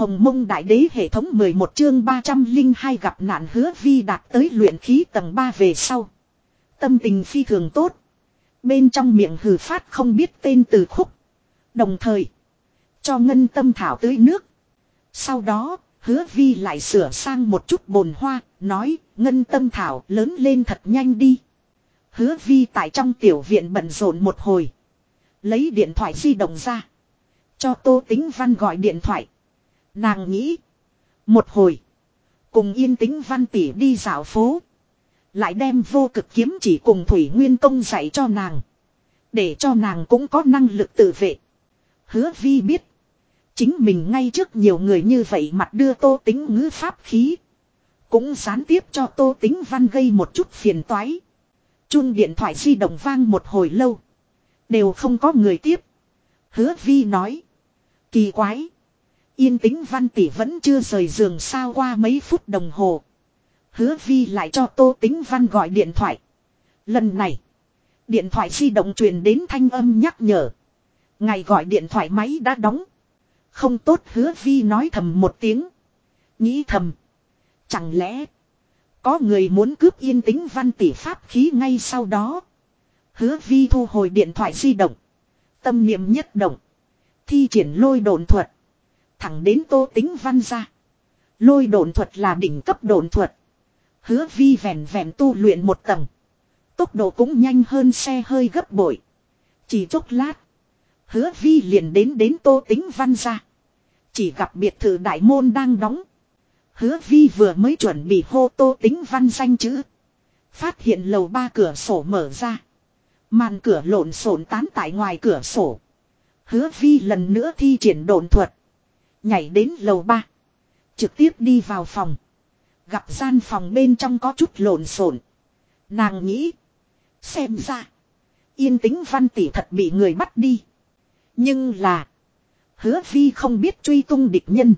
Hồng mông đại đế hệ thống 11 chương 302 gặp nạn hứa vi đạt tới luyện khí tầng 3 về sau. Tâm tình phi thường tốt. Bên trong miệng hừ phát không biết tên từ khúc. Đồng thời, cho ngân tâm thảo tưới nước. Sau đó, hứa vi lại sửa sang một chút bồn hoa, nói, ngân tâm thảo lớn lên thật nhanh đi. Hứa vi tại trong tiểu viện bận rộn một hồi. Lấy điện thoại di động ra. Cho tô tính văn gọi điện thoại. Nàng nghĩ. Một hồi. Cùng yên tĩnh văn tỷ đi dạo phố. Lại đem vô cực kiếm chỉ cùng Thủy Nguyên Công dạy cho nàng. Để cho nàng cũng có năng lực tự vệ. Hứa vi biết. Chính mình ngay trước nhiều người như vậy mặt đưa tô tính ngữ pháp khí. Cũng gián tiếp cho tô tính văn gây một chút phiền toái. Chuông điện thoại di động vang một hồi lâu. Đều không có người tiếp. Hứa vi nói. Kỳ quái. Yên tĩnh văn tỷ vẫn chưa rời giường sao qua mấy phút đồng hồ. Hứa vi lại cho tô tính văn gọi điện thoại. Lần này. Điện thoại di động truyền đến thanh âm nhắc nhở. Ngày gọi điện thoại máy đã đóng. Không tốt hứa vi nói thầm một tiếng. Nghĩ thầm. Chẳng lẽ. Có người muốn cướp yên tĩnh văn tỷ pháp khí ngay sau đó. Hứa vi thu hồi điện thoại di động. Tâm niệm nhất động. Thi triển lôi đồn thuật. Thẳng đến tô tính văn ra. Lôi đồn thuật là đỉnh cấp đồn thuật. Hứa vi vẹn vẹn tu luyện một tầng. Tốc độ cũng nhanh hơn xe hơi gấp bội. Chỉ chốc lát. Hứa vi liền đến đến tô tính văn ra. Chỉ gặp biệt thự đại môn đang đóng. Hứa vi vừa mới chuẩn bị hô tô tính văn danh chữ. Phát hiện lầu ba cửa sổ mở ra. Màn cửa lộn xộn tán tại ngoài cửa sổ. Hứa vi lần nữa thi triển đồn thuật. Nhảy đến lầu ba. Trực tiếp đi vào phòng. Gặp gian phòng bên trong có chút lộn xộn. Nàng nghĩ. Xem ra. Yên tĩnh văn tỷ thật bị người bắt đi. Nhưng là. Hứa vi không biết truy tung địch nhân.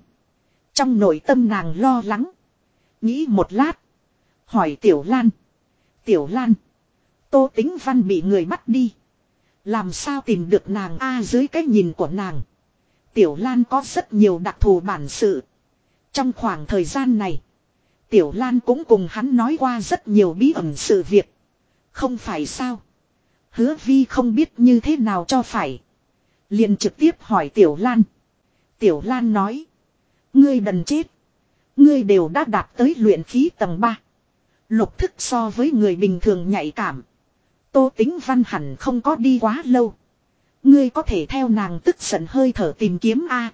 Trong nội tâm nàng lo lắng. Nghĩ một lát. Hỏi Tiểu Lan. Tiểu Lan. Tô tính văn bị người bắt đi. Làm sao tìm được nàng A dưới cái nhìn của nàng. Tiểu Lan có rất nhiều đặc thù bản sự. Trong khoảng thời gian này. Tiểu Lan cũng cùng hắn nói qua rất nhiều bí ẩn sự việc. Không phải sao. Hứa vi không biết như thế nào cho phải. liền trực tiếp hỏi Tiểu Lan. Tiểu Lan nói. Ngươi đần chết. Ngươi đều đã đạt tới luyện khí tầng 3. Lục thức so với người bình thường nhạy cảm. Tô tính văn hẳn không có đi quá lâu. Ngươi có thể theo nàng tức giận hơi thở tìm kiếm A.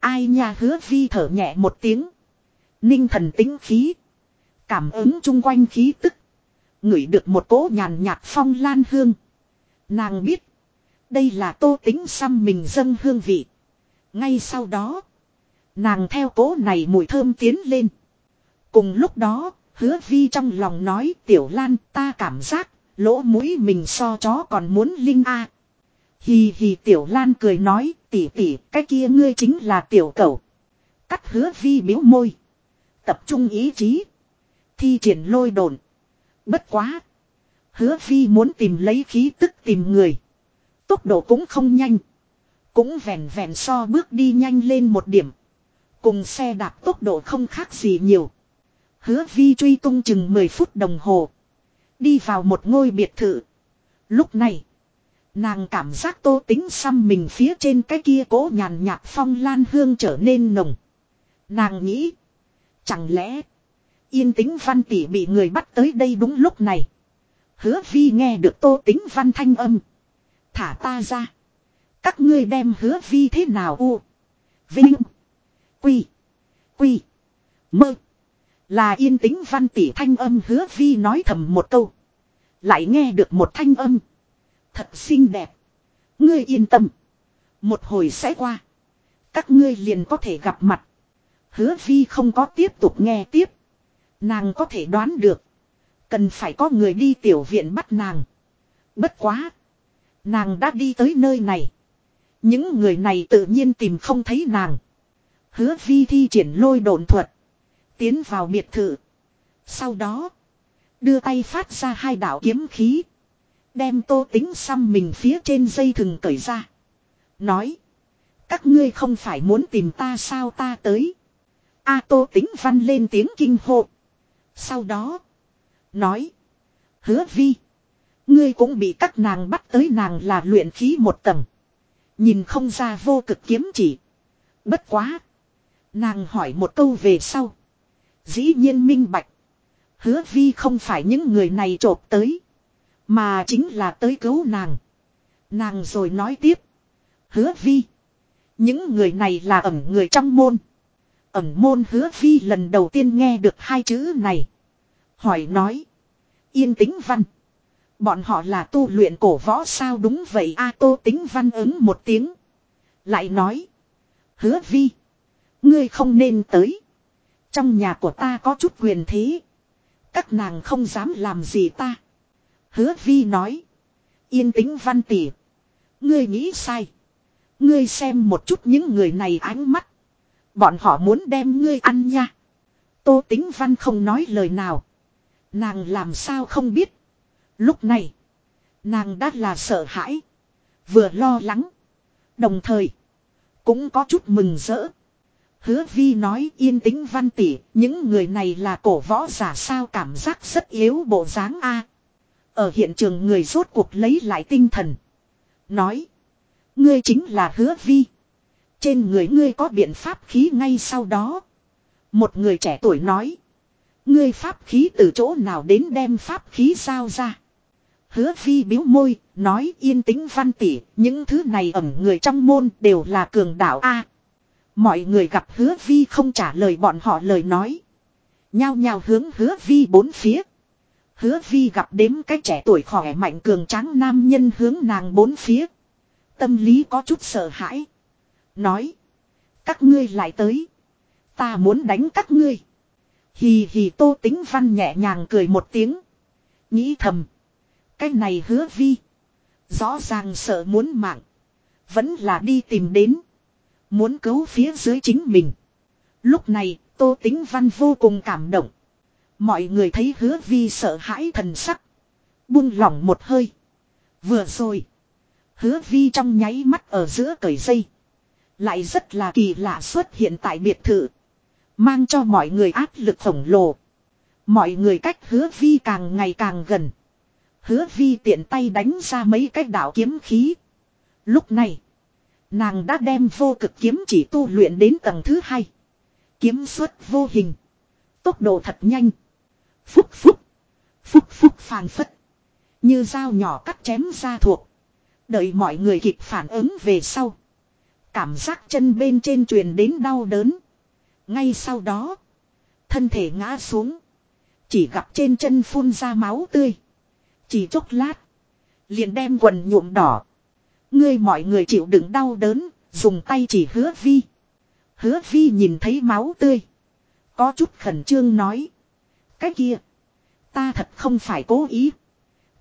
Ai nha hứa vi thở nhẹ một tiếng. Ninh thần tính khí. Cảm ứng chung quanh khí tức. Ngửi được một cỗ nhàn nhạt phong lan hương. Nàng biết. Đây là tô tính xăm mình dâng hương vị. Ngay sau đó. Nàng theo cỗ này mùi thơm tiến lên. Cùng lúc đó, hứa vi trong lòng nói tiểu lan ta cảm giác, lỗ mũi mình so chó còn muốn linh a. À. Hì hì tiểu lan cười nói, tỉ tỉ, cái kia ngươi chính là tiểu cẩu. Cắt hứa vi biếu môi. Tập trung ý chí. Thi triển lôi đồn. Bất quá. Hứa vi muốn tìm lấy khí tức tìm người. Tốc độ cũng không nhanh. Cũng vẹn vẹn so bước đi nhanh lên một điểm. Cùng xe đạp tốc độ không khác gì nhiều. Hứa vi truy tung chừng 10 phút đồng hồ. Đi vào một ngôi biệt thự. Lúc này. Nàng cảm giác tô tính xăm mình phía trên cái kia cố nhàn nhạt phong lan hương trở nên nồng. Nàng nghĩ. Chẳng lẽ. Yên tĩnh văn tỷ bị người bắt tới đây đúng lúc này. Hứa vi nghe được tô tính văn thanh âm. Thả ta ra. Các ngươi đem hứa vi thế nào u. Vinh. Quy. Quy. Mơ. Là yên tĩnh văn tỷ thanh âm hứa vi nói thầm một câu. Lại nghe được một thanh âm. Thật xinh đẹp. Ngươi yên tâm. Một hồi sẽ qua. Các ngươi liền có thể gặp mặt. Hứa vi không có tiếp tục nghe tiếp. Nàng có thể đoán được. Cần phải có người đi tiểu viện bắt nàng. Bất quá. Nàng đã đi tới nơi này. Những người này tự nhiên tìm không thấy nàng. Hứa vi thi triển lôi đồn thuật. Tiến vào biệt thự. Sau đó. Đưa tay phát ra hai đạo kiếm khí. Đem tô tính xăm mình phía trên dây thừng cởi ra. Nói. Các ngươi không phải muốn tìm ta sao ta tới. A tô tính văn lên tiếng kinh hộ. Sau đó. Nói. Hứa vi. Ngươi cũng bị các nàng bắt tới nàng là luyện khí một tầng. Nhìn không ra vô cực kiếm chỉ. Bất quá. Nàng hỏi một câu về sau. Dĩ nhiên minh bạch. Hứa vi không phải những người này trộp tới. Mà chính là tới cứu nàng. Nàng rồi nói tiếp. Hứa vi. Những người này là ẩm người trong môn. Ẩm môn hứa vi lần đầu tiên nghe được hai chữ này. Hỏi nói. Yên tĩnh văn. Bọn họ là tu luyện cổ võ sao đúng vậy a tô tính văn ứng một tiếng. Lại nói. Hứa vi. Ngươi không nên tới. Trong nhà của ta có chút quyền thế. Các nàng không dám làm gì ta. Hứa vi nói. Yên tĩnh văn tỉ. Ngươi nghĩ sai. Ngươi xem một chút những người này ánh mắt. Bọn họ muốn đem ngươi ăn nha. Tô tính văn không nói lời nào. Nàng làm sao không biết. Lúc này. Nàng đã là sợ hãi. Vừa lo lắng. Đồng thời. Cũng có chút mừng rỡ. Hứa vi nói, yên tĩnh văn tỉ. Những người này là cổ võ giả sao cảm giác rất yếu bộ dáng a ở hiện trường người rốt cuộc lấy lại tinh thần. Nói. Ngươi chính là hứa vi. Trên người ngươi có biện pháp khí ngay sau đó. Một người trẻ tuổi nói. Ngươi pháp khí từ chỗ nào đến đem pháp khí sao ra. Hứa vi biếu môi, nói yên tĩnh văn tỉ, những thứ này ẩm người trong môn đều là cường đạo A. mọi người gặp hứa vi không trả lời bọn họ lời nói. Nhao nhao hướng hứa vi bốn phía. Hứa vi gặp đếm cái trẻ tuổi khỏe mạnh cường tráng nam nhân hướng nàng bốn phía. Tâm lý có chút sợ hãi. Nói. Các ngươi lại tới. Ta muốn đánh các ngươi. Hì hì tô tính văn nhẹ nhàng cười một tiếng. Nghĩ thầm. Cái này hứa vi. Rõ ràng sợ muốn mạng. Vẫn là đi tìm đến. Muốn cứu phía dưới chính mình. Lúc này, tô tính văn vô cùng cảm động. Mọi người thấy hứa vi sợ hãi thần sắc. Buông lỏng một hơi. Vừa rồi. Hứa vi trong nháy mắt ở giữa cởi dây. Lại rất là kỳ lạ xuất hiện tại biệt thự. Mang cho mọi người áp lực khổng lồ. Mọi người cách hứa vi càng ngày càng gần. Hứa vi tiện tay đánh ra mấy cái đạo kiếm khí. Lúc này. Nàng đã đem vô cực kiếm chỉ tu luyện đến tầng thứ hai. Kiếm xuất vô hình. Tốc độ thật nhanh. Phúc phúc. Phúc phúc phàng phất. Như dao nhỏ cắt chém ra thuộc. Đợi mọi người kịp phản ứng về sau. Cảm giác chân bên trên truyền đến đau đớn. Ngay sau đó. Thân thể ngã xuống. Chỉ gặp trên chân phun ra máu tươi. Chỉ chốc lát. Liền đem quần nhuộm đỏ. Ngươi mọi người chịu đựng đau đớn. Dùng tay chỉ hứa vi. Hứa vi nhìn thấy máu tươi. Có chút khẩn trương nói. Cái kia. Ta thật không phải cố ý.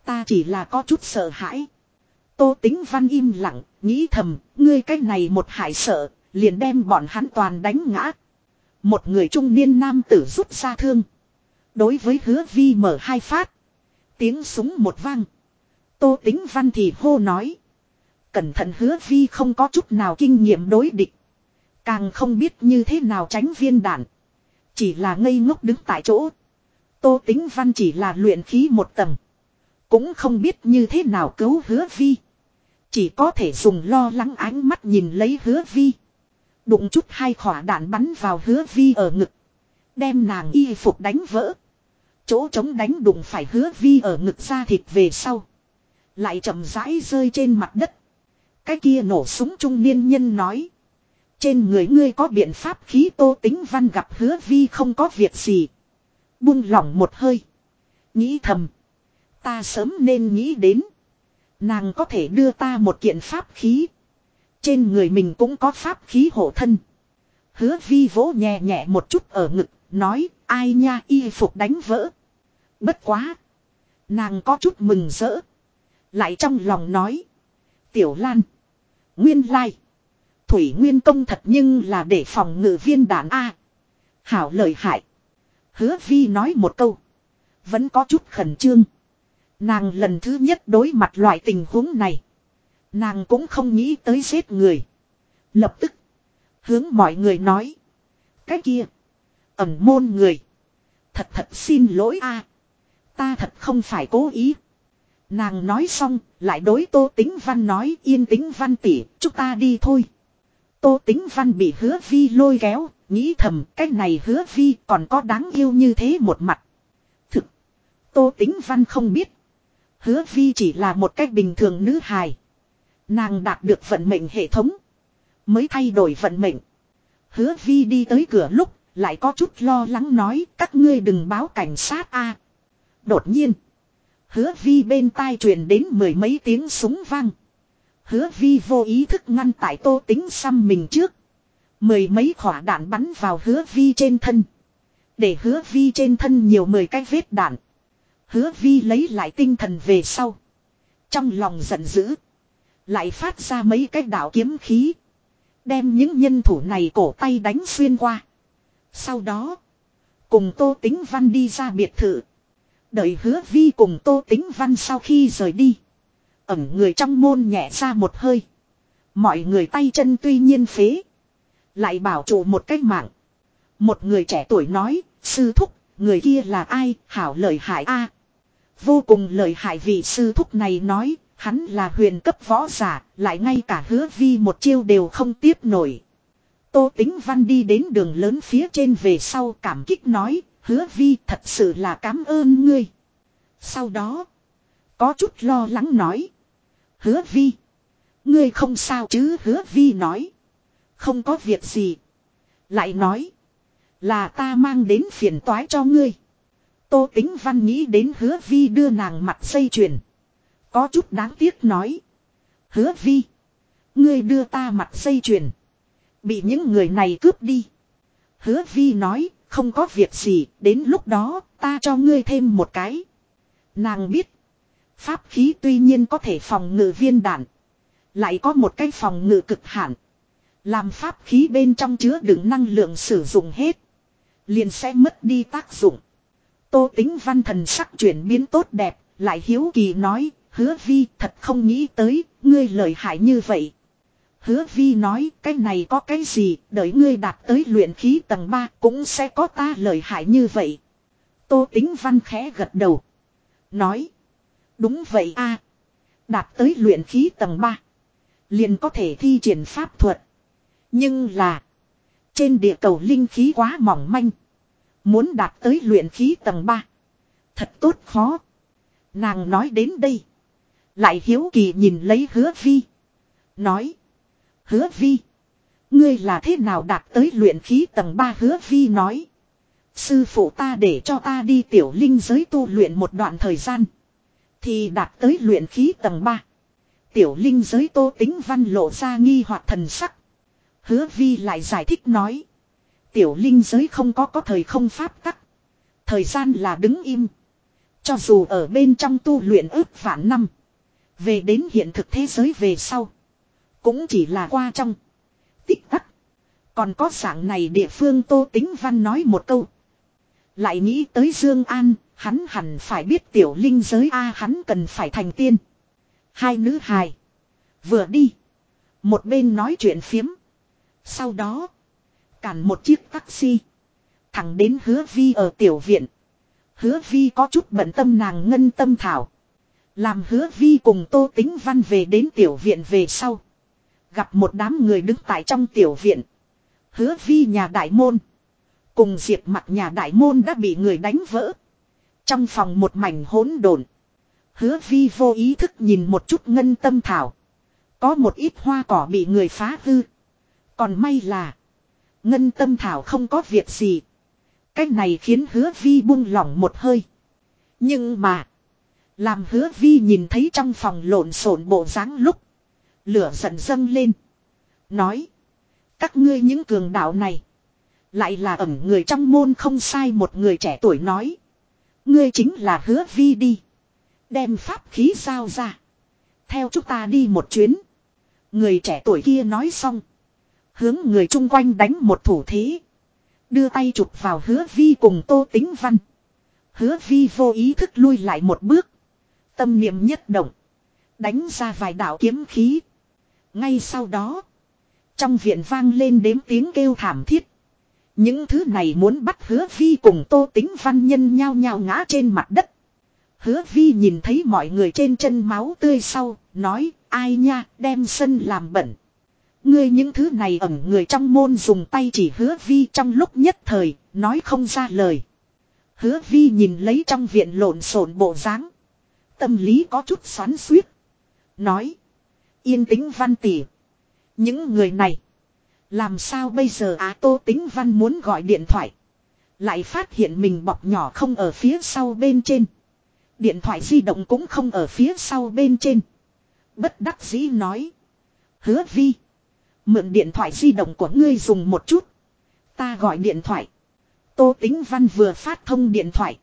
Ta chỉ là có chút sợ hãi. Tô tính văn im lặng, nghĩ thầm, ngươi cái này một hại sợ, liền đem bọn hắn toàn đánh ngã. Một người trung niên nam tử rút ra thương. Đối với hứa vi mở hai phát. Tiếng súng một vang. Tô tính văn thì hô nói. Cẩn thận hứa vi không có chút nào kinh nghiệm đối địch. Càng không biết như thế nào tránh viên đạn. Chỉ là ngây ngốc đứng tại chỗ. Tô tính văn chỉ là luyện khí một tầng. Cũng không biết như thế nào cứu hứa vi. Chỉ có thể dùng lo lắng ánh mắt nhìn lấy hứa vi. Đụng chút hai khỏa đạn bắn vào hứa vi ở ngực. Đem nàng y phục đánh vỡ. Chỗ trống đánh đụng phải hứa vi ở ngực ra thịt về sau. Lại chậm rãi rơi trên mặt đất. Cái kia nổ súng trung niên nhân nói. Trên người ngươi có biện pháp khí tô tính văn gặp hứa vi không có việc gì. Buông lỏng một hơi. Nghĩ thầm. Ta sớm nên nghĩ đến. Nàng có thể đưa ta một kiện pháp khí. Trên người mình cũng có pháp khí hộ thân. Hứa vi vỗ nhẹ nhẹ một chút ở ngực, nói, ai nha y phục đánh vỡ. Bất quá. Nàng có chút mừng rỡ. Lại trong lòng nói. Tiểu Lan. Nguyên lai. Thủy Nguyên công thật nhưng là để phòng ngự viên đạn A. Hảo lợi hại. Hứa vi nói một câu. Vẫn có chút khẩn trương. Nàng lần thứ nhất đối mặt loại tình huống này. Nàng cũng không nghĩ tới giết người. Lập tức. Hướng mọi người nói. Cái kia. Ẩm môn người. Thật thật xin lỗi a Ta thật không phải cố ý. Nàng nói xong, lại đối Tô Tính Văn nói yên tính Văn tỉ, chúng ta đi thôi. Tô Tính Văn bị hứa vi lôi kéo, nghĩ thầm cái này hứa vi còn có đáng yêu như thế một mặt. Thực, Tô Tính Văn không biết. Hứa vi chỉ là một cách bình thường nữ hài. Nàng đạt được vận mệnh hệ thống. Mới thay đổi vận mệnh. Hứa vi đi tới cửa lúc, lại có chút lo lắng nói các ngươi đừng báo cảnh sát a. Đột nhiên. Hứa vi bên tai truyền đến mười mấy tiếng súng vang. Hứa vi vô ý thức ngăn tại tô tính xăm mình trước. Mười mấy khỏa đạn bắn vào hứa vi trên thân. Để hứa vi trên thân nhiều mười cái vết đạn. Hứa vi lấy lại tinh thần về sau. Trong lòng giận dữ. Lại phát ra mấy cái đạo kiếm khí. Đem những nhân thủ này cổ tay đánh xuyên qua. Sau đó. Cùng Tô Tính Văn đi ra biệt thự. Đợi hứa vi cùng Tô Tính Văn sau khi rời đi. Ẩm người trong môn nhẹ ra một hơi. Mọi người tay chân tuy nhiên phế. Lại bảo trụ một cách mạng. Một người trẻ tuổi nói, sư thúc, người kia là ai, hảo lời hại a Vô cùng lời hại vị sư thúc này nói, hắn là huyền cấp võ giả, lại ngay cả hứa vi một chiêu đều không tiếp nổi. Tô Tính Văn đi đến đường lớn phía trên về sau cảm kích nói, hứa vi thật sự là cảm ơn ngươi. Sau đó, có chút lo lắng nói, hứa vi, ngươi không sao chứ hứa vi nói, không có việc gì. Lại nói, là ta mang đến phiền toái cho ngươi. Tô Tính Văn nghĩ đến hứa vi đưa nàng mặt dây chuyền. Có chút đáng tiếc nói. Hứa vi. Ngươi đưa ta mặt dây chuyền. Bị những người này cướp đi. Hứa vi nói, không có việc gì, đến lúc đó, ta cho ngươi thêm một cái. Nàng biết, pháp khí tuy nhiên có thể phòng ngự viên đạn. Lại có một cái phòng ngự cực hạn. Làm pháp khí bên trong chứa đựng năng lượng sử dụng hết. Liền sẽ mất đi tác dụng. Tô tính văn thần sắc chuyển biến tốt đẹp, lại hiếu kỳ nói, hứa vi thật không nghĩ tới, ngươi lợi hại như vậy. Hứa vi nói cái này có cái gì, đợi ngươi đạt tới luyện khí tầng 3 cũng sẽ có ta lợi hại như vậy. Tô tính văn khẽ gật đầu. Nói. Đúng vậy a Đạt tới luyện khí tầng 3. Liền có thể thi triển pháp thuật. Nhưng là. Trên địa cầu linh khí quá mỏng manh. Muốn đạt tới luyện khí tầng 3. Thật tốt khó. Nàng nói đến đây. Lại hiếu kỳ nhìn lấy hứa vi. Nói. Hứa vi. Ngươi là thế nào đạt tới luyện khí tầng 3 hứa vi nói. Sư phụ ta để cho ta đi tiểu linh giới tu luyện một đoạn thời gian. Thì đạt tới luyện khí tầng 3. Tiểu linh giới tô tính văn lộ ra nghi hoặc thần sắc. Hứa vi lại giải thích nói. Tiểu linh giới không có có thời không pháp tắc. Thời gian là đứng im. Cho dù ở bên trong tu luyện ước vạn năm. Về đến hiện thực thế giới về sau. Cũng chỉ là qua trong. Tích tắc. Còn có dạng này địa phương Tô Tính Văn nói một câu. Lại nghĩ tới Dương An, hắn hẳn phải biết tiểu linh giới A, hắn cần phải thành tiên. Hai nữ hài. Vừa đi. Một bên nói chuyện phiếm. Sau đó. Cản một chiếc taxi. Thẳng đến hứa vi ở tiểu viện. Hứa vi có chút bận tâm nàng ngân tâm thảo. Làm hứa vi cùng tô tính văn về đến tiểu viện về sau. Gặp một đám người đứng tại trong tiểu viện. Hứa vi nhà đại môn. Cùng diệp mặt nhà đại môn đã bị người đánh vỡ. Trong phòng một mảnh hỗn độn. Hứa vi vô ý thức nhìn một chút ngân tâm thảo. Có một ít hoa cỏ bị người phá hư. Còn may là. Ngân tâm thảo không có việc gì. Cách này khiến hứa vi buông lỏng một hơi. Nhưng mà. Làm hứa vi nhìn thấy trong phòng lộn xộn bộ dáng lúc. Lửa giận dâng lên. Nói. Các ngươi những cường đạo này. Lại là ẩn người trong môn không sai một người trẻ tuổi nói. Ngươi chính là hứa vi đi. Đem pháp khí sao ra. Theo chúng ta đi một chuyến. Người trẻ tuổi kia nói xong. Hướng người chung quanh đánh một thủ thế. Đưa tay chụp vào hứa vi cùng tô tính văn. Hứa vi vô ý thức lui lại một bước. Tâm niệm nhất động. Đánh ra vài đạo kiếm khí. Ngay sau đó. Trong viện vang lên đếm tiếng kêu thảm thiết. Những thứ này muốn bắt hứa vi cùng tô tính văn nhân nhao nhao ngã trên mặt đất. Hứa vi nhìn thấy mọi người trên chân máu tươi sau, nói, ai nha, đem sân làm bẩn. Ngươi những thứ này ẩn người trong môn dùng tay chỉ hứa vi trong lúc nhất thời, nói không ra lời. Hứa vi nhìn lấy trong viện lộn xộn bộ dáng Tâm lý có chút xoắn suýt. Nói. Yên tĩnh văn tỉ. Những người này. Làm sao bây giờ á tô tính văn muốn gọi điện thoại. Lại phát hiện mình bọc nhỏ không ở phía sau bên trên. Điện thoại di động cũng không ở phía sau bên trên. Bất đắc dĩ nói. Hứa vi. Mượn điện thoại di động của ngươi dùng một chút. Ta gọi điện thoại. Tô tính văn vừa phát thông điện thoại.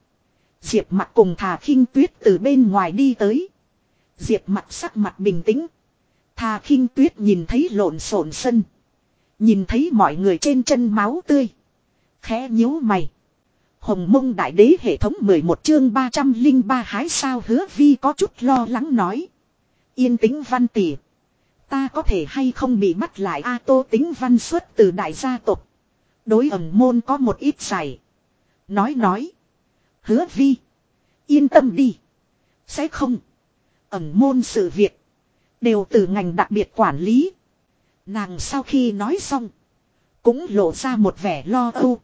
Diệp mặt cùng thà khinh tuyết từ bên ngoài đi tới. Diệp mặt sắc mặt bình tĩnh. Thà khinh tuyết nhìn thấy lộn xộn sân. Nhìn thấy mọi người trên chân máu tươi. Khẽ nhíu mày. Hồng mông đại đế hệ thống 11 chương 303 hái sao hứa vi có chút lo lắng nói. Yên tĩnh văn tỷ. Ta có thể hay không bị bắt lại A tô tính văn xuất từ đại gia tộc. Đối ẩn môn có một ít giải. Nói nói. Hứa vi. Yên tâm đi. Sẽ không. Ẩn môn sự việc. Đều từ ngành đặc biệt quản lý. Nàng sau khi nói xong. Cũng lộ ra một vẻ lo âu.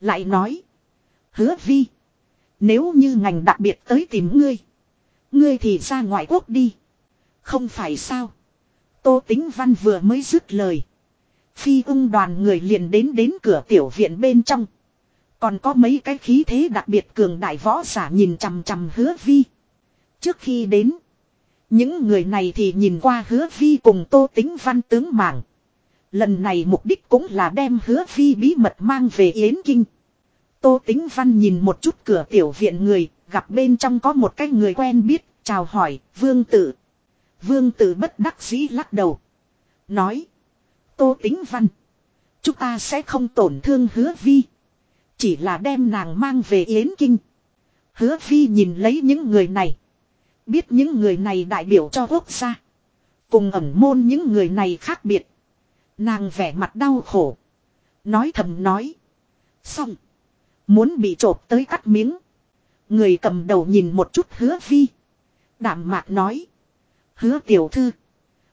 Lại nói. Hứa vi. Nếu như ngành đặc biệt tới tìm ngươi. Ngươi thì ra ngoại quốc đi. Không phải sao. Tô Tính Văn vừa mới dứt lời. Phi ung đoàn người liền đến đến cửa tiểu viện bên trong. Còn có mấy cái khí thế đặc biệt cường đại võ giả nhìn chằm chằm hứa vi. Trước khi đến. Những người này thì nhìn qua hứa vi cùng tô tính văn tướng mạng. Lần này mục đích cũng là đem hứa vi bí mật mang về Yến Kinh. Tô tính văn nhìn một chút cửa tiểu viện người, gặp bên trong có một cái người quen biết, chào hỏi, vương tử. Vương tử bất đắc dĩ lắc đầu. Nói. Tô tính văn. Chúng ta sẽ không tổn thương hứa vi. Chỉ là đem nàng mang về Yến Kinh. Hứa vi nhìn lấy những người này. Biết những người này đại biểu cho quốc gia. Cùng ẩn môn những người này khác biệt. Nàng vẻ mặt đau khổ. Nói thầm nói. Xong. Muốn bị trộp tới cắt miếng. Người cầm đầu nhìn một chút hứa vi. Đảm mạc nói. Hứa tiểu thư.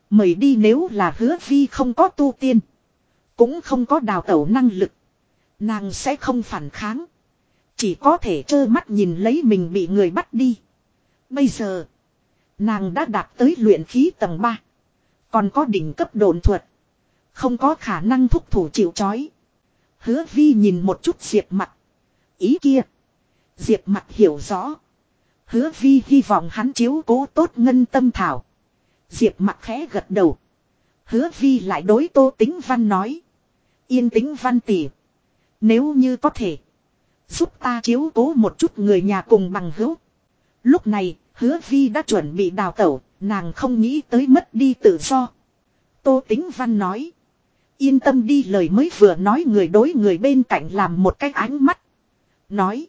Mời đi nếu là hứa vi không có tu tiên. Cũng không có đào tẩu năng lực. Nàng sẽ không phản kháng. Chỉ có thể trơ mắt nhìn lấy mình bị người bắt đi. Bây giờ. Nàng đã đạt tới luyện khí tầng 3. Còn có đỉnh cấp đồn thuật. Không có khả năng thúc thủ chịu chói. Hứa vi nhìn một chút diệp mặt. Ý kia. Diệp mặt hiểu rõ. Hứa vi hy vọng hắn chiếu cố tốt ngân tâm thảo. Diệp mặt khẽ gật đầu. Hứa vi lại đối tô tính văn nói. Yên tĩnh văn tỉ. Nếu như có thể. Giúp ta chiếu cố một chút người nhà cùng bằng hữu. Lúc này, hứa vi đã chuẩn bị đào tẩu, nàng không nghĩ tới mất đi tự do. Tô Tính Văn nói. Yên tâm đi lời mới vừa nói người đối người bên cạnh làm một cái ánh mắt. Nói.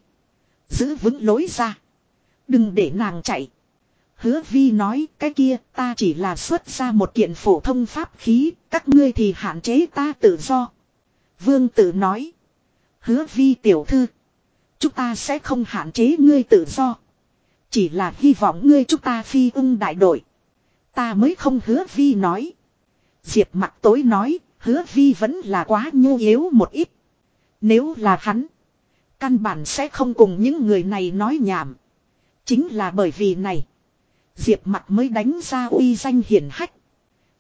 Giữ vững lối ra. Đừng để nàng chạy. Hứa vi nói cái kia ta chỉ là xuất ra một kiện phổ thông pháp khí, các ngươi thì hạn chế ta tự do. Vương tử nói. Hứa vi tiểu thư. Chúng ta sẽ không hạn chế ngươi tự do. Chỉ là hy vọng ngươi chúng ta phi ung đại đội. Ta mới không hứa vi nói. Diệp mặt tối nói, hứa vi vẫn là quá nhu yếu một ít. Nếu là hắn, căn bản sẽ không cùng những người này nói nhảm. Chính là bởi vì này. Diệp mặt mới đánh ra uy danh hiển hách.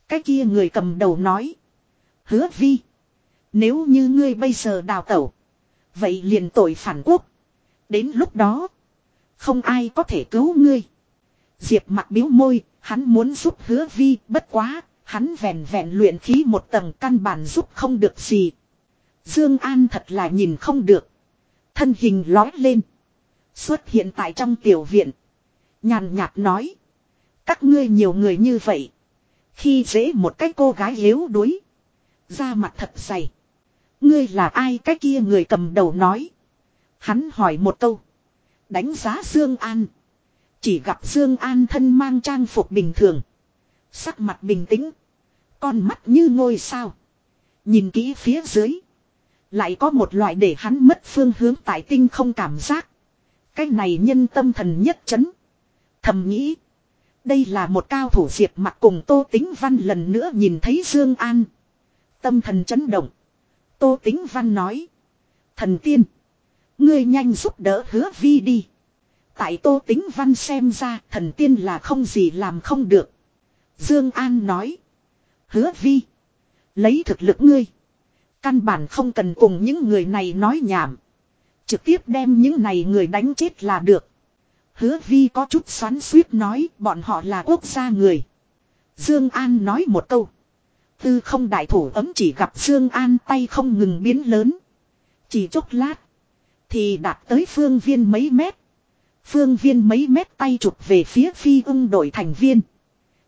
Cái kia người cầm đầu nói. Hứa vi. Nếu như ngươi bây giờ đào tẩu. Vậy liền tội phản quốc. Đến lúc đó. Không ai có thể cứu ngươi. Diệp mặt biếu môi. Hắn muốn giúp hứa vi, bất quá. Hắn vẹn vẹn luyện khí một tầng căn bản giúp không được gì. Dương An thật là nhìn không được. Thân hình lói lên. Xuất hiện tại trong tiểu viện. Nhàn nhạt nói. Các ngươi nhiều người như vậy. Khi dễ một cái cô gái yếu đuối. Da mặt thật dày. Ngươi là ai cái kia người cầm đầu nói. Hắn hỏi một câu. Đánh giá Dương An. Chỉ gặp Dương An thân mang trang phục bình thường. Sắc mặt bình tĩnh. Con mắt như ngôi sao. Nhìn kỹ phía dưới. Lại có một loại để hắn mất phương hướng tại tinh không cảm giác. Cái này nhân tâm thần nhất chấn. Thầm nghĩ. Đây là một cao thủ diệp mặt cùng Tô Tính Văn lần nữa nhìn thấy Dương An. Tâm thần chấn động. Tô Tính Văn nói. Thần tiên. Ngươi nhanh giúp đỡ hứa vi đi. Tại Tô Tính Văn xem ra, thần tiên là không gì làm không được. Dương An nói. Hứa vi. Lấy thực lực ngươi. Căn bản không cần cùng những người này nói nhảm. Trực tiếp đem những này người đánh chết là được. Hứa vi có chút xoắn suýt nói, bọn họ là quốc gia người. Dương An nói một câu. Tư không đại thủ ấm chỉ gặp Dương An tay không ngừng biến lớn. Chỉ chốc lát. Thì đạt tới phương viên mấy mét. Phương viên mấy mét tay chụp về phía phi ung đội thành viên.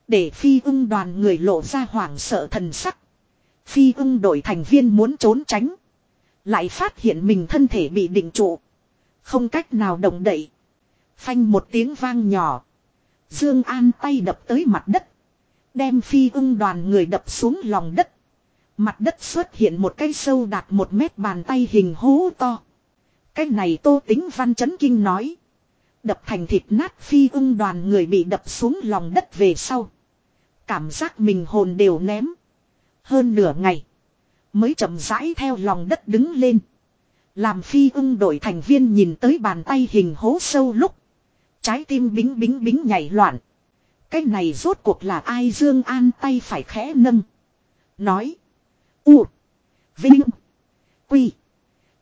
Để phi ung đoàn người lộ ra hoảng sợ thần sắc. Phi ung đội thành viên muốn trốn tránh. Lại phát hiện mình thân thể bị định trụ. Không cách nào động đậy. Phanh một tiếng vang nhỏ. Dương An tay đập tới mặt đất. Đem phi ung đoàn người đập xuống lòng đất. Mặt đất xuất hiện một cái sâu đạt một mét bàn tay hình hố to. Cái này tô tính văn chấn kinh nói. Đập thành thịt nát phi ung đoàn người bị đập xuống lòng đất về sau. Cảm giác mình hồn đều ném. Hơn nửa ngày. Mới chậm rãi theo lòng đất đứng lên. Làm phi ung đội thành viên nhìn tới bàn tay hình hố sâu lúc. Trái tim bính bính bính nhảy loạn. Cái này rốt cuộc là ai Dương An tay phải khẽ nâng. Nói. U. Vinh. Quy.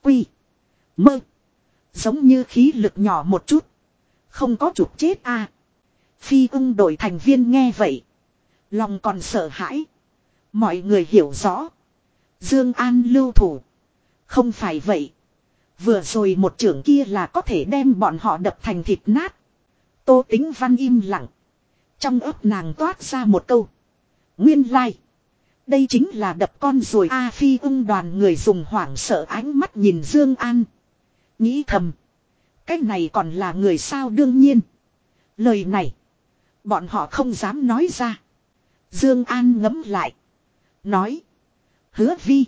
Quy. Mơ. Giống như khí lực nhỏ một chút. Không có chụp chết a. Phi ung đội thành viên nghe vậy. Lòng còn sợ hãi. Mọi người hiểu rõ. Dương An lưu thủ. Không phải vậy. Vừa rồi một trưởng kia là có thể đem bọn họ đập thành thịt nát. Tô tính văn im lặng. Trong ấp nàng toát ra một câu. Nguyên lai. Like. Đây chính là đập con rồi A Phi ung đoàn người dùng hoảng sợ ánh mắt nhìn Dương An. Nghĩ thầm. Cái này còn là người sao đương nhiên. Lời này. Bọn họ không dám nói ra. Dương An ngấm lại. Nói. Hứa vi.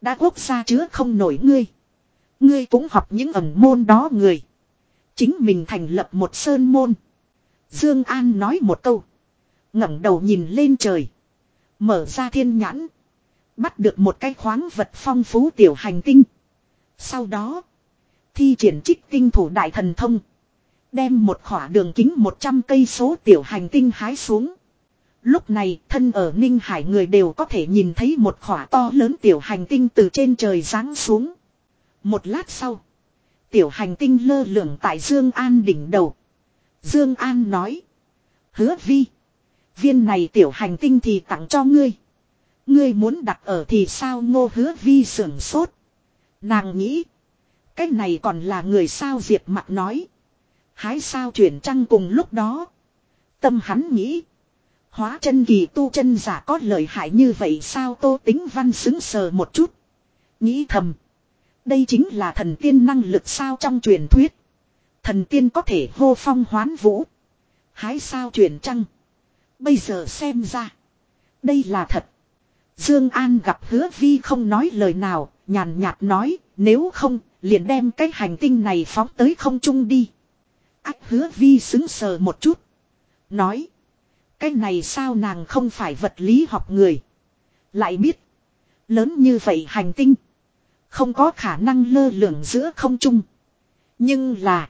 Đã quốc gia chứa không nổi ngươi. Ngươi cũng học những ẩn môn đó người. Chính mình thành lập một sơn môn. Dương An nói một câu. ngẩng đầu nhìn lên trời. Mở ra thiên nhãn. Bắt được một cái khoáng vật phong phú tiểu hành tinh. Sau đó. Thi triển trích tinh thủ đại thần thông. Đem một khỏa đường kính 100 cây số tiểu hành tinh hái xuống. Lúc này, thân ở Ninh Hải người đều có thể nhìn thấy một khỏa to lớn tiểu hành tinh từ trên trời giáng xuống. Một lát sau. Tiểu hành tinh lơ lửng tại Dương An đỉnh đầu. Dương An nói. Hứa vi. Viên này tiểu hành tinh thì tặng cho ngươi. Ngươi muốn đặt ở thì sao ngô hứa vi sưởng sốt. Nàng nghĩ. Cái này còn là người sao diệt mặt nói. Hái sao chuyển trăng cùng lúc đó. Tâm hắn nghĩ. Hóa chân kỳ tu chân giả có lợi hại như vậy sao tô tính văn xứng sờ một chút. Nghĩ thầm. Đây chính là thần tiên năng lực sao trong truyền thuyết. Thần tiên có thể hô phong hoán vũ. Hái sao chuyển trăng. Bây giờ xem ra. Đây là thật. Dương An gặp hứa vi không nói lời nào. Nhàn nhạt nói. Nếu không liền đem cái hành tinh này phóng tới không trung đi. Ách hứa vi xứng sờ một chút. Nói. Cái này sao nàng không phải vật lý học người. Lại biết. Lớn như vậy hành tinh. Không có khả năng lơ lửng giữa không trung. Nhưng là.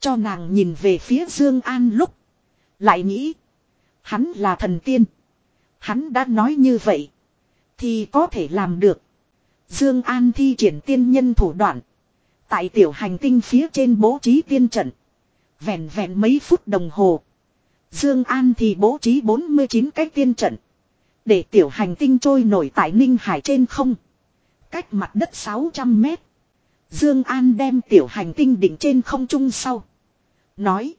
Cho nàng nhìn về phía Dương An lúc. Lại nghĩ. Hắn là thần tiên. Hắn đã nói như vậy. Thì có thể làm được. Dương An thi triển tiên nhân thủ đoạn. Tại tiểu hành tinh phía trên bố trí tiên trận. Vẹn vẹn mấy phút đồng hồ. Dương An thì bố trí 49 cái tiên trận. Để tiểu hành tinh trôi nổi tại Ninh Hải trên không. Cách mặt đất 600 mét. Dương An đem tiểu hành tinh đỉnh trên không trung sau. Nói.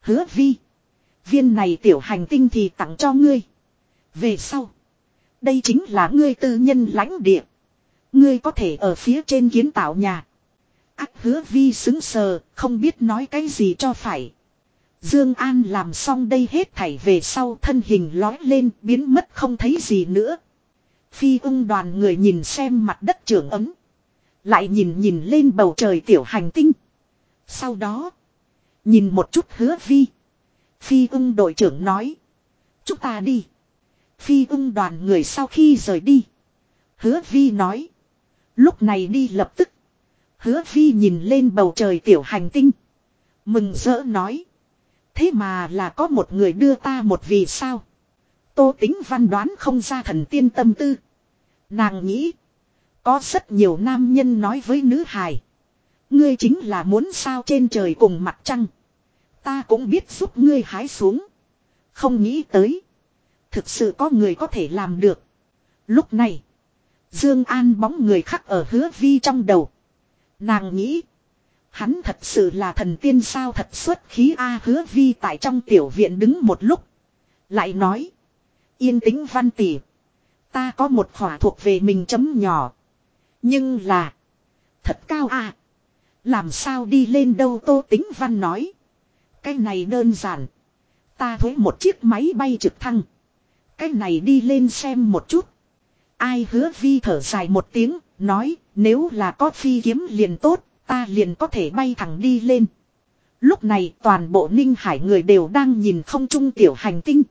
Hứa vi. Viên này tiểu hành tinh thì tặng cho ngươi. Về sau. Đây chính là ngươi tư nhân lãnh địa. Ngươi có thể ở phía trên kiến tạo nhà. Ác hứa vi xứng sờ, không biết nói cái gì cho phải. Dương An làm xong đây hết thảy về sau thân hình lói lên biến mất không thấy gì nữa. Phi ung đoàn người nhìn xem mặt đất trưởng ấm. Lại nhìn nhìn lên bầu trời tiểu hành tinh. Sau đó. Nhìn một chút hứa vi. Phi ung đội trưởng nói. Chúng ta đi. Phi ung đoàn người sau khi rời đi. Hứa vi nói. Lúc này đi lập tức. Hứa vi nhìn lên bầu trời tiểu hành tinh. Mừng rỡ nói. Thế mà là có một người đưa ta một vì sao. Tô tính văn đoán không ra thần tiên tâm tư. Nàng nghĩ. Có rất nhiều nam nhân nói với nữ hài. Ngươi chính là muốn sao trên trời cùng mặt trăng. Ta cũng biết giúp ngươi hái xuống. Không nghĩ tới. Thực sự có người có thể làm được. Lúc này. Dương An bóng người khắc ở hứa vi trong đầu. Nàng nghĩ. Hắn thật sự là thần tiên sao thật xuất khí A hứa vi tại trong tiểu viện đứng một lúc. Lại nói. Yên tĩnh văn tỉ Ta có một khỏa thuộc về mình chấm nhỏ. Nhưng là. Thật cao A. Làm sao đi lên đâu tô tính văn nói. Cái này đơn giản. Ta thuế một chiếc máy bay trực thăng. Cái này đi lên xem một chút. Ai hứa vi thở dài một tiếng, nói, nếu là có phi kiếm liền tốt, ta liền có thể bay thẳng đi lên. Lúc này toàn bộ ninh hải người đều đang nhìn không trung tiểu hành tinh.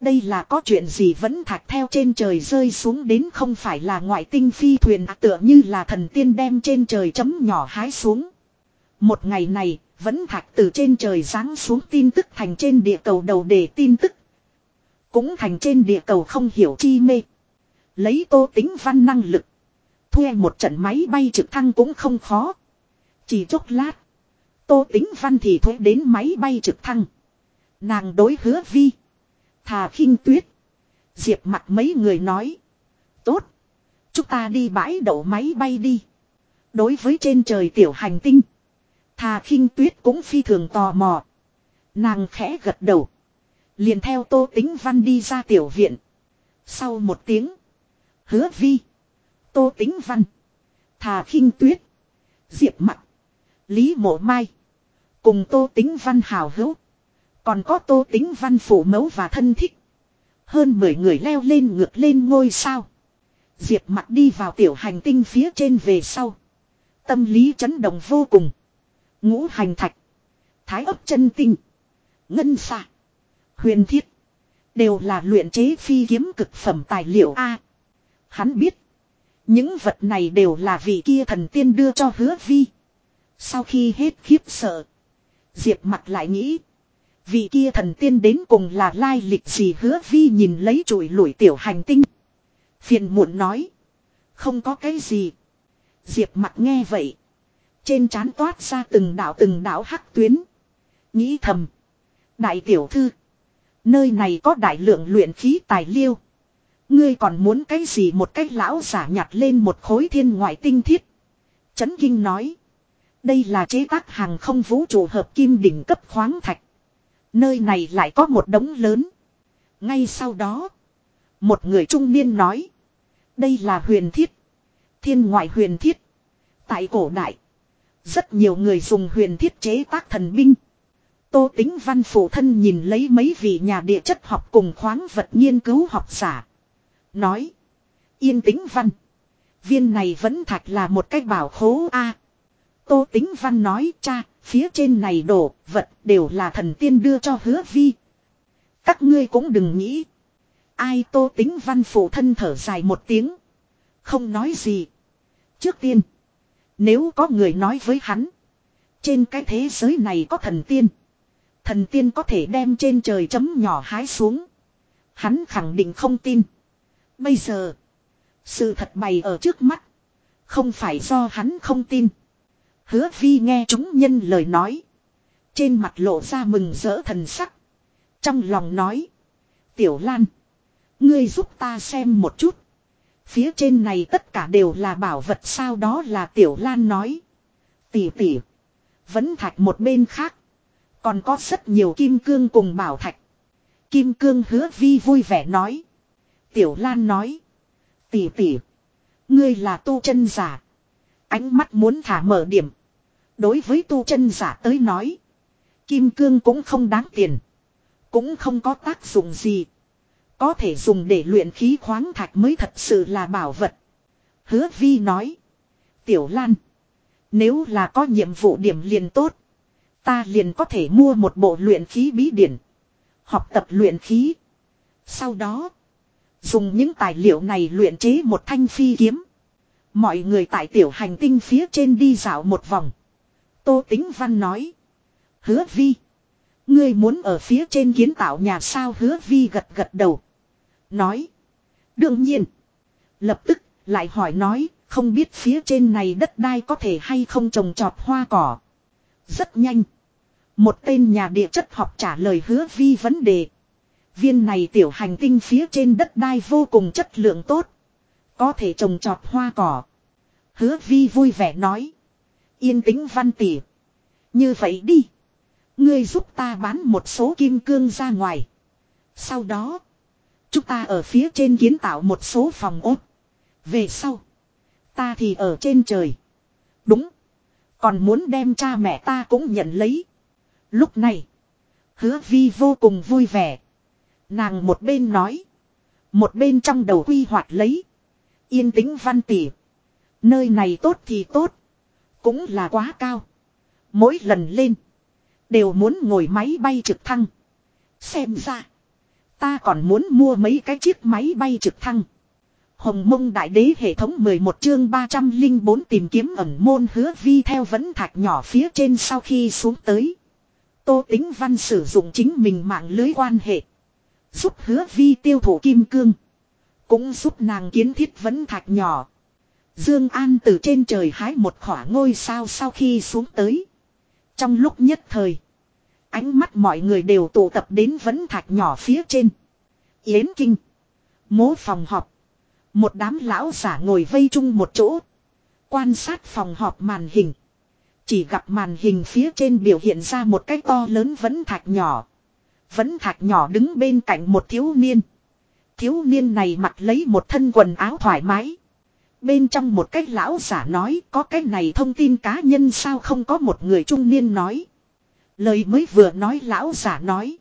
Đây là có chuyện gì vẫn thạch theo trên trời rơi xuống đến không phải là ngoại tinh phi thuyền à, tựa như là thần tiên đem trên trời chấm nhỏ hái xuống. Một ngày này, vẫn thạch từ trên trời giáng xuống tin tức thành trên địa cầu đầu để tin tức. Cũng thành trên địa cầu không hiểu chi mê. Lấy tô tính văn năng lực. Thuê một trận máy bay trực thăng cũng không khó. Chỉ chốc lát. Tô tính văn thì thuê đến máy bay trực thăng. Nàng đối hứa vi. Thà khinh tuyết. Diệp mặt mấy người nói. Tốt. Chúng ta đi bãi đậu máy bay đi. Đối với trên trời tiểu hành tinh. Thà khinh tuyết cũng phi thường tò mò. Nàng khẽ gật đầu. Liền theo tô tính văn đi ra tiểu viện. Sau một tiếng. Hứa vi. Tô tính văn. Thà khinh tuyết. Diệp Mặc, Lý mộ mai. Cùng tô tính văn hào hữu. Còn có tô tính văn phủ mẫu và thân thích. Hơn 10 người leo lên ngược lên ngôi sao. Diệp Mặc đi vào tiểu hành tinh phía trên về sau. Tâm lý chấn động vô cùng. Ngũ hành thạch. Thái ấp chân tinh. Ngân xạ. Huyền thiết. Đều là luyện chế phi kiếm cực phẩm tài liệu A. Hắn biết. Những vật này đều là vị kia thần tiên đưa cho hứa vi. Sau khi hết khiếp sợ. Diệp mặt lại nghĩ. Vị kia thần tiên đến cùng là lai lịch gì hứa vi nhìn lấy chuỗi lủi tiểu hành tinh. Phiền muộn nói. Không có cái gì. Diệp mặt nghe vậy. Trên trán toát ra từng đảo từng đảo hắc tuyến. Nghĩ thầm. Đại tiểu thư. Nơi này có đại lượng luyện khí tài liêu. Ngươi còn muốn cái gì một cách lão giả nhặt lên một khối thiên ngoại tinh thiết. Chấn Kinh nói. Đây là chế tác hàng không vũ trụ hợp kim đỉnh cấp khoáng thạch. Nơi này lại có một đống lớn. Ngay sau đó. Một người trung niên nói. Đây là huyền thiết. Thiên ngoại huyền thiết. Tại cổ đại. Rất nhiều người dùng huyền thiết chế tác thần binh. Tô tính văn phụ thân nhìn lấy mấy vị nhà địa chất học cùng khoáng vật nghiên cứu học giả. Nói. Yên tĩnh văn. Viên này vẫn thạch là một cái bảo khố A. Tô tính văn nói cha, phía trên này đổ, vật đều là thần tiên đưa cho hứa vi. Các ngươi cũng đừng nghĩ. Ai tô tính văn phụ thân thở dài một tiếng. Không nói gì. Trước tiên. Nếu có người nói với hắn. Trên cái thế giới này có thần tiên. Thần tiên có thể đem trên trời chấm nhỏ hái xuống. Hắn khẳng định không tin. Bây giờ. Sự thật bày ở trước mắt. Không phải do hắn không tin. Hứa vi nghe chúng nhân lời nói. Trên mặt lộ ra mừng rỡ thần sắc. Trong lòng nói. Tiểu Lan. Ngươi giúp ta xem một chút. Phía trên này tất cả đều là bảo vật sao đó là Tiểu Lan nói. Tỉ tỉ. Vẫn thạch một bên khác. Còn có rất nhiều kim cương cùng bảo thạch. Kim cương hứa vi vui vẻ nói. Tiểu Lan nói. tỷ tỷ, Ngươi là tu chân giả. Ánh mắt muốn thả mở điểm. Đối với tu chân giả tới nói. Kim cương cũng không đáng tiền. Cũng không có tác dụng gì. Có thể dùng để luyện khí khoáng thạch mới thật sự là bảo vật. Hứa vi nói. Tiểu Lan. Nếu là có nhiệm vụ điểm liền tốt. Ta liền có thể mua một bộ luyện khí bí điển. Học tập luyện khí. Sau đó. Dùng những tài liệu này luyện chế một thanh phi kiếm. Mọi người tại tiểu hành tinh phía trên đi dạo một vòng. Tô Tính Văn nói. Hứa vi. Ngươi muốn ở phía trên kiến tạo nhà sao hứa vi gật gật đầu. Nói. Đương nhiên. Lập tức lại hỏi nói. Không biết phía trên này đất đai có thể hay không trồng trọt hoa cỏ. Rất nhanh. Một tên nhà địa chất học trả lời hứa vi vấn đề. Viên này tiểu hành tinh phía trên đất đai vô cùng chất lượng tốt. Có thể trồng trọt hoa cỏ. Hứa vi vui vẻ nói. Yên tĩnh văn tỉ. Như vậy đi. Ngươi giúp ta bán một số kim cương ra ngoài. Sau đó. Chúng ta ở phía trên kiến tạo một số phòng ốt. Về sau. Ta thì ở trên trời. Đúng. Còn muốn đem cha mẹ ta cũng nhận lấy. Lúc này. Hứa vi vô cùng vui vẻ. Nàng một bên nói. Một bên trong đầu quy hoạch lấy. Yên tĩnh văn tỉ. Nơi này tốt thì tốt. Cũng là quá cao. Mỗi lần lên. Đều muốn ngồi máy bay trực thăng. Xem ra. Ta còn muốn mua mấy cái chiếc máy bay trực thăng. Hồng mông đại đế hệ thống 11 chương 304 tìm kiếm ẩn môn hứa vi theo vẫn thạch nhỏ phía trên sau khi xuống tới. Tô tính văn sử dụng chính mình mạng lưới quan hệ. Giúp hứa vi tiêu thụ kim cương. Cũng giúp nàng kiến thiết vấn thạch nhỏ. Dương An từ trên trời hái một khỏa ngôi sao sau khi xuống tới. Trong lúc nhất thời. Ánh mắt mọi người đều tụ tập đến vấn thạch nhỏ phía trên. Yến Kinh. Mố phòng họp. Một đám lão giả ngồi vây chung một chỗ. Quan sát phòng họp màn hình. Chỉ gặp màn hình phía trên biểu hiện ra một cái to lớn vấn thạch nhỏ vẫn thạch nhỏ đứng bên cạnh một thiếu niên. Thiếu niên này mặc lấy một thân quần áo thoải mái. Bên trong một cái lão giả nói, có cái này thông tin cá nhân sao không có một người trung niên nói. Lời mới vừa nói, lão giả nói.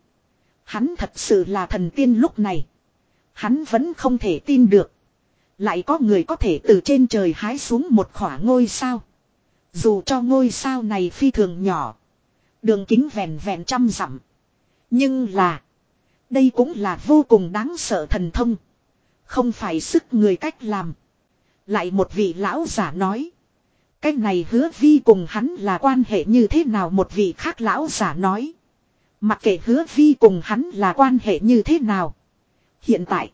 Hắn thật sự là thần tiên lúc này. Hắn vẫn không thể tin được. Lại có người có thể từ trên trời hái xuống một khỏa ngôi sao. Dù cho ngôi sao này phi thường nhỏ. Đường kính vẹn vẹn trăm dặm. Nhưng là. Đây cũng là vô cùng đáng sợ thần thông. Không phải sức người cách làm. Lại một vị lão giả nói. Cái này hứa vi cùng hắn là quan hệ như thế nào một vị khác lão giả nói. Mặc kệ hứa vi cùng hắn là quan hệ như thế nào. Hiện tại.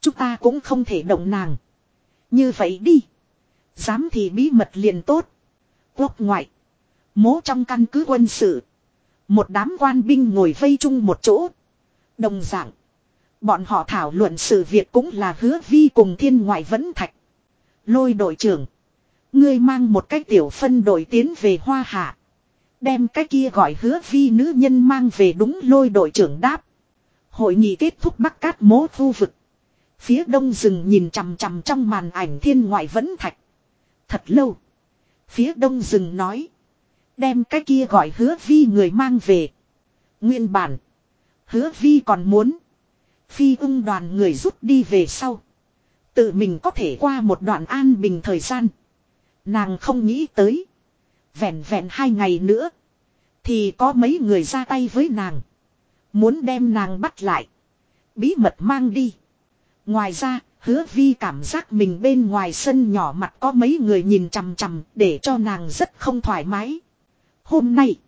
Chúng ta cũng không thể động nàng. Như vậy đi. Dám thì bí mật liền tốt. Quốc ngoại. Mố trong căn cứ quân sự. Một đám quan binh ngồi vây chung một chỗ. Đồng dạng. Bọn họ thảo luận sự việc cũng là hứa vi cùng thiên ngoại vẫn thạch. Lôi đội trưởng. Ngươi mang một cái tiểu phân đội tiến về hoa hạ. Đem cái kia gọi hứa vi nữ nhân mang về đúng lôi đội trưởng đáp. Hội nghị kết thúc bắc cát mố khu vực. Phía đông rừng nhìn chằm chằm trong màn ảnh thiên ngoại vẫn thạch. Thật lâu. Phía đông rừng nói. Đem cái kia gọi hứa vi người mang về. Nguyên bản. Hứa vi còn muốn. Phi ung đoàn người rút đi về sau. Tự mình có thể qua một đoạn an bình thời gian. Nàng không nghĩ tới. Vẹn vẹn hai ngày nữa. Thì có mấy người ra tay với nàng. Muốn đem nàng bắt lại. Bí mật mang đi. Ngoài ra, hứa vi cảm giác mình bên ngoài sân nhỏ mặt có mấy người nhìn chằm chằm để cho nàng rất không thoải mái. Hôm nay,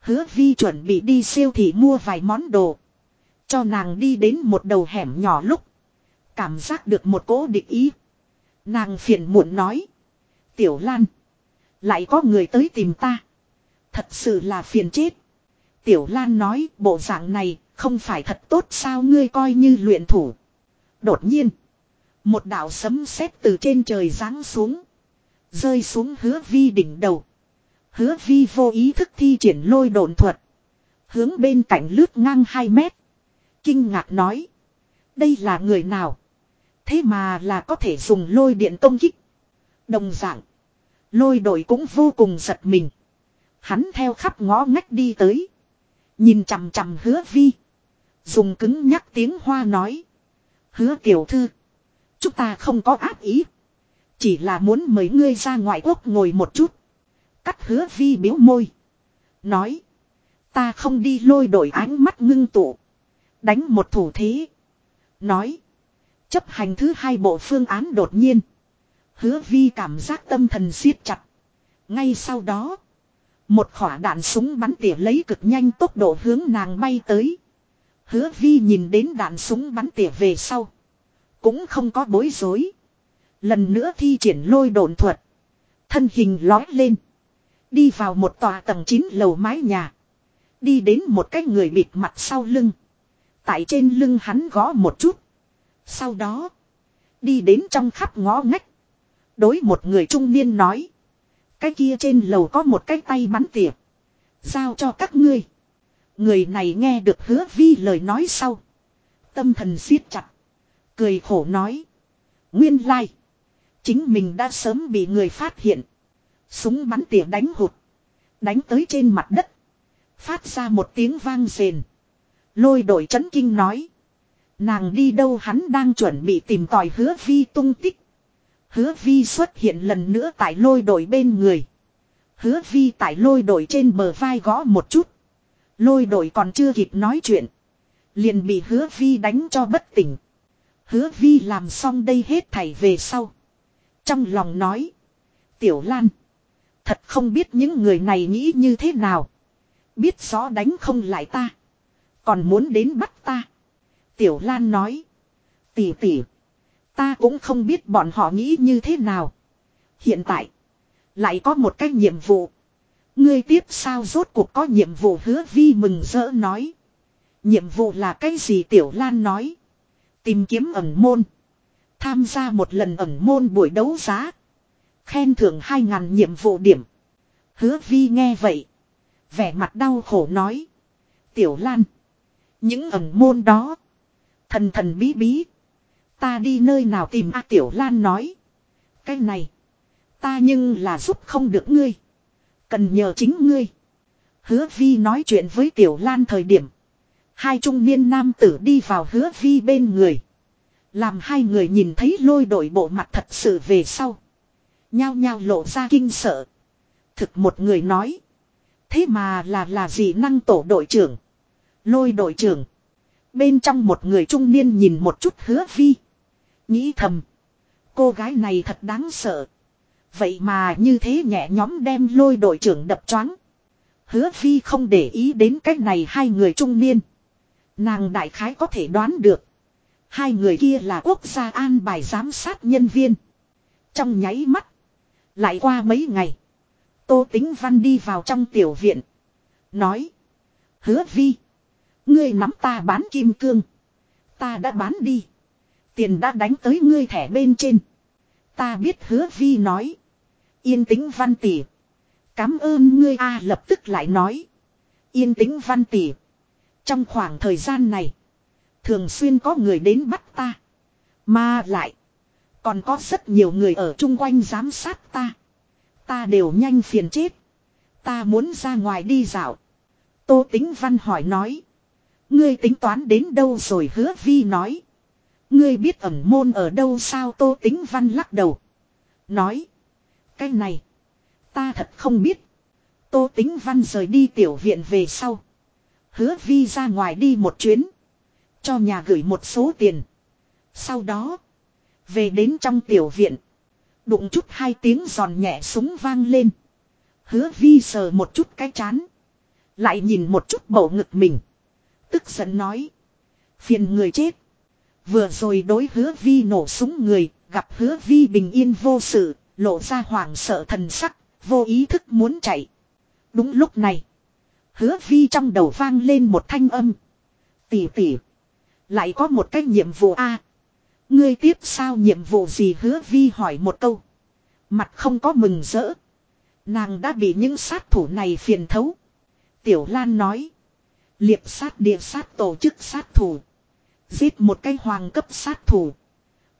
hứa vi chuẩn bị đi siêu thị mua vài món đồ. Cho nàng đi đến một đầu hẻm nhỏ lúc. Cảm giác được một cố định ý. Nàng phiền muộn nói. Tiểu Lan. Lại có người tới tìm ta. Thật sự là phiền chết. Tiểu Lan nói bộ dạng này không phải thật tốt sao ngươi coi như luyện thủ. Đột nhiên. Một đạo sấm sét từ trên trời giáng xuống. Rơi xuống hứa vi đỉnh đầu. Hứa vi vô ý thức thi triển lôi độn thuật. Hướng bên cạnh lướt ngang 2 mét. Kinh ngạc nói. Đây là người nào? Thế mà là có thể dùng lôi điện công kích. Đồng dạng. Lôi đội cũng vô cùng giật mình. Hắn theo khắp ngõ ngách đi tới. Nhìn chằm chằm hứa vi. Dùng cứng nhắc tiếng hoa nói. Hứa tiểu thư. Chúng ta không có ác ý. Chỉ là muốn mời ngươi ra ngoại quốc ngồi một chút. Cắt hứa vi biếu môi. Nói. Ta không đi lôi đổi ánh mắt ngưng tụ. Đánh một thủ thế. Nói. Chấp hành thứ hai bộ phương án đột nhiên. Hứa vi cảm giác tâm thần siết chặt. Ngay sau đó. Một khỏa đạn súng bắn tỉa lấy cực nhanh tốc độ hướng nàng bay tới. Hứa vi nhìn đến đạn súng bắn tỉa về sau. Cũng không có bối rối. Lần nữa thi triển lôi đồn thuật. Thân hình lói lên. Đi vào một tòa tầng 9 lầu mái nhà. Đi đến một cái người bịt mặt sau lưng. Tại trên lưng hắn gõ một chút. Sau đó. Đi đến trong khắp ngõ ngách. Đối một người trung niên nói. Cái kia trên lầu có một cái tay bắn tỉa. Giao cho các ngươi. Người này nghe được hứa vi lời nói sau. Tâm thần siết chặt. Cười khổ nói. Nguyên lai. Chính mình đã sớm bị người phát hiện. Súng bắn tỉa đánh hụt. Đánh tới trên mặt đất. Phát ra một tiếng vang rền. Lôi đội chấn kinh nói. Nàng đi đâu hắn đang chuẩn bị tìm tòi hứa vi tung tích. Hứa vi xuất hiện lần nữa tại lôi đội bên người. Hứa vi tại lôi đội trên bờ vai gõ một chút. Lôi đội còn chưa kịp nói chuyện. Liền bị hứa vi đánh cho bất tỉnh. Hứa vi làm xong đây hết thảy về sau. Trong lòng nói. Tiểu Lan. Thật không biết những người này nghĩ như thế nào. Biết rõ đánh không lại ta. Còn muốn đến bắt ta. Tiểu Lan nói. Tỷ tỷ. Ta cũng không biết bọn họ nghĩ như thế nào. Hiện tại. Lại có một cái nhiệm vụ. Ngươi tiếp sao rốt cuộc có nhiệm vụ hứa vi mừng rỡ nói. Nhiệm vụ là cái gì Tiểu Lan nói. Tìm kiếm ẩn môn. Tham gia một lần ẩn môn buổi đấu giá. Khen thưởng hai ngàn nhiệm vụ điểm. Hứa vi nghe vậy. Vẻ mặt đau khổ nói. Tiểu Lan. Những ẩn môn đó. Thần thần bí bí. Ta đi nơi nào tìm A Tiểu Lan nói. Cái này. Ta nhưng là giúp không được ngươi. Cần nhờ chính ngươi. Hứa vi nói chuyện với Tiểu Lan thời điểm. Hai trung niên nam tử đi vào hứa vi bên người. Làm hai người nhìn thấy lôi đội bộ mặt thật sự về sau. Nhao nhao lộ ra kinh sợ. Thực một người nói. Thế mà là là gì năng tổ đội trưởng. Lôi đội trưởng. Bên trong một người trung niên nhìn một chút hứa vi. Nghĩ thầm. Cô gái này thật đáng sợ. Vậy mà như thế nhẹ nhóm đem lôi đội trưởng đập choáng. Hứa vi không để ý đến cách này hai người trung niên. Nàng đại khái có thể đoán được. Hai người kia là quốc gia an bài giám sát nhân viên. Trong nháy mắt. Lại qua mấy ngày. Tô Tính Văn đi vào trong tiểu viện. Nói. Hứa vi. Ngươi nắm ta bán kim cương. Ta đã bán đi. Tiền đã đánh tới ngươi thẻ bên trên. Ta biết hứa vi nói. Yên tĩnh văn tỷ. Cám ơn ngươi a, lập tức lại nói. Yên tĩnh văn tỷ. Trong khoảng thời gian này. Thường xuyên có người đến bắt ta. Mà lại. Còn có rất nhiều người ở chung quanh giám sát ta. Ta đều nhanh phiền chết. Ta muốn ra ngoài đi dạo. Tô Tính Văn hỏi nói. Ngươi tính toán đến đâu rồi hứa vi nói. Ngươi biết ẩn môn ở đâu sao Tô Tính Văn lắc đầu. Nói. Cái này. Ta thật không biết. Tô Tính Văn rời đi tiểu viện về sau. Hứa vi ra ngoài đi một chuyến. Cho nhà gửi một số tiền. Sau đó. Về đến trong tiểu viện. Đụng chút hai tiếng giòn nhẹ súng vang lên. Hứa vi sờ một chút cái chán. Lại nhìn một chút bầu ngực mình. Tức giận nói. Phiền người chết. Vừa rồi đối hứa vi nổ súng người. Gặp hứa vi bình yên vô sự. Lộ ra hoảng sợ thần sắc. Vô ý thức muốn chạy. Đúng lúc này. Hứa vi trong đầu vang lên một thanh âm. Tỉ tỉ. Lại có một cái nhiệm vụ A ngươi tiếp sao nhiệm vụ gì hứa vi hỏi một câu. Mặt không có mừng rỡ. Nàng đã bị những sát thủ này phiền thấu. Tiểu Lan nói. Liệp sát địa sát tổ chức sát thủ. Giết một cái hoàng cấp sát thủ.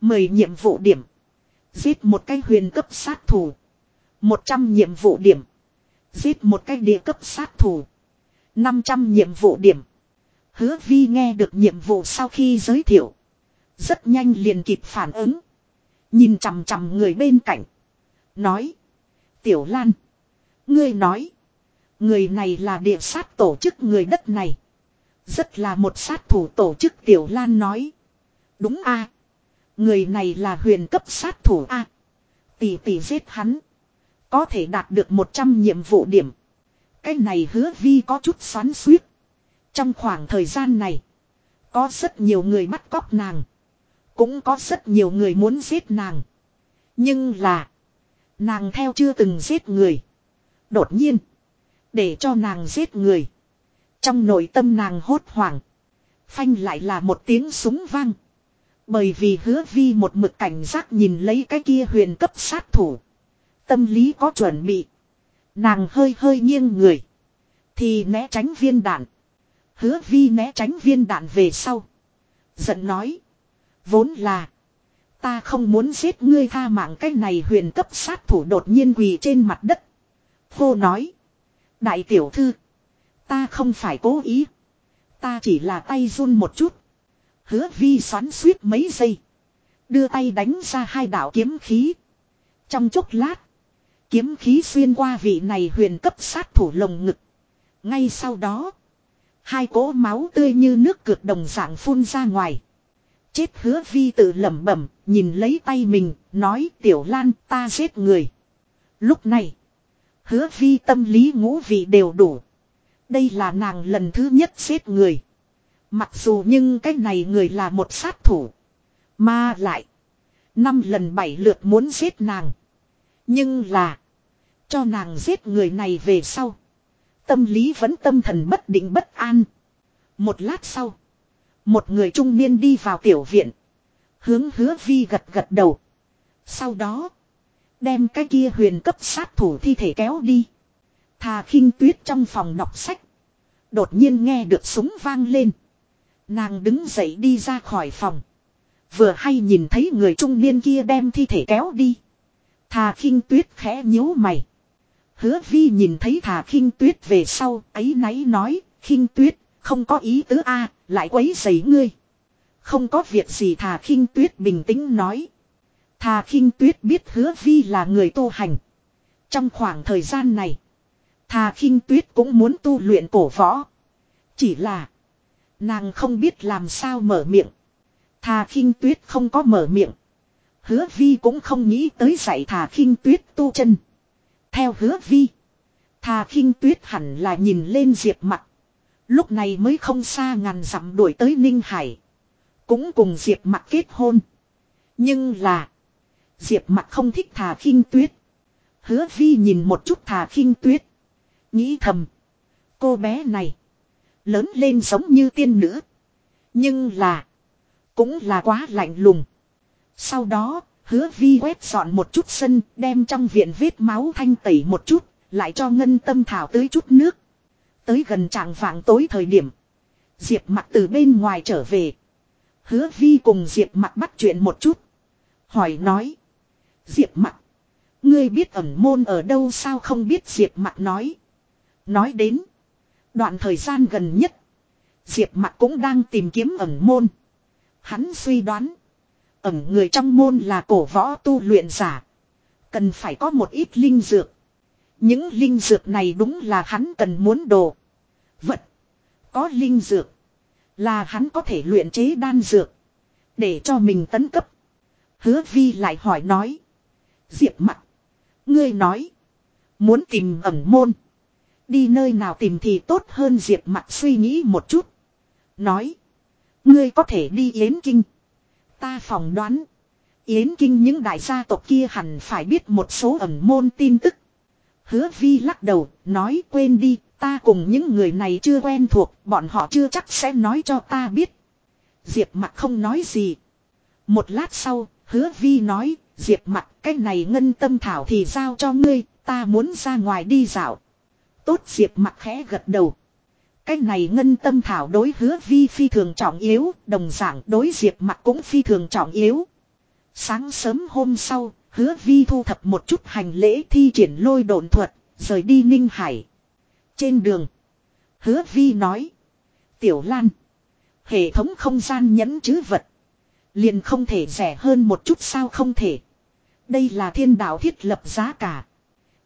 Mời nhiệm vụ điểm. Giết một cái huyền cấp sát thủ. một trăm nhiệm vụ điểm. Giết một cái địa cấp sát thủ. năm trăm nhiệm vụ điểm. Hứa vi nghe được nhiệm vụ sau khi giới thiệu. Rất nhanh liền kịp phản ứng. Nhìn chằm chằm người bên cạnh. Nói. Tiểu Lan. Ngươi nói. Người này là địa sát tổ chức người đất này. Rất là một sát thủ tổ chức Tiểu Lan nói. Đúng a, Người này là huyền cấp sát thủ a Tỷ tỷ giết hắn. Có thể đạt được 100 nhiệm vụ điểm. Cái này hứa vi có chút xoắn suýt. Trong khoảng thời gian này. Có rất nhiều người bắt cóc nàng. Cũng có rất nhiều người muốn giết nàng. Nhưng là. Nàng theo chưa từng giết người. Đột nhiên. Để cho nàng giết người. Trong nội tâm nàng hốt hoảng. Phanh lại là một tiếng súng vang. Bởi vì hứa vi một mực cảnh giác nhìn lấy cái kia huyền cấp sát thủ. Tâm lý có chuẩn bị. Nàng hơi hơi nghiêng người. Thì né tránh viên đạn. Hứa vi né tránh viên đạn về sau. Giận nói. Vốn là. Ta không muốn giết ngươi tha mạng cái này huyền cấp sát thủ đột nhiên quỳ trên mặt đất. Cô nói. Đại tiểu thư. Ta không phải cố ý. Ta chỉ là tay run một chút. Hứa vi xoắn suýt mấy giây. Đưa tay đánh ra hai đạo kiếm khí. Trong chốc lát. Kiếm khí xuyên qua vị này huyền cấp sát thủ lồng ngực. Ngay sau đó. Hai cỗ máu tươi như nước cược đồng dạng phun ra ngoài. Chết hứa vi tự lẩm bẩm, nhìn lấy tay mình, nói tiểu lan ta giết người. Lúc này, hứa vi tâm lý ngũ vị đều đủ. Đây là nàng lần thứ nhất giết người. Mặc dù nhưng cái này người là một sát thủ. Mà lại, năm lần bảy lượt muốn giết nàng. Nhưng là, cho nàng giết người này về sau. Tâm lý vẫn tâm thần bất định bất an. Một lát sau. Một người trung niên đi vào tiểu viện. Hướng hứa vi gật gật đầu. Sau đó. Đem cái kia huyền cấp sát thủ thi thể kéo đi. Thà khinh tuyết trong phòng đọc sách. Đột nhiên nghe được súng vang lên. Nàng đứng dậy đi ra khỏi phòng. Vừa hay nhìn thấy người trung niên kia đem thi thể kéo đi. Thà khinh tuyết khẽ nhíu mày. Hứa vi nhìn thấy thà khinh tuyết về sau, ấy náy nói, khinh tuyết, không có ý tứ a lại quấy giấy ngươi. Không có việc gì thà khinh tuyết bình tĩnh nói. Thà khinh tuyết biết hứa vi là người tu hành. Trong khoảng thời gian này, thà khinh tuyết cũng muốn tu luyện cổ võ. Chỉ là, nàng không biết làm sao mở miệng. Thà khinh tuyết không có mở miệng. Hứa vi cũng không nghĩ tới dạy thà khinh tuyết tu chân. Theo hứa vi. Thà khinh tuyết hẳn là nhìn lên diệp mặt. Lúc này mới không xa ngàn dặm đuổi tới Ninh Hải. Cũng cùng diệp mặt kết hôn. Nhưng là. Diệp mặt không thích thà khinh tuyết. Hứa vi nhìn một chút thà khinh tuyết. Nghĩ thầm. Cô bé này. Lớn lên giống như tiên nữ. Nhưng là. Cũng là quá lạnh lùng. Sau đó Hứa vi quét dọn một chút sân, đem trong viện vết máu thanh tẩy một chút, lại cho ngân tâm thảo tới chút nước. Tới gần trạng vạng tối thời điểm. Diệp mặt từ bên ngoài trở về. Hứa vi cùng Diệp mặt bắt chuyện một chút. Hỏi nói. Diệp mặt. Ngươi biết ẩn môn ở đâu sao không biết Diệp mặt nói. Nói đến. Đoạn thời gian gần nhất. Diệp mặt cũng đang tìm kiếm ẩn môn. Hắn suy đoán. ẩn người trong môn là cổ võ tu luyện giả. Cần phải có một ít linh dược. Những linh dược này đúng là hắn cần muốn đồ. Vật. Có linh dược. Là hắn có thể luyện chế đan dược. Để cho mình tấn cấp. Hứa vi lại hỏi nói. Diệp mặt. Ngươi nói. Muốn tìm ẩn môn. Đi nơi nào tìm thì tốt hơn Diệp mặt suy nghĩ một chút. Nói. Ngươi có thể đi Yến Kinh. Ta phỏng đoán. Yến kinh những đại gia tộc kia hẳn phải biết một số ẩn môn tin tức. Hứa vi lắc đầu, nói quên đi, ta cùng những người này chưa quen thuộc, bọn họ chưa chắc sẽ nói cho ta biết. Diệp mặt không nói gì. Một lát sau, hứa vi nói, Diệp mặt cái này ngân tâm thảo thì giao cho ngươi, ta muốn ra ngoài đi dạo. Tốt Diệp mặt khẽ gật đầu. Cái này ngân tâm thảo đối hứa vi phi thường trọng yếu, đồng dạng đối diệp mặt cũng phi thường trọng yếu. Sáng sớm hôm sau, hứa vi thu thập một chút hành lễ thi triển lôi đồn thuật, rời đi Ninh Hải. Trên đường, hứa vi nói. Tiểu Lan, hệ thống không gian nhẫn chứ vật. Liền không thể rẻ hơn một chút sao không thể. Đây là thiên đạo thiết lập giá cả.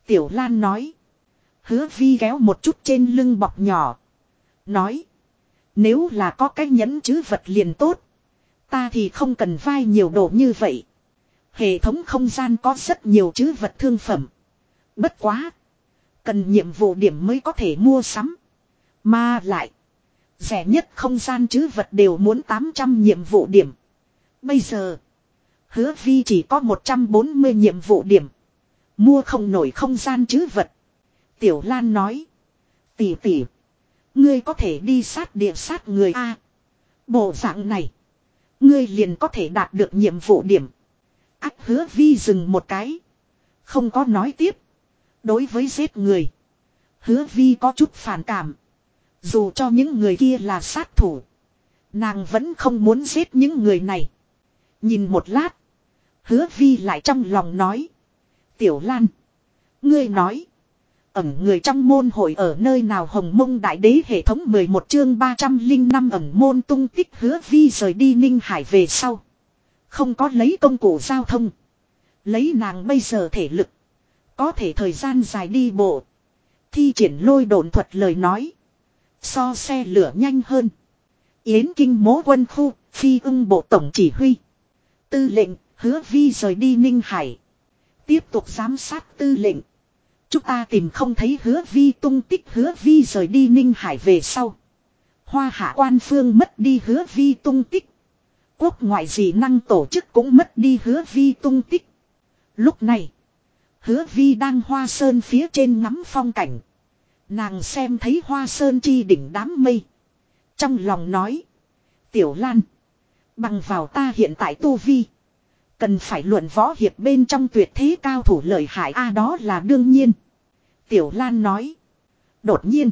Tiểu Lan nói. Hứa vi kéo một chút trên lưng bọc nhỏ. Nói. Nếu là có cái nhẫn chứ vật liền tốt. Ta thì không cần vai nhiều đồ như vậy. Hệ thống không gian có rất nhiều chứ vật thương phẩm. Bất quá. Cần nhiệm vụ điểm mới có thể mua sắm. Mà lại. Rẻ nhất không gian chứ vật đều muốn 800 nhiệm vụ điểm. Bây giờ. Hứa vi chỉ có 140 nhiệm vụ điểm. Mua không nổi không gian chứ vật. Tiểu Lan nói. Tỷ tỷ. Ngươi có thể đi sát địa sát người A. Bộ dạng này. Ngươi liền có thể đạt được nhiệm vụ điểm. Ác hứa vi dừng một cái. Không có nói tiếp. Đối với giết người. Hứa vi có chút phản cảm. Dù cho những người kia là sát thủ. Nàng vẫn không muốn giết những người này. Nhìn một lát. Hứa vi lại trong lòng nói. Tiểu Lan. Ngươi nói. Ẩm người trong môn hội ở nơi nào hồng mông đại đế hệ thống 11 chương 305 ẩm môn tung tích hứa vi rời đi Ninh Hải về sau. Không có lấy công cụ giao thông. Lấy nàng bây giờ thể lực. Có thể thời gian dài đi bộ. Thi triển lôi đồn thuật lời nói. So xe lửa nhanh hơn. Yến kinh mố quân khu, phi ưng bộ tổng chỉ huy. Tư lệnh, hứa vi rời đi Ninh Hải. Tiếp tục giám sát tư lệnh. Chúng ta tìm không thấy hứa vi tung tích hứa vi rời đi Ninh Hải về sau. Hoa hạ quan phương mất đi hứa vi tung tích. Quốc ngoại dị năng tổ chức cũng mất đi hứa vi tung tích. Lúc này, hứa vi đang hoa sơn phía trên ngắm phong cảnh. Nàng xem thấy hoa sơn chi đỉnh đám mây. Trong lòng nói. Tiểu Lan. Bằng vào ta hiện tại tu vi. Cần phải luận võ hiệp bên trong tuyệt thế cao thủ lợi hại a, đó là đương nhiên. Tiểu Lan nói. Đột nhiên.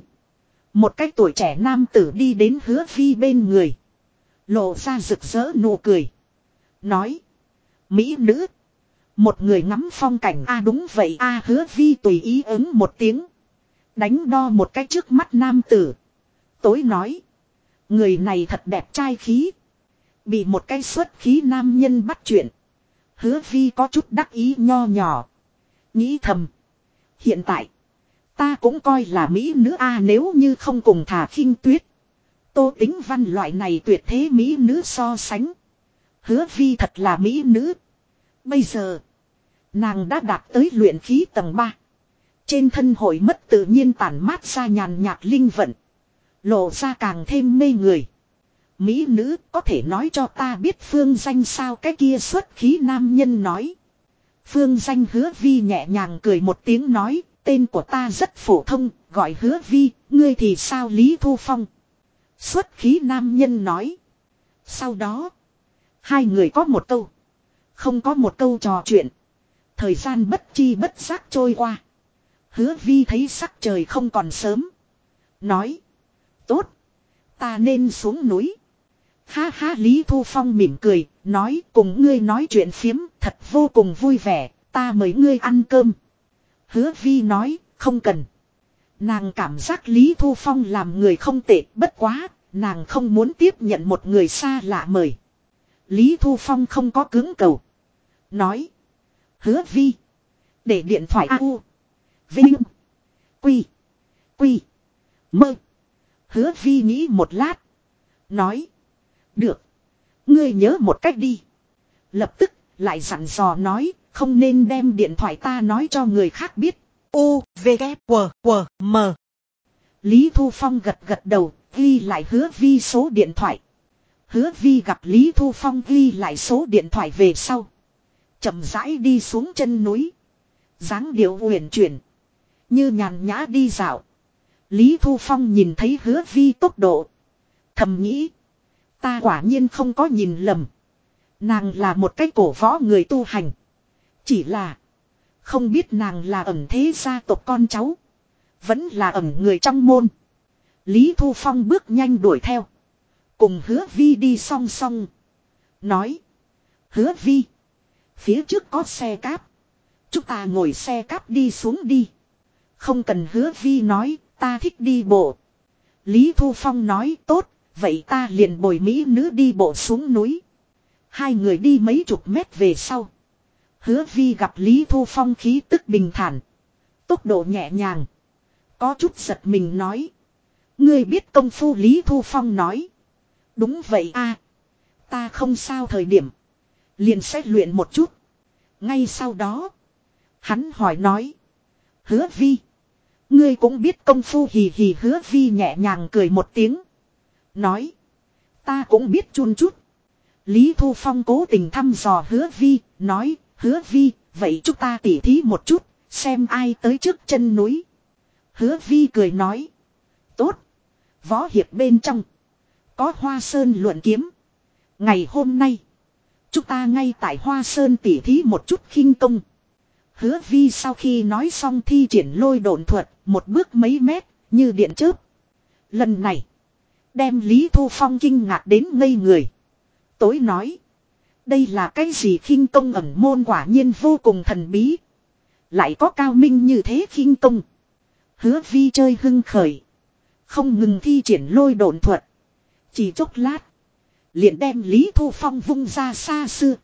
Một cái tuổi trẻ nam tử đi đến hứa vi bên người. Lộ ra rực rỡ nụ cười. Nói. Mỹ nữ. Một người ngắm phong cảnh, a, đúng vậy, a, hứa vi tùy ý ứng một tiếng. Đánh đo một cái trước mắt nam tử. Tối nói. Người này thật đẹp trai khí. Bị một cái xuất khí nam nhân bắt chuyện. Hứa vi có chút đắc ý nho nhỏ. Nghĩ thầm. Hiện tại. Ta cũng coi là mỹ nữ a, nếu như không cùng thả khinh tuyết. Tô tính văn loại này tuyệt thế mỹ nữ so sánh. Hứa vi thật là mỹ nữ. Bây giờ. Nàng đã đạt tới luyện khí tầng 3. Trên thân hội mất tự nhiên tản mát ra nhàn nhạt linh vận. Lộ ra càng thêm mê người. Mỹ nữ, có thể nói cho ta biết phương danh sao cái kia xuất khí nam nhân nói. Phương danh hứa vi nhẹ nhàng cười một tiếng nói, tên của ta rất phổ thông, gọi hứa vi, ngươi thì sao Lý Thu Phong. Xuất khí nam nhân nói. Sau đó. Hai người có một câu. Không có một câu trò chuyện. Thời gian bất chi bất giác trôi qua. Hứa vi thấy sắc trời không còn sớm. Nói. Tốt. Ta nên xuống núi. Ha ha, Lý Thu Phong mỉm cười. Nói, cùng ngươi nói chuyện phiếm. Thật vô cùng vui vẻ. Ta mời ngươi ăn cơm. Hứa vi nói. Không cần. Nàng cảm giác Lý Thu Phong làm người không tệ, bất quá. Nàng không muốn tiếp nhận một người xa lạ mời. Lý Thu Phong không có cứng cầu. Nói. Hứa vi. Để điện thoại A U. Vinh. Quy. Quy. Mơ. Hứa vi nghĩ một lát. Nói. Được. Ngươi nhớ một cách đi. Lập tức lại dặn dò nói. Không nên đem điện thoại ta nói cho người khác biết. U, V, K, W, W, M. Lý Thu Phong gật gật đầu. Ghi lại hứa vi số điện thoại. Hứa vi gặp Lý Thu Phong ghi lại số điện thoại về sau chậm rãi đi xuống chân núi. dáng điệu huyền chuyển. Như nhàn nhã đi dạo. Lý Thu Phong nhìn thấy hứa vi tốc độ. Thầm nghĩ. Ta quả nhiên không có nhìn lầm. Nàng là một cái cổ võ người tu hành. Chỉ là. Không biết nàng là ẩn thế gia tộc con cháu. Vẫn là ẩn người trong môn. Lý Thu Phong bước nhanh đuổi theo. Cùng hứa vi đi song song. Nói. Hứa vi. Phía trước có xe cáp. Chúng ta ngồi xe cáp đi xuống đi. Không cần hứa vi nói, ta thích đi bộ. Lý Thu Phong nói tốt, vậy ta liền bồi mỹ nữ đi bộ xuống núi. Hai người đi mấy chục mét về sau. Hứa vi gặp Lý Thu Phong khí tức bình thản. Tốc độ nhẹ nhàng. Có chút giật mình nói. Ngươi biết công phu Lý Thu Phong nói. Đúng vậy a Ta không sao thời điểm. Liền xét luyện một chút. Ngay sau đó. Hắn hỏi nói. Hứa vi. Ngươi cũng biết công phu hì hì hứa vi nhẹ nhàng cười một tiếng. Nói. Ta cũng biết chun chút. Lý Thu Phong cố tình thăm dò hứa vi. Nói. Hứa vi. Vậy chúng ta tỉ thí một chút. Xem ai tới trước chân núi. Hứa vi cười nói. Tốt. Võ hiệp bên trong. Có hoa sơn luận kiếm. Ngày hôm nay. Chúng ta ngay tại hoa sơn tỉ thí một chút khinh công. Hứa vi sau khi nói xong thi triển lôi độn thuật. Một bước mấy mét. Như điện chớp. Lần này. Đem Lý Thu Phong kinh ngạc đến ngây người. Tối nói. Đây là cái gì khinh công ẩn môn quả nhiên vô cùng thần bí. Lại có cao minh như thế khinh công. Hứa vi chơi hưng khởi. Không ngừng thi triển lôi đồn thuật. Chỉ chốc lát. Liền đem Lý Thu Phong vung ra xa xưa.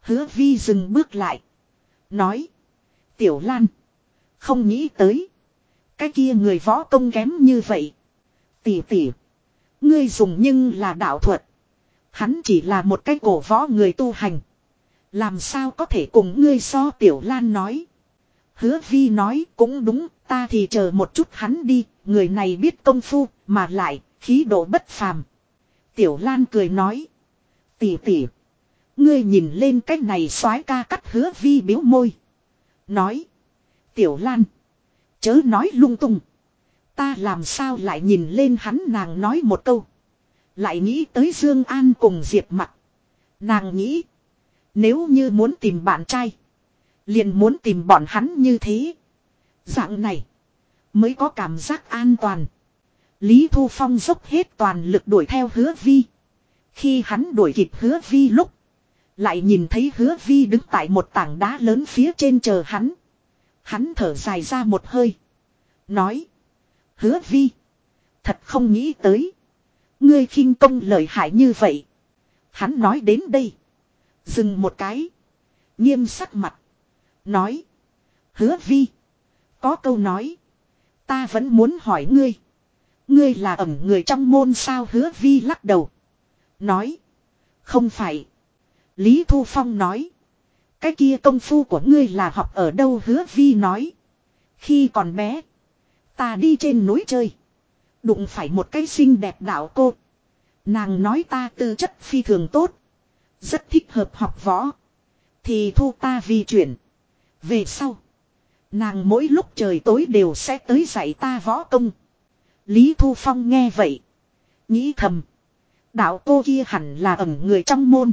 Hứa vi dừng bước lại. Nói. Tiểu Lan. Không nghĩ tới. Cái kia người võ công kém như vậy. Tỷ tỷ. Ngươi dùng nhưng là đạo thuật. Hắn chỉ là một cái cổ võ người tu hành. Làm sao có thể cùng ngươi so Tiểu Lan nói. Hứa vi nói, cũng đúng, ta thì chờ một chút hắn đi. Người này biết công phu, mà lại, khí độ bất phàm. Tiểu Lan cười nói. Tỷ tỷ. Ngươi nhìn lên cách này soái ca cắt hứa vi biếu môi. Nói. Tiểu Lan. Chớ nói lung tung. Ta làm sao lại nhìn lên hắn nàng nói một câu. Lại nghĩ tới Dương An cùng Diệp Mặc. Nàng nghĩ. Nếu như muốn tìm bạn trai. Liền muốn tìm bọn hắn như thế. Dạng này. Mới có cảm giác an toàn. Lý Thu Phong dốc hết toàn lực đuổi theo hứa vi. Khi hắn đuổi kịp hứa vi lúc. Lại nhìn thấy hứa vi đứng tại một tảng đá lớn phía trên chờ hắn. Hắn thở dài ra một hơi. Nói. Hứa vi. Thật không nghĩ tới. Ngươi khinh công lợi hại như vậy. Hắn nói đến đây. Dừng một cái. Nghiêm sắc mặt. Nói. Hứa vi. Có câu nói. Ta vẫn muốn hỏi ngươi. Ngươi là ẩm người trong môn sao hứa vi lắc đầu. Nói. Không phải. Lý Thu Phong nói. Cái kia công phu của ngươi là học ở đâu hứa vi nói. Khi còn bé. Ta đi trên núi chơi. Đụng phải một cái xinh đẹp đạo cô. Nàng nói ta tư chất phi thường tốt. Rất thích hợp học võ. Thì thu ta vi chuyển. Về sau. Nàng mỗi lúc trời tối đều sẽ tới dạy ta võ công. Lý Thu Phong nghe vậy. Nghĩ thầm. Đạo cô kia hẳn là ẩn người trong môn.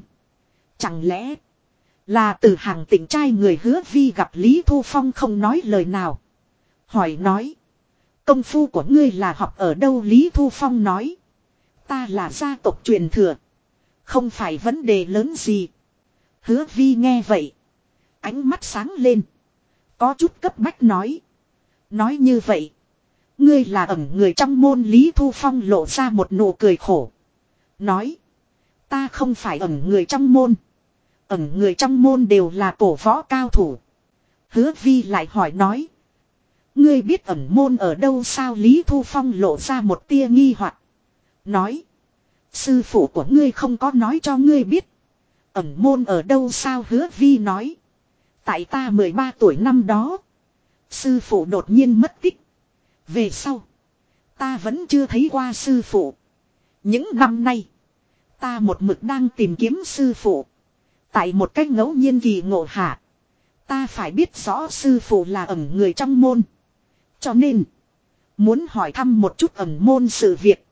Chẳng lẽ. Là từ hàng tỉnh trai người hứa vi gặp Lý Thu Phong không nói lời nào. Hỏi nói. Công phu của ngươi là học ở đâu Lý Thu Phong nói. Ta là gia tộc truyền thừa. Không phải vấn đề lớn gì. Hứa vi nghe vậy. Ánh mắt sáng lên. Có chút cấp bách nói. Nói như vậy. Ngươi là ẩn người trong môn Lý Thu Phong lộ ra một nụ cười khổ. Nói. Ta không phải ẩn người trong môn. Ẩn người trong môn đều là cổ võ cao thủ. Hứa vi lại hỏi nói. Ngươi biết ẩn môn ở đâu sao Lý Thu Phong lộ ra một tia nghi hoặc Nói. Sư phụ của ngươi không có nói cho ngươi biết. Ẩn môn ở đâu sao hứa vi nói. Tại ta 13 tuổi năm đó. Sư phụ đột nhiên mất tích. Về sau. Ta vẫn chưa thấy qua sư phụ. Những năm nay. Ta một mực đang tìm kiếm sư phụ. Tại một cách ngẫu nhiên kỳ ngộ hạ. Ta phải biết rõ sư phụ là ẩn người trong môn. Cho nên. Muốn hỏi thăm một chút ẩn môn sự việc.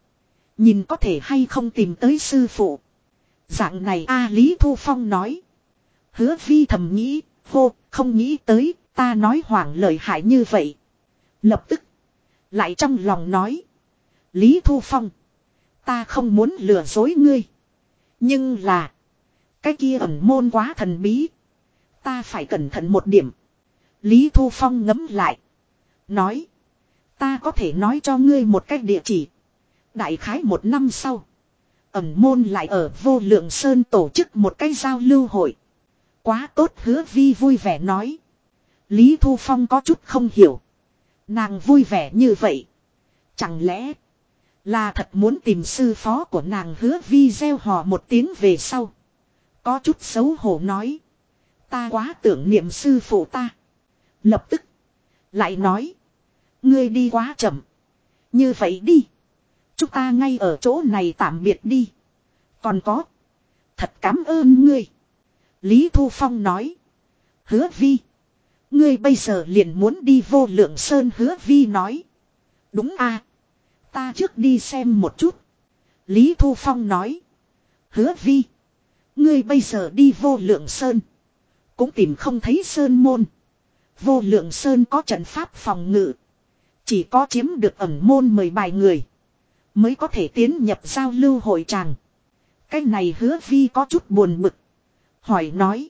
Nhìn có thể hay không tìm tới sư phụ. Dạng này A Lý Thu Phong nói. Hứa vi thầm nghĩ. Hô, không nghĩ tới, ta nói hoảng lời hại như vậy. Lập tức. Lại trong lòng nói. Lý Thu Phong. Ta không muốn lừa dối ngươi. Nhưng là. Cái kia ẩn môn quá thần bí. Ta phải cẩn thận một điểm. Lý Thu Phong ngấm lại. Nói. Ta có thể nói cho ngươi một cách địa chỉ. Đại khái một năm sau. Ẩm môn lại ở vô lượng sơn tổ chức một cái giao lưu hội. Quá tốt hứa vi vui vẻ nói. Lý Thu Phong có chút không hiểu. Nàng vui vẻ như vậy. Chẳng lẽ là thật muốn tìm sư phó của nàng hứa vi gieo hò một tiếng về sau. Có chút xấu hổ nói. Ta quá tưởng niệm sư phụ ta. Lập tức. Lại nói. Ngươi đi quá chậm. Như vậy đi. Chúng ta ngay ở chỗ này tạm biệt đi. Còn có. Thật cảm ơn ngươi. Lý Thu Phong nói. Hứa vi. Ngươi bây giờ liền muốn đi vô lượng sơn hứa vi nói. Đúng a Ta trước đi xem một chút. Lý Thu Phong nói. Hứa vi. Ngươi bây giờ đi vô lượng sơn. Cũng tìm không thấy sơn môn. Vô lượng sơn có trận pháp phòng ngự. Chỉ có chiếm được ẩn môn mời bài người. Mới có thể tiến nhập giao lưu hội tràng. Cái này hứa vi có chút buồn bực. Hỏi nói.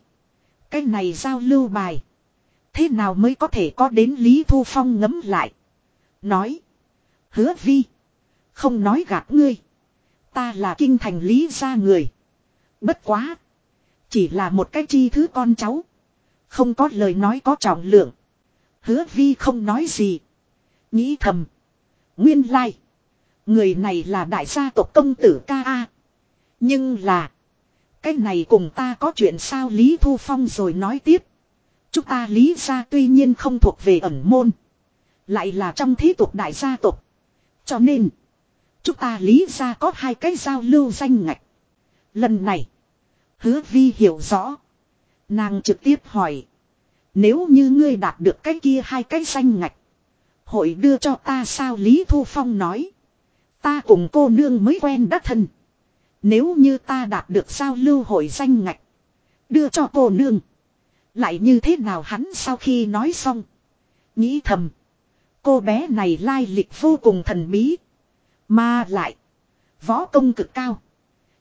Cái này giao lưu bài. Thế nào mới có thể có đến Lý Thu Phong ngấm lại. Nói. Hứa vi. Không nói gạt ngươi. Ta là kinh thành Lý gia người. Bất quá. Chỉ là một cái chi thứ con cháu. Không có lời nói có trọng lượng. Hứa vi không nói gì. Nghĩ thầm. Nguyên lai. Người này là đại gia tộc công tử ca a. Nhưng là. Cái này cùng ta có chuyện sao Lý Thu Phong rồi nói tiếp. Chúng ta Lý gia tuy nhiên không thuộc về ẩn môn. Lại là trong thế tục đại gia tộc. Cho nên. Chúng ta Lý gia có hai cái giao lưu danh ngạch. Lần này. Hứa vi hiểu rõ. Nàng trực tiếp hỏi. Nếu như ngươi đạt được cái kia hai cái danh ngạch. Hội đưa cho ta sao Lý Thu Phong nói. Ta cùng cô nương mới quen đắc thân. Nếu như ta đạt được giao lưu hội danh ngạch. Đưa cho cô nương. Lại như thế nào hắn sau khi nói xong. Nghĩ thầm. Cô bé này lai lịch vô cùng thần bí. Mà lại. Võ công cực cao.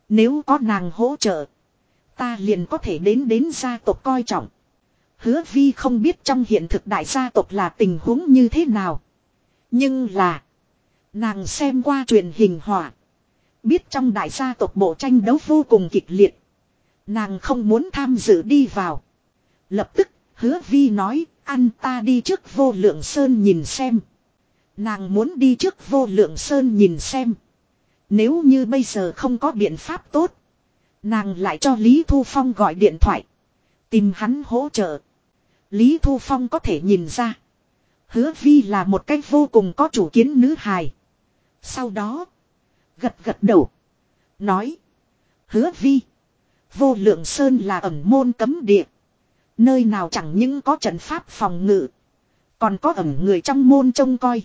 Nếu có nàng hỗ trợ. Ta liền có thể đến đến gia tộc coi trọng. Hứa vi không biết trong hiện thực đại gia tộc là tình huống như thế nào. Nhưng là. Nàng xem qua truyền hình hỏa. Biết trong đại gia tộc bộ tranh đấu vô cùng kịch liệt. Nàng không muốn tham dự đi vào. Lập tức, hứa vi nói, ăn ta đi trước vô lượng sơn nhìn xem. Nàng muốn đi trước vô lượng sơn nhìn xem. Nếu như bây giờ không có biện pháp tốt. Nàng lại cho Lý Thu Phong gọi điện thoại. Tìm hắn hỗ trợ. Lý Thu Phong có thể nhìn ra. Hứa Vi là một cách vô cùng có chủ kiến nữ hài. Sau đó. Gật gật đầu. Nói. Hứa Vi. Vô lượng sơn là ẩn môn cấm địa. Nơi nào chẳng những có trận pháp phòng ngự. Còn có ẩn người trong môn trông coi.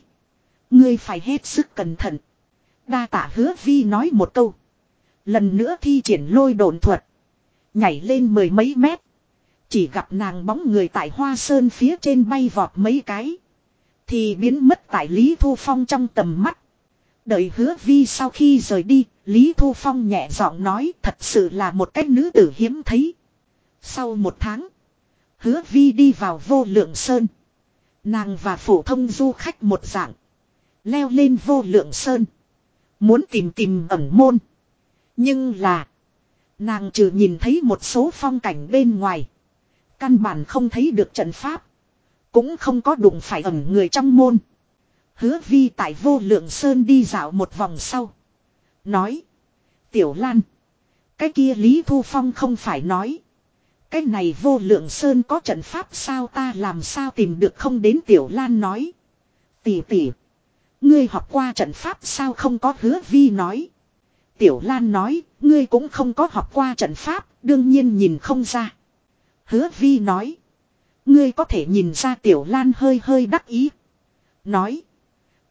Ngươi phải hết sức cẩn thận. Đa tả hứa vi nói một câu. Lần nữa thi triển lôi đồn thuật. Nhảy lên mười mấy mét. Chỉ gặp nàng bóng người tại hoa sơn phía trên bay vọt mấy cái. Thì biến mất tại Lý Thu Phong trong tầm mắt. Đợi hứa vi sau khi rời đi, Lý Thu Phong nhẹ giọng nói thật sự là một cách nữ tử hiếm thấy. Sau một tháng, hứa vi đi vào vô lượng sơn. Nàng và phổ thông du khách một dạng. Leo lên vô lượng sơn. Muốn tìm tìm ẩn môn. Nhưng là. Nàng trừ nhìn thấy một số phong cảnh bên ngoài. Căn bản không thấy được trận pháp. Cũng không có đụng phải ẩn người trong môn. Hứa vi tại vô lượng sơn đi dạo một vòng sau. Nói. Tiểu Lan. Cái kia Lý Thu Phong không phải nói. Cái này vô lượng sơn có trận pháp sao ta làm sao tìm được không đến Tiểu Lan nói. Tỷ tỷ. Ngươi học qua trận pháp sao không có hứa vi nói. Tiểu Lan nói, ngươi cũng không có học qua trận pháp, đương nhiên nhìn không ra. Hứa vi nói. Ngươi có thể nhìn ra Tiểu Lan hơi hơi đắc ý. Nói.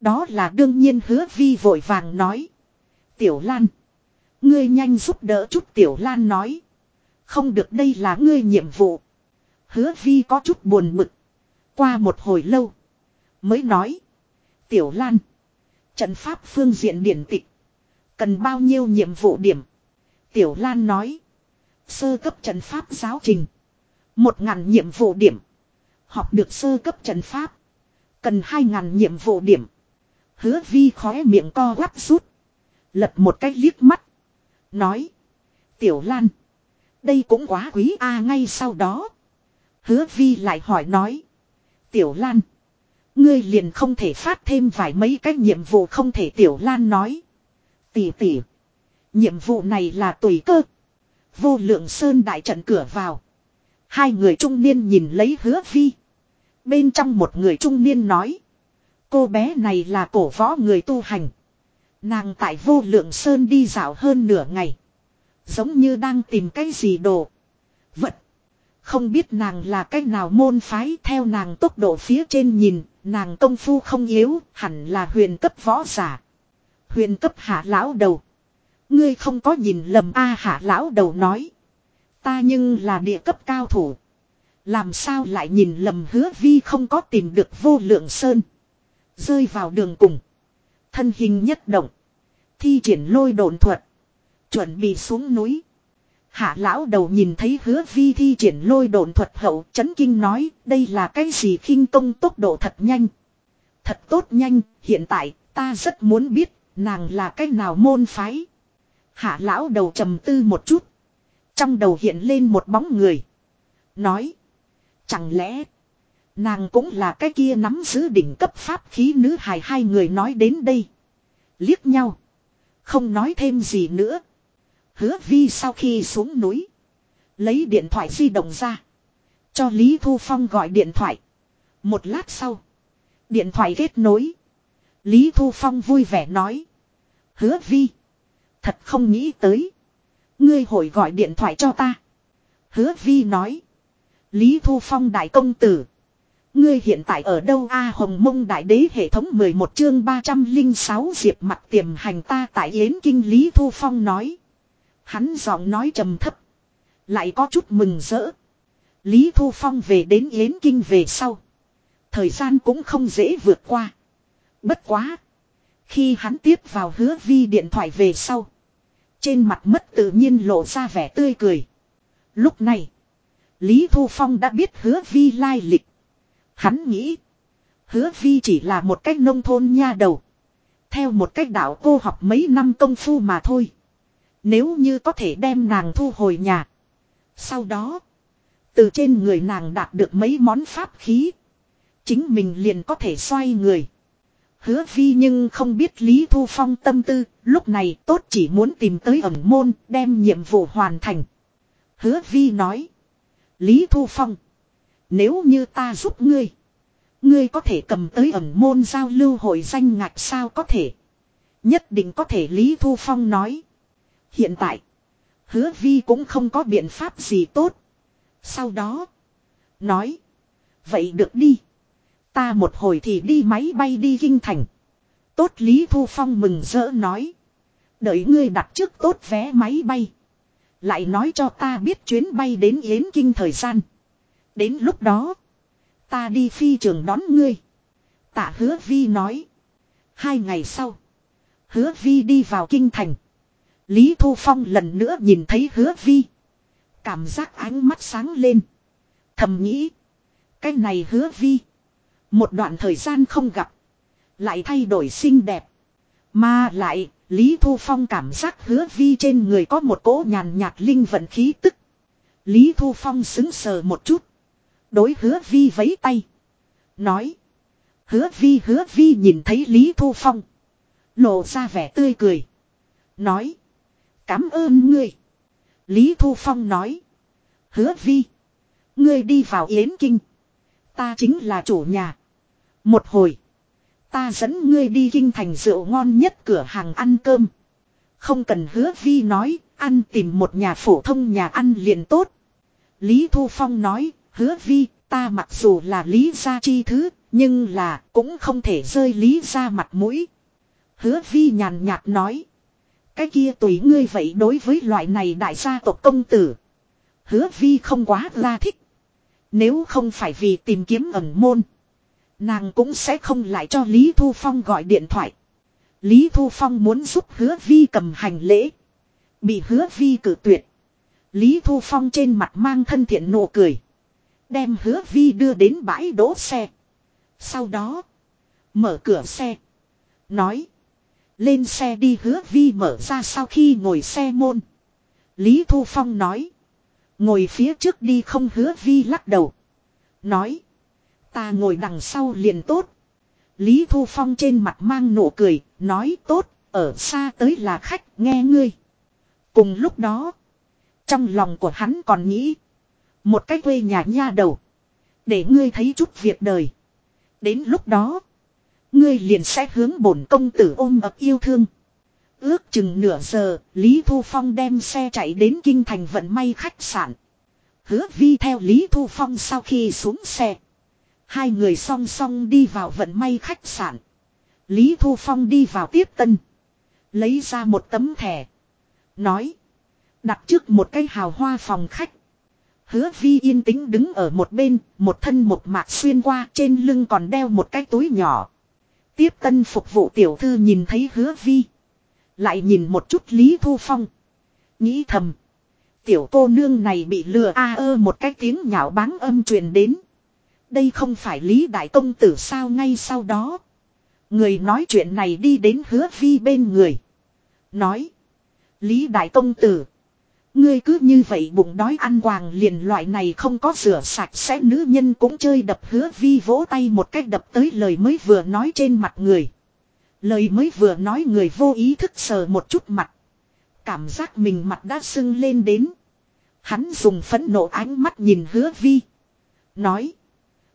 Đó là đương nhiên hứa vi vội vàng nói. Tiểu Lan. Ngươi nhanh giúp đỡ chút Tiểu Lan nói. Không được đây là ngươi nhiệm vụ. Hứa vi có chút buồn bực. Qua một hồi lâu. Mới nói. Tiểu Lan. Trận pháp phương diện điển tịch. Cần bao nhiêu nhiệm vụ điểm. Tiểu Lan nói. Sơ cấp trận pháp giáo trình. Một ngàn nhiệm vụ điểm. Học được sơ cấp trận pháp. Cần hai ngàn nhiệm vụ điểm. Hứa vi khóe miệng co quắp rút. Lật một cái liếc mắt. Nói. Tiểu Lan. Đây cũng quá quý a ngay sau đó. Hứa vi lại hỏi nói. Tiểu Lan. Ngươi liền không thể phát thêm vài mấy cái nhiệm vụ không thể Tiểu Lan nói. Tỷ tỷ. Nhiệm vụ này là tùy cơ. Vô lượng sơn đại trận cửa vào. Hai người trung niên nhìn lấy hứa vi. Bên trong một người trung niên nói. Cô bé này là cổ võ người tu hành. Nàng tại vô lượng sơn đi dạo hơn nửa ngày. Giống như đang tìm cái gì đồ. Vật. Không biết nàng là cái nào môn phái theo nàng tốc độ phía trên nhìn, nàng công phu không yếu, hẳn là huyền cấp võ giả. Huyền cấp hạ lão đầu. Ngươi không có nhìn lầm a hạ lão đầu nói. Ta nhưng là địa cấp cao thủ. Làm sao lại nhìn lầm hứa vi không có tìm được vô lượng sơn. Rơi vào đường cùng. Thân hình nhất động. Thi triển lôi đồn thuật. Chuẩn bị xuống núi. Hạ lão đầu nhìn thấy hứa vi thi triển lôi đồn thuật hậu chấn kinh nói đây là cái gì khinh công tốc độ thật nhanh. Thật tốt nhanh, hiện tại ta rất muốn biết nàng là cái nào môn phái. Hạ lão đầu trầm tư một chút. Trong đầu hiện lên một bóng người. Nói. Chẳng lẽ. Nàng cũng là cái kia nắm giữ đỉnh cấp pháp khí nữ hài hai người nói đến đây. Liếc nhau. Không nói thêm gì nữa. Hứa vi sau khi xuống núi. Lấy điện thoại di động ra. Cho Lý Thu Phong gọi điện thoại. Một lát sau. Điện thoại kết nối. Lý Thu Phong vui vẻ nói. Hứa vi. Thật không nghĩ tới. Ngươi hồi gọi điện thoại cho ta. Hứa vi nói. Lý Thu Phong đại công tử. Ngươi hiện tại ở đâu A Hồng Mông Đại Đế hệ thống 11 chương 306 diệp mặt tiềm hành ta tại Yến Kinh Lý Thu Phong nói. Hắn giọng nói trầm thấp. Lại có chút mừng rỡ. Lý Thu Phong về đến Yến Kinh về sau. Thời gian cũng không dễ vượt qua. Bất quá. Khi hắn tiếp vào hứa vi điện thoại về sau. Trên mặt mất tự nhiên lộ ra vẻ tươi cười. Lúc này. Lý Thu Phong đã biết hứa vi lai lịch. Hắn nghĩ. Hứa vi chỉ là một cách nông thôn nha đầu. Theo một cách đạo cô học mấy năm công phu mà thôi. Nếu như có thể đem nàng thu hồi nhà. Sau đó. Từ trên người nàng đạt được mấy món pháp khí. Chính mình liền có thể xoay người. Hứa vi nhưng không biết Lý Thu Phong tâm tư, lúc này tốt chỉ muốn tìm tới ẩn môn, đem nhiệm vụ hoàn thành. Hứa vi nói. Lý Thu Phong. Nếu như ta giúp ngươi. Ngươi có thể cầm tới ẩn môn giao lưu hội danh ngạch sao có thể. Nhất định có thể Lý Thu Phong nói. Hiện tại. Hứa vi cũng không có biện pháp gì tốt. Sau đó. Nói. Vậy được đi. Ta một hồi thì đi máy bay đi kinh thành. Tốt Lý Thu Phong mừng rỡ nói. Đợi ngươi đặt trước tốt vé máy bay. Lại nói cho ta biết chuyến bay đến Yến Kinh thời gian. Đến lúc đó. Ta đi phi trường đón ngươi. Tạ hứa vi nói. Hai ngày sau. Hứa vi đi vào kinh thành. Lý Thu Phong lần nữa nhìn thấy hứa vi. Cảm giác ánh mắt sáng lên. Thầm nghĩ. Cái này hứa vi. Một đoạn thời gian không gặp. Lại thay đổi xinh đẹp. Mà lại, Lý Thu Phong cảm giác hứa vi trên người có một cỗ nhàn nhạt linh vận khí tức. Lý Thu Phong xứng sờ một chút. Đối hứa vi vấy tay. Nói. Hứa vi hứa vi nhìn thấy Lý Thu Phong. Lộ ra vẻ tươi cười. Nói. Cảm ơn ngươi. Lý Thu Phong nói. Hứa vi. Ngươi đi vào Yến Kinh. Ta chính là chủ nhà. Một hồi. Ta dẫn ngươi đi kinh thành rượu ngon nhất cửa hàng ăn cơm. Không cần hứa vi nói, ăn tìm một nhà phổ thông nhà ăn liền tốt. Lý Thu Phong nói, hứa vi, ta mặc dù là lý gia chi thứ, nhưng là cũng không thể rơi lý gia mặt mũi. Hứa vi nhàn nhạt nói. Cái kia tùy ngươi vậy đối với loại này đại gia tộc công tử. Hứa vi không quá la thích. Nếu không phải vì tìm kiếm ẩn môn. Nàng cũng sẽ không lại cho Lý Thu Phong gọi điện thoại. Lý Thu Phong muốn giúp hứa vi cầm hành lễ. Bị hứa vi cử tuyệt. Lý Thu Phong trên mặt mang thân thiện nụ cười. Đem hứa vi đưa đến bãi đỗ xe. Sau đó. Mở cửa xe. Nói. Lên xe đi hứa vi mở ra sau khi ngồi xe môn. Lý Thu Phong nói. Ngồi phía trước đi không hứa vi lắc đầu. Nói. Ta ngồi đằng sau liền tốt. Lý Thu Phong trên mặt mang nụ cười, nói tốt, ở xa tới là khách, nghe ngươi. Cùng lúc đó, trong lòng của hắn còn nghĩ. Một cái quê nhà nha đầu. Để ngươi thấy chút việc đời. Đến lúc đó, ngươi liền sẽ hướng bổn công tử ôm ập yêu thương. Ước chừng nửa giờ, Lý Thu Phong đem xe chạy đến Kinh Thành vận may khách sạn. Hứa vi theo Lý Thu Phong sau khi xuống xe. Hai người song song đi vào vận may khách sạn. Lý Thu Phong đi vào tiếp tân. Lấy ra một tấm thẻ. Nói. Đặt trước một cái hào hoa phòng khách. Hứa vi yên tĩnh đứng ở một bên, một thân một mạc xuyên qua trên lưng còn đeo một cái túi nhỏ. Tiếp tân phục vụ tiểu thư nhìn thấy hứa vi. Lại nhìn một chút Lý Thu Phong. Nghĩ thầm. Tiểu cô nương này bị lừa a ơ một cái tiếng nhạo báng âm truyền đến. Đây không phải Lý Đại Công Tử sao ngay sau đó. Người nói chuyện này đi đến hứa vi bên người. Nói. Lý Đại Công Tử. Ngươi cứ như vậy bụng đói ăn hoàng liền loại này không có rửa sạch sẽ nữ nhân cũng chơi đập hứa vi vỗ tay một cách đập tới lời mới vừa nói trên mặt người. Lời mới vừa nói người vô ý thức sờ một chút mặt. Cảm giác mình mặt đã sưng lên đến. Hắn dùng phẫn nộ ánh mắt nhìn hứa vi. Nói.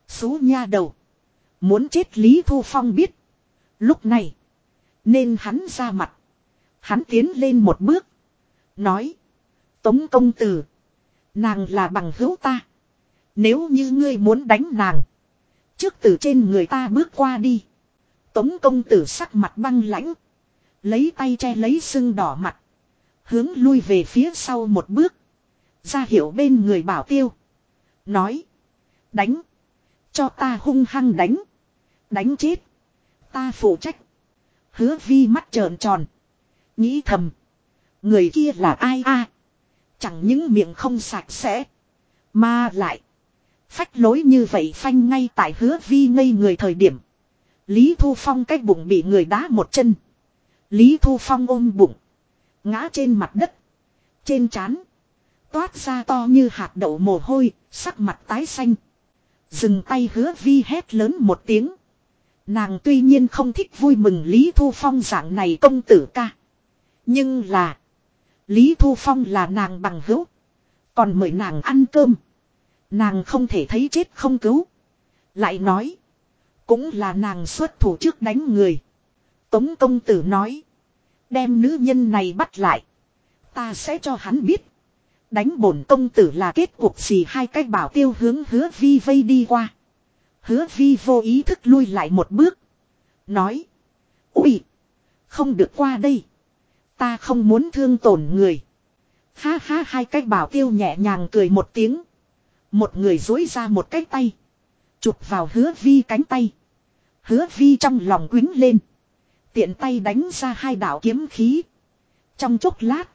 Xú nha đầu. Muốn chết Lý Thu Phong biết. Lúc này. Nên hắn ra mặt. Hắn tiến lên một bước. Nói. Tống công tử. Nàng là bằng hữu ta. Nếu như ngươi muốn đánh nàng. Trước từ trên người ta bước qua đi. Tống công tử sắc mặt băng lãnh. Lấy tay che lấy sưng đỏ mặt. Hướng lui về phía sau một bước. Ra hiệu bên người bảo tiêu. Nói. Đánh. Cho ta hung hăng đánh. Đánh chết. Ta phụ trách. Hứa vi mắt trợn tròn. Nghĩ thầm. Người kia là ai a? Chẳng những miệng không sạch sẽ. Mà lại. Phách lối như vậy phanh ngay tại hứa vi ngây người thời điểm. Lý Thu Phong cái bụng bị người đá một chân. Lý Thu Phong ôm bụng. Ngã trên mặt đất. Trên trán Toát ra to như hạt đậu mồ hôi, sắc mặt tái xanh. Dừng tay hứa vi hét lớn một tiếng. Nàng tuy nhiên không thích vui mừng Lý Thu Phong dạng này công tử ca. Nhưng là. Lý Thu Phong là nàng bằng hữu. Còn mời nàng ăn cơm. Nàng không thể thấy chết không cứu. Lại nói. Cũng là nàng xuất thủ trước đánh người. Tống công tử nói. Đem nữ nhân này bắt lại. Ta sẽ cho hắn biết. Đánh bổn công tử là kết cuộc gì hai cách bảo tiêu hướng hứa vi vây đi qua. Hứa vi vô ý thức lui lại một bước. Nói. Ui. Không được qua đây. Ta không muốn thương tổn người. Ha ha hai cái bảo tiêu nhẹ nhàng cười một tiếng. Một người dối ra một cái tay. Chụp vào hứa vi cánh tay. Hứa vi trong lòng quính lên. Tiện tay đánh ra hai đạo kiếm khí. Trong chốc lát.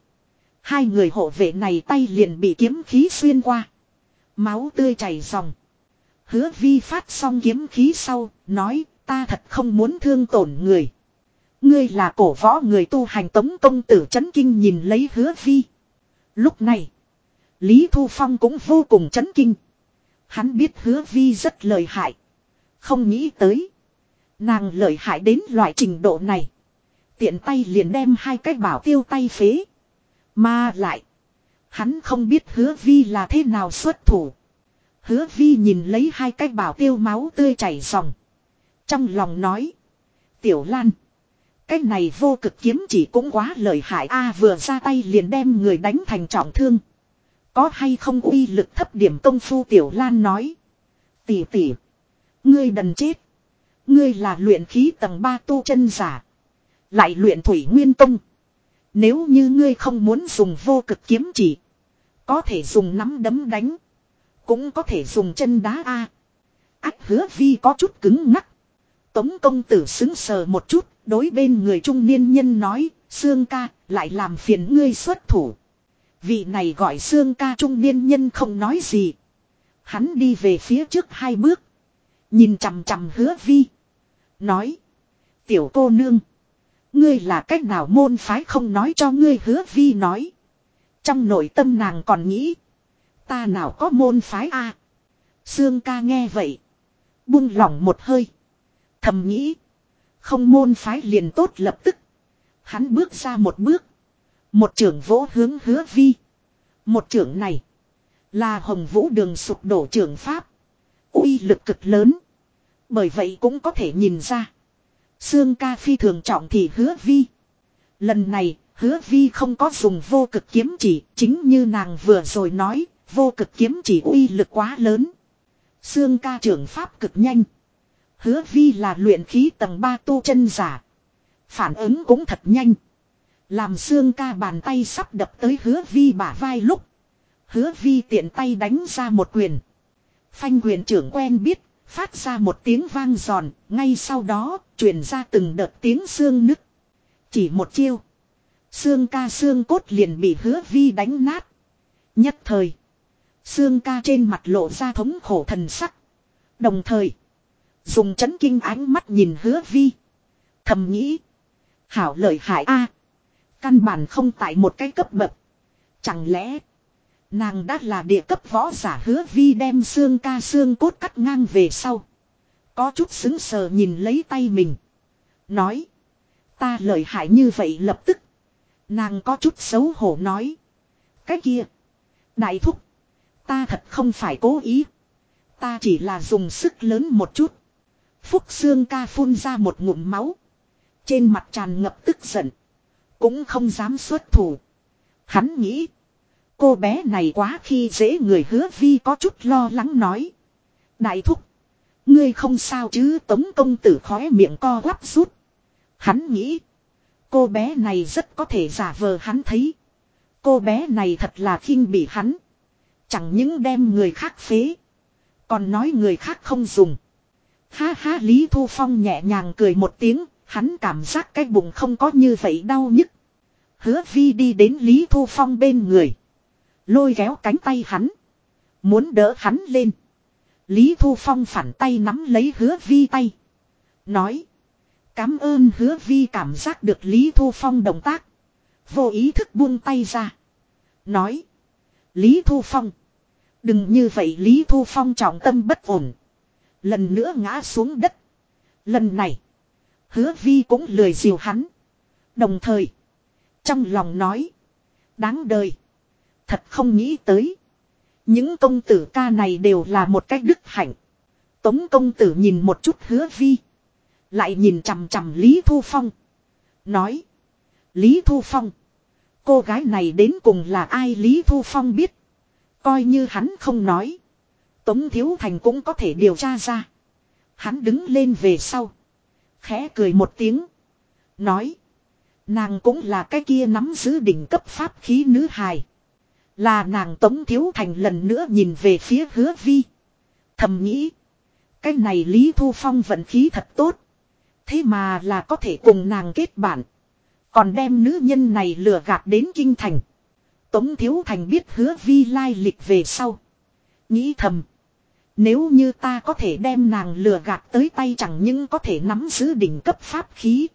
Hai người hộ vệ này tay liền bị kiếm khí xuyên qua. Máu tươi chảy ròng. Hứa vi phát xong kiếm khí sau, nói ta thật không muốn thương tổn người. Ngươi là cổ võ người tu hành tống công tử chấn kinh nhìn lấy hứa vi. Lúc này, Lý Thu Phong cũng vô cùng chấn kinh. Hắn biết hứa vi rất lợi hại. Không nghĩ tới. Nàng lợi hại đến loại trình độ này. Tiện tay liền đem hai cái bảo tiêu tay phế. Mà lại. Hắn không biết hứa vi là thế nào xuất thủ. Hứa vi nhìn lấy hai cái bảo tiêu máu tươi chảy ròng. Trong lòng nói. Tiểu Lan. Cái này vô cực kiếm chỉ cũng quá lợi hại a, vừa ra tay liền đem người đánh thành trọng thương. Có hay không uy lực thấp điểm công phu Tiểu Lan nói. Tỷ tỷ. Ngươi đần chết. Ngươi là luyện khí tầng 3 tu chân giả. Lại luyện thủy nguyên tông. Nếu như ngươi không muốn dùng vô cực kiếm chỉ. Có thể dùng nắm đấm đánh. Cũng có thể dùng chân đá A. Ách hứa vi có chút cứng ngắc. Tống công tử xứng sờ một chút. Đối bên người trung niên nhân nói. Sương ca, lại làm phiền ngươi xuất thủ. Vị này gọi Sương ca trung niên nhân không nói gì. Hắn đi về phía trước hai bước. Nhìn chằm chằm hứa vi. Nói. Tiểu cô nương. Ngươi là cách nào môn phái không nói cho ngươi hứa vi nói. Trong nội tâm nàng còn nghĩ. Ta nào có môn phái a à? Sương ca nghe vậy. Buông lỏng một hơi. Thầm nghĩ. Không môn phái liền tốt lập tức. Hắn bước ra một bước. Một trưởng vỗ hướng hứa vi. Một trưởng này. Là hồng vũ đường sụp đổ trưởng pháp. uy lực cực lớn. Bởi vậy cũng có thể nhìn ra. Sương ca phi thường trọng thì hứa vi. Lần này, hứa vi không có dùng vô cực kiếm chỉ, chính như nàng vừa rồi nói, vô cực kiếm chỉ uy lực quá lớn. Sương ca trưởng pháp cực nhanh. Hứa vi là luyện khí tầng 3 tu chân giả. Phản ứng cũng thật nhanh. Làm xương ca bàn tay sắp đập tới hứa vi bả vai lúc. Hứa vi tiện tay đánh ra một quyền. Phanh quyền trưởng quen biết, phát ra một tiếng vang giòn, ngay sau đó, truyền ra từng đợt tiếng xương nứt. Chỉ một chiêu. Xương ca xương cốt liền bị hứa vi đánh nát. Nhất thời. Xương ca trên mặt lộ ra thống khổ thần sắc. Đồng thời. Dùng chấn kinh ánh mắt nhìn hứa vi. Thầm nghĩ. Hảo lợi hại a Căn bản không tại một cái cấp bậc. Chẳng lẽ. Nàng đã là địa cấp võ giả hứa vi đem xương ca xương cốt cắt ngang về sau. Có chút xứng sờ nhìn lấy tay mình. Nói. Ta lợi hại như vậy lập tức. Nàng có chút xấu hổ nói. Cái kia. Đại thúc. Ta thật không phải cố ý. Ta chỉ là dùng sức lớn một chút. Phúc xương ca phun ra một ngụm máu. Trên mặt tràn ngập tức giận. Cũng không dám xuất thủ. Hắn nghĩ. Cô bé này quá khi dễ người hứa vi có chút lo lắng nói. Đại thúc. Ngươi không sao chứ, tống công tử khóe miệng co quắp rút. Hắn nghĩ. Cô bé này rất có thể giả vờ hắn thấy. Cô bé này thật là khinh bị hắn. Chẳng những đem người khác phế. Còn nói người khác không dùng. Ha ha, Lý Thu Phong nhẹ nhàng cười một tiếng. Hắn cảm giác cái bụng không có như vậy đau nhức. Hứa vi đi đến Lý Thu Phong bên người. Lôi kéo cánh tay hắn. Muốn đỡ hắn lên. Lý Thu Phong phản tay nắm lấy hứa vi tay. Nói. Cám ơn hứa vi cảm giác được Lý Thu Phong động tác. Vô ý thức buông tay ra. Nói. Lý Thu Phong. Đừng như vậy, Lý Thu Phong trọng tâm bất ổn. Lần nữa ngã xuống đất. Lần này. Hứa vi cũng lười dìu hắn. Đồng thời. Trong lòng nói. Đáng đời. Thật không nghĩ tới. Những công tử ca này đều là một cách đức hạnh. Tống công tử nhìn một chút hứa vi. Lại nhìn chằm chằm Lý Thu Phong. Nói. Lý Thu Phong. Cô gái này đến cùng là ai Lý Thu Phong biết. Coi như hắn không nói. Tống Thiếu Thành cũng có thể điều tra ra. Hắn đứng lên về sau. Khẽ cười một tiếng. Nói. Nàng cũng là cái kia nắm giữ đỉnh cấp pháp khí nữ hài. Là nàng Tống Thiếu Thành lần nữa nhìn về phía hứa vi. Thầm nghĩ. Cái này Lý Thu Phong vận khí thật tốt. Thế mà là có thể cùng nàng kết bạn. Còn đem nữ nhân này lừa gạt đến kinh thành. Tống Thiếu Thành biết hứa vi lai lịch về sau. Nghĩ thầm. Nếu như ta có thể đem nàng lừa gạt tới tay chẳng những có thể nắm giữ đỉnh cấp pháp khí.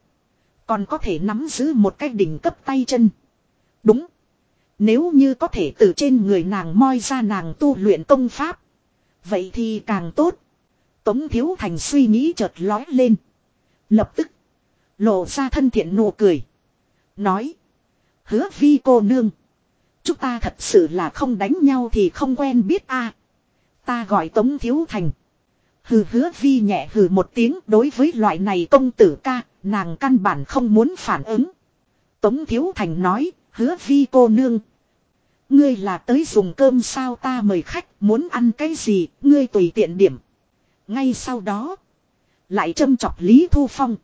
Còn có thể nắm giữ một cái đỉnh cấp tay chân. Đúng. Nếu như có thể từ trên người nàng moi ra nàng tu luyện công pháp. Vậy thì càng tốt. Tống Thiếu Thành suy nghĩ chợt lói lên. Lập tức. Lộ ra thân thiện nụ cười. Nói. Hứa vi cô nương. Chúng ta thật sự là không đánh nhau thì không quen biết a. Ta gọi Tống Thiếu Thành. Hừ hứa vi nhẹ hừ một tiếng đối với loại này công tử ca, nàng căn bản không muốn phản ứng. Tống Thiếu Thành nói, hứa vi cô nương. Ngươi là tới dùng cơm sao ta mời khách, muốn ăn cái gì, ngươi tùy tiện điểm. Ngay sau đó, lại châm chọc Lý Thu Phong.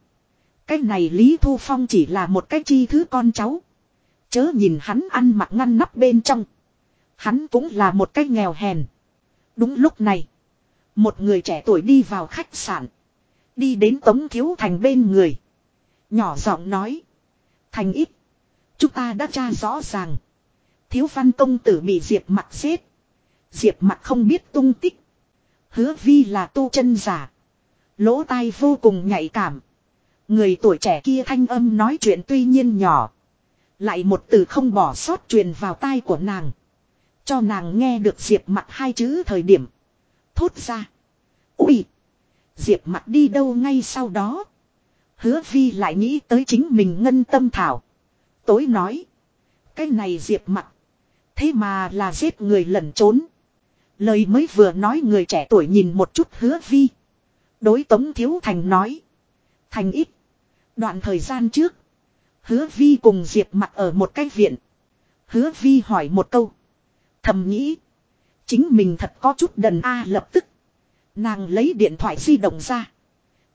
Cái này Lý Thu Phong chỉ là một cái chi thứ con cháu. Chớ nhìn hắn ăn mặc ngăn nắp bên trong. Hắn cũng là một cái nghèo hèn. Đúng lúc này. Một người trẻ tuổi đi vào khách sạn. Đi đến Tống Thiếu Thành bên người. Nhỏ giọng nói. Thành ít. Chúng ta đã tra rõ ràng. Thiếu văn công tử bị Diệp mặt giết. Diệp mặt không biết tung tích. Hứa vi là tu chân giả. Lỗ tai vô cùng nhạy cảm. Người tuổi trẻ kia thanh âm nói chuyện tuy nhiên nhỏ. Lại một từ không bỏ sót truyền vào tai của nàng. Cho nàng nghe được diệp mặt hai chữ thời điểm. Thốt ra. Ui! Diệp mặt đi đâu ngay sau đó. Hứa vi lại nghĩ tới chính mình ngân tâm thảo. Tối nói. Cái này diệp mặt. Thế mà là giết người lẩn trốn. Lời mới vừa nói người trẻ tuổi nhìn một chút hứa vi. Đối tống thiếu thành nói. Thành ít. Đoạn thời gian trước. Hứa vi cùng diệp mặt ở một cái viện. Hứa vi hỏi một câu. Thầm nghĩ. Chính mình thật có chút đần a lập tức. Nàng lấy điện thoại di động ra.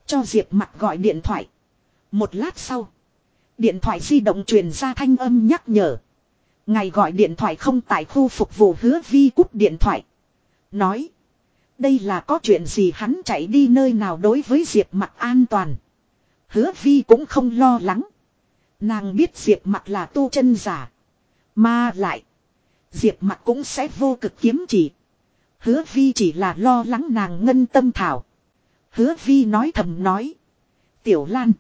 Cho diệp mặt gọi điện thoại. Một lát sau. Điện thoại di động truyền ra thanh âm nhắc nhở. ngày gọi điện thoại không tại khu phục vụ hứa vi cúp điện thoại. Nói. Đây là có chuyện gì hắn chạy đi nơi nào đối với Diệp mặt an toàn. Hứa vi cũng không lo lắng. Nàng biết Diệp mặt là tu chân giả. Mà lại. Diệp mặt cũng sẽ vô cực kiếm chỉ. Hứa vi chỉ là lo lắng nàng ngân tâm thảo. Hứa vi nói thầm nói. Tiểu Lan.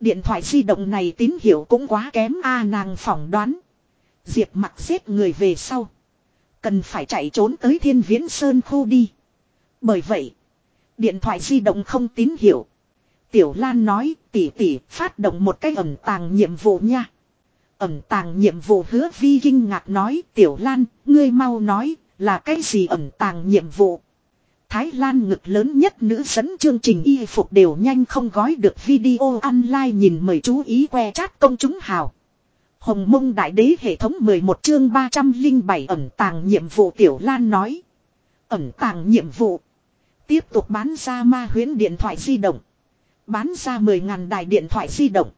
Điện thoại di động này tín hiệu cũng quá kém a, nàng phỏng đoán. Diệp mặt giết người về sau. Cần phải chạy trốn tới thiên viễn sơn khu đi. Bởi vậy. Điện thoại di động không tín hiệu. Tiểu Lan nói, tỉ tỉ, phát động một cái ẩn tàng nhiệm vụ nha. Ẩn tàng nhiệm vụ hứa vi kinh ngạc nói, Tiểu Lan, ngươi mau nói, là cái gì ẩn tàng nhiệm vụ. Thái Lan ngực lớn nhất nữ dẫn chương trình y phục đều nhanh không gói được video online nhìn mời chú ý que chat công chúng hào. Hồng mông đại đế hệ thống 11 chương 307 ẩn tàng nhiệm vụ, Tiểu Lan nói. Ẩn tàng nhiệm vụ. Tiếp tục bán ra ma huyến điện thoại di động. Bán ra 10.000 đài điện thoại di động.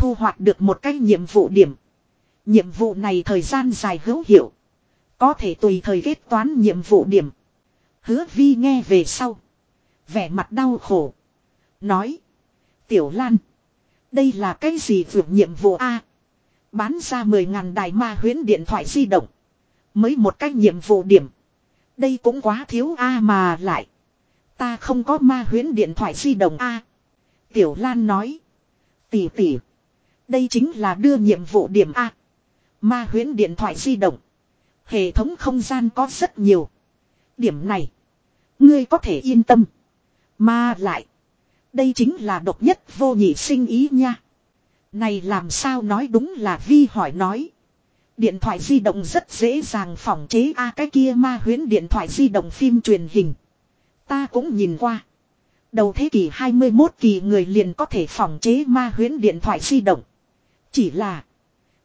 Thu hoạch được một cái nhiệm vụ điểm. Nhiệm vụ này thời gian dài hữu hiệu. Có thể tùy thời kết toán nhiệm vụ điểm. Hứa vi nghe về sau. Vẻ mặt đau khổ. Nói. Tiểu Lan. Đây là cái gì vượt nhiệm vụ A. Bán ra 10.000 đài ma huyến điện thoại di động. Mới một cái nhiệm vụ điểm. Đây cũng quá thiếu A mà lại. Ta không có ma huyến điện thoại di động A. Tiểu Lan nói. Tỷ tỷ. Đây chính là đưa nhiệm vụ điểm A. Ma huyến điện thoại di động. Hệ thống không gian có rất nhiều. Điểm này. Ngươi có thể yên tâm. Mà lại. Đây chính là độc nhất vô nhị sinh ý nha. Này làm sao nói đúng là Vi hỏi nói. Điện thoại di động rất dễ dàng phỏng chế a cái kia ma huyến điện thoại di động phim truyền hình. Ta cũng nhìn qua. Đầu thế kỷ 21 kỳ người liền có thể phỏng chế ma huyến điện thoại di động. Chỉ là,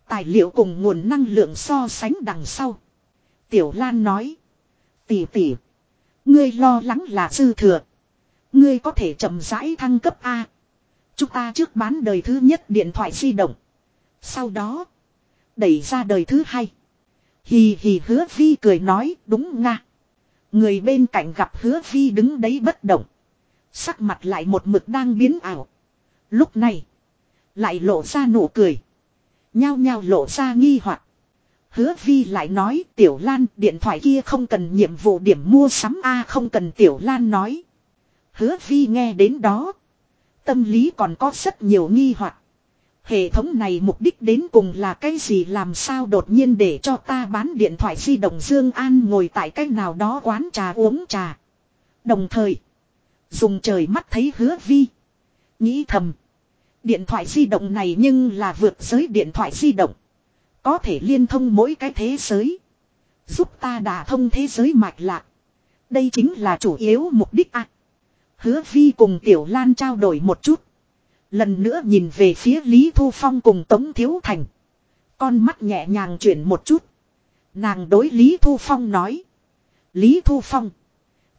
tài liệu cùng nguồn năng lượng so sánh đằng sau. Tiểu Lan nói. Tỷ tỷ. Ngươi lo lắng là dư thừa. Ngươi có thể chậm rãi thăng cấp A. Chúng ta trước bán đời thứ nhất điện thoại di động. Sau đó. Đẩy ra đời thứ hai. Hì hì hứa vi cười nói, đúng nga. Người bên cạnh gặp hứa vi đứng đấy bất động. Sắc mặt lại một mực đang biến ảo. Lúc này. Lại lộ ra nụ cười. Nhao nhao lộ ra nghi hoặc Hứa vi lại nói tiểu lan điện thoại kia không cần nhiệm vụ điểm mua sắm a không cần tiểu lan nói. Hứa vi nghe đến đó. Tâm lý còn có rất nhiều nghi hoặc Hệ thống này mục đích đến cùng là cái gì làm sao đột nhiên để cho ta bán điện thoại di động Dương An ngồi tại cách nào đó quán trà uống trà. Đồng thời, dùng trời mắt thấy hứa vi. Nghĩ thầm, điện thoại di động này nhưng là vượt giới điện thoại di động. Có thể liên thông mỗi cái thế giới. Giúp ta đả thông thế giới mạch lạc. Đây chính là chủ yếu mục đích ạ. Hứa Vi cùng Tiểu Lan trao đổi một chút. Lần nữa nhìn về phía Lý Thu Phong cùng Tống Thiếu Thành. Con mắt nhẹ nhàng chuyển một chút. Nàng đối Lý Thu Phong nói. Lý Thu Phong.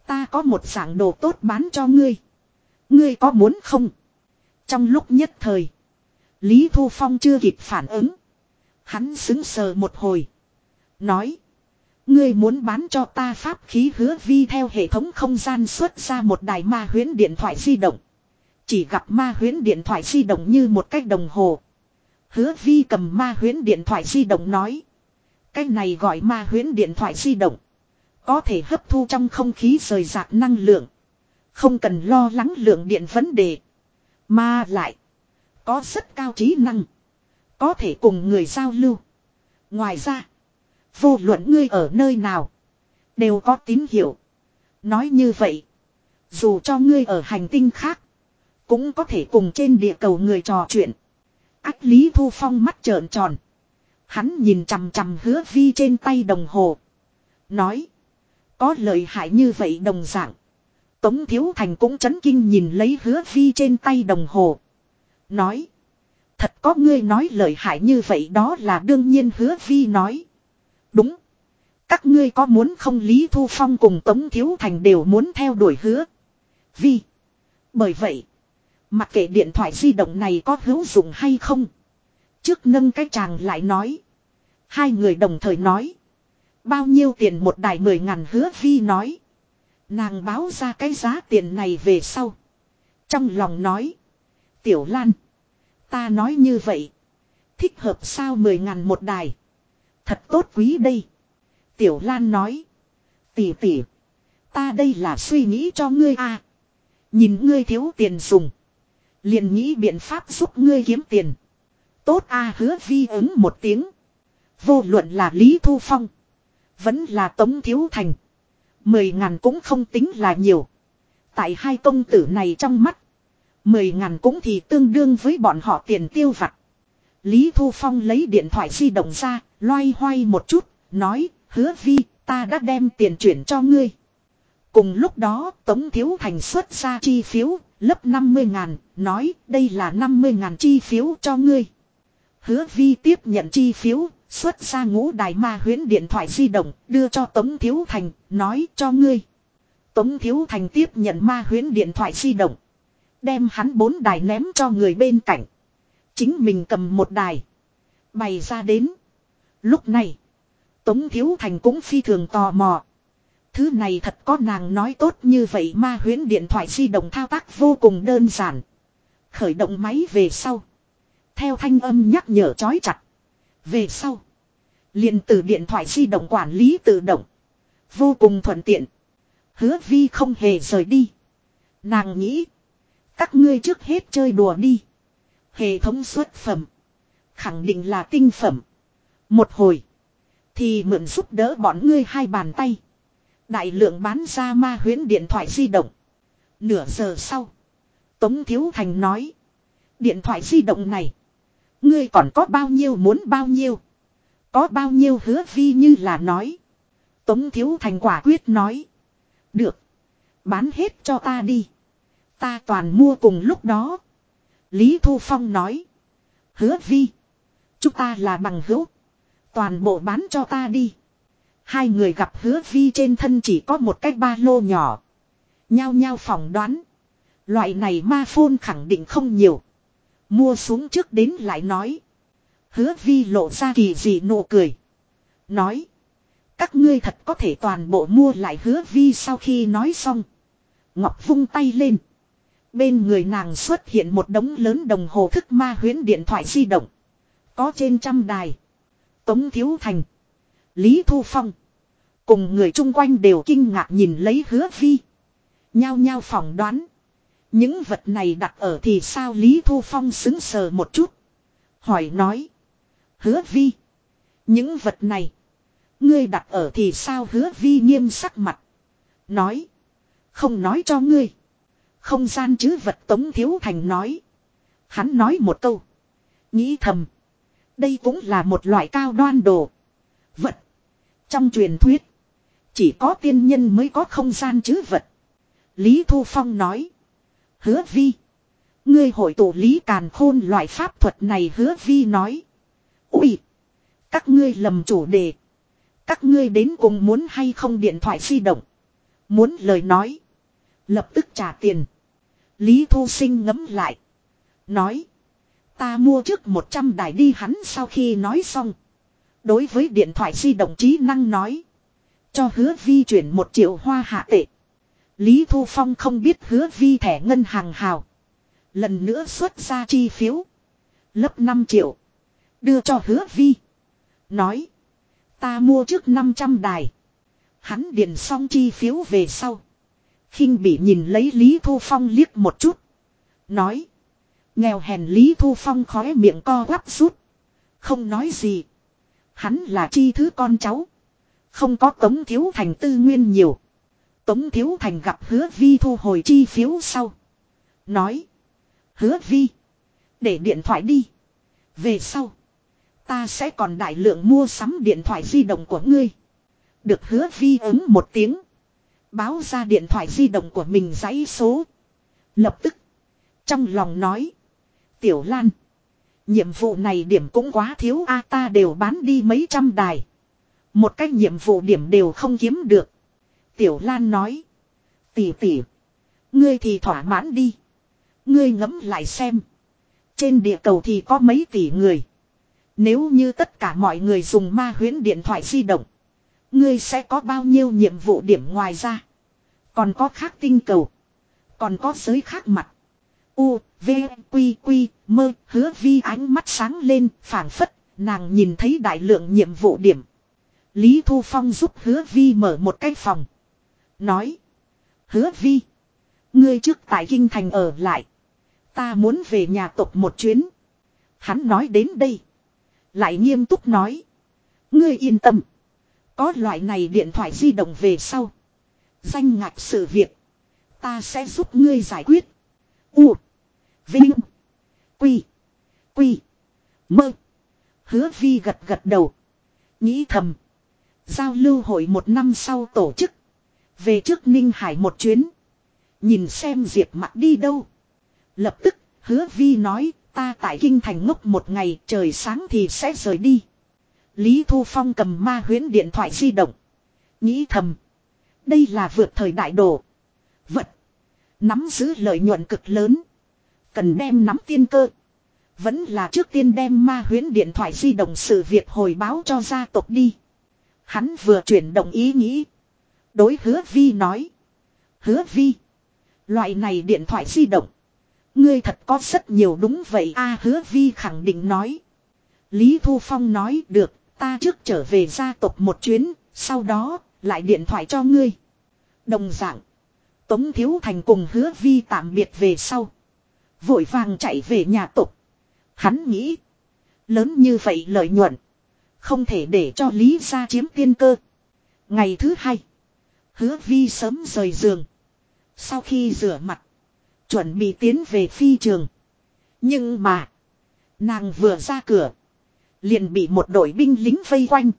Ta có một sản đồ tốt bán cho ngươi. Ngươi có muốn không? Trong lúc nhất thời. Lý Thu Phong chưa kịp phản ứng. Hắn xứng sờ một hồi. Nói. Ngươi muốn bán cho ta pháp khí hứa vi theo hệ thống không gian xuất ra một đài ma huyến điện thoại di động. Chỉ gặp ma huyến điện thoại di động như một cách đồng hồ. Hứa vi cầm ma huyến điện thoại di động nói. Cái này gọi ma huyến điện thoại di động. Có thể hấp thu trong không khí rời rạc năng lượng. Không cần lo lắng lượng điện vấn đề. Mà lại. Có rất cao trí năng. Có thể cùng người giao lưu. Ngoài ra. Vô luận ngươi ở nơi nào. Đều có tín hiệu. Nói như vậy. Dù cho ngươi ở hành tinh khác. Cũng có thể cùng trên địa cầu người trò chuyện. Ách Lý Thu Phong mắt trợn tròn. Hắn nhìn chằm chằm hứa vi trên tay đồng hồ. Nói. Có lợi hại như vậy đồng dạng. Tống Thiếu Thành cũng chấn kinh nhìn lấy hứa vi trên tay đồng hồ. Nói. Thật có ngươi nói lời hại như vậy đó là đương nhiên, hứa vi nói. Đúng. Các ngươi có muốn không Lý Thu Phong cùng Tống Thiếu Thành đều muốn theo đuổi hứa. Vi. Bởi vậy. Mặc kệ điện thoại di động này có hữu dụng hay không. Trước nâng cái chàng lại nói. Hai người đồng thời nói. Bao nhiêu tiền một đài mười ngàn, hứa vi nói. Nàng báo ra cái giá tiền này về sau. Trong lòng nói. Tiểu Lan. Ta nói như vậy. Thích hợp sao mười ngàn một đài. Thật tốt quý đây. Tiểu Lan nói. Tỷ tỷ. Ta đây là suy nghĩ cho ngươi à. Nhìn ngươi thiếu tiền dùng. Liền nghĩ biện pháp giúp ngươi kiếm tiền. Tốt a hứa vi ứng một tiếng. Vô luận là Lý Thu Phong. Vẫn là Tống Thiếu Thành. Mười ngàn cũng không tính là nhiều. Tại hai công tử này trong mắt. Mười ngàn cũng thì tương đương với bọn họ tiền tiêu vặt. Lý Thu Phong lấy điện thoại di động ra, loay hoay một chút, nói, hứa vi, ta đã đem tiền chuyển cho ngươi. Cùng lúc đó, Tống Thiếu Thành xuất ra chi phiếu, lấp 50 ngàn, nói, đây là 50 ngàn chi phiếu cho ngươi. Hứa vi tiếp nhận chi phiếu, xuất ra ngũ đài ma huyến điện thoại di động, đưa cho Tống Thiếu Thành, nói cho ngươi. Tống Thiếu Thành tiếp nhận ma huyến điện thoại di động. Đem hắn bốn đài ném cho người bên cạnh. Chính mình cầm một đài. Bày ra đến. Lúc này. Tống Thiếu Thành cũng phi thường tò mò. Thứ này thật có nàng nói tốt như vậy ma huyến điện thoại di động thao tác vô cùng đơn giản. Khởi động máy về sau. Theo thanh âm nhắc nhở chói chặt. Về sau liền từ điện thoại di động quản lý tự động. Vô cùng thuận tiện. Hứa vi không hề rời đi. Nàng nghĩ. Các ngươi trước hết chơi đùa đi. Hệ thống xuất phẩm. Khẳng định là tinh phẩm. Một hồi. Thì mượn giúp đỡ bọn ngươi hai bàn tay. Đại lượng bán ra ma huyến điện thoại di động. Nửa giờ sau. Tống Thiếu Thành nói. Điện thoại di động này. Ngươi còn có bao nhiêu muốn bao nhiêu. Có bao nhiêu hứa vi như là nói. Tống Thiếu Thành quả quyết nói. Được. Bán hết cho ta đi. Ta toàn mua cùng lúc đó. Lý Thu Phong nói. Hứa vi. Chúng ta là bằng hữu. Toàn bộ bán cho ta đi. Hai người gặp hứa vi trên thân chỉ có một cái ba lô nhỏ. Nhao nhao phỏng đoán. Loại này ma phôn khẳng định không nhiều. Mua xuống trước đến lại nói. Hứa vi lộ ra kỳ dị nụ cười. Nói. Các ngươi thật có thể toàn bộ mua lại hứa vi sau khi nói xong. Ngọc vung tay lên. Bên người nàng xuất hiện một đống lớn đồng hồ thức ma huyến điện thoại di động. Có trên trăm đài. Tống Thiếu Thành. Lý Thu Phong. Cùng người chung quanh đều kinh ngạc nhìn lấy hứa vi. Nhao nhao phỏng đoán. Những vật này đặt ở thì sao Lý Thu Phong xứng sờ một chút. Hỏi nói. Hứa vi. Những vật này. Ngươi đặt ở thì sao hứa vi nghiêm sắc mặt. Nói. Không nói cho ngươi. Không gian chứ vật Tống Thiếu Thành nói. Hắn nói một câu. Nghĩ thầm. Đây cũng là một loại cao đoan đồ. Vật. Trong truyền thuyết. Chỉ có tiên nhân mới có không gian chứ vật. Lý Thu Phong nói. Hứa vi. Ngươi hội tụ lý càn khôn loại pháp thuật này, hứa vi nói. Ui. Các ngươi lầm chủ đề. Các ngươi đến cùng muốn hay không điện thoại di động. Muốn lời nói. Lập tức trả tiền. Lý Thu Sinh ngấm lại. Nói. Ta mua trước 100 đài đi hắn sau khi nói xong. Đối với điện thoại di động trí năng nói. Cho hứa vi chuyển một triệu hoa hạ tệ. Lý Thu Phong không biết hứa vi thẻ ngân hàng hào. Lần nữa xuất ra chi phiếu. Lấp 5 triệu. Đưa cho hứa vi. Nói. Ta mua trước 500 đài. Hắn điền xong chi phiếu về sau khinh bị nhìn lấy Lý Thu Phong liếc một chút. Nói. Nghèo hèn Lý Thu Phong khóe miệng co quắp rút. Không nói gì. Hắn là chi thứ con cháu. Không có Tống Thiếu Thành tư nguyên nhiều. Tống Thiếu Thành gặp hứa vi thu hồi chi phiếu sau. Nói. Hứa vi. Để điện thoại đi. Về sau. Ta sẽ còn đại lượng mua sắm điện thoại di động của ngươi. Được hứa vi ứng một tiếng. Báo ra điện thoại di động của mình dãy số. Lập tức. Trong lòng nói. Tiểu Lan. Nhiệm vụ này điểm cũng quá thiếu a, ta đều bán đi mấy trăm đài. Một cách nhiệm vụ điểm đều không kiếm được. Tiểu Lan nói. Tỷ tỷ. Ngươi thì thỏa mãn đi. Ngươi ngẫm lại xem. Trên địa cầu thì có mấy tỷ người. Nếu như tất cả mọi người dùng ma huyến điện thoại di động. Ngươi sẽ có bao nhiêu nhiệm vụ điểm ngoài ra. Còn có khác tinh cầu. Còn có giới khác mặt. U, V, Quy, Quy, mơ, hứa vi ánh mắt sáng lên, phảng phất, nàng nhìn thấy đại lượng nhiệm vụ điểm. Lý Thu Phong giúp hứa vi mở một cái phòng. Nói. Hứa vi. Ngươi trước tại Kinh Thành ở lại. Ta muốn về nhà tộc một chuyến. Hắn nói đến đây. Lại nghiêm túc nói. Ngươi yên tâm. Có loại này điện thoại di động về sau. Danh ngạch sự việc. Ta sẽ giúp ngươi giải quyết. U. Vinh. Quy. Quy. Mơ. Hứa vi gật gật đầu. Nghĩ thầm. Giao lưu hội một năm sau tổ chức. Về trước Ninh Hải một chuyến. Nhìn xem Diệp mặt đi đâu. Lập tức, hứa vi nói, ta tại Kinh Thành ngốc một ngày, trời sáng thì sẽ rời đi. Lý Thu Phong cầm ma huyến điện thoại di động. Nghĩ thầm. Đây là vượt thời đại đồ. Vật. Nắm giữ lợi nhuận cực lớn. Cần đem nắm tiên cơ. Vẫn là trước tiên đem ma huyến điện thoại di động sự việc hồi báo cho gia tộc đi. Hắn vừa chuyển động ý nghĩ. Đối hứa vi nói. Hứa vi. Loại này điện thoại di động. Ngươi thật có rất nhiều đúng vậy a hứa vi khẳng định nói. Lý Thu Phong nói được, ta trước trở về gia tộc một chuyến, sau đó, lại điện thoại cho ngươi. Đồng dạng, Tống Thiếu Thành cùng hứa vi tạm biệt về sau. Vội vàng chạy về nhà tộc. Hắn nghĩ, lớn như vậy lợi nhuận. Không thể để cho Lý gia chiếm tiên cơ. Ngày thứ hai, hứa vi sớm rời giường. Sau khi rửa mặt, chuẩn bị tiến về phi trường. Nhưng mà, nàng vừa ra cửa, liền bị một đội binh lính vây quanh.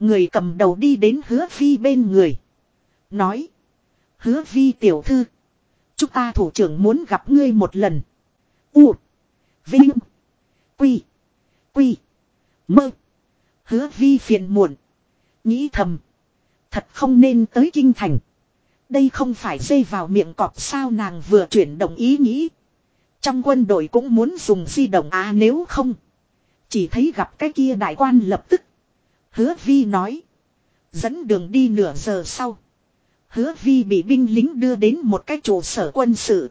Người cầm đầu đi đến hứa phi bên người. Nói, hứa vi tiểu thư. Chúng ta thủ trưởng muốn gặp ngươi một lần. U. Vinh. Quy. Quy. Mơ. Hứa vi phiền muộn. Nghĩ thầm. Thật không nên tới kinh thành. Đây không phải dây vào miệng cọp sao nàng vừa chuyển động ý nghĩ. Trong quân đội cũng muốn dùng di động à nếu không. Chỉ thấy gặp cái kia đại quan lập tức. Hứa vi nói. Dẫn đường đi nửa giờ sau. Hứa vi bị binh lính đưa đến một cái trụ sở quân sự.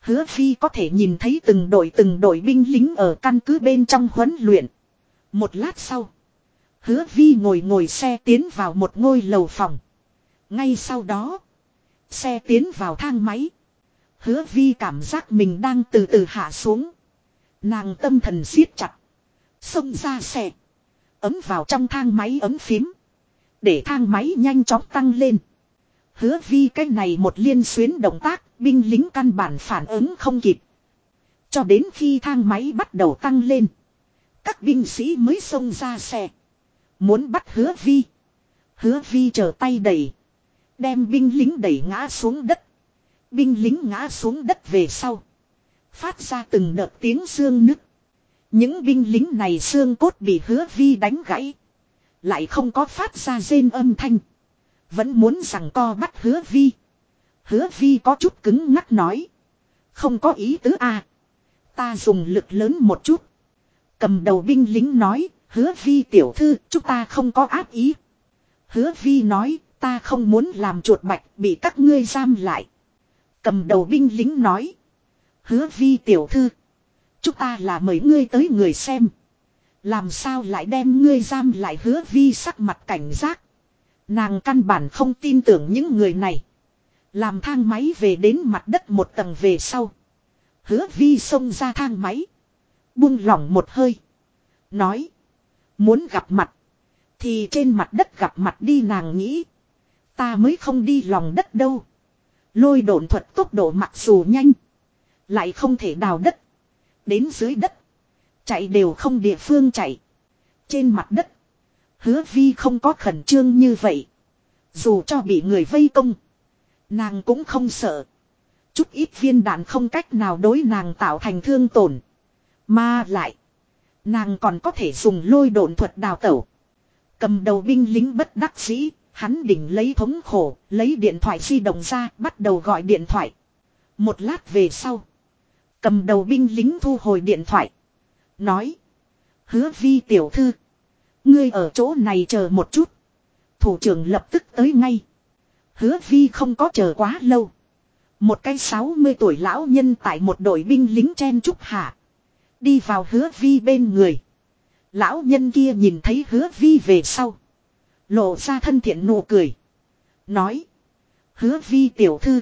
Hứa vi có thể nhìn thấy từng đội từng đội binh lính ở căn cứ bên trong huấn luyện. Một lát sau. Hứa vi ngồi ngồi xe tiến vào một ngôi lầu phòng. Ngay sau đó. Xe tiến vào thang máy. Hứa vi cảm giác mình đang từ từ hạ xuống. Nàng tâm thần siết chặt. Xông ra xe. Ấm vào trong thang máy ấm phím. Để thang máy nhanh chóng tăng lên. Hứa vi cái này một liên xuyến động tác, binh lính căn bản phản ứng không kịp. Cho đến khi thang máy bắt đầu tăng lên. Các binh sĩ mới xông ra xe. Muốn bắt hứa vi. Hứa vi trở tay đẩy. Đem binh lính đẩy ngã xuống đất. Binh lính ngã xuống đất về sau. Phát ra từng đợt tiếng xương nứt. Những binh lính này xương cốt bị hứa vi đánh gãy. Lại không có phát ra rên âm thanh. Vẫn muốn rằng co bắt hứa vi. Hứa vi có chút cứng ngắc nói. Không có ý tứ à. Ta dùng lực lớn một chút. Cầm đầu binh lính nói. Hứa vi tiểu thư, chúng ta không có áp ý. Hứa vi nói ta không muốn làm chuột bạch bị các ngươi giam lại. Cầm đầu binh lính nói. Hứa vi tiểu thư. Chúng ta là mời ngươi tới người xem. Làm sao lại đem ngươi giam lại hứa vi sắc mặt cảnh giác. Nàng căn bản không tin tưởng những người này. Làm thang máy về đến mặt đất một tầng về sau. Hứa vi xông ra thang máy. Buông lỏng một hơi. Nói. Muốn gặp mặt. Thì trên mặt đất gặp mặt đi nàng nghĩ. Ta mới không đi lòng đất đâu. Lôi độn thuật tốc độ mặc dù nhanh. Lại không thể đào đất. Đến dưới đất. Chạy đều không địa phương chạy. Trên mặt đất. Hứa vi không có khẩn trương như vậy. Dù cho bị người vây công. Nàng cũng không sợ. Chút ít viên đạn không cách nào đối nàng tạo thành thương tổn. Mà lại. Nàng còn có thể dùng lôi độn thuật đào tẩu. Cầm đầu binh lính bất đắc dĩ. Hắn đỉnh lấy thống khổ. Lấy điện thoại di động ra. Bắt đầu gọi điện thoại. Một lát về sau. Cầm đầu binh lính thu hồi điện thoại. Nói. Hứa vi tiểu thư. Ngươi ở chỗ này chờ một chút. Thủ trưởng lập tức tới ngay. Hứa vi không có chờ quá lâu. Một cái 60 tuổi lão nhân tại một đội binh lính chen trúc hạ. Đi vào hứa vi bên người. Lão nhân kia nhìn thấy hứa vi về sau. Lộ ra thân thiện nụ cười. Nói. Hứa vi tiểu thư.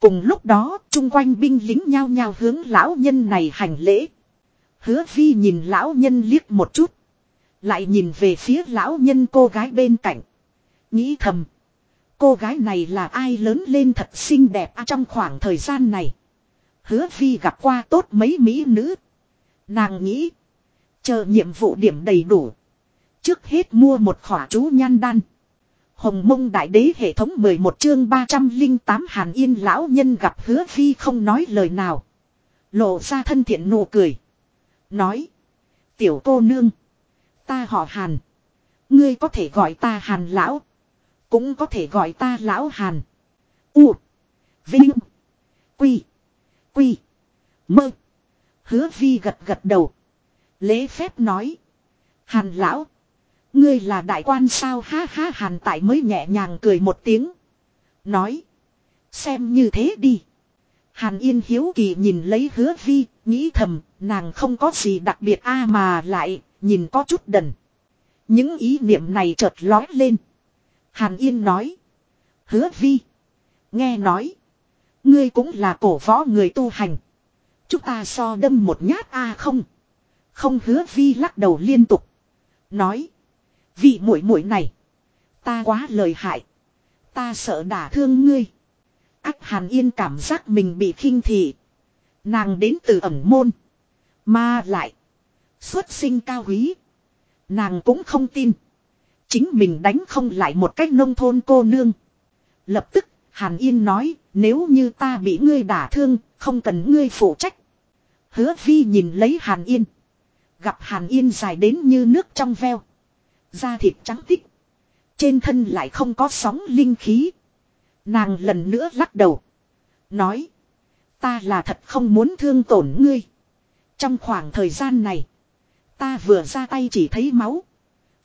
Cùng lúc đó, chung quanh binh lính nhao nhao hướng lão nhân này hành lễ. Hứa vi nhìn lão nhân liếc một chút. Lại nhìn về phía lão nhân cô gái bên cạnh. Nghĩ thầm. Cô gái này là ai lớn lên thật xinh đẹp à, trong khoảng thời gian này. Hứa vi gặp qua tốt mấy mỹ nữ. Nàng nghĩ. Chờ nhiệm vụ điểm đầy đủ. Trước hết mua một khỏa chú nhan đan. Hồng mông đại đế hệ thống 11 chương 308 Hàn Yên lão nhân gặp hứa phi không nói lời nào. Lộ ra thân thiện nụ cười. Nói. Tiểu cô nương. Ta họ Hàn. Ngươi có thể gọi ta Hàn lão. Cũng có thể gọi ta lão Hàn. U. Vinh. Quy. Quy. Mơ. Hứa vi gật gật đầu. Lễ phép nói. Hàn lão. Ngươi là đại quan sao ha ha hàn tại mới nhẹ nhàng cười một tiếng. Nói. Xem như thế đi. Hàn Yên hiếu kỳ nhìn lấy hứa vi, nghĩ thầm, nàng không có gì đặc biệt a mà lại, nhìn có chút đần. Những ý niệm này chợt lói lên. Hàn Yên nói. Hứa vi. Nghe nói. Ngươi cũng là cổ võ người tu hành. Chúng ta so đâm một nhát a không. Không hứa vi lắc đầu liên tục. Nói. Vị muội muội này. Ta quá lời hại. Ta sợ đả thương ngươi. ác Hàn Yên cảm giác mình bị khinh thị. Nàng đến từ ẩn môn. Mà lại. Xuất sinh cao quý. Nàng cũng không tin. Chính mình đánh không lại một cách nông thôn cô nương. Lập tức, Hàn Yên nói, nếu như ta bị ngươi đả thương, không cần ngươi phụ trách. Hứa Vi nhìn lấy Hàn Yên. Gặp Hàn Yên dài đến như nước trong veo. Da thịt trắng tích. Trên thân lại không có sóng linh khí. Nàng lần nữa lắc đầu. Nói. Ta là thật không muốn thương tổn ngươi. Trong khoảng thời gian này. Ta vừa ra tay chỉ thấy máu.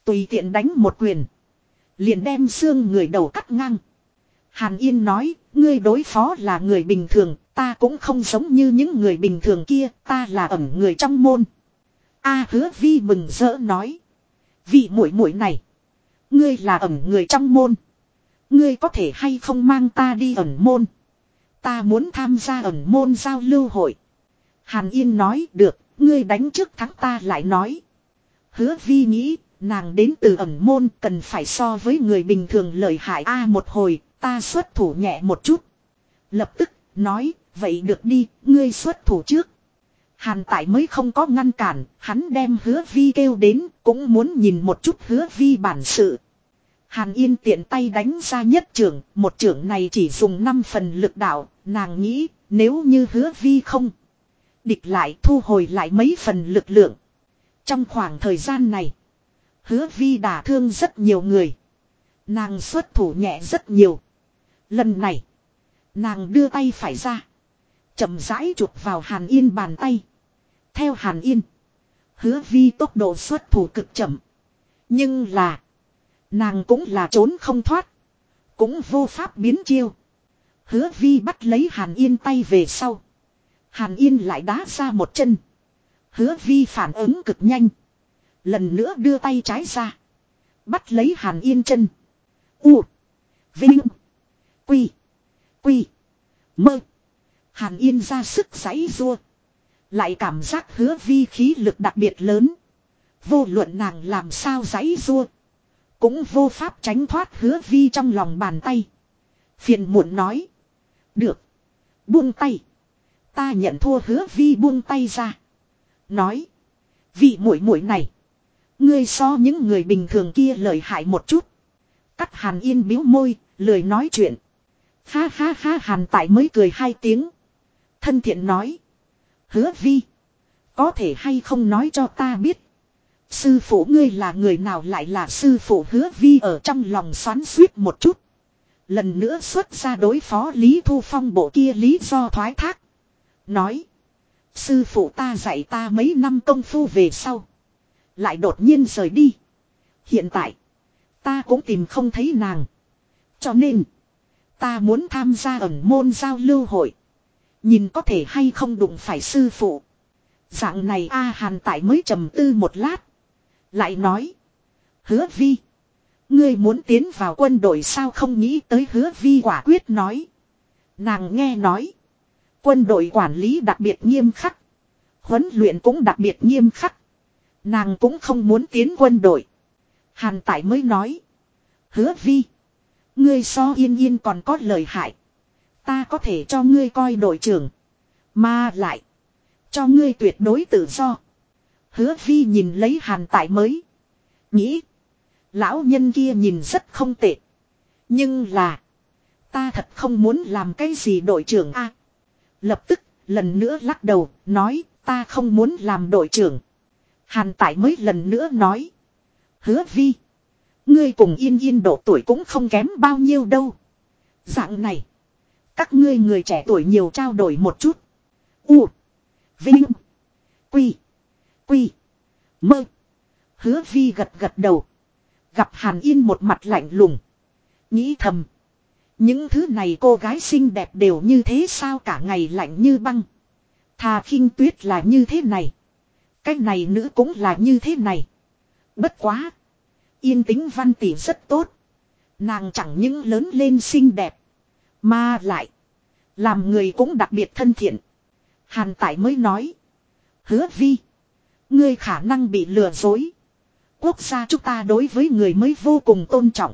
Tùy tiện đánh một quyền. Liền đem xương người đầu cắt ngang. Hàn Yên nói, ngươi đối phó là người bình thường, ta cũng không giống như những người bình thường kia, ta là ẩn người trong môn. A hứa vi mừng rỡ nói. Vị muội muội này. Ngươi là ẩn người trong môn. Ngươi có thể hay không mang ta đi ẩn môn. Ta muốn tham gia ẩn môn giao lưu hội. Hàn Yên nói được, ngươi đánh trước thắng ta lại nói. Hứa vi nghĩ, nàng đến từ ẩn môn cần phải so với người bình thường lợi hại A một hồi, ta xuất thủ nhẹ một chút. Lập tức, nói, vậy được đi, ngươi xuất thủ trước. Hàn tại mới không có ngăn cản, hắn đem hứa vi kêu đến, cũng muốn nhìn một chút hứa vi bản sự. Hàn Yên tiện tay đánh ra nhất trưởng, một trưởng này chỉ dùng 5 phần lực đạo, nàng nghĩ, nếu như hứa vi không. Địch lại thu hồi lại mấy phần lực lượng. Trong khoảng thời gian này, hứa vi đả thương rất nhiều người. Nàng xuất thủ nhẹ rất nhiều. Lần này, nàng đưa tay phải ra. chậm rãi chụp vào Hàn Yên bàn tay. Theo Hàn Yên, hứa vi tốc độ xuất thủ cực chậm. Nhưng là, nàng cũng là trốn không thoát. Cũng vô pháp biến chiêu. Hứa vi bắt lấy Hàn Yên tay về sau. Hàn Yên lại đá ra một chân. Hứa vi phản ứng cực nhanh. Lần nữa đưa tay trái ra. Bắt lấy Hàn Yên chân. U. Vinh. Quy. Quy. Mơ. Hàn Yên ra sức giãy rua. Lại cảm giác hứa vi khí lực đặc biệt lớn. Vô luận nàng làm sao giãy rua. Cũng vô pháp tránh thoát hứa vi trong lòng bàn tay. Phiền muộn nói. Được. Buông tay. Ta nhận thua hứa vi buông tay ra. Nói. Vị muội muội này. Ngươi so những người bình thường kia lợi hại một chút. Cắt hàn yên biếu môi, lười nói chuyện. Ha ha ha hàn tại mới cười hai tiếng. Thân thiện nói. Hứa vi. Có thể hay không nói cho ta biết. Sư phụ ngươi là người nào lại là sư phụ hứa vi ở trong lòng xoắn suýt một chút. Lần nữa xuất ra đối phó Lý Thu Phong bộ kia lý do thoái thác. Nói. Sư phụ ta dạy ta mấy năm công phu về sau. Lại đột nhiên rời đi. Hiện tại. Ta cũng tìm không thấy nàng. Cho nên. Ta muốn tham gia ẩn môn giao lưu hội. Nhìn có thể hay không đụng phải sư phụ. Dạng này A Hàn tại mới trầm tư một lát. Lại nói. Hứa vi. Ngươi muốn tiến vào quân đội sao không nghĩ tới hứa vi quả quyết nói. Nàng nghe nói. Quân đội quản lý đặc biệt nghiêm khắc. Huấn luyện cũng đặc biệt nghiêm khắc. Nàng cũng không muốn tiến quân đội. Hàn Tại mới nói. Hứa vi. Ngươi so yên yên còn có lời hại. Ta có thể cho ngươi coi đội trưởng. Mà lại. Cho ngươi tuyệt đối tự do. Hứa vi nhìn lấy hàn tại mới. Nghĩ. Lão nhân kia nhìn rất không tệ. Nhưng là. Ta thật không muốn làm cái gì đội trưởng a. lập tức, lần nữa lắc đầu, nói, ta không muốn làm đội trưởng. Hàn Tại mới lần nữa nói. Hứa vi. Ngươi cùng yên yên độ tuổi cũng không kém bao nhiêu đâu. Dạng này. Các ngươi người trẻ tuổi nhiều trao đổi một chút. U. Vinh. Quy. Quy. Mơ. Hứa vi gật gật đầu. Gặp Hàn Yên một mặt lạnh lùng. Nghĩ thầm. Những thứ này cô gái xinh đẹp đều như thế sao cả ngày lạnh như băng. Thà khinh tuyết là như thế này. Cái này nữ cũng là như thế này. Bất quá. Yên tĩnh văn tỷ rất tốt. Nàng chẳng những lớn lên xinh đẹp. Mà lại. Làm người cũng đặc biệt thân thiện. Hàn Tải mới nói. Hứa vi. Ngươi khả năng bị lừa dối. Quốc gia chúng ta đối với người mới vô cùng tôn trọng.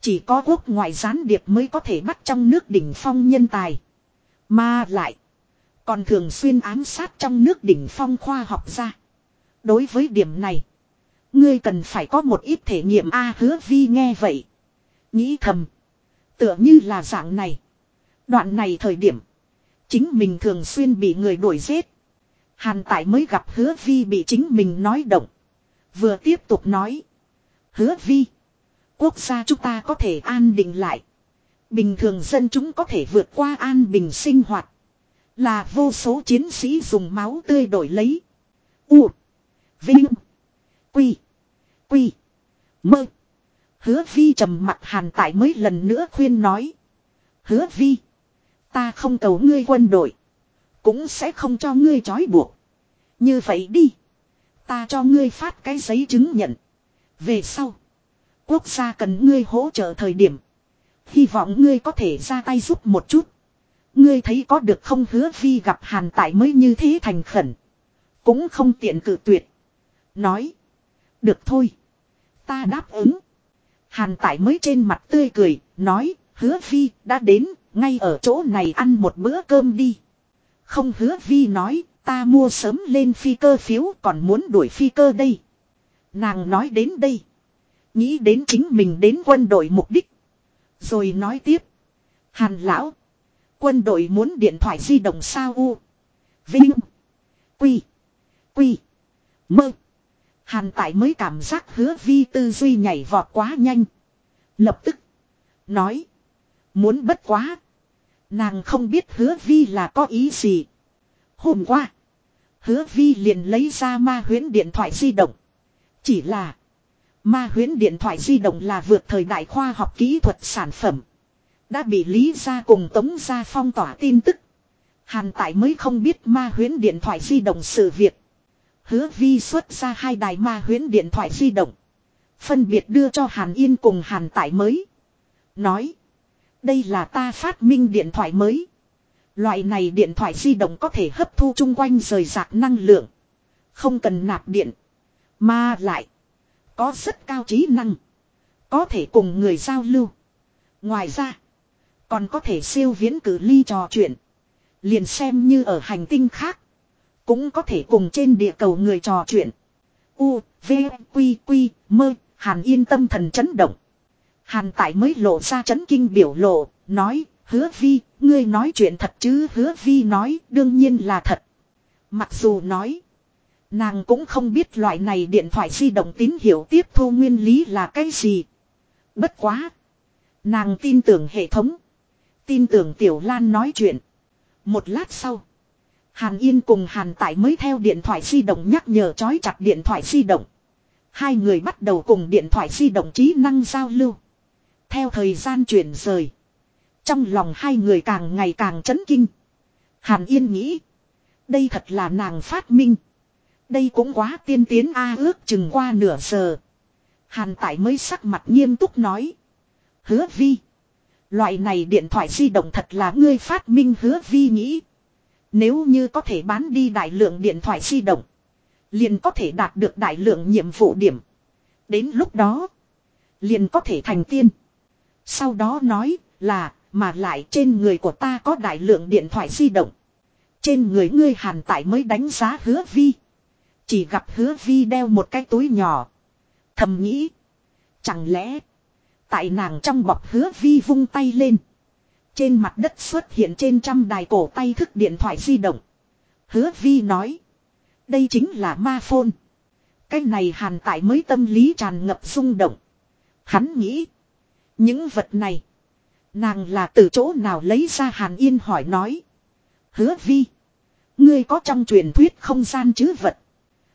Chỉ có quốc ngoại gián điệp mới có thể bắt trong nước đỉnh phong nhân tài. Mà lại. Còn thường xuyên ám sát trong nước đỉnh phong khoa học gia. Đối với điểm này. Ngươi cần phải có một ít thể nghiệm A hứa vi nghe vậy. Nghĩ thầm. Tựa như là dạng này. Đoạn này thời điểm. Chính mình thường xuyên bị người đuổi giết. Hàn tại mới gặp hứa vi bị chính mình nói động. Vừa tiếp tục nói. Hứa vi. Quốc gia chúng ta có thể an định lại. Bình thường dân chúng có thể vượt qua an bình sinh hoạt. Là vô số chiến sĩ dùng máu tươi đổi lấy. U. Vinh. Quy. Quy. Mơ. Hứa vi trầm mặt hàn tại mới lần nữa khuyên nói. Hứa vi. Ta không cầu ngươi quân đội. Cũng sẽ không cho ngươi trói buộc. Như vậy đi. Ta cho ngươi phát cái giấy chứng nhận. Về sau. Quốc gia cần ngươi hỗ trợ thời điểm. Hy vọng ngươi có thể ra tay giúp một chút. Ngươi thấy có được không hứa vi gặp hàn tại mới như thế thành khẩn. Cũng không tiện cự tuyệt. Nói. Được thôi. Ta đáp ứng. Hàn tại mới trên mặt tươi cười. Nói. Hứa vi đã đến. Ngay ở chỗ này ăn một bữa cơm đi. Không, hứa vi nói. Ta mua sớm lên phi cơ phiếu, còn muốn đuổi phi cơ đây. Nàng nói đến đây. Nghĩ đến chính mình đến quân đội mục đích. Rồi nói tiếp. Hàn lão. Quân đội muốn điện thoại di động sao u. Vinh. Quy. Quy. Mơ. Hàn tại mới cảm giác hứa vi tư duy nhảy vọt quá nhanh. Lập tức. Nói. Muốn bất quá. Nàng không biết hứa vi là có ý gì. Hôm qua. Hứa vi liền lấy ra ma huyến điện thoại di động. Chỉ là. Ma huyến điện thoại di động là vượt thời đại khoa học kỹ thuật sản phẩm. Đã bị Lý ra cùng Tống ra phong tỏa tin tức. Hàn tại mới không biết ma huyến điện thoại di động sự việc. Hứa vi xuất ra hai đài ma huyến điện thoại di động. Phân biệt đưa cho Hàn Yên cùng Hàn tải mới. Nói. Đây là ta phát minh điện thoại mới. Loại này điện thoại di động có thể hấp thu chung quanh rời rạc năng lượng. Không cần nạp điện. Mà lại. Có rất cao trí năng. Có thể cùng người giao lưu. Ngoài ra. Còn có thể siêu viễn cử ly trò chuyện. Liền xem như ở hành tinh khác. Cũng có thể cùng trên địa cầu người trò chuyện. U, V, Quy, Quy, Mơ, Hàn yên tâm thần chấn động. Hàn tại mới lộ ra chấn kinh biểu lộ, nói, hứa vi, ngươi nói chuyện thật chứ hứa vi nói, đương nhiên là thật. Mặc dù nói, nàng cũng không biết loại này điện thoại di động tín hiệu tiếp thu nguyên lý là cái gì. Bất quá. Nàng tin tưởng hệ thống. Tin tưởng Tiểu Lan nói chuyện. Một lát sau. Hàn Yên cùng Hàn Tại mới theo điện thoại di động nhắc nhở chói chặt điện thoại di động. Hai người bắt đầu cùng điện thoại di động trí năng giao lưu. Theo thời gian chuyển rời. Trong lòng hai người càng ngày càng chấn kinh. Hàn Yên nghĩ. Đây thật là nàng phát minh. Đây cũng quá tiên tiến a ước chừng qua nửa giờ. Hàn Tại mới sắc mặt nghiêm túc nói. Hứa vi. Loại này điện thoại di động thật là ngươi phát minh hứa vi nghĩ. Nếu như có thể bán đi đại lượng điện thoại di động. Liền có thể đạt được đại lượng nhiệm vụ điểm. Đến lúc đó. Liền có thể thành tiên. Sau đó nói là, mà lại trên người của ta có đại lượng điện thoại di động. Trên người ngươi hàn tại mới đánh giá hứa vi. Chỉ gặp hứa vi đeo một cái túi nhỏ. Thầm nghĩ. Chẳng lẽ. Tại nàng trong bọc hứa vi vung tay lên. Trên mặt đất xuất hiện trên trăm đài cổ tay thức điện thoại di động. Hứa vi nói. Đây chính là ma phôn. Cái này hàn tại mới tâm lý tràn ngập rung động. Hắn nghĩ. Những vật này. Nàng là từ chỗ nào lấy ra hàn yên hỏi nói. Hứa vi. Ngươi có trong truyền thuyết không gian chứ vật.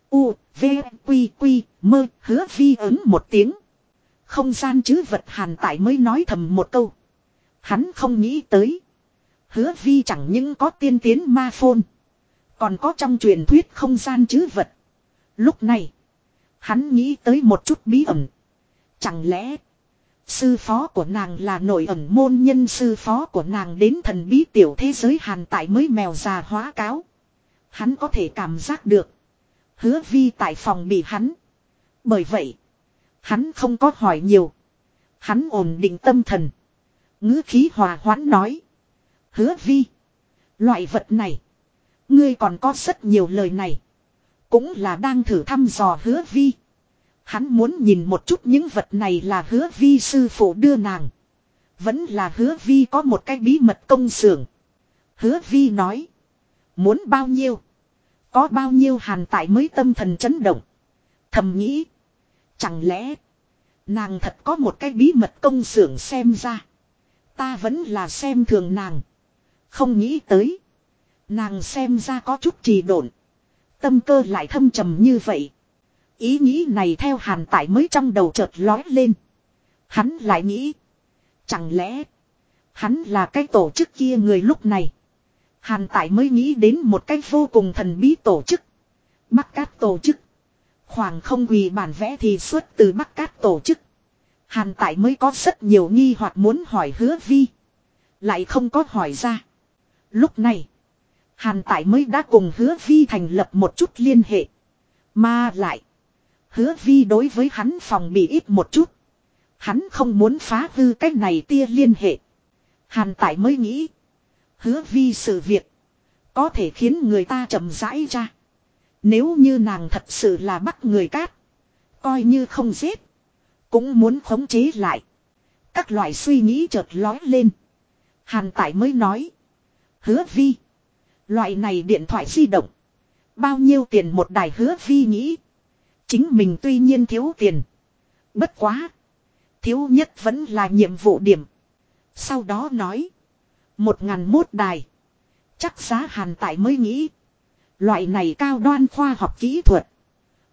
U, V, Quy, Quy, mơ, hứa vi ứng một tiếng. Không gian chứ vật hàn tại mới nói thầm một câu. Hắn không nghĩ tới. Hứa vi chẳng những có tiên tiến ma phôn. Còn có trong truyền thuyết không gian chứ vật. Lúc này. Hắn nghĩ tới một chút bí ẩn. Chẳng lẽ. Sư phó của nàng là nội ẩn môn nhân sư phó của nàng đến thần bí tiểu thế giới hàn tại mới mèo già hóa cáo. Hắn có thể cảm giác được. Hứa vi tại phòng bị hắn. Bởi vậy. Hắn không có hỏi nhiều. Hắn ổn định tâm thần ngữ khí hòa hoãn nói. Hứa vi. Loại vật này. Ngươi còn có rất nhiều lời này. Cũng là đang thử thăm dò hứa vi. Hắn muốn nhìn một chút những vật này là hứa vi sư phụ đưa nàng. Vẫn là hứa vi có một cái bí mật công xưởng. Hứa vi nói. Muốn bao nhiêu. Có bao nhiêu hàn tại mới tâm thần chấn động. Thầm nghĩ. Chẳng lẽ. Nàng thật có một cái bí mật công xưởng xem ra. Ta vẫn là xem thường nàng. Không nghĩ tới. Nàng xem ra có chút trì độn. Tâm cơ lại thâm trầm như vậy. Ý nghĩ này theo hàn tại mới trong đầu chợt lói lên. Hắn lại nghĩ. Chẳng lẽ. Hắn là cái tổ chức kia người lúc này. Hàn tại mới nghĩ đến một cách vô cùng thần bí tổ chức. Bắc cát tổ chức. Khoảng không quỳ bản vẽ thì xuất từ Bắc cát tổ chức. Hàn tại mới có rất nhiều nghi hoặc muốn hỏi hứa vi. Lại không có hỏi ra. Lúc này. Hàn tại mới đã cùng hứa vi thành lập một chút liên hệ. Mà lại. Hứa vi đối với hắn phòng bị ít một chút. Hắn không muốn phá hư cái này tia liên hệ. Hàn tại mới nghĩ. Hứa vi sự việc. Có thể khiến người ta chậm rãi ra. Nếu như nàng thật sự là bắt người cát. Coi như không giết. Cũng muốn khống chế lại. Các loại suy nghĩ chợt lói lên. Hàn Tải mới nói. Hứa vi. Loại này điện thoại di động. Bao nhiêu tiền một đài hứa vi nghĩ. Chính mình tuy nhiên thiếu tiền. Bất quá. Thiếu nhất vẫn là nhiệm vụ điểm. Sau đó nói. Một ngàn mốt đài. Chắc giá hàn tại mới nghĩ. Loại này cao đoan khoa học kỹ thuật.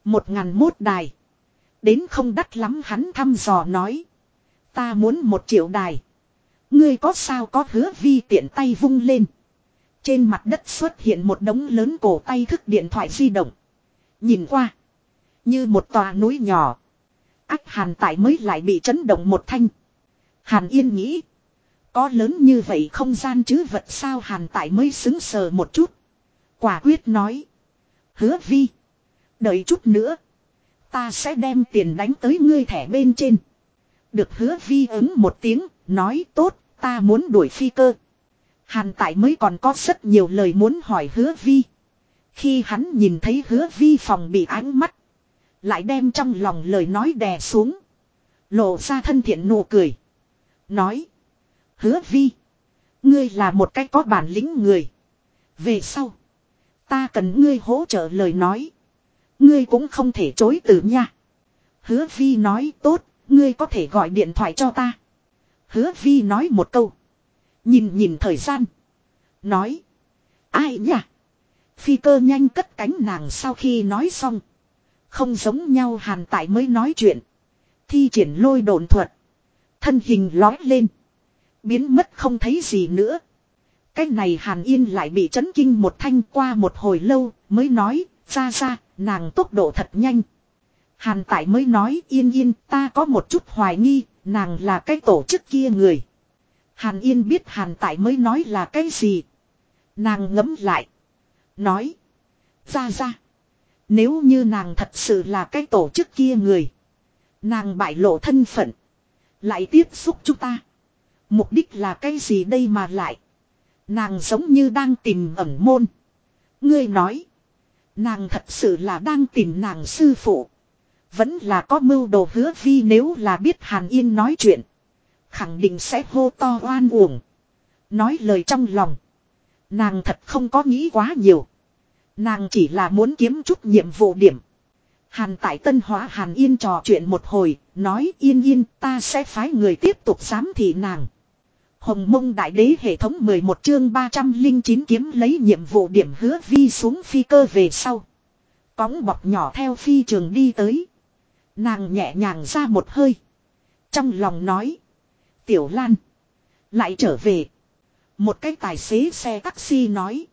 Một ngàn mốt đài. Đến không đắt lắm hắn thăm dò nói. Ta muốn một triệu đài. Ngươi có sao có hứa vi tiện tay vung lên. Trên mặt đất xuất hiện một đống lớn cổ tay thức điện thoại di động. Nhìn qua. Như một tòa núi nhỏ. Ách hàn tại mới lại bị chấn động một thanh. Hàn yên nghĩ. Có lớn như vậy không gian chứ vật sao hàn tại mới xứng sờ một chút. Quả quyết nói. Hứa vi. Đợi chút nữa. Ta sẽ đem tiền đánh tới ngươi thẻ bên trên. Được hứa vi ứng một tiếng, nói tốt, ta muốn đuổi phi cơ. Hàn tại mới còn có rất nhiều lời muốn hỏi hứa vi. Khi hắn nhìn thấy hứa vi phòng bị ánh mắt. Lại đem trong lòng lời nói đè xuống. Lộ ra thân thiện nụ cười. Nói. Hứa vi. Ngươi là một cách có bản lĩnh người. Về sau. Ta cần ngươi hỗ trợ lời nói. Ngươi cũng không thể chối từ nha. Hứa vi nói, tốt. Ngươi có thể gọi điện thoại cho ta. Hứa vi nói một câu. Nhìn nhìn thời gian. Nói. Ai nhỉ? Phi cơ nhanh cất cánh nàng sau khi nói xong. Không giống nhau hàn tại mới nói chuyện. Thi triển lôi đồn thuật. Thân hình lói lên. Biến mất không thấy gì nữa. Cái này hàn yên lại bị chấn kinh một thanh qua một hồi lâu, mới nói ra ra, nàng tốc độ thật nhanh. Hàn tại mới nói, yên yên, ta có một chút hoài nghi, nàng là cái tổ chức kia người. Hàn yên biết hàn tại mới nói là cái gì. Nàng ngấm lại. Nói. Ra ra. Nếu như nàng thật sự là cái tổ chức kia người. Nàng bại lộ thân phận. Lại tiếp xúc chúng ta. Mục đích là cái gì đây mà lại. Nàng giống như đang tìm ẩn môn. Ngươi nói. Nàng thật sự là đang tìm nàng sư phụ. Vẫn là có mưu đồ hứa vi nếu là biết Hàn Yên nói chuyện. Khẳng định sẽ hô to oan uổng. Nói lời trong lòng. Nàng thật không có nghĩ quá nhiều. Nàng chỉ là muốn kiếm chút nhiệm vụ điểm. Hàn tại Tân Hóa Hàn Yên trò chuyện một hồi, nói yên yên ta sẽ phái người tiếp tục giám thị nàng. Hồng mông đại đế hệ thống 11 chương 309 kiếm lấy nhiệm vụ điểm hứa vi xuống phi cơ về sau. Cóng bọc nhỏ theo phi trường đi tới. Nàng nhẹ nhàng ra một hơi. Trong lòng nói. Tiểu Lan. Lại trở về. Một cái tài xế xe taxi nói.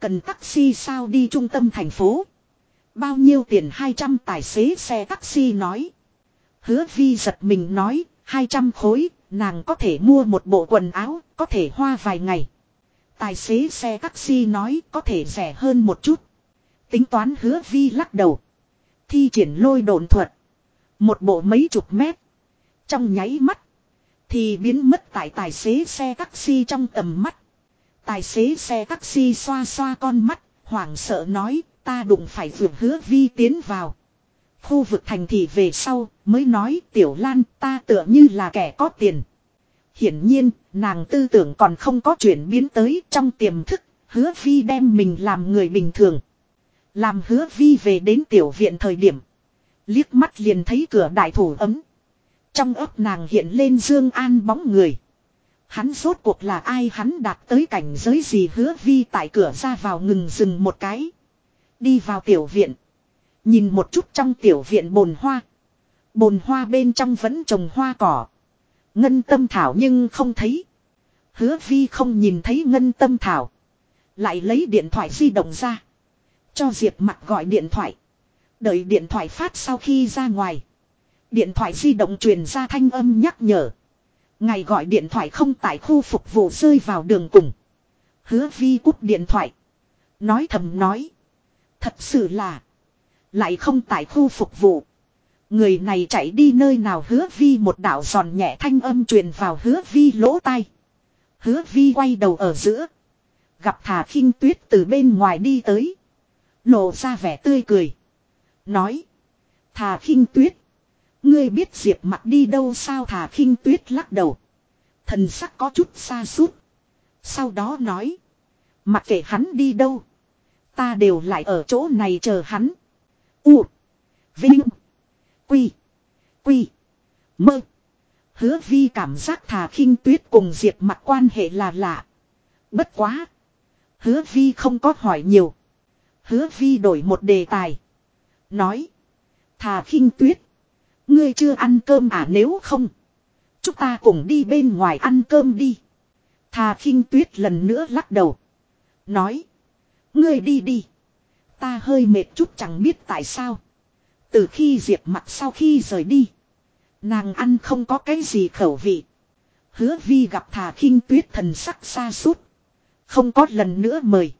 Cần taxi sao đi trung tâm thành phố. Bao nhiêu tiền 200 tài xế xe taxi nói. Hứa vi giật mình nói 200 khối nàng có thể mua một bộ quần áo có thể hoa vài ngày. Tài xế xe taxi nói có thể rẻ hơn một chút. Tính toán hứa vi lắc đầu. Thi triển lôi đồn thuật. Một bộ mấy chục mét. Trong nháy mắt. Thì biến mất tại tài xế xe taxi trong tầm mắt. Tài xế xe taxi xoa xoa con mắt, hoảng sợ nói, ta đụng phải vượt hứa vi tiến vào. Khu vực thành thị về sau, mới nói tiểu lan ta tựa như là kẻ có tiền. Hiển nhiên, nàng tư tưởng còn không có chuyển biến tới trong tiềm thức, hứa vi đem mình làm người bình thường. Làm hứa vi về đến tiểu viện thời điểm. Liếc mắt liền thấy cửa đại thủ ấm. Trong ấp nàng hiện lên Dương An bóng người. Hắn rốt cuộc là ai hắn đạt tới cảnh giới gì hứa vi tại cửa ra vào ngừng dừng một cái. Đi vào tiểu viện. Nhìn một chút trong tiểu viện bồn hoa. Bồn hoa bên trong vẫn trồng hoa cỏ. Ngân tâm thảo nhưng không thấy. Hứa vi không nhìn thấy ngân tâm thảo. Lại lấy điện thoại di động ra. Cho Diệp mặt gọi điện thoại. Đợi điện thoại phát sau khi ra ngoài. Điện thoại di động truyền ra thanh âm nhắc nhở. Ngày gọi điện thoại không tại khu phục vụ rơi vào đường cùng. Hứa vi cúp điện thoại. Nói thầm nói. Thật sự là. Lại không tại khu phục vụ. Người này chạy đi nơi nào hứa vi một đạo giòn nhẹ thanh âm truyền vào hứa vi lỗ tai. Hứa vi quay đầu ở giữa. Gặp thà khinh tuyết từ bên ngoài đi tới. Lộ ra vẻ tươi cười. Nói. Thà khinh tuyết. Ngươi biết Diệp mặt đi đâu sao thà khinh tuyết lắc đầu. Thần sắc có chút xa suốt. Sau đó nói. Mặc kệ hắn đi đâu. Ta đều lại ở chỗ này chờ hắn. U. Vinh. Quy. Quy. Mơ. Hứa vi cảm giác thà khinh tuyết cùng Diệp mặt quan hệ là lạ. Bất quá. Hứa vi không có hỏi nhiều. Hứa vi đổi một đề tài. Nói. Thà khinh tuyết. Ngươi chưa ăn cơm à nếu không. Chúng ta cùng đi bên ngoài ăn cơm đi. Thà khinh tuyết lần nữa lắc đầu. Nói. Ngươi đi đi. Ta hơi mệt chút chẳng biết tại sao. Từ khi Diệp mặt sau khi rời đi. Nàng ăn không có cái gì khẩu vị. Hứa vi gặp thà khinh tuyết thần sắc xa suốt. Không có lần nữa mời.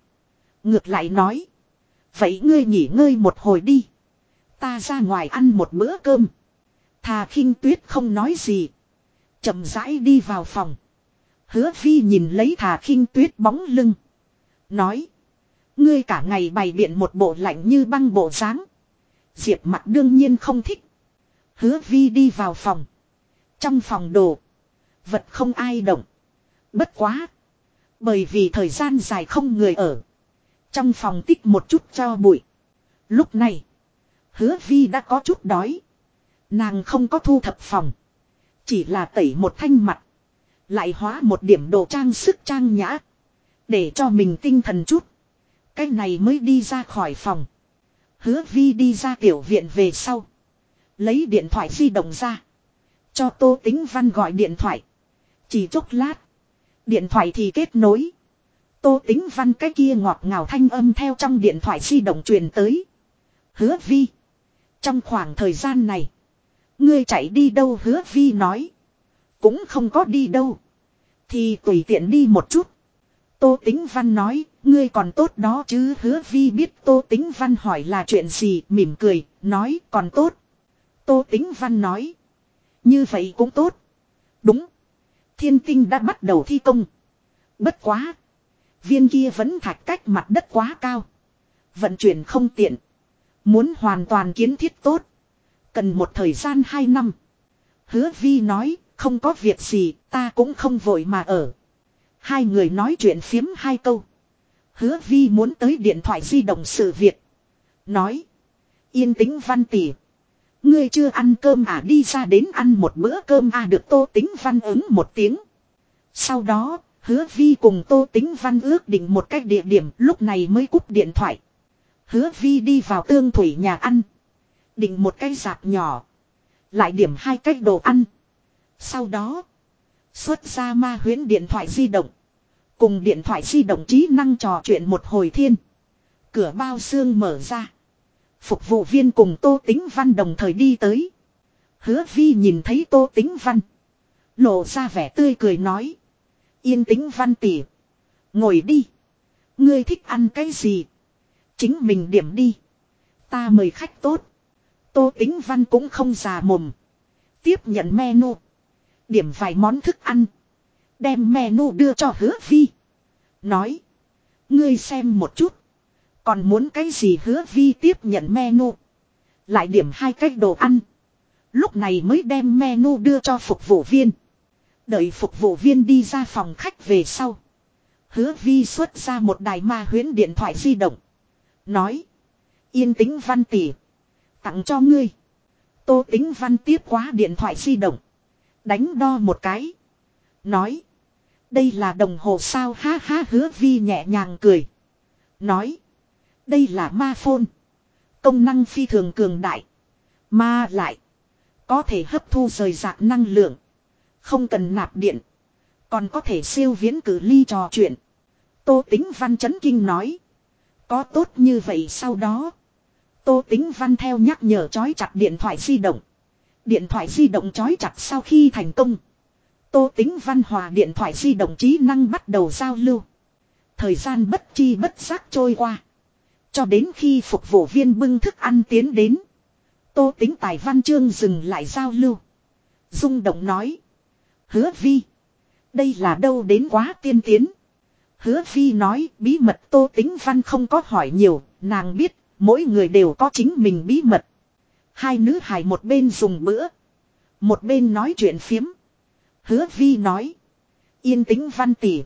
Ngược lại nói. Vậy ngươi nghỉ ngơi một hồi đi. Ta ra ngoài ăn một bữa cơm. Thà khinh tuyết không nói gì. chậm rãi đi vào phòng. Hứa vi nhìn lấy thà khinh tuyết bóng lưng. Nói. Ngươi cả ngày bày biện một bộ lạnh như băng bộ dáng. Diệp mặt đương nhiên không thích. Hứa vi đi vào phòng. Trong phòng đồ. Vật không ai động. Bất quá. Bởi vì thời gian dài không người ở. Trong phòng tích một chút cho bụi. Lúc này. Hứa vi đã có chút đói. Nàng không có thu thập phòng. Chỉ là tẩy một thanh mặt. Lại hóa một điểm đồ trang sức trang nhã. Để cho mình tinh thần chút. Cái này mới đi ra khỏi phòng. Hứa vi đi ra tiểu viện về sau. Lấy điện thoại di động ra. Cho Tô Tính Văn gọi điện thoại. Chỉ chốc lát. Điện thoại thì kết nối. Tô Tính Văn cái kia ngọt ngào thanh âm theo trong điện thoại di động truyền tới. Hứa vi. Trong khoảng thời gian này. Ngươi chạy đi đâu hứa vi nói. Cũng không có đi đâu. Thì tùy tiện đi một chút. Tô Tính Văn nói, ngươi còn tốt đó chứ hứa vi biết Tô Tính Văn hỏi là chuyện gì, mỉm cười, nói còn tốt. Tô Tính Văn nói, như vậy cũng tốt. Đúng. Thiên tinh đã bắt đầu thi công. Bất quá. Viên kia vẫn thạch cách mặt đất quá cao. Vận chuyển không tiện. Muốn hoàn toàn kiến thiết tốt. Cần một thời gian 2 năm. Hứa vi nói, không có việc gì, ta cũng không vội mà ở. Hai người nói chuyện phiếm hai câu. Hứa vi muốn tới điện thoại di động sự việc. Nói. Yên tĩnh văn tỉ. Ngươi chưa ăn cơm à đi ra đến ăn một bữa cơm à được tô tính văn ứng một tiếng. Sau đó, hứa vi cùng tô tính văn ước định một cách địa điểm lúc này mới cúp điện thoại. Hứa vi đi vào tương thủy nhà ăn. Định một cái dạp nhỏ. Lại điểm hai cách đồ ăn. Sau đó, xuất ra ma huyến điện thoại di động. Cùng điện thoại di động trí năng trò chuyện một hồi thiên. Cửa bao xương mở ra. Phục vụ viên cùng Tô Tính Văn đồng thời đi tới. Hứa Vi nhìn thấy Tô Tính Văn. Lộ ra vẻ tươi cười nói. Yên tĩnh Văn tỉ. Ngồi đi. Ngươi thích ăn cái gì? Chính mình điểm đi. Ta mời khách tốt. Tô Tính Văn cũng không già mồm. Tiếp nhận menu. Điểm vài món thức ăn. Đem menu đưa cho hứa vi. Nói. Ngươi xem một chút. Còn muốn cái gì hứa vi tiếp nhận menu. Lại điểm hai cách đồ ăn. Lúc này mới đem menu đưa cho phục vụ viên. Đợi phục vụ viên đi ra phòng khách về sau. Hứa vi xuất ra một đài ma huyến điện thoại di động. Nói. Yên tĩnh văn tỉ. Tặng cho ngươi. Tô tính văn tiếp quá điện thoại di động. Đánh đo một cái. Nói. Đây là đồng hồ sao ha ha, hứa vi nhẹ nhàng cười. Nói. Đây là ma phôn. Công năng phi thường cường đại. ma lại. Có thể hấp thu rời rạc năng lượng. Không cần nạp điện. Còn có thể siêu viễn cử ly trò chuyện. Tô tính văn chấn kinh nói. Có tốt như vậy sau đó. Tô tính văn theo nhắc nhở chói chặt điện thoại di động. Điện thoại di động chói chặt sau khi thành công. Tô tính văn hòa điện thoại di động trí năng bắt đầu giao lưu. Thời gian bất chi bất giác trôi qua. Cho đến khi phục vụ viên bưng thức ăn tiến đến. Tô tính tài văn chương dừng lại giao lưu. Dung động nói. Hứa vi. Đây là đâu đến quá tiên tiến. Hứa vi nói, bí mật tô tính văn không có hỏi nhiều. Nàng biết, mỗi người đều có chính mình bí mật. Hai nữ hài một bên dùng bữa. Một bên nói chuyện phiếm. Hứa vi nói. Yên tĩnh văn tỉ.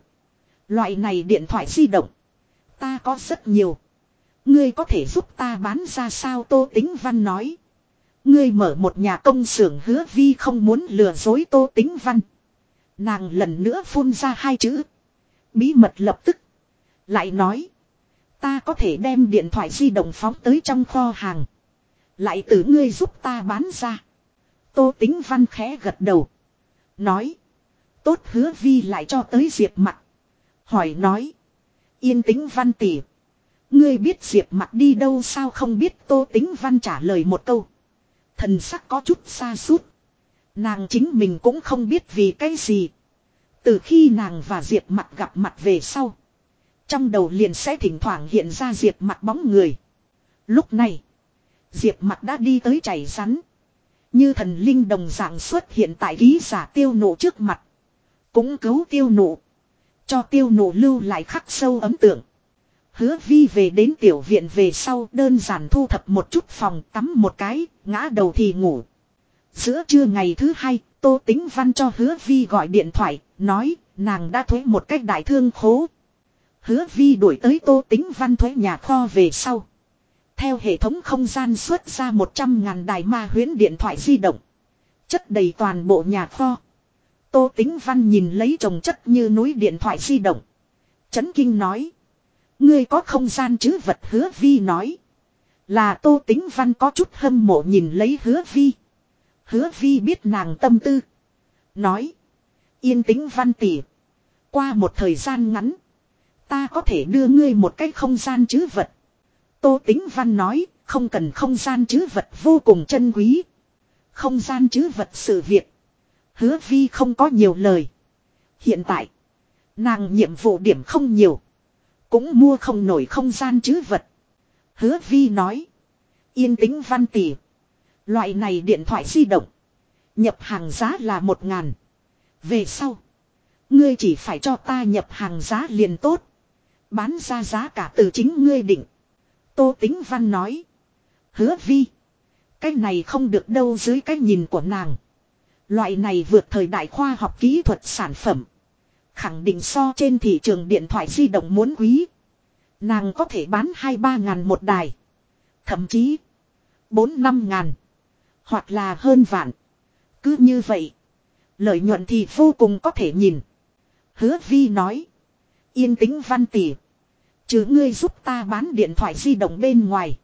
Loại này điện thoại di động. Ta có rất nhiều. Ngươi có thể giúp ta bán ra sao Tô Tính Văn nói. Ngươi mở một nhà công xưởng, hứa vi không muốn lừa dối Tô Tính Văn. Nàng lần nữa phun ra hai chữ. Bí mật lập tức. Lại nói. Ta có thể đem điện thoại di động phóng tới trong kho hàng. Lại từ ngươi giúp ta bán ra. Tô Tính Văn khẽ gật đầu. Nói. Tốt hứa vi lại cho tới Diệp mặt. Hỏi nói. Yên tĩnh Văn tỉ. Ngươi biết Diệp mặt đi đâu sao không biết Tô Tính Văn trả lời một câu. Thần sắc có chút xa suốt. Nàng chính mình cũng không biết vì cái gì. Từ khi nàng và Diệp mặt gặp mặt về sau. Trong đầu liền sẽ thỉnh thoảng hiện ra Diệp mặt bóng người. Lúc này. Diệp mặt đã đi tới chảy rắn. Như thần linh đồng dạng xuất hiện tại ký giả tiêu nộ trước mặt. Cũng cứu tiêu nộ. Cho tiêu nộ lưu lại khắc sâu ấm tượng. Hứa vi về đến tiểu viện về sau đơn giản thu thập một chút phòng tắm một cái, ngã đầu thì ngủ. Giữa trưa ngày thứ hai, Tô Tính Văn cho hứa vi gọi điện thoại, nói nàng đã thuế một cách đại thương khố. Hứa vi đuổi tới Tô Tính Văn thuế nhà kho về sau. Theo hệ thống không gian xuất ra 100 ngàn đài ma huyến điện thoại di động. Chất đầy toàn bộ nhà kho. Tô Tính Văn nhìn lấy trồng chất như núi điện thoại di động. Chấn Kinh nói. Ngươi có không gian chứ vật hứa vi nói. Là Tô Tính Văn có chút hâm mộ nhìn lấy hứa vi. Hứa vi biết nàng tâm tư. Nói. Yên tĩnh văn tỉ. Qua một thời gian ngắn. Ta có thể đưa ngươi một cái không gian chứ vật. Tô tính văn nói. Không cần không gian chứ vật vô cùng chân quý. Không gian chứ vật sự việc. Hứa vi không có nhiều lời. Hiện tại. Nàng nhiệm vụ điểm không nhiều. Cũng mua không nổi không gian chứ vật. Hứa vi nói. Yên tĩnh văn tỉ. Loại này điện thoại di động. Nhập hàng giá là một ngàn. Về sau. Ngươi chỉ phải cho ta nhập hàng giá liền tốt. Bán ra giá cả từ chính ngươi định. Tô Tính Văn nói. Hứa vi. Cái này không được đâu dưới cái nhìn của nàng. Loại này vượt thời đại khoa học kỹ thuật sản phẩm. Khẳng định so trên thị trường điện thoại di động muốn quý. Nàng có thể bán 2-3 ngàn một đài. Thậm chí 4-5 ngàn. Hoặc là hơn vạn. Cứ như vậy. Lợi nhuận thì vô cùng có thể nhìn. Hứa vi nói. Yên tĩnh văn tỷ. Chứ ngươi giúp ta bán điện thoại di động bên ngoài.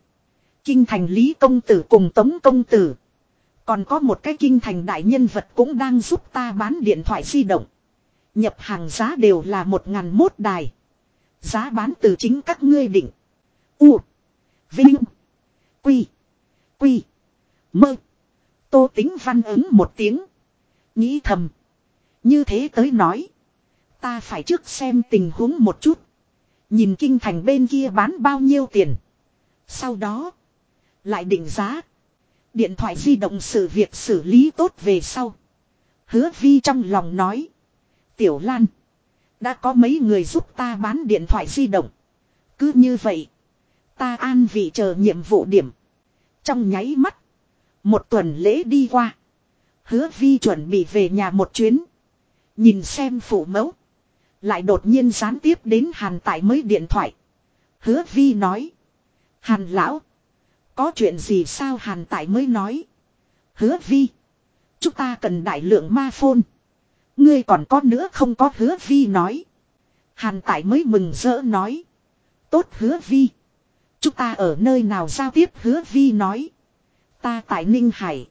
Kinh thành Lý Công Tử cùng Tống Công Tử. Còn có một cái kinh thành đại nhân vật cũng đang giúp ta bán điện thoại di động. Nhập hàng giá đều là một ngàn mốt đài. Giá bán từ chính các ngươi định. U. Vinh. Quy. Quy. Mơ. Tô tính văn ứng một tiếng. Nghĩ thầm. Như thế tới nói. Ta phải trước xem tình huống một chút. Nhìn kinh thành bên kia bán bao nhiêu tiền. Sau đó. Lại định giá. Điện thoại di động sự việc xử lý tốt về sau. Hứa vi trong lòng nói. Tiểu Lan. Đã có mấy người giúp ta bán điện thoại di động. Cứ như vậy. Ta an vị chờ nhiệm vụ điểm. Trong nháy mắt. Một tuần lễ đi qua. Hứa vi chuẩn bị về nhà một chuyến. Nhìn xem phụ mẫu. Lại đột nhiên gián tiếp đến hàn tại mới điện thoại. Hứa vi nói. Hàn lão. Có chuyện gì sao hàn tại mới nói. Hứa vi. Chúng ta cần đại lượng ma phôn. Ngươi còn có nữa không có hứa vi nói. Hàn tại mới mừng rỡ nói. Tốt hứa vi. Chúng ta ở nơi nào giao tiếp hứa vi nói. Ta tại Ninh Hải.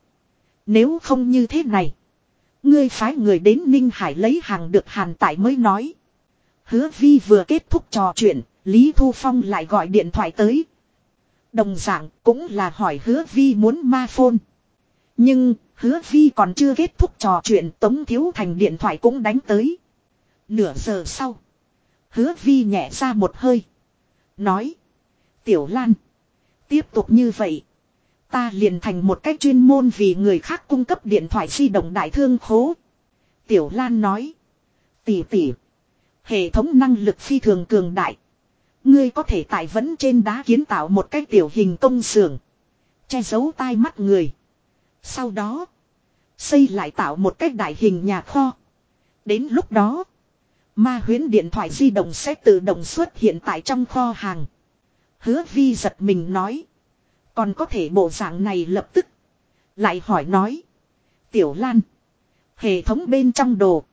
Nếu không như thế này. Ngươi phái người đến Ninh Hải lấy hàng được hàn tại mới nói. Hứa vi vừa kết thúc trò chuyện. Lý Thu Phong lại gọi điện thoại tới. Đồng dạng cũng là hỏi hứa vi muốn ma phone. Nhưng, hứa vi còn chưa kết thúc trò chuyện, Tống Thiếu Thành điện thoại cũng đánh tới. Nửa giờ sau. Hứa vi nhẹ ra một hơi. Nói. Tiểu Lan. Tiếp tục như vậy. Ta liền thành một cách chuyên môn vì người khác cung cấp điện thoại di động đại thương khố. Tiểu Lan nói. Tỷ tỷ. Hệ thống năng lực phi thường cường đại. Ngươi có thể tại vẫn trên đá kiến tạo một cái tiểu hình công xưởng. Che giấu tai mắt người. Sau đó. Xây lại tạo một cách đại hình nhà kho. Đến lúc đó. Ma huyến điện thoại di động sẽ tự động xuất hiện tại trong kho hàng. Hứa vi giật mình nói. Còn có thể bộ dạng này lập tức. Lại hỏi nói. Tiểu Lan. Hệ thống bên trong đồ.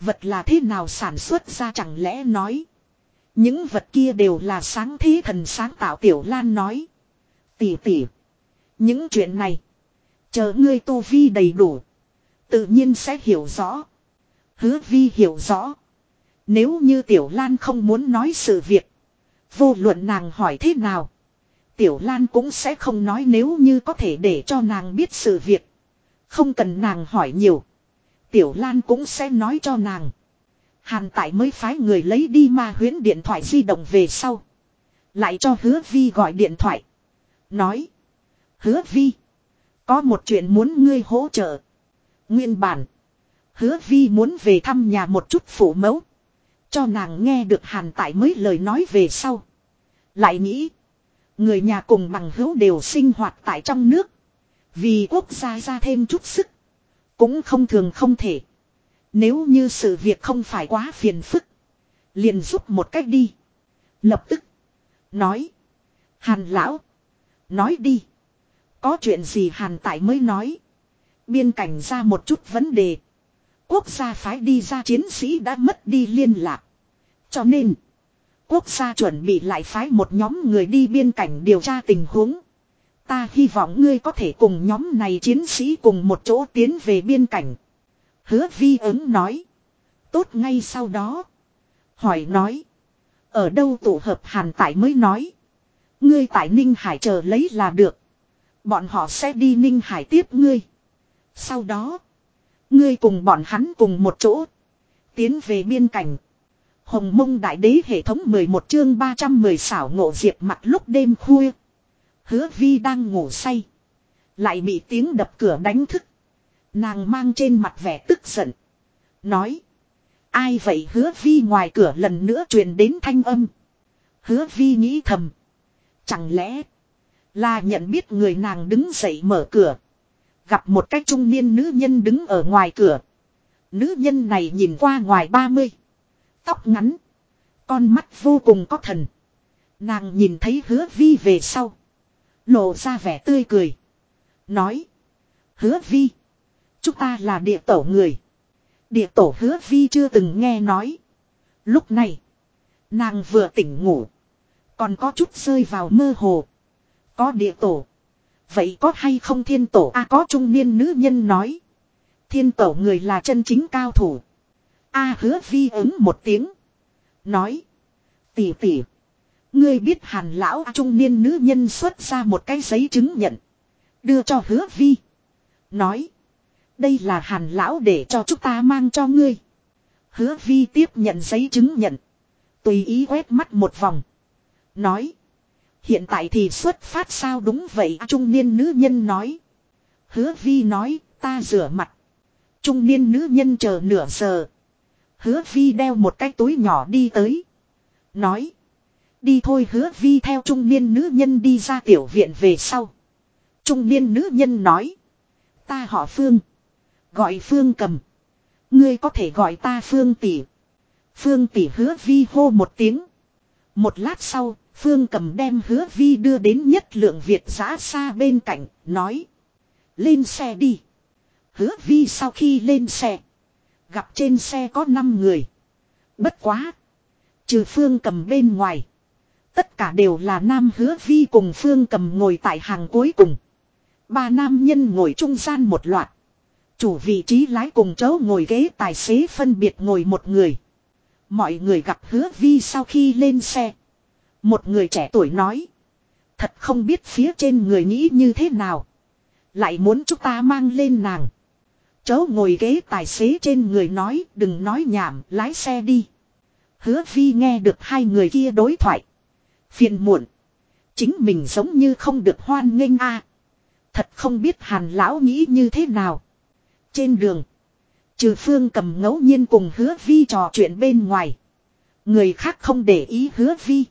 Vật là thế nào sản xuất ra chẳng lẽ nói. Những vật kia đều là sáng thế thần sáng tạo Tiểu Lan nói. Tỷ tỷ. Những chuyện này. Chờ ngươi tu vi đầy đủ. Tự nhiên sẽ hiểu rõ. Hứa vi hiểu rõ. Nếu như Tiểu Lan không muốn nói sự việc. Vô luận nàng hỏi thế nào. Tiểu Lan cũng sẽ không nói nếu như có thể để cho nàng biết sự việc. Không cần nàng hỏi nhiều. Tiểu Lan cũng sẽ nói cho nàng. Hàn tại mới phái người lấy đi ma huyến điện thoại di động về sau. Lại cho hứa vi gọi điện thoại. Nói. Hứa vi. Có một chuyện muốn ngươi hỗ trợ. Nguyên bản. Hứa vi muốn về thăm nhà một chút phụ mẫu. Cho nàng nghe được hàn tại mới lời nói về sau. Lại nghĩ. Người nhà cùng bằng hữu đều sinh hoạt tại trong nước. Vì quốc gia ra thêm chút sức. Cũng không thường không thể. Nếu như sự việc không phải quá phiền phức. Liền giúp một cách đi. Lập tức. Nói. Hàn lão. Nói đi. Có chuyện gì hàn tại mới nói. Biên cảnh ra một chút vấn đề. Quốc gia phái đi ra chiến sĩ đã mất đi liên lạc. Cho nên. Quốc gia chuẩn bị lại phái một nhóm người đi biên cảnh điều tra tình huống. Ta hy vọng ngươi có thể cùng nhóm này chiến sĩ cùng một chỗ tiến về biên cảnh. Hứa vi ứng nói. Tốt ngay sau đó. Hỏi nói. Ở đâu tụ hợp hàn tại mới nói. Ngươi tại Ninh Hải chờ lấy là được. Bọn họ sẽ đi Ninh Hải tiếp ngươi. Sau đó. Ngươi cùng bọn hắn cùng một chỗ. Tiến về biên cảnh. Hồng mông đại đế hệ thống 11 chương 310 xảo ngộ diệp mặt lúc đêm khuya. Hứa vi đang ngủ say. Lại bị tiếng đập cửa đánh thức. Nàng mang trên mặt vẻ tức giận. Nói. Ai vậy hứa vi ngoài cửa lần nữa truyền đến thanh âm. Hứa vi nghĩ thầm. Chẳng lẽ. Là nhận biết người nàng đứng dậy mở cửa. Gặp một cái trung niên nữ nhân đứng ở ngoài cửa. Nữ nhân này nhìn qua ngoài 30. Tóc ngắn. Con mắt vô cùng có thần. Nàng nhìn thấy hứa vi về sau. Lộ ra vẻ tươi cười. Nói. Hứa vi. Chúng ta là địa tổ người. Địa tổ hứa vi chưa từng nghe nói. Lúc này. Nàng vừa tỉnh ngủ. Còn có chút rơi vào mơ hồ. Có địa tổ. Vậy có hay không thiên tổ a có trung niên nữ nhân nói. Thiên tổ người là chân chính cao thủ. A, hứa vi ứng một tiếng. Nói. Tỷ tỷ. Ngươi biết hàn lão trung niên nữ nhân xuất ra một cái giấy chứng nhận. Đưa cho hứa vi. Nói. Đây là hàn lão để cho chúng ta mang cho ngươi. Hứa vi tiếp nhận giấy chứng nhận. Tùy ý quét mắt một vòng. Nói. Hiện tại thì xuất phát sao đúng vậy trung niên nữ nhân nói. Hứa vi nói, ta rửa mặt. Trung niên nữ nhân chờ nửa giờ. Hứa vi đeo một cái túi nhỏ đi tới. Nói. Đi thôi hứa vi theo trung niên nữ nhân đi ra tiểu viện về sau. Trung niên nữ nhân nói. Ta họ Phương. Gọi Phương cầm. Ngươi có thể gọi ta Phương tỷ. Phương tỷ hứa vi hô một tiếng. Một lát sau, Phương cầm đem hứa vi đưa đến nhất lượng Việt giã xa bên cạnh, nói. Lên xe đi. Hứa vi sau khi lên xe. Gặp trên xe có 5 người. Bất quá. Trừ Phương cầm bên ngoài. Tất cả đều là nam hứa vi cùng Phương cầm ngồi tại hàng cuối cùng. Ba nam nhân ngồi trung gian một loạt. Chủ vị trí lái cùng chấu ngồi ghế tài xế phân biệt ngồi một người. Mọi người gặp hứa vi sau khi lên xe. Một người trẻ tuổi nói. Thật không biết phía trên người nghĩ như thế nào. Lại muốn chúng ta mang lên nàng. Chấu ngồi ghế tài xế trên người nói, đừng nói nhảm, lái xe đi. Hứa vi nghe được hai người kia đối thoại. Phiền muộn. Chính mình giống như không được hoan nghênh a. Thật không biết hàn lão nghĩ như thế nào. Trên đường. Trừ phương cầm ngẫu nhiên cùng hứa vi trò chuyện bên ngoài. Người khác không để ý hứa vi.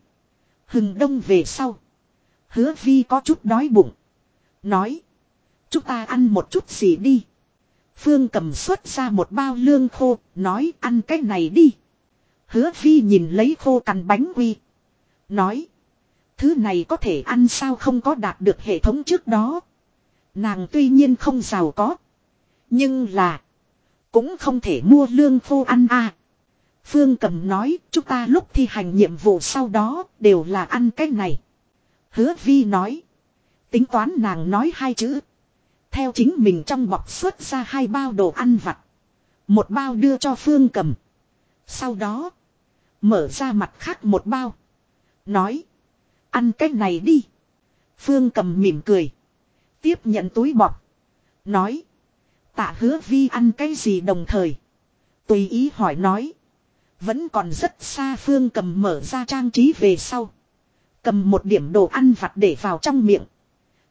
Hừng đông về sau. Hứa vi có chút đói bụng. Nói. Chúng ta ăn một chút gì đi. Phương cầm xuất ra một bao lương khô. Nói, ăn cái này đi. Hứa vi nhìn lấy khô cằn bánh quy. Nói. Thứ này có thể ăn sao không có đạt được hệ thống trước đó. Nàng tuy nhiên không giàu có. Nhưng là. Cũng không thể mua lương khô ăn à. Phương cầm nói, chúng ta lúc thi hành nhiệm vụ sau đó đều là ăn cái này. Hứa vi nói. Tính toán nàng nói hai chữ. Theo chính mình trong bọc xuất ra hai bao đồ ăn vặt. Một bao đưa cho Phương cầm. Sau đó. Mở ra mặt khác một bao. Nói. Ăn cái này đi. Phương cầm mỉm cười. Tiếp nhận túi bọc. Nói. Tạ hứa vi ăn cái gì đồng thời. Tùy ý hỏi nói. Vẫn còn rất xa phương cầm mở ra trang trí về sau. Cầm một điểm đồ ăn vặt để vào trong miệng.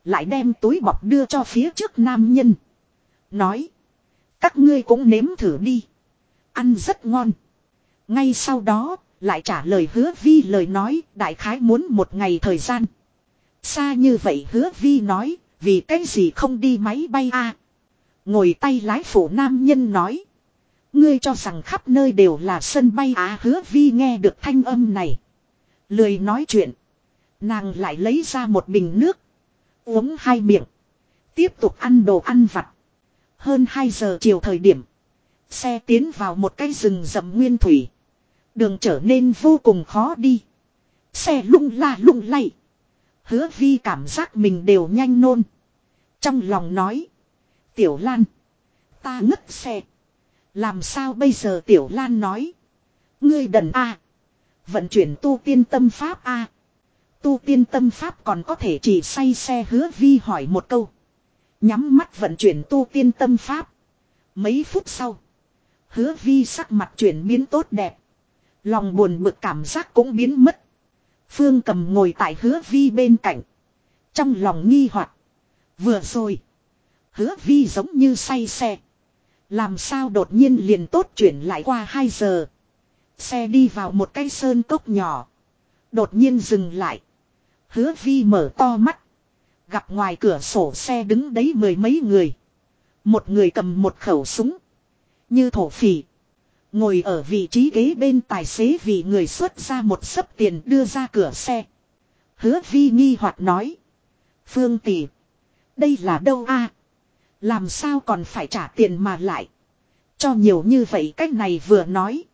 Lại đem túi bọc đưa cho phía trước nam nhân. Nói. Các ngươi cũng nếm thử đi. Ăn rất ngon. Ngay sau đó, lại trả lời hứa vi lời nói, đại khái muốn một ngày thời gian. Xa như vậy hứa vi nói, vì cái gì không đi máy bay a Ngồi tay lái phủ nam nhân nói. Ngươi cho rằng khắp nơi đều là sân bay á hứa vi nghe được thanh âm này. Lười nói chuyện. Nàng lại lấy ra một bình nước. Uống hai miệng. Tiếp tục ăn đồ ăn vặt. Hơn 2 giờ chiều thời điểm. Xe tiến vào một cái rừng rậm nguyên thủy. Đường trở nên vô cùng khó đi. Xe lung la lung lay. Hứa vi cảm giác mình đều nhanh nôn. Trong lòng nói. Tiểu Lan. Ta ngất xe. Làm sao bây giờ Tiểu Lan nói. Ngươi đần A. Vận chuyển tu tiên tâm pháp A. Tu tiên tâm pháp còn có thể chỉ say xe hứa vi hỏi một câu. Nhắm mắt vận chuyển tu tiên tâm pháp. Mấy phút sau. Hứa vi sắc mặt chuyển biến tốt đẹp. Lòng buồn bực cảm giác cũng biến mất. Phương cầm ngồi tại hứa vi bên cạnh. Trong lòng nghi hoặc, Vừa rồi. Hứa vi giống như say xe. Làm sao đột nhiên liền tốt chuyển lại qua 2 giờ. Xe đi vào một cái sơn cốc nhỏ. Đột nhiên dừng lại. Hứa vi mở to mắt. Gặp ngoài cửa sổ xe đứng đấy mười mấy người. Một người cầm một khẩu súng. Như thổ phỉ. Ngồi ở vị trí ghế bên tài xế vì người xuất ra một sấp tiền đưa ra cửa xe. Hứa vi nghi hoặc nói. Phương tỷ. Đây là đâu a? Làm sao còn phải trả tiền mà lại. Cho nhiều như vậy cách này vừa nói.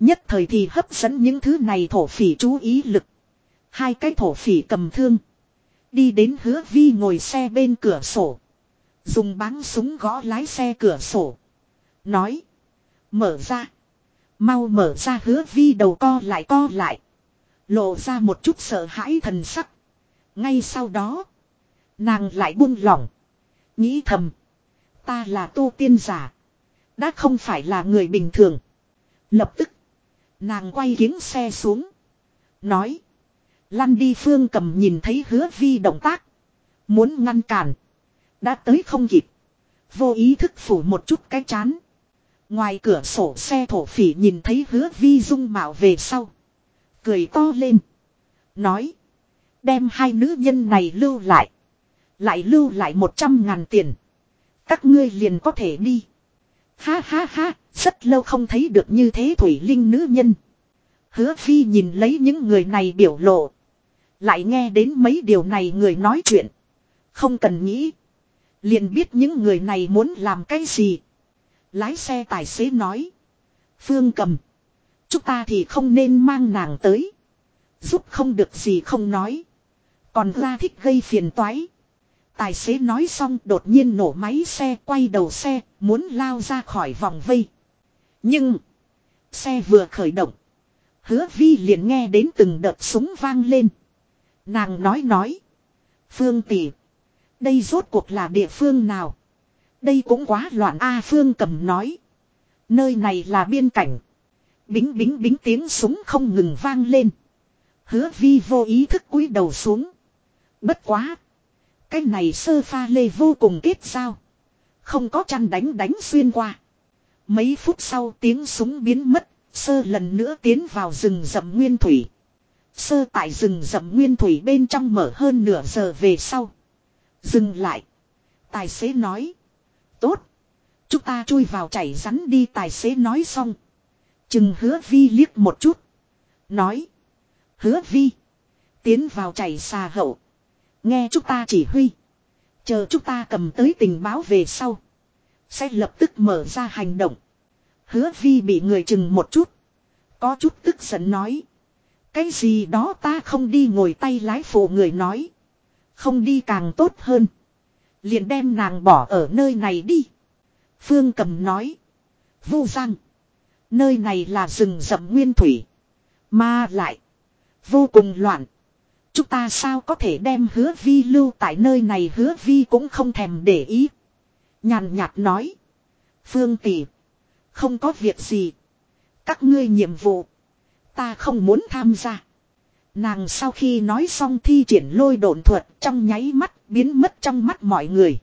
Nhất thời thì hấp dẫn những thứ này thổ phỉ chú ý lực. Hai cái thổ phỉ cầm thương. Đi đến hứa vi ngồi xe bên cửa sổ. Dùng báng súng gõ lái xe cửa sổ. Nói. Mở ra. Mau mở ra hứa vi đầu co lại co lại. Lộ ra một chút sợ hãi thần sắc. Ngay sau đó. Nàng lại buông lỏng. Nghĩ thầm. Ta là tu tiên giả. Đã không phải là người bình thường. Lập tức. Nàng quay kiếng xe xuống. Nói. Lăn đi phương cầm nhìn thấy hứa vi động tác. Muốn ngăn cản. Đã tới không kịp. Vô ý thức phủ một chút cái chán. Ngoài cửa sổ xe thổ phỉ nhìn thấy hứa vi dung mạo về sau. Cười to lên. Nói. Đem hai nữ nhân này lưu lại. Lại lưu lại một trăm ngàn tiền. Các ngươi liền có thể đi. Ha ha ha, rất lâu không thấy được như thế thủy linh nữ nhân. Hứa phi nhìn lấy những người này biểu lộ. Lại nghe đến mấy điều này người nói chuyện. Không cần nghĩ. Liền biết những người này muốn làm cái gì. Lái xe tài xế nói. Phương cầm. Chúng ta thì không nên mang nàng tới. Giúp không được gì không nói. Còn ra thích gây phiền toái. Tài xế nói xong đột nhiên nổ máy xe quay đầu xe, muốn lao ra khỏi vòng vây. Nhưng, xe vừa khởi động. Hứa vi liền nghe đến từng đợt súng vang lên. Nàng nói nói. Phương tỷ, Đây rốt cuộc là địa phương nào? Đây cũng quá loạn A Phương cầm nói. Nơi này là biên cảnh. Bính bính bính tiếng súng không ngừng vang lên. Hứa vi vô ý thức cúi đầu xuống. Bất quá. Cái này sơ pha lê vô cùng kết sao. Không có chăn đánh đánh xuyên qua. Mấy phút sau tiếng súng biến mất, sơ lần nữa tiến vào rừng rậm nguyên thủy. Sơ tại rừng rậm nguyên thủy bên trong mở hơn nửa giờ về sau. Dừng lại. Tài xế nói. Tốt. Chúng ta chui vào chảy rắn đi tài xế nói xong. Chừng hứa vi liếc một chút. Nói. Hứa vi. Tiến vào chảy xà hậu. Nghe chúng ta chỉ huy. Chờ chúng ta cầm tới tình báo về sau. Sẽ lập tức mở ra hành động. Hứa vi bị người chừng một chút. Có chút tức giận nói. Cái gì đó ta không đi ngồi tay lái phụ người nói. Không đi càng tốt hơn. Liền đem nàng bỏ ở nơi này đi. Phương cầm nói. vu giang. Nơi này là rừng rậm nguyên thủy. Mà lại. Vô cùng loạn. Chúng ta sao có thể đem hứa vi lưu tại nơi này hứa vi cũng không thèm để ý. Nhàn nhạt nói. Phương tỷ, Không có việc gì. Các ngươi nhiệm vụ. Ta không muốn tham gia. Nàng sau khi nói xong thi triển lôi độn thuật trong nháy mắt biến mất trong mắt mọi người.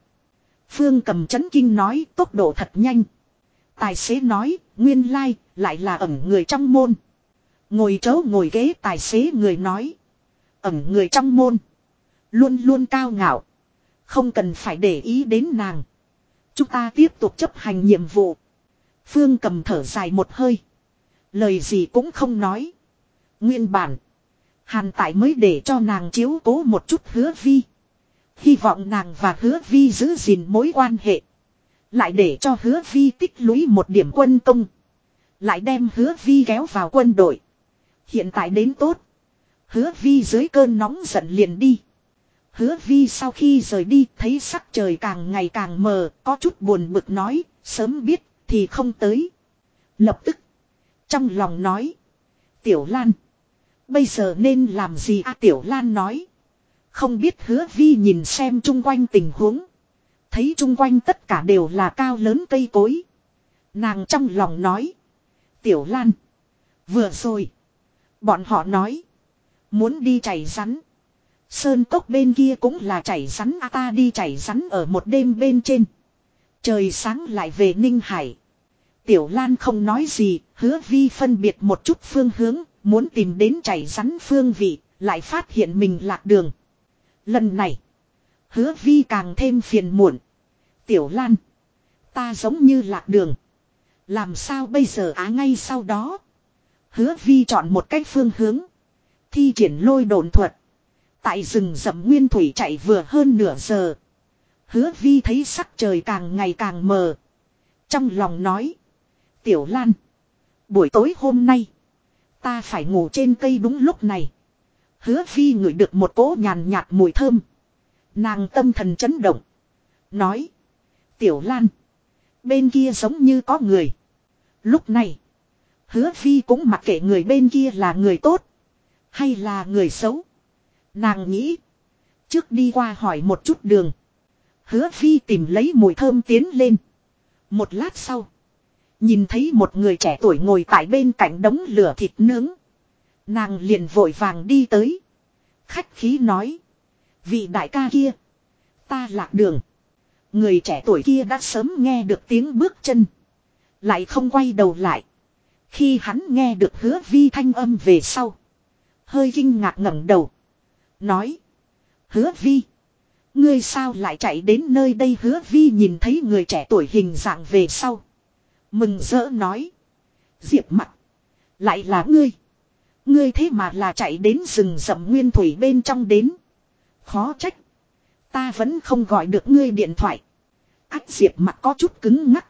Phương cầm chấn kinh nói tốc độ thật nhanh. Tài xế nói, nguyên lai, lại là ẩn người trong môn. Ngồi chỗ ngồi ghế tài xế người nói. Ẩn người trong môn. Luôn luôn cao ngạo. Không cần phải để ý đến nàng. Chúng ta tiếp tục chấp hành nhiệm vụ. Phương cầm thở dài một hơi. Lời gì cũng không nói. Nguyên bản. Hàn tại mới để cho nàng chiếu cố một chút hứa vi. Hy vọng nàng và hứa vi giữ gìn mối quan hệ. Lại để cho hứa vi tích lũy một điểm quân công. Lại đem hứa vi kéo vào quân đội. Hiện tại đến tốt. Hứa vi dưới cơn nóng giận liền đi. Hứa vi sau khi rời đi thấy sắc trời càng ngày càng mờ, có chút buồn bực nói, sớm biết thì không tới. Lập tức, trong lòng nói, Tiểu Lan, bây giờ nên làm gì à Tiểu Lan nói. Không biết hứa vi nhìn xem chung quanh tình huống. Thấy chung quanh tất cả đều là cao lớn cây cối. Nàng trong lòng nói. Tiểu Lan. Vừa rồi. Bọn họ nói. Muốn đi chảy rắn. Sơn cốc bên kia cũng là chảy rắn a ta đi chảy rắn ở một đêm bên trên. Trời sáng lại về Ninh Hải. Tiểu Lan không nói gì, hứa vi phân biệt một chút phương hướng, muốn tìm đến chảy rắn phương vị, lại phát hiện mình lạc đường. Lần này, hứa vi càng thêm phiền muộn. Tiểu Lan, ta giống như lạc đường. Làm sao bây giờ á ngay sau đó. Hứa vi chọn một cách phương hướng. Thi triển lôi đồn thuật. Tại rừng rậm nguyên thủy chạy vừa hơn nửa giờ. Hứa vi thấy sắc trời càng ngày càng mờ. Trong lòng nói. Tiểu Lan. Buổi tối hôm nay. Ta phải ngủ trên cây đúng lúc này. Hứa Phi ngửi được một cỗ nhàn nhạt mùi thơm. Nàng tâm thần chấn động. Nói. Tiểu Lan. Bên kia giống như có người. Lúc này. Hứa Phi cũng mặc kệ người bên kia là người tốt. Hay là người xấu. Nàng nghĩ. Trước đi qua hỏi một chút đường. Hứa Phi tìm lấy mùi thơm tiến lên. Một lát sau. Nhìn thấy một người trẻ tuổi ngồi tại bên cạnh đống lửa thịt nướng. Nàng liền vội vàng đi tới. Khách khí nói. Vị đại ca kia. Ta lạc đường. Người trẻ tuổi kia đã sớm nghe được tiếng bước chân. Lại không quay đầu lại. Khi hắn nghe được hứa vi thanh âm về sau. Hơi kinh ngạc ngẩng đầu. Nói. Hứa vi. Ngươi sao lại chạy đến nơi đây hứa vi nhìn thấy người trẻ tuổi hình dạng về sau. Mừng rỡ nói. Diệp mặt. Lại là ngươi. Ngươi thế mà là chạy đến rừng rậm nguyên thủy bên trong đến. Khó trách. Ta vẫn không gọi được ngươi điện thoại. Ách, diệp mặt có chút cứng ngắc.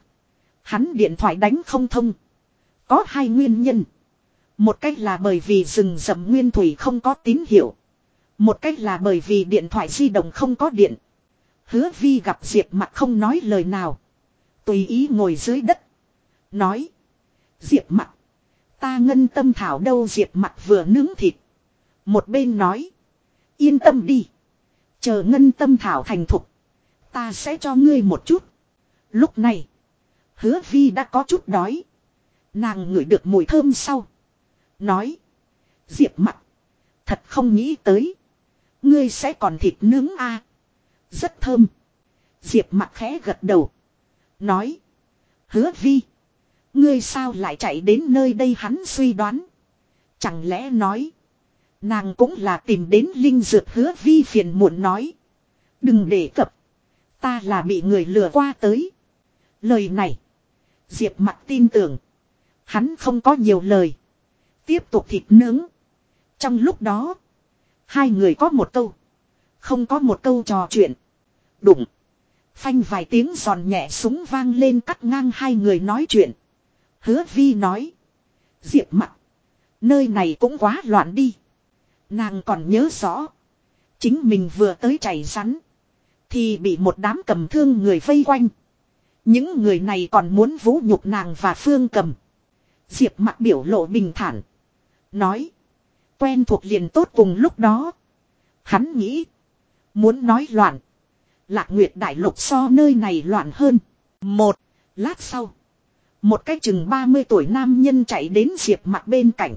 Hắn điện thoại đánh không thông. Có hai nguyên nhân. Một cách là bởi vì rừng rậm nguyên thủy không có tín hiệu. Một cách là bởi vì điện thoại di động không có điện. Hứa vi gặp Diệp mặt không nói lời nào. Tùy ý ngồi dưới đất. Nói. Diệp mặt. Ta ngân tâm thảo đâu Diệp mặt vừa nướng thịt. Một bên nói. Yên tâm đi. Chờ ngân tâm thảo thành thục. Ta sẽ cho ngươi một chút. Lúc này. Hứa vi đã có chút đói. Nàng ngửi được mùi thơm sau. Nói. Diệp mặt. Thật không nghĩ tới. Ngươi sẽ còn thịt nướng a à? Rất thơm. Diệp mặt khẽ gật đầu. Nói. Hứa vi. Ngươi sao lại chạy đến nơi đây hắn suy đoán. Chẳng lẽ nói. Nàng cũng là tìm đến linh dược hứa vi phiền muộn nói. Đừng để cập. Ta là bị người lừa qua tới. Lời này. Diệp mặt tin tưởng. Hắn không có nhiều lời. Tiếp tục thịt nướng. Trong lúc đó. Hai người có một câu. Không có một câu trò chuyện. Đụng. Phanh vài tiếng giòn nhẹ súng vang lên cắt ngang hai người nói chuyện. Hứa vi nói. Diệp mặt. Nơi này cũng quá loạn đi. Nàng còn nhớ rõ. Chính mình vừa tới chảy rắn. Thì bị một đám cầm thương người vây quanh. Những người này còn muốn vũ nhục nàng và phương cầm. Diệp mặt biểu lộ bình thản. Nói. Quen thuộc liền tốt cùng lúc đó. Hắn nghĩ. Muốn nói loạn. Lạc Nguyệt Đại Lục so nơi này loạn hơn. Một. Lát sau. Một cái chừng 30 tuổi nam nhân chạy đến Diệp mặt bên cạnh.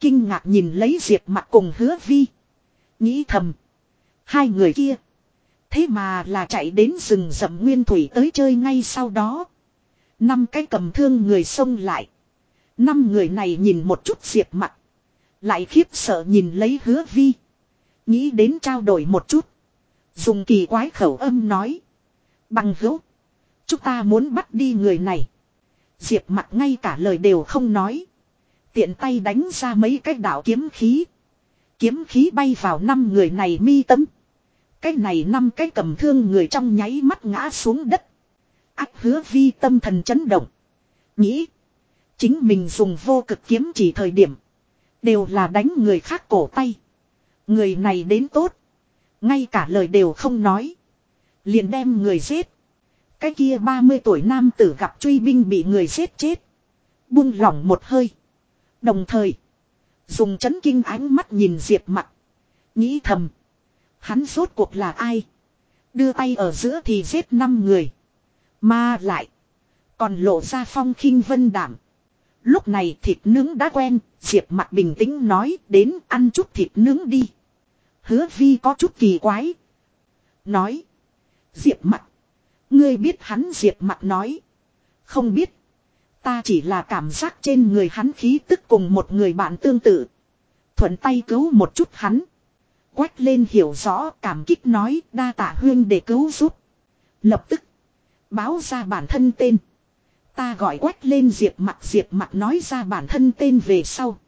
Kinh ngạc nhìn lấy Diệp mặt cùng hứa vi. Nghĩ thầm. Hai người kia. Thế mà là chạy đến rừng rậm nguyên thủy tới chơi ngay sau đó. Năm cái cầm thương người xông lại. Năm người này nhìn một chút diệp mặt. Lại khiếp sợ nhìn lấy hứa vi. Nghĩ đến trao đổi một chút. Dùng kỳ quái khẩu âm nói. Bằng hữu. Chúng ta muốn bắt đi người này. Diệp mặt ngay cả lời đều không nói. Tiện tay đánh ra mấy cái đạo kiếm khí. Kiếm khí bay vào năm người này mi tâm. Cái này năm cái cầm thương người trong nháy mắt ngã xuống đất. Ác hứa vi tâm thần chấn động. Nghĩ. Chính mình dùng vô cực kiếm chỉ thời điểm. Đều là đánh người khác cổ tay. Người này đến tốt. Ngay cả lời đều không nói. Liền đem người giết. Cái kia 30 tuổi nam tử gặp truy binh bị người giết chết. Buông lỏng một hơi. Đồng thời. Dùng chấn kinh ánh mắt nhìn Diệp mặt. Nghĩ thầm. Hắn rốt cuộc là ai? Đưa tay ở giữa thì giết năm người. Mà lại. Còn lộ ra phong khinh vân đảm. Lúc này thịt nướng đã quen, Diệp mặt bình tĩnh nói đến ăn chút thịt nướng đi. Hứa vi có chút kỳ quái. Nói. Diệp mặt. Ngươi biết hắn Diệp mặt nói. Không biết. Ta chỉ là cảm giác trên người hắn khí tức cùng một người bạn tương tự. Thuận tay cứu một chút hắn. Quách lên hiểu rõ cảm kích nói, đa tạ huyên để cứu giúp. Lập tức. Báo ra bản thân tên. Ta gọi quách lên diệp mặt diệp mặt nói ra bản thân tên về sau.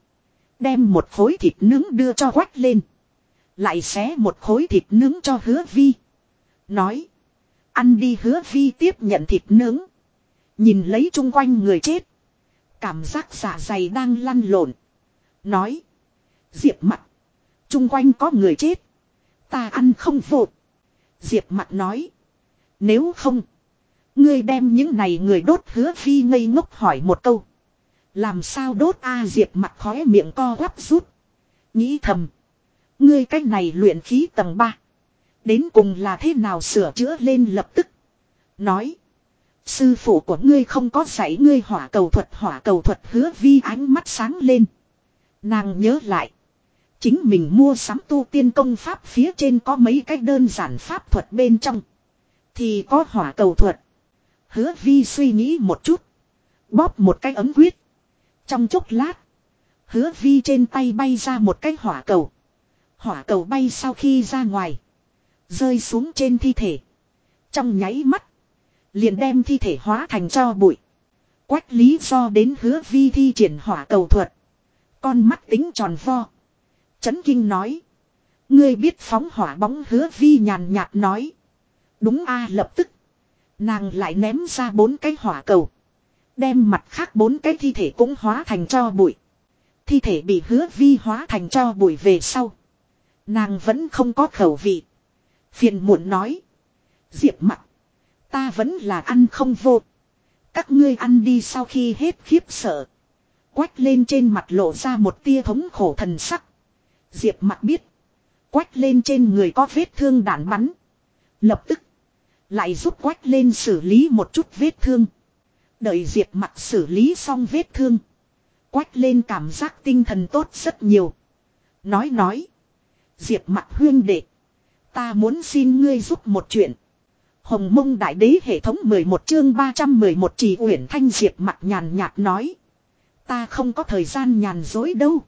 Đem một khối thịt nướng đưa cho quách lên. Lại xé một khối thịt nướng cho hứa vi. Nói. Ăn đi hứa vi tiếp nhận thịt nướng. Nhìn lấy chung quanh người chết. Cảm giác dạ dày đang lăn lộn. Nói. Diệp mặt. Chung quanh có người chết. Ta ăn không vột. Diệp mặt nói. Nếu không. Ngươi đem những này người đốt hứa phi ngây ngốc hỏi một câu. Làm sao đốt a diệp mặt khóe miệng co quắp rút. Nghĩ thầm. Ngươi cách này luyện khí tầng 3. Đến cùng là thế nào sửa chữa lên lập tức. Nói. Sư phụ của ngươi không có dạy ngươi hỏa cầu thuật, hỏa cầu thuật hứa vi ánh mắt sáng lên. Nàng nhớ lại. Chính mình mua sắm tu tiên công pháp phía trên có mấy cái đơn giản pháp thuật bên trong. Thì có hỏa cầu thuật. Hứa vi suy nghĩ một chút. Bóp một cái ấm quyết. Trong chốc lát. Hứa vi trên tay bay ra một cái hỏa cầu. Hỏa cầu bay sau khi ra ngoài. Rơi xuống trên thi thể. Trong nháy mắt. Liền đem thi thể hóa thành cho bụi. Quách lý do đến hứa vi thi triển hỏa cầu thuật. Con mắt tính tròn vo. Chấn kinh nói. Ngươi biết phóng hỏa bóng hứa vi nhàn nhạt nói. Đúng a, lập tức. Nàng lại ném ra bốn cái hỏa cầu. Đem mặt khác bốn cái thi thể cũng hóa thành cho bụi. Thi thể bị hứa vi hóa thành cho bụi về sau. Nàng vẫn không có khẩu vị. Phiền muộn nói. Diệp mặt. Ta vẫn là ăn không vô. Các ngươi ăn đi sau khi hết khiếp sợ. Quách lên trên mặt lộ ra một tia thống khổ thần sắc. Diệp mặt biết. Quách lên trên người có vết thương đạn bắn. Lập tức. Lại giúp quách lên xử lý một chút vết thương. Đợi Diệp mặt xử lý xong vết thương. Quách lên cảm giác tinh thần tốt rất nhiều. Nói nói. Diệp mặt huyên đệ. Ta muốn xin ngươi giúp một chuyện. Hồng mông đại đế hệ thống 11 chương 311 trì uyển thanh diệp mặt nhàn nhạt nói. Ta không có thời gian nhàn dối đâu.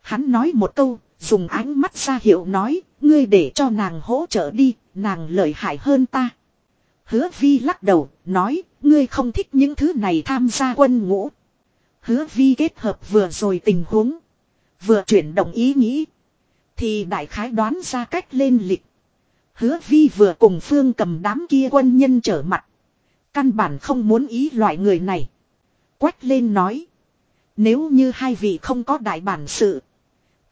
Hắn nói một câu, dùng ánh mắt ra hiệu nói, ngươi để cho nàng hỗ trợ đi, nàng lợi hại hơn ta. Hứa vi lắc đầu, nói, ngươi không thích những thứ này tham gia quân ngũ. Hứa vi kết hợp vừa rồi tình huống. Vừa chuyển động ý nghĩ. Thì đại khái đoán ra cách lên lịch. Hứa vi vừa cùng phương cầm đám kia quân nhân trở mặt. Căn bản không muốn ý loại người này. Quách lên nói. Nếu như hai vị không có đại bản sự.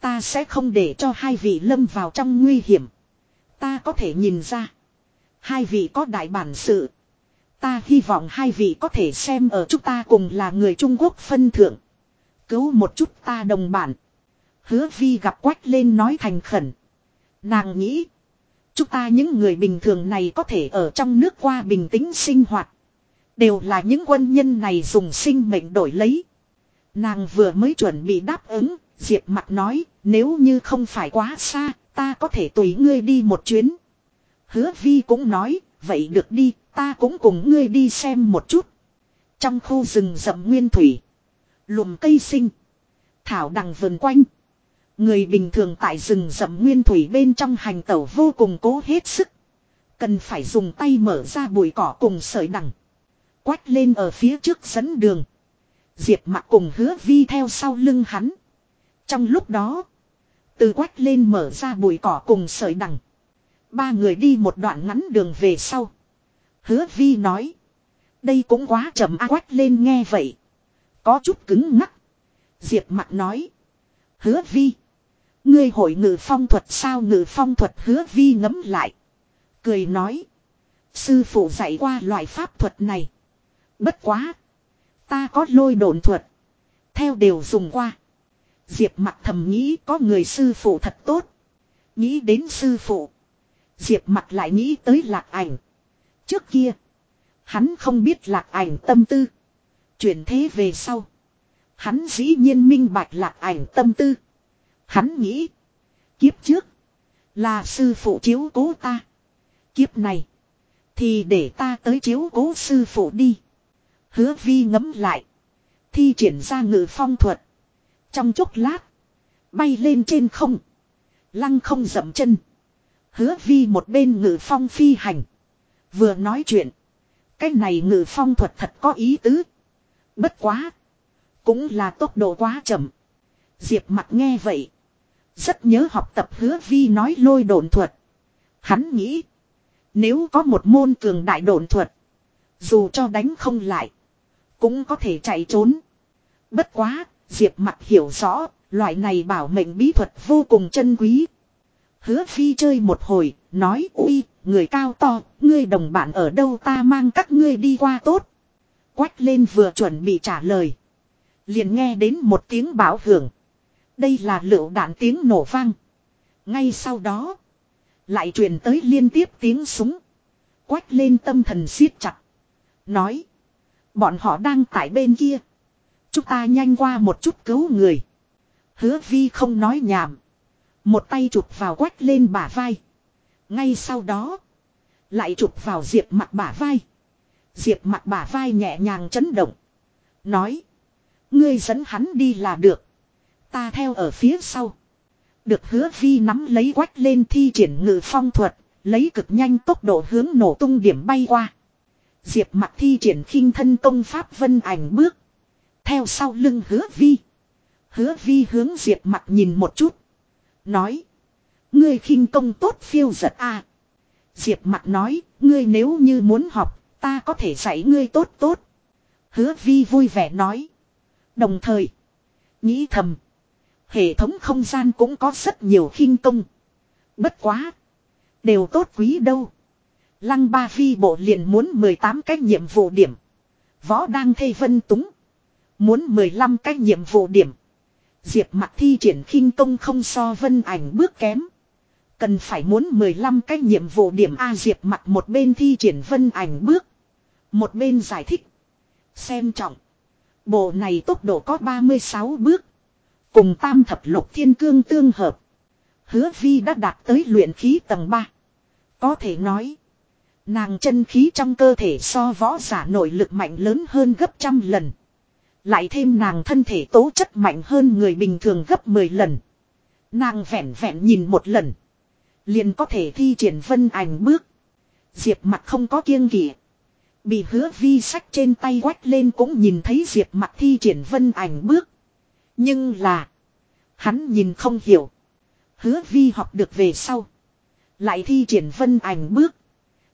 Ta sẽ không để cho hai vị lâm vào trong nguy hiểm. Ta có thể nhìn ra. Hai vị có đại bản sự. Ta hy vọng hai vị có thể xem ở chúng ta cùng là người Trung Quốc phân thượng. Cứu một chút ta đồng bản. Hứa vi gặp quách lên nói thành khẩn. Nàng nghĩ. Chúng ta những người bình thường này có thể ở trong nước qua bình tĩnh sinh hoạt. Đều là những quân nhân này dùng sinh mệnh đổi lấy. Nàng vừa mới chuẩn bị đáp ứng, Diệp mặt nói, nếu như không phải quá xa, ta có thể tùy ngươi đi một chuyến. Hứa vi cũng nói, vậy được đi, ta cũng cùng ngươi đi xem một chút. Trong khu rừng rậm nguyên thủy, lùm cây sinh, thảo đằng vườn quanh. Người bình thường tại rừng rậm nguyên thủy bên trong hành tẩu vô cùng cố hết sức. Cần phải dùng tay mở ra bụi cỏ cùng sợi đằng. Quách lên ở phía trước dẫn đường. Diệp mặt cùng hứa vi theo sau lưng hắn. Trong lúc đó. Từ quách lên mở ra bụi cỏ cùng sợi đằng. Ba người đi một đoạn ngắn đường về sau. Hứa vi nói. Đây cũng quá chậm a quách lên nghe vậy. Có chút cứng ngắc. Diệp mặt nói. Hứa vi. Ngươi hội ngự phong thuật sao ngự phong thuật hứa vi ngấm lại. Cười nói. Sư phụ dạy qua loại pháp thuật này. Bất quá. Ta có lôi đồn thuật. Theo đều dùng qua. Diệp mặt thầm nghĩ có người sư phụ thật tốt. Nghĩ đến sư phụ. Diệp mặt lại nghĩ tới lạc ảnh. Trước kia. Hắn không biết lạc ảnh tâm tư. Chuyển thế về sau. Hắn dĩ nhiên minh bạch lạc ảnh tâm tư. Hắn nghĩ. Kiếp trước. Là sư phụ chiếu cố ta. Kiếp này. Thì để ta tới chiếu cố sư phụ đi. Hứa vi ngấm lại. Thi triển ra ngự phong thuật. Trong chốc lát. Bay lên trên không. Lăng không dậm chân. Hứa vi một bên ngự phong phi hành. Vừa nói chuyện. Cái này ngự phong thuật thật có ý tứ. Bất quá. Cũng là tốc độ quá chậm. Diệp mặt nghe vậy. Rất nhớ học tập hứa vi nói lôi đồn thuật. Hắn nghĩ. Nếu có một môn cường đại đồn thuật. Dù cho đánh không lại. Cũng có thể chạy trốn. Bất quá, Diệp mặt hiểu rõ, loại này bảo mệnh bí thuật vô cùng chân quý. Hứa phi chơi một hồi, nói uy người cao to, ngươi đồng bạn ở đâu ta mang các ngươi đi qua tốt. Quách lên vừa chuẩn bị trả lời. Liền nghe đến một tiếng báo hưởng. Đây là lựu đạn tiếng nổ vang. Ngay sau đó, lại truyền tới liên tiếp tiếng súng. Quách lên tâm thần siết chặt. Nói. Bọn họ đang tại bên kia. Chúng ta nhanh qua một chút cứu người. Hứa vi không nói nhảm. Một tay chụp vào quách lên bả vai. Ngay sau đó. Lại chụp vào diệp mặt bả vai. Diệp mặt bả vai nhẹ nhàng chấn động. Nói. Ngươi dẫn hắn đi là được. Ta theo ở phía sau. Được hứa vi nắm lấy quách lên thi triển ngự phong thuật. Lấy cực nhanh tốc độ hướng nổ tung điểm bay qua. Diệp mặt thi triển khinh thân công pháp vân ảnh bước. Theo sau lưng hứa vi. Hứa vi hướng diệp mặt nhìn một chút. Nói. Ngươi khinh công tốt phiêu giật a. Diệp mặt nói. Ngươi nếu như muốn học. Ta có thể dạy ngươi tốt tốt. Hứa vi vui vẻ nói. Đồng thời. Nghĩ thầm. Hệ thống không gian cũng có rất nhiều khinh công. Bất quá. Đều tốt quý đâu. Lăng ba phi bộ liền muốn 18 cái nhiệm vụ điểm. Võ đang thây vân túng. Muốn 15 cái nhiệm vụ điểm. Diệp mặt thi triển khinh công không so vân ảnh bước kém. Cần phải muốn 15 cái nhiệm vụ điểm A Diệp mặt một bên thi triển vân ảnh bước. Một bên giải thích. Xem trọng. Bộ này tốc độ có 36 bước. Cùng tam thập lục thiên cương tương hợp. Hứa vi đã đạt tới luyện khí tầng 3. Có thể nói. Nàng chân khí trong cơ thể so võ giả nội lực mạnh lớn hơn gấp trăm lần. Lại thêm nàng thân thể tố chất mạnh hơn người bình thường gấp 10 lần. Nàng vẹn vẹn nhìn một lần. Liền có thể thi triển vân ảnh bước. Diệp mặt không có kiêng kỵ. Bị hứa vi sách trên tay quách lên cũng nhìn thấy diệp mặt thi triển vân ảnh bước. Nhưng là. Hắn nhìn không hiểu. Hứa vi học được về sau. Lại thi triển vân ảnh bước.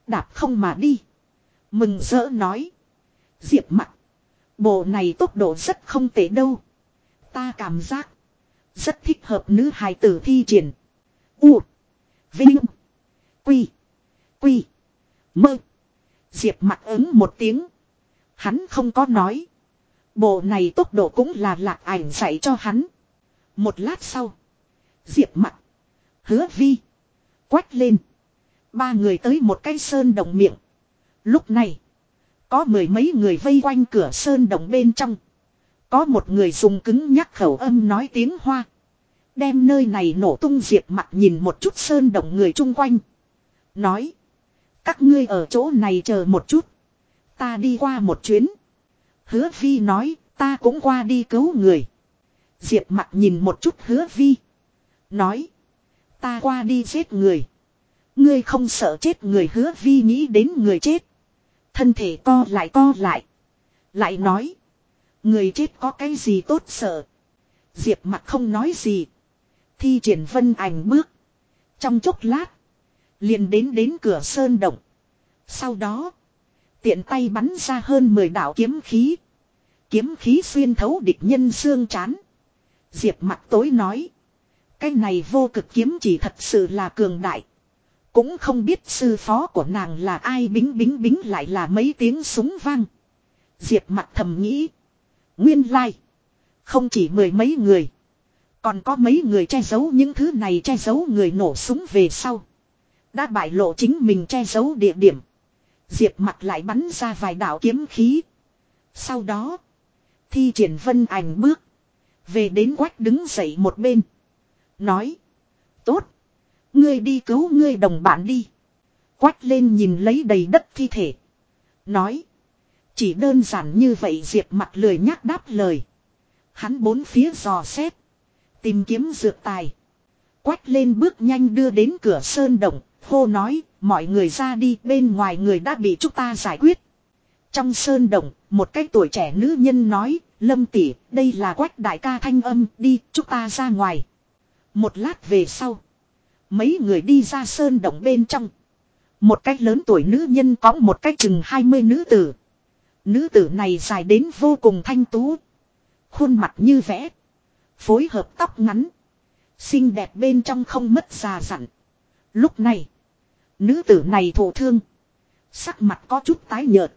Đạp không mà đi. Mừng rỡ nói. Diệp mặt. Bộ này tốc độ rất không tệ đâu. Ta cảm giác. Rất thích hợp nữ hài tử thi triển. U. Vinh. Quy. Quy. Mơ. Diệp mặt ứng một tiếng. Hắn không có nói. Bộ này tốc độ cũng là lạc ảnh dạy cho hắn. Một lát sau. Diệp mặt. Hứa vi. Quách lên. Ba người tới một cây sơn đồng miệng. Lúc này. Có mười mấy người vây quanh cửa sơn động bên trong. Có một người dùng cứng nhắc khẩu âm nói tiếng hoa. Đem nơi này nổ tung diệp mặt nhìn một chút sơn động người chung quanh. Nói. Các ngươi ở chỗ này chờ một chút. Ta đi qua một chuyến. Hứa vi nói, ta cũng qua đi cứu người. Diệp mặt nhìn một chút hứa vi. Nói. Ta qua đi giết người. Ngươi không sợ chết người hứa vi nghĩ đến người chết. Thân thể co lại co lại. Lại nói. Người chết có cái gì tốt sợ. Diệp mặt không nói gì. Thi triển vân ảnh bước. Trong chốc lát. Liền đến đến cửa sơn động. Sau đó. Tiện tay bắn ra hơn 10 đạo kiếm khí. Kiếm khí xuyên thấu địch nhân xương chán. Diệp mặt tối nói. Cái này vô cực kiếm chỉ thật sự là cường đại. Cũng không biết sư phó của nàng là ai, bính bính bính lại là mấy tiếng súng vang. Diệp mặt thầm nghĩ. Nguyên lai. Không chỉ mười mấy người. Còn có mấy người che giấu những thứ này, che giấu người nổ súng về sau. Đã bại lộ chính mình che giấu địa điểm. Diệp mặt lại bắn ra vài đạo kiếm khí. Sau đó. Thi triển vân ảnh bước. Về đến quách đứng dậy một bên. Nói. Tốt. Ngươi đi cứu ngươi đồng bạn đi. Quách lên nhìn lấy đầy đất thi thể. Nói. Chỉ đơn giản như vậy Diệp mặt lười nhắc đáp lời. Hắn bốn phía dò xét. Tìm kiếm dược tài. Quách lên bước nhanh đưa đến cửa sơn động. Hô nói. Mọi người ra đi bên ngoài người đã bị chúng ta giải quyết. Trong sơn động, một cái tuổi trẻ nữ nhân nói, Lâm tỷ, đây là quách đại ca thanh âm, đi, chúng ta ra ngoài. Một lát về sau, mấy người đi ra sơn động bên trong. Một cách lớn tuổi nữ nhân có một cách chừng 20 nữ tử. Nữ tử này dài đến vô cùng thanh tú. Khuôn mặt như vẽ. Phối hợp tóc ngắn. Xinh đẹp bên trong không mất già dặn. Lúc này, nữ tử này thổ thương. Sắc mặt có chút tái nhợt.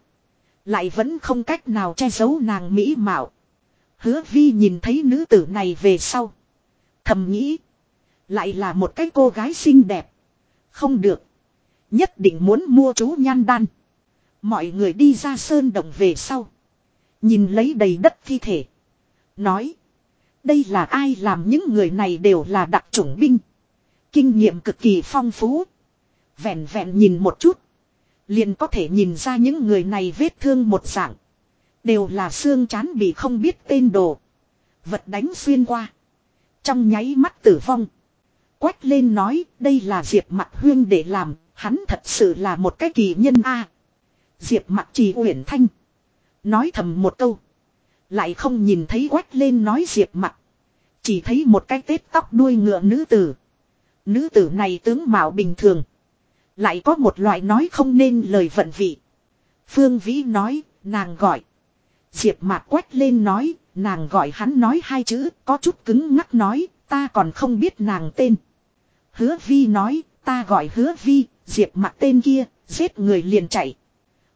Lại vẫn không cách nào che giấu nàng mỹ mạo. Hứa vi nhìn thấy nữ tử này về sau. Thầm nghĩ. Lại là một cái cô gái xinh đẹp. Không được. Nhất định muốn mua chú nhan đan. Mọi người đi ra sơn động về sau. Nhìn lấy đầy đất thi thể. Nói. Đây là ai làm những người này đều là đặc chủng binh. Kinh nghiệm cực kỳ phong phú. Vẹn vẹn nhìn một chút. Liền có thể nhìn ra những người này vết thương một dạng. Đều là xương chán bị không biết tên đồ. Vật đánh xuyên qua. Trong nháy mắt tử vong. Quách lên nói, đây là Diệp mặt huyên để làm. Hắn thật sự là một cái kỳ nhân a. Diệp mặt trì uyển thanh. Nói thầm một câu. Lại không nhìn thấy quách lên nói Diệp mặt. Chỉ thấy một cái tết tóc đuôi ngựa nữ tử. Nữ tử này tướng mạo bình thường. Lại có một loại nói không nên lời vận vị. Phương Vĩ nói, nàng gọi. Diệp mạc quách lên nói, nàng gọi hắn nói hai chữ, có chút cứng ngắc nói, ta còn không biết nàng tên. Hứa vi nói, ta gọi hứa vi, diệp Mạc tên kia, giết người liền chạy.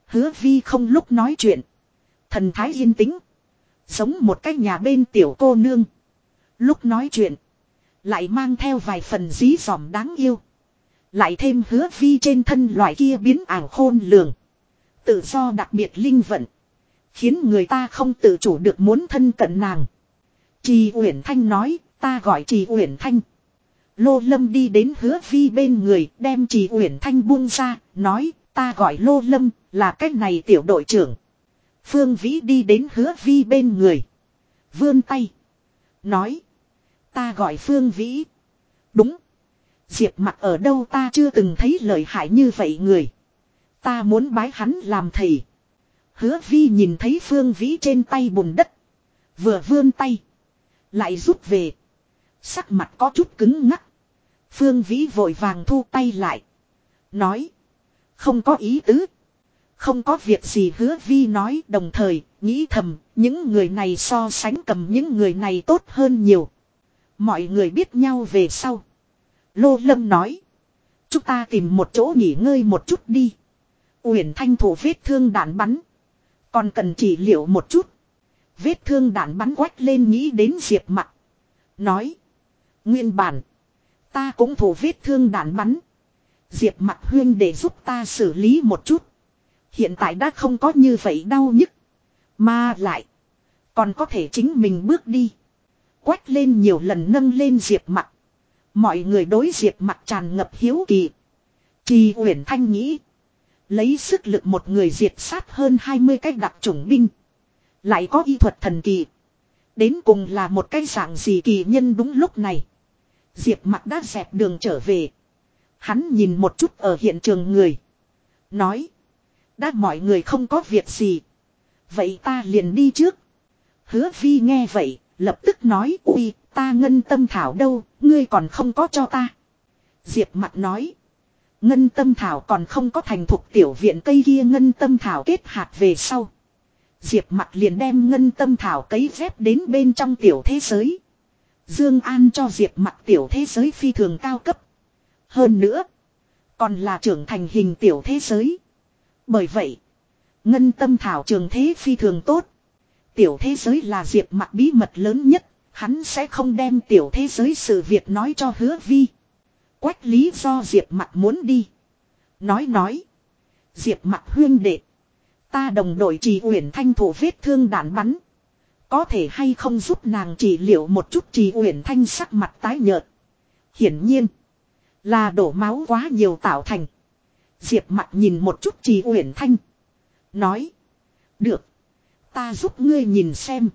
Hứa vi không lúc nói chuyện. Thần thái yên tĩnh. Giống một cái nhà bên tiểu cô nương. Lúc nói chuyện. Lại mang theo vài phần dí dỏm đáng yêu. Lại thêm hứa vi trên thân loại kia biến ảo khôn lường. Tự do đặc biệt linh vận. Khiến người ta không tự chủ được muốn thân cận nàng. Trì Uyển Thanh nói, ta gọi Trì Uyển Thanh. Lô Lâm đi đến hứa vi bên người, đem Trì Uyển Thanh buông ra, nói, ta gọi Lô Lâm, là cách này tiểu đội trưởng. Phương Vĩ đi đến hứa vi bên người. Vươn tay. Nói. Ta gọi Phương Vĩ. Đúng. Diệp mặt ở đâu ta chưa từng thấy lợi hại như vậy người. Ta muốn bái hắn làm thầy. Hứa vi nhìn thấy phương vĩ trên tay bùn đất. Vừa vươn tay. Lại rút về. Sắc mặt có chút cứng ngắc. Phương vĩ vội vàng thu tay lại. Nói. Không có ý tứ. Không có việc gì hứa vi nói đồng thời, nghĩ thầm, những người này so sánh cầm những người này tốt hơn nhiều. Mọi người biết nhau về sau. Lô Lâm nói. Chúng ta tìm một chỗ nghỉ ngơi một chút đi. Uyển thanh thủ vết thương đạn bắn. Còn cần chỉ liệu một chút. Vết thương đạn bắn quách lên nghĩ đến diệp mặt. Nói. Nguyên bản. Ta cũng thủ vết thương đạn bắn. Diệp mặt huyên để giúp ta xử lý một chút. Hiện tại đã không có như vậy đau nhức. Mà lại. Còn có thể chính mình bước đi. Quách lên nhiều lần nâng lên diệp mặt. Mọi người đối diệp mặt tràn ngập hiếu kỳ. Trì Uyển Thanh nghĩ. Lấy sức lực một người diệt sát hơn 20 cái đặc chủng binh. Lại có y thuật thần kỳ. Đến cùng là một cái dạng gì kỳ nhân đúng lúc này. Diệp mặt đã dẹp đường trở về. Hắn nhìn một chút ở hiện trường người. Nói. Đã mọi người không có việc gì. Vậy ta liền đi trước. Hứa vi nghe vậy, lập tức nói uy ta ngân tâm thảo đâu, ngươi còn không có cho ta. Diệp mặt nói. Ngân tâm thảo còn không có thành thục tiểu viện cây kia ngân tâm thảo kết hạt về sau. Diệp mặt liền đem ngân tâm thảo cấy dép đến bên trong tiểu thế giới. Dương An cho Diệp mặt tiểu thế giới phi thường cao cấp. Hơn nữa, còn là trưởng thành hình tiểu thế giới. Bởi vậy, ngân tâm thảo trường thế phi thường tốt. Tiểu thế giới là Diệp mặt bí mật lớn nhất, hắn sẽ không đem tiểu thế giới sự việc nói cho hứa vi. Quách lý do Diệp mặt muốn đi. Nói nói. Diệp mặt huyên đệ. Ta đồng đội trì uyển thanh thủ vết thương đạn bắn. Có thể hay không giúp nàng trị liệu một chút trì uyển thanh sắc mặt tái nhợt. Hiển nhiên. Là đổ máu quá nhiều tạo thành. Diệp mặt nhìn một chút trì uyển thanh. Nói. Được. Ta giúp ngươi nhìn xem.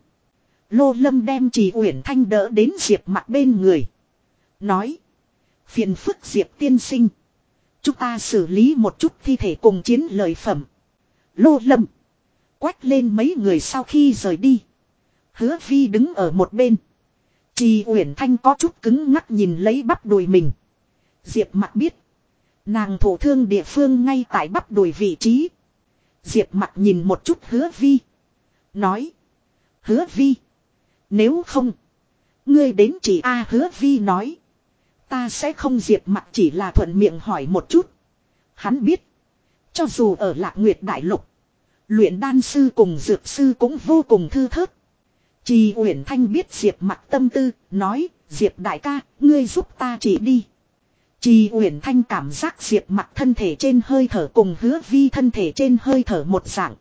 Lô lâm đem trì uyển thanh đỡ đến diệp mặt bên người. Nói. Phiền phức diệp tiên sinh. Chúng ta xử lý một chút thi thể cùng chiến lợi phẩm. Lô lâm. Quách lên mấy người sau khi rời đi. Hứa vi đứng ở một bên. Trì Uyển Thanh có chút cứng ngắc nhìn lấy bắp đùi mình. Diệp mặt biết. Nàng thổ thương địa phương ngay tại bắp đùi vị trí. Diệp mặt nhìn một chút hứa vi. Nói. Hứa vi. Nếu không. Ngươi đến chỉ A hứa vi nói. Ta sẽ không diệt mặt chỉ là thuận miệng hỏi một chút. Hắn biết. Cho dù ở lạc nguyệt đại lục. Luyện đan sư cùng dược sư cũng vô cùng thư thớt. Trì Uyển Thanh biết Diệp mặt tâm tư, nói, Diệp đại ca, ngươi giúp ta chỉ đi. Trì Uyển Thanh cảm giác Diệp mặt thân thể trên hơi thở cùng hứa vi thân thể trên hơi thở một dạng.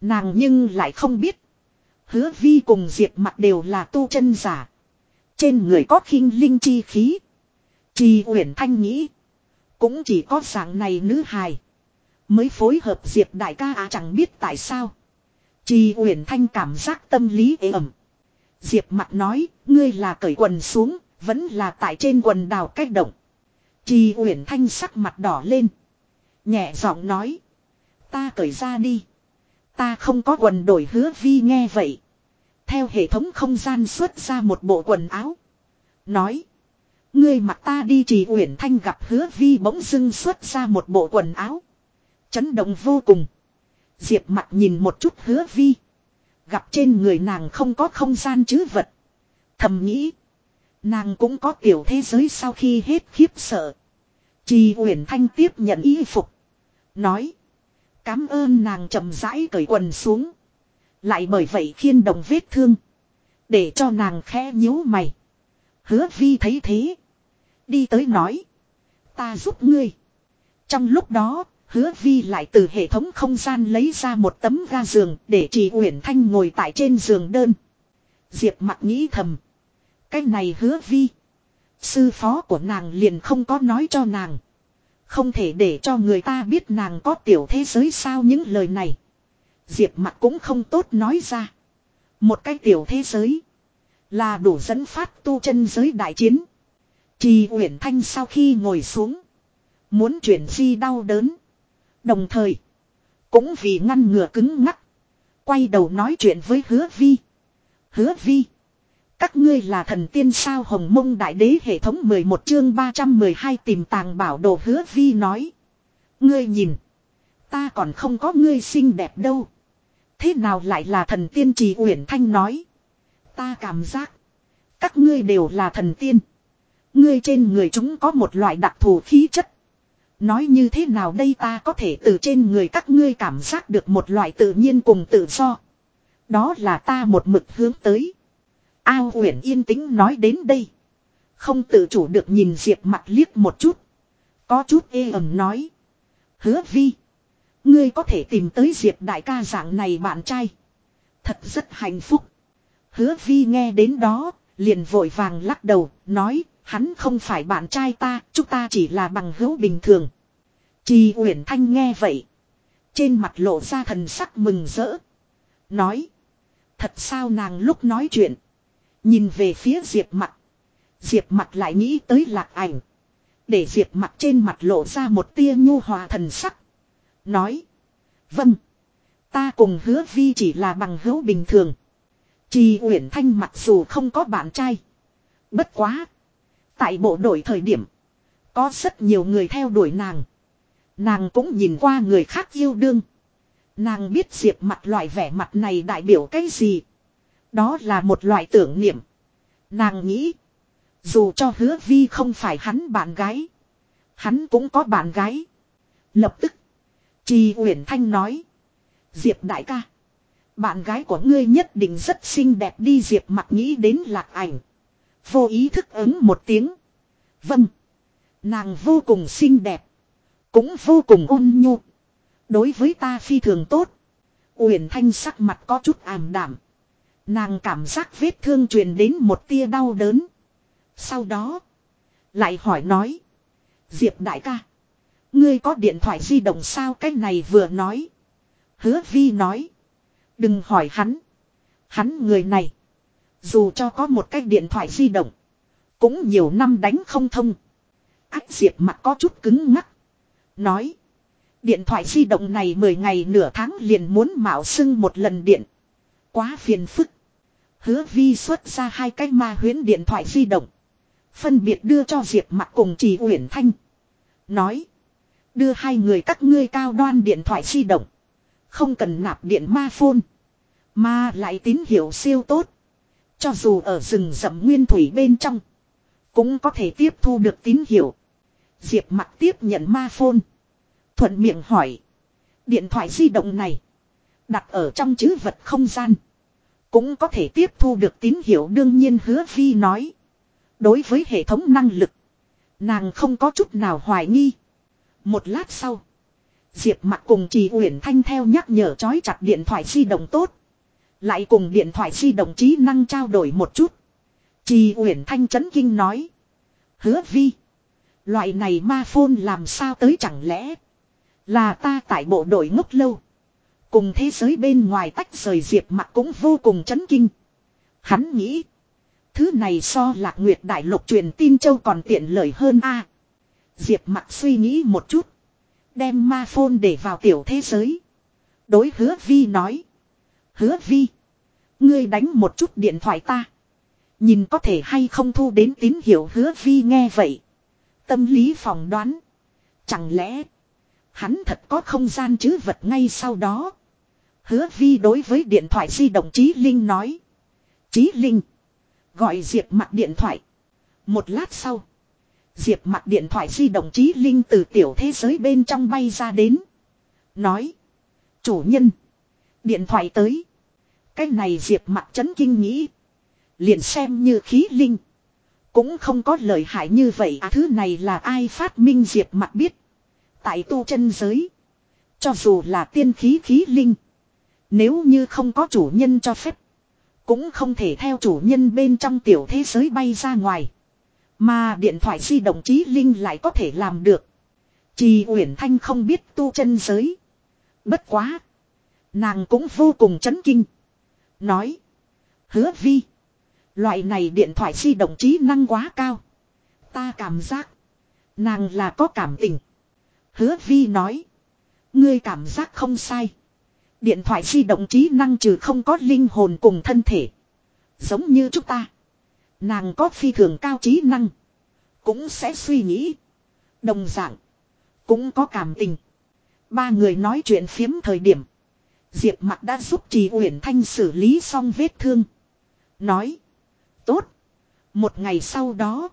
Nàng nhưng lại không biết. Hứa vi cùng Diệp mặt đều là tu chân giả. Trên người có khinh linh chi khí. Trì Uyển Thanh nghĩ. Cũng chỉ có dạng này nữ hài. Mới phối hợp Diệp đại ca à chẳng biết tại sao. Trì Uyển Thanh cảm giác tâm lý ế ẩm. Diệp mặt nói, ngươi là cởi quần xuống, vẫn là tại trên quần đào cách động. Trì Uyển Thanh sắc mặt đỏ lên. Nhẹ giọng nói. Ta cởi ra đi. Ta không có quần đổi hứa vi nghe vậy. Theo hệ thống không gian xuất ra một bộ quần áo. Nói. Ngươi mặt ta đi trì Uyển Thanh gặp hứa vi bỗng dưng xuất ra một bộ quần áo. Chấn động vô cùng. Diệp mặt nhìn một chút hứa vi. Gặp trên người nàng không có không gian chứ vật. Thầm nghĩ. Nàng cũng có tiểu thế giới sau khi hết khiếp sợ. Trì Uyển Thanh tiếp nhận y phục. Nói. Cám ơn nàng chậm rãi cởi quần xuống. Lại bởi vậy khiên đồng vết thương. Để cho nàng khẽ nhíu mày. Hứa vi thấy thế. Đi tới nói. Ta giúp ngươi. Trong lúc đó, hứa vi lại từ hệ thống không gian lấy ra một tấm ga giường để chị Uyển Thanh ngồi tại trên giường đơn. Diệp mặt nghĩ thầm. Cái này hứa vi. Sư phó của nàng liền không có nói cho nàng. Không thể để cho người ta biết nàng có tiểu thế giới sao những lời này. Diệp mặt cũng không tốt nói ra. Một cái tiểu thế giới. Là đủ dẫn phát tu chân giới đại chiến. Trì Uyển Thanh sau khi ngồi xuống. Muốn chuyển di đau đớn. Đồng thời. Cũng vì ngăn ngừa cứng ngắc. Quay đầu nói chuyện với hứa vi. Hứa vi. Các ngươi là thần tiên sao hồng mông đại đế hệ thống 11 chương 312 tìm tàng bảo đồ hứa vi nói. Ngươi nhìn. Ta còn không có ngươi xinh đẹp đâu. Thế nào lại là thần tiên trì uyển thanh nói. Ta cảm giác. Các ngươi đều là thần tiên. Ngươi trên người chúng có một loại đặc thù khí chất. Nói như thế nào đây ta có thể từ trên người các ngươi cảm giác được một loại tự nhiên cùng tự do. Đó là ta một mực hướng tới. Ao Uyển yên tĩnh nói đến đây. Không tự chủ được nhìn Diệp mặt liếc một chút. Có chút ê ẩm nói. Hứa vi. Ngươi có thể tìm tới Diệp đại ca dạng này bạn trai. Thật rất hạnh phúc. Hứa vi nghe đến đó, liền vội vàng lắc đầu, nói, hắn không phải bạn trai ta, chúng ta chỉ là bằng hữu bình thường. Trì Uyển Thanh nghe vậy. Trên mặt lộ ra thần sắc mừng rỡ. Nói. Thật sao nàng lúc nói chuyện. Nhìn về phía Diệp mặt. Diệp mặt lại nghĩ tới lạc ảnh. Để Diệp mặt trên mặt lộ ra một tia nhu hòa thần sắc. Nói. Vâng. Ta cùng hứa vi chỉ là bằng hữu bình thường. Trì Uyển Thanh mặc dù không có bạn trai. Bất quá. Tại bộ đội thời điểm. Có rất nhiều người theo đuổi nàng. Nàng cũng nhìn qua người khác yêu đương. Nàng biết diệp mặt loại vẻ mặt này đại biểu cái gì. Đó là một loại tưởng niệm. Nàng nghĩ. Dù cho hứa vi không phải hắn bạn gái. Hắn cũng có bạn gái. Lập tức. Trì Uyển Thanh nói. Diệp đại ca. Bạn gái của ngươi nhất định rất xinh đẹp đi Diệp mặt nghĩ đến lạc ảnh. Vô ý thức ứng một tiếng. Vâng. Nàng vô cùng xinh đẹp. Cũng vô cùng ôn nhu. Đối với ta phi thường tốt. Uyển Thanh sắc mặt có chút ảm đảm. Nàng cảm giác vết thương truyền đến một tia đau đớn. Sau đó. Lại hỏi nói. Diệp đại ca. Ngươi có điện thoại di động sao cái này vừa nói. Hứa vi nói. Đừng hỏi hắn. Hắn người này. Dù cho có một cái điện thoại di động. Cũng nhiều năm đánh không thông. Ách diệp mặt có chút cứng ngắc. Nói. Điện thoại di động này 10 ngày nửa tháng liền muốn mạo xưng một lần điện. Quá phiền phức. Hứa vi xuất ra hai cái ma huyến điện thoại di động. Phân biệt đưa cho Diệp mặt cùng Trì Uyển Thanh. Nói. Đưa hai người các ngươi cao đoan điện thoại di động. Không cần nạp điện ma phone. Mà lại tín hiệu siêu tốt. Cho dù ở rừng rậm nguyên thủy bên trong. Cũng có thể tiếp thu được tín hiệu. Diệp mặt tiếp nhận ma phone. Thuận miệng hỏi. Điện thoại di động này. Đặt ở trong chữ vật không gian. Cũng có thể tiếp thu được tín hiệu đương nhiên hứa vi nói. Đối với hệ thống năng lực. Nàng không có chút nào hoài nghi. Một lát sau. Diệp mặt cùng chị Uyển Thanh theo nhắc nhở chói chặt điện thoại di động tốt. Lại cùng điện thoại di động trí năng trao đổi một chút. Chị Uyển Thanh chấn kinh nói. Hứa vi. Loại này ma phôn làm sao tới chẳng lẽ. Là ta tại bộ đội ngốc lâu. Cùng thế giới bên ngoài tách rời diệp mặt cũng vô cùng chấn kinh. Hắn nghĩ. Thứ này so lạc nguyệt đại lục truyền tin châu còn tiện lợi hơn a. Diệp mặt suy nghĩ một chút. Đem ma phôn để vào tiểu thế giới. Đối hứa vi nói. Hứa vi. Ngươi đánh một chút điện thoại ta. Nhìn có thể hay không thu đến tín hiệu hứa vi nghe vậy. Tâm lý phỏng đoán. Chẳng lẽ. Hắn thật có không gian chứ vật ngay sau đó. Hứa vi đối với điện thoại di động Chí Linh nói. Chí Linh. Gọi Diệp mặt điện thoại. Một lát sau. Diệp mặt điện thoại di động Chí Linh từ tiểu thế giới bên trong bay ra đến. Nói. Chủ nhân. Điện thoại tới. Cái này Diệp mặt chấn kinh nghĩ. Liền xem như khí linh. Cũng không có lời hại như vậy à thứ này là ai phát minh Diệp mặt biết. Tại tu chân giới. Cho dù là tiên khí khí linh. Nếu như không có chủ nhân cho phép. Cũng không thể theo chủ nhân bên trong tiểu thế giới bay ra ngoài. Mà điện thoại di động trí linh lại có thể làm được. Trì Uyển Thanh không biết tu chân giới. Bất quá. Nàng cũng vô cùng chấn kinh. Nói. Hứa vi. Loại này điện thoại di động trí năng quá cao. Ta cảm giác. Nàng là có cảm tình. Hứa vi nói. Ngươi cảm giác không sai. Điện thoại di động trí năng trừ không có linh hồn cùng thân thể. Giống như chúng ta. Nàng có phi thường cao trí năng. Cũng sẽ suy nghĩ. Đồng dạng. Cũng có cảm tình. Ba người nói chuyện phiếm thời điểm. Diệp mặt đã giúp trì uyển thanh xử lý xong vết thương. Nói. Tốt. Một ngày sau đó.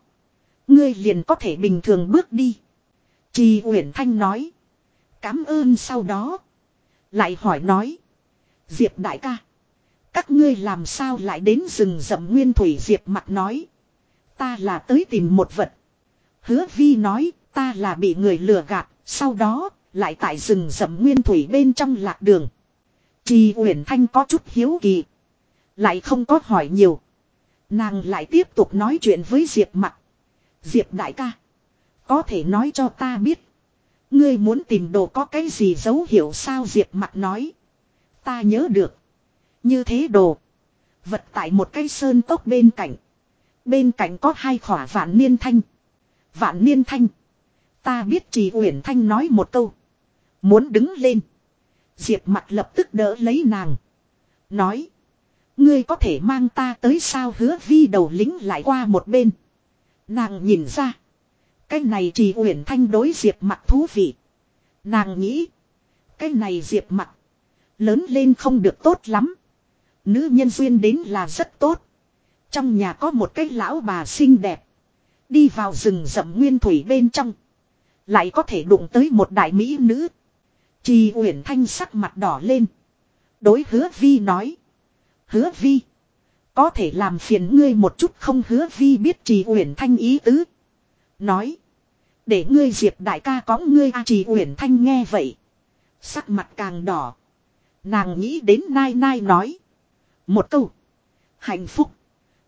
Ngươi liền có thể bình thường bước đi. Trì Uyển Thanh nói. Cám ơn sau đó. Lại hỏi nói. Diệp đại ca. Các ngươi làm sao lại đến rừng rậm nguyên thủy Diệp mặt nói. Ta là tới tìm một vật. Hứa vi nói ta là bị người lừa gạt. Sau đó Lại tại rừng rậm nguyên thủy bên trong lạc đường. Trì Uyển Thanh có chút hiếu kỳ. Lại không có hỏi nhiều. Nàng lại tiếp tục nói chuyện với Diệp mặt, Diệp đại ca. Có thể nói cho ta biết. Ngươi muốn tìm đồ có cái gì dấu hiệu sao Diệp Mặc nói. Ta nhớ được. Như thế đồ. Vật tại một cái sơn tốc bên cạnh. Bên cạnh có hai khỏa vạn niên thanh. Vạn niên thanh. Ta biết trì Uyển Thanh nói một câu. Muốn đứng lên. Diệp mặt lập tức đỡ lấy nàng. Nói. Ngươi có thể mang ta tới sao hứa vi đầu lính lại qua một bên. Nàng nhìn ra. Cái này trì Uyển Thanh đối Diệp mặt thú vị. Nàng nghĩ. Cái này Diệp mặt. Lớn lên không được tốt lắm. Nữ nhân duyên đến là rất tốt. Trong nhà có một cái lão bà xinh đẹp. Đi vào rừng rậm nguyên thủy bên trong. Lại có thể đụng tới một đại mỹ nữ. Trì Uyển Thanh sắc mặt đỏ lên. Đối hứa vi nói. Hứa vi. Có thể làm phiền ngươi một chút không hứa vi biết Trì Uyển Thanh ý tứ. Nói. Để ngươi diệp đại ca có ngươi a Trì Uyển Thanh nghe vậy. Sắc mặt càng đỏ. Nàng nghĩ đến nai nai nói. Một câu. Hạnh phúc.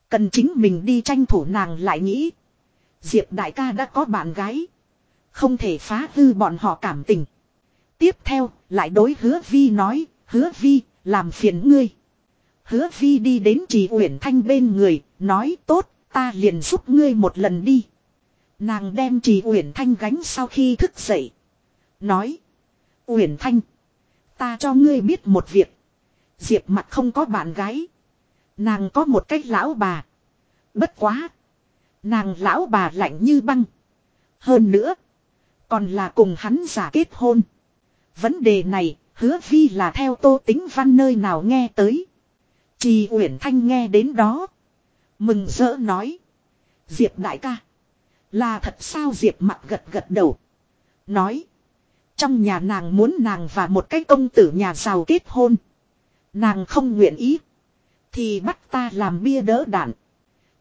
Cần chính mình đi tranh thủ nàng lại nghĩ. Diệp đại ca đã có bạn gái. Không thể phá hư bọn họ cảm tình. Tiếp theo, lại đối hứa vi nói, hứa vi, làm phiền ngươi. Hứa vi đi đến trì uyển thanh bên người, nói tốt, ta liền giúp ngươi một lần đi. Nàng đem trì uyển thanh gánh sau khi thức dậy. Nói, uyển thanh, ta cho ngươi biết một việc. Diệp mặt không có bạn gái. Nàng có một cách lão bà. Bất quá. Nàng lão bà lạnh như băng. Hơn nữa. Còn là cùng hắn giả kết hôn. Vấn đề này, hứa vi là theo tô tính văn nơi nào nghe tới. trì Uyển Thanh nghe đến đó. Mừng rỡ nói. Diệp đại ca. Là thật sao Diệp mặt gật gật đầu. Nói. Trong nhà nàng muốn nàng và một cái công tử nhà giàu kết hôn. Nàng không nguyện ý. Thì bắt ta làm bia đỡ đạn.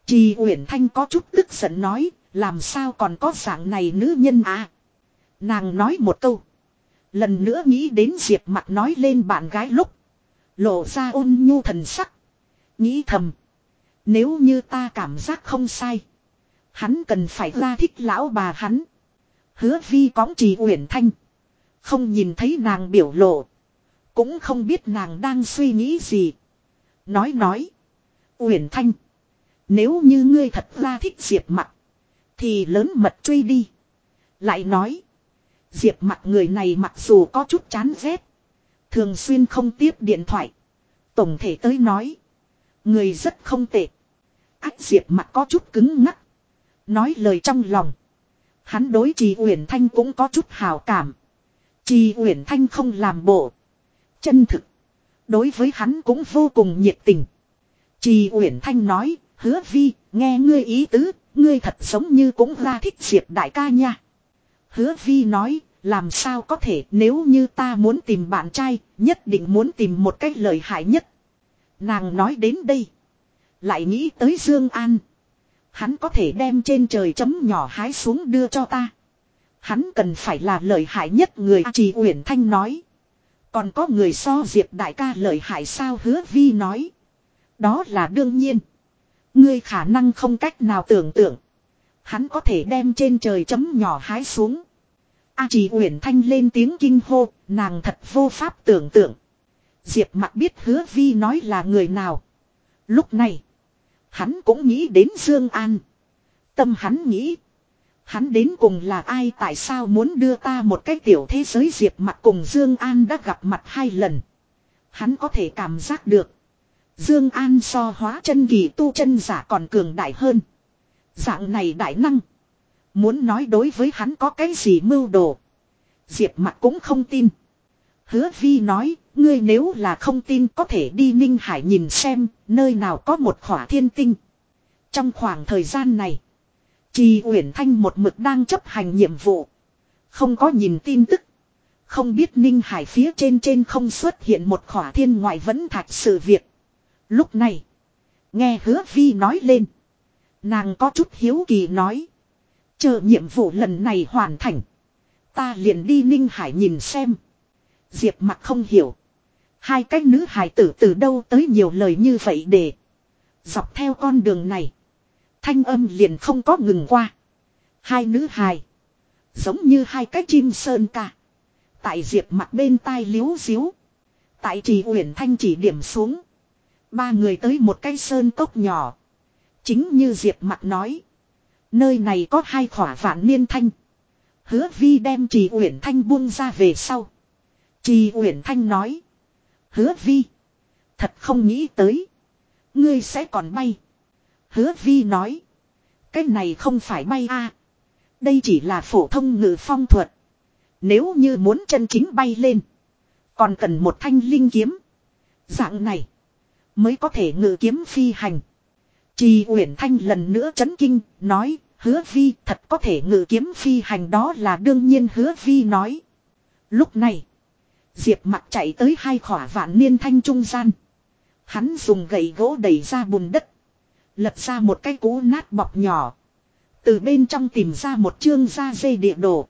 Trì Uyển Thanh có chút tức giận nói. Làm sao còn có dạng này nữ nhân à. Nàng nói một câu. Lần nữa nghĩ đến Diệp mặt nói lên bạn gái lúc. Lộ ra ôn nhu thần sắc. Nghĩ thầm. Nếu như ta cảm giác không sai. Hắn cần phải ra thích lão bà hắn. Hứa vi cõng trì uyển thanh. Không nhìn thấy nàng biểu lộ. Cũng không biết nàng đang suy nghĩ gì. Nói nói. Uyển thanh. Nếu như ngươi thật ra thích diệp mặt. Thì lớn mật truy đi. Lại nói. Diệp mặt người này mặc dù có chút chán ghét. Thường xuyên không tiếp điện thoại. Tổng thể tới nói. Người rất không tệ. Ách diệp mặt có chút cứng ngắc. Nói lời trong lòng. Hắn đối trì uyển thanh cũng có chút hào cảm. Trì uyển thanh không làm bộ. Chân thực. Đối với hắn cũng vô cùng nhiệt tình. Trì uyển thanh nói. Hứa vi, nghe ngươi ý tứ, ngươi thật giống như cũng ra thích diệp đại ca nha. Hứa vi nói, làm sao có thể nếu như ta muốn tìm bạn trai, nhất định muốn tìm một cách lợi hại nhất. Nàng nói đến đây. Lại nghĩ tới Dương An. Hắn có thể đem trên trời chấm nhỏ hái xuống đưa cho ta. Hắn cần phải là lợi hại nhất người Trì Uyển Thanh nói. Còn có người so diệp đại ca lợi hại sao hứa vi nói. Đó là đương nhiên. Ngươi khả năng không cách nào tưởng tượng. Hắn có thể đem trên trời chấm nhỏ hái xuống. A chỉ uyển thanh lên tiếng kinh hô, nàng thật vô pháp tưởng tượng. Diệp mặt biết hứa vi nói là người nào. Lúc này, hắn cũng nghĩ đến Dương An. Tâm hắn nghĩ, hắn đến cùng là ai tại sao muốn đưa ta một cái tiểu thế giới Diệp mặt cùng Dương An đã gặp mặt hai lần. Hắn có thể cảm giác được. Dương An so hóa chân kỳ tu chân giả còn cường đại hơn. Dạng này đại năng. Muốn nói đối với hắn có cái gì mưu đồ. Diệp mặt cũng không tin. Hứa vi nói, ngươi nếu là không tin có thể đi Ninh Hải nhìn xem, nơi nào có một khỏa thiên tinh. Trong khoảng thời gian này, Trì Uyển Thanh một mực đang chấp hành nhiệm vụ. Không có nhìn tin tức. Không biết Ninh Hải phía trên trên không xuất hiện một khỏa thiên ngoại vẫn thạch sự việc. Lúc này, nghe hứa vi nói lên. Nàng có chút hiếu kỳ nói. Chờ nhiệm vụ lần này hoàn thành. Ta liền đi Ninh Hải nhìn xem. Diệp mặt không hiểu. Hai cái nữ hài tử từ đâu tới nhiều lời như vậy để. Dọc theo con đường này. Thanh âm liền không có ngừng qua. Hai nữ hài. Giống như hai cái chim sơn ca. Tại diệp mặt bên tai liếu xíu. Tại trì uyển thanh chỉ điểm xuống. Ba người tới một cái sơn cốc nhỏ. Chính như diệp mặt nói. Nơi này có hai khỏa vạn niên thanh. Hứa vi đem trì uyển thanh buông ra về sau. Trì uyển thanh nói. Hứa vi. Thật không nghĩ tới. Ngươi sẽ còn bay. Hứa vi nói. Cái này không phải bay a Đây chỉ là phổ thông ngự phong thuật. Nếu như muốn chân chính bay lên. Còn cần một thanh linh kiếm. Dạng này. Mới có thể ngự kiếm phi hành. Trì Uyển Thanh lần nữa chấn kinh, nói, hứa vi thật có thể ngự kiếm phi hành đó là đương nhiên hứa vi nói. Lúc này, Diệp mặt chạy tới hai khỏa vạn niên thanh trung gian. Hắn dùng gậy gỗ đẩy ra bùn đất. Lật ra một cái cú nát bọc nhỏ. Từ bên trong tìm ra một chương da dây địa đồ.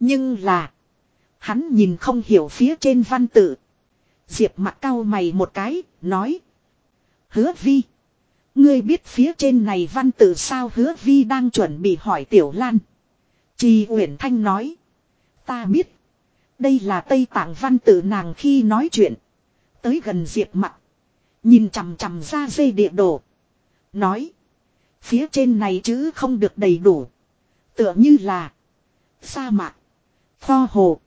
Nhưng là. Hắn nhìn không hiểu phía trên văn tự. Diệp mặt cao mày một cái, nói. Hứa vi. Ngươi biết phía trên này văn tự sao hứa vi đang chuẩn bị hỏi tiểu lan. Trì Uyển Thanh nói. Ta biết. Đây là Tây Tạng văn tự nàng khi nói chuyện. Tới gần Diệp mặt. Nhìn chằm chằm ra dây địa đồ. Nói. Phía trên này chứ không được đầy đủ. Tựa như là. Sa mạc. Kho hồ.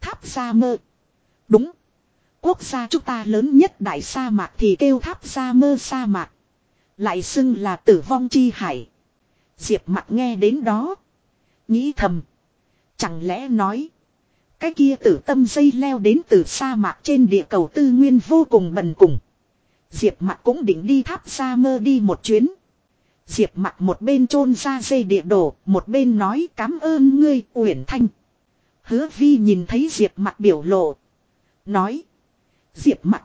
Tháp sa mơ. Đúng. Quốc gia chúng ta lớn nhất đại sa mạc thì kêu tháp sa mơ sa mạc. Lại xưng là tử vong chi hải. Diệp mặt nghe đến đó. Nghĩ thầm. Chẳng lẽ nói. Cái kia tử tâm dây leo đến từ sa mạc trên địa cầu tư nguyên vô cùng bần cùng. Diệp mặt cũng định đi tháp xa mơ đi một chuyến. Diệp mặt một bên chôn ra dây địa đồ, một bên nói cảm ơn ngươi, Uyển Thanh. Hứa vi nhìn thấy Diệp mặt biểu lộ. Nói. Diệp mặt.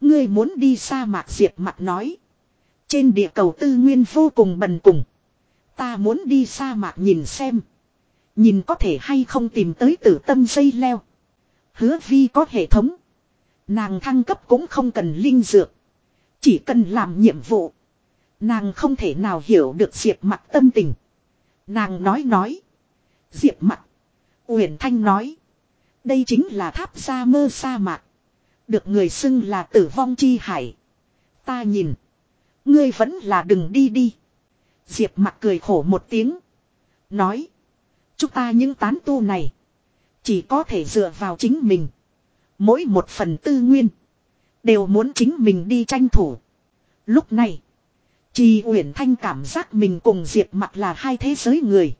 Ngươi muốn đi sa mạc Diệp mặt nói. Trên địa cầu tư nguyên vô cùng bần cùng. Ta muốn đi sa mạc nhìn xem. Nhìn có thể hay không tìm tới tử tâm dây leo. Hứa vi có hệ thống. Nàng thăng cấp cũng không cần linh dược. Chỉ cần làm nhiệm vụ. Nàng không thể nào hiểu được Diệp mặt tâm tình. Nàng nói nói. Diệp mặt. Uyển Thanh nói. Đây chính là tháp sa mơ sa mạc. Được người xưng là tử vong chi hải. Ta nhìn. Ngươi vẫn là đừng đi đi. Diệp mặt cười khổ một tiếng. Nói. Chúng ta những tán tu này. Chỉ có thể dựa vào chính mình. Mỗi một phần tư nguyên. Đều muốn chính mình đi tranh thủ. Lúc này. Chi Uyển Thanh cảm giác mình cùng Diệp mặt là hai thế giới người.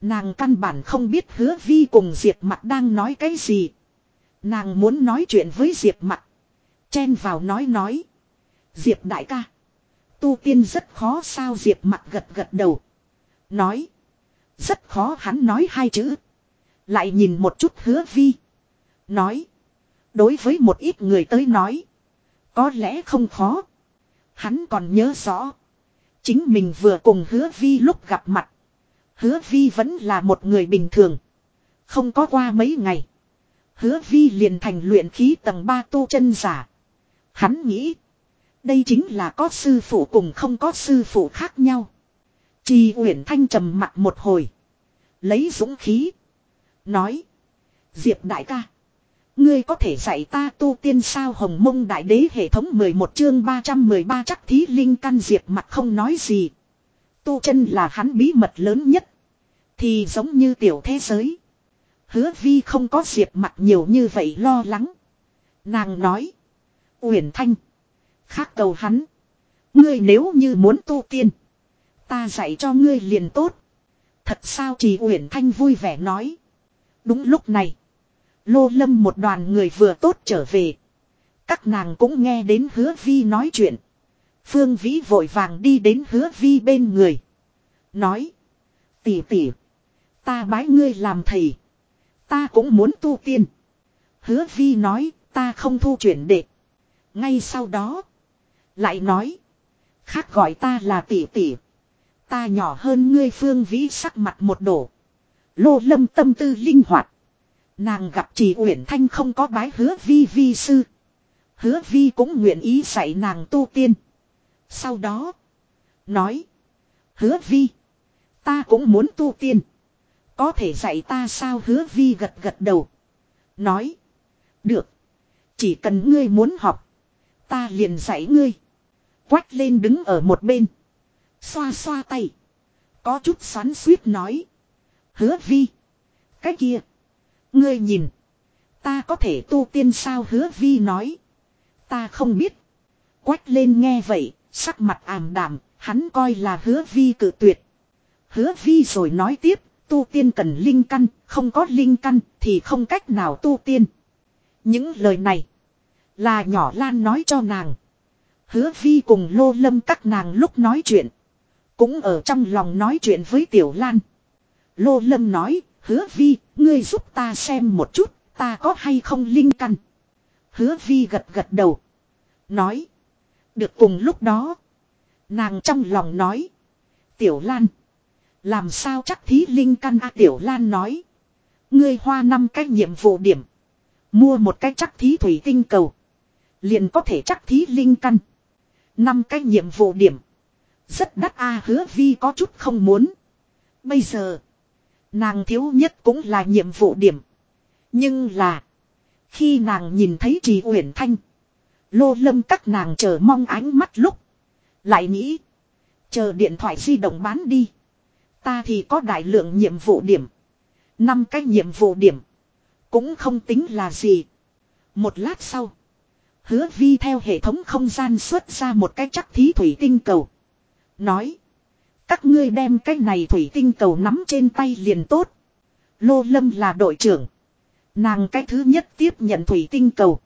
Nàng căn bản không biết hứa vi cùng Diệp mặt đang nói cái gì. Nàng muốn nói chuyện với Diệp mặt Chen vào nói nói. Diệp đại ca. Tu tiên rất khó sao Diệp mặt gật gật đầu. Nói. Rất khó hắn nói hai chữ. Lại nhìn một chút hứa vi. Nói. Đối với một ít người tới nói. Có lẽ không khó. Hắn còn nhớ rõ. Chính mình vừa cùng hứa vi lúc gặp mặt. Hứa vi vẫn là một người bình thường. Không có qua mấy ngày. Hứa vi liền thành luyện khí tầng 3 tu chân giả. Hắn nghĩ. Đây chính là có sư phụ cùng không có sư phụ khác nhau. Trì Uyển Thanh trầm mặt một hồi. Lấy dũng khí. Nói. Diệp đại ca. Ngươi có thể dạy ta tu tiên sao hồng mông đại đế hệ thống 11 chương 313 chắc thí linh căn diệp mặt không nói gì. Tu chân là hắn bí mật lớn nhất. Thì giống như tiểu thế giới. Hứa vi không có diệp mặt nhiều như vậy lo lắng. Nàng nói. Uyển Thanh. Khác cầu hắn. Ngươi nếu như muốn tu tiên. Ta dạy cho ngươi liền tốt. Thật sao trì Uyển Thanh vui vẻ nói. Đúng lúc này. Lô lâm một đoàn người vừa tốt trở về. Các nàng cũng nghe đến hứa vi nói chuyện. Phương Vĩ vội vàng đi đến hứa vi bên người. Nói. Tỷ tỷ. Ta bái ngươi làm thầy. Ta cũng muốn tu tiên. Hứa vi nói, ta không thu chuyển đệ. Ngay sau đó. Lại nói. Khác gọi ta là tỷ tỷ. Ta nhỏ hơn ngươi phương vĩ sắc mặt một đổ. Lô lâm tâm tư linh hoạt. Nàng gặp chỉ Uyển Thanh không có bái hứa vi vi sư. Hứa vi cũng nguyện ý dạy nàng tu tiên. Sau đó. Nói. Hứa vi. Ta cũng muốn tu tiên. Có thể dạy ta sao hứa vi gật gật đầu. Nói. Được. Chỉ cần ngươi muốn học. Ta liền dạy ngươi. Quách lên đứng ở một bên. Xoa xoa tay. Có chút xoắn suýt nói. Hứa vi. Cái kia. Ngươi nhìn. Ta có thể tu tiên sao hứa vi nói. Ta không biết. Quách lên nghe vậy. Sắc mặt ảm đạm. Hắn coi là hứa vi cự tuyệt. Hứa vi rồi nói tiếp. Tu tiên cần linh căn. Không có linh căn thì không cách nào tu tiên. Những lời này. Là nhỏ Lan nói cho nàng. Hứa vi cùng lô lâm các nàng lúc nói chuyện. Cũng ở trong lòng nói chuyện với Tiểu Lan. Lô lâm nói, hứa vi, ngươi giúp ta xem một chút, ta có hay không linh căn. Hứa vi gật gật đầu. Nói. Được cùng lúc đó. Nàng trong lòng nói. Tiểu Lan. Làm sao chắc thí linh căn a Tiểu Lan nói. Ngươi hoa năm cái nhiệm vụ điểm. Mua một cái chắc thí thủy tinh cầu. Liền có thể chắc thí linh căn. Năm cái nhiệm vụ điểm. Rất đắt a, hứa vi có chút không muốn. Bây giờ. Nàng thiếu nhất cũng là nhiệm vụ điểm. Nhưng là. Khi nàng nhìn thấy trì uyển thanh. Lô lâm các nàng chờ mong ánh mắt lúc. Lại nghĩ. Chờ điện thoại di động bán đi. Ta thì có đại lượng nhiệm vụ điểm. Năm cái nhiệm vụ điểm. Cũng không tính là gì. Một lát sau. Hứa vi theo hệ thống không gian xuất ra một cái chắc thí thủy tinh cầu. Nói. Các ngươi đem cái này thủy tinh cầu nắm trên tay liền tốt. Lô Lâm là đội trưởng. Nàng cái thứ nhất tiếp nhận thủy tinh cầu.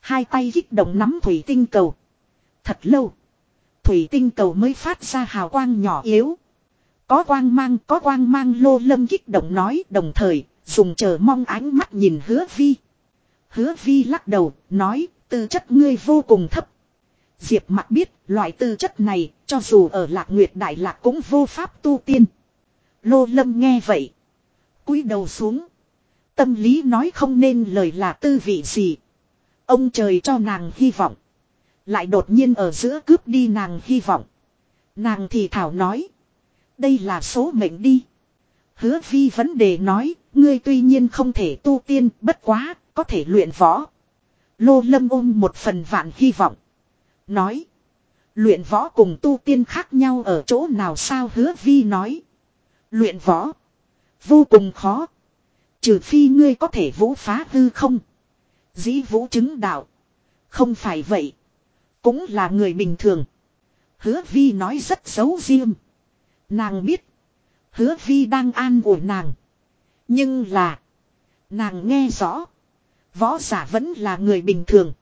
Hai tay kích động nắm thủy tinh cầu. Thật lâu. Thủy tinh cầu mới phát ra hào quang nhỏ yếu. Có quang mang, có quang mang lô lâm kích động nói đồng thời, dùng chờ mong ánh mắt nhìn hứa vi. Hứa vi lắc đầu, nói, tư chất ngươi vô cùng thấp. Diệp mặt biết, loại tư chất này, cho dù ở lạc nguyệt đại lạc cũng vô pháp tu tiên. Lô lâm nghe vậy. cúi đầu xuống. Tâm lý nói không nên lời là tư vị gì. Ông trời cho nàng hy vọng. Lại đột nhiên ở giữa cướp đi nàng hy vọng. Nàng thì thảo nói. Đây là số mệnh đi. Hứa vi vấn đề nói, ngươi tuy nhiên không thể tu tiên, bất quá, có thể luyện võ. Lô lâm ôm một phần vạn hy vọng. Nói. Luyện võ cùng tu tiên khác nhau ở chỗ nào sao hứa vi nói. Luyện võ. Vô cùng khó. Trừ phi ngươi có thể vũ phá hư không. Dĩ vũ chứng đạo. Không phải vậy. Cũng là người bình thường. Hứa vi nói rất xấu riêng. Nàng biết. Hứa vi đang an ủi nàng. Nhưng là. Nàng nghe rõ. Võ giả vẫn là người bình thường.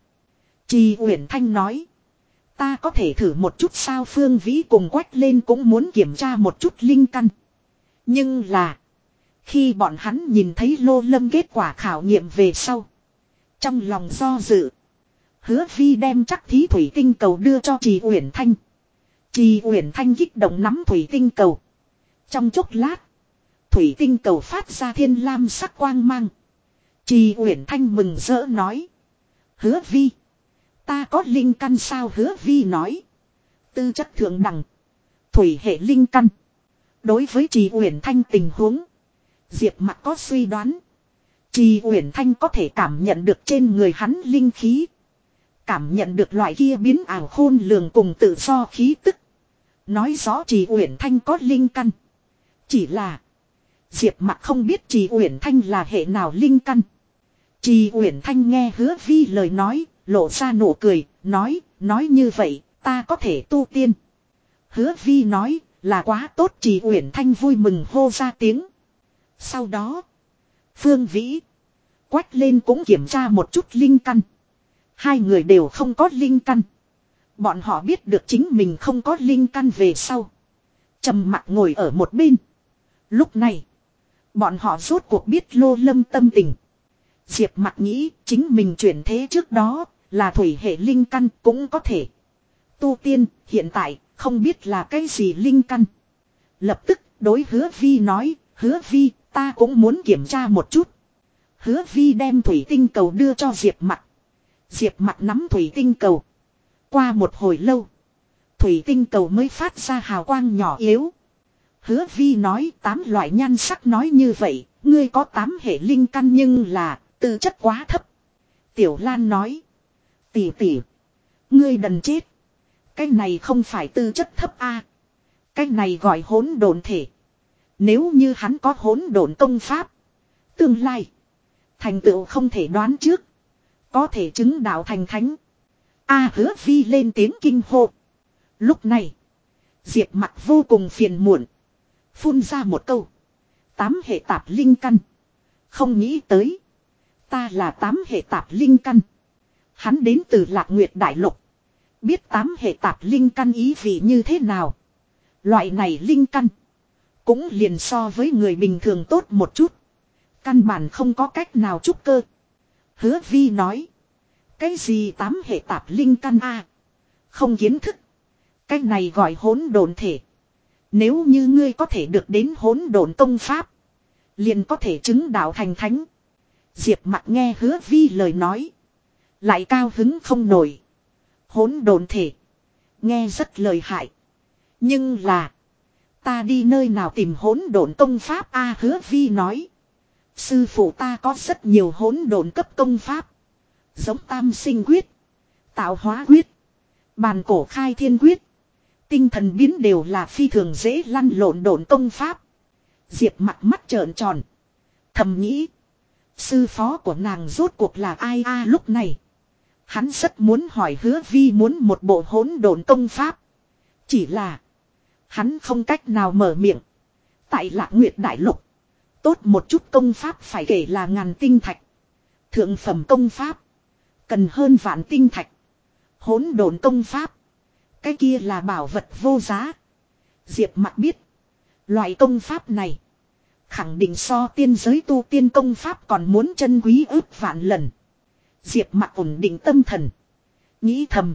Trì Uyển Thanh nói. Ta có thể thử một chút sao Phương Vĩ cùng quách lên cũng muốn kiểm tra một chút linh căn. Nhưng là. Khi bọn hắn nhìn thấy lô lâm kết quả khảo nghiệm về sau. Trong lòng do dự. Hứa Vi đem chắc thí thủy tinh cầu đưa cho Trì Uyển Thanh. Trì Uyển Thanh kích động nắm thủy tinh cầu. Trong chốc lát. Thủy tinh cầu phát ra thiên lam sắc quang mang. Trì Uyển Thanh mừng rỡ nói. Hứa Vi. Ta có linh căn sao hứa Vi nói. Tư chất thượng đẳng. Thủy hệ linh căn. Đối với Trì Uyển Thanh tình huống. Diệp mặt có suy đoán. Trì Uyển Thanh có thể cảm nhận được trên người hắn linh khí. Cảm nhận được loại kia biến ảo khôn lường cùng tự do khí tức. Nói rõ Trì Uyển Thanh có linh căn. Chỉ là. Diệp mặt không biết Trì Uyển Thanh là hệ nào linh căn. Trì Uyển Thanh nghe hứa vi lời nói, lộ ra nụ cười, nói, nói như vậy, ta có thể tu tiên. Hứa vi nói, là quá tốt Trì Uyển Thanh vui mừng hô ra tiếng. Sau đó, Phương Vĩ, quách lên cũng kiểm tra một chút linh căn. Hai người đều không có linh căn. Bọn họ biết được chính mình không có linh căn về sau. trầm mặt ngồi ở một bên. Lúc này, bọn họ rốt cuộc biết lô lâm tâm tình. Diệp mặt nghĩ chính mình chuyển thế trước đó là thủy hệ linh căn cũng có thể. Tu tiên, hiện tại, không biết là cái gì linh căn. Lập tức, đối hứa vi nói, hứa vi, Ta cũng muốn kiểm tra một chút. Hứa vi đem thủy tinh cầu đưa cho Diệp mặt. Diệp mặt nắm thủy tinh cầu. Qua một hồi lâu. Thủy tinh cầu mới phát ra hào quang nhỏ yếu. Hứa vi nói, tám loại nhan sắc nói như vậy. Ngươi có tám hệ linh căn nhưng là tư chất quá thấp. Tiểu Lan nói. Tỷ tỷ. Ngươi đần chết. Cái này không phải tư chất thấp a. Cái này gọi hỗn độn thể. Nếu như hắn có hỗn độn công pháp. Tương lai. Thành tựu không thể đoán trước. Có thể chứng đạo thành thánh. A hứa vi lên tiếng kinh hô. Lúc này. Diệp mặt vô cùng phiền muộn. Phun ra một câu. Tám hệ tạp linh căn. Không nghĩ tới. Ta là tám hệ tạp linh căn. Hắn đến từ lạc nguyệt đại lục. Biết tám hệ tạp linh căn ý vị như thế nào. Loại này linh căn. Cũng liền so với người bình thường tốt một chút. Căn bản không có cách nào trúc cơ. Hứa vi nói. Cái gì tám hệ tạp linh căn a Không kiến thức. Cái này gọi hỗn độn thể. Nếu như ngươi có thể được đến hỗn độn công pháp. Liền có thể chứng đạo thành thánh. Diệp mặt nghe hứa vi lời nói. Lại cao hứng không nổi. Hỗn độn thể. Nghe rất lời hại. Nhưng là. Ta đi nơi nào tìm hỗn độn công pháp a hứa vi nói. Sư phụ ta có rất nhiều hỗn độn cấp công pháp. Giống tam sinh quyết. Tạo hóa quyết. Bàn cổ khai thiên quyết. Tinh thần biến đều là phi thường dễ lăn lộn độn công pháp. Diệp mặt mắt trợn tròn. Thầm nghĩ. Sư phó của nàng rốt cuộc là ai a, lúc này. Hắn rất muốn hỏi hứa vi muốn một bộ hỗn độn công pháp. Chỉ là. Hắn không cách nào mở miệng. Tại lạc nguyệt đại lục. Tốt một chút công pháp phải kể là ngàn tinh thạch. Thượng phẩm công pháp. Cần hơn vạn tinh thạch. Hỗn độn công pháp. Cái kia là bảo vật vô giá. Diệp mặt biết. Loại công pháp này. Khẳng định so tiên giới tu tiên công pháp còn muốn chân quý ước vạn lần. Diệp mặt ổn định tâm thần. Nghĩ thầm.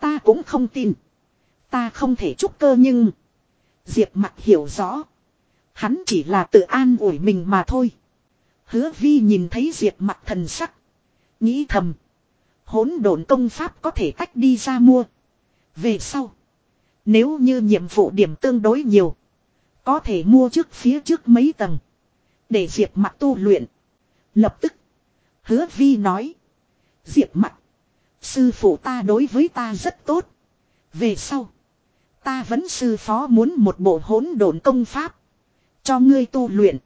Ta cũng không tin. Ta không thể trúc cơ nhưng. Diệp mặt hiểu rõ. Hắn chỉ là tự an ủi mình mà thôi. Hứa vi nhìn thấy diệp mặt thần sắc. Nghĩ thầm. Hỗn độn công pháp có thể tách đi ra mua. Về sau. Nếu như nhiệm vụ điểm tương đối nhiều. Có thể mua trước phía trước mấy tầng. Để diệp mặt tu luyện. Lập tức. Hứa vi nói. Diệp mặt. Sư phụ ta đối với ta rất tốt. Về sau. Ta vẫn sư phó muốn một bộ hỗn độn công pháp. Cho ngươi tu luyện.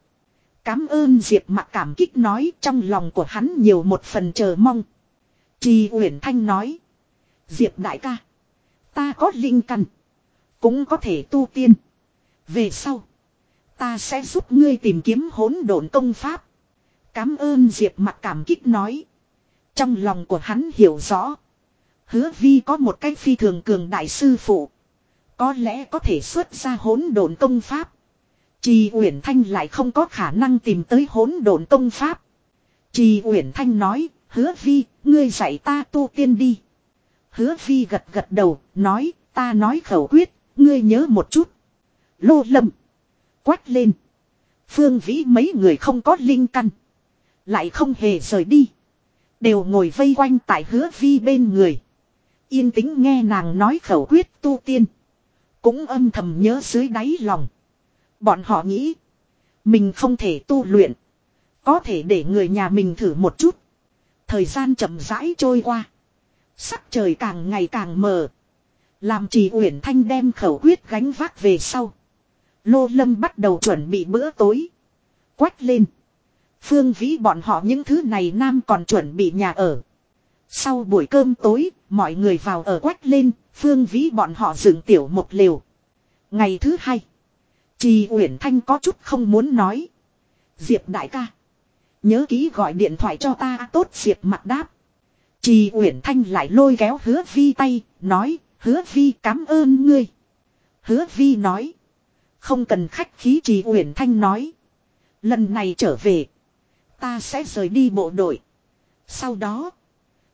Cám ơn Diệp mặt cảm kích nói trong lòng của hắn nhiều một phần chờ mong. Trì Uyển Thanh nói. Diệp đại ca. Ta có linh căn. Cũng có thể tu tiên. Về sau. Ta sẽ giúp ngươi tìm kiếm hỗn độn công pháp. Cám ơn Diệp mặt cảm kích nói. Trong lòng của hắn hiểu rõ. Hứa vi có một cách phi thường cường đại sư phụ. Có lẽ có thể xuất ra hỗn độn công pháp. Trì Uyển Thanh lại không có khả năng tìm tới hỗn độn công pháp. Trì Uyển Thanh nói, hứa vi, ngươi dạy ta tu tiên đi. Hứa vi gật gật đầu, nói, ta nói khẩu quyết, ngươi nhớ một chút. Lô lâm. Quách lên. Phương vĩ mấy người không có linh căn. Lại không hề rời đi. Đều ngồi vây quanh tại hứa vi bên người. Yên tĩnh nghe nàng nói khẩu quyết tu tiên. Cũng âm thầm nhớ dưới đáy lòng. Bọn họ nghĩ. Mình không thể tu luyện. Có thể để người nhà mình thử một chút. Thời gian chậm rãi trôi qua. Sắc trời càng ngày càng mờ. Làm trì uyển thanh đem khẩu quyết gánh vác về sau. Lô lâm bắt đầu chuẩn bị bữa tối. Quách lên. Phương vĩ bọn họ những thứ này nam còn chuẩn bị nhà ở. Sau buổi cơm tối, mọi người vào ở quách lên, phương vĩ bọn họ dựng tiểu một liều. Ngày thứ hai, Trì Uyển Thanh có chút không muốn nói. Diệp đại ca. Nhớ ký gọi điện thoại cho ta tốt Diệp mặt đáp. Trì Uyển Thanh lại lôi kéo hứa vi tay, nói, hứa vi cảm ơn ngươi. Hứa vi nói. Không cần khách khí Trì Uyển Thanh nói. Lần này trở về. Ta sẽ rời đi bộ đội. Sau đó.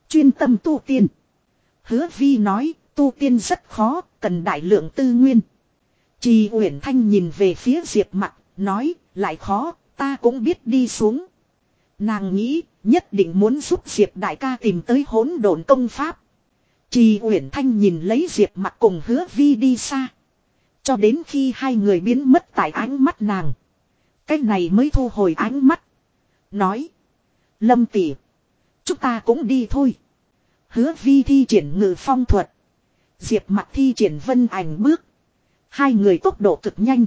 Chuyên tâm tu tiên. Hứa vi nói tu tiên rất khó, cần đại lượng tư nguyên. Trì Uyển Thanh nhìn về phía Diệp Mặc, nói, lại khó, Ta cũng biết đi xuống. Nàng nghĩ nhất định muốn giúp Diệp đại ca tìm tới hỗn độn công pháp. Trì Uyển Thanh nhìn lấy Diệp Mặc cùng hứa vi đi xa. Cho đến khi hai người biến mất tại ánh mắt nàng. Cái này mới thu hồi ánh mắt. Nói. Lâm tỷ, Chúng ta cũng đi thôi. Hứa vi thi triển ngự phong thuật. Diệp mặt thi triển vân ảnh bước. Hai người tốc độ cực nhanh.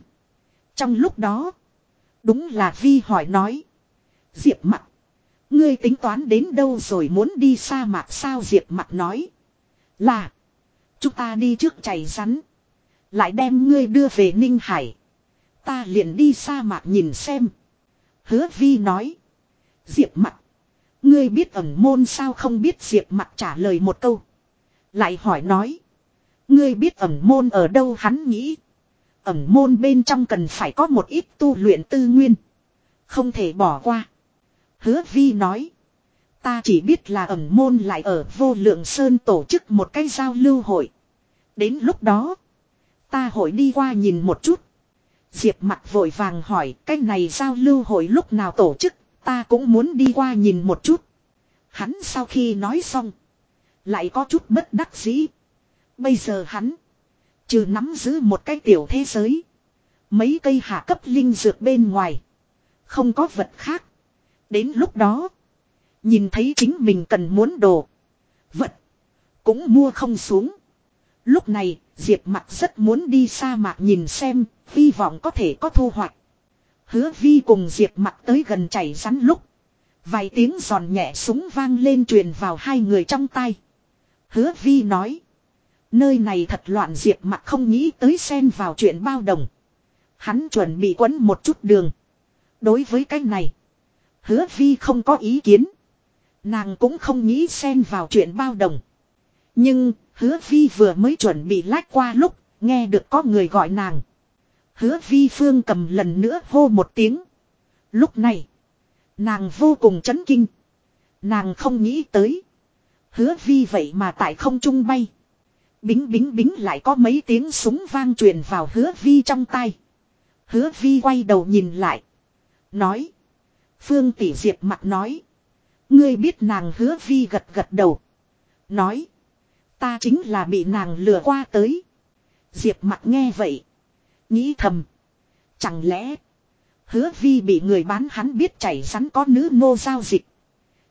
Trong lúc đó. Đúng là vi hỏi nói. Diệp mặt. Ngươi tính toán đến đâu rồi muốn đi sa mạc sao Diệp mặt nói. Là. Chúng ta đi trước chảy rắn. Lại đem ngươi đưa về Ninh Hải. Ta liền đi sa mạc nhìn xem. Hứa vi nói. Diệp mặt. Ngươi biết ẩn môn sao không biết Diệp mặt trả lời một câu. Lại hỏi nói. Ngươi biết ẩn môn ở đâu hắn nghĩ. Ẩn môn bên trong cần phải có một ít tu luyện tư nguyên. Không thể bỏ qua. Hứa vi nói. Ta chỉ biết là ẩn môn lại ở vô lượng sơn tổ chức một cái giao lưu hội. Đến lúc đó. Ta hội đi qua nhìn một chút. Diệp mặt vội vàng hỏi, cái này giao lưu hội lúc nào tổ chức. Ta cũng muốn đi qua nhìn một chút. Hắn sau khi nói xong. Lại có chút bất đắc dĩ. Bây giờ hắn. Trừ nắm giữ một cái tiểu thế giới. Mấy cây hạ cấp linh dược bên ngoài. Không có vật khác. Đến lúc đó. Nhìn thấy chính mình cần muốn đồ. Vật. Cũng mua không xuống. Lúc này, Diệp mặt rất muốn đi sa mạc nhìn xem, hy vọng có thể có thu hoạch. Hứa vi cùng Diệp mặt tới gần chảy rắn lúc. Vài tiếng giòn nhẹ súng vang lên truyền vào hai người trong tay. Hứa vi nói. Nơi này thật loạn Diệp mặt không nghĩ tới xen vào chuyện bao đồng. Hắn chuẩn bị quấn một chút đường. Đối với cái này. Hứa vi không có ý kiến. Nàng cũng không nghĩ xen vào chuyện bao đồng. Nhưng, hứa vi vừa mới chuẩn bị lách qua lúc, nghe được có người gọi nàng. Hứa vi phương cầm lần nữa hô một tiếng. Lúc này. Nàng vô cùng chấn kinh. Nàng không nghĩ tới. Hứa vi vậy mà tại không trung bay. Bính bính bính lại có mấy tiếng súng vang truyền vào hứa vi trong tay. Hứa vi quay đầu nhìn lại. Nói. Phương tỷ diệp mặt nói. Ngươi biết nàng hứa vi gật gật đầu. Nói. Ta chính là bị nàng lừa qua tới. Diệp mặt nghe vậy. Nghĩ thầm. Chẳng lẽ. Hứa vi bị người bán hắn biết chảy rắn có nữ Ngô giao dịch.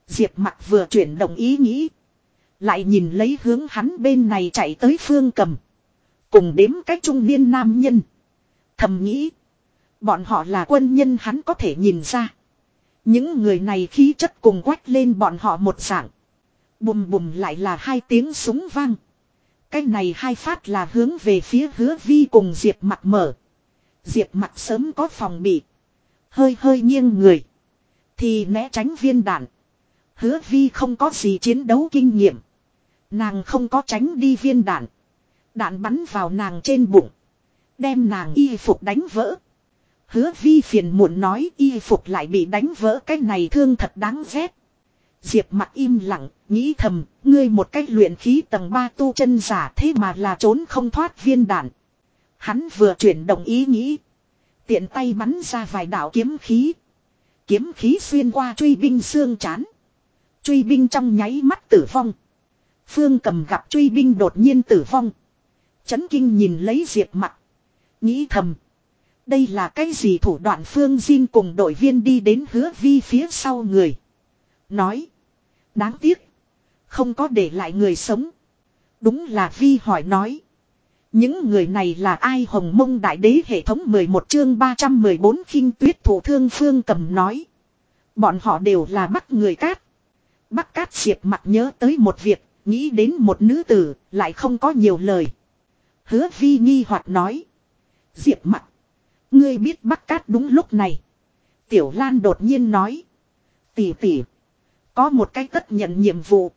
Diệp mặt vừa chuyển động ý nghĩ. Lại nhìn lấy hướng hắn bên này chạy tới phương cầm. Cùng đếm cách trung niên nam nhân. Thầm nghĩ. Bọn họ là quân nhân hắn có thể nhìn ra. Những người này khí chất cùng quách lên bọn họ một dạng. Bùm bùm lại là hai tiếng súng vang. Cái này hai phát là hướng về phía hứa vi cùng Diệp mặt mở. Diệp mặt sớm có phòng bị. Hơi hơi nghiêng người. Thì né tránh viên đạn. Hứa vi không có gì chiến đấu kinh nghiệm. Nàng không có tránh đi viên đạn. Đạn bắn vào nàng trên bụng. Đem nàng y phục đánh vỡ. Hứa vi phiền muộn nói y phục lại bị đánh vỡ cái này thương thật đáng ghét. Diệp mặt im lặng, nghĩ thầm, ngươi một cách luyện khí tầng 3 tu chân giả thế mà là trốn không thoát viên đạn. Hắn vừa chuyển động ý nghĩ. Tiện tay bắn ra vài đạo kiếm khí. Kiếm khí xuyên qua truy binh xương chán. Truy binh trong nháy mắt tử vong. Phương cầm gặp truy binh đột nhiên tử vong. Chấn kinh nhìn lấy diệp mặt. Nghĩ thầm. Đây là cái gì thủ đoạn Phương Jin cùng đội viên đi đến hứa vi phía sau người. Nói. Đáng tiếc. Không có để lại người sống. Đúng là vi hỏi nói. Những người này là ai hồng mông đại đế hệ thống 11 chương 314 khinh tuyết thủ thương phương cầm nói. Bọn họ đều là bắt người cát. Bắc cát diệp mặt nhớ tới một việc, nghĩ đến một nữ tử, lại không có nhiều lời. Hứa vi nghi hoặc nói. Diệp mặt. Ngươi biết Bắc cát đúng lúc này. Tiểu Lan đột nhiên nói. Tỷ tỷ. Có một cái tất nhận nhiệm vụ.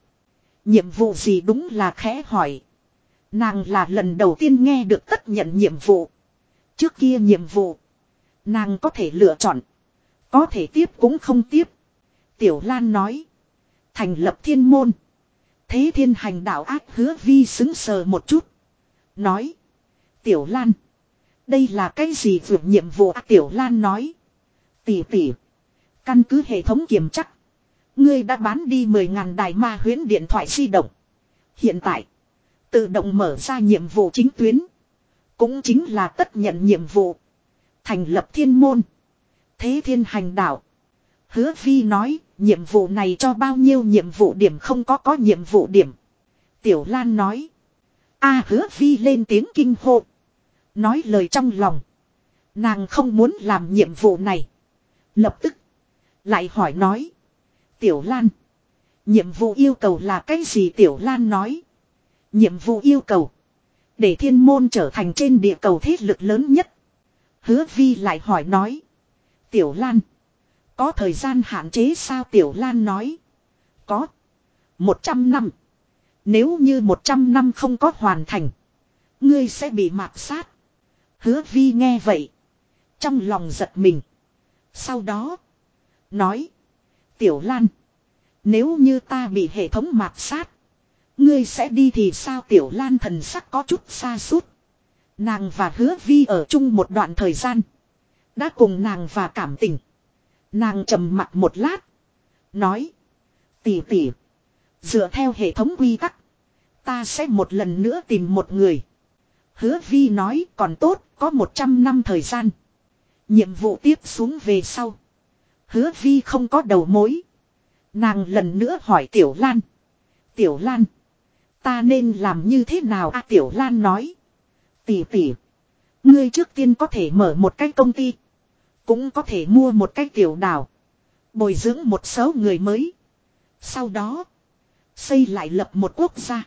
Nhiệm vụ gì đúng là khẽ hỏi. Nàng là lần đầu tiên nghe được tất nhận nhiệm vụ. Trước kia nhiệm vụ. Nàng có thể lựa chọn. Có thể tiếp cũng không tiếp. Tiểu Lan nói. Thành lập thiên môn. Thế thiên hành đạo ác hứa vi xứng sờ một chút. Nói. Tiểu Lan. Đây là cái gì vượt nhiệm vụ à, Tiểu Lan nói. Tỷ tỷ. Căn cứ hệ thống kiểm chắc. Ngươi đã bán đi 10.000 đài ma huyến điện thoại di động. Hiện tại. Tự động mở ra nhiệm vụ chính tuyến. Cũng chính là tất nhận nhiệm vụ. Thành lập thiên môn. Thế thiên hành đạo. Hứa Vi nói, nhiệm vụ này cho bao nhiêu nhiệm vụ điểm không có có nhiệm vụ điểm. Tiểu Lan nói. a hứa Vi lên tiếng kinh hộ. Nói lời trong lòng. Nàng không muốn làm nhiệm vụ này. Lập tức. Lại hỏi nói. Tiểu Lan. Nhiệm vụ yêu cầu là cái gì Tiểu Lan nói. Nhiệm vụ yêu cầu. Để thiên môn trở thành trên địa cầu thế lực lớn nhất. Hứa Vi lại hỏi nói. Tiểu Lan. Có thời gian hạn chế sao Tiểu Lan nói. Có. Một trăm năm. Nếu như một trăm năm không có hoàn thành. Ngươi sẽ bị mạt sát. Hứa Vi nghe vậy. Trong lòng giật mình. Sau đó. Nói. Tiểu Lan. Nếu như ta bị hệ thống mạt sát. Ngươi sẽ đi thì sao Tiểu Lan thần sắc có chút xa suốt. Nàng và hứa vi ở chung một đoạn thời gian. Đã cùng nàng và cảm tình. Nàng trầm mặt một lát. Nói. Tỉ tỉ. Dựa theo hệ thống quy tắc. Ta sẽ một lần nữa tìm một người. Hứa vi nói, còn tốt, có 100 năm thời gian. Nhiệm vụ tiếp xuống về sau. Hứa vi không có đầu mối. Nàng lần nữa hỏi Tiểu Lan. Tiểu Lan. Ta nên làm như thế nào a Tiểu Lan nói. Tỷ tỷ. Ngươi trước tiên có thể mở một cái công ty. Cũng có thể mua một cái tiểu đảo. Bồi dưỡng một số người mới. Sau đó. Xây lại lập một quốc gia.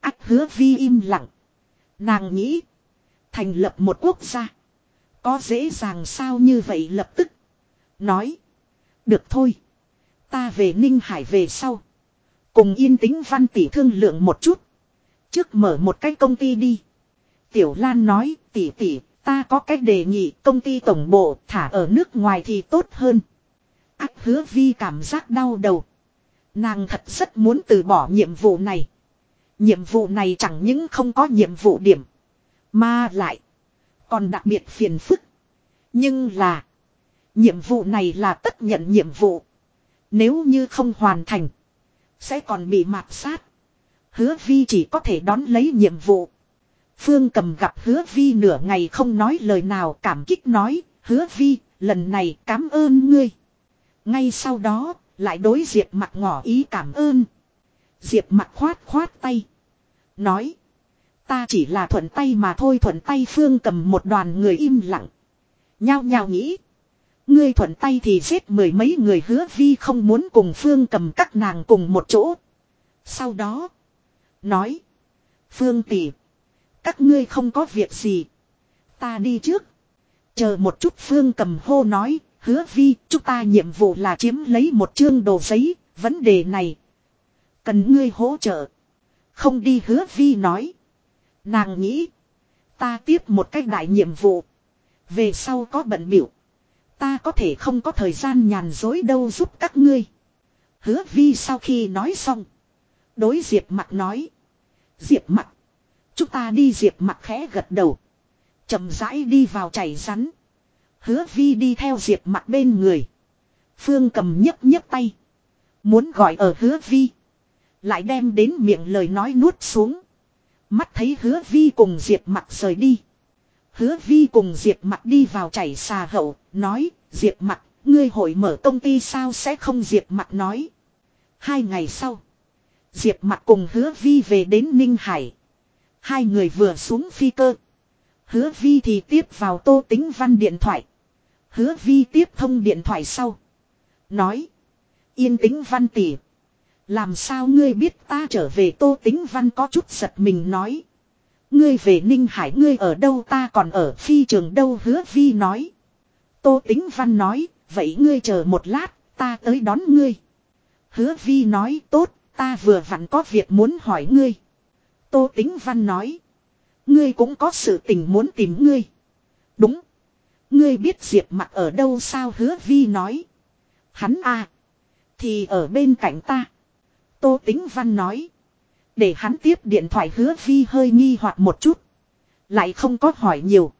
Ác hứa vi im lặng. Nàng nghĩ. Thành lập một quốc gia. Có dễ dàng sao như vậy lập tức. Nói. Được thôi. Ta về Ninh Hải về sau. Cùng yên tĩnh văn tỷ thương lượng một chút. Trước mở một cái công ty đi. Tiểu Lan nói, tỷ tỷ, ta có cách đề nghị, công ty tổng bộ thả ở nước ngoài thì tốt hơn. Ác hứa vi cảm giác đau đầu. Nàng thật rất muốn từ bỏ nhiệm vụ này. Nhiệm vụ này chẳng những không có nhiệm vụ điểm. Mà lại. Còn đặc biệt phiền phức. Nhưng là. Nhiệm vụ này là tất nhận nhiệm vụ. Nếu như không hoàn thành. Sẽ còn bị mạt sát. Hứa vi chỉ có thể đón lấy nhiệm vụ. Phương cầm gặp hứa vi nửa ngày không nói lời nào cảm kích nói. Hứa vi, lần này cảm ơn ngươi. Ngay sau đó, lại đối diệp mặt ngỏ ý cảm ơn. Diệp mặt khoát khoát tay. Nói. Ta chỉ là thuận tay mà thôi thuận tay phương cầm một đoàn người im lặng. Nhao nhao nghĩ. Ngươi thuận tay thì giết mười mấy người hứa vi không muốn cùng phương cầm các nàng cùng một chỗ. Sau đó. Nói. Phương tỷ. Các ngươi không có việc gì. Ta đi trước. Chờ một chút phương cầm hô nói. Hứa vi, chúng ta nhiệm vụ là chiếm lấy một chương đồ giấy. Vấn đề này. Cần ngươi hỗ trợ. Không đi hứa vi nói. Nàng nghĩ. Ta tiếp một cách đại nhiệm vụ. Về sau có bận biểu. Ta có thể không có thời gian nhàn dối đâu giúp các ngươi. Hứa vi sau khi nói xong. Đối diệp mặt nói. Diệp mặt. Chúng ta đi diệp mặt khẽ gật đầu. chậm rãi đi vào chảy rắn. Hứa vi đi theo diệp mặt bên người. Phương cầm nhấp nhấp tay. Muốn gọi ở hứa vi. Lại đem đến miệng lời nói nuốt xuống. Mắt thấy hứa vi cùng diệp mặt rời đi. Hứa vi cùng diệp mặt đi vào chảy xà hậu. Nói, diệp mặt ngươi hội mở công ty sao sẽ không diệp mặt nói. Hai ngày sau. Diệp mặt cùng hứa vi về đến Ninh Hải. Hai người vừa xuống phi cơ. Hứa vi thì tiếp vào tô tính văn điện thoại. Hứa vi tiếp thông điện thoại sau. Nói. Yên tính văn tỉ. Làm sao ngươi biết ta trở về tô tính văn có chút giật mình nói. Ngươi về Ninh Hải ngươi ở đâu ta còn ở phi trường đâu hứa vi nói. Tô tính văn nói, vậy ngươi chờ một lát, ta tới đón ngươi. Hứa vi nói tốt, ta vừa vặn có việc muốn hỏi ngươi. Tô tính văn nói. Ngươi cũng có sự tình muốn tìm ngươi. Đúng. Ngươi biết diệp mặt ở đâu sao hứa vi nói. Hắn à. Thì ở bên cạnh ta. Tô tính văn nói. Để hắn tiếp điện thoại hứa vi hơi nghi hoặc một chút. Lại không có hỏi nhiều.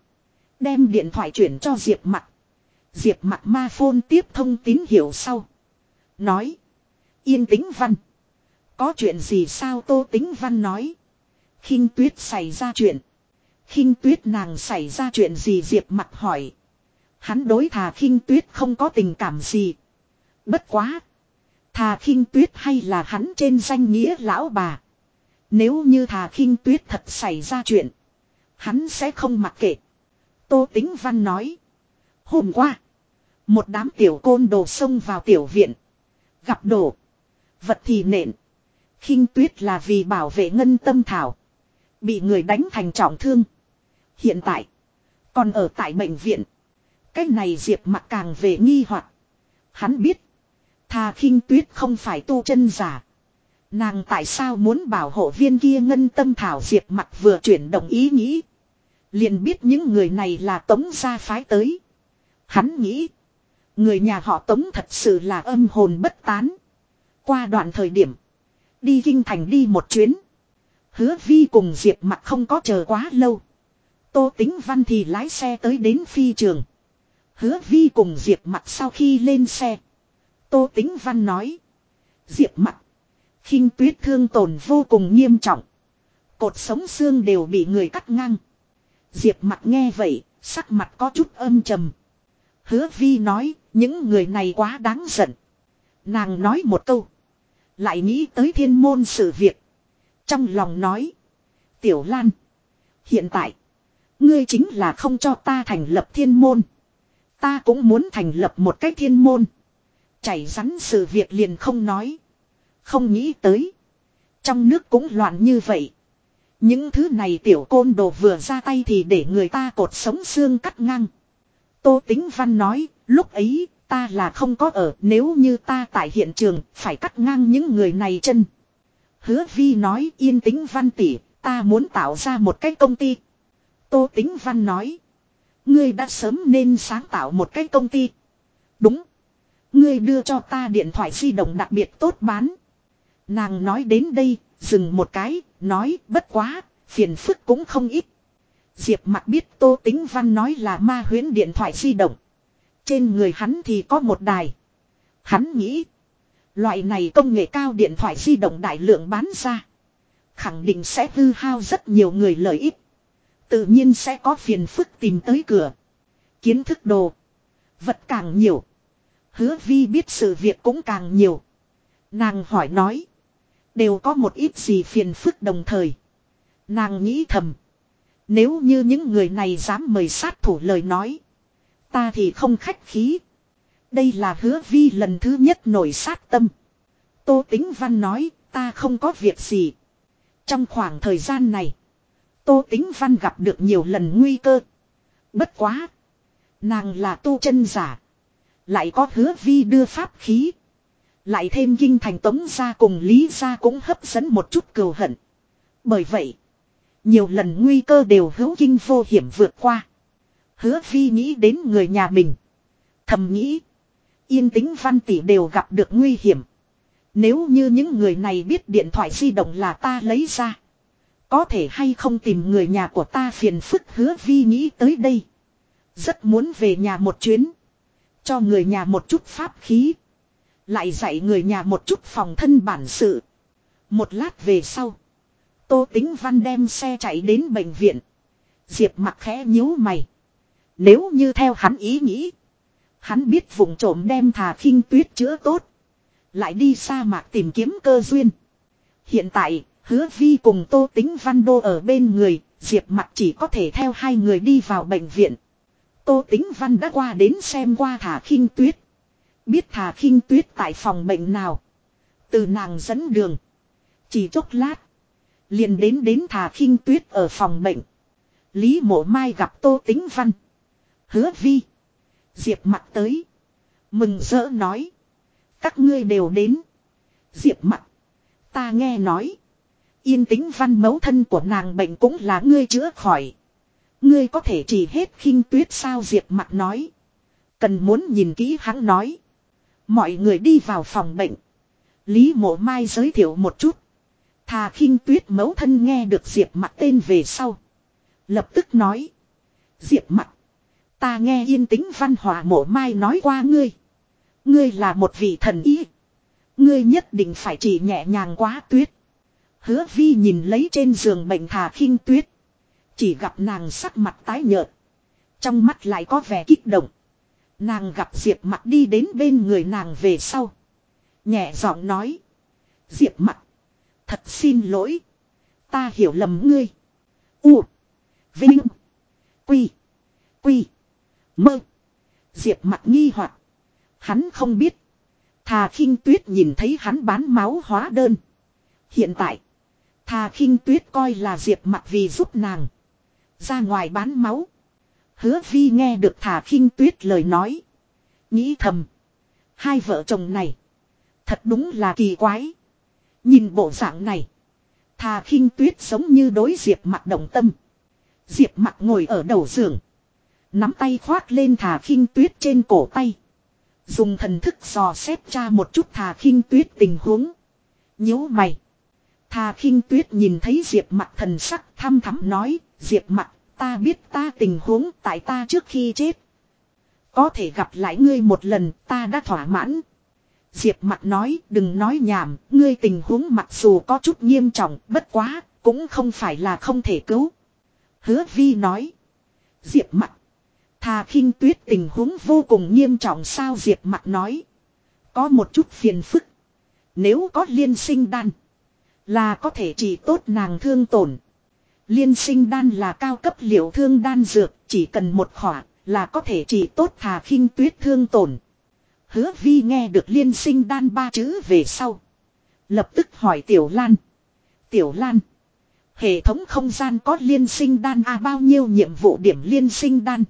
Đem điện thoại chuyển cho diệp mặt. Diệp mặt ma phôn tiếp thông tín hiệu sau. Nói. Yên tĩnh văn. Có chuyện gì sao tô tính văn nói. khinh tuyết xảy ra chuyện. khinh tuyết nàng xảy ra chuyện gì Diệp mặt hỏi. Hắn đối thà khinh tuyết không có tình cảm gì. Bất quá. Thà khinh tuyết hay là hắn trên danh nghĩa lão bà. Nếu như thà khinh tuyết thật xảy ra chuyện. Hắn sẽ không mặc kệ. Tô Tính Văn nói. Hôm qua. Một đám tiểu côn đồ xông vào tiểu viện. Gặp đổ, Vật thì nện. khinh tuyết là vì bảo vệ ngân tâm thảo. Bị người đánh thành trọng thương. Hiện tại. Còn ở tại bệnh viện. Cái này diệp Mặc càng về nghi hoặc Hắn biết. Thà khinh tuyết không phải tu chân giả. Nàng tại sao muốn bảo hộ viên kia ngân tâm thảo diệp mặt vừa chuyển động ý nghĩ. Liền biết những người này là tống gia phái tới. Hắn nghĩ. Người nhà họ tống thật sự là âm hồn bất tán. Qua đoạn thời điểm. Đi kinh thành đi một chuyến. Hứa vi cùng diệp mặt không có chờ quá lâu. Tô tính văn thì lái xe tới đến phi trường. Hứa vi cùng diệp mặt sau khi lên xe. Tô tính văn nói. Diệp mặt khinh tuyết thương tổn vô cùng nghiêm trọng. Cột sống xương đều bị người cắt ngang. Diệp mặt nghe vậy, sắc mặt có chút âm trầm. Hứa vi nói, những người này quá đáng giận. Nàng nói một câu. Lại nghĩ tới thiên môn sự việc. Trong lòng nói. Tiểu Lan. Hiện tại. Ngươi chính là không cho ta thành lập thiên môn. Ta cũng muốn thành lập một cái thiên môn. Chảy rắn sự việc liền không nói. Không nghĩ tới. Trong nước cũng loạn như vậy. Những thứ này tiểu côn đồ vừa ra tay thì để người ta cột sống xương cắt ngang. Tô Tính Văn nói, lúc ấy, ta là không có ở, nếu như ta tại hiện trường, phải cắt ngang những người này chân. Hứa Vi nói, yên tĩnh Văn tỷ, ta muốn tạo ra một cái công ty. Tô Tính Văn nói, ngươi đã sớm nên sáng tạo một cái công ty. Đúng. Ngươi đưa cho ta điện thoại di động đặc biệt tốt bán. Nàng nói đến đây, dừng một cái, nói bất quá, phiền phức cũng không ít. Diệp mặt biết Tô Tính Văn nói là ma huyến điện thoại di động. Trên người hắn thì có một đài. Hắn nghĩ, loại này công nghệ cao điện thoại di động đại lượng bán ra. Khẳng định sẽ hư hao rất nhiều người lợi ích. Tự nhiên sẽ có phiền phức tìm tới cửa. Kiến thức đồ. Vật càng nhiều. Hứa vi biết sự việc cũng càng nhiều. Nàng hỏi nói. Đều có một ít gì phiền phức đồng thời. Nàng nghĩ thầm. Nếu như những người này dám mời sát thủ lời nói. Ta thì không khách khí. Đây là hứa vi lần thứ nhất nổi sát tâm. Tô Tính Văn nói, ta không có việc gì. Trong khoảng thời gian này. Tô Tính Văn gặp được nhiều lần nguy cơ. Bất quá. Nàng là tu chân giả. Lại có hứa vi đưa pháp khí. Lại thêm kinh thành tống ra cùng lý ra cũng hấp dẫn một chút cừu hận. Bởi vậy, nhiều lần nguy cơ đều hữu kinh vô hiểm vượt qua. Hứa phi nghĩ đến người nhà mình. Thầm nghĩ, yên tĩnh văn tỷ đều gặp được nguy hiểm. Nếu như những người này biết điện thoại di động là ta lấy ra. Có thể hay không tìm người nhà của ta phiền phức hứa vi nghĩ tới đây. Rất muốn về nhà một chuyến. Cho người nhà một chút pháp khí. Lại dạy người nhà một chút phòng thân bản sự. Một lát về sau. Tô Tính Văn đem xe chạy đến bệnh viện. Diệp mặt khẽ nhíu mày. Nếu như theo hắn ý nghĩ. Hắn biết vùng trộm đem thà khinh tuyết chữa tốt. Lại đi sa mạc tìm kiếm cơ duyên. Hiện tại, hứa vi cùng Tô Tính Văn Đô ở bên người. Diệp mặt chỉ có thể theo hai người đi vào bệnh viện. Tô Tính Văn đã qua đến xem qua thả khinh tuyết. Biết thà khinh tuyết tại phòng bệnh nào. Từ nàng dẫn đường. Chỉ chốc lát. Liền đến đến thà khinh tuyết ở phòng bệnh. Lý mộ mai gặp tô tính văn. Hứa vi. Diệp mặt tới. Mừng rỡ nói. Các ngươi đều đến. Diệp mặt. Ta nghe nói. Yên tĩnh văn mẫu thân của nàng bệnh cũng là ngươi chữa khỏi. Ngươi có thể chỉ hết khinh tuyết sao Diệp mặt nói. Cần muốn nhìn kỹ hắn nói. Mọi người đi vào phòng bệnh. Lý mộ mai giới thiệu một chút. Thà khinh tuyết mẫu thân nghe được Diệp mặt tên về sau. Lập tức nói. Diệp mặt. Ta nghe yên tĩnh văn hòa mộ mai nói qua ngươi. Ngươi là một vị thần ý. Ngươi nhất định phải chỉ nhẹ nhàng quá tuyết. Hứa vi nhìn lấy trên giường bệnh thà khinh tuyết. Chỉ gặp nàng sắc mặt tái nhợt. Trong mắt lại có vẻ kích động. Nàng gặp Diệp mặt đi đến bên người nàng về sau. Nhẹ giọng nói. Diệp mặt. Thật xin lỗi. Ta hiểu lầm ngươi. U. Vinh. Quy. Quy. Mơ. Diệp mặt nghi hoặc Hắn không biết. Thà khinh tuyết nhìn thấy hắn bán máu hóa đơn. Hiện tại. Thà khinh tuyết coi là diệp mặt vì giúp nàng. Ra ngoài bán máu. Hứa vi nghe được thà khinh tuyết lời nói. Nghĩ thầm. Hai vợ chồng này. Thật đúng là kỳ quái. Nhìn bộ dạng này. Thà khinh tuyết giống như đối diệp mặt động tâm. Diệp mặt ngồi ở đầu giường. Nắm tay khoát lên thà khinh tuyết trên cổ tay. Dùng thần thức dò xét tra một chút thà khinh tuyết tình huống. nhíu mày. Thà khinh tuyết nhìn thấy diệp mặt thần sắc thăm thắm nói. Diệp mặt ta biết ta tình huống tại ta trước khi chết. Có thể gặp lại ngươi một lần ta đã thỏa mãn. Diệp mặt nói đừng nói nhảm, ngươi tình huống mặc dù có chút nghiêm trọng, bất quá, cũng không phải là không thể cứu. Hứa vi nói. Diệp mặt. Thà khinh tuyết tình huống vô cùng nghiêm trọng sao Diệp mặt nói. Có một chút phiền phức. Nếu có liên sinh đan. Là có thể trị tốt nàng thương tổn. Liên sinh đan là cao cấp liệu thương đan dược. Chỉ cần một khỏa là có thể trị tốt thà khinh tuyết thương tổn. Hứa vi nghe được liên sinh đan ba chữ về sau. Lập tức hỏi Tiểu Lan. Tiểu Lan. Hệ thống không gian có liên sinh đan a à bao nhiêu nhiệm vụ điểm liên sinh đan.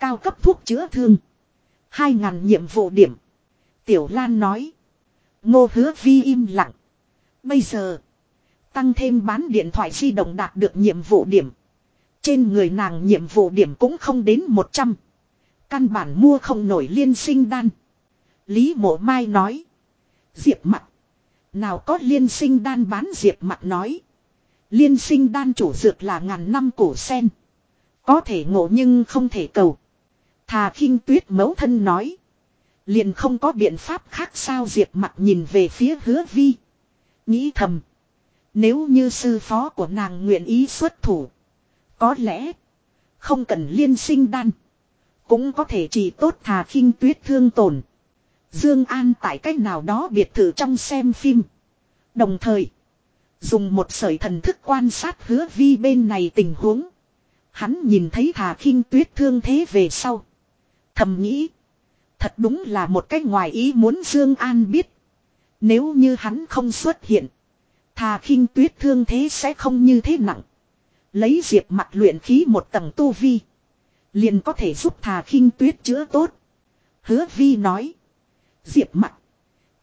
Cao cấp thuốc chữa thương. Hai ngàn nhiệm vụ điểm. Tiểu Lan nói. Ngô hứa vi im lặng. Bây giờ. Tăng thêm bán điện thoại di động đạt được nhiệm vụ điểm. Trên người nàng nhiệm vụ điểm cũng không đến 100. Căn bản mua không nổi liên sinh đan. Lý mộ mai nói. Diệp mặt. Nào có liên sinh đan bán diệp mặt nói. Liên sinh đan chủ dược là ngàn năm cổ sen. Có thể ngộ nhưng không thể cầu. Thà khinh tuyết mẫu thân nói. Liền không có biện pháp khác sao diệp mặt nhìn về phía hứa vi. Nghĩ thầm. Nếu như sư phó của nàng nguyện ý xuất thủ. Có lẽ. Không cần liên sinh đan. Cũng có thể chỉ tốt thà khinh tuyết thương tổn. Dương An tại cách nào đó biệt thự trong xem phim. Đồng thời. Dùng một sợi thần thức quan sát hứa vi bên này tình huống. Hắn nhìn thấy thà khinh tuyết thương thế về sau. Thầm nghĩ. Thật đúng là một cách ngoài ý muốn Dương An biết. Nếu như hắn không xuất hiện. Thà khinh tuyết thương thế sẽ không như thế nặng. Lấy diệp mặt luyện khí một tầng tu vi. Liền có thể giúp thà khinh tuyết chữa tốt. Hứa vi nói. Diệp mặt.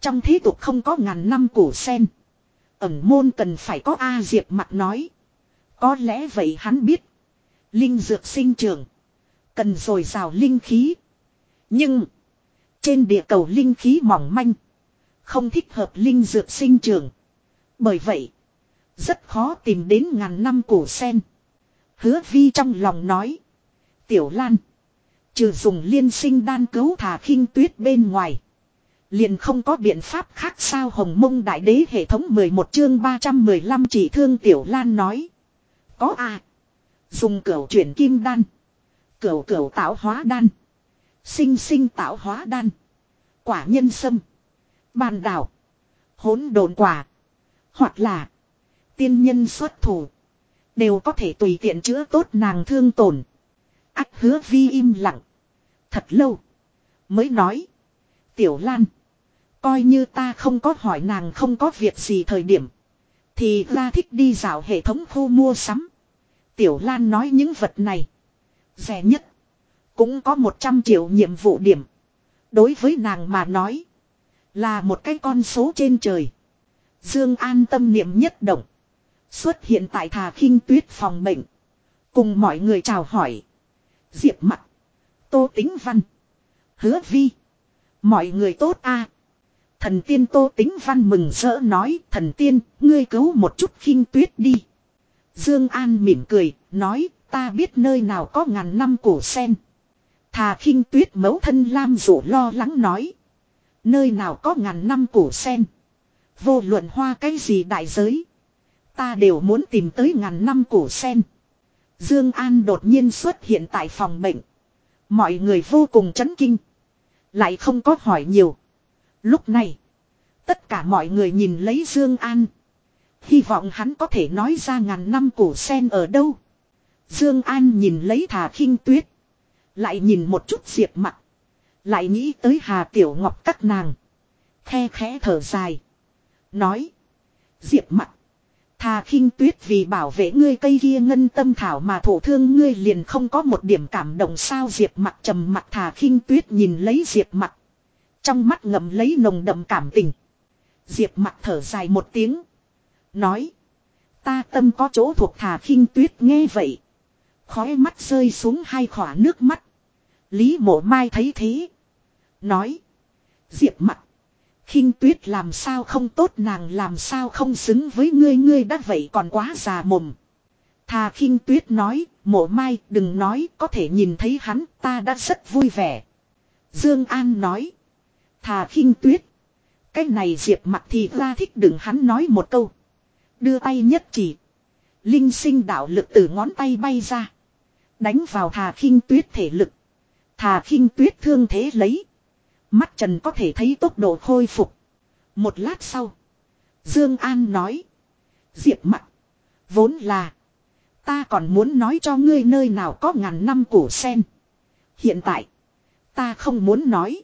Trong thế tục không có ngàn năm cổ sen. Ẩn môn cần phải có A Diệp mặt nói. Có lẽ vậy hắn biết. Linh dược sinh trưởng. Cần rồi rào linh khí. Nhưng. Trên địa cầu linh khí mỏng manh. Không thích hợp linh dược sinh trưởng. Bởi vậy. Rất khó tìm đến ngàn năm cổ sen. Hứa vi trong lòng nói. Tiểu Lan. Trừ dùng liên sinh đan cứu thả khinh tuyết bên ngoài. Liền không có biện pháp khác sao hồng mông đại đế hệ thống 11 chương 315 chỉ thương Tiểu Lan nói. Có à. Dùng cửu chuyển kim đan. Cửu cửu tạo hóa đan. Sinh sinh tạo hóa đan. Quả nhân sâm. Bàn đảo. Hỗn đồn quả. Hoặc là. Tiên nhân xuất thủ. Đều có thể tùy tiện chữa tốt nàng thương tổn. Ách hứa vi im lặng. Thật lâu. Mới nói. Tiểu Lan. Coi như ta không có hỏi nàng không có việc gì thời điểm. Thì ra thích đi dạo hệ thống khu mua sắm. Tiểu Lan nói những vật này. Rẻ nhất. Cũng có 100 triệu nhiệm vụ điểm. Đối với nàng mà nói. Là một cái con số trên trời. Dương an tâm niệm nhất động. Xuất hiện tại thà khinh tuyết phòng bệnh. Cùng mọi người chào hỏi. Diệp Mặc, Tô tính văn. Hứa vi. Mọi người tốt a Thần tiên tô tính văn mừng rỡ nói thần tiên ngươi cứu một chút khinh tuyết đi. Dương An mỉm cười nói ta biết nơi nào có ngàn năm cổ sen. Thà khinh tuyết mẫu thân Lam dụ lo lắng nói. Nơi nào có ngàn năm cổ sen. Vô luận hoa cái gì đại giới. Ta đều muốn tìm tới ngàn năm cổ sen. Dương An đột nhiên xuất hiện tại phòng bệnh. Mọi người vô cùng chấn kinh. Lại không có hỏi nhiều. Lúc này. Tất cả mọi người nhìn lấy Dương An. Hy vọng hắn có thể nói ra ngàn năm cổ sen ở đâu. Dương An nhìn lấy thà khinh tuyết. Lại nhìn một chút diệp mặt. Lại nghĩ tới Hà Tiểu Ngọc các nàng. Khe khẽ thở dài. Nói. Diệp mặt. Thà khinh tuyết vì bảo vệ ngươi cây kia ngân tâm thảo mà thổ thương ngươi liền không có một điểm cảm động sao diệp mặt trầm mặt thà khinh tuyết nhìn lấy diệp mặt. Trong mắt ngậm lấy nồng đậm cảm tình. Diệp mặt thở dài một tiếng. Nói. Ta tâm có chỗ thuộc thà khinh tuyết nghe vậy. Khói mắt rơi xuống hai khỏa nước mắt. Lý mộ mai thấy thế. Nói. Diệp mặt khinh tuyết làm sao không tốt nàng làm sao không xứng với ngươi ngươi đã vậy còn quá già mồm. Thà khinh tuyết nói, mộ mai đừng nói có thể nhìn thấy hắn ta đã rất vui vẻ. Dương An nói. Thà khinh tuyết. Cái này diệp mặt thì ra thích đừng hắn nói một câu. Đưa tay nhất chỉ. Linh sinh đạo lực từ ngón tay bay ra. Đánh vào thà khinh tuyết thể lực. Thà khinh tuyết thương thế lấy. Mắt trần có thể thấy tốc độ khôi phục. Một lát sau. Dương An nói. Diệp mặt. Vốn là. Ta còn muốn nói cho ngươi nơi nào có ngàn năm củ sen. Hiện tại. Ta không muốn nói.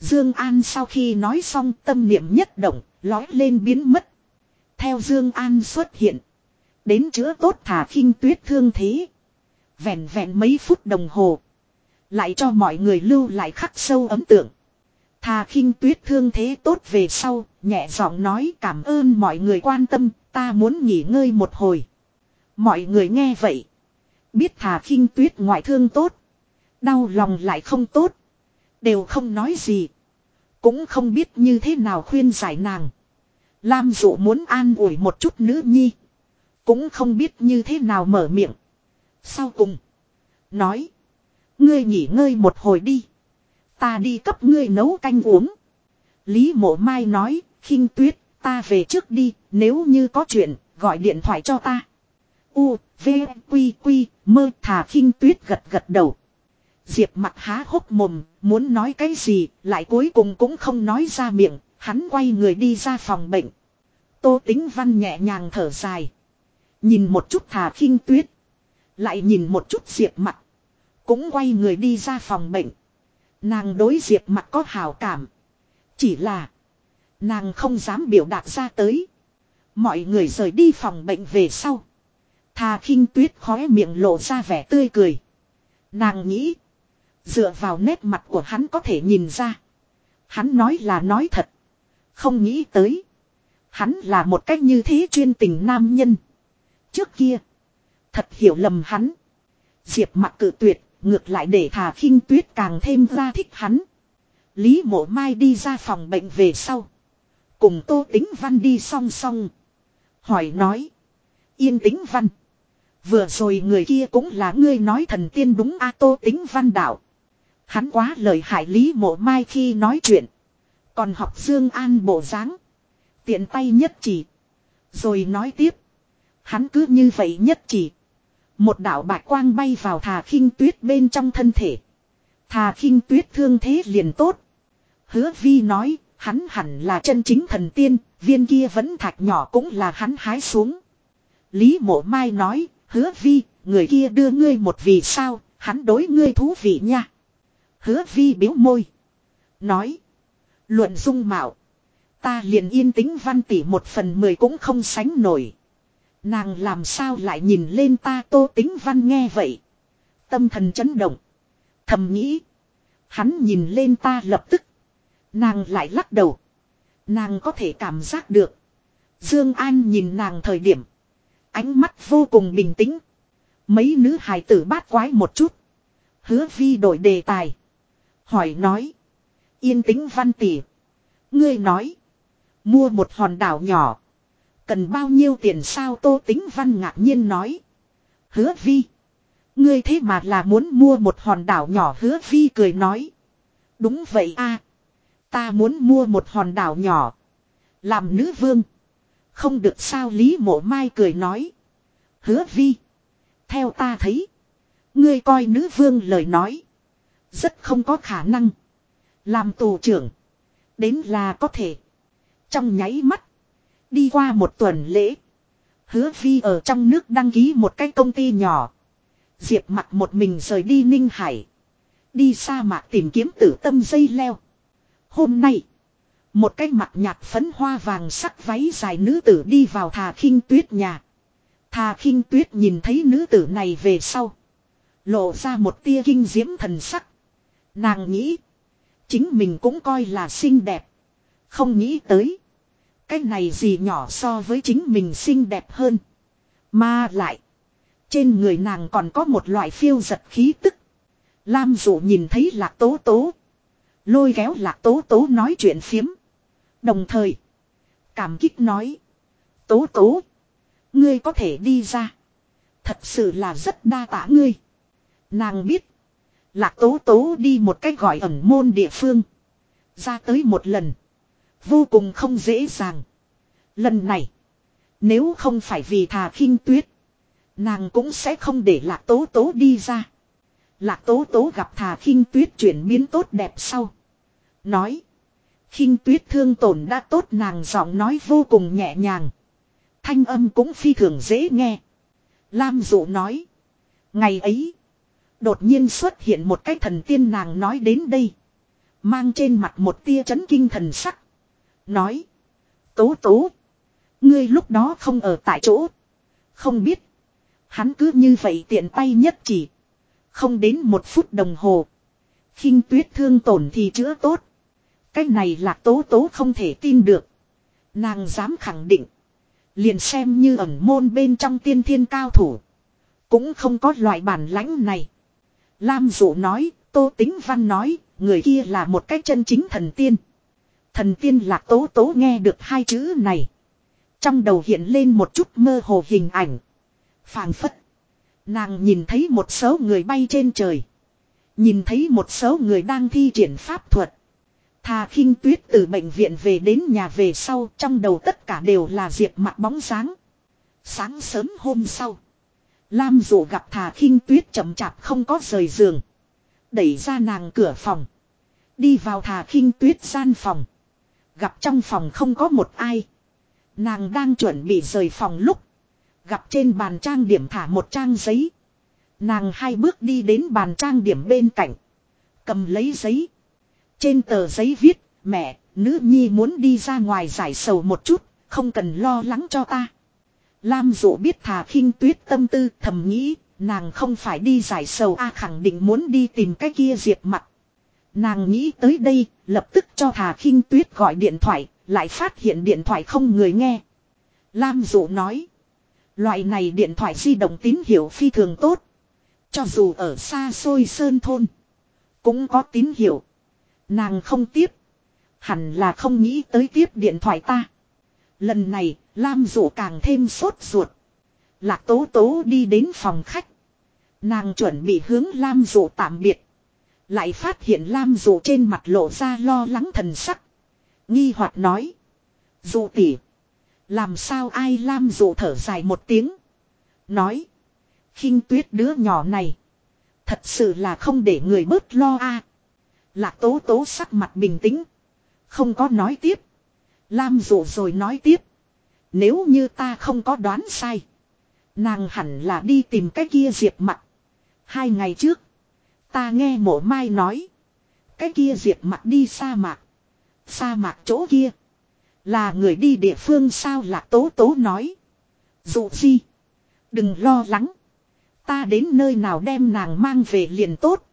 Dương An sau khi nói xong tâm niệm nhất động, lói lên biến mất. Theo Dương An xuất hiện. Đến chữa tốt thả khinh tuyết thương thế. Vẹn vẹn mấy phút đồng hồ. Lại cho mọi người lưu lại khắc sâu ấn tượng. Thà khinh tuyết thương thế tốt về sau, nhẹ giọng nói cảm ơn mọi người quan tâm, ta muốn nghỉ ngơi một hồi. Mọi người nghe vậy. Biết thà khinh tuyết ngoại thương tốt. Đau lòng lại không tốt. Đều không nói gì. Cũng không biết như thế nào khuyên giải nàng. Lam dụ muốn an ủi một chút nữ nhi. Cũng không biết như thế nào mở miệng. Sau cùng. Nói. Ngươi nghỉ ngơi một hồi đi. Ta đi cấp ngươi nấu canh uống. Lý mộ mai nói. khinh tuyết. Ta về trước đi. Nếu như có chuyện. Gọi điện thoại cho ta. U. V. Quy. Quy. Mơ thà khinh tuyết gật gật đầu. Diệp mặt há hốc mồm. Muốn nói cái gì. Lại cuối cùng cũng không nói ra miệng. Hắn quay người đi ra phòng bệnh. Tô tính văn nhẹ nhàng thở dài. Nhìn một chút thà khinh tuyết. Lại nhìn một chút diệp mặt. Cũng quay người đi ra phòng bệnh. Nàng đối diệp mặt có hào cảm. Chỉ là. Nàng không dám biểu đạt ra tới. Mọi người rời đi phòng bệnh về sau. Thà khinh tuyết khóe miệng lộ ra vẻ tươi cười. Nàng nghĩ. Dựa vào nét mặt của hắn có thể nhìn ra. Hắn nói là nói thật. Không nghĩ tới. Hắn là một cách như thế chuyên tình nam nhân. Trước kia. Thật hiểu lầm hắn. Diệp mặt cự tuyệt. Ngược lại để thà khinh tuyết càng thêm ra thích hắn. Lý mộ mai đi ra phòng bệnh về sau. Cùng tô tính văn đi song song. Hỏi nói. Yên tĩnh văn. Vừa rồi người kia cũng là ngươi nói thần tiên đúng a tô tính văn đạo. Hắn quá lời hại Lý mộ mai khi nói chuyện. Còn học Dương An bộ dáng Tiện tay nhất chỉ. Rồi nói tiếp. Hắn cứ như vậy nhất chỉ. Một đạo bạch quang bay vào thà khinh tuyết bên trong thân thể. Thà khinh tuyết thương thế liền tốt. Hứa vi nói, hắn hẳn là chân chính thần tiên, viên kia vẫn thạch nhỏ cũng là hắn hái xuống. Lý mộ mai nói, hứa vi, người kia đưa ngươi một vì sao, hắn đối ngươi thú vị nha. Hứa vi biếu môi. Nói. Luận dung mạo. Ta liền yên tĩnh văn tỷ một phần mười cũng không sánh nổi. Nàng làm sao lại nhìn lên ta tô tính văn nghe vậy. Tâm thần chấn động. Thầm nghĩ. Hắn nhìn lên ta lập tức. Nàng lại lắc đầu. Nàng có thể cảm giác được. Dương An nhìn nàng thời điểm. Ánh mắt vô cùng bình tĩnh. Mấy nữ hài tử bát quái một chút. Hứa vi đổi đề tài. Hỏi nói. Yên tĩnh văn tỷ. Ngươi nói. Mua một hòn đảo nhỏ. Cần bao nhiêu tiền sao Tô Tính Văn ngạc nhiên nói. Hứa vi. Ngươi thế mà là muốn mua một hòn đảo nhỏ, hứa vi cười nói. Đúng vậy a Ta muốn mua một hòn đảo nhỏ. Làm nữ vương. Không được sao Lý mộ mai cười nói. Hứa vi. Theo ta thấy. Ngươi coi nữ vương lời nói. Rất không có khả năng. Làm tù trưởng. Đến là có thể. Trong nháy mắt. Đi qua một tuần lễ. Hứa vi ở trong nước đăng ký một cái công ty nhỏ. Diệp mặt một mình rời đi Ninh Hải. Đi sa mạc tìm kiếm tử tâm dây leo. Hôm nay. Một cái mặt nhạt phấn hoa vàng sắc váy dài nữ tử đi vào thà khinh tuyết nhà. Thà khinh tuyết nhìn thấy nữ tử này về sau. Lộ ra một tia kinh diễm thần sắc. Nàng nghĩ. Chính mình cũng coi là xinh đẹp. Không nghĩ tới. Cái này gì nhỏ so với chính mình xinh đẹp hơn. Mà lại. Trên người nàng còn có một loại phiêu giật khí tức. Lam dụ nhìn thấy lạc tố tố. Lôi kéo lạc tố tố nói chuyện phiếm. Đồng thời. Cảm kích nói. Tố tố. Ngươi có thể đi ra. Thật sự là rất đa tả ngươi. Nàng biết. Lạc tố tố đi một cách gọi ẩn môn địa phương. Ra tới một lần. Vô cùng không dễ dàng. Lần này. Nếu không phải vì thà khinh tuyết. Nàng cũng sẽ không để lạc tố tố đi ra. Lạc tố tố gặp thà khinh tuyết chuyển biến tốt đẹp sau. Nói. khinh tuyết thương tổn đã tốt, nàng giọng nói vô cùng nhẹ nhàng. Thanh âm cũng phi thường dễ nghe. Lam dụ nói. Ngày ấy. Đột nhiên xuất hiện một cái thần tiên nàng nói đến đây. Mang trên mặt một tia chấn kinh thần sắc. Nói. Tố tố. Ngươi lúc đó không ở tại chỗ. Không biết. Hắn cứ như vậy tiện tay nhất chỉ. Không đến một phút đồng hồ. khinh tuyết thương tổn thì chữa tốt. Cái này là tố tố không thể tin được. Nàng dám khẳng định. Liền xem như ẩn môn bên trong tiên thiên cao thủ. Cũng không có loại bản lãnh này. Lam dụ nói, Tô Tính Văn nói, người kia là một cái chân chính thần tiên. Thần tiên lạc tố tố nghe được hai chữ này. Trong đầu hiện lên một chút mơ hồ hình ảnh. phảng phất. Nàng nhìn thấy một số người bay trên trời. Nhìn thấy một số người đang thi triển pháp thuật. Thà khinh tuyết từ bệnh viện về đến nhà về sau, trong đầu tất cả đều là diệp mặt bóng sáng. Sáng sớm hôm sau. Lam dụ gặp thà khinh tuyết chậm chạp không có rời giường. Đẩy ra nàng cửa phòng. Đi vào thà khinh tuyết gian phòng. Gặp trong phòng không có một ai. Nàng đang chuẩn bị rời phòng lúc. Gặp trên bàn trang điểm thả một trang giấy. Nàng hai bước đi đến bàn trang điểm bên cạnh. Cầm lấy giấy. Trên tờ giấy viết, mẹ, nữ nhi muốn đi ra ngoài giải sầu một chút, không cần lo lắng cho ta. Lam dụ biết thà khinh tuyết tâm tư thầm nghĩ, nàng không phải đi giải sầu a khẳng định muốn đi tìm cái kia diệp mặt. Nàng nghĩ tới đây, lập tức cho thà khinh tuyết gọi điện thoại, lại phát hiện điện thoại không người nghe. Lam dụ nói, loại này điện thoại di động tín hiệu phi thường tốt. Cho dù ở xa xôi sơn thôn, cũng có tín hiệu. Nàng không tiếp. Hẳn là không nghĩ tới tiếp điện thoại ta. Lần này, Lam Dụ càng thêm sốt ruột. Lạc Tố Tố đi đến phòng khách. Nàng chuẩn bị hướng Lam Dụ tạm biệt. Lại phát hiện Lam Dụ trên mặt lộ ra lo lắng thần sắc. Nghi hoặc nói. Dụ tỉ. Làm sao ai Lam Dụ thở dài một tiếng. Nói. khinh tuyết đứa nhỏ này. Thật sự là không để người bớt lo a. Lạc tố tố sắc mặt bình tĩnh. Không có nói tiếp. Lam dụ rồi nói tiếp. Nếu như ta không có đoán sai. Nàng hẳn là đi tìm cái kia diệp mặt. Hai ngày trước. Ta nghe mộ mai nói. Cái kia diệp mặt đi sa mạc. Sa mạc chỗ kia. Là người đi địa phương sao lạc tố tố nói. Dụ gì. Đừng lo lắng. Ta đến nơi nào đem nàng mang về liền tốt.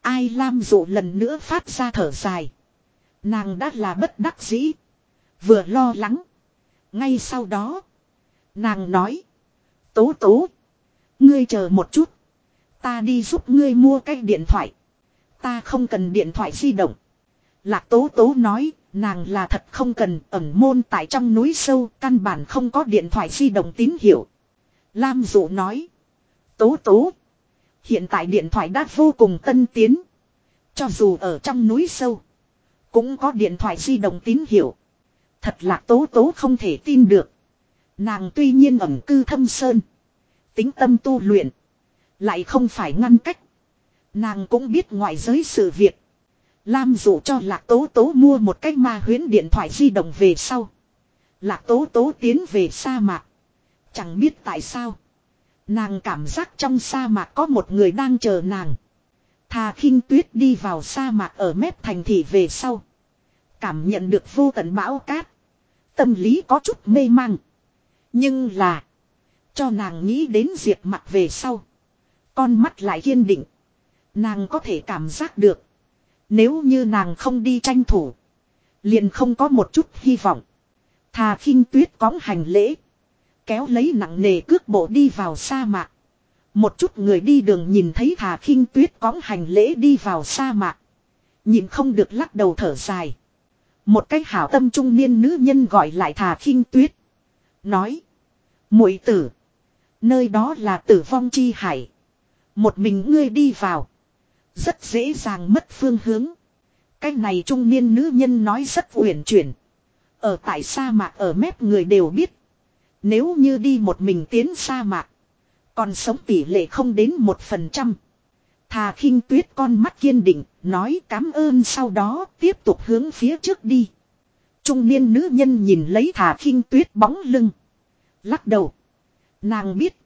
Ai Lam dụ lần nữa phát ra thở dài. Nàng đã là bất đắc dĩ. Vừa lo lắng. Ngay sau đó. Nàng nói. Tố tố. Ngươi chờ một chút. Ta đi giúp ngươi mua cái điện thoại. Ta không cần điện thoại di động. Lạc tố tố nói. Nàng là thật không cần, ẩn môn tại trong núi sâu. Căn bản không có điện thoại di động tín hiệu. Lam dụ nói. Tố tố. Hiện tại điện thoại đã vô cùng tân tiến. Cho dù ở trong núi sâu. Cũng có điện thoại di động tín hiệu. Thật là tố tố không thể tin được. Nàng tuy nhiên ẩn cư thâm sơn. Tính tâm tu luyện. Lại không phải ngăn cách. Nàng cũng biết ngoại giới sự việc. Lam dụ cho lạc tố tố mua một cái ma huyến điện thoại di động về sau. Lạc tố tố tiến về sa mạc. Chẳng biết tại sao. Nàng cảm giác trong sa mạc có một người đang chờ nàng. Thà khinh tuyết đi vào sa mạc ở mép thành thị về sau. Cảm nhận được vô tận bão cát. Tâm lý có chút mê mang. Nhưng là. Cho nàng nghĩ đến diệt mặt về sau. Con mắt lại kiên định. Nàng có thể cảm giác được. Nếu như nàng không đi tranh thủ. Liền không có một chút hy vọng. Thà khinh tuyết cõng hành lễ. Kéo lấy nặng nề cước bộ đi vào sa mạc. Một chút người đi đường nhìn thấy thà khinh tuyết cõng hành lễ đi vào sa mạc. Nhìn không được lắc đầu thở dài. Một cái hảo tâm trung niên nữ nhân gọi lại thà khinh tuyết. Nói. muội tử. Nơi đó là tử vong chi hải. Một mình ngươi đi vào. Rất dễ dàng mất phương hướng. Cái này trung niên nữ nhân nói rất uyển chuyển. Ở tại sa mạc ở mép người đều biết. Nếu như đi một mình tiến sa mạc. Còn sống tỷ lệ không đến một phần trăm. Thà khinh tuyết con mắt kiên định, nói cảm ơn sau đó tiếp tục hướng phía trước đi. Trung niên nữ nhân nhìn lấy thà khinh tuyết bóng lưng. Lắc đầu. Nàng biết.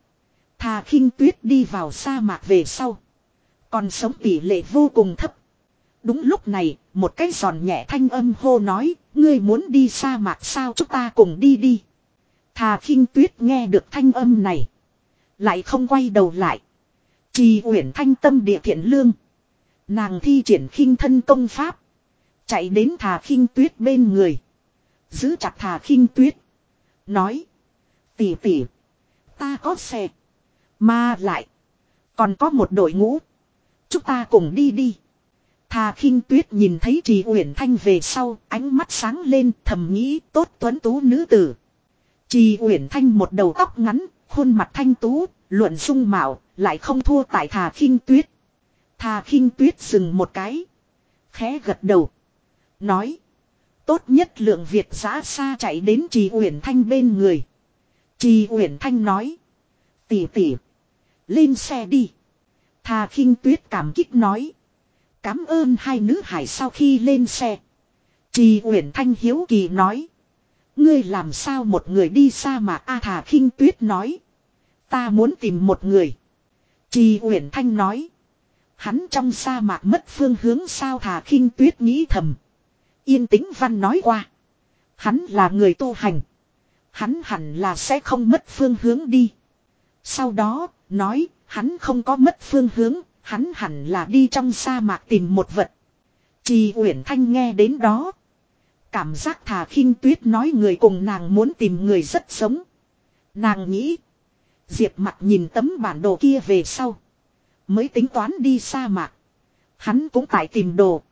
Thà khinh tuyết đi vào sa mạc về sau. Còn sống tỷ lệ vô cùng thấp. Đúng lúc này, một cái giòn nhẹ thanh âm hô nói, ngươi muốn đi sa mạc sao chúng ta cùng đi đi. Thà khinh tuyết nghe được thanh âm này. Lại không quay đầu lại. Trì uyển thanh tâm địa thiện lương. Nàng thi triển khinh thân công pháp. Chạy đến thà khinh tuyết bên người. Giữ chặt thà khinh tuyết. Nói. "Tỷ tỷ, Ta có xe. Mà lại. Còn có một đội ngũ. Chúng ta cùng đi đi. Thà khinh tuyết nhìn thấy trì uyển thanh về sau. Ánh mắt sáng lên, thầm nghĩ, tốt tuấn tú nữ tử. Trì uyển thanh một đầu tóc ngắn. Khuôn mặt thanh tú. Luận dung mạo. Lại không thua tại thà khinh tuyết. Thà khinh tuyết dừng một cái. Khẽ gật đầu. Nói. Tốt nhất lượng Việt giã xa chạy đến trì uyển thanh bên người. Trì uyển thanh nói. Tỉ tỉ. Lên xe đi. Thà khinh tuyết cảm kích nói. Cám ơn hai nữ hải sau khi lên xe. Trì uyển thanh hiếu kỳ nói. Ngươi làm sao một người đi xa mà A thà khinh tuyết nói. Ta muốn tìm một người. Trì uyển thanh nói. Hắn trong sa mạc mất phương hướng sao thà khinh tuyết nghĩ thầm. Yên tĩnh văn nói qua. Hắn là người tu hành. Hắn hẳn là sẽ không mất phương hướng đi. Sau đó, nói, hắn không có mất phương hướng, hắn hẳn là đi trong sa mạc tìm một vật. Trì Uyển Thanh nghe đến đó. Cảm giác thà khinh tuyết nói người cùng nàng muốn tìm người rất sống. Nàng nghĩ. Diệp mặt nhìn tấm bản đồ kia về sau. Mới tính toán đi sa mạc. Hắn cũng tại tìm đồ.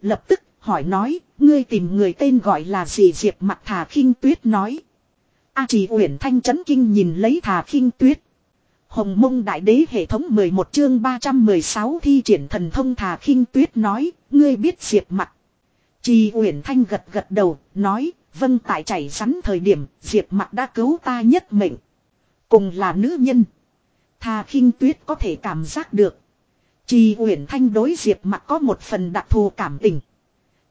Lập tức hỏi nói, ngươi tìm người tên gọi là gì Diệp mặt thà khinh tuyết nói. A chỉ uyển thanh chấn kinh nhìn lấy thà khinh tuyết. Hồng mông đại đế hệ thống 11 chương 316 thi triển thần thông thà khinh tuyết nói, ngươi biết diệp mặt. Chi uyển thanh gật gật đầu, nói, vâng tại chảy rắn thời điểm, diệp mặt đã cứu ta nhất mệnh. Cùng là nữ nhân. Thà khinh tuyết có thể cảm giác được. Chi uyển thanh đối diệp mặt có một phần đặc thù cảm tình.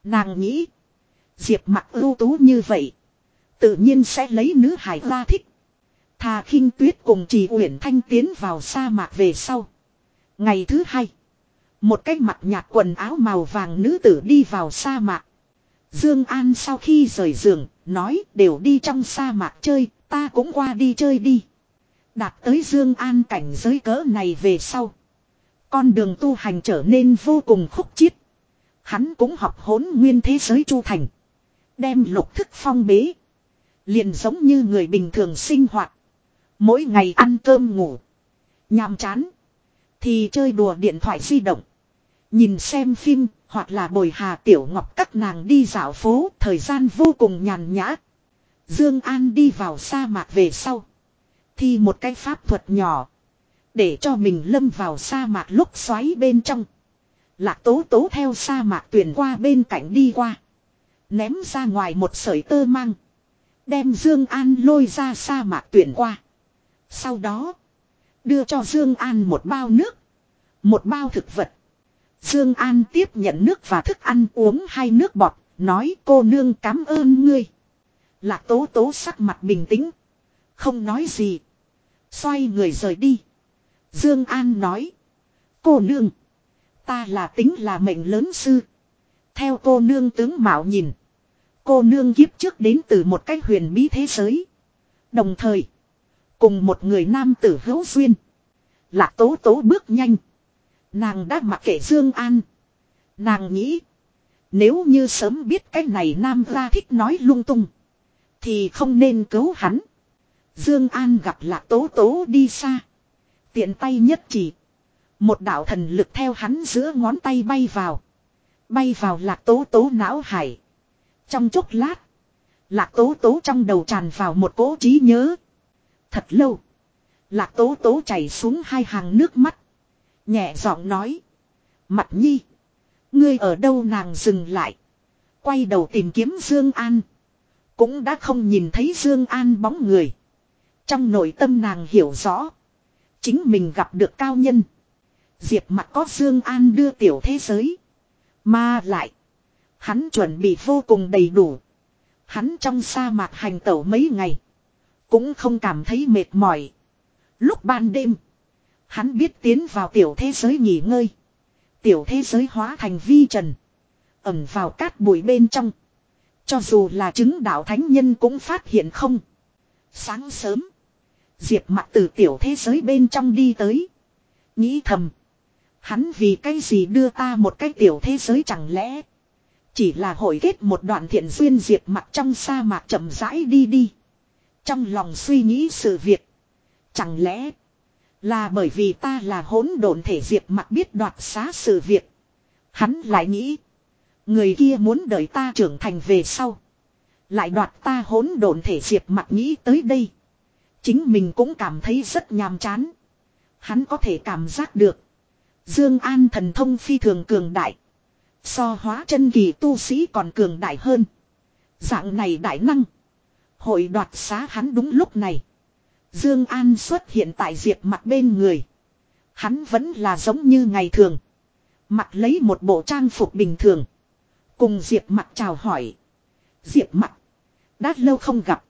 Nàng nghĩ, diệp mặt ưu tú như vậy. Tự nhiên sẽ lấy nữ hải ra thích. Thà khinh tuyết cùng trì uyển thanh tiến vào sa mạc về sau. Ngày thứ hai. Một cái mặt nhạt quần áo màu vàng nữ tử đi vào sa mạc. Dương An sau khi rời giường, nói đều đi trong sa mạc chơi, ta cũng qua đi chơi đi. Đạt tới Dương An cảnh giới cỡ này về sau. Con đường tu hành trở nên vô cùng khúc chiết. Hắn cũng học hốn nguyên thế giới chu thành. Đem lục thức phong bế. Liền giống như người bình thường sinh hoạt. Mỗi ngày ăn cơm ngủ. Nhàm chán. Thì chơi đùa điện thoại di động. Nhìn xem phim, hoặc là bồi hà tiểu ngọc các nàng đi dạo phố. Thời gian vô cùng nhàn nhã. Dương An đi vào sa mạc về sau. Thì một cái pháp thuật nhỏ. Để cho mình lâm vào sa mạc lúc xoáy bên trong. Lạc tố tố theo sa mạc tuyển qua bên cạnh đi qua. Ném ra ngoài một sợi tơ mang. Đem Dương An lôi ra sa mạc tuyển qua. Sau đó. Đưa cho Dương An một bao nước. Một bao thực vật. Dương An tiếp nhận nước và thức ăn uống hai nước bọt. Nói, cô nương, cảm ơn ngươi. Lạc tố tố sắc mặt bình tĩnh. Không nói gì. Xoay người rời đi. Dương An nói. Cô nương. Ta là tính là mệnh lớn sư. Theo cô nương tướng mạo nhìn. Cô nương kiếp trước đến từ một cách huyền bí thế giới. Đồng thời. Cùng một người nam tử hữu duyên. Lạc tố tố bước nhanh. Nàng đã mặc kệ Dương An. Nàng nghĩ. Nếu như sớm biết cái này nam ra thích nói lung tung. Thì không nên cứu hắn. Dương An gặp lạc tố tố đi xa. Tiện tay nhất chỉ. Một đạo thần lực theo hắn giữa ngón tay bay vào. Bay vào lạc tố tố não hải. Trong chốc lát. Lạc tố tố trong đầu tràn vào một cỗ trí nhớ. Thật lâu. Lạc tố tố chảy xuống hai hàng nước mắt. Nhẹ giọng nói. Mặt nhi. Ngươi ở đâu nàng dừng lại. Quay đầu tìm kiếm Dương An. Cũng đã không nhìn thấy Dương An bóng người. Trong nội tâm nàng hiểu rõ. Chính mình gặp được cao nhân. Diệp mặt có Dương An đưa tiểu thế giới. Mà lại. Hắn chuẩn bị vô cùng đầy đủ. Hắn trong sa mạc hành tẩu mấy ngày. Cũng không cảm thấy mệt mỏi. Lúc ban đêm. Hắn biết tiến vào tiểu thế giới nghỉ ngơi. Tiểu thế giới hóa thành vi trần. Ẩm vào cát bụi bên trong. Cho dù là chứng đạo thánh nhân cũng phát hiện không. Sáng sớm. Diệp mặt từ tiểu thế giới bên trong đi tới. Nghĩ thầm. Hắn vì cái gì đưa ta một cái tiểu thế giới chẳng lẽ. Chỉ là hội kết một đoạn thiện duyên diệp mặt trong sa mạc chậm rãi đi đi. Trong lòng suy nghĩ sự việc. Chẳng lẽ. Là bởi vì ta là hỗn độn thể diệp mặt biết đoạt xá sự việc. Hắn lại nghĩ. Người kia muốn đợi ta trưởng thành về sau. Lại đoạt ta hỗn độn thể diệp mặt nghĩ tới đây. Chính mình cũng cảm thấy rất nhàm chán. Hắn có thể cảm giác được. Dương An thần thông phi thường cường đại. So hóa chân kỳ tu sĩ còn cường đại hơn. Dạng này đại năng. Hội đoạt xá hắn đúng lúc này. Dương An xuất hiện tại Diệp mặt bên người. Hắn vẫn là giống như ngày thường. Mặc lấy một bộ trang phục bình thường. Cùng Diệp mặt chào hỏi. Diệp mặt. Đã lâu không gặp.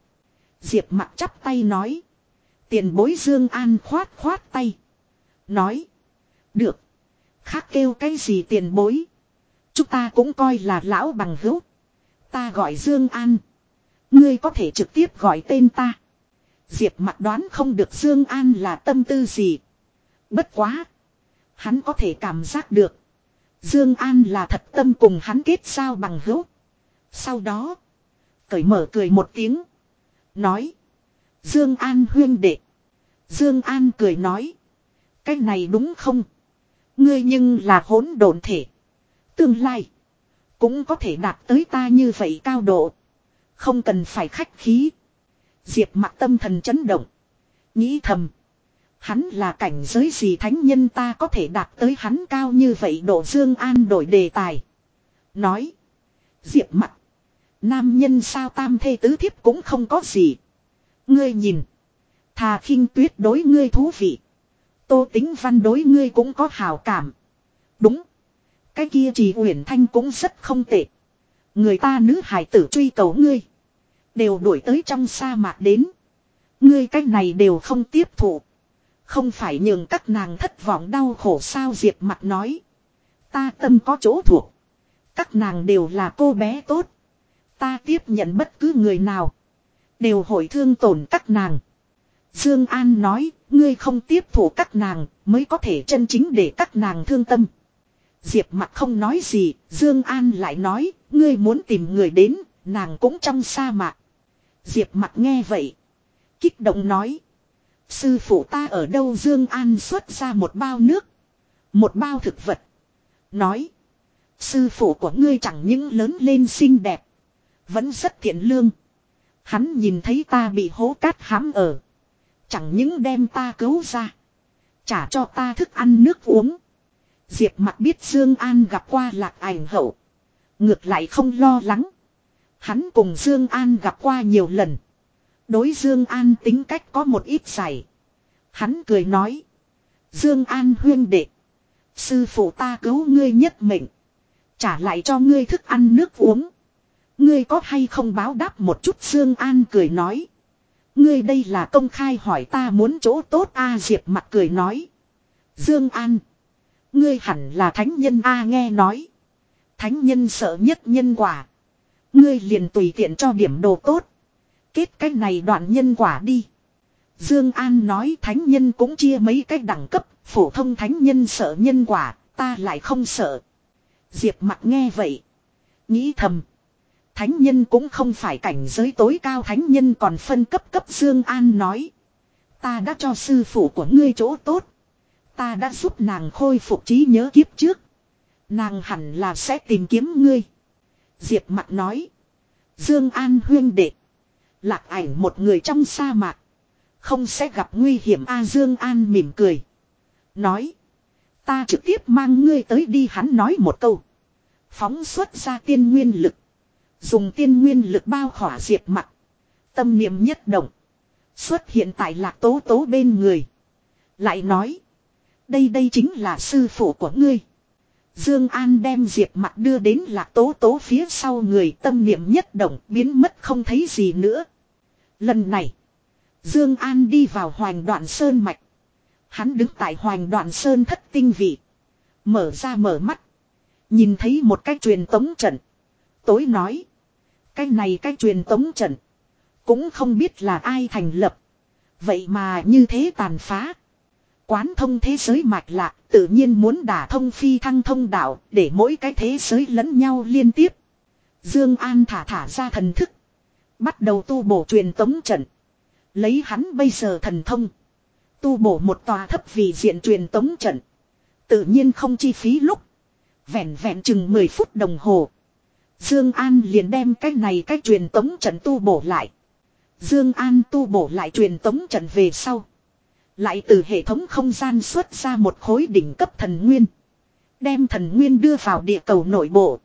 Diệp mặt chắp tay nói. Tiền bối Dương An khoát khoát tay. Nói. Được. Khác kêu cái gì tiền bối. Chúng ta cũng coi là lão bằng hữu. Ta gọi Dương An. Ngươi có thể trực tiếp gọi tên ta. Diệp mặt đoán không được Dương An là tâm tư gì. Bất quá. Hắn có thể cảm giác được. Dương An là thật tâm cùng hắn kết giao bằng hữu. Sau đó. Cởi mở cười một tiếng. Nói. Dương An huyên đệ. Dương An cười nói. Cái này đúng không? Ngươi nhưng là hỗn độn thể. Tương lai. Cũng có thể đạt tới ta như vậy cao độ. Không cần phải khách khí. Diệp mặt tâm thần chấn động. Nghĩ thầm. Hắn là cảnh giới gì thánh nhân ta có thể đạt tới hắn cao như vậy độ Dương An đổi đề tài. Nói. Diệp mặt. Nam nhân sao tam thê tứ thiếp cũng không có gì. Ngươi nhìn. Thà khinh tuyết đối ngươi thú vị. Tô tính văn đối ngươi cũng có hào cảm. Đúng. Cái kia chỉ uyển thanh cũng rất không tệ. Người ta nữ hải tử truy cầu ngươi. Đều đuổi tới trong sa mạc đến. Ngươi cách này đều không tiếp thụ. Không phải nhường các nàng thất vọng đau khổ sao Diệp mặt nói. Ta tâm có chỗ thuộc. Các nàng đều là cô bé tốt. Ta tiếp nhận bất cứ người nào. Đều hội thương tổn các nàng. Dương An nói, ngươi không tiếp thụ các nàng, mới có thể chân chính để các nàng thương tâm. Diệp mặt không nói gì, Dương An lại nói, ngươi muốn tìm người đến, nàng cũng trong sa mạc. Diệp mặt nghe vậy. Kích động nói. Sư phụ ta ở đâu Dương An xuất ra một bao nước. Một bao thực vật. Nói. Sư phụ của ngươi chẳng những lớn lên xinh đẹp. Vẫn rất thiện lương. Hắn nhìn thấy ta bị hố cát hãm ở. Chẳng những đem ta cứu ra. Trả cho ta thức ăn nước uống. Diệp mặt biết Dương An gặp qua lạc ảnh hậu. Ngược lại không lo lắng. Hắn cùng Dương An gặp qua nhiều lần. Đối Dương An tính cách có một ít giải. Hắn cười nói. Dương An huyên đệ. Sư phụ ta cứu ngươi nhất mệnh. Trả lại cho ngươi thức ăn nước uống. Ngươi có hay không báo đáp một chút Dương An cười nói. Ngươi đây là công khai hỏi ta muốn chỗ tốt A Diệp mặt cười nói. Dương An. Ngươi hẳn là thánh nhân A nghe nói. Thánh nhân sợ nhất nhân quả. Ngươi liền tùy tiện cho điểm đồ tốt. Kết cái này đoạn nhân quả đi. Dương An nói thánh nhân cũng chia mấy cái đẳng cấp. Phổ thông thánh nhân sợ nhân quả. Ta lại không sợ. Diệp mặc nghe vậy. Nghĩ thầm. Thánh nhân cũng không phải cảnh giới tối cao, thánh nhân còn phân cấp cấp Dương An nói. Ta đã cho sư phụ của ngươi chỗ tốt. Ta đã giúp nàng khôi phục trí nhớ kiếp trước. Nàng hẳn là sẽ tìm kiếm ngươi. Diệp mặt nói. Dương An huyên đệ. Lạc ảnh một người trong sa mạc. Không sẽ gặp nguy hiểm A Dương An mỉm cười. Nói. Ta trực tiếp mang ngươi tới đi hắn nói một câu. Phóng xuất ra tiên nguyên lực. Dùng tiên nguyên lực bao khỏa diệp mặt. Tâm niệm nhất động. Xuất hiện tại lạc tố tố bên người. Lại nói. Đây đây chính là sư phụ của ngươi. Dương An đem diệp Mặc đưa đến lạc tố tố phía sau người, tâm niệm nhất động, biến mất không thấy gì nữa. Lần này. Dương An đi vào hoành đoạn sơn mạch. Hắn đứng tại hoành đoạn sơn thất tinh vị. Mở ra mở mắt. Nhìn thấy một cái truyền tống trận. Tối nói. Cái này cái truyền tống trận. Cũng không biết là ai thành lập. Vậy mà như thế tàn phá. Quán thông thế giới mạch lạc, tự nhiên muốn đả thông phi thăng thông đạo, để mỗi cái thế giới lẫn nhau liên tiếp. Dương An thả thả ra thần thức. Bắt đầu tu bổ truyền tống trận. Lấy hắn bây giờ thần thông. Tu bổ một tòa thấp vì diện truyền tống trận. Tự nhiên không chi phí lúc. Vẹn vẹn chừng 10 phút đồng hồ. Dương An liền đem cái này cái truyền tống trận tu bổ lại. Dương An tu bổ lại truyền tống trận về sau. Lại từ hệ thống không gian xuất ra một khối đỉnh cấp thần nguyên. Đem thần nguyên đưa vào địa cầu nội bộ.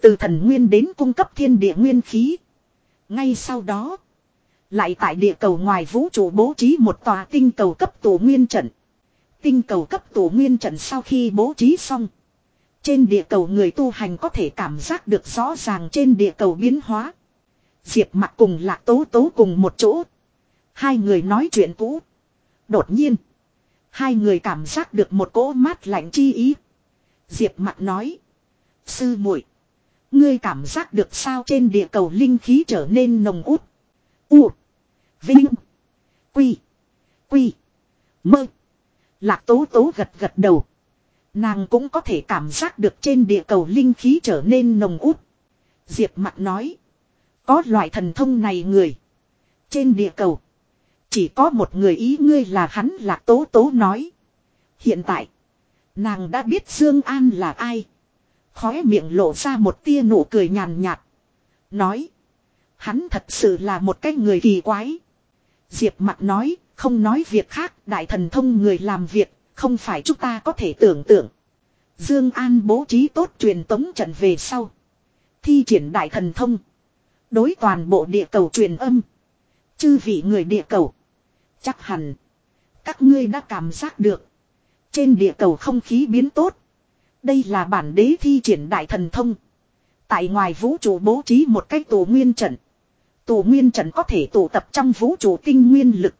Từ thần nguyên đến cung cấp thiên địa nguyên khí. Ngay sau đó. Lại tại địa cầu ngoài vũ trụ bố trí một tòa tinh cầu cấp tổ nguyên trận. Tinh cầu cấp tổ nguyên trận sau khi bố trí xong. Trên địa cầu người tu hành có thể cảm giác được rõ ràng trên địa cầu biến hóa. Diệp mặt cùng lạc tố tố cùng một chỗ. Hai người nói chuyện cũ. Đột nhiên. Hai người cảm giác được một cỗ mát lạnh chi ý. Diệp mặt nói. Sư muội, Ngươi cảm giác được sao trên địa cầu linh khí trở nên nồng út. U. Vinh. Quy. Quy. Mơ. Lạc tố tố gật gật đầu. Nàng cũng có thể cảm giác được trên địa cầu linh khí trở nên nồng út. Diệp mặt nói. Có loại thần thông này người. Trên địa cầu. Chỉ có một người ý ngươi là hắn là tố tố nói. Hiện tại. Nàng đã biết Dương An là ai. Khóe miệng lộ ra một tia nụ cười nhàn nhạt. Nói. Hắn thật sự là một cái người kỳ quái. Diệp mặt nói, không nói việc khác, đại thần thông người làm việc, không phải chúng ta có thể tưởng tượng. Dương An bố trí tốt truyền tống trận về sau. Thi triển đại thần thông. Đối toàn bộ địa cầu truyền âm. Chư vị người địa cầu. Chắc hẳn. Các ngươi đã cảm giác được. Trên địa cầu không khí biến tốt. Đây là bản đế thi triển đại thần thông. Tại ngoài vũ trụ bố trí một cái tổ nguyên trận. Tổ nguyên trận có thể tụ tập trong vũ trụ tinh nguyên lực.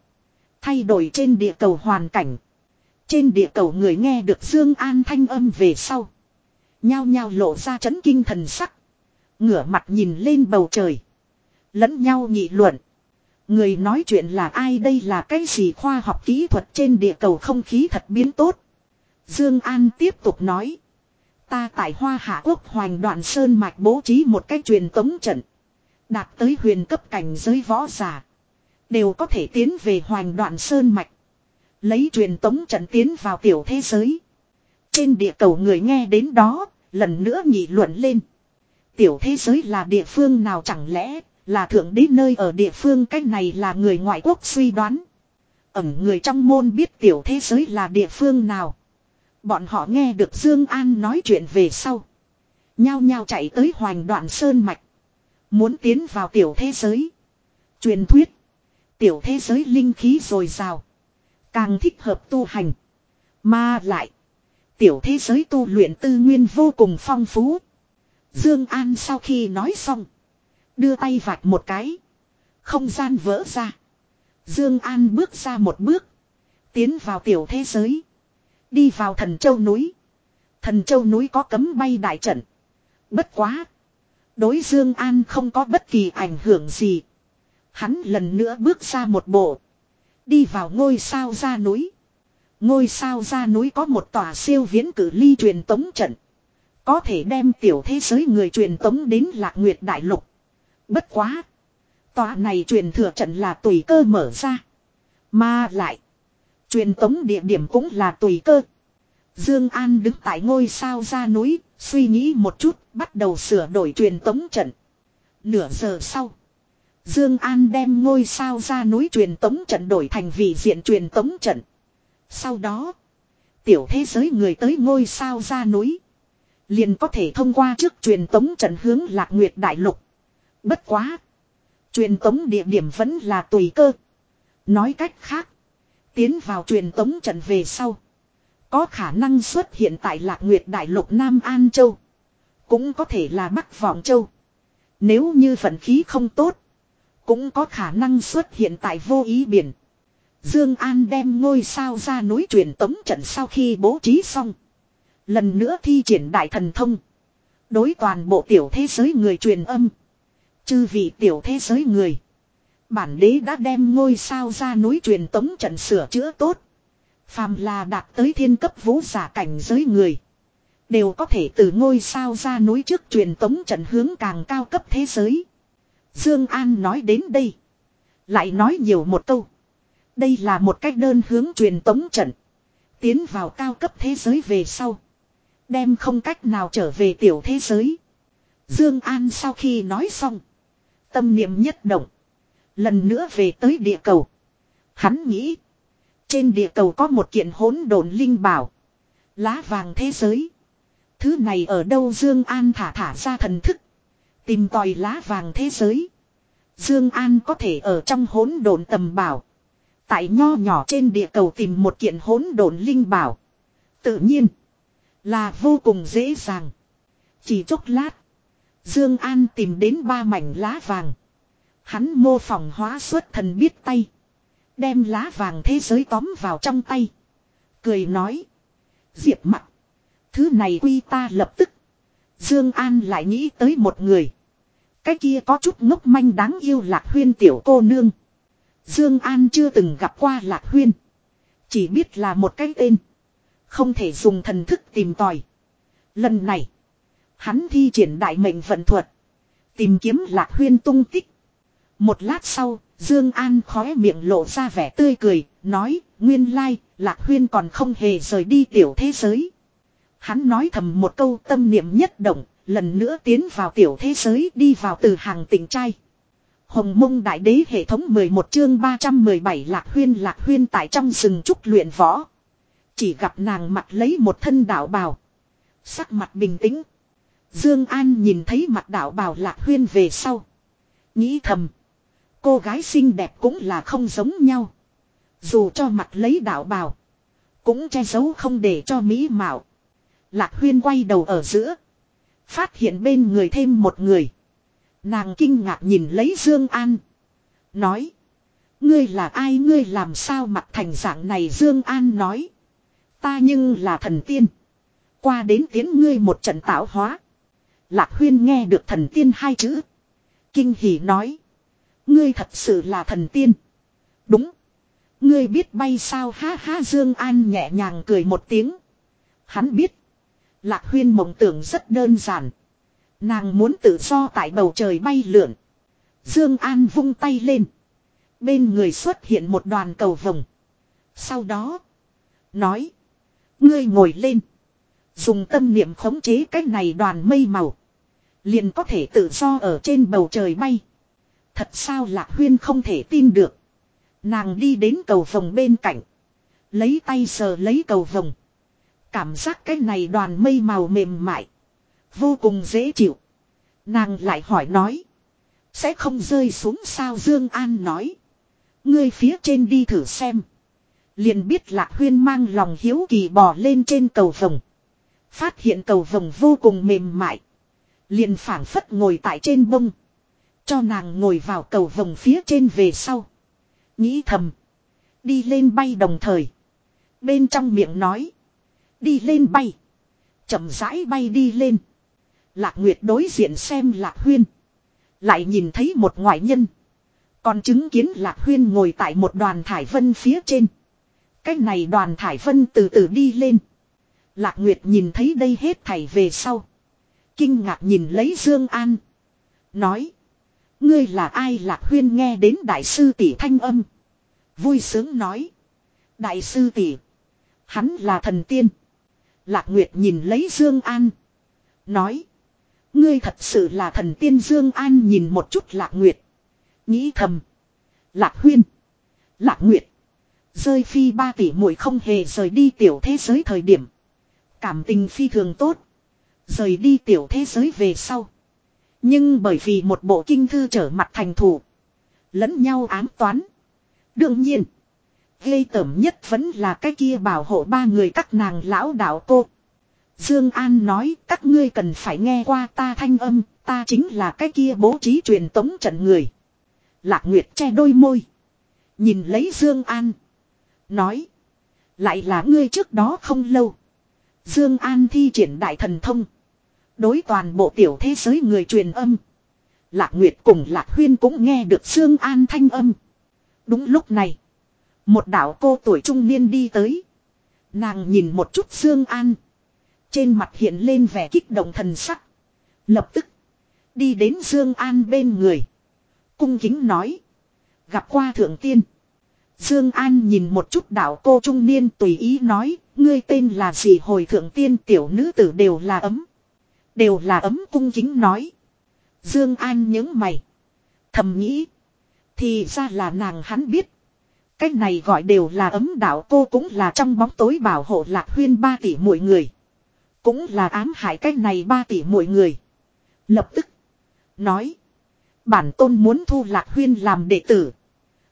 Thay đổi trên địa cầu hoàn cảnh. Trên địa cầu người nghe được Dương An thanh âm về sau. Nhao nhao lộ ra chấn kinh thần sắc. Ngửa mặt nhìn lên bầu trời. Lẫn nhau nghị luận. Người nói chuyện là ai đây là cái gì khoa học kỹ thuật trên địa cầu không khí thật biến tốt. Dương An tiếp tục nói. Ta tại Hoa Hạ Quốc Hoành Đoạn Sơn Mạch bố trí một cái truyền tống trận. Đạt tới huyền cấp cảnh giới võ giả. Đều có thể tiến về Hoành Đoạn Sơn Mạch. Lấy truyền tống trận tiến vào tiểu thế giới. Trên địa cầu người nghe đến đó, lần nữa nghị luận lên. Tiểu thế giới là địa phương nào chẳng lẽ là thượng đế nơi ở địa phương cách này là người ngoại quốc suy đoán. ẩn người trong môn biết tiểu thế giới là địa phương nào. Bọn họ nghe được Dương An nói chuyện về sau. Nhao nhao chạy tới hoành đoạn sơn mạch. Muốn tiến vào tiểu thế giới. Truyền thuyết. Tiểu thế giới linh khí rồi rào. Càng thích hợp tu hành. Mà lại. Tiểu thế giới tu luyện tư nguyên vô cùng phong phú. Dương An sau khi nói xong. Đưa tay vạch một cái. Không gian vỡ ra. Dương An bước ra một bước. Tiến vào tiểu thế giới. Đi vào thần châu núi. Thần châu núi có cấm bay đại trận. Bất quá. Đối Dương An không có bất kỳ ảnh hưởng gì. Hắn lần nữa bước ra một bộ. Đi vào ngôi sao ra núi. Ngôi sao ra núi có một tòa siêu viễn cử ly truyền tống trận. Có thể đem tiểu thế giới người truyền tống đến lạc nguyệt đại lục. Bất quá. Tòa này truyền thừa trận là tùy cơ mở ra. Mà lại. Truyền tống địa điểm cũng là tùy cơ. Dương An đứng tại ngôi sao ra núi, suy nghĩ một chút, bắt đầu sửa đổi truyền tống trận. Nửa giờ sau. Dương An đem ngôi sao ra núi truyền tống trận đổi thành vị diện truyền tống trận. Sau đó, tiểu thế giới người tới ngôi sao ra núi, liền có thể thông qua trước truyền tống trận hướng Lạc Nguyệt đại lục. Bất quá, truyền tống địa điểm vẫn là tùy cơ. Nói cách khác, tiến vào truyền tống trận về sau, có khả năng xuất hiện tại Lạc Nguyệt đại lục Nam An Châu, cũng có thể là Bắc Vọng Châu. Nếu như vận khí không tốt, cũng có khả năng xuất hiện tại vô ý biển. Dương An đem ngôi sao ra núi truyền tống trận sau khi bố trí xong. Lần nữa thi triển đại thần thông. Đối toàn bộ tiểu thế giới người truyền âm. Chư vị tiểu thế giới người. Bản đế đã đem ngôi sao ra núi truyền tống trận sửa chữa tốt. Phàm là đạt tới thiên cấp vũ giả cảnh giới người. Đều có thể từ ngôi sao ra núi trước truyền tống trận hướng càng cao cấp thế giới. Dương An nói đến đây. Lại nói nhiều một câu. Đây là một cách đơn hướng truyền tống trận. Tiến vào cao cấp thế giới về sau. Đem không cách nào trở về tiểu thế giới. Dương An sau khi nói xong. Tâm niệm nhất động. Lần nữa về tới địa cầu. Hắn nghĩ. Trên địa cầu có một kiện hỗn độn linh bảo. Lá vàng thế giới. Thứ này ở đâu Dương An thả thả ra thần thức. Tìm tòi lá vàng thế giới. Dương An có thể ở trong hỗn độn tầm bảo. Tại nho nhỏ trên địa cầu tìm một kiện hỗn độn linh bảo. Tự nhiên. Là vô cùng dễ dàng. Chỉ chốc lát. Dương An tìm đến ba mảnh lá vàng. Hắn mô phỏng hóa xuất thần biết tay. Đem lá vàng thế giới tóm vào trong tay. Cười nói. Diệp mặt. Thứ này quy ta lập tức. Dương An lại nghĩ tới một người. Cái kia có chút ngốc manh đáng yêu lạc huyên tiểu cô nương. Dương An chưa từng gặp qua lạc huyên. Chỉ biết là một cái tên. Không thể dùng thần thức tìm tòi. Lần này. Hắn thi triển đại mệnh vận thuật. Tìm kiếm lạc huyên tung tích. Một lát sau, Dương An khóe miệng lộ ra vẻ tươi cười, nói, nguyên lai, lạc huyên còn không hề rời đi tiểu thế giới. Hắn nói thầm một câu tâm niệm nhất động, lần nữa tiến vào tiểu thế giới đi vào từ hàng tỉnh trai. Hồng mông đại đế hệ thống 11 chương 317 lạc huyên lạc huyên tại trong rừng trúc luyện võ. Chỉ gặp nàng mặt lấy một thân đạo bào. Sắc mặt bình tĩnh. Dương An nhìn thấy mặt đạo bào lạc huyên về sau. Nghĩ thầm. Cô gái xinh đẹp cũng là không giống nhau. Dù cho mặt lấy đạo bào. Cũng che giấu không để cho mỹ mạo. Lạc huyên quay đầu ở giữa. Phát hiện bên người thêm một người. Nàng kinh ngạc nhìn lấy Dương An. Nói. Ngươi là ai ngươi làm sao mặt thành dạng này Dương An nói. Ta nhưng là thần tiên. Qua đến tiến ngươi một trận tạo hóa. Lạc huyên nghe được thần tiên hai chữ. Kinh hỉ nói. Ngươi thật sự là thần tiên. Đúng. Ngươi biết bay sao ha ha, Dương An nhẹ nhàng cười một tiếng. Hắn biết. Lạc huyên mộng tưởng rất đơn giản. Nàng muốn tự do tại bầu trời bay lượn. Dương An vung tay lên. Bên người xuất hiện một đoàn cầu vồng. Sau đó. Nói. Ngươi ngồi lên. Dùng tâm niệm khống chế cái này đoàn mây màu. Liền có thể tự do ở trên bầu trời bay. Thật sao Lạc Huyên không thể tin được. Nàng đi đến cầu vồng bên cạnh. Lấy tay sờ lấy cầu vồng. Cảm giác cái này đoàn mây màu mềm mại. Vô cùng dễ chịu. Nàng lại hỏi nói. Sẽ không rơi xuống sao Dương An nói. Ngươi phía trên đi thử xem. Liền biết lạc huyên mang lòng hiếu kỳ bò lên trên cầu vồng. Phát hiện cầu vồng vô cùng mềm mại. Liền phảng phất ngồi tại trên bông. Cho nàng ngồi vào cầu vồng phía trên về sau. Nghĩ thầm. Đi lên bay đồng thời. Bên trong miệng nói. Đi lên bay. chậm rãi bay đi lên. Lạc Nguyệt đối diện xem Lạc Huyên. Lại nhìn thấy một ngoại nhân. Còn chứng kiến Lạc Huyên ngồi tại một đoàn thải vân phía trên. Cái này đoàn thải vân từ từ đi lên. Lạc Nguyệt nhìn thấy đây hết thảy về sau. Kinh ngạc nhìn lấy Dương An. Nói. Ngươi là ai Lạc Huyên nghe đến đại sư tỷ thanh âm. Vui sướng nói. Đại sư tỷ. Hắn là thần tiên. Lạc Nguyệt nhìn lấy Dương An. Nói. Ngươi thật sự là thần tiên Dương An nhìn một chút Lạc Nguyệt. Nghĩ thầm. Lạc Huyên. Lạc Nguyệt. Rơi phi ba tỷ muội không hề rời đi tiểu thế giới thời điểm. Cảm tình phi thường tốt. Rời đi tiểu thế giới về sau. Nhưng bởi vì một bộ kinh thư trở mặt thành thủ. Lẫn nhau ám toán. Đương nhiên. Gây tởm nhất vẫn là cái kia bảo hộ ba người các nàng lão đạo cô. Dương An nói các ngươi cần phải nghe qua ta thanh âm, ta chính là cái kia bố trí truyền tống trận người. Lạc Nguyệt che đôi môi. Nhìn lấy Dương An. Nói. Lại là ngươi trước đó không lâu. Dương An thi triển đại thần thông. Đối toàn bộ tiểu thế giới người truyền âm. Lạc Nguyệt cùng Lạc Huyên cũng nghe được Dương An thanh âm. Đúng lúc này. Một đạo cô tuổi trung niên đi tới. Nàng nhìn một chút Dương An. Trên mặt hiện lên vẻ kích động thần sắc. Lập tức. Đi đến Dương An bên người. Cung kính nói. Gặp qua thượng tiên. Dương An nhìn một chút đạo cô trung niên tùy ý nói. Ngươi tên là gì hồi thượng tiên tiểu nữ tử đều là ấm. Đều là ấm cung kính nói. Dương An những mày. Thầm nghĩ. Thì ra là nàng hắn biết. Cách này gọi đều là ấm đạo cô cũng là trong bóng tối bảo hộ lạc huyên ba tỷ mỗi người. Cũng là ám hại cách này ba tỷ mỗi người. Lập tức. Nói. Bản tôn muốn thu lạc huyên làm đệ tử.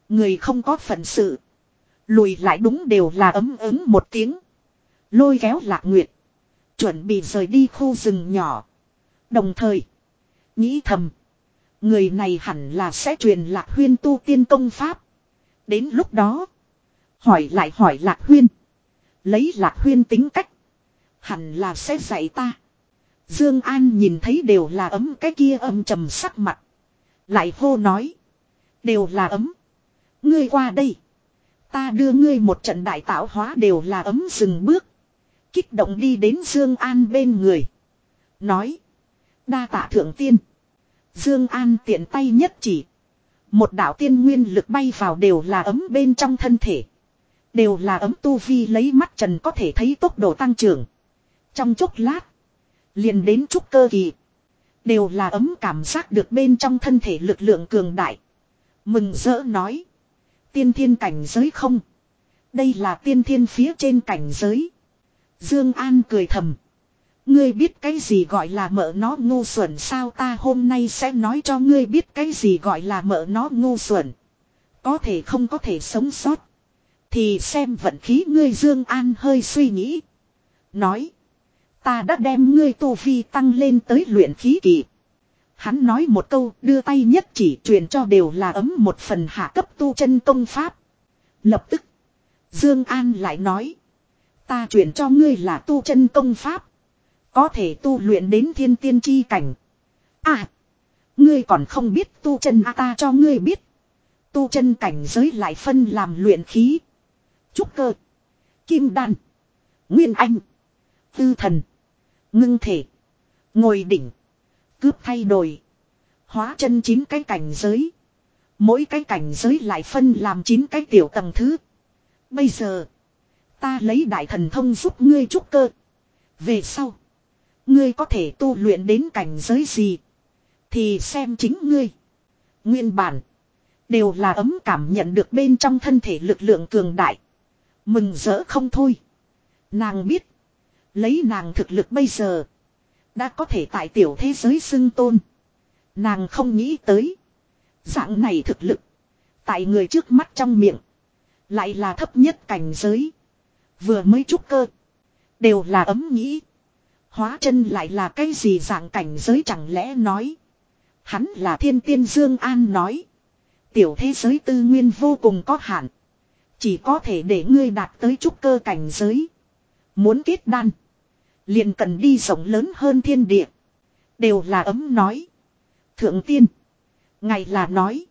Người không có phận sự. Lùi lại đúng đều là ấm ứng một tiếng. Lôi kéo lạc nguyệt. Chuẩn bị rời đi khu rừng nhỏ. Đồng thời. Nghĩ thầm. Người này hẳn là sẽ truyền lạc huyên tu tiên công pháp. Đến lúc đó. Hỏi lại hỏi lạc huyên. Lấy lạc huyên tính cách. Hẳn là sẽ dạy ta. Dương An nhìn thấy đều là ấm cái kia âm trầm sắc mặt. Lại hô nói. Đều là ấm. Ngươi qua đây. Ta đưa ngươi một trận đại tạo hóa đều là ấm dừng bước. Kích động đi đến Dương An bên người. Nói. Đa tạ thượng tiên. Dương An tiện tay nhất chỉ. Một đạo tiên nguyên lực bay vào đều là ấm bên trong thân thể. Đều là ấm tu vi lấy mắt trần có thể thấy tốc độ tăng trưởng. Trong chốc lát. Liền đến trúc cơ kỳ. Đều là ấm cảm giác được bên trong thân thể lực lượng cường đại. Mừng rỡ nói. Tiên thiên cảnh giới không. Đây là tiên thiên phía trên cảnh giới. Dương An cười thầm. Ngươi biết cái gì gọi là mợ nó ngu xuẩn sao ta hôm nay sẽ nói cho ngươi biết cái gì gọi là mợ nó ngu xuẩn. Có thể không có thể sống sót. Thì xem vận khí ngươi Dương An hơi suy nghĩ. Nói. Ta đã đem ngươi tu vi tăng lên tới luyện khí kỳ. Hắn nói một câu, đưa tay nhất chỉ truyền cho đều là ấm một phần hạ cấp tu chân công pháp. Lập tức. Dương An lại nói. Ta truyền cho ngươi là tu chân công pháp. Có thể tu luyện đến thiên tiên chi cảnh. À. Ngươi còn không biết tu chân à ta cho ngươi biết. Tu chân cảnh giới lại phân làm luyện khí. Trúc cơ. Kim đan. Nguyên anh. Tư thần. Ngưng thể. Ngồi đỉnh. Cướp thay đổi. Hóa chân chín cái cảnh giới. Mỗi cái cảnh giới lại phân làm chín cái tiểu tầng thứ. Bây giờ. Ta lấy đại thần thông giúp ngươi trúc cơ. Về sau. Ngươi có thể tu luyện đến cảnh giới gì. Thì xem chính ngươi. Nguyên bản. Đều là ấm cảm nhận được bên trong thân thể lực lượng cường đại. Mừng rỡ không thôi. Nàng biết. Lấy nàng thực lực bây giờ. Đã có thể tại tiểu thế giới xưng tôn. Nàng không nghĩ tới. Dạng này thực lực. Tại người trước mắt trong miệng. Lại là thấp nhất cảnh giới. Vừa mới trúc cơ. Đều là ấm nghĩ. Hóa chân lại là cái gì dạng cảnh giới chẳng lẽ nói. Hắn là thiên tiên Dương An nói. Tiểu thế giới tư nguyên vô cùng có hạn. Chỉ có thể để ngươi đạt tới trúc cơ cảnh giới. Muốn kết đan. Liền cần đi rộng lớn hơn thiên địa. Đều là ấm nói. Thượng tiên. Ngày là nói.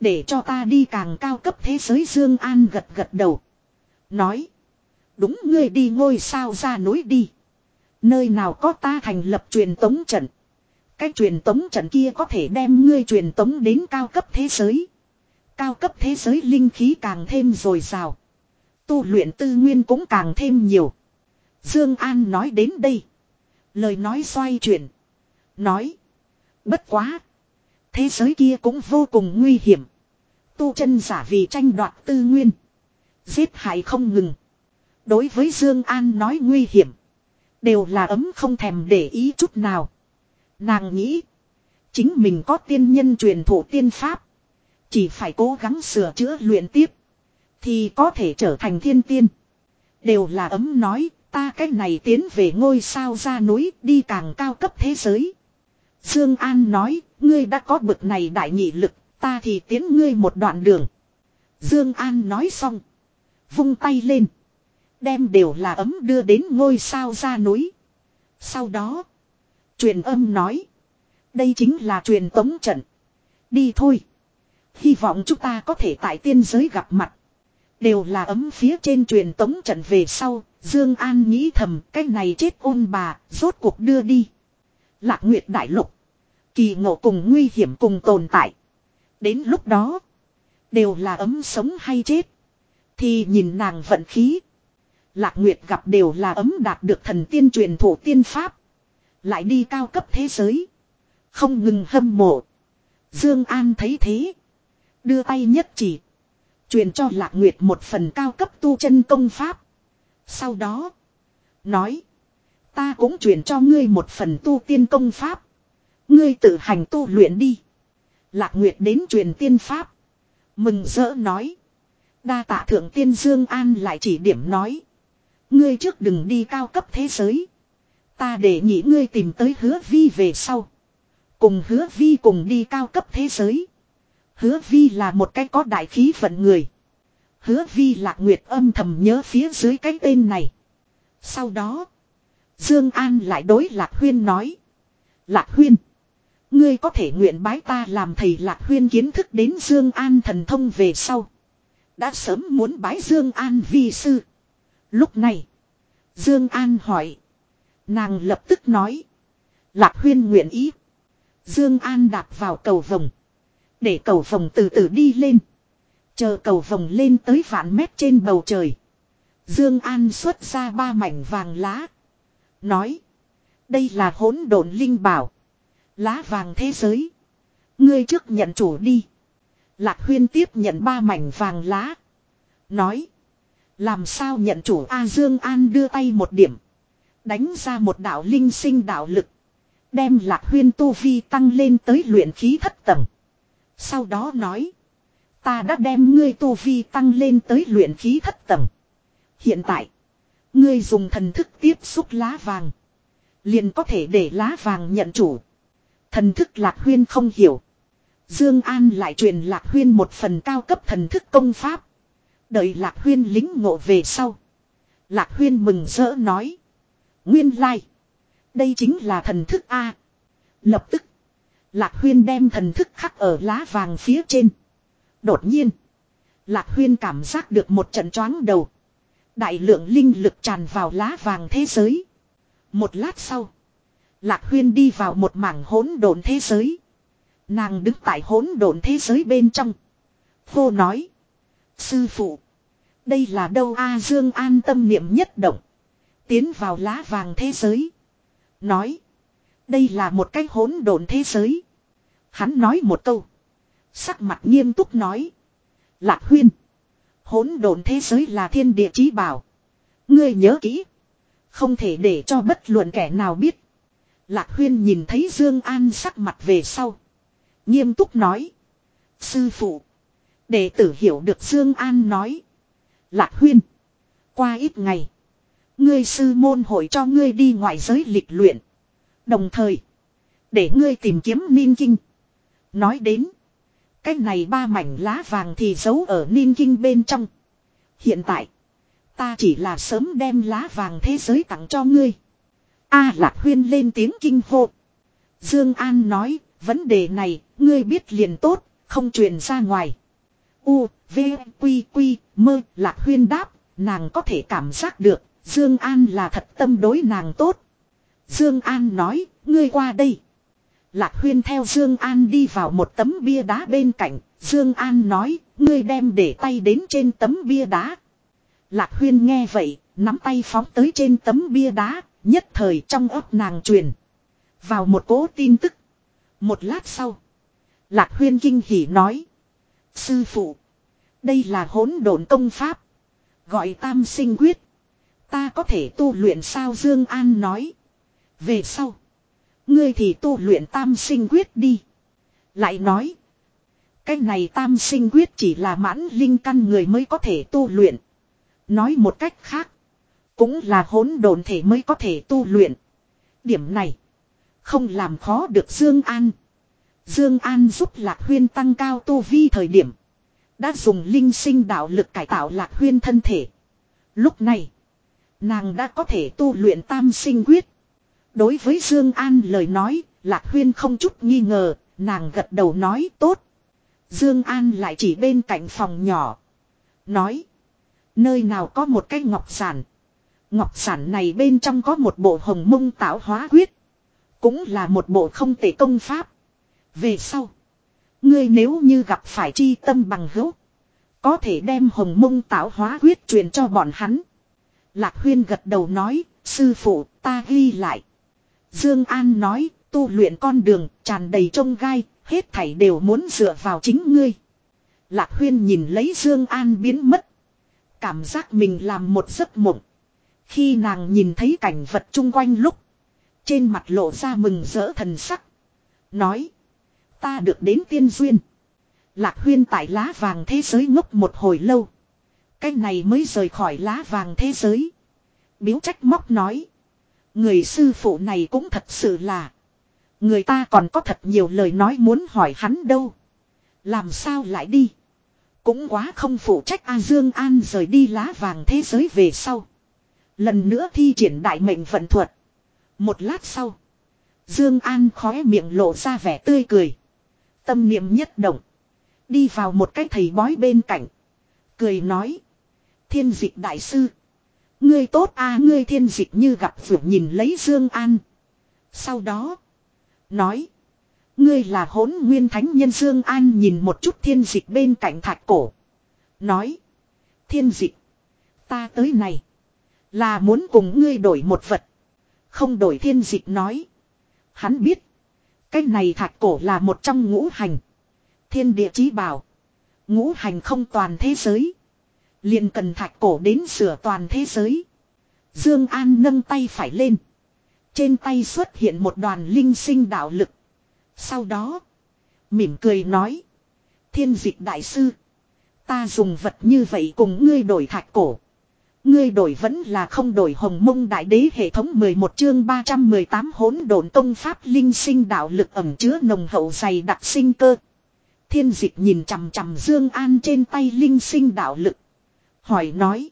Để cho ta đi càng cao cấp thế giới Dương An gật gật đầu. Nói. Đúng ngươi đi ngôi sao ra núi đi. Nơi nào có ta thành lập truyền tống trận. Cái truyền tống trận kia có thể đem ngươi truyền tống đến cao cấp thế giới. Cao cấp thế giới linh khí càng thêm dồi dào. Tu luyện tư nguyên cũng càng thêm nhiều. Dương An nói đến đây. Lời nói xoay chuyển. Nói. Bất quá. Thế giới kia cũng vô cùng nguy hiểm. Tu chân giả vì tranh đoạt tư nguyên. Giết hại không ngừng. Đối với Dương An nói nguy hiểm. Đều là ấm không thèm để ý chút nào. Nàng nghĩ. Chính mình có tiên nhân truyền thụ tiên pháp. Chỉ phải cố gắng sửa chữa luyện tiếp. Thì có thể trở thành thiên tiên. Đều là ấm nói. Ta cách này tiến về ngôi sao ra núi, đi càng cao cấp thế giới. Dương An nói. Ngươi đã có bực này đại nhị lực. Ta thì tiến ngươi một đoạn đường. Dương An nói xong. Vung tay lên. Đem đều là ấm đưa đến ngôi sao ra núi. Sau đó. Truyền âm nói. Đây chính là truyền tống trận. Đi thôi. Hy vọng chúng ta có thể tại tiên giới gặp mặt. Đều là ấm phía trên truyền tống trận về sau. Dương An nghĩ thầm, cái này chết ôn bà. Rốt cuộc đưa đi. Lạc Nguyệt Đại Lục. Kỳ ngộ cùng nguy hiểm cùng tồn tại. Đến lúc đó. Đều là ấm sống hay chết. Thì nhìn nàng vận khí. Lạc Nguyệt gặp đều là ấm đạt được thần tiên truyền thủ tiên pháp. Lại đi cao cấp thế giới. Không ngừng hâm mộ. Dương An thấy thế. Đưa tay nhất chỉ. Truyền cho Lạc Nguyệt một phần cao cấp tu chân công pháp. Sau đó. Nói. Ta cũng truyền cho ngươi một phần tu tiên công pháp. Ngươi tự hành tu luyện đi. Lạc Nguyệt đến truyền tiên pháp. Mừng rỡ nói. Đa tạ thượng tiên Dương An lại chỉ điểm nói. Ngươi trước đừng đi cao cấp thế giới. Ta để nhị ngươi tìm tới hứa vi về sau. Cùng hứa vi cùng đi cao cấp thế giới. Hứa vi là một cái có đại khí phận người. Hứa vi lạc nguyệt âm thầm nhớ phía dưới cái tên này. Sau đó. Dương An lại đối Lạc Huyên nói. Lạc Huyên. Ngươi có thể nguyện bái ta làm thầy Lạc Huyên kiến thức đến Dương An thần thông về sau. Đã sớm muốn bái Dương An vi sư. Lúc này. Dương An hỏi. Nàng lập tức nói. Lạc huyên nguyện ý. Dương An đạp vào cầu vồng. Để cầu vồng từ từ đi lên. Chờ cầu vồng lên tới vạn mét trên bầu trời. Dương An xuất ra ba mảnh vàng lá. Nói. Đây là hỗn độn linh bảo. Lá vàng thế giới. Ngươi trước nhận chủ đi. Lạc huyên tiếp nhận ba mảnh vàng lá. Nói. Làm sao nhận chủ A Dương An đưa tay một điểm. Đánh ra một đạo linh sinh đạo lực. Đem lạc huyên tu vi tăng lên tới luyện khí thất tầng. Sau đó nói. Ta đã đem ngươi tu vi tăng lên tới luyện khí thất tầng. Hiện tại. Ngươi dùng thần thức tiếp xúc lá vàng. Liền có thể để lá vàng nhận chủ. Thần thức lạc huyên không hiểu. Dương An lại truyền lạc huyên một phần cao cấp thần thức công pháp. Đợi Lạc Huyên lính ngộ về sau. Lạc Huyên mừng rỡ nói. Nguyên lai. Đây chính là thần thức A. Lập tức. Lạc Huyên đem thần thức khắc ở lá vàng phía trên. Đột nhiên. Lạc Huyên cảm giác được một trận choáng đầu. Đại lượng linh lực tràn vào lá vàng thế giới. Một lát sau. Lạc Huyên đi vào một mảng hỗn độn thế giới. Nàng đứng tại hỗn độn thế giới bên trong. cô nói. Sư phụ. Đây là đâu A Dương an tâm niệm nhất động. Tiến vào lá vàng thế giới. Nói. Đây là một cái hỗn độn thế giới. Hắn nói một câu. Sắc mặt nghiêm túc nói. Lạc huyên. Hỗn độn thế giới là thiên địa chí bảo. Ngươi nhớ kỹ. Không thể để cho bất luận kẻ nào biết. Lạc huyên nhìn thấy Dương An sắc mặt về sau. Nghiêm túc nói. Sư phụ. Đệ tử hiểu được Dương An nói. Lạc huyên. Qua ít ngày. Ngươi sư môn hội cho ngươi đi ngoại giới lịch luyện. Đồng thời. Để ngươi tìm kiếm Ninh Kinh. Nói đến. Cái này ba mảnh lá vàng thì giấu ở Ninh Kinh bên trong. Hiện tại. Ta chỉ là sớm đem lá vàng thế giới tặng cho ngươi. A Lạc Huyên lên tiếng kinh hô. Dương An nói, vấn đề này, ngươi biết liền tốt, không truyền ra ngoài. U, V, Quy, Quy, Mơ, Lạc Huyên đáp, nàng có thể cảm giác được, Dương An là thật tâm đối nàng tốt. Dương An nói, ngươi qua đây. Lạc Huyên theo Dương An đi vào một tấm bia đá bên cạnh, Dương An nói, ngươi đem để tay đến trên tấm bia đá. Lạc Huyên nghe vậy, nắm tay phóng tới trên tấm bia đá, nhất thời trong ấp nàng truyền. Vào một cố tin tức. Một lát sau, Lạc Huyên kinh hỉ nói. Sư phụ, đây là hỗn độn công pháp. Gọi tam sinh quyết. Ta có thể tu luyện sao Dương An nói. Về sau. Ngươi thì tu luyện tam sinh quyết đi. Lại nói. Cái này tam sinh quyết chỉ là mãn linh căn người mới có thể tu luyện. Nói một cách khác. Cũng là hỗn độn thể mới có thể tu luyện. Điểm này. Không làm khó được Dương An. Dương An giúp Lạc Huyên tăng cao tu vi thời điểm. Đã dùng linh sinh đạo lực cải tạo Lạc Huyên thân thể. Lúc này. Nàng đã có thể tu luyện tam sinh quyết. Đối với Dương An lời nói, Lạc Huyên không chút nghi ngờ, nàng gật đầu nói tốt. Dương An lại chỉ bên cạnh phòng nhỏ. Nói. Nơi nào có một cái ngọc sản. Ngọc sản này bên trong có một bộ hồng mông tạo hóa quyết. Cũng là một bộ không tệ công pháp. Về sau. Ngươi nếu như gặp phải chi tâm bằng hữu. Có thể đem hồng mông tạo hóa quyết truyền cho bọn hắn. Lạc huyên gật đầu nói, sư phụ, ta ghi lại. Dương An nói, tu luyện con đường, tràn đầy trông gai, hết thảy đều muốn dựa vào chính ngươi. Lạc huyên nhìn lấy Dương An biến mất. Cảm giác mình làm một giấc mộng. Khi nàng nhìn thấy cảnh vật chung quanh lúc. Trên mặt lộ ra mừng rỡ thần sắc. Nói. Ta được đến tiên duyên. Lạc huyên tại lá vàng thế giới ngốc một hồi lâu. Cái này mới rời khỏi lá vàng thế giới. Biếu trách móc nói. Người sư phụ này cũng thật sự là. Người ta còn có thật nhiều lời nói muốn hỏi hắn đâu. Làm sao lại đi. Cũng quá không phụ trách A Dương An rời đi lá vàng thế giới về sau. Lần nữa thi triển đại mệnh vận thuật. Một lát sau. Dương An khóe miệng lộ ra vẻ tươi cười. Tâm niệm nhất động. Đi vào một cái thầy bói bên cạnh. Cười nói. Thiên dịch đại sư. Ngươi tốt a, ngươi thiên dịch như gặp vượt nhìn lấy Dương An. Sau đó. Nói. Ngươi là hỗn nguyên thánh nhân Dương An nhìn một chút thiên dịch bên cạnh thạch cổ. Nói. Thiên dịch. Ta tới này. Là muốn cùng ngươi đổi một vật. Không đổi thiên dịch nói. Hắn biết. Cái này thạch cổ là một trong ngũ hành. Thiên địa chí bảo. Ngũ hành không toàn thế giới. liền cần thạch cổ đến sửa toàn thế giới. Dương An nâng tay phải lên. Trên tay xuất hiện một đoàn linh sinh đạo lực. Sau đó. Mỉm cười nói. Thiên dịch đại sư. Ta dùng vật như vậy cùng ngươi đổi thạch cổ. Ngươi đổi vẫn là không đổi hồng mông đại đế hệ thống 11 chương 318 hỗn độn công pháp linh sinh đạo lực ẩm chứa nồng hậu dày đặc sinh cơ. Thiên dịch nhìn chằm chằm Dương An trên tay linh sinh đạo lực. Hỏi nói.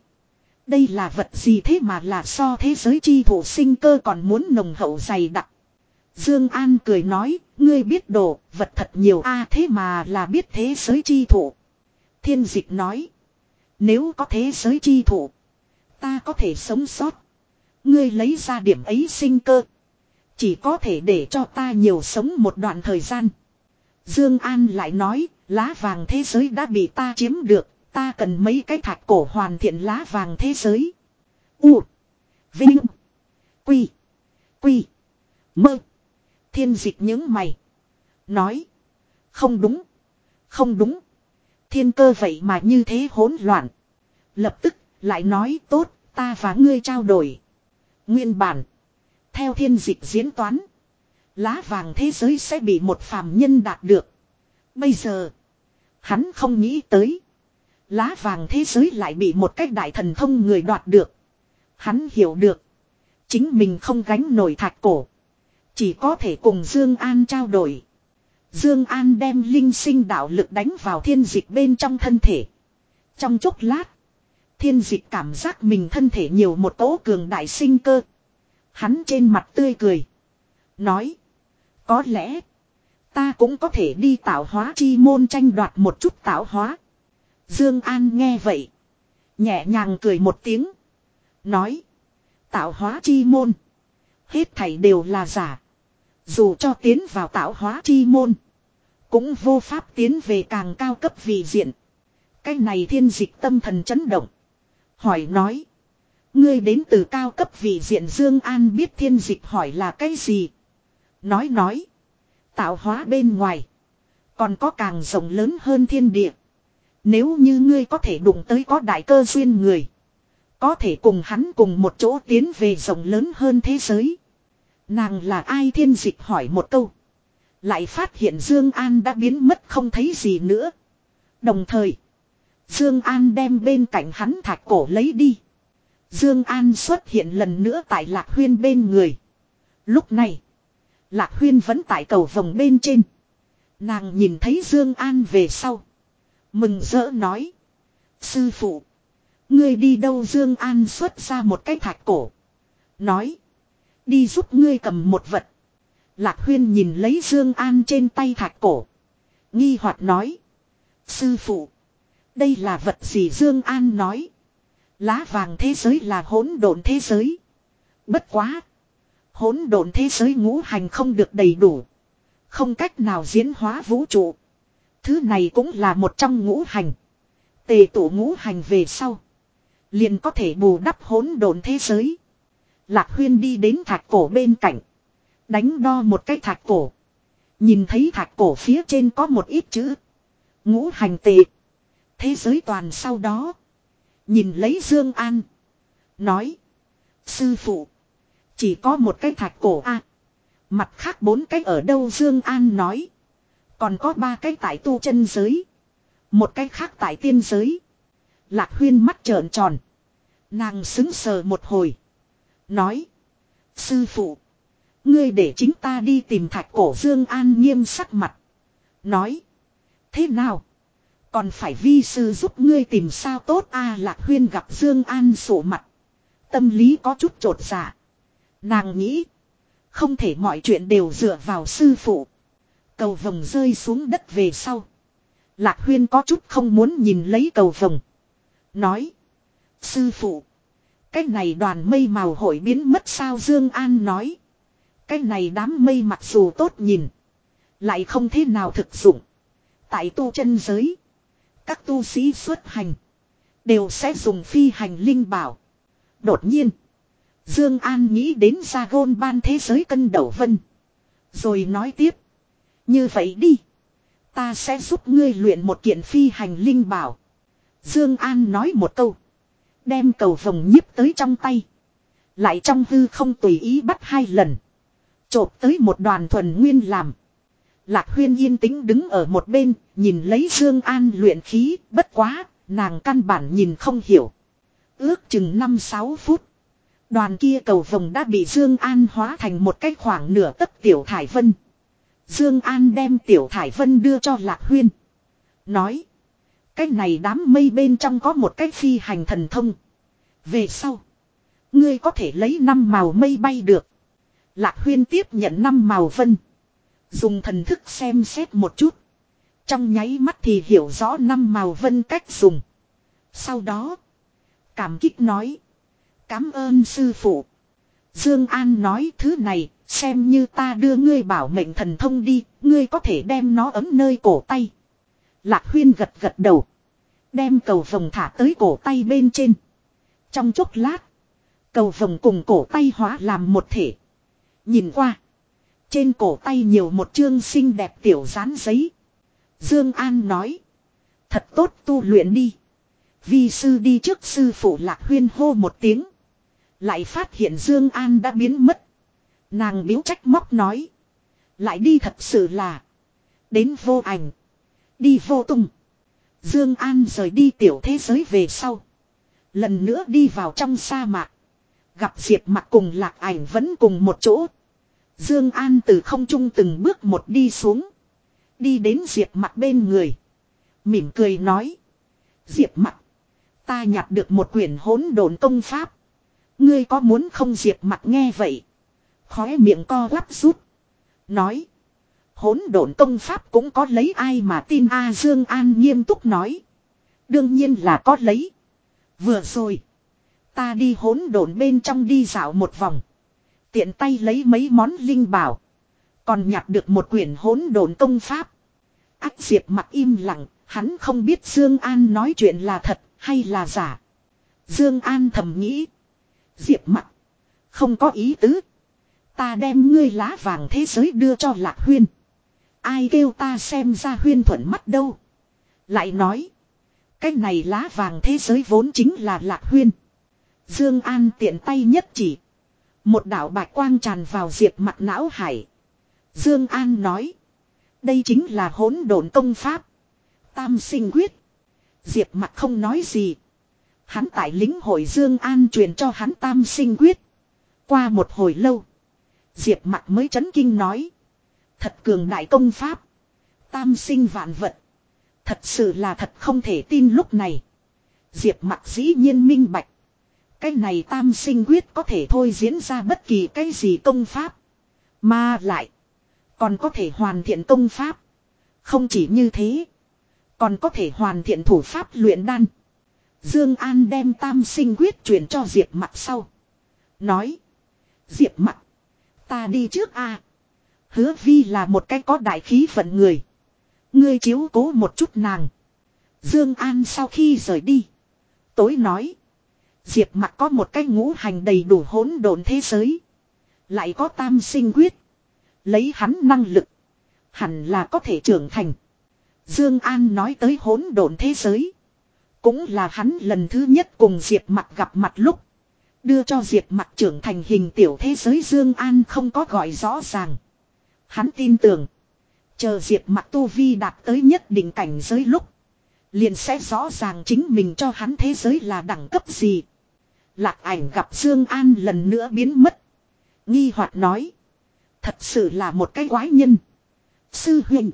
Đây là vật gì thế mà là so thế giới chi thủ sinh cơ còn muốn nồng hậu dày đặc. Dương An cười nói, ngươi biết đồ, vật thật nhiều a thế mà là biết thế giới chi thủ. Thiên dịch nói. Nếu có thế giới chi thủ. Ta có thể sống sót. Ngươi lấy ra điểm ấy sinh cơ. Chỉ có thể để cho ta nhiều sống một đoạn thời gian. Dương An lại nói, lá vàng thế giới đã bị ta chiếm được, ta cần mấy cái thạch cổ hoàn thiện lá vàng thế giới. U. Vinh. Quy. Quy. Mơ. Thiên dịch những mày. Nói. Không đúng. Không đúng. Thiên cơ vậy mà như thế hỗn loạn. Lập tức, lại nói tốt, ta và ngươi trao đổi. Nguyên bản. Theo thiên dịch diễn toán. Lá vàng thế giới sẽ bị một phàm nhân đạt được. Bây giờ. Hắn không nghĩ tới. Lá vàng thế giới lại bị một cách đại thần thông người đoạt được. Hắn hiểu được. Chính mình không gánh nổi thạch cổ. Chỉ có thể cùng Dương An trao đổi. Dương An đem linh sinh đạo lực đánh vào thiên dịch bên trong thân thể. Trong chốc lát. Thiên dịch cảm giác mình thân thể nhiều một tố cường đại sinh cơ. Hắn trên mặt tươi cười. Nói. Có lẽ. Ta cũng có thể đi tạo hóa chi môn tranh đoạt một chút tạo hóa. Dương An nghe vậy. Nhẹ nhàng cười một tiếng. Nói. Tạo hóa chi môn. Hết thảy đều là giả. Dù cho tiến vào tạo hóa chi môn. Cũng vô pháp tiến về càng cao cấp vị diện. Cái này thiên dịch tâm thần chấn động. Hỏi nói. Ngươi đến từ cao cấp vị diện Dương An biết thiên dịch hỏi là cái gì. Nói nói. Tạo hóa bên ngoài. Còn có càng rộng lớn hơn thiên địa. Nếu như ngươi có thể đụng tới có đại cơ duyên người. Có thể cùng hắn cùng một chỗ tiến về rộng lớn hơn thế giới. Nàng là ai thiên dịch hỏi một câu. Lại phát hiện Dương An đã biến mất không thấy gì nữa. Đồng thời. Dương An đem bên cạnh hắn thạch cổ lấy đi. Dương An xuất hiện lần nữa tại Lạc Huyên bên người. Lúc này. Lạc Huyên vẫn tại cầu vòng bên trên. Nàng nhìn thấy Dương An về sau. Mừng rỡ nói. Sư phụ. Ngươi đi đâu Dương An xuất ra một cái thạch cổ. Nói. Đi giúp ngươi cầm một vật. Lạc Huyên nhìn lấy Dương An trên tay thạch cổ. Nghi hoặc nói. Sư phụ. Đây là vật gì Dương An nói. Lá vàng thế giới là hỗn độn thế giới. Bất quá. Hỗn độn thế giới ngũ hành không được đầy đủ. Không cách nào diễn hóa vũ trụ. Thứ này cũng là một trong ngũ hành. Tề tụ ngũ hành về sau. Liền có thể bù đắp hỗn độn thế giới. Lạc huyên đi đến thạch cổ bên cạnh. Đánh đo một cái thạch cổ. Nhìn thấy thạch cổ phía trên có một ít chữ. Ngũ hành tệ. Thế giới toàn sau đó. Nhìn lấy Dương An. Nói. Sư phụ. Chỉ có một cái thạch cổ a Mặt khác bốn cái ở đâu Dương An nói. Còn có ba cái tại tu chân giới. Một cái khác tại tiên giới. Lạc huyên mắt trợn tròn. Nàng xứng sờ một hồi. Nói. Sư phụ. Ngươi để chính ta đi tìm thạch cổ Dương An nghiêm sắc mặt. Nói. Thế nào? Còn phải vi sư giúp ngươi tìm sao tốt a Lạc Huyên gặp Dương An sổ mặt. Tâm lý có chút trột dạ. Nàng nghĩ. Không thể mọi chuyện đều dựa vào sư phụ. Cầu vồng rơi xuống đất về sau. Lạc Huyên có chút không muốn nhìn lấy cầu vồng. Nói. Sư phụ. Cái này đoàn mây màu hội biến mất sao Dương An nói. Cái này đám mây mặc dù tốt nhìn. Lại không thế nào thực dụng. Tại tu chân giới. Các tu sĩ xuất hành. Đều sẽ dùng phi hành linh bảo. Đột nhiên. Dương An nghĩ đến ra gôn ban thế giới cân đầu vân. Rồi nói tiếp. Như vậy đi. Ta sẽ giúp ngươi luyện một kiện phi hành linh bảo. Dương An nói một câu. Đem cầu vồng nhiếp tới trong tay. Lại trong hư không tùy ý bắt hai lần. Chộp tới một đoàn thuần nguyên làm. Lạc huyên yên tĩnh đứng ở một bên, nhìn lấy Dương An luyện khí, bất quá, nàng căn bản nhìn không hiểu. Ước chừng 5-6 phút. Đoàn kia cầu vồng đã bị Dương An hóa thành một cái khoảng nửa tấc tiểu thải vân. Dương An đem tiểu thải vân đưa cho Lạc Huyên. Nói. Cái này đám mây bên trong có một cái phi hành thần thông. Về sau. Ngươi có thể lấy năm màu mây bay được. Lạc Huyên tiếp nhận năm màu vân. Dùng thần thức xem xét một chút. Trong nháy mắt thì hiểu rõ năm màu vân cách dùng. Sau đó. Cảm kích nói. cảm ơn sư phụ. Dương An nói thứ này, xem như ta đưa ngươi bảo mệnh thần thông đi, ngươi có thể đem nó ấm nơi cổ tay. Lạc Huyên gật gật đầu. Đem cầu vồng thả tới cổ tay bên trên. Trong chốc lát. Cầu vồng cùng cổ tay hóa làm một thể. Nhìn qua. Trên cổ tay nhiều một chương xinh đẹp tiểu dán giấy. Dương An nói. Thật tốt, tu luyện đi. Vi sư đi trước sư phụ lạc huyên hô một tiếng. Lại phát hiện Dương An đã biến mất. Nàng biếu trách móc nói. Lại đi thật sự là. Đến vô ảnh. Đi vô tung. Dương An rời đi tiểu thế giới về sau. Lần nữa đi vào trong sa mạc. Gặp Diệp mặt cùng lạc ảnh vẫn cùng một chỗ. Dương An từ không trung từng bước một đi xuống. Đi đến Diệp mặt bên người. Mỉm cười nói. Diệp mặt. Ta nhặt được một quyển hỗn độn công pháp. Ngươi có muốn không Diệp mặt nghe vậy. Khóe miệng co quắp rút. Nói. Hỗn độn công pháp cũng có lấy ai mà tin A Dương An nghiêm túc nói. Đương nhiên là có lấy. Vừa rồi. Ta đi hỗn độn bên trong đi dạo một vòng. Tiện tay lấy mấy món linh bảo. Còn nhặt được một quyển hỗn độn công pháp. Ác diệp mặt im lặng. Hắn không biết Dương An nói chuyện là thật hay là giả. Dương An thầm nghĩ. Diệp mặt. Không có ý tứ. Ta đem ngươi lá vàng thế giới đưa cho Lạc Huyên. Ai kêu ta xem ra Huyên thuận mắt đâu. Lại nói. Cái này lá vàng thế giới vốn chính là Lạc Huyên. Dương An tiện tay nhất chỉ. Một đạo bạch quang tràn vào diệp mặt não hải. Dương An nói. Đây chính là hỗn độn công pháp. Tam sinh quyết. Diệp mặt không nói gì. Hắn tại lính hội Dương An truyền cho hắn tam sinh quyết. Qua một hồi lâu. Diệp mặt mới chấn kinh nói. Thật cường đại công pháp. Tam sinh vạn vật. Thật sự là thật không thể tin lúc này. Diệp mặt dĩ nhiên minh bạch. Cái này tam sinh quyết có thể thôi diễn ra bất kỳ cái gì công pháp. Mà lại. Còn có thể hoàn thiện công pháp. Không chỉ như thế. Còn có thể hoàn thiện thủ pháp luyện đan. Dương An đem tam sinh quyết truyền cho Diệp Mặc sau. Nói. Diệp Mặc. Ta đi trước a. Hứa vi là một cái có đại khí phận người. Ngươi chiếu cố một chút nàng. Dương An sau khi rời đi. Tối nói. Diệp mặt có một cái ngũ hành đầy đủ hỗn độn thế giới. Lại có tam sinh quyết. Lấy hắn năng lực. Hẳn là có thể trưởng thành. Dương An nói tới hỗn độn thế giới. Cũng là hắn lần thứ nhất cùng Diệp mặt gặp mặt lúc. Đưa cho Diệp mặt trưởng thành hình tiểu thế giới Dương An không có gọi rõ ràng. Hắn tin tưởng. Chờ Diệp mặt tu vi đạt tới nhất định cảnh giới lúc. Liền sẽ rõ ràng chính mình cho hắn thế giới là đẳng cấp gì. Lạc ảnh gặp Dương An lần nữa biến mất. Nghi Hoạt nói. Thật sự là một cái quái nhân. Sư huynh.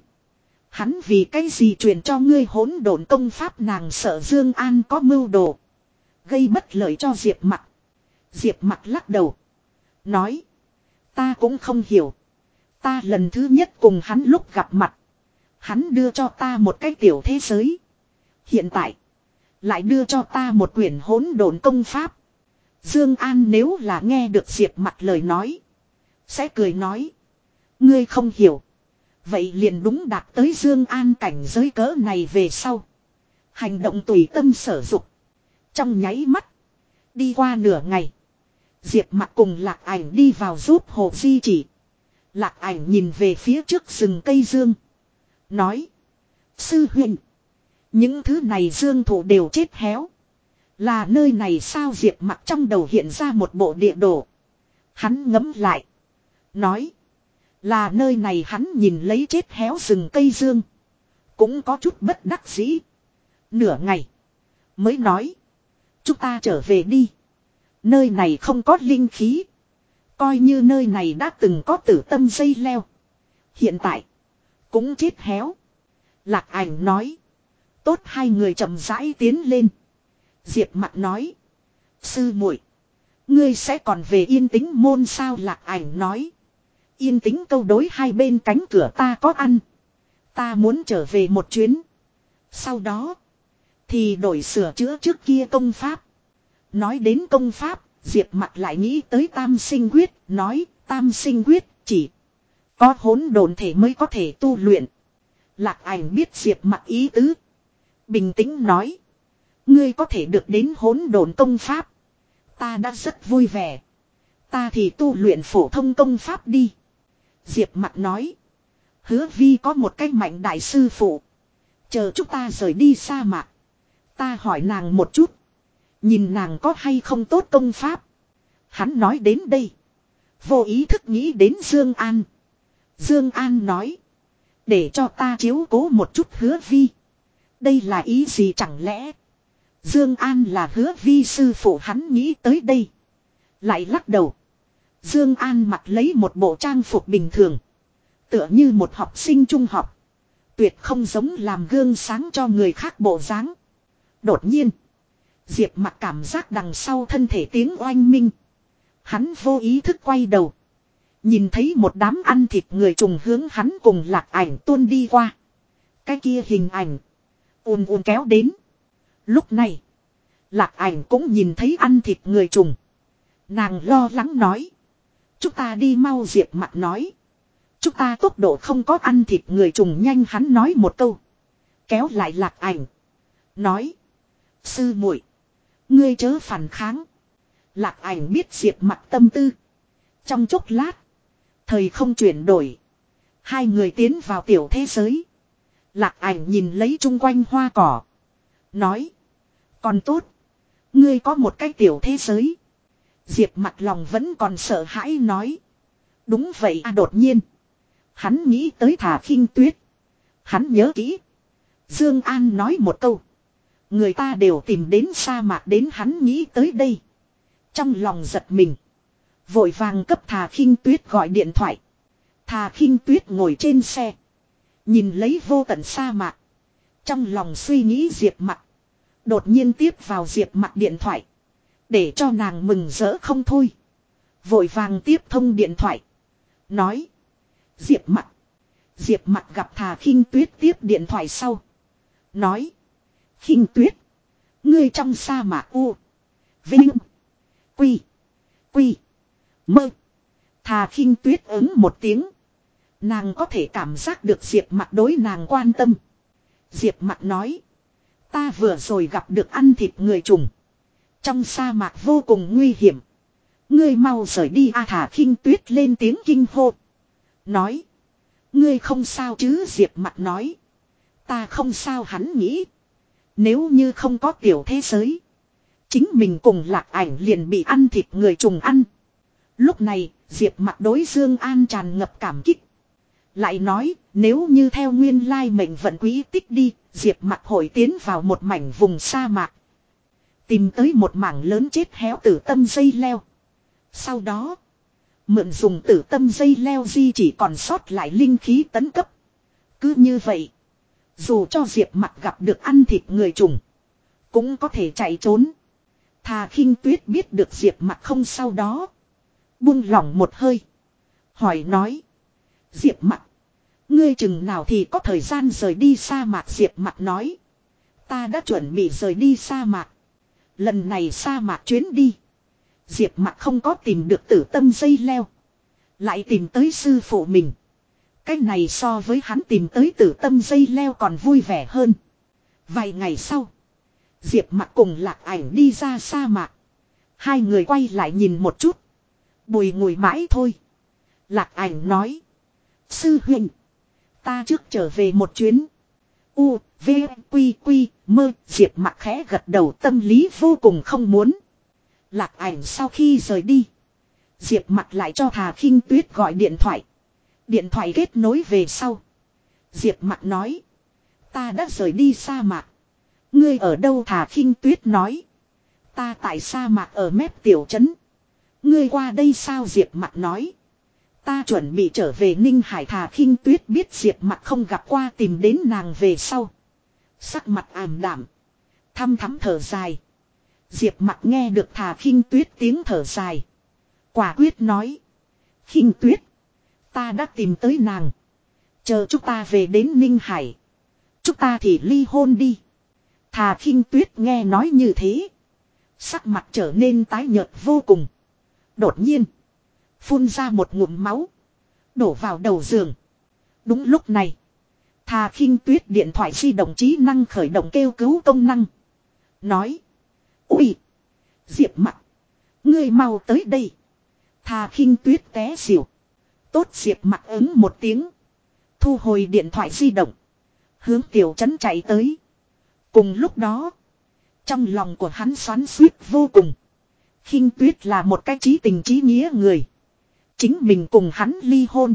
Hắn vì cái gì truyền cho ngươi hỗn độn công pháp nàng sợ Dương An có mưu đồ. Gây bất lợi cho Diệp mặt. Diệp mặt lắc đầu. Nói. Ta cũng không hiểu. Ta lần thứ nhất cùng hắn lúc gặp mặt. Hắn đưa cho ta một cái tiểu thế giới. Hiện tại. Lại đưa cho ta một quyển hỗn độn công pháp. Dương An nếu là nghe được Diệp mặt lời nói. Sẽ cười nói. Ngươi không hiểu. Vậy liền đúng đạt tới Dương An cảnh giới cỡ này về sau. Hành động tùy tâm sở dục. Trong nháy mắt. Đi qua nửa ngày. Diệp mặt cùng lạc ảnh đi vào giúp hồ di chỉ. Lạc ảnh nhìn về phía trước rừng cây dương. Nói. Sư huynh. Những thứ này dương thủ đều chết héo. Là nơi này sao Diệp mặt trong đầu hiện ra một bộ địa đồ. Hắn ngấm lại. Nói. Là nơi này hắn nhìn lấy chết héo rừng cây dương. Cũng có chút bất đắc dĩ. Nửa ngày. Mới nói. Chúng ta trở về đi. Nơi này không có linh khí. Coi như nơi này đã từng có tử tâm dây leo. Hiện tại. Cũng chết héo. Lạc ảnh nói. Tốt hai người chậm rãi tiến lên. Diệp mặt nói. Sư muội, Ngươi sẽ còn về yên tĩnh môn sao lạc ảnh nói. Yên tĩnh câu đối hai bên cánh cửa ta có ăn. Ta muốn trở về một chuyến. Sau đó. Thì đổi sửa chữa trước kia công pháp. Nói đến công pháp. Diệp mặt lại nghĩ tới tam sinh quyết. Nói, tam sinh quyết chỉ. Có hỗn độn thể mới có thể tu luyện. Lạc ảnh biết diệp mặt ý tứ. Bình tĩnh nói. Ngươi có thể được đến hỗn độn công pháp. Ta đã rất vui vẻ. Ta thì tu luyện phổ thông công pháp đi. Diệp mặt nói. Hứa vi có một cách mạnh đại sư phụ. Chờ chúng ta rời đi sa mạc. Ta hỏi nàng một chút. Nhìn nàng có hay không tốt công pháp. Hắn nói đến đây. Vô ý thức nghĩ đến Dương An. Dương An nói. Để cho ta chiếu cố một chút hứa vi. Đây là ý gì chẳng lẽ. Dương An là hứa vi sư phụ hắn nghĩ tới đây. Lại lắc đầu. Dương An mặc lấy một bộ trang phục bình thường. Tựa như một học sinh trung học. Tuyệt không giống làm gương sáng cho người khác bộ dáng. Đột nhiên. Diệp mặc cảm giác đằng sau thân thể tiếng oanh minh. Hắn vô ý thức quay đầu. Nhìn thấy một đám ăn thịt người trùng hướng hắn cùng lạc ảnh tuôn đi qua. Cái kia hình ảnh. ùn ùn kéo đến. Lúc này. Lạc ảnh cũng nhìn thấy ăn thịt người trùng. Nàng lo lắng nói. Chúng ta đi mau diệp mặt nói. Chúng ta tốc độ không có ăn thịt người trùng nhanh hắn nói một câu. Kéo lại lạc ảnh. Nói. Sư muội, Ngươi chớ phản kháng. Lạc ảnh biết diệp mặt tâm tư. Trong chốc lát. Thời không chuyển đổi. Hai người tiến vào tiểu thế giới. Lạc ảnh nhìn lấy chung quanh hoa cỏ. Nói. Còn tốt. Ngươi có một cái tiểu thế giới. Diệp mặt lòng vẫn còn sợ hãi nói. Đúng vậy à đột nhiên. Hắn nghĩ tới thả khinh tuyết. Hắn nhớ kỹ. Dương An nói một câu. Người ta đều tìm đến sa mạc đến hắn nghĩ tới đây. Trong lòng giật mình. Vội vàng cấp thà khinh tuyết gọi điện thoại. Thà khinh tuyết ngồi trên xe. Nhìn lấy vô tận sa mạc. Trong lòng suy nghĩ diệp mặt. Đột nhiên tiếp vào diệp mặt điện thoại. Để cho nàng mừng rỡ không thôi. Vội vàng tiếp thông điện thoại. Nói. Diệp mặt. Diệp mặt gặp thà khinh tuyết tiếp điện thoại sau. Nói. khinh tuyết. Ngươi trong sa mạc u. Vinh. Quy. Quy. Mơ. Thà khinh tuyết ứng một tiếng. Nàng có thể cảm giác được Diệp mặt đối nàng quan tâm. Diệp mặt nói. Ta vừa rồi gặp được ăn thịt người trùng. Trong sa mạc vô cùng nguy hiểm. Ngươi mau rời đi a thả khinh tuyết lên tiếng kinh hô. Nói. Ngươi không sao chứ Diệp mặt nói. Ta không sao hắn nghĩ. Nếu như không có tiểu thế giới. Chính mình cùng lạc ảnh liền bị ăn thịt người trùng ăn. Lúc này, Diệp mặt đối Dương An tràn ngập cảm kích. Lại nói, nếu như theo nguyên lai mệnh vận quý tích đi, Diệp mặt hội tiến vào một mảnh vùng sa mạc. Tìm tới một mảng lớn chết héo tử tâm dây leo. Sau đó, mượn dùng tử tâm dây leo di chỉ còn sót lại linh khí tấn cấp. Cứ như vậy, dù cho Diệp mặt gặp được ăn thịt người trùng, cũng có thể chạy trốn. Thà khinh tuyết biết được Diệp mặt không sau đó. Buông lỏng một hơi. Hỏi nói. Diệp mặt. Ngươi chừng nào thì có thời gian rời đi sa mạc Diệp mặt nói. Ta đã chuẩn bị rời đi sa mạc. Lần này sa mạc chuyến đi. Diệp mặt không có tìm được tử tâm dây leo. Lại tìm tới sư phụ mình. Cái này so với hắn tìm tới tử tâm dây leo còn vui vẻ hơn. Vài ngày sau. Diệp mặt cùng lạc ảnh đi ra sa mạc. Hai người quay lại nhìn một chút. Bùi ngồi mãi thôi. Lạc ảnh nói. Sư huynh. Ta trước trở về một chuyến. U, V, Quy, Quy, mơ, Diệp mặt khẽ gật đầu tâm lý vô cùng không muốn. Lạc ảnh sau khi rời đi. Diệp mặt lại cho hà khinh Tuyết gọi điện thoại. Điện thoại kết nối về sau. Diệp mặt nói. Ta đã rời đi sa mạc. Ngươi ở đâu hà khinh Tuyết nói. Ta tại sa mạc ở mép tiểu trấn. Ngươi qua đây sao Diệp mặt nói. Ta chuẩn bị trở về Ninh Hải Thà khinh tuyết biết Diệp mặt không gặp qua tìm đến nàng về sau. Sắc mặt ảm đảm. Thăm thắm thở dài. Diệp mặt nghe được Thà khinh tuyết tiếng thở dài. Quả quyết nói. khinh tuyết. Ta đã tìm tới nàng. Chờ chúng ta về đến Ninh Hải. Chúng ta thì ly hôn đi. Thà khinh tuyết nghe nói như thế. Sắc mặt trở nên tái nhợt vô cùng. Đột nhiên. Phun ra một ngụm máu. Đổ vào đầu giường. Đúng lúc này. Thà khinh tuyết điện thoại di động trí năng khởi động kêu cứu công năng. Nói. Ui. Diệp mặt. Ngươi mau tới đây. Thà khinh tuyết té xỉu. Tốt diệp mặt ứng một tiếng. Thu hồi điện thoại di động. Hướng tiểu trấn chạy tới. Cùng lúc đó. Trong lòng của hắn xoắn suýt vô cùng. khinh tuyết là một cái trí tình trí nghĩa người. Chính mình cùng hắn ly hôn.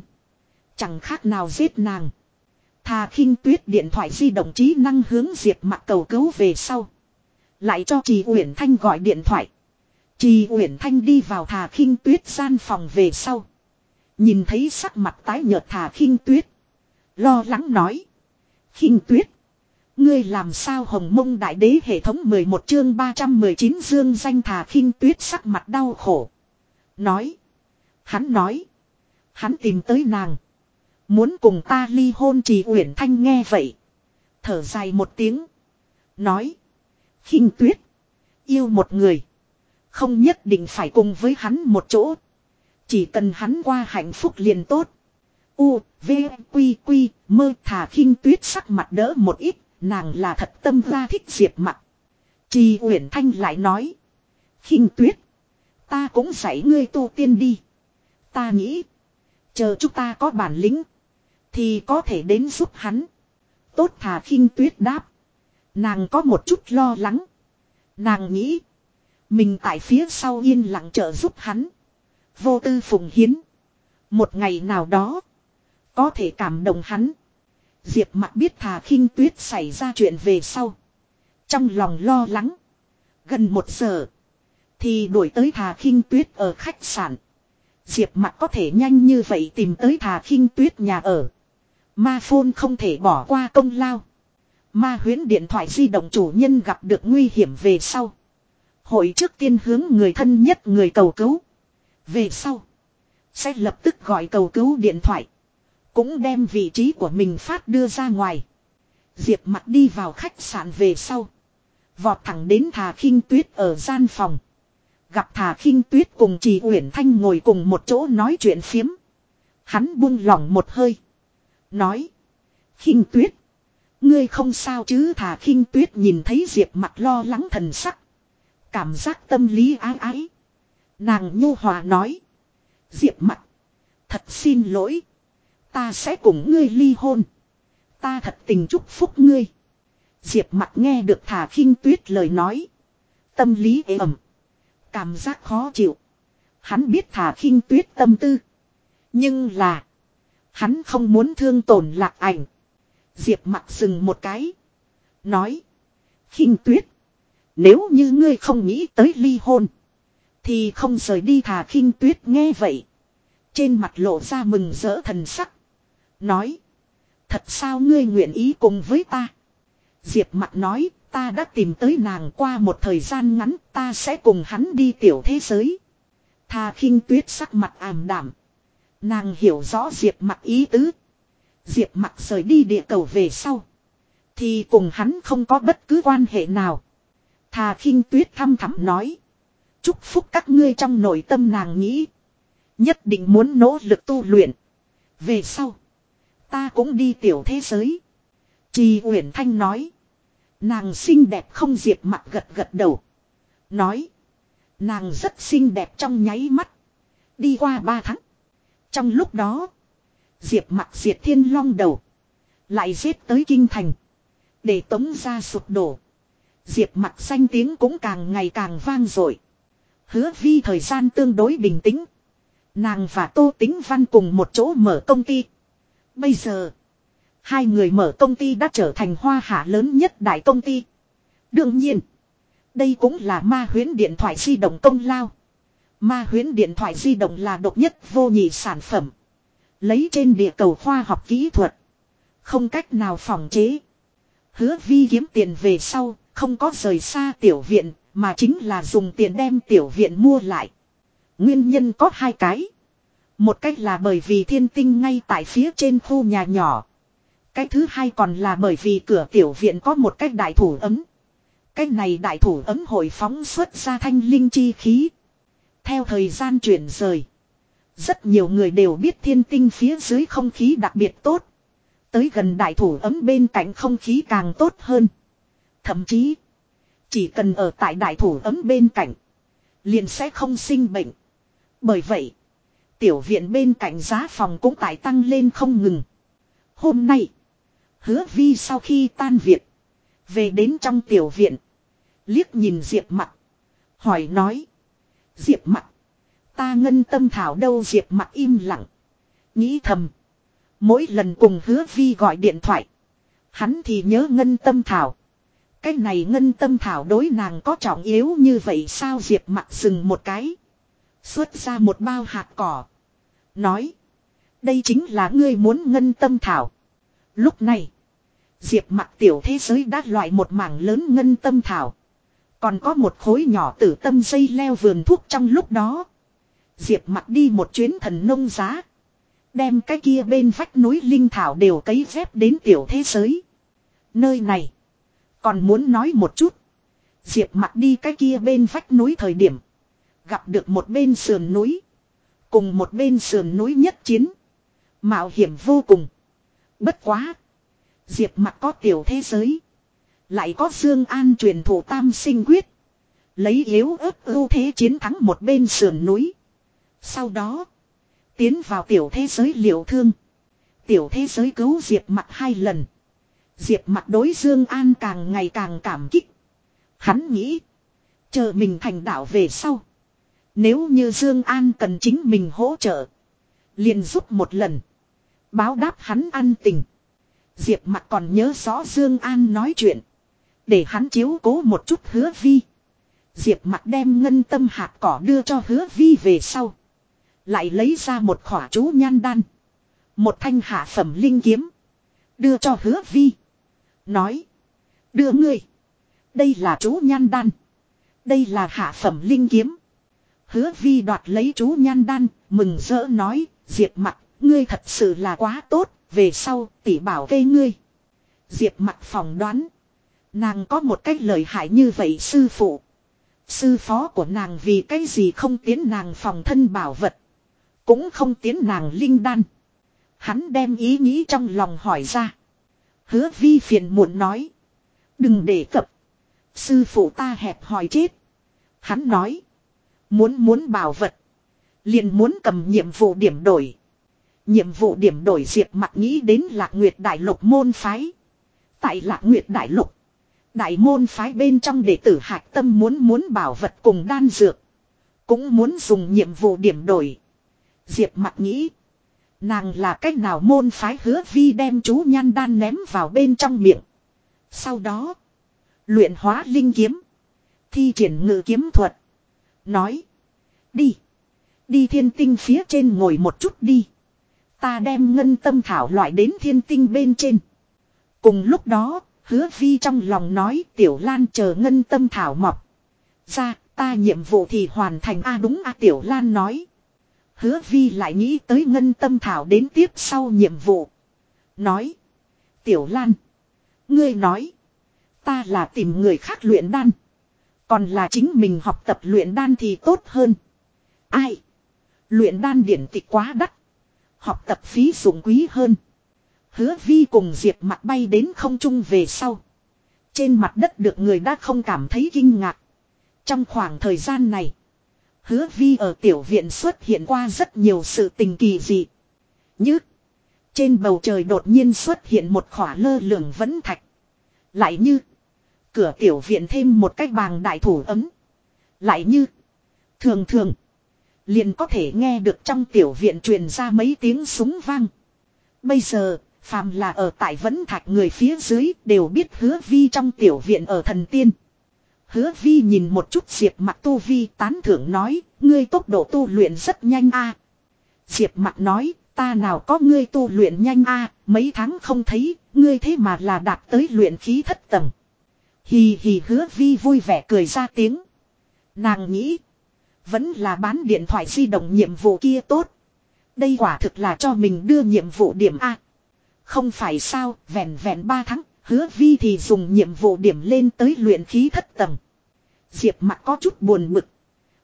Chẳng khác nào giết nàng. Thà khinh tuyết điện thoại di động trí năng hướng Diệp mặt cầu cứu về sau. Lại cho Trì Uyển Thanh gọi điện thoại. Trì Uyển Thanh đi vào thà khinh tuyết gian phòng về sau. Nhìn thấy sắc mặt tái nhợt thà khinh tuyết. Lo lắng nói. khinh tuyết. Ngươi làm sao hồng mông đại đế hệ thống 11 chương 319 dương danh thà khinh tuyết sắc mặt đau khổ. Nói. Hắn nói. Hắn tìm tới nàng. Muốn cùng ta ly hôn trì uyển thanh nghe vậy. Thở dài một tiếng. Nói. khinh tuyết. Yêu một người. Không nhất định phải cùng với hắn một chỗ. Chỉ cần hắn qua hạnh phúc liền tốt. U, V, Quy, Quy, mơ thả khinh tuyết sắc mặt đỡ một ít. Nàng là thật tâm ra thích diệp mặt. Trì Uyển Thanh lại nói. khinh tuyết. Ta cũng dạy ngươi tu tiên đi. Ta nghĩ. Chờ chúng ta có bản lĩnh. Thì có thể đến giúp hắn. Tốt thà khinh tuyết đáp. Nàng có một chút lo lắng. Nàng nghĩ. Mình tại phía sau yên lặng trợ giúp hắn. Vô tư phùng hiến. Một ngày nào đó. Có thể cảm động hắn. Diệp mặt biết thà khinh tuyết xảy ra chuyện về sau. Trong lòng lo lắng. Gần một giờ. Thì đuổi tới thà khinh tuyết ở khách sạn. Diệp mặt có thể nhanh như vậy tìm tới thà khinh tuyết nhà ở. Ma phôn không thể bỏ qua công lao. Ma huyến điện thoại di động chủ nhân gặp được nguy hiểm về sau. Hội trước tiên hướng người thân nhất người cầu cứu. Về sau. Sẽ lập tức gọi cầu cứu điện thoại. Cũng đem vị trí của mình phát đưa ra ngoài. Diệp mặt đi vào khách sạn về sau. Vọt thẳng đến thà khinh tuyết ở gian phòng. Gặp thà khinh tuyết cùng trì uyển thanh ngồi cùng một chỗ nói chuyện phiếm. Hắn buông lỏng một hơi. Nói. khinh tuyết. Ngươi không sao chứ thà khinh tuyết nhìn thấy diệp mặt lo lắng thần sắc. Cảm giác tâm lý ái ái. Nàng nhu hòa nói. Diệp mặt. Thật xin lỗi. Ta sẽ cùng ngươi ly hôn. Ta thật tình chúc phúc ngươi. Diệp mặt nghe được Thà khinh tuyết lời nói. Tâm lý ế ẩm. Cảm giác khó chịu. Hắn biết thả khinh tuyết tâm tư. Nhưng là. Hắn không muốn thương tổn lạc ảnh. Diệp mặt dừng một cái. Nói. khinh tuyết. Nếu như ngươi không nghĩ tới ly hôn. Thì không rời đi thả khinh tuyết nghe vậy. Trên mặt lộ ra mừng rỡ thần sắc. Nói. Thật sao ngươi nguyện ý cùng với ta? Diệp mặt nói, ta đã tìm tới nàng qua một thời gian ngắn, ta sẽ cùng hắn đi tiểu thế giới. Tha khinh tuyết sắc mặt ảm đảm. Nàng hiểu rõ Diệp mặt ý tứ. Diệp mặt rời đi địa cầu về sau. Thì cùng hắn không có bất cứ quan hệ nào. Thà khinh tuyết thăm thẳm nói. Chúc phúc các ngươi trong nội tâm nàng nghĩ. Nhất định muốn nỗ lực tu luyện. Về sau. Ta cũng đi tiểu thế giới. Trì Uyển Thanh nói. Nàng xinh đẹp không diệp mặt gật gật đầu. Nói. Nàng rất xinh đẹp trong nháy mắt. Đi qua ba tháng. Trong lúc đó. Diệp mặt diệt thiên long đầu. Lại giết tới kinh thành. Để tống ra sụp đổ. Diệp mặt danh tiếng cũng càng ngày càng vang dội. Hứa vi thời gian tương đối bình tĩnh. Nàng và Tô Tính Văn cùng một chỗ mở công ty. Bây giờ, hai người mở công ty đã trở thành hoa hạ lớn nhất đại công ty. Đương nhiên, đây cũng là ma huyến điện thoại di động công lao. Ma huyến điện thoại di động là độc nhất vô nhị sản phẩm. Lấy trên địa cầu khoa học kỹ thuật. Không cách nào phòng chế. Hứa vi kiếm tiền về sau, không có rời xa tiểu viện, mà chính là dùng tiền đem tiểu viện mua lại. Nguyên nhân có hai cái. Một cách là bởi vì thiên tinh ngay tại phía trên khu nhà nhỏ. Cái thứ hai còn là bởi vì cửa tiểu viện có một cái đại thủ ấm. Cái này đại thủ ấm hồi phóng xuất ra thanh linh chi khí. Theo thời gian chuyển rời. Rất nhiều người đều biết thiên tinh phía dưới không khí đặc biệt tốt. Tới gần đại thủ ấm bên cạnh không khí càng tốt hơn. Thậm chí. Chỉ cần ở tại đại thủ ấm bên cạnh. Liền sẽ không sinh bệnh. Bởi vậy. Tiểu viện bên cạnh giá phòng cũng tại tăng lên không ngừng. Hôm nay. Hứa vi sau khi tan việc. Về đến trong tiểu viện. Liếc nhìn Diệp mặt. Hỏi nói. Diệp mặt. Ta ngân tâm thảo đâu Diệp mặt im lặng. Nghĩ thầm. Mỗi lần cùng hứa vi gọi điện thoại. Hắn thì nhớ ngân tâm thảo. Cái này ngân tâm thảo đối nàng có trọng yếu như vậy sao Diệp mặt dừng một cái. Xuất ra một bao hạt cỏ. Nói. Đây chính là ngươi muốn ngân tâm thảo. Lúc này. Diệp mặt tiểu thế giới đã loại một mảng lớn ngân tâm thảo. Còn có một khối nhỏ tử tâm dây leo vườn thuốc trong lúc đó. Diệp mặt đi một chuyến thần nông giá. Đem cái kia bên vách núi linh thảo đều cấy dép đến tiểu thế giới. Nơi này. Còn muốn nói một chút. Diệp mặt đi cái kia bên vách núi thời điểm. Gặp được một bên sườn núi. Cùng một bên sườn núi nhất chiến. Mạo hiểm vô cùng. Bất quá. Diệp mặt có tiểu thế giới. Lại có Dương An truyền thủ tam sinh quyết. Lấy yếu ớt ưu thế chiến thắng một bên sườn núi. Sau đó. Tiến vào tiểu thế giới liệu thương. Tiểu thế giới cứu Diệp mặt hai lần. Diệp mặt đối Dương An càng ngày càng cảm kích. Hắn nghĩ. Chờ mình thành đạo về sau. Nếu như Dương An cần chính mình hỗ trợ. liền giúp một lần. Báo đáp hắn ăn tình. Diệp mặt còn nhớ rõ Dương An nói chuyện. Để hắn chiếu cố một chút hứa vi. Diệp mặt đem ngân tâm hạt cỏ đưa cho hứa vi về sau. Lại lấy ra một khỏa chú nhan đan. Một thanh hạ phẩm linh kiếm. Đưa cho hứa vi. Nói. Đưa ngươi. Đây là chú nhan đan. Đây là hạ phẩm linh kiếm. Hứa vi đoạt lấy chú nhan đan. Mừng rỡ nói. Diệp mặt. Ngươi thật sự là quá tốt. Về sau tỷ bảo kê ngươi. Diệp mặt phòng đoán. Nàng có một cách lời hại như vậy sư phụ. Sư phó của nàng vì cái gì không tiến nàng phòng thân bảo vật. Cũng không tiến nàng linh đan. Hắn đem ý nghĩ trong lòng hỏi ra. Hứa vi phiền muộn nói. Đừng để cập. Sư phụ ta hẹp hỏi chết. Hắn nói. Muốn muốn bảo vật. Liền muốn cầm nhiệm vụ điểm đổi. Nhiệm vụ điểm đổi diệt mặt nghĩ đến lạc nguyệt đại lục môn phái. Tại lạc nguyệt đại lục. Đại môn phái bên trong đệ tử hạc tâm muốn muốn bảo vật cùng đan dược. Cũng muốn dùng nhiệm vụ điểm đổi. Diệp mặt nghĩ. Nàng là cách nào môn phái hứa vi đem chú nhan đan ném vào bên trong miệng. Sau đó. Luyện hóa linh kiếm. Thi triển ngự kiếm thuật. Nói. Đi. Đi thiên tinh phía trên ngồi một chút đi. Ta đem ngân tâm thảo loại đến thiên tinh bên trên. Cùng lúc đó, hứa vi trong lòng nói tiểu lan chờ ngân tâm thảo mọc. Ra, ta nhiệm vụ thì hoàn thành a đúng a tiểu lan nói. Hứa vi lại nghĩ tới ngân tâm thảo đến tiếp sau nhiệm vụ. Nói. Tiểu lan. Ngươi nói. Ta là tìm người khác luyện đan. Còn là chính mình học tập luyện đan thì tốt hơn. Ai? Luyện đan điển tịch quá đắt. Học tập phí dụng quý hơn. Hứa vi cùng Diệp mặt bay đến không trung về sau. Trên mặt đất được người đã không cảm thấy kinh ngạc. Trong khoảng thời gian này. Hứa vi ở tiểu viện xuất hiện qua rất nhiều sự tình kỳ dị. Như. Trên bầu trời đột nhiên xuất hiện một khỏa lơ lửng vẫn thạch. Lại như. Cửa tiểu viện thêm một cái bàng đại thủ ấm. Lại như. Thường thường. Liền có thể nghe được trong tiểu viện truyền ra mấy tiếng súng vang. Bây giờ, phàm là ở tại vẫn thạch người phía dưới đều biết hứa vi trong tiểu viện ở thần tiên. Hứa vi nhìn một chút diệp mặt tu vi tán thưởng nói, ngươi tốc độ tu luyện rất nhanh a. Diệp mặt nói, ta nào có ngươi tu luyện nhanh a, mấy tháng không thấy, ngươi thế mà là đạt tới luyện khí thất tầng. Hì hì hứa vi vui vẻ cười ra tiếng. Nàng nghĩ, vẫn là bán điện thoại di động nhiệm vụ kia tốt. Đây quả thực là cho mình đưa nhiệm vụ điểm A. Không phải sao, vẹn vẹn 3 tháng, hứa vi thì dùng nhiệm vụ điểm lên tới luyện khí thất tầng. Diệp mặt có chút buồn bực.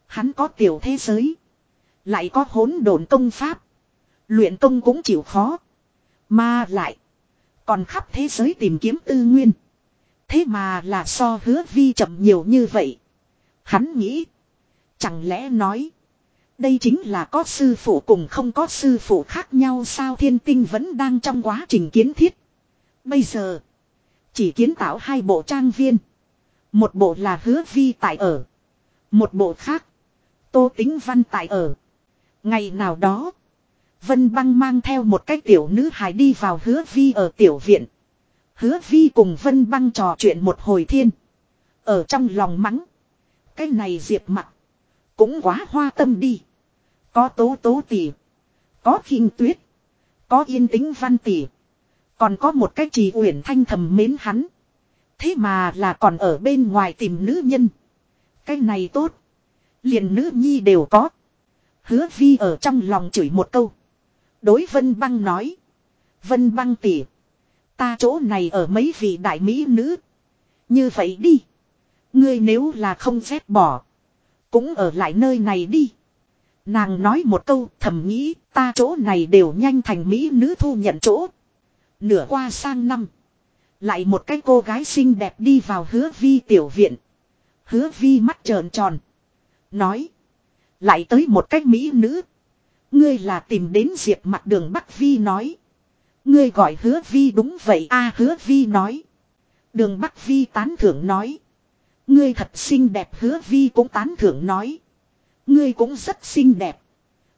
Hắn có tiểu thế giới. Lại có hỗn độn công pháp. Luyện công cũng chịu khó. Mà lại. Còn khắp thế giới tìm kiếm tư nguyên. Thế mà là so hứa vi chậm nhiều như vậy. Hắn nghĩ. Chẳng lẽ nói. Đây chính là có sư phụ cùng không có sư phụ khác nhau sao thiên tinh vẫn đang trong quá trình kiến thiết. Bây giờ. Chỉ kiến tạo hai bộ trang viên. Một bộ là hứa vi tại ở. Một bộ khác. Tô tính văn tại ở. Ngày nào đó. Vân băng mang theo một cái tiểu nữ hài đi vào hứa vi ở tiểu viện. Hứa vi cùng Vân băng trò chuyện một hồi thiên. Ở trong lòng mắng. Cái này diệp mặt. Cũng quá hoa tâm đi. Có tố tố tỷ, Có khinh tuyết. Có yên tĩnh văn tỷ, Còn có một cái trì uyển thanh thầm mến hắn. Thế mà là còn ở bên ngoài tìm nữ nhân. Cái này tốt. Liền nữ nhi đều có. Hứa vi ở trong lòng chửi một câu. Đối vân băng nói. Vân băng tỉ. Ta chỗ này ở mấy vị đại mỹ nữ. Như vậy đi. Ngươi nếu là không dép bỏ. Cũng ở lại nơi này đi. Nàng nói một câu, thầm nghĩ, ta chỗ này đều nhanh thành mỹ nữ thu nhận chỗ. Nửa qua sang năm. Lại một cái cô gái xinh đẹp đi vào hứa vi tiểu viện. Hứa vi mắt trợn tròn. Nói. Lại tới một cách mỹ nữ. Ngươi là tìm đến diệp mặt đường Bắc Vi nói. Ngươi gọi hứa vi đúng vậy, a à, hứa vi nói. Đường Bắc Vi tán thưởng nói. Ngươi thật xinh đẹp hứa vi cũng tán thưởng nói. Ngươi cũng rất xinh đẹp.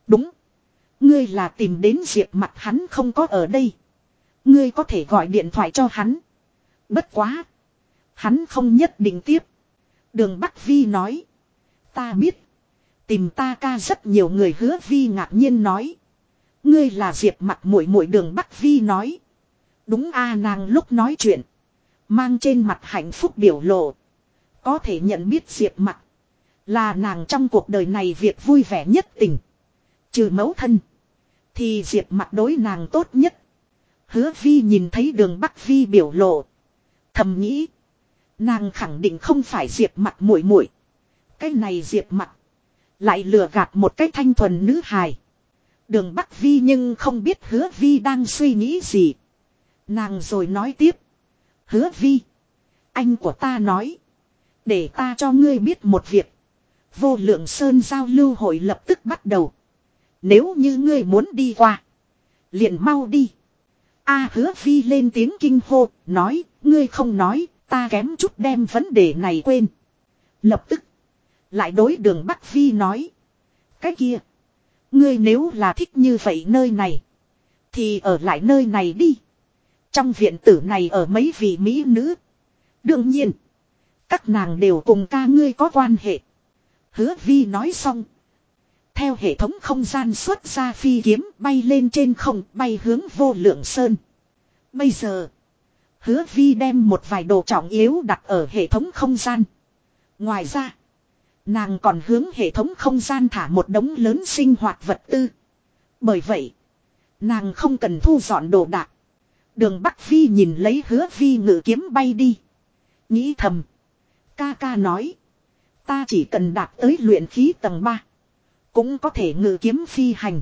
Đúng. Ngươi là tìm đến diệp mặt hắn không có ở đây. Ngươi có thể gọi điện thoại cho hắn. Bất quá. Hắn không nhất định tiếp. Đường Bắc Vi nói. Ta biết. Tìm ta ca rất nhiều người hứa Vi ngạc nhiên nói. Ngươi là diệp mặt mũi mũi đường Bắc Vi nói. Đúng a, nàng lúc nói chuyện. Mang trên mặt hạnh phúc biểu lộ. Có thể nhận biết diệp mặt. Là nàng trong cuộc đời này việc vui vẻ nhất tình. Trừ mẫu thân. Thì diệp mặt đối nàng tốt nhất. Hứa vi nhìn thấy đường Bắc Vi biểu lộ. Thầm nghĩ. Nàng khẳng định không phải diệp mặt muội muội Cái này diệp mặt. Lại lừa gạt một cái thanh thuần nữ hài. Đường Bắc Vi nhưng không biết hứa vi đang suy nghĩ gì. Nàng rồi nói tiếp. Hứa vi. Anh của ta nói. Để ta cho ngươi biết một việc. Vô lượng sơn giao lưu hội lập tức bắt đầu. Nếu như ngươi muốn đi qua. liền mau đi. A hứa phi lên tiếng kinh hô, nói, ngươi không nói, ta kém chút đem vấn đề này quên. Lập tức, lại đối đường Bắc phi nói. Cái kia, ngươi nếu là thích như vậy nơi này, thì ở lại nơi này đi. Trong viện tử này ở mấy vị mỹ nữ. Đương nhiên, các nàng đều cùng ca ngươi có quan hệ. Hứa vi nói xong. Theo hệ thống không gian xuất ra phi kiếm bay lên trên không, bay hướng vô lượng sơn. Bây giờ. Hứa vi đem một vài đồ trọng yếu đặt ở hệ thống không gian. Ngoài ra. Nàng còn hướng hệ thống không gian thả một đống lớn sinh hoạt vật tư. Bởi vậy. Nàng không cần thu dọn đồ đạc. Đường Bắc Phi nhìn lấy hứa vi ngự kiếm bay đi. Nghĩ thầm. Ca ca nói. Ta chỉ cần đạt tới luyện khí tầng 3. Cũng có thể ngự kiếm phi hành.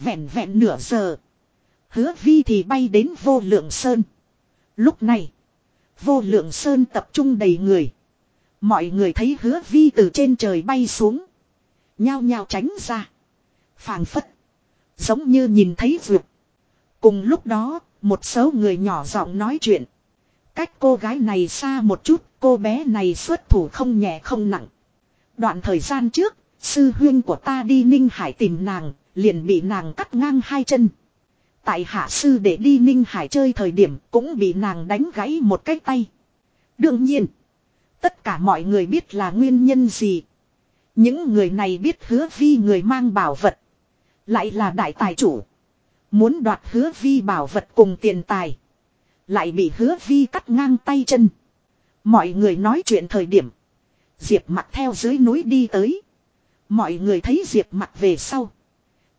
Vẹn vẹn nửa giờ. Hứa vi thì bay đến vô lượng sơn. Lúc này. Vô lượng sơn tập trung đầy người. Mọi người thấy hứa vi từ trên trời bay xuống. Nhao nhao tránh ra. phảng phất. Giống như nhìn thấy vượt. Cùng lúc đó, một số người nhỏ giọng nói chuyện. Cách cô gái này xa một chút, cô bé này xuất thủ không nhẹ không nặng. Đoạn thời gian trước, sư huyên của ta đi Ninh Hải tìm nàng, liền bị nàng cắt ngang hai chân. Tại hạ sư để đi Ninh Hải chơi thời điểm cũng bị nàng đánh gãy một cái tay. Đương nhiên, tất cả mọi người biết là nguyên nhân gì. Những người này biết hứa vi người mang bảo vật. Lại là đại tài chủ. Muốn đoạt hứa vi bảo vật cùng tiền tài. Lại bị hứa vi cắt ngang tay chân. Mọi người nói chuyện thời điểm. Diệp mặt theo dưới núi đi tới. Mọi người thấy Diệp mặt về sau.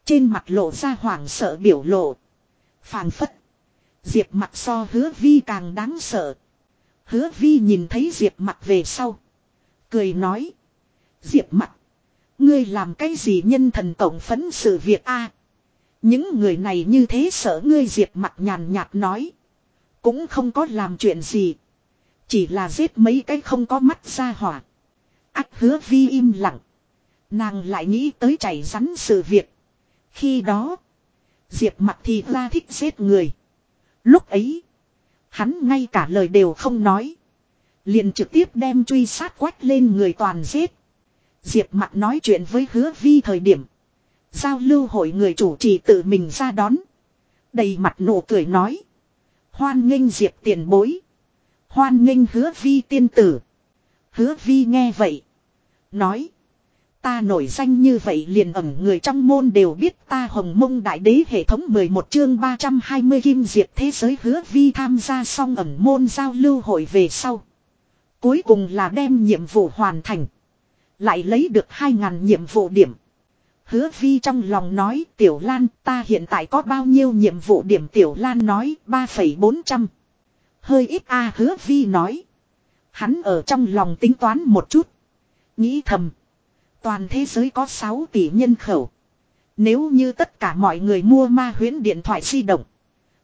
Trên mặt lộ ra hoảng sợ biểu lộ. phàn phất. Diệp mặt so hứa vi càng đáng sợ. Hứa vi nhìn thấy Diệp mặt về sau. Cười nói. Diệp mặt. Ngươi làm cái gì nhân thần tổng phấn sự việc a Những người này như thế sợ ngươi Diệp mặt nhàn nhạt nói. Cũng không có làm chuyện gì. Chỉ là giết mấy cái không có mắt ra hỏa. Ách hứa vi im lặng. Nàng lại nghĩ tới chảy rắn sự việc. Khi đó. Diệp mặt thì ra thích giết người. Lúc ấy. Hắn ngay cả lời đều không nói. Liền trực tiếp đem truy sát quách lên người toàn giết. Diệp mặt nói chuyện với hứa vi thời điểm. Giao lưu hội người chủ trì tự mình ra đón. Đầy mặt nụ cười nói. Hoan nghênh Diệp tiền bối. Hoan nghênh hứa vi tiên tử. Hứa vi nghe vậy. Nói. Ta nổi danh như vậy liền ẩn người trong môn đều biết ta hồng mông đại đế hệ thống 11 chương 320 kim diệp thế giới hứa vi tham gia xong ẩn môn giao lưu hội về sau. Cuối cùng là đem nhiệm vụ hoàn thành. Lại lấy được 2.000 nhiệm vụ điểm. Hứa vi trong lòng nói Tiểu Lan ta hiện tại có bao nhiêu nhiệm vụ điểm Tiểu Lan nói 3,400. Hơi ít a hứa vi nói. Hắn ở trong lòng tính toán một chút. Nghĩ thầm. Toàn thế giới có 6 tỷ nhân khẩu. Nếu như tất cả mọi người mua ma huyến điện thoại di động.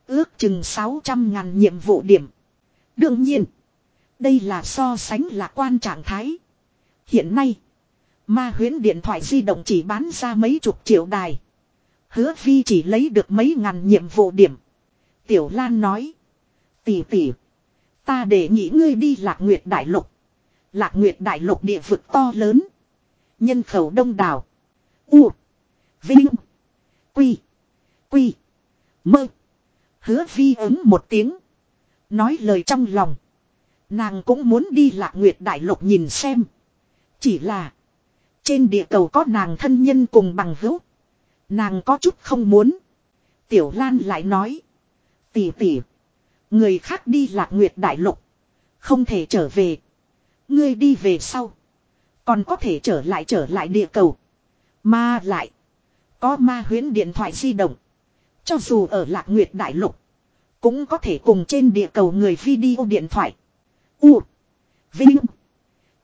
Ước chừng 600 ngàn nhiệm vụ điểm. Đương nhiên. Đây là so sánh lạc quan trạng thái. Hiện nay. Ma huyến điện thoại di động chỉ bán ra mấy chục triệu đài. Hứa vi chỉ lấy được mấy ngàn nhiệm vụ điểm. Tiểu Lan nói. Tỷ tỷ. Ta để nghĩ ngươi đi lạc nguyệt đại lục. Lạc nguyệt đại lục địa vực to lớn. Nhân khẩu đông đảo. U. Vinh. Quy. Quy. Mơ. Hứa vi ứng một tiếng. Nói lời trong lòng. Nàng cũng muốn đi lạc nguyệt đại lục nhìn xem. Chỉ là. Trên địa cầu có nàng thân nhân cùng bằng hữu. Nàng có chút không muốn. Tiểu Lan lại nói. Tỷ tỷ. Người khác đi lạc nguyệt đại lục. Không thể trở về. Ngươi đi về sau. Còn có thể trở lại trở lại địa cầu. Mà lại. Có ma huyến điện thoại di động. Cho dù ở lạc nguyệt đại lục. Cũng có thể cùng trên địa cầu người video điện thoại. U. Vinh.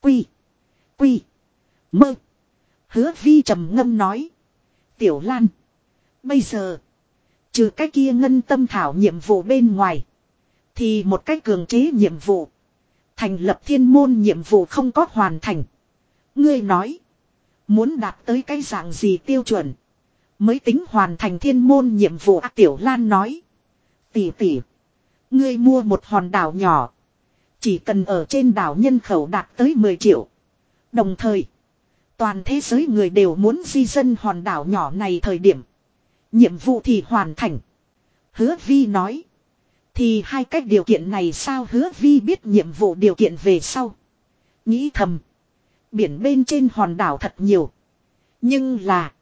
Quy. Quy. Mơ. Hứa vi trầm ngâm nói. Tiểu Lan. Bây giờ. Trừ cái kia ngân tâm thảo nhiệm vụ bên ngoài. Thì một cách cường chế nhiệm vụ. Thành lập thiên môn nhiệm vụ không có hoàn thành. Ngươi nói. Muốn đạt tới cái dạng gì tiêu chuẩn. Mới tính hoàn thành thiên môn nhiệm vụ à, Tiểu Lan nói. Tỷ tỷ. Ngươi mua một hòn đảo nhỏ. Chỉ cần ở trên đảo nhân khẩu đạt tới 10 triệu. Đồng thời. Toàn thế giới người đều muốn di dân hòn đảo nhỏ này thời điểm. Nhiệm vụ thì hoàn thành. Hứa Vi nói. Thì hai cách điều kiện này sao hứa Vi biết nhiệm vụ điều kiện về sau. Nghĩ thầm. Biển bên trên hòn đảo thật nhiều. Nhưng là.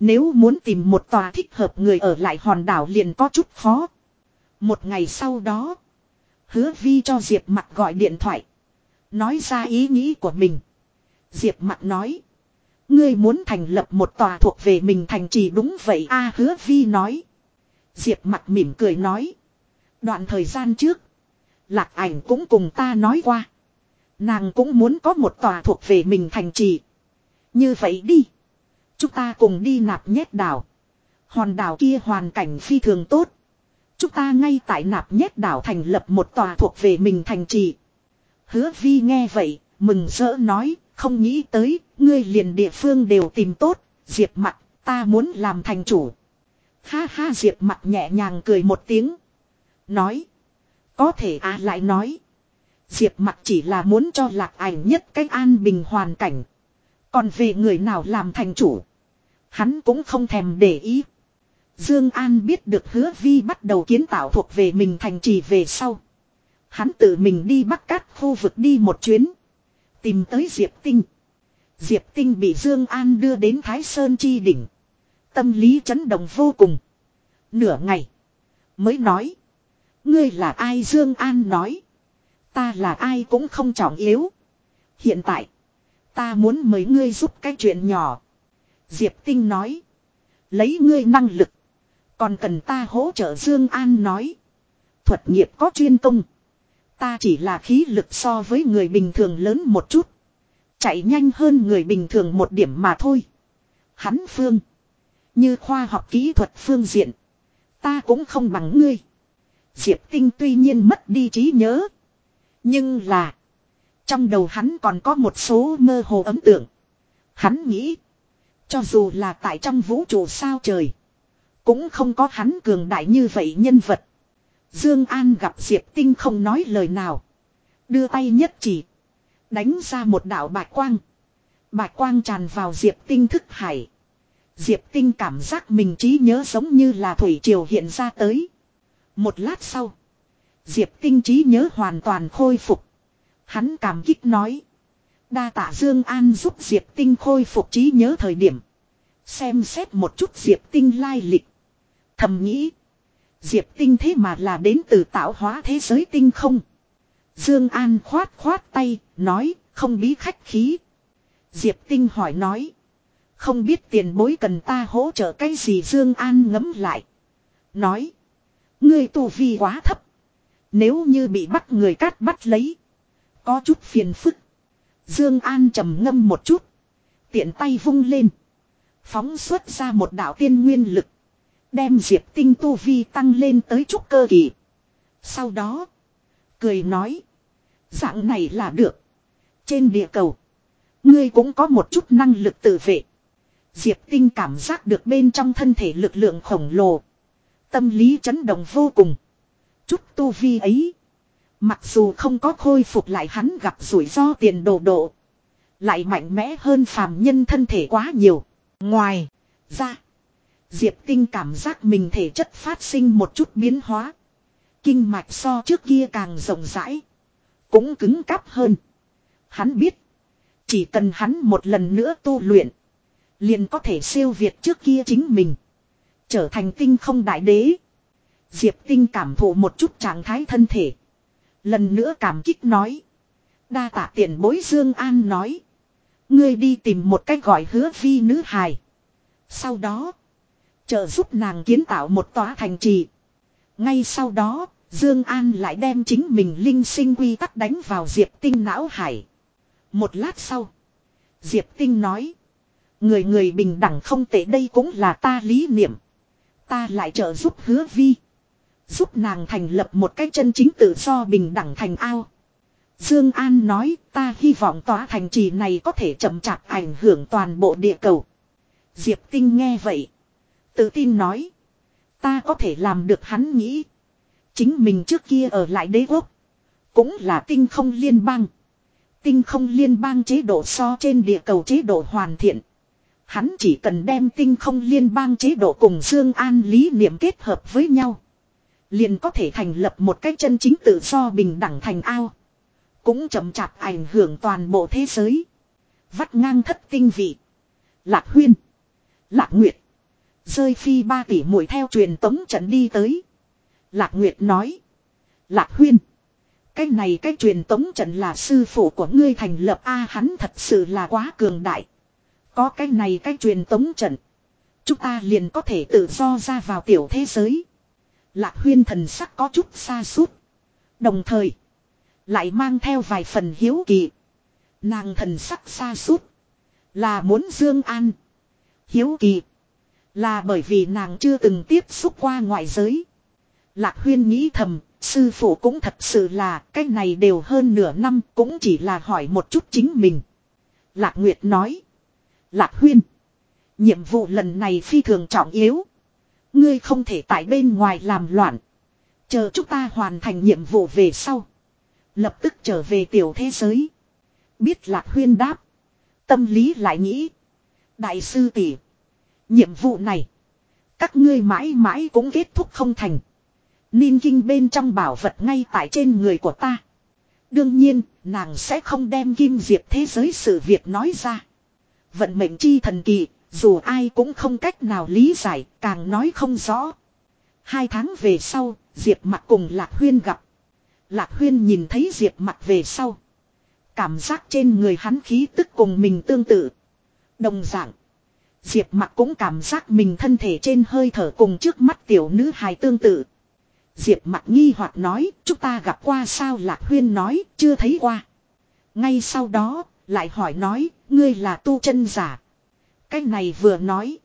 Nếu muốn tìm một tòa thích hợp người ở lại hòn đảo liền có chút khó. Một ngày sau đó. Hứa Vi cho Diệp mặt gọi điện thoại. Nói ra ý nghĩ của mình. Diệp mặt nói. Ngươi muốn thành lập một tòa thuộc về mình thành trì đúng vậy a, hứa Vi nói. Diệp mặt mỉm cười nói. Đoạn thời gian trước. Lạc ảnh cũng cùng ta nói qua. Nàng cũng muốn có một tòa thuộc về mình thành trì. Như vậy đi. Chúng ta cùng đi nạp nhét đảo. Hòn đảo kia hoàn cảnh phi thường tốt. Chúng ta ngay tại nạp nhét đảo thành lập một tòa thuộc về mình thành trì. Hứa vi nghe vậy, mừng rỡ nói, không nghĩ tới, ngươi liền địa phương đều tìm tốt, diệp mặt, ta muốn làm thành chủ. Ha ha diệp mặt nhẹ nhàng cười một tiếng. Nói. Có thể à lại nói. Diệp mặt chỉ là muốn cho lạc ảnh nhất cách an bình hoàn cảnh. Còn về người nào làm thành chủ. Hắn cũng không thèm để ý. Dương An biết được hứa vi bắt đầu kiến tạo thuộc về mình thành trì về sau. Hắn tự mình đi bắc cát khu vực đi một chuyến. Tìm tới Diệp Tinh. Diệp Tinh bị Dương An đưa đến Thái Sơn Chi đỉnh. Tâm lý chấn động vô cùng. Nửa ngày. Mới nói. Ngươi là ai Dương An nói. Ta là ai cũng không trọng yếu. Hiện tại. Ta muốn mời ngươi giúp cái chuyện nhỏ. Diệp Tinh nói. Lấy ngươi năng lực. Còn cần ta hỗ trợ Dương An nói. Thuật nghiệp có chuyên công. Ta chỉ là khí lực so với người bình thường lớn một chút. Chạy nhanh hơn người bình thường một điểm mà thôi. Hắn phương. Như khoa học kỹ thuật phương diện. Ta cũng không bằng ngươi. Diệp Tinh tuy nhiên mất đi trí nhớ. Nhưng là. Trong đầu hắn còn có một số mơ hồ ấm tượng. Hắn nghĩ. Cho dù là tại trong vũ trụ sao trời. Cũng không có hắn cường đại như vậy nhân vật. Dương An gặp Diệp Tinh không nói lời nào. Đưa tay nhất chỉ. Đánh ra một đạo bạch quang. Bạch quang tràn vào Diệp Tinh thức hải. Diệp Tinh cảm giác mình trí nhớ giống như là thủy triều hiện ra tới. Một lát sau. Diệp Tinh trí nhớ hoàn toàn khôi phục. Hắn cảm kích nói. Đa tạ Dương An giúp Diệp Tinh khôi phục trí nhớ thời điểm. Xem xét một chút Diệp Tinh lai lịch. Thầm nghĩ. Diệp Tinh thế mà là đến từ tạo hóa thế giới tinh không. Dương An khoát khoát tay, nói, không bí khách khí. Diệp Tinh hỏi nói. Không biết tiền bối cần ta hỗ trợ cái gì Dương An ngấm lại. Nói. Ngươi tu vi quá thấp. Nếu như bị bắt người cát bắt lấy. Có chút phiền phức. Dương An trầm ngâm một chút. Tiện tay vung lên. Phóng xuất ra một đạo tiên nguyên lực. Đem Diệp Tinh tu vi tăng lên tới chút cơ kỳ. Sau đó. Cười nói. Dạng này là được. Trên địa cầu. Ngươi cũng có một chút năng lực tự vệ. Diệp Tinh cảm giác được bên trong thân thể lực lượng khổng lồ. Tâm lý chấn động vô cùng. Chút tu vi ấy. Mặc dù không có khôi phục lại hắn gặp rủi ro tiền đồ độ. Lại mạnh mẽ hơn phàm nhân thân thể quá nhiều. Ngoài, ra. Diệp Tinh cảm giác mình thể chất phát sinh một chút biến hóa. Kinh mạch so trước kia càng rộng rãi. Cũng cứng cáp hơn. Hắn biết. Chỉ cần hắn một lần nữa tu luyện. Liền có thể siêu việt trước kia chính mình. Trở thành tinh không đại đế. Diệp Tinh cảm thụ một chút trạng thái thân thể. Lần nữa cảm kích nói. Đa tạ tiền bối Dương An nói. Ngươi đi tìm một cách gọi hứa vi nữ hài. Sau đó. Trợ giúp nàng kiến tạo một tòa thành trì. Ngay sau đó. Dương An lại đem chính mình linh sinh quy tắc đánh vào Diệp Tinh não hải. Một lát sau. Diệp Tinh nói. Người người bình đẳng không tệ đây cũng là ta lý niệm. Ta lại trợ giúp hứa vi. Giúp nàng thành lập một cái chân chính tự do bình đẳng thành ao. Dương An nói, ta hy vọng tòa thành trì này có thể chậm chạp ảnh hưởng toàn bộ địa cầu. Diệp Tinh nghe vậy. Tự tin nói. Ta có thể làm được hắn nghĩ. Chính mình trước kia ở lại đế quốc. Cũng là tinh không liên bang. Tinh không liên bang chế độ so trên địa cầu chế độ hoàn thiện. Hắn chỉ cần đem tinh không liên bang chế độ cùng Dương An lý niệm kết hợp với nhau. Liền có thể thành lập một cái chân chính tự do bình đẳng thành ao. Cũng chậm chạp ảnh hưởng toàn bộ thế giới. Vắt ngang thất tinh vị. Lạc huyên. Lạc nguyệt. Rơi phi ba tỷ mũi theo truyền tống trận đi tới. Lạc nguyệt nói. Lạc huyên. Cái này cái truyền tống trận là sư phụ của ngươi thành lập A, hắn thật sự là quá cường đại. Có cái này cái truyền tống trận. Chúng ta liền có thể tự do ra vào tiểu thế giới. Lạc huyên thần sắc có chút xa suốt. Đồng thời. Lại mang theo vài phần hiếu kỳ. Nàng thần sắc xa suốt. Là muốn Dương An. Hiếu kỳ. Là bởi vì nàng chưa từng tiếp xúc qua ngoại giới. Lạc huyên nghĩ thầm. Sư phụ cũng thật sự là, cái này đều hơn nửa năm cũng chỉ là hỏi một chút chính mình. Lạc Nguyệt nói. Lạc huyên. Nhiệm vụ lần này phi thường trọng yếu. Ngươi không thể tại bên ngoài làm loạn. Chờ chúng ta hoàn thành nhiệm vụ về sau. Lập tức trở về tiểu thế giới. Biết lạc huyên đáp. Tâm lý lại nghĩ. Đại sư tỷ. Nhiệm vụ này. Các ngươi mãi mãi cũng kết thúc không thành. Ninh kinh bên trong bảo vật ngay tại trên người của ta. Đương nhiên, nàng sẽ không đem kim diệp thế giới sự việc nói ra. Vận mệnh chi thần kỳ, dù ai cũng không cách nào lý giải, càng nói không rõ. Hai tháng về sau, Diệp Mặc cùng Lạc Huyên gặp. Lạc Huyên nhìn thấy Diệp Mặc về sau. Cảm giác trên người hắn khí tức cùng mình tương tự. Đồng dạng. Diệp Mặc cũng cảm giác mình thân thể trên hơi thở cùng trước mắt tiểu nữ hài tương tự. Diệp Mặc nghi hoặc nói, chúng ta gặp qua sao Lạc Huyên nói, chưa thấy qua. Ngay sau đó, lại hỏi nói, ngươi là tu chân giả. Cái này vừa nói.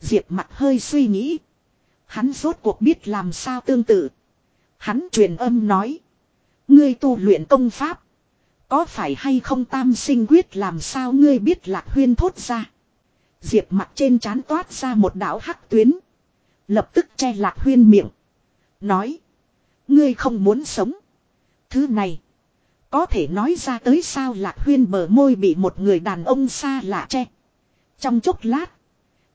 Diệp mặt hơi suy nghĩ. Hắn rốt cuộc biết làm sao tương tự. Hắn truyền âm nói. Ngươi tu luyện công pháp. Có phải hay không tam sinh quyết làm sao ngươi biết lạc huyên thốt ra. Diệp mặt trên trán toát ra một đạo hắc tuyến. Lập tức che lạc huyên miệng. Nói. Ngươi không muốn sống. Thứ này. Có thể nói ra tới sao lạc huyên bờ môi bị một người đàn ông xa lạ che. Trong chốc lát.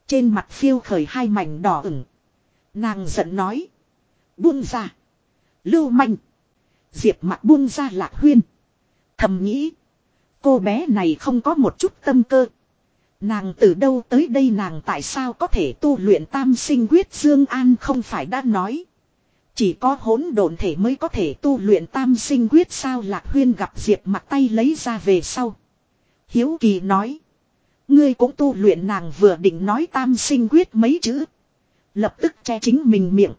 Trên mặt phiêu khởi hai mảnh đỏ ửng. Nàng giận nói. Buông ra. Lưu manh. Diệp mặt buông ra lạc huyên. Thầm nghĩ. Cô bé này không có một chút tâm cơ. Nàng từ đâu tới đây, nàng tại sao có thể tu luyện tam sinh quyết Dương An không phải đã nói. Chỉ có hỗn độn thể mới có thể tu luyện tam sinh quyết sao lạc huyên gặp diệp mặt tay lấy ra về sau. Hiếu kỳ nói. Ngươi cũng tu luyện nàng vừa định nói tam sinh quyết mấy chữ. Lập tức che chính mình miệng.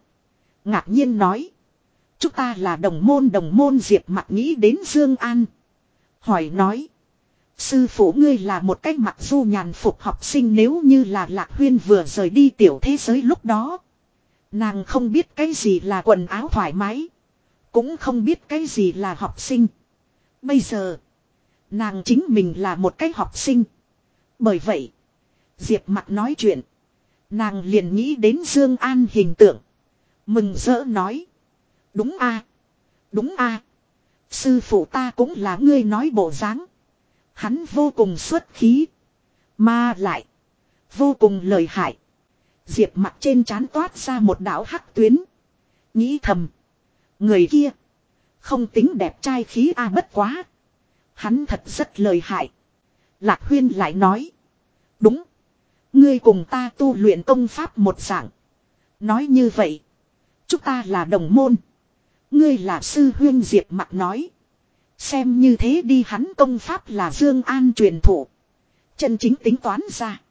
Ngạc nhiên nói. Chúng ta là đồng môn đồng môn diệp mặt nghĩ đến Dương An. Hỏi nói. Sư phụ ngươi là một cách mặc du nhàn phục học sinh nếu như là Lạc Huyên vừa rời đi tiểu thế giới lúc đó. Nàng không biết cái gì là quần áo thoải mái. Cũng không biết cái gì là học sinh. Bây giờ. Nàng chính mình là một cái học sinh. Bởi vậy. Diệp mặt nói chuyện. Nàng liền nghĩ đến Dương An hình tượng. Mừng rỡ nói. Đúng a Đúng a Sư phụ ta cũng là ngươi nói bộ dáng. Hắn vô cùng xuất khí. Mà lại. Vô cùng lời hại. Diệp mặt trên trán toát ra một đạo hắc tuyến. Nghĩ thầm. Người kia. Không tính đẹp trai khí a bất quá. Hắn thật rất lời hại. Lạc huyên lại nói. Đúng. Ngươi cùng ta tu luyện công pháp một dạng. Nói như vậy. Chúng ta là đồng môn. Ngươi là sư huyên diệp mặt nói. Xem như thế đi hắn công pháp là Dương An truyền thụ. Chân chính tính toán ra.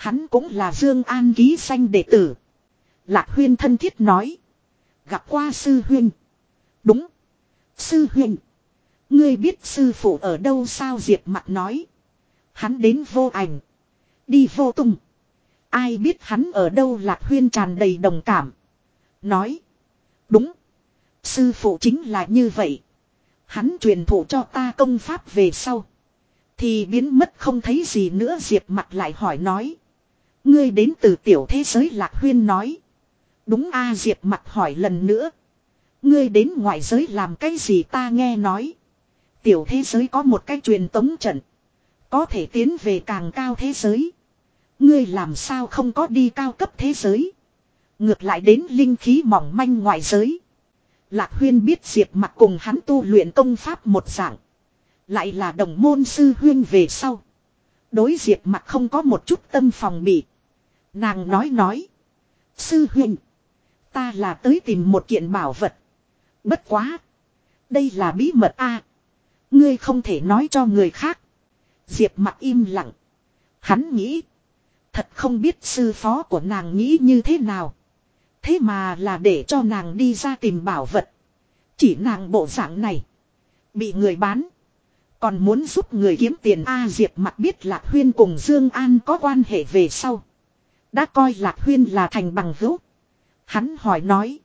Hắn cũng là Dương An ký sanh đệ tử. Lạc Huyên thân thiết nói. Gặp qua sư huyên. Đúng. Sư huyên. Ngươi biết sư phụ ở đâu sao Diệp mặt nói. Hắn đến vô ảnh. Đi vô tung. Ai biết hắn ở đâu Lạc Huyên tràn đầy đồng cảm. Nói. Đúng. Sư phụ chính là như vậy. Hắn truyền thụ cho ta công pháp về sau. Thì biến mất không thấy gì nữa Diệp mặt lại hỏi nói. Ngươi đến từ tiểu thế giới Lạc Huyên nói. Đúng a Diệp mặt hỏi lần nữa. Ngươi đến ngoại giới làm cái gì ta nghe nói. Tiểu thế giới có một cái truyền tống trận. Có thể tiến về càng cao thế giới. Ngươi làm sao không có đi cao cấp thế giới. Ngược lại đến linh khí mỏng manh ngoại giới. Lạc Huyên biết Diệp mặt cùng hắn tu luyện công pháp một dạng. Lại là đồng môn sư Huyên về sau. Đối Diệp mặt không có một chút tâm phòng bị. Nàng nói nói. Sư Huyên. Ta là tới tìm một kiện bảo vật. Bất quá. Đây là bí mật a. ngươi không thể nói cho người khác. Diệp mặt im lặng. Hắn nghĩ. Thật không biết sư phó của nàng nghĩ như thế nào. Thế mà là để cho nàng đi ra tìm bảo vật. Chỉ nàng bộ dạng này. Bị người bán. Còn muốn giúp người kiếm tiền A Diệp mặt biết Lạc Huyên cùng Dương An có quan hệ về sau. Đã coi Lạc Huyên là thành bằng hữu. Hắn hỏi nói.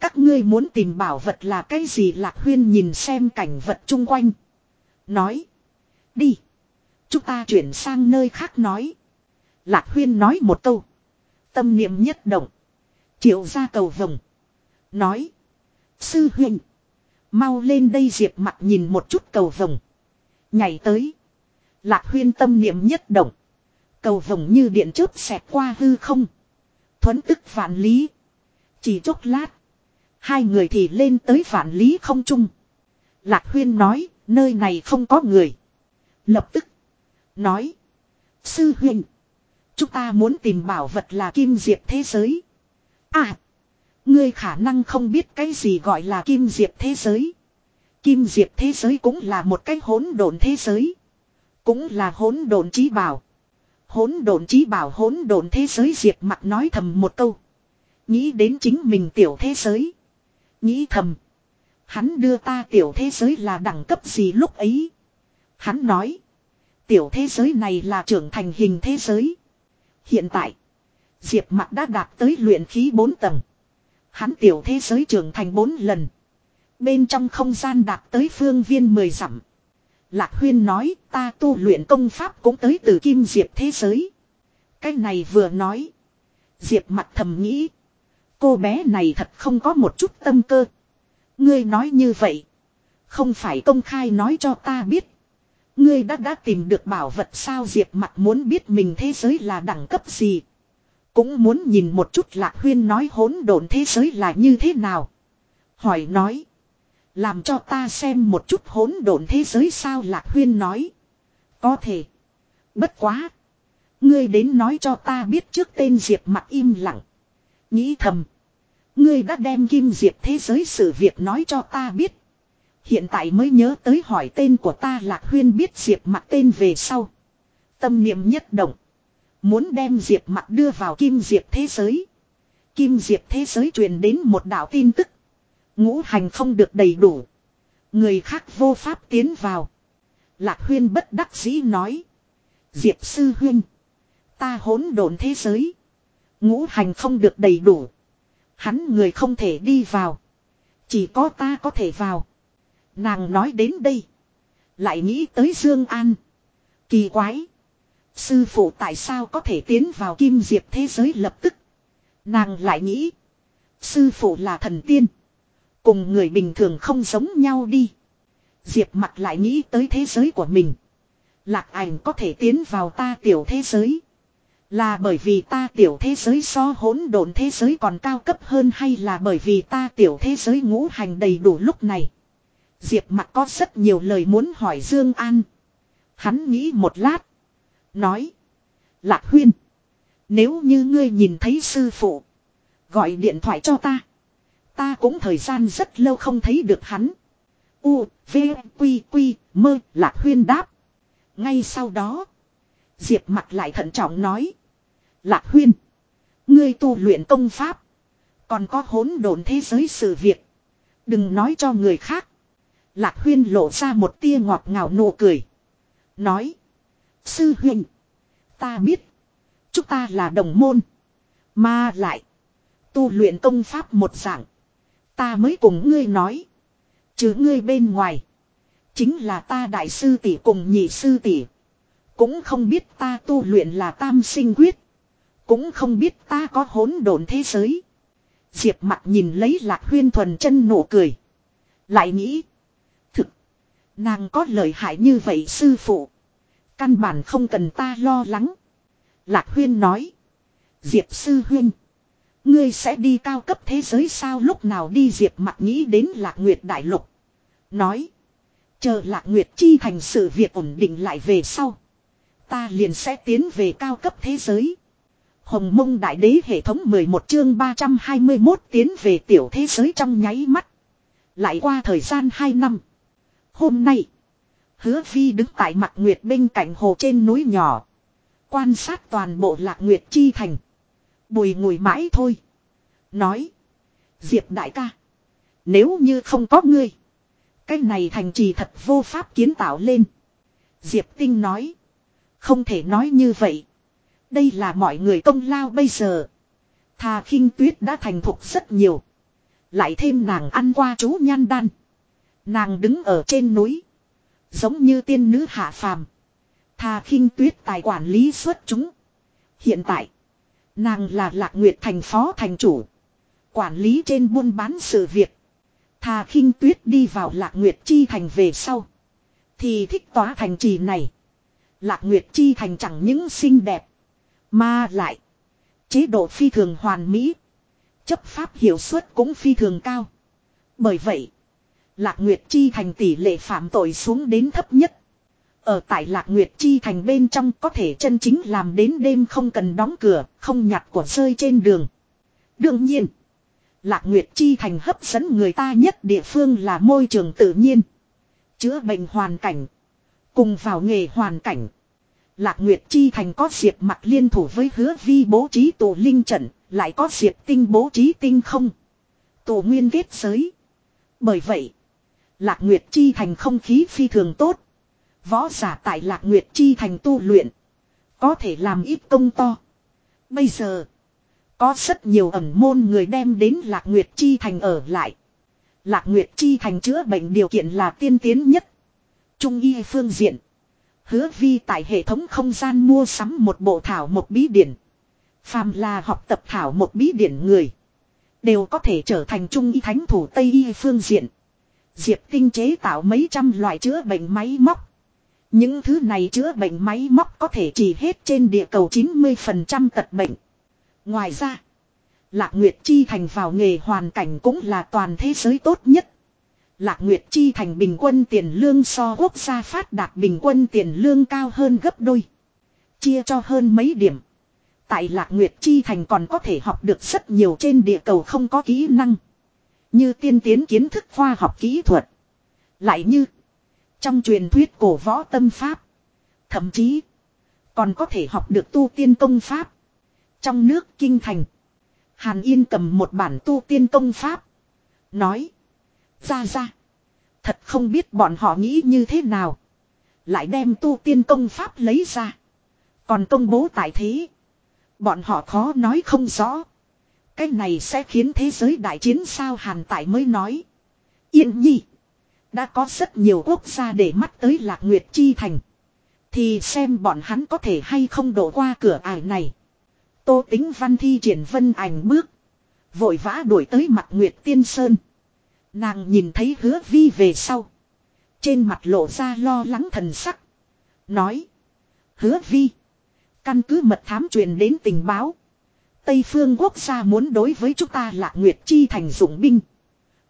Các ngươi muốn tìm bảo vật là cái gì Lạc Huyên nhìn xem cảnh vật chung quanh. Nói. Đi. Chúng ta chuyển sang nơi khác nói. Lạc Huyên nói một câu. Tâm niệm nhất động. Triệu ra cầu vồng. Nói. Sư huynh. Mau lên đây diệp mặt nhìn một chút cầu vồng. Nhảy tới. Lạc huyên tâm niệm nhất động. Cầu vồng như điện chớp xẹt qua hư không. Thuấn tức vạn lý. Chỉ chốc lát. Hai người thì lên tới vạn lý không trung. Lạc huyên nói. Nơi này không có người. Lập tức. Nói. Sư huynh. Chúng ta muốn tìm bảo vật là kim diệp thế giới. À. Ngươi khả năng không biết cái gì gọi là kim diệp thế giới. Kim diệp thế giới cũng là một cái hỗn độn thế giới. Cũng là hỗn độn trí bảo. Hỗn độn trí bảo, hỗn độn thế giới, diệp mặt nói thầm một câu. Nghĩ đến chính mình tiểu thế giới. Nghĩ thầm. Hắn đưa ta tiểu thế giới là đẳng cấp gì lúc ấy. Hắn nói. Tiểu thế giới này là trưởng thành hình thế giới. Hiện tại. Diệp mặt đã đạt tới luyện khí 4 tầng. Hắn tiểu thế giới trưởng thành 4 lần. Bên trong không gian đạt tới phương viên 10 dặm. Lạc Huyên nói, ta tu luyện công pháp cũng tới từ kim diệp thế giới. Cái này vừa nói. Diệp mặt thầm nghĩ. Cô bé này thật không có một chút tâm cơ. Ngươi nói như vậy. Không phải công khai nói cho ta biết. Ngươi đã đã tìm được bảo vật sao Diệp mặt muốn biết mình thế giới là đẳng cấp gì. Cũng muốn nhìn một chút lạc huyên nói hỗn độn thế giới là như thế nào. Hỏi nói. Làm cho ta xem một chút hỗn độn thế giới sao lạc huyên nói. Có thể. Bất quá. Ngươi đến nói cho ta biết trước tên Diệp mặt im lặng. Nghĩ thầm. Ngươi đã đem kim diệp thế giới sự việc nói cho ta biết. Hiện tại mới nhớ tới hỏi tên của ta lạc huyên biết diệp mặt tên về sau. Tâm niệm nhất động. Muốn đem diệp mặt đưa vào kim diệp thế giới. Kim diệp thế giới truyền đến một đạo tin tức. Ngũ hành không được đầy đủ. Người khác vô pháp tiến vào. Lạc huyên bất đắc dĩ nói. Diệp sư huyên. Ta hỗn độn thế giới. Ngũ hành không được đầy đủ. Hắn người không thể đi vào. Chỉ có ta có thể vào. Nàng nói đến đây. Lại nghĩ tới Dương An. Kỳ quái. Sư phụ tại sao có thể tiến vào kim diệp thế giới lập tức. Nàng lại nghĩ. Sư phụ là thần tiên. Cùng người bình thường không giống nhau đi. Diệp mặt lại nghĩ tới thế giới của mình. Lạc ảnh có thể tiến vào ta tiểu thế giới. Là bởi vì ta tiểu thế giới so hỗn độn thế giới còn cao cấp hơn hay là bởi vì ta tiểu thế giới ngũ hành đầy đủ lúc này. Diệp mặt có rất nhiều lời muốn hỏi Dương An. Hắn nghĩ một lát. Nói. Lạc huyên. Nếu như ngươi nhìn thấy sư phụ. Gọi điện thoại cho ta. Ta cũng thời gian rất lâu không thấy được hắn. U, V, Quy, Quy, Mơ, Lạc huyên đáp. Ngay sau đó. Diệp mặt lại thận trọng nói. Lạc huyên. Ngươi tu luyện công pháp. Còn có hỗn độn thế giới sự việc. Đừng nói cho người khác. Lạc huyên lộ ra một tia ngọt ngào nụ cười. Nói. Sư huynh. Ta biết. Chúng ta là đồng môn. Mà lại. Tu luyện công pháp một dạng. Ta mới cùng ngươi nói. Chứ ngươi bên ngoài. Chính là ta đại sư tỷ cùng nhị sư tỷ. Cũng không biết ta tu luyện là tam sinh quyết. Cũng không biết ta có hỗn độn thế giới. Diệp mặt nhìn lấy lạc huyên thuần chân nụ cười. Lại nghĩ. Thực. Nàng có lợi hại như vậy sư phụ. Căn bản không cần ta lo lắng. Lạc huyên nói. Diệp sư huyên. Ngươi sẽ đi cao cấp thế giới sao lúc nào đi Diệp mặt nghĩ đến Lạc Nguyệt Đại Lục. Nói. Chờ Lạc Nguyệt chi thành sự việc ổn định lại về sau. Ta liền sẽ tiến về cao cấp thế giới. Hồng mông đại đế hệ thống 11 chương 321 tiến về tiểu thế giới trong nháy mắt. Lại qua thời gian 2 năm. Hôm nay. Hứa vi đứng tại mặt nguyệt bên cạnh hồ trên núi nhỏ. Quan sát toàn bộ lạc nguyệt chi thành. Bùi ngồi mãi thôi. Nói. Diệp đại ca. Nếu như không có ngươi. Cái này thành trì thật vô pháp kiến tạo lên. Diệp tinh nói. Không thể nói như vậy. Đây là mọi người công lao bây giờ. Thà khinh tuyết đã thành thục rất nhiều. Lại thêm nàng ăn qua chú nhan đan. Nàng đứng ở trên núi. Giống như tiên nữ hạ phàm. Thà khinh tuyết tài quản lý xuất chúng. Hiện tại. Nàng là lạc nguyệt thành phó thành chủ. Quản lý trên buôn bán sự việc. Thà khinh tuyết đi vào lạc nguyệt chi thành về sau. Thì thích tỏa thành trì này. Lạc nguyệt chi thành chẳng những xinh đẹp. Mà lại. Chế độ phi thường hoàn mỹ. Chấp pháp hiệu suất cũng phi thường cao. Bởi vậy. Lạc Nguyệt Chi thành tỷ lệ phạm tội xuống đến thấp nhất. Ở tại Lạc Nguyệt Chi thành bên trong có thể chân chính làm đến đêm không cần đóng cửa, không nhặt của rơi trên đường. Đương nhiên. Lạc Nguyệt Chi thành hấp dẫn người ta nhất địa phương là môi trường tự nhiên. Chữa bệnh hoàn cảnh. Cùng vào nghề hoàn cảnh. Lạc Nguyệt Chi Thành có Diệp mặt liên thủ với hứa vi bố trí tổ linh trận, lại có Diệp tinh bố trí tinh không. Tổ nguyên kết giới. Bởi vậy, Lạc Nguyệt Chi Thành không khí phi thường tốt. Võ giả tại Lạc Nguyệt Chi Thành tu luyện. Có thể làm ít công to. Bây giờ, có rất nhiều ẩn môn người đem đến Lạc Nguyệt Chi Thành ở lại. Lạc Nguyệt Chi Thành chữa bệnh điều kiện là tiên tiến nhất. Trung y phương diện. Hứa vi tại hệ thống không gian mua sắm một bộ thảo một bí điển. Phàm là học tập thảo một bí điển người. Đều có thể trở thành trung y thánh thủ Tây y phương diện. Diệp tinh chế tạo mấy trăm loại chữa bệnh máy móc. Những thứ này chữa bệnh máy móc có thể chỉ hết trên địa cầu 90% tật bệnh. Ngoài ra, Lạc Nguyệt Chi Thành vào nghề hoàn cảnh cũng là toàn thế giới tốt nhất. Lạc Nguyệt Chi Thành bình quân tiền lương so quốc gia phát đạt bình quân tiền lương cao hơn gấp đôi. Chia cho hơn mấy điểm. Tại Lạc Nguyệt Chi Thành còn có thể học được rất nhiều trên địa cầu không có kỹ năng. Như tiên tiến kiến thức khoa học kỹ thuật. Lại như trong truyền thuyết cổ võ tâm pháp. Thậm chí còn có thể học được tu tiên công pháp. Trong nước kinh thành. Hàn Yên cầm một bản tu tiên công pháp. Nói. Ra ra. Thật không biết bọn họ nghĩ như thế nào. Lại đem tu tiên công pháp lấy ra. Còn công bố tại thế. Bọn họ khó nói không rõ. Cái này sẽ khiến thế giới đại chiến sao hàn tại mới nói. Yên nhi. Đã có rất nhiều quốc gia để mắt tới lạc nguyệt chi thành. Thì xem bọn hắn có thể hay không đổ qua cửa ải này. Tô tính văn thi triển vân ảnh bước. Vội vã đuổi tới mặt Nguyệt Tiên Sơn. Nàng nhìn thấy hứa vi về sau. Trên mặt lộ ra lo lắng thần sắc. Nói. Hứa vi. Căn cứ mật thám truyền đến tình báo. Tây phương quốc gia muốn đối với chúng ta Lạc Nguyệt Chi thành dụng binh.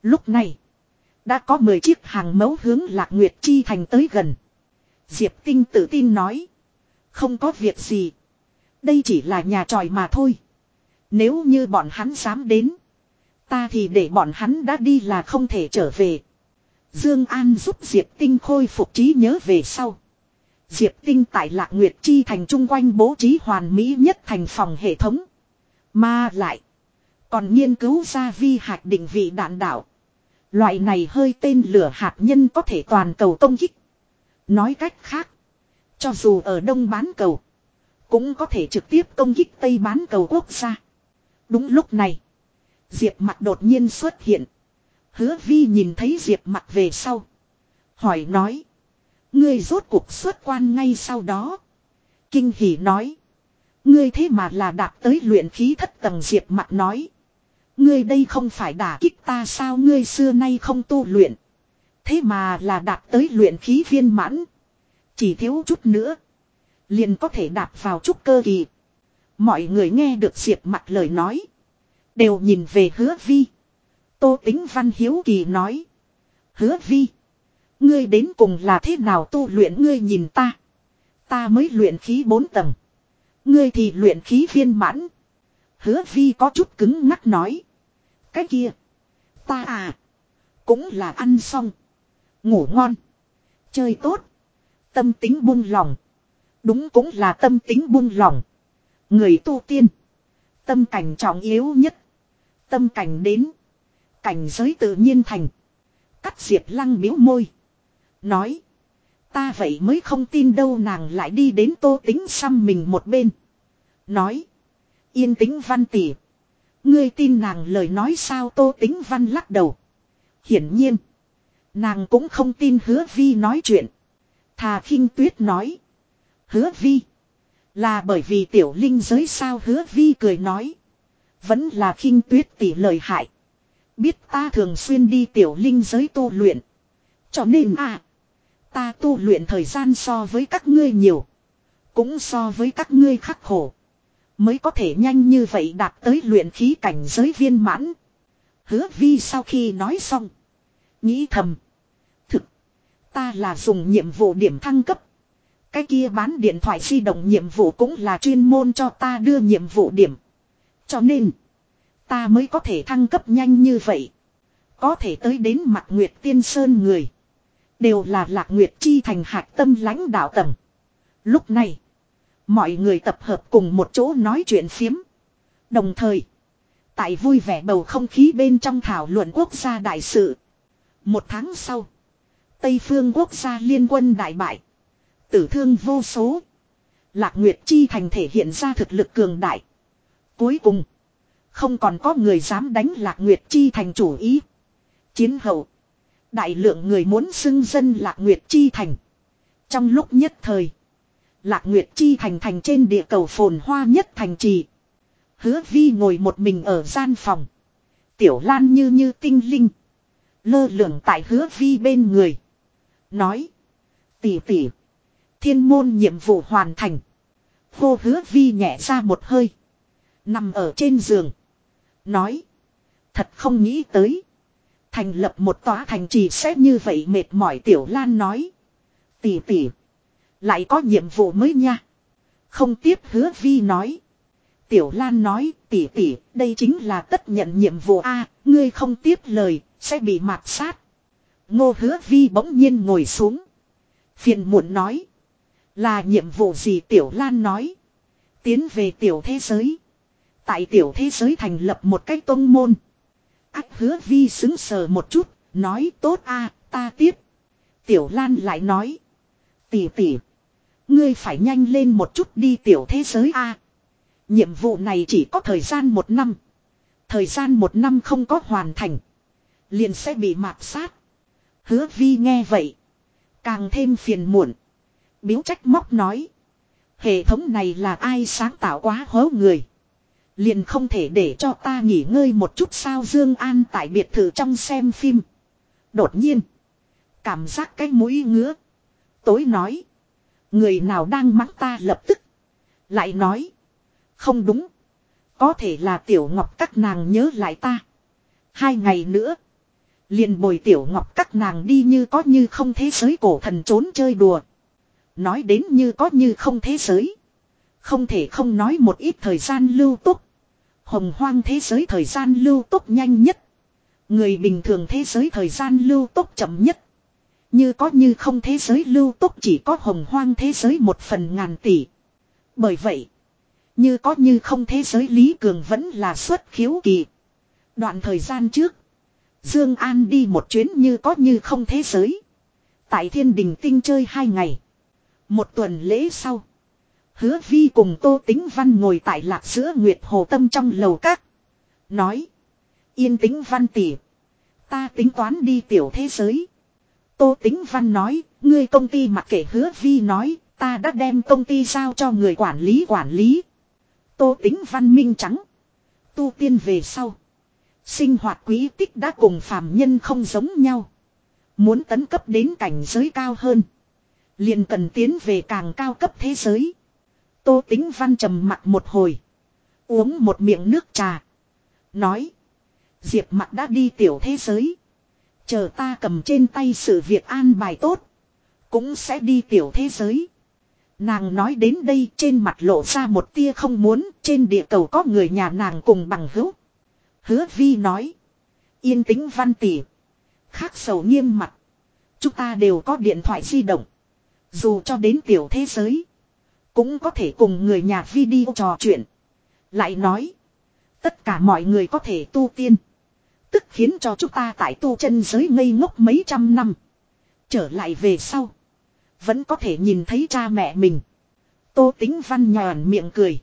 Lúc này. Đã có 10 chiếc hàng mẫu hướng Lạc Nguyệt Chi thành tới gần. Diệp Tinh tự tin nói. Không có việc gì. Đây chỉ là nhà tròi mà thôi. Nếu như bọn hắn dám đến. Ta thì để bọn hắn đã đi là không thể trở về. Dương An giúp Diệp Tinh khôi phục trí nhớ về sau. Diệp Tinh tại Lạc Nguyệt Chi thành trung quanh bố trí hoàn mỹ nhất thành phòng hệ thống. Mà lại. Còn nghiên cứu ra vi hạt định vị đạn đạo. Loại này hơi tên lửa hạt nhân có thể toàn cầu công kích. Nói cách khác. Cho dù ở đông bán cầu. Cũng có thể trực tiếp công kích tây bán cầu quốc gia. Đúng lúc này. Diệp mặt đột nhiên xuất hiện. Hứa vi nhìn thấy diệp mặt về sau. Hỏi nói. Ngươi rốt cuộc xuất quan ngay sau đó. Kinh hỉ nói. Ngươi thế mà là đạt tới luyện khí thất tầng, diệp mặt nói. Ngươi đây không phải đả kích ta sao ngươi xưa nay không tu luyện. Thế mà là đạt tới luyện khí viên mãn. Chỉ thiếu chút nữa. Liền có thể đạp vào chút cơ kỳ. Mọi người nghe được diệp mặt lời nói. Đều nhìn về hứa vi. Tô tính văn hiếu kỳ nói. Hứa vi. Ngươi đến cùng là thế nào tu luyện ngươi nhìn ta. Ta mới luyện khí bốn tầng. Ngươi thì luyện khí viên mãn. Hứa vi có chút cứng ngắc nói. Cái kia. Ta à. Cũng là ăn xong. Ngủ ngon. Chơi tốt. Tâm tính buông lòng. Đúng cũng là tâm tính buông lòng. Người tu tiên. Tâm cảnh trọng yếu nhất. Tâm cảnh đến. Cảnh giới tự nhiên thành. Cắt diệp lăng miếu môi. Nói. Ta vậy mới không tin đâu nàng lại đi đến tô tính xăm mình một bên. Nói. Yên tĩnh văn tỉ. Ngươi tin nàng lời nói sao tô tính văn lắc đầu. Hiển nhiên. Nàng cũng không tin hứa vi nói chuyện. Thà khinh tuyết nói. Hứa vi. Là bởi vì tiểu linh giới sao hứa vi cười nói. Vẫn là khinh tuyết tỷ lời hại. Biết ta thường xuyên đi tiểu linh giới tu luyện. Cho nên à. Ta tu luyện thời gian so với các ngươi nhiều. Cũng so với các ngươi khắc khổ. Mới có thể nhanh như vậy đạt tới luyện khí cảnh giới viên mãn. Hứa vi sau khi nói xong. Nghĩ thầm. Thực. Ta là dùng nhiệm vụ điểm thăng cấp. Cái kia bán điện thoại di động nhiệm vụ cũng là chuyên môn cho ta đưa nhiệm vụ điểm. Cho nên. Ta mới có thể thăng cấp nhanh như vậy. Có thể tới đến mặt Nguyệt Tiên Sơn người. Đều là lạc Nguyệt Chi thành hạt tâm lãnh đạo tầng. Lúc này. Mọi người tập hợp cùng một chỗ nói chuyện phiếm. Đồng thời. Tại vui vẻ bầu không khí bên trong thảo luận quốc gia đại sự. Một tháng sau. Tây phương quốc gia liên quân đại bại. Tử thương vô số. Lạc Nguyệt Chi thành thể hiện ra thực lực cường đại. Cuối cùng. Không còn có người dám đánh Lạc Nguyệt Chi thành chủ ý. Chiến hậu. Đại lượng người muốn xưng dân Lạc Nguyệt Chi thành. Trong lúc nhất thời. Lạc Nguyệt Chi thành thành trên địa cầu phồn hoa nhất thành trì. Hứa vi ngồi một mình ở gian phòng. Tiểu Lan như như tinh linh. Lơ lửng tại hứa vi bên người. Nói. Tỷ tỷ. Thiên môn nhiệm vụ hoàn thành. Khô hứa vi nhẹ ra một hơi. Nằm ở trên giường. Nói. Thật không nghĩ tới. Thành lập một tòa thành trì sẽ như vậy mệt mỏi Tiểu Lan nói. Tỷ tỷ. Lại có nhiệm vụ mới nha. Không tiếp hứa vi nói. Tiểu Lan nói, tỷ tỷ, đây chính là tất nhận nhiệm vụ A, ngươi không tiếp lời, sẽ bị mạt sát. Ngô hứa vi bỗng nhiên ngồi xuống. Phiền muộn nói. Là nhiệm vụ gì Tiểu Lan nói. Tiến về tiểu thế giới. Tại tiểu thế giới thành lập một cái tôn môn. Ác hứa vi xứng sờ một chút, nói tốt a ta tiếp. Tiểu Lan lại nói. Tỷ tỷ. Ngươi phải nhanh lên một chút đi tiểu thế giới a Nhiệm vụ này chỉ có thời gian một năm. Thời gian một năm không có hoàn thành. Liền sẽ bị mạt sát. Hứa vi nghe vậy. Càng thêm phiền muộn. Biếu trách móc nói. Hệ thống này là ai sáng tạo quá hố người. Liền không thể để cho ta nghỉ ngơi một chút sao Dương An tại biệt thự trong xem phim. Đột nhiên. Cảm giác cái mũi ngứa. Tối nói. Người nào đang mắng ta lập tức. Lại nói. Không đúng. Có thể là tiểu ngọc các nàng nhớ lại ta. Hai ngày nữa. Liền bồi tiểu ngọc các nàng đi như có như không thế giới cổ thần trốn chơi đùa. Nói đến như có như không thế giới. Không thể không nói một ít thời gian lưu túc. Hồng hoang thế giới thời gian lưu túc nhanh nhất. Người bình thường thế giới thời gian lưu túc chậm nhất. Như có như không thế giới lưu túc chỉ có hồng hoang thế giới một phần ngàn tỷ. Bởi vậy, như có như không thế giới Lý Cường vẫn là xuất khiếu kỳ. Đoạn thời gian trước, Dương An đi một chuyến như có như không thế giới. Tại thiên đình tinh chơi hai ngày. Một tuần lễ sau. Hứa vi cùng Tô Tính Văn ngồi tại lạc giữa Nguyệt Hồ Tâm trong lầu các. Nói. Yên tĩnh văn tỷ. Ta tính toán đi tiểu thế giới. Tô Tính Văn nói. Ngươi công ty mặc kệ hứa vi nói. Ta đã đem công ty giao cho người quản lý quản lý. Tô Tính Văn minh trắng. Tu tiên về sau. Sinh hoạt quý tích đã cùng phàm nhân không giống nhau. Muốn tấn cấp đến cảnh giới cao hơn. Liền cần tiến về càng cao cấp thế giới. Tô tính văn trầm mặt một hồi. Uống một miệng nước trà. Nói. Diệp mặt đã đi tiểu thế giới. Chờ ta cầm trên tay sự việc an bài tốt. Cũng sẽ đi tiểu thế giới. Nàng nói đến đây trên mặt lộ ra một tia không muốn. Trên địa cầu có người nhà nàng cùng bằng hữu. Hứa vi nói. Yên tĩnh văn tỉ Khác sầu nghiêm mặt. Chúng ta đều có điện thoại di động. Dù cho đến tiểu thế giới. Cũng có thể cùng người nhà video trò chuyện. Lại nói. Tất cả mọi người có thể tu tiên. Tức khiến cho chúng ta tại tu chân giới ngây ngốc mấy trăm năm. Trở lại về sau. Vẫn có thể nhìn thấy cha mẹ mình. Tô tính văn nhòn miệng cười.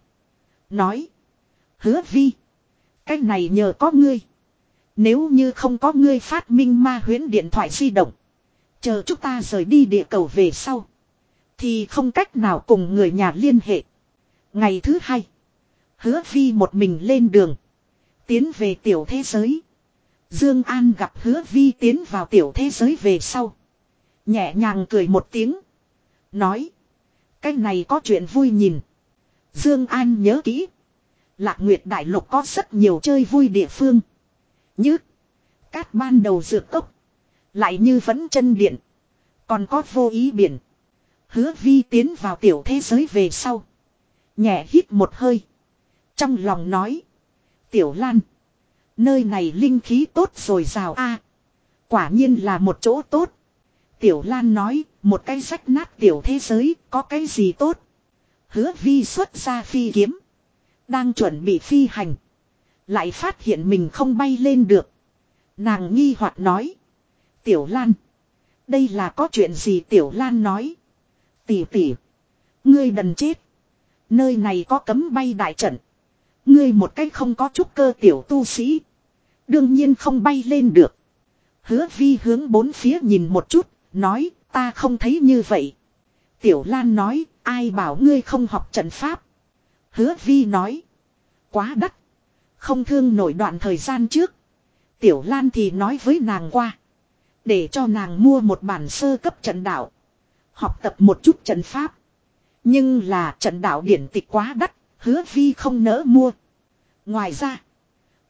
Nói. Hứa vi. Cái này nhờ có ngươi. Nếu như không có ngươi phát minh ma huyễn điện thoại di động. Chờ chúng ta rời đi địa cầu về sau. Thì không cách nào cùng người nhà liên hệ. Ngày thứ hai. Hứa vi một mình lên đường. Tiến về tiểu thế giới. Dương An gặp hứa vi tiến vào tiểu thế giới về sau. Nhẹ nhàng cười một tiếng. Nói. Cái này có chuyện vui nhìn. Dương An nhớ kỹ. Lạc Nguyệt Đại Lục có rất nhiều chơi vui địa phương. Như. Cát ban đầu dược cốc. Lại như vẫn chân điện. Còn có vô ý biển. Hứa vi tiến vào tiểu thế giới về sau. Nhẹ hít một hơi. Trong lòng nói. Tiểu Lan. Nơi này linh khí tốt rồi rào a Quả nhiên là một chỗ tốt. Tiểu Lan nói. Một cái sách nát tiểu thế giới, có cái gì tốt. Hứa vi xuất ra phi kiếm. Đang chuẩn bị phi hành. Lại phát hiện mình không bay lên được. Nàng nghi hoặc nói. Tiểu Lan. Đây là có chuyện gì Tiểu Lan nói. Tỷ tỷ. Ngươi đần chết. Nơi này có cấm bay đại trận. Ngươi một cách không có chút cơ tiểu tu sĩ. Đương nhiên không bay lên được. Hứa vi hướng bốn phía nhìn một chút. Nói ta không thấy như vậy. Tiểu Lan nói ai bảo ngươi không học trận pháp. Hứa vi nói. Quá đắt. Không thương nổi đoạn thời gian trước. Tiểu Lan thì nói với nàng qua. Để cho nàng mua một bản sơ cấp trận đạo. Học tập một chút trận pháp. Nhưng là trận đạo điển tịch quá đắt, hứa vi không nỡ mua. Ngoài ra,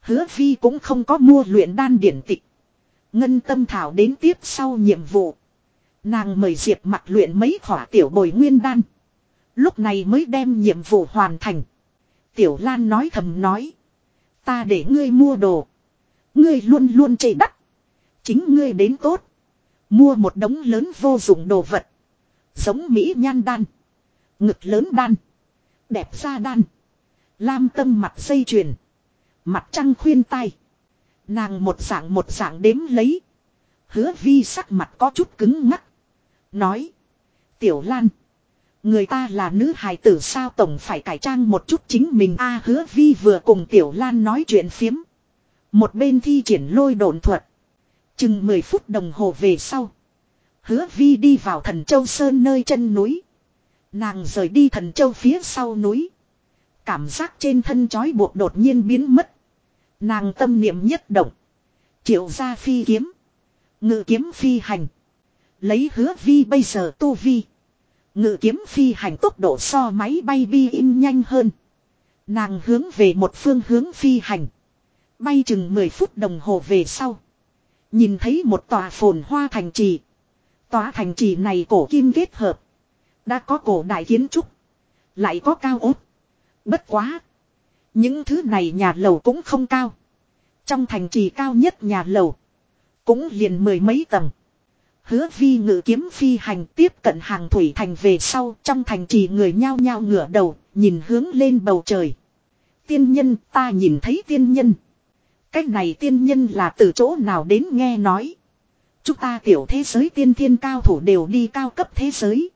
hứa vi cũng không có mua luyện đan điển tịch. Ngân tâm thảo đến tiếp sau nhiệm vụ. Nàng mời Diệp mặt luyện mấy khỏa tiểu bồi nguyên đan. Lúc này mới đem nhiệm vụ hoàn thành. Tiểu Lan nói thầm nói. Ta để ngươi mua đồ. Ngươi luôn luôn chê đắt. Chính ngươi đến tốt. Mua một đống lớn vô dụng đồ vật. Giống Mỹ nhan đan. Ngực lớn đan. Đẹp da đan. Lam tâm mặt dây chuyền. Mặt trăng khuyên tai. Nàng một dạng một dạng đếm lấy. Hứa vi sắc mặt có chút cứng ngắc. Nói. Tiểu Lan. Người ta là nữ hài tử sao tổng phải cải trang một chút chính mình a à, hứa vi vừa cùng Tiểu Lan nói chuyện phiếm. Một bên thi triển lôi đồn thuật. Chừng 10 phút đồng hồ về sau. Hứa vi đi vào thần châu sơn nơi chân núi. Nàng rời đi thần châu phía sau núi. Cảm giác trên thân chói buộc đột nhiên biến mất. Nàng tâm niệm nhất động. Triệu ra phi kiếm. Ngự kiếm phi hành. Lấy hứa vi bây giờ tu vi. Ngự kiếm phi hành tốc độ so máy bay bi in nhanh hơn. Nàng hướng về một phương hướng phi hành. Bay chừng 10 phút đồng hồ về sau. Nhìn thấy một tòa phồn hoa thành trì. Tòa thành trì này cổ kim kết hợp. Đã có cổ đại kiến trúc. Lại có cao ốt. Bất quá. Những thứ này nhà lầu cũng không cao. Trong thành trì cao nhất nhà lầu. Cũng liền mười mấy tầng. Hứa vi ngự kiếm phi hành tiếp cận hàng thủy thành về sau, trong thành trì người nhao nhao ngửa đầu, nhìn hướng lên bầu trời. Tiên nhân, ta nhìn thấy tiên nhân. Cách này tiên nhân là từ chỗ nào đến nghe nói. Chúng ta tiểu thế giới tiên thiên cao thủ đều đi cao cấp thế giới.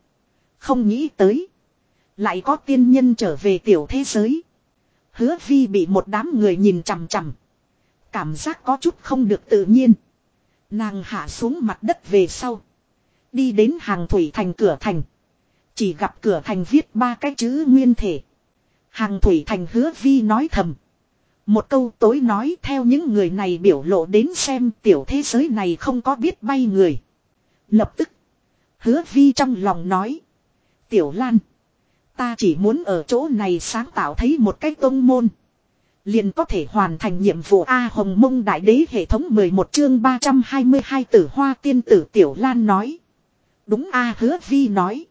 Không nghĩ tới. Lại có tiên nhân trở về tiểu thế giới. Hứa vi bị một đám người nhìn chằm chằm. Cảm giác có chút không được tự nhiên. Nàng hạ xuống mặt đất về sau. Đi đến hàng thủy thành cửa thành. Chỉ gặp cửa thành viết ba cái chữ nguyên thể. Hàng thủy thành hứa vi nói thầm. Một câu tối nói theo những người này biểu lộ đến xem tiểu thế giới này không có biết bay người. Lập tức. Hứa vi trong lòng nói. Tiểu Lan. Ta chỉ muốn ở chỗ này sáng tạo thấy một cách tông môn. Liền có thể hoàn thành nhiệm vụ A Hồng Mông Đại Đế hệ thống 11 chương 322 tử hoa tiên tử Tiểu Lan nói. Đúng A hứa vi nói.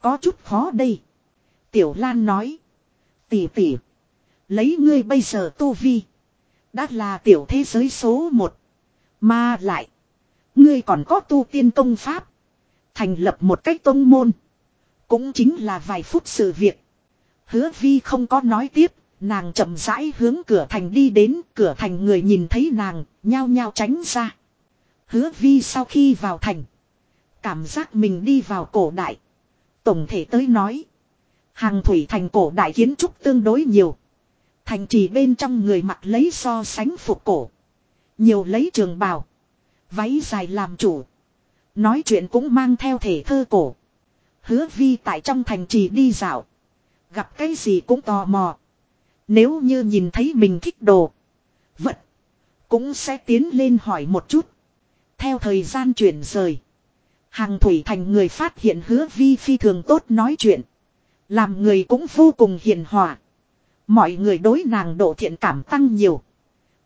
Có chút khó đây. Tiểu Lan nói. Tỷ tỷ. Lấy ngươi bây giờ tu vi. Đã là tiểu thế giới số 1. Mà lại. Ngươi còn có tu tiên công pháp. Thành lập một cách tông môn. Cũng chính là vài phút sự việc. Hứa vi không có nói tiếp, nàng chậm rãi hướng cửa thành đi đến, cửa thành người nhìn thấy nàng, nhao nhao tránh ra. Hứa vi sau khi vào thành, cảm giác mình đi vào cổ đại. Tổng thể tới nói, hàng thủy thành cổ đại kiến trúc tương đối nhiều. Thành trì bên trong người mặc lấy so sánh phục cổ. Nhiều lấy trường bào. Váy dài làm chủ. Nói chuyện cũng mang theo thể thơ cổ. Hứa vi tại trong thành trì đi dạo. Gặp cái gì cũng tò mò. Nếu như nhìn thấy mình thích đồ. Vật. Cũng sẽ tiến lên hỏi một chút. Theo thời gian chuyển rời. Hàng thủy thành người phát hiện hứa vi phi thường tốt nói chuyện. Làm người cũng vô cùng hiền hòa. Mọi người đối nàng độ thiện cảm tăng nhiều.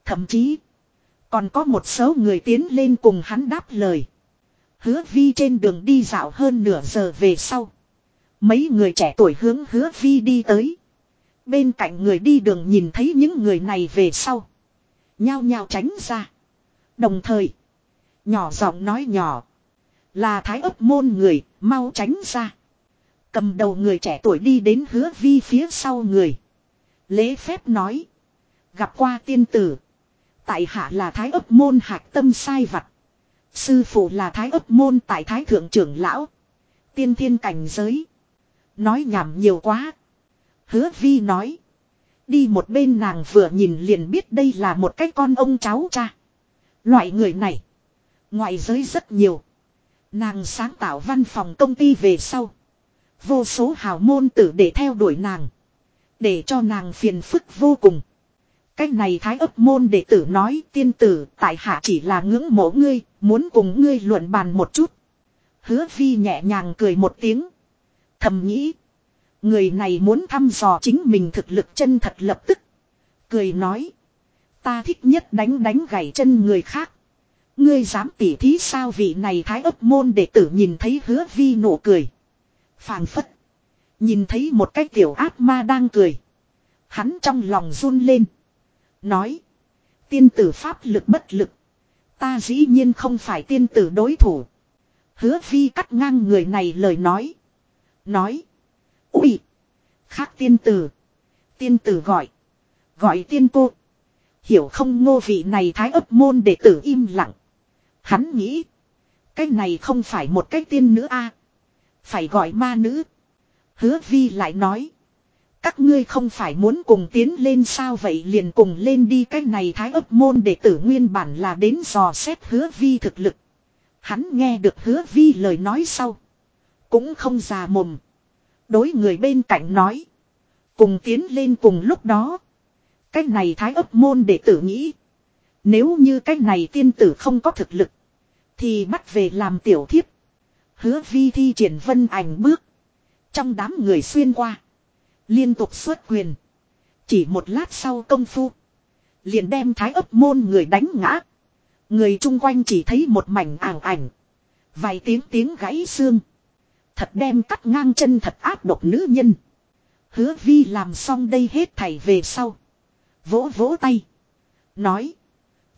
Thậm chí. Còn có một số người tiến lên cùng hắn đáp lời. Hứa vi trên đường đi dạo hơn nửa giờ về sau. Mấy người trẻ tuổi hướng hứa vi đi tới. Bên cạnh người đi đường nhìn thấy những người này về sau. Nhao nhao tránh ra. Đồng thời. Nhỏ giọng nói nhỏ. Là thái ấp môn người, mau tránh ra. Cầm đầu người trẻ tuổi đi đến hứa vi phía sau người. Lễ phép nói. Gặp qua tiên tử. Tại hạ là thái ấp môn hạc tâm sai vặt. Sư phụ là thái ấp môn tại thái thượng trưởng lão. Tiên thiên cảnh giới. Nói nhảm nhiều quá. Hứa vi nói. Đi một bên nàng vừa nhìn liền biết đây là một cái con ông cháu cha. Loại người này. Ngoại giới rất nhiều. Nàng sáng tạo văn phòng công ty về sau. Vô số hào môn tử để theo đuổi nàng. Để cho nàng phiền phức vô cùng. Cái này thái ấp môn đệ tử nói tiên tử tại hạ chỉ là ngưỡng mộ ngươi, muốn cùng ngươi luận bàn một chút. Hứa vi nhẹ nhàng cười một tiếng. Thầm nghĩ. Người này muốn thăm dò chính mình thực lực chân thật lập tức. Cười nói. Ta thích nhất đánh đánh gãy chân người khác. Ngươi dám tỉ thí sao vị này thái ấp môn đệ tử nhìn thấy hứa vi nụ cười. phảng phất. Nhìn thấy một cái tiểu ác ma đang cười. Hắn trong lòng run lên. Nói. Tiên tử pháp lực bất lực. Ta dĩ nhiên không phải tiên tử đối thủ. Hứa vi cắt ngang người này lời nói. Nói. Ui. Khác tiên tử. Tiên tử gọi. Gọi tiên cô. Hiểu không ngô vị này thái ấp môn để tử im lặng. Hắn nghĩ. Cái này không phải một cái tiên nữ a Phải gọi ma nữ. Hứa vi lại nói. Các ngươi không phải muốn cùng tiến lên sao vậy liền cùng lên đi cái này thái ấp môn để tử nguyên bản là đến dò xét hứa vi thực lực. Hắn nghe được hứa vi lời nói sau. Cũng không già mồm. Đối người bên cạnh nói. Cùng tiến lên cùng lúc đó. Cái này thái ấp môn để tử nghĩ. Nếu như cái này tiên tử không có thực lực. Thì bắt về làm tiểu thiếp. Hứa vi thi triển vân ảnh bước. Trong đám người xuyên qua. Liên tục xuất quyền. Chỉ một lát sau công phu. Liền đem thái ấp môn người đánh ngã. Người chung quanh chỉ thấy một mảnh ảo ảnh. Vài tiếng tiếng gãy xương. Thật đem cắt ngang chân thật áp độc nữ nhân. Hứa vi làm xong đây hết thảy về sau. Vỗ vỗ tay. Nói.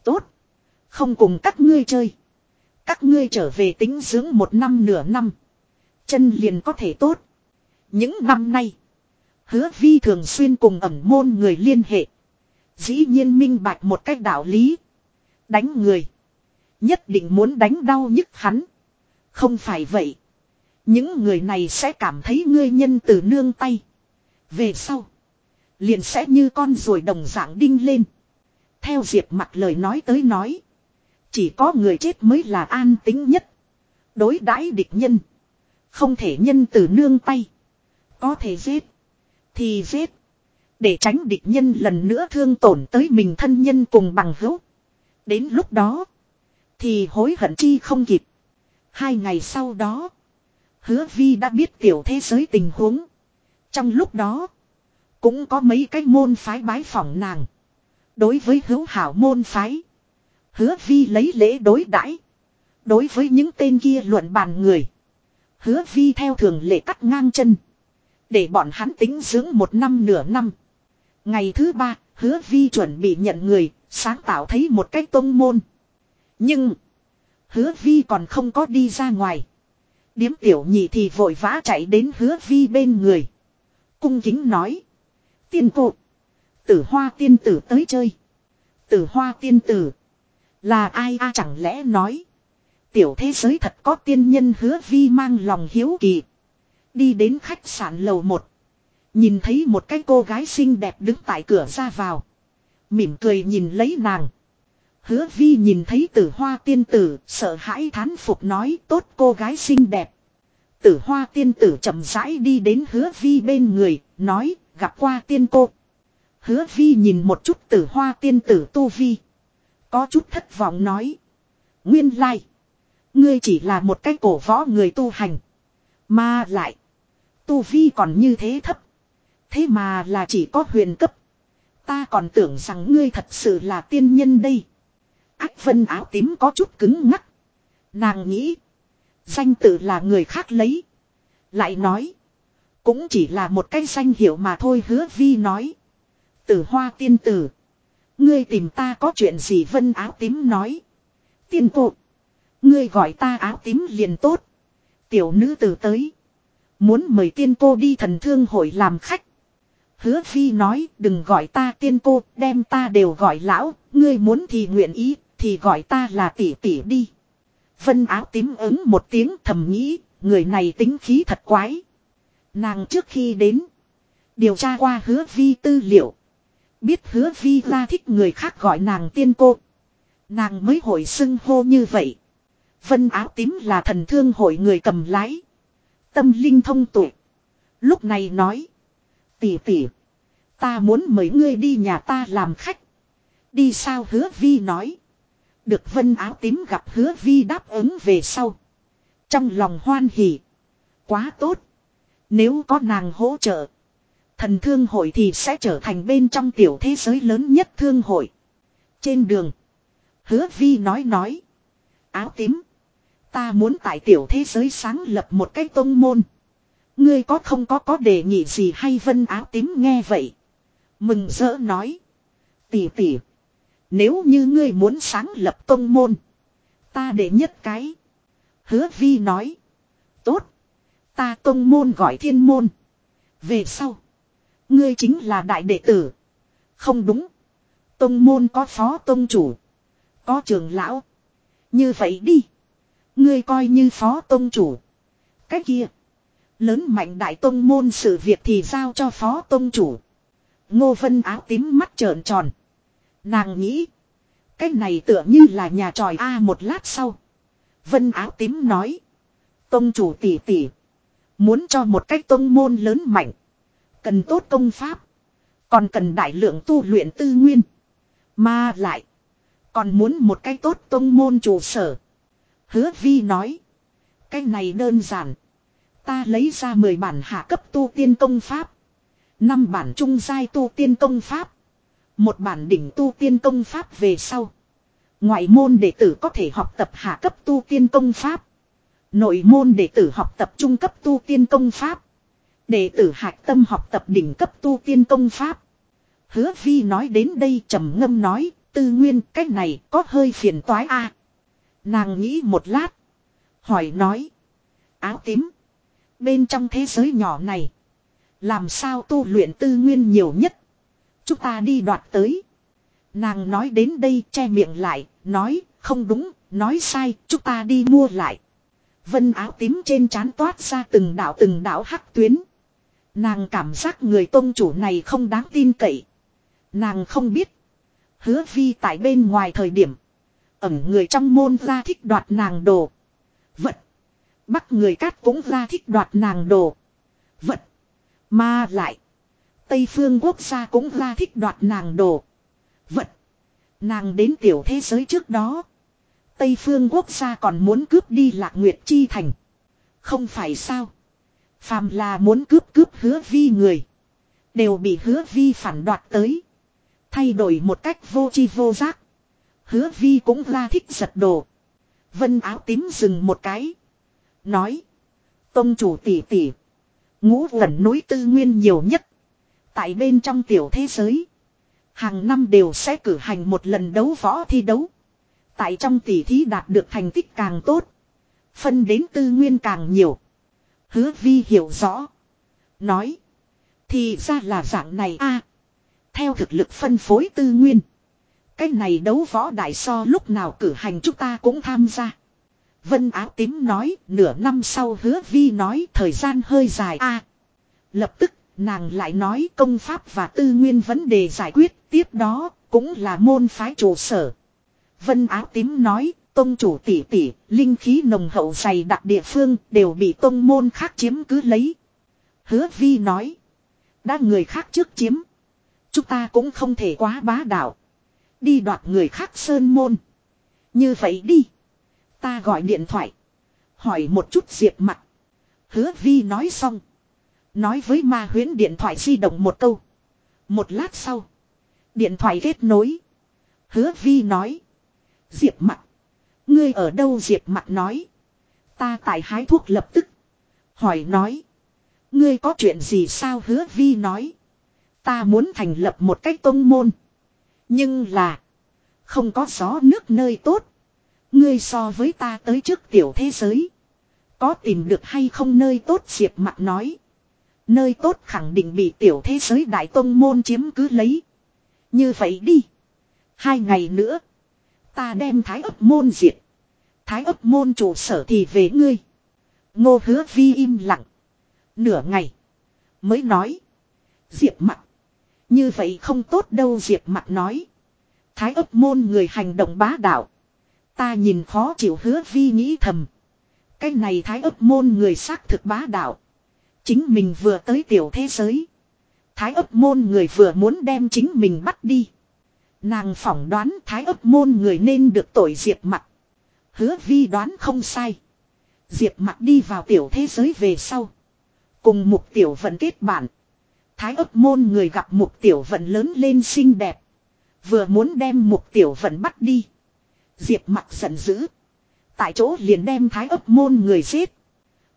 Tốt. Không cùng các ngươi chơi. Các ngươi trở về tính dưỡng một năm nửa năm. Chân liền có thể tốt. Những năm nay. Hứa vi thường xuyên cùng ẩm môn người liên hệ. Dĩ nhiên minh bạch một cách đạo lý. Đánh người. Nhất định muốn đánh đau nhức hắn. Không phải vậy. Những người này sẽ cảm thấy ngươi nhân từ nương tay. Về sau. Liền sẽ như con ruồi đồng dạng đinh lên. Theo Diệp mặt lời nói tới nói. Chỉ có người chết mới là an tính nhất. Đối đãi địch nhân. Không thể nhân từ nương tay. Có thể giết. Thì giết. Để tránh địch nhân lần nữa thương tổn tới mình thân nhân cùng bằng hữu. Đến lúc đó. Thì hối hận chi không kịp. Hai ngày sau đó. Hứa vi đã biết tiểu thế giới tình huống. Trong lúc đó. Cũng có mấy cái môn phái bái phỏng nàng. Đối với hữu hảo môn phái. Hứa vi lấy lễ đối đãi Đối với những tên kia luận bàn người. Hứa vi theo thường lệ cắt ngang chân. Để bọn hắn tính dưỡng một năm nửa năm. Ngày thứ ba, hứa vi chuẩn bị nhận người, sáng tạo thấy một cách tông môn. Nhưng, hứa vi còn không có đi ra ngoài. Điếm tiểu nhị thì vội vã chạy đến hứa vi bên người. Cung kính nói. Tiên cụ. Tử hoa tiên tử tới chơi. Tử hoa tiên tử. Là ai a chẳng lẽ nói. Tiểu thế giới thật có tiên nhân hứa vi mang lòng hiếu kỳ. Đi đến khách sạn lầu một. Nhìn thấy một cái cô gái xinh đẹp đứng tại cửa ra vào. Mỉm cười nhìn lấy nàng. Hứa vi nhìn thấy tử hoa tiên tử, sợ hãi thán phục nói tốt cô gái xinh đẹp. Tử hoa tiên tử chậm rãi đi đến hứa vi bên người, nói, gặp qua tiên cô. Hứa vi nhìn một chút tử hoa tiên tử tu vi. Có chút thất vọng nói. Nguyên lai. Ngươi chỉ là một cái cổ võ người tu hành. Mà lại. Tu vi còn như thế thấp. Thế mà là chỉ có huyền cấp. Ta còn tưởng rằng ngươi thật sự là tiên nhân đây. Ác vân áo tím có chút cứng ngắc. Nàng nghĩ. Danh tự là người khác lấy. Lại nói. Cũng chỉ là một cái danh hiệu mà thôi hứa vi nói. Tử hoa tiên tử. Ngươi tìm ta có chuyện gì vân áo tím nói. Tiên cô. Ngươi gọi ta áo tím liền tốt. Tiểu nữ tử tới. Muốn mời tiên cô đi thần thương hội làm khách. Hứa phi nói, đừng gọi ta tiên cô, đem ta đều gọi lão. Ngươi muốn thì nguyện ý, thì gọi ta là tỷ tỷ đi. Vân áo tím ứng một tiếng thầm nghĩ. Người này tính khí thật quái. Nàng trước khi đến. Điều tra qua hứa vi tư liệu. Biết hứa vi ra thích người khác gọi nàng tiên cô. Nàng mới hội xưng hô như vậy. Vân áo tím là thần thương hội người cầm lái. Tâm linh thông tuệ. Lúc này nói. Tỷ tỷ. Ta muốn mời ngươi đi nhà ta làm khách. Đi sao hứa vi nói. Được vân áo tím gặp hứa vi đáp ứng về sau. Trong lòng hoan hỉ. Quá tốt. Nếu có nàng hỗ trợ. Thần thương hội thì sẽ trở thành bên trong tiểu thế giới lớn nhất thương hội. Trên đường. Hứa vi nói nói. Áo tím. Ta muốn tại tiểu thế giới sáng lập một cái tôn môn. Ngươi có không có có đề nghị gì hay vân áo tím nghe vậy. Mừng rỡ nói. Tỷ tỷ. Nếu như ngươi muốn sáng lập tôn môn. Ta để nhất cái. Hứa vi nói. Tốt. Ta tôn môn gọi thiên môn. Về sau. Ngươi chính là đại đệ tử. Không đúng. Tôn môn có phó tôn chủ. Có trường lão. Như vậy đi. Ngươi coi như phó tông chủ. cách kia. Lớn mạnh đại tông môn sự việc thì giao cho phó tông chủ. Ngô Vân áo tím mắt trợn tròn. Nàng nghĩ. Cái này tựa như là nhà tròi A một lát sau. Vân áo tím nói. tông chủ tỷ tỷ. Muốn cho một cách tông môn lớn mạnh. Cần tốt công pháp. Còn cần đại lượng tu luyện tư nguyên. Mà lại. Còn muốn một cái tốt tông môn chủ sở. Hứa vi nói. Cái này đơn giản. Ta lấy ra 10 bản hạ cấp tu tiên công pháp. năm bản trung giai tu tiên công pháp. Một bản đỉnh tu tiên công pháp về sau. Ngoại môn đệ tử có thể học tập hạ cấp tu tiên công pháp. Nội môn đệ tử học tập trung cấp tu tiên công pháp. Đệ tử hạch tâm học tập đỉnh cấp tu tiên công pháp. Hứa vi nói đến đây trầm ngâm nói, tư nguyên cách này có hơi phiền toái a. Nàng nghĩ một lát. Hỏi nói. Áo tím. Bên trong thế giới nhỏ này. Làm sao tu luyện tư nguyên nhiều nhất. Chúng ta đi đoạt tới. Nàng nói đến đây che miệng lại. Nói, không đúng. Nói sai. Chúng ta đi mua lại. Vân áo tím trên trán toát ra từng đảo từng đảo hắc tuyến. Nàng cảm giác người tôn chủ này không đáng tin cậy. Nàng không biết. Hứa vi tại bên ngoài thời điểm. Ẩn người trong môn ra thích đoạt nàng đồ. Vật. Bắt người cát cũng ra thích đoạt nàng đồ. Vật. Mà lại. Tây phương quốc gia cũng ra thích đoạt nàng đồ. Vật. Nàng đến tiểu thế giới trước đó. Tây phương quốc gia còn muốn cướp đi lạc nguyệt chi thành. Không phải sao. Phàm là muốn cướp cướp hứa vi người. Đều bị hứa vi phản đoạt tới. Thay đổi một cách vô chi vô giác. Hứa vi cũng ra thích giật đồ. Vân áo tím dừng một cái. Nói. Tông chủ tỷ tỷ. Ngũ gần núi tư nguyên nhiều nhất. Tại bên trong tiểu thế giới. Hàng năm đều sẽ cử hành một lần đấu võ thi đấu. Tại trong tỷ thí đạt được thành tích càng tốt. Phân đến tư nguyên càng nhiều. Hứa vi hiểu rõ. Nói. Thì ra là dạng này a Theo thực lực phân phối tư nguyên. Cái này đấu võ đại so lúc nào cử hành chúng ta cũng tham gia. Vân áo tím nói, nửa năm sau hứa vi nói thời gian hơi dài a Lập tức, nàng lại nói công pháp và tư nguyên vấn đề giải quyết, tiếp đó, cũng là môn phái trụ sở. Vân áo tím nói, tôn chủ tỷ tỷ, linh khí nồng hậu dày đặc địa phương đều bị tôn môn khác chiếm cứ lấy. Hứa vi nói, đã người khác trước chiếm. Chúng ta cũng không thể quá bá đạo. Đi đoạt người khác sơn môn. Như vậy đi. Ta gọi điện thoại. Hỏi một chút diệp mặt. Hứa vi nói xong. Nói với ma huyến điện thoại di động một câu. Một lát sau. Điện thoại kết nối. Hứa vi nói. Diệp mặt. Ngươi ở đâu diệp mặt nói. Ta tại hái thuốc lập tức. Hỏi nói. Ngươi có chuyện gì sao hứa vi nói. Ta muốn thành lập một cách tông môn. Nhưng là. Không có gió nước nơi tốt. Ngươi so với ta tới trước tiểu thế giới. Có tìm được hay không nơi tốt diệp mặt nói. Nơi tốt khẳng định bị tiểu thế giới đại tôn môn chiếm cứ lấy. Như vậy đi. Hai ngày nữa. Ta đem thái ấp môn diệt. Thái ấp môn chủ sở thì về ngươi. Ngô hứa vi im lặng. Nửa ngày. Mới nói. Diệp mặt. Như vậy không tốt đâu, Diệp mặt nói. Thái ấp môn người hành động bá đạo. Ta nhìn khó chịu hứa vi nghĩ thầm. Cái này thái ấp môn người xác thực bá đạo. Chính mình vừa tới tiểu thế giới. Thái ấp môn người vừa muốn đem chính mình bắt đi. Nàng phỏng đoán thái ấp môn người nên được tội diệt mặt. Hứa vi đoán không sai. Diệp mặt đi vào tiểu thế giới về sau. Cùng mục tiểu vẫn kết bản. Thái ấp môn người gặp mục tiểu vận lớn lên xinh đẹp. Vừa muốn đem mục tiểu vận bắt đi. Diệp mặt giận dữ. Tại chỗ liền đem thái ấp môn người giết.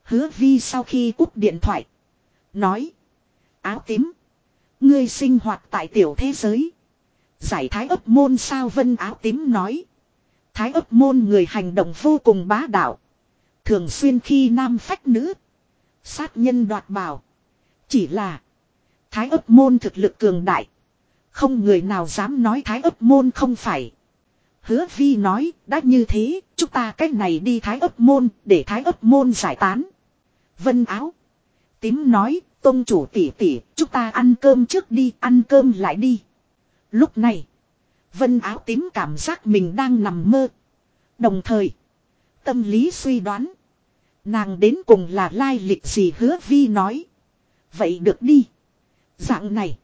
Hứa vi sau khi cúp điện thoại. Nói. Áo tím. Ngươi sinh hoạt tại tiểu thế giới. Giải thái ấp môn sao vân áo tím nói. Thái ấp môn người hành động vô cùng bá đạo. Thường xuyên khi nam phách nữ. Sát nhân đoạt bảo. Chỉ là. Thái ấp môn thực lực cường đại. Không người nào dám nói thái ấp môn không phải. Hứa vi nói, đã như thế, chúng ta cách này đi thái ấp môn, để thái ấp môn giải tán. Vân áo. Tím nói, tôn chủ tỷ tỷ, chúng ta ăn cơm trước đi, ăn cơm lại đi. Lúc này, vân áo tím cảm giác mình đang nằm mơ. Đồng thời, tâm lý suy đoán. Nàng đến cùng là lai lịch gì hứa vi nói. Vậy được đi. Dạng này.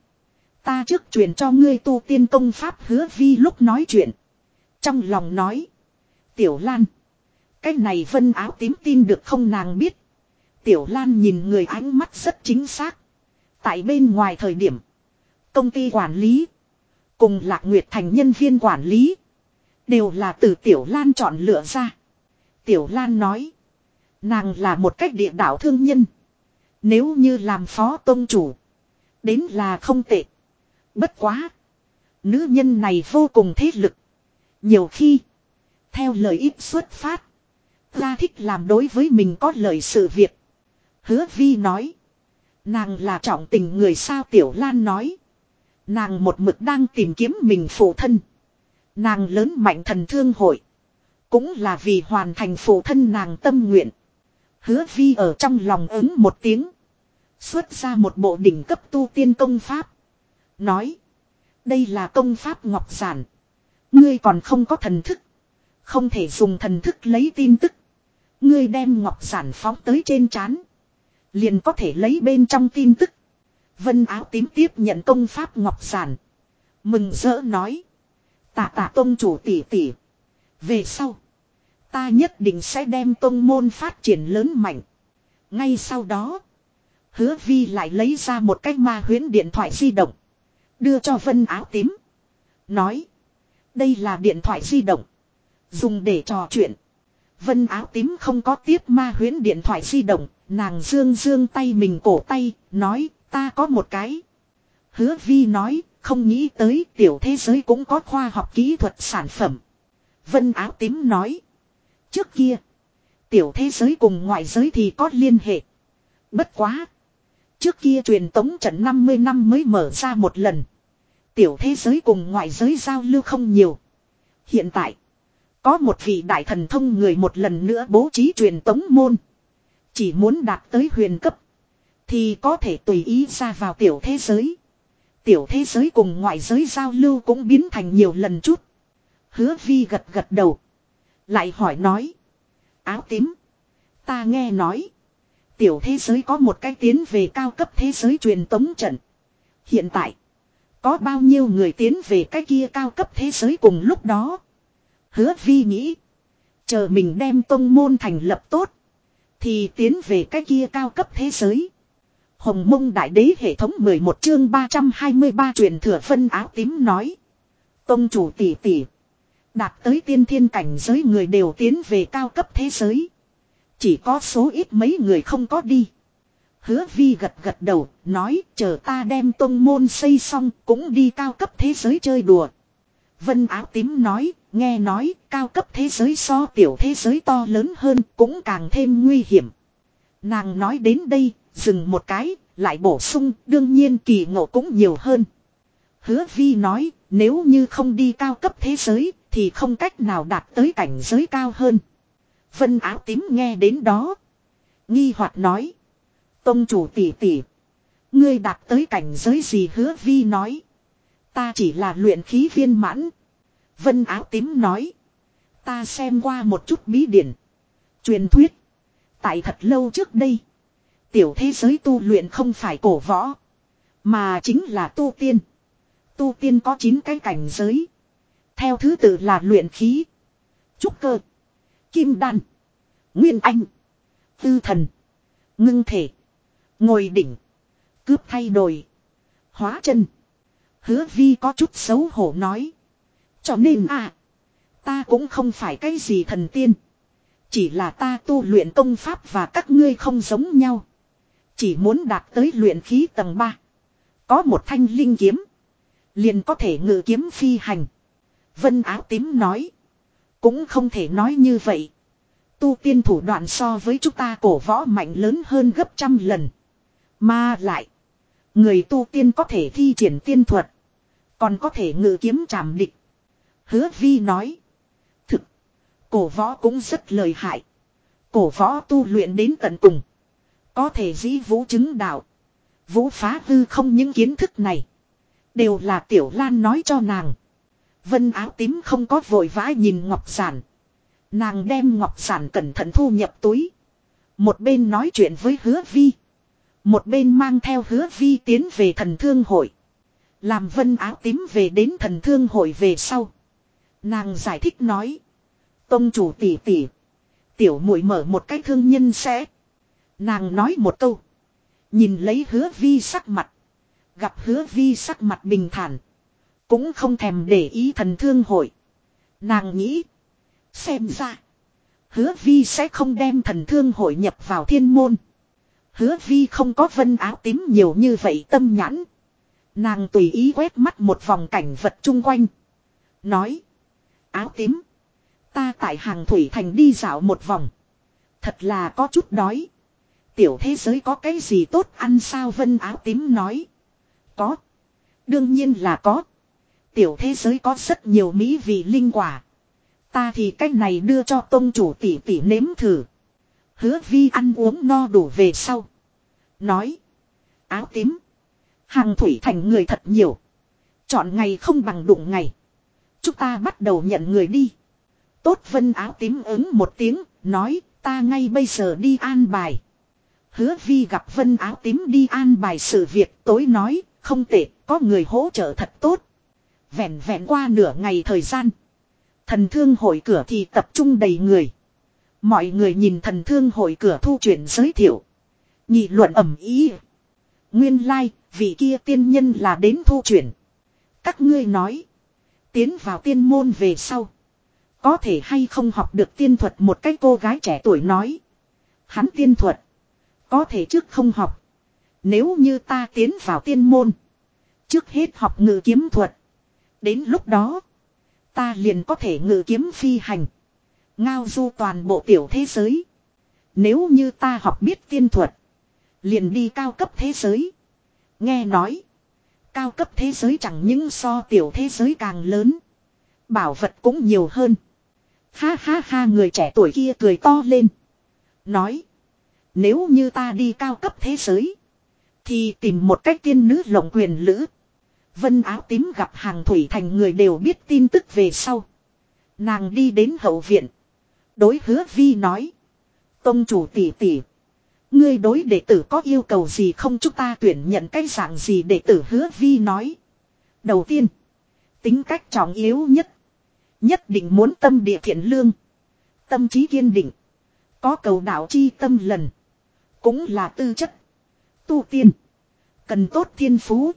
Ta trước truyền cho ngươi tu tiên công pháp hứa vi lúc nói chuyện. Trong lòng nói. Tiểu Lan. Cái này vân áo tím tin được không nàng biết. Tiểu Lan nhìn người ánh mắt rất chính xác. Tại bên ngoài thời điểm. Công ty quản lý. Cùng Lạc Nguyệt thành nhân viên quản lý. Đều là từ Tiểu Lan chọn lựa ra. Tiểu Lan nói. Nàng là một cách địa đạo thương nhân. Nếu như làm phó tôn chủ. Đến là không tệ. Bất quá. Nữ nhân này vô cùng thế lực. Nhiều khi. Theo lời ít xuất phát. Ta thích làm đối với mình có lời sự việc. Hứa vi nói. Nàng là trọng tình người sao Tiểu Lan nói. Nàng một mực đang tìm kiếm mình phụ thân. Nàng lớn mạnh thần thương hội. Cũng là vì hoàn thành phụ thân nàng tâm nguyện. Hứa vi ở trong lòng ứng một tiếng. Xuất ra một bộ đỉnh cấp tu tiên công pháp. Nói. Đây là công pháp ngọc giản. Ngươi còn không có thần thức. Không thể dùng thần thức lấy tin tức. Ngươi đem ngọc giản phóng tới trên chán. Liền có thể lấy bên trong tin tức. Vân áo tím tiếp nhận công pháp ngọc giản. Mừng rỡ nói. Tạ tạ tôn chủ tỷ tỷ. Về sau. Ta nhất định sẽ đem tôn môn phát triển lớn mạnh. Ngay sau đó. Hứa vi lại lấy ra một cái ma huyến điện thoại di động. Đưa cho vân áo tím. Nói. Đây là điện thoại di động. Dùng để trò chuyện. Vân áo tím không có tiếp ma huyến điện thoại di động. Nàng dương dương tay mình cổ tay. Nói, ta có một cái. Hứa vi nói. Không nghĩ tới tiểu thế giới cũng có khoa học kỹ thuật sản phẩm. Vân áo tím nói. Trước kia. Tiểu thế giới cùng ngoại giới thì có liên hệ. Bất quá. Trước kia truyền tống trận 50 năm mới mở ra một lần. Tiểu thế giới cùng ngoại giới giao lưu không nhiều. Hiện tại. Có một vị đại thần thông người một lần nữa bố trí truyền tống môn. Chỉ muốn đạt tới huyền cấp. Thì có thể tùy ý ra vào tiểu thế giới. Tiểu thế giới cùng ngoại giới giao lưu cũng biến thành nhiều lần chút. Hứa vi gật gật đầu. Lại hỏi nói. Áo tím. Ta nghe nói. Tiểu thế giới có một cái tiến về cao cấp thế giới truyền tống trận. Hiện tại. Có bao nhiêu người tiến về cái kia cao cấp thế giới cùng lúc đó. Hứa vi nghĩ. Chờ mình đem tông môn thành lập tốt. Thì tiến về cái kia cao cấp thế giới. Hồng mông đại đế hệ thống 11 chương 323 truyền thừa phân áo tím nói. Tông chủ tỷ tỷ. Đạt tới tiên thiên cảnh giới người đều tiến về cao cấp thế giới. Chỉ có số ít mấy người không có đi. Hứa vi gật gật đầu, nói chờ ta đem tông môn xây xong cũng đi cao cấp thế giới chơi đùa. Vân áo tím nói, nghe nói cao cấp thế giới so tiểu thế giới to lớn hơn cũng càng thêm nguy hiểm. Nàng nói đến đây, dừng một cái, lại bổ sung, đương nhiên kỳ ngộ cũng nhiều hơn. Hứa vi nói, nếu như không đi cao cấp thế giới, thì không cách nào đạt tới cảnh giới cao hơn. Vân áo tím nghe đến đó. Nghi hoặc nói. Tông chủ tỷ tỷ. Ngươi đạt tới cảnh giới gì hứa vi nói. Ta chỉ là luyện khí viên mãn. Vân áo tím nói. Ta xem qua một chút bí điển. Truyền thuyết. Tại thật lâu trước đây. Tiểu thế giới tu luyện không phải cổ võ. Mà chính là tu tiên. Tu tiên có 9 cái cảnh giới. Theo thứ tự là luyện khí, trúc cơ, kim đan, nguyên anh, tư thần, ngưng thể, ngồi đỉnh, cướp thay đổi, hóa chân. Hứa vi có chút xấu hổ nói. Cho nên à, ta cũng không phải cái gì thần tiên. Chỉ là ta tu luyện công pháp và các ngươi không giống nhau. Chỉ muốn đạt tới luyện khí tầng 3. Có một thanh linh kiếm. Liền có thể ngự kiếm phi hành. Vân áo tím nói. Cũng không thể nói như vậy. Tu tiên thủ đoạn so với chúng ta cổ võ mạnh lớn hơn gấp trăm lần. Mà lại. Người tu tiên có thể thi triển tiên thuật. Còn có thể ngự kiếm trảm địch. Hứa vi nói. Thực. Cổ võ cũng rất lời hại. Cổ võ tu luyện đến tận cùng. Có thể dĩ vũ chứng đạo. Vũ phá hư không những kiến thức này. Đều là tiểu lan nói cho nàng. Vân áo tím không có vội vã nhìn ngọc giản. Nàng đem ngọc giản cẩn thận thu nhập túi. Một bên nói chuyện với hứa vi. Một bên mang theo hứa vi tiến về thần thương hội. Làm vân áo tím về đến thần thương hội về sau. Nàng giải thích nói. Tông chủ tỷ tỷ. Tiểu muội mở một cái thương nhân sẽ. Nàng nói một câu. Nhìn lấy hứa vi sắc mặt. Gặp hứa vi sắc mặt bình thản. Cũng không thèm để ý thần thương hội. Nàng nghĩ. Xem ra. Hứa vi sẽ không đem thần thương hội nhập vào thiên môn. Hứa vi không có vân áo tím nhiều như vậy tâm nhãn. Nàng tùy ý quét mắt một vòng cảnh vật chung quanh. Nói. Áo tím. Ta tại hàng thủy thành đi dạo một vòng. Thật là có chút đói. Tiểu thế giới có cái gì tốt ăn sao vân áo tím nói. Có. Đương nhiên là có. Tiểu thế giới có rất nhiều mỹ vị linh quả. Ta thì cách này đưa cho tôn chủ tỷ tỷ nếm thử. Hứa vi ăn uống no đủ về sau. Nói. Áo tím. Hàng thủy thành người thật nhiều. Chọn ngày không bằng đụng ngày. Chúng ta bắt đầu nhận người đi. Tốt vân áo tím ứng một tiếng. Nói, ta ngay bây giờ đi an bài. Hứa vi gặp vân áo tím đi an bài sự việc, tối nói. Không tệ, có người hỗ trợ thật tốt. Vẹn vẹn qua nửa ngày thời gian. Thần thương hội cửa thì tập trung đầy người. Mọi người nhìn thần thương hội cửa thu chuyển giới thiệu. Nhị luận ẩm ý. Nguyên lai, like, vị kia tiên nhân là đến thu chuyển. Các ngươi nói. Tiến vào tiên môn về sau. Có thể hay không học được tiên thuật một cái cô gái trẻ tuổi nói. Hắn tiên thuật. Có thể trước không học. Nếu như ta tiến vào tiên môn. Trước hết học ngự kiếm thuật. Đến lúc đó. Ta liền có thể ngự kiếm phi hành. Ngao du toàn bộ tiểu thế giới. Nếu như ta học biết tiên thuật. Liền đi cao cấp thế giới. Nghe nói. Cao cấp thế giới chẳng những so tiểu thế giới càng lớn. Bảo vật cũng nhiều hơn. Ha ha ha, người trẻ tuổi kia cười to lên. Nói. Nếu như ta đi cao cấp thế giới. Thì tìm một cách tiên nữ lộng quyền lữ. Vân áo tím gặp hàng thủy thành người đều biết tin tức về sau. Nàng đi đến hậu viện. Đối hứa vi nói. Tông chủ tỷ tỷ. Ngươi đối đệ tử có yêu cầu gì không chúng ta tuyển nhận cái dạng gì đệ tử hứa vi nói. Đầu tiên. Tính cách trọng yếu nhất. Nhất định muốn tâm địa thiện lương. Tâm trí kiên định. Có cầu đạo chi tâm lần. Cũng là tư chất. Tu tiên. Cần tốt thiên phú.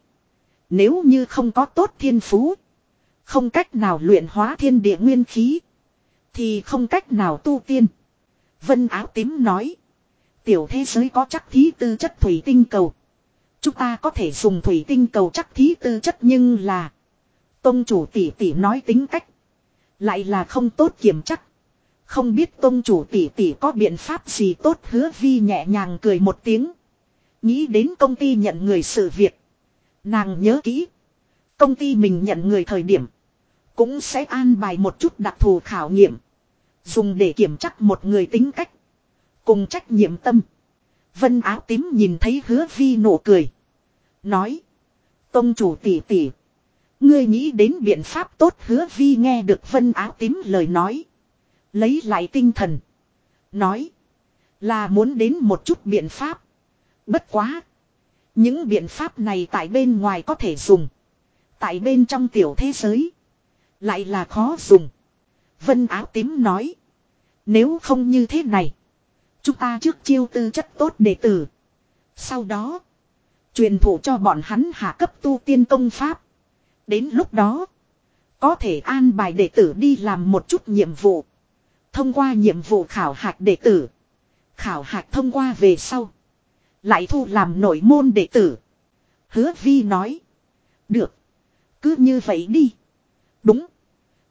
Nếu như không có tốt thiên phú. Không cách nào luyện hóa thiên địa nguyên khí. Thì không cách nào tu tiên. Vân áo tím nói. Tiểu thế giới có chắc thí tư chất thủy tinh cầu. Chúng ta có thể dùng thủy tinh cầu chắc thí tư chất nhưng là. Tông chủ tỷ tỷ nói tính cách. Lại là không tốt kiểm chắc. Không biết tông chủ tỷ tỷ có biện pháp gì tốt hứa vi nhẹ nhàng cười một tiếng. Nghĩ đến công ty nhận người sự việc. Nàng nhớ kỹ. Công ty mình nhận người thời điểm. Cũng sẽ an bài một chút đặc thù khảo nghiệm. Dùng để kiểm chắc một người tính cách. Cùng trách nhiệm tâm. Vân áo tím nhìn thấy hứa vi nụ cười. Nói. Tông chủ tỷ tỷ. Ngươi nghĩ đến biện pháp tốt hứa vi nghe được vân áo tím lời nói. Lấy lại tinh thần. Nói. Là muốn đến một chút biện pháp. Bất quá. Những biện pháp này tại bên ngoài có thể dùng. Tại bên trong tiểu thế giới. Lại là khó dùng. Vân áo tím nói. Nếu không như thế này. Chúng ta trước chiêu tư chất tốt đệ tử. Sau đó. Truyền thụ cho bọn hắn hạ cấp tu tiên công pháp. Đến lúc đó. Có thể an bài đệ tử đi làm một chút nhiệm vụ. Thông qua nhiệm vụ khảo hạch đệ tử. Khảo hạch thông qua về sau. Lại thu làm nội môn đệ tử. Hứa vi nói. Được. Cứ như vậy đi. Đúng.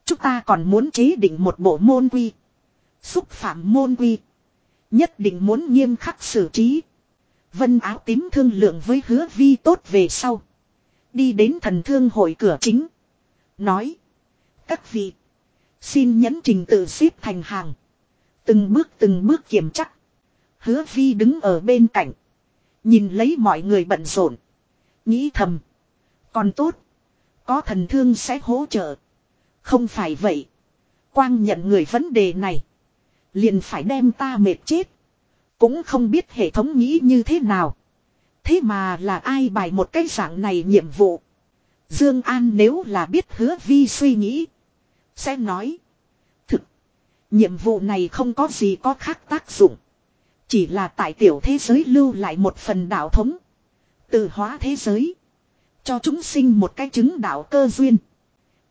Chúng ta còn muốn chế định một bộ môn quy. Xúc phạm môn quy. Nhất định muốn nghiêm khắc xử trí. Vân áo tím thương lượng với hứa vi tốt về sau. Đi đến thần thương hội cửa chính. Nói. Các vị. Xin nhấn trình tự xếp thành hàng. Từng bước từng bước kiểm chắc. Hứa vi đứng ở bên cạnh. Nhìn lấy mọi người bận rộn. Nghĩ thầm. Còn tốt. Có thần thương sẽ hỗ trợ. Không phải vậy. Quang nhận người vấn đề này. Liền phải đem ta mệt chết. Cũng không biết hệ thống nghĩ như thế nào. Thế mà là ai bài một cái dạng này nhiệm vụ. Dương An nếu là biết hứa vi suy nghĩ. Sẽ nói. Thực. Nhiệm vụ này không có gì có khác tác dụng. Chỉ là tại tiểu thế giới lưu lại một phần đạo thống. Từ hóa thế giới. Cho chúng sinh một cái chứng đạo cơ duyên.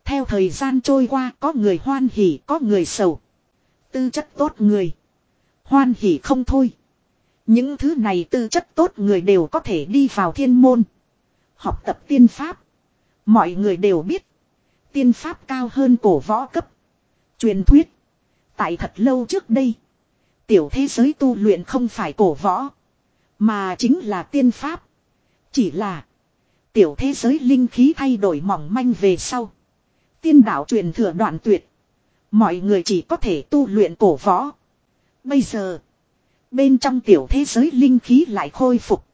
Theo thời gian trôi qua, có người hoan hỉ, có người sầu. Tư chất tốt người. Hoan hỉ không thôi. Những thứ này tư chất tốt người đều có thể đi vào thiên môn. Học tập tiên pháp. Mọi người đều biết. Tiên pháp cao hơn cổ võ cấp. Truyền thuyết. Tại thật lâu trước đây. Tiểu thế giới tu luyện không phải cổ võ. Mà chính là tiên pháp. Chỉ là. Tiểu thế giới linh khí thay đổi mỏng manh về sau. Tiên đạo truyền thừa đoạn tuyệt. Mọi người chỉ có thể tu luyện cổ võ. Bây giờ. Bên trong tiểu thế giới linh khí lại khôi phục.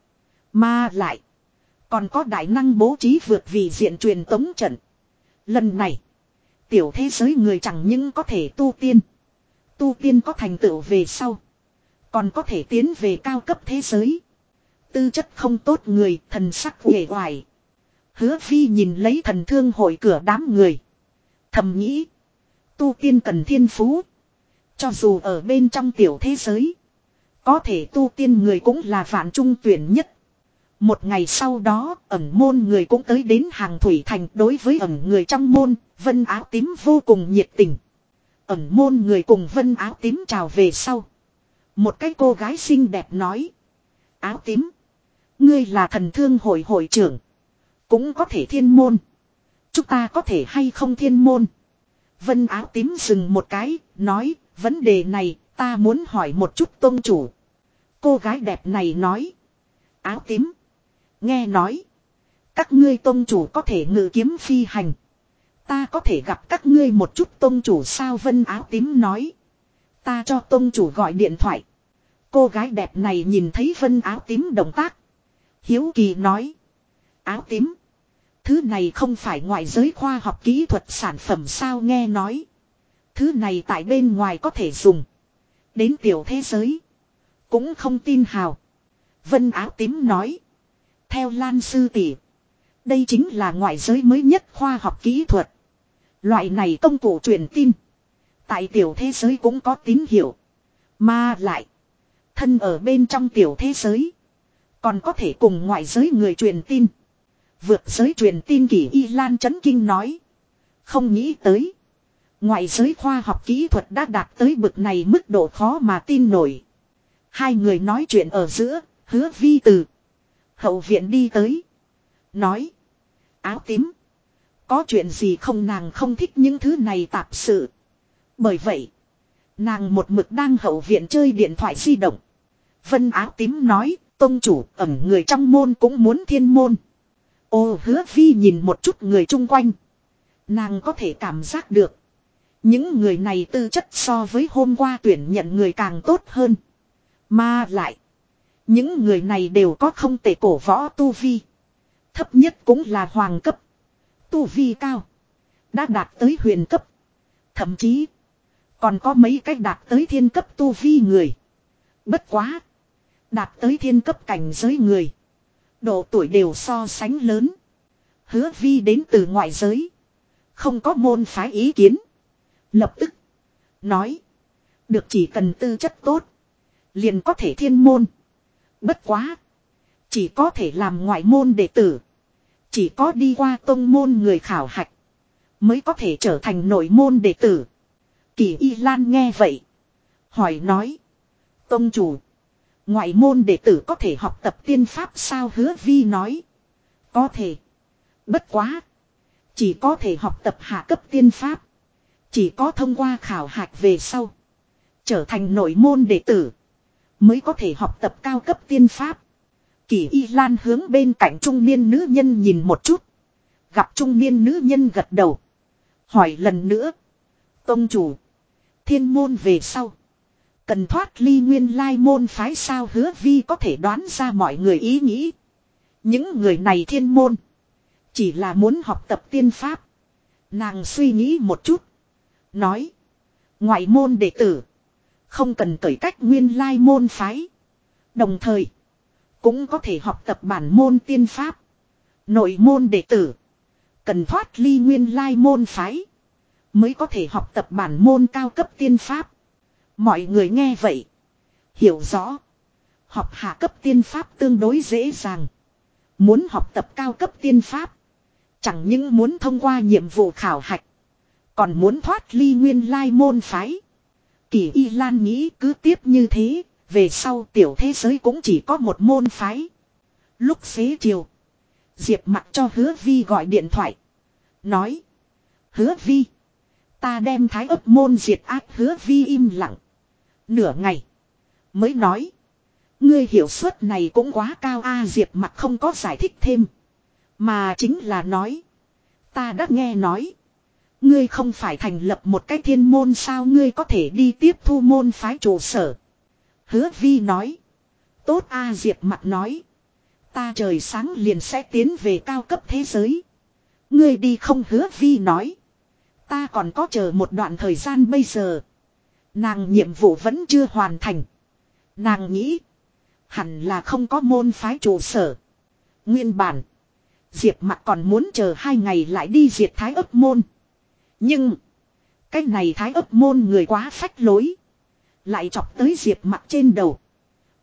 Mà lại. Còn có đại năng bố trí vượt vì diện truyền tống trận. Lần này. Tiểu thế giới người chẳng những có thể tu tiên. Tu tiên có thành tựu về sau. Còn có thể tiến về cao cấp thế giới. Tư chất không tốt người thần sắc uể oải. Hứa phi nhìn lấy thần thương hội cửa đám người. Thầm nghĩ. Tu tiên cần thiên phú. Cho dù ở bên trong tiểu thế giới. Có thể tu tiên người cũng là vạn trung tuyển nhất. Một ngày sau đó, ẩn môn người cũng tới đến hàng thủy thành đối với ẩn người trong môn, vân áo tím vô cùng nhiệt tình. Ẩn môn người cùng vân áo tím chào về sau. Một cái cô gái xinh đẹp nói. Áo tím. Ngươi là thần thương hội hội trưởng. Cũng có thể thiên môn. Chúng ta có thể hay không thiên môn. Vân áo tím dừng một cái, nói, vấn đề này, ta muốn hỏi một chút tôn chủ. Cô gái đẹp này nói. Áo tím. Nghe nói. Các ngươi tôn chủ có thể ngự kiếm phi hành. Ta có thể gặp các ngươi một chút tôn chủ sao vân áo tím nói. Ta cho tôn chủ gọi điện thoại. Cô gái đẹp này nhìn thấy vân áo tím động tác. Hiếu kỳ nói. Áo tím. Thứ này không phải ngoại giới khoa học kỹ thuật sản phẩm sao nghe nói. Thứ này tại bên ngoài có thể dùng. Đến tiểu thế giới. Cũng không tin hào. Vân áo tím nói. Theo Lan Sư Tỷ. Đây chính là ngoại giới mới nhất khoa học kỹ thuật. Loại này công cụ truyền tin. Tại tiểu thế giới cũng có tín hiệu. Mà lại. Thân ở bên trong tiểu thế giới. Còn có thể cùng ngoại giới người truyền tin. Vượt giới truyền tin kỷ Y Lan Chấn Kinh nói. Không nghĩ tới. Ngoại giới khoa học kỹ thuật đã đạt tới bực này mức độ khó mà tin nổi. Hai người nói chuyện ở giữa, hứa vi từ. Hậu viện đi tới. Nói. Áo tím. Có chuyện gì không nàng không thích những thứ này tạp sự. Bởi vậy. Nàng một mực đang hậu viện chơi điện thoại di động. Vân áo tím nói, tôn chủ ẩn người trong môn cũng muốn thiên môn. Ô hứa vi nhìn một chút người chung quanh. Nàng có thể cảm giác được. Những người này tư chất so với hôm qua tuyển nhận người càng tốt hơn. Mà lại. Những người này đều có không tệ cổ võ tu vi. Thấp nhất cũng là hoàng cấp. Tu vi cao. Đã đạt tới huyền cấp. Thậm chí. Còn có mấy cách đạt tới thiên cấp tu vi người. Bất quá. Đạt tới thiên cấp cảnh giới người. Độ tuổi đều so sánh lớn. Hứa vi đến từ ngoại giới. Không có môn phái ý kiến. Lập tức. Nói. Được chỉ cần tư chất tốt. Liền có thể thiên môn. Bất quá. Chỉ có thể làm ngoại môn đệ tử. Chỉ có đi qua tông môn người khảo hạch. Mới có thể trở thành nội môn đệ tử. Kỳ Y Lan nghe vậy. Hỏi nói. Tông chủ. Ngoại môn đệ tử có thể học tập tiên pháp sao hứa vi nói. Có thể. Bất quá. Chỉ có thể học tập hạ cấp tiên pháp. Chỉ có thông qua khảo hạch về sau. Trở thành nội môn đệ tử. Mới có thể học tập cao cấp tiên pháp. Kỳ y lan hướng bên cạnh trung niên nữ nhân nhìn một chút. Gặp trung niên nữ nhân gật đầu. Hỏi lần nữa. Tông chủ. Thiên môn về sau. Cần thoát ly nguyên lai môn phái sao hứa vi có thể đoán ra mọi người ý nghĩ. Những người này thiên môn. Chỉ là muốn học tập tiên pháp. Nàng suy nghĩ một chút. Nói. Ngoại môn đệ tử. Không cần cởi cách nguyên lai môn phái. Đồng thời. Cũng có thể học tập bản môn tiên pháp. Nội môn đệ tử. Cần thoát ly nguyên lai môn phái. Mới có thể học tập bản môn cao cấp tiên pháp. Mọi người nghe vậy. Hiểu rõ. Học hạ cấp tiên pháp tương đối dễ dàng. Muốn học tập cao cấp tiên pháp. Chẳng những muốn thông qua nhiệm vụ khảo hạch. Còn muốn thoát ly nguyên lai môn phái. Kỳ Y Lan nghĩ cứ tiếp như thế. Về sau tiểu thế giới cũng chỉ có một môn phái. Lúc xế chiều. Diệp mặt cho hứa vi gọi điện thoại. Nói. Hứa vi. Ta đem thái ấp môn diệt ác hứa vi im lặng. Nửa ngày. Mới nói. Ngươi hiểu suất này cũng quá cao a Diệp mặt không có giải thích thêm. Mà chính là nói. Ta đã nghe nói. Ngươi không phải thành lập một cái thiên môn sao ngươi có thể đi tiếp thu môn phái trụ sở. Hứa vi nói. Tốt a Diệp mặt nói. Ta trời sáng liền sẽ tiến về cao cấp thế giới. Ngươi đi không hứa vi nói. Ta còn có chờ một đoạn thời gian bây giờ. Nàng nhiệm vụ vẫn chưa hoàn thành. Nàng nghĩ. Hẳn là không có môn phái trụ sở. Nguyên bản. Diệp mặt còn muốn chờ hai ngày lại đi diệt thái ấp môn. Nhưng. Cái này thái ấp môn người quá phách lối. Lại chọc tới diệp mặt trên đầu.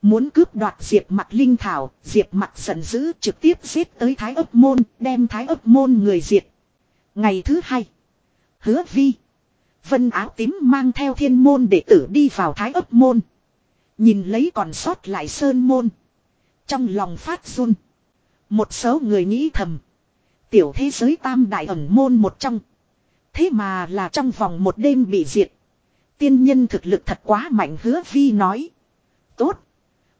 Muốn cướp đoạt diệp mặt linh thảo. Diệp mặt giận dữ trực tiếp giết tới thái ấp môn. Đem thái ấp môn người diệt. Ngày thứ hai. Hứa vi. Vân áo tím mang theo thiên môn đệ tử đi vào thái ấp môn. Nhìn lấy còn sót lại sơn môn. Trong lòng phát run. Một số người nghĩ thầm. Tiểu thế giới tam đại ẩn môn một trong. Thế mà là trong vòng một đêm bị diệt. Tiên nhân thực lực thật quá mạnh hứa vi nói. Tốt.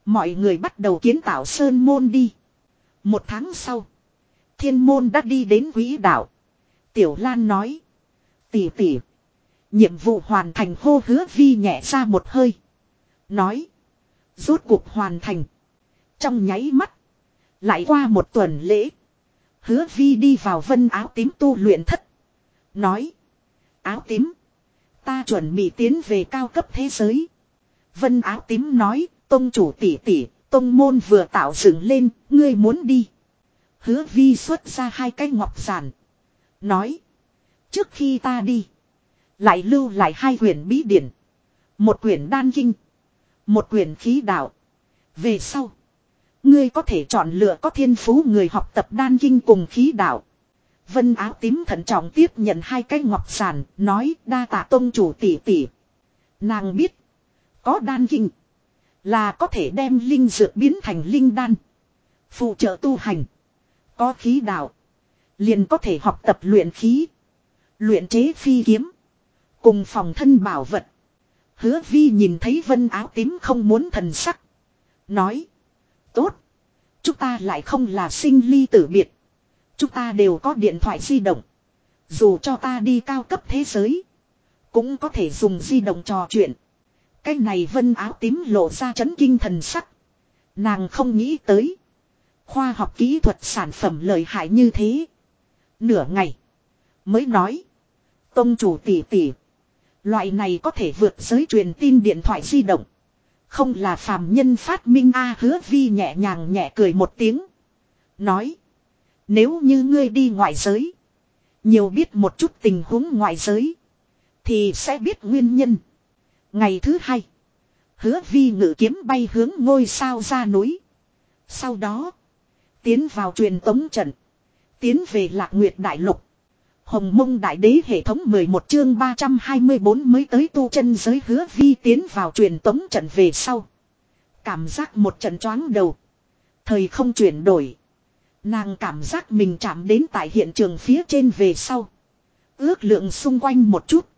Mọi người bắt đầu kiến tạo sơn môn đi. Một tháng sau. Thiên môn đã đi đến quỹ đạo. Tiểu Lan nói. Tỷ tỷ. Nhiệm vụ hoàn thành hô hứa vi nhẹ ra một hơi. Nói. Rốt cuộc hoàn thành. Trong nháy mắt. Lại qua một tuần lễ. Hứa vi đi vào vân áo tím tu luyện thất. Nói. Áo tím. Ta chuẩn bị tiến về cao cấp thế giới. Vân áo tím nói. Tông chủ tỷ tỷ. Tông môn vừa tạo dựng lên. Ngươi muốn đi. Hứa vi xuất ra hai cái ngọc giản. Nói. Trước khi ta đi. Lại lưu lại hai quyển bí điển. Một quyển đan kinh. Một quyển khí đạo. Về sau. Ngươi có thể chọn lựa có thiên phú người học tập đan kinh cùng khí đạo. Vân áo tím thận trọng tiếp nhận hai cái ngọc sản, nói đa tạ tông chủ tỷ tỷ. Nàng biết, có đan kinh, là có thể đem linh dược biến thành linh đan. Phụ trợ tu hành, có khí đạo, liền có thể học tập luyện khí, luyện chế phi kiếm, cùng phòng thân bảo vật. Hứa vi nhìn thấy vân áo tím không muốn thần sắc. Nói. Tốt. Chúng ta lại không là sinh ly tử biệt. Chúng ta đều có điện thoại di động. Dù cho ta đi cao cấp thế giới. Cũng có thể dùng di động trò chuyện. Cái này vân áo tím lộ ra chấn kinh thần sắc. Nàng không nghĩ tới. Khoa học kỹ thuật sản phẩm lợi hại như thế. Nửa ngày. Mới nói. Tông chủ tỷ tỷ. Loại này có thể vượt giới truyền tin điện thoại di động. Không là phàm nhân phát minh A hứa vi nhẹ nhàng nhẹ cười một tiếng. Nói. Nếu như ngươi đi ngoại giới. Nhiều biết một chút tình huống ngoại giới. Thì sẽ biết nguyên nhân. Ngày thứ hai. Hứa vi ngự kiếm bay hướng ngôi sao ra núi. Sau đó. Tiến vào truyền tống trận. Tiến về lạc nguyệt đại lục. Hồng mông đại đế hệ thống 11 chương 324 mới tới tu chân giới hứa vi tiến vào truyền tống trận về sau. Cảm giác một trận choáng đầu. Thời không chuyển đổi. Nàng cảm giác mình chạm đến tại hiện trường phía trên về sau. Ước lượng xung quanh một chút.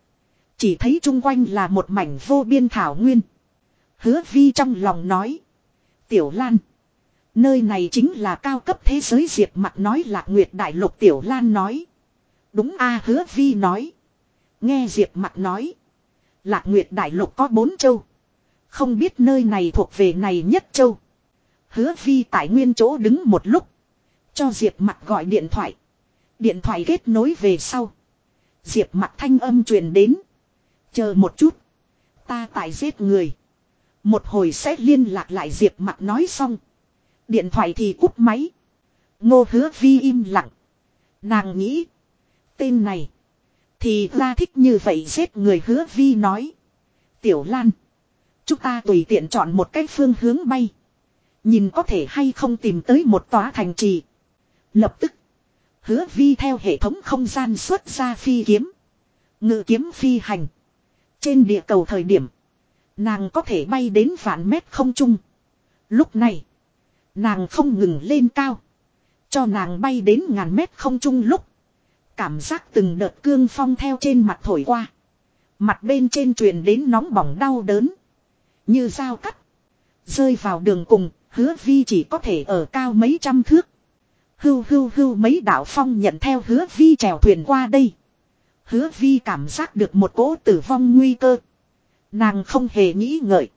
Chỉ thấy chung quanh là một mảnh vô biên thảo nguyên. Hứa vi trong lòng nói. Tiểu Lan. Nơi này chính là cao cấp thế giới diệt mặt nói lạc nguyệt đại lục, Tiểu Lan nói. Đúng a, hứa vi nói. Nghe Diệp mặt nói. Lạc Nguyệt Đại Lục có bốn châu. Không biết nơi này thuộc về này nhất châu. Hứa vi tại nguyên chỗ đứng một lúc. Cho Diệp mặt gọi điện thoại. Điện thoại kết nối về sau. Diệp mặt thanh âm truyền đến. Chờ một chút. Ta tại giết người. Một hồi sẽ liên lạc lại Diệp mặt nói xong. Điện thoại thì cúp máy. Ngô hứa vi im lặng. Nàng nghĩ. Tên này. Thì ra thích như vậy giết người hứa vi nói. Tiểu Lan. Chúng ta tùy tiện chọn một cái phương hướng bay. Nhìn có thể hay không tìm tới một tòa thành trì. Lập tức. Hứa vi theo hệ thống không gian xuất ra phi kiếm. Ngự kiếm phi hành. Trên địa cầu thời điểm. Nàng có thể bay đến vạn mét không trung. Lúc này. Nàng không ngừng lên cao. Cho nàng bay đến ngàn mét không trung lúc. Cảm giác từng đợt cương phong theo trên mặt thổi qua. Mặt bên trên truyền đến nóng bỏng đau đớn. Như dao cắt. Rơi vào đường cùng, hứa vi chỉ có thể ở cao mấy trăm thước. Hưu hưu hưu mấy đạo phong nhận theo hứa vi trèo thuyền qua đây. Hứa vi cảm giác được một cỗ tử vong nguy cơ. Nàng không hề nghĩ ngợi.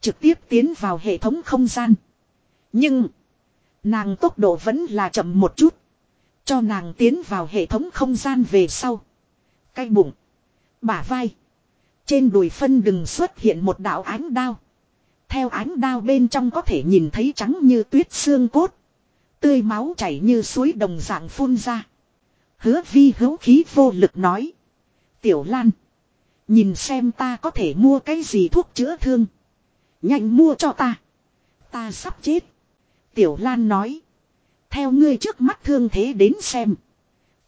Trực tiếp tiến vào hệ thống không gian. Nhưng. Nàng tốc độ vẫn là chậm một chút. Cho nàng tiến vào hệ thống không gian về sau. Cái bụng. Bả vai. Trên đùi phân đừng xuất hiện một đạo ánh đao. Theo ánh đao bên trong có thể nhìn thấy trắng như tuyết xương cốt. Tươi máu chảy như suối đồng dạng phun ra. Hứa vi hữu khí vô lực nói. Tiểu Lan. Nhìn xem ta có thể mua cái gì thuốc chữa thương. Nhanh mua cho ta. Ta sắp chết. Tiểu Lan nói. Theo ngươi trước mắt thương thế đến xem.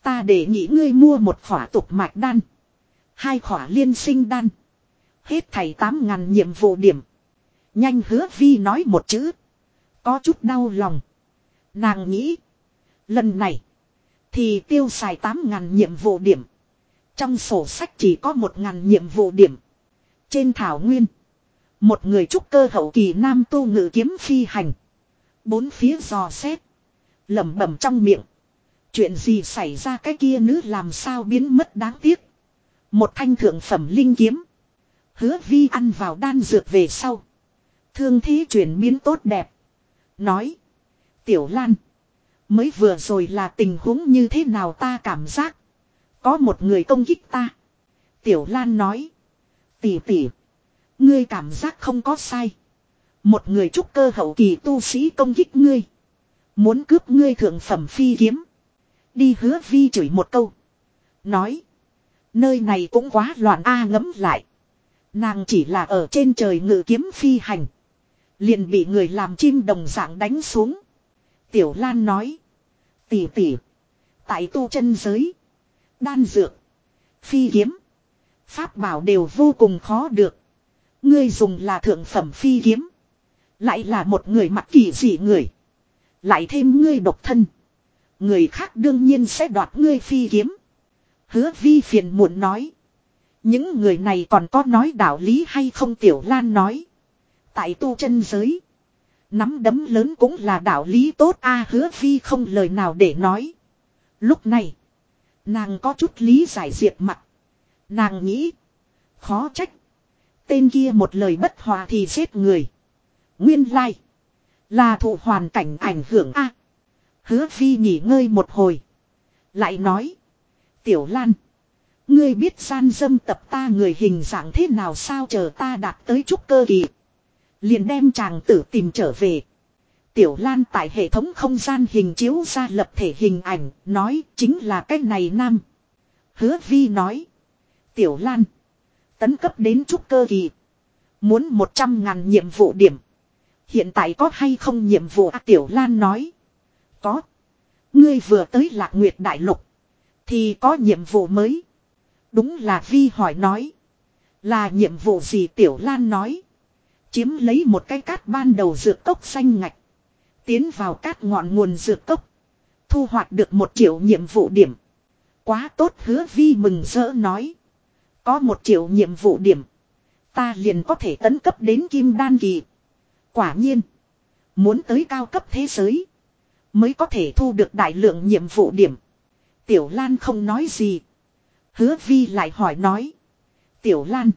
Ta để nghĩ ngươi mua một khỏa tục mạch đan. Hai khỏa liên sinh đan. Hết thầy tám ngàn nhiệm vụ điểm. Nhanh hứa vi nói một chữ. Có chút đau lòng. Nàng nghĩ. Lần này. Thì tiêu xài tám ngàn nhiệm vụ điểm. Trong sổ sách chỉ có một ngàn nhiệm vụ điểm. Trên thảo nguyên. Một người trúc cơ hậu kỳ nam tu ngự kiếm phi hành. Bốn phía dò xét, lẩm bẩm trong miệng. Chuyện gì xảy ra cái kia nữ làm sao biến mất đáng tiếc. Một thanh thượng phẩm linh kiếm. Hứa vi ăn vào đan dược về sau. Thương thế chuyển biến tốt đẹp. Nói. Tiểu Lan. Mới vừa rồi là tình huống như thế nào ta cảm giác. Có một người công kích ta. Tiểu Lan nói. Tỷ tỷ. Ngươi cảm giác không có sai. Một người trúc cơ hậu kỳ tu sĩ công kích ngươi. Muốn cướp ngươi thượng phẩm phi kiếm. Đi hứa vi chửi một câu. Nói. Nơi này cũng quá loạn a ngấm lại. Nàng chỉ là ở trên trời ngự kiếm phi hành. Liền bị người làm chim đồng dạng đánh xuống. Tiểu Lan nói. Tỷ tỷ. Tại tu chân giới. Đan dược. Phi kiếm. Pháp bảo đều vô cùng khó được. Ngươi dùng là thượng phẩm phi kiếm. Lại là một người mặc kỳ dị người. Lại thêm ngươi độc thân. Người khác đương nhiên sẽ đoạt ngươi phi kiếm. Hứa vi phiền muộn nói. Những người này còn có nói đạo lý hay không Tiểu Lan nói. Tại tu chân giới. Nắm đấm lớn cũng là đạo lý tốt a à, hứa phi không lời nào để nói. Lúc này. Nàng có chút lý giải diệt mặt. Nàng nghĩ. Khó trách. Tên kia một lời bất hòa thì giết người. Nguyên lai. Like. Là thụ hoàn cảnh ảnh hưởng a. hứa phi nghỉ ngơi một hồi. Lại nói. Tiểu Lan. Ngươi biết gian dâm tập ta người hình dạng thế nào sao chờ ta đạt tới chút cơ kỳ. Liền đem chàng tử tìm trở về. Tiểu Lan tại hệ thống không gian hình chiếu ra lập thể hình ảnh, nói chính là cái này nam. Hứa Vi nói. Tiểu Lan. Tấn cấp đến trúc cơ kỳ. Muốn 100 ngàn nhiệm vụ điểm. Hiện tại có hay không nhiệm vụ à, Tiểu Lan nói. Có. Ngươi vừa tới Lạc Nguyệt Đại Lục. Thì có nhiệm vụ mới. Đúng là Vi hỏi nói. Là nhiệm vụ gì Tiểu Lan nói. Chiếm lấy một cái cát ban đầu dược cốc xanh ngạch. Tiến vào cát ngọn nguồn dược cốc. Thu hoạch được một triệu nhiệm vụ điểm. Quá tốt hứa Vi mừng rỡ nói. Có một triệu nhiệm vụ điểm. Ta liền có thể tấn cấp đến kim đan kỳ. Quả nhiên. Muốn tới cao cấp thế giới. Mới có thể thu được đại lượng nhiệm vụ điểm. Tiểu Lan không nói gì. Hứa Vi lại hỏi nói. Tiểu Lan.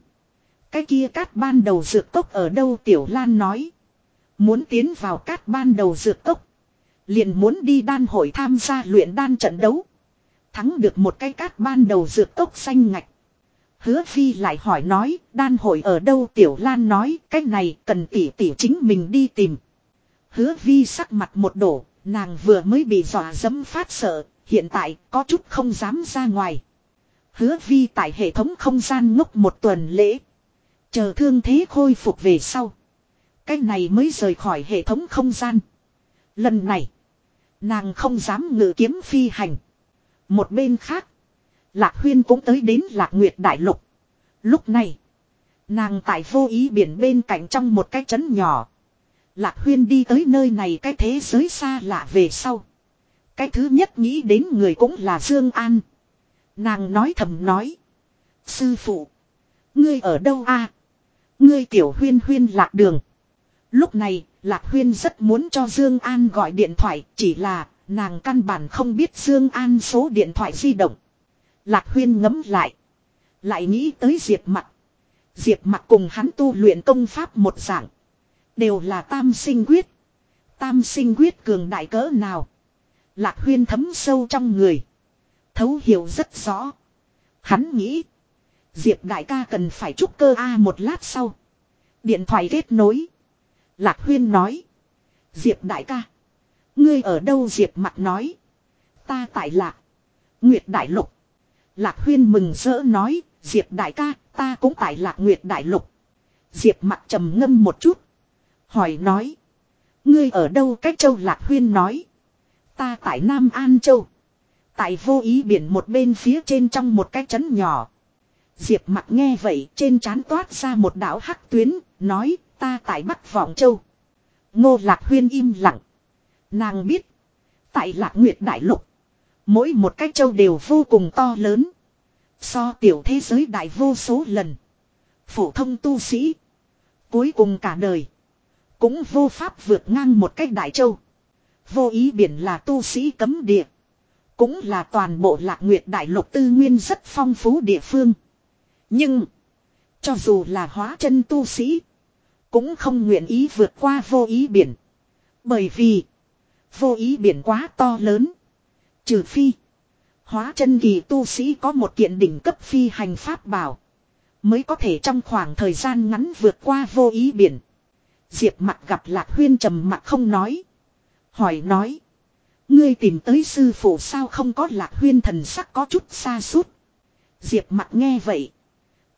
Cái kia cát ban đầu dược cốc ở đâu Tiểu Lan nói. Muốn tiến vào cát ban đầu dược cốc. Liền muốn đi đan hội tham gia luyện đan trận đấu. Thắng được một cái cát ban đầu dược cốc xanh ngạch. Hứa Phi lại hỏi nói, đan hội ở đâu Tiểu Lan nói, cái này cần tỷ tỷ chính mình đi tìm. Hứa Vi sắc mặt một đổ, nàng vừa mới bị dọa dẫm phát sợ, hiện tại có chút không dám ra ngoài. Hứa Vi tại hệ thống không gian ngốc một tuần lễ. Chờ thương thế khôi phục về sau. Cái này mới rời khỏi hệ thống không gian. Lần này, nàng không dám ngự kiếm phi hành. Một bên khác, Lạc Huyên cũng tới đến Lạc Nguyệt Đại Lục. Lúc này, nàng tại vô ý biển bên cạnh trong một cái trấn nhỏ. Lạc Huyên đi tới nơi này cái thế giới xa lạ về sau. Cái thứ nhất nghĩ đến người cũng là Dương An. Nàng nói thầm nói. Sư phụ. Ngươi ở đâu a? Ngươi tiểu huyên huyên lạc đường. Lúc này, Lạc Huyên rất muốn cho Dương An gọi điện thoại, chỉ là nàng căn bản không biết Dương An số điện thoại di động. Lạc Huyên ngấm lại, lại nghĩ tới Diệp Mặc. Diệp Mặc cùng hắn tu luyện công pháp một dạng, đều là tam sinh quyết. Tam sinh quyết cường đại cỡ nào? Lạc Huyên thấm sâu trong người, thấu hiểu rất rõ. Hắn nghĩ, Diệp đại ca cần phải trúc cơ a một lát sau, điện thoại kết nối. Lạc Huyên nói. Diệp đại ca. Ngươi ở đâu Diệp mặt nói. Ta tại Lạc. Nguyệt Đại Lục. Lạc Huyên mừng rỡ nói. Diệp đại ca ta cũng tại Lạc Nguyệt Đại Lục. Diệp mặt trầm ngâm một chút. Hỏi nói. Ngươi ở đâu cách châu Lạc Huyên nói. Ta tại Nam An Châu. Tại vô ý biển một bên phía trên trong một cái trấn nhỏ. Diệp mặt nghe vậy trên trán toát ra một đạo hắc tuyến, nói ta tại Bắc Vọng Châu. Ngô Lạc Huyên im lặng. Nàng biết. Tại Lạc Nguyệt Đại Lục. Mỗi một cái châu đều vô cùng to lớn. So tiểu thế giới đại vô số lần. Phổ thông tu sĩ. Cuối cùng cả đời. Cũng vô pháp vượt ngang một cái đại châu. Vô ý biển là tu sĩ cấm địa. Cũng là toàn bộ lạc nguyệt đại lục tư nguyên rất phong phú địa phương. Nhưng. Cho dù là hóa chân tu sĩ. Cũng không nguyện ý vượt qua vô ý biển. Bởi vì. Vô ý biển quá to lớn. Trừ phi. Hóa chân kỳ tu sĩ có một kiện đỉnh cấp phi hành pháp bảo. Mới có thể trong khoảng thời gian ngắn vượt qua vô ý biển. Diệp mặt gặp lạc huyên trầm mặt không nói. Hỏi nói. Ngươi tìm tới sư phụ sao không có lạc huyên thần sắc có chút xa suốt. Diệp mặt nghe vậy.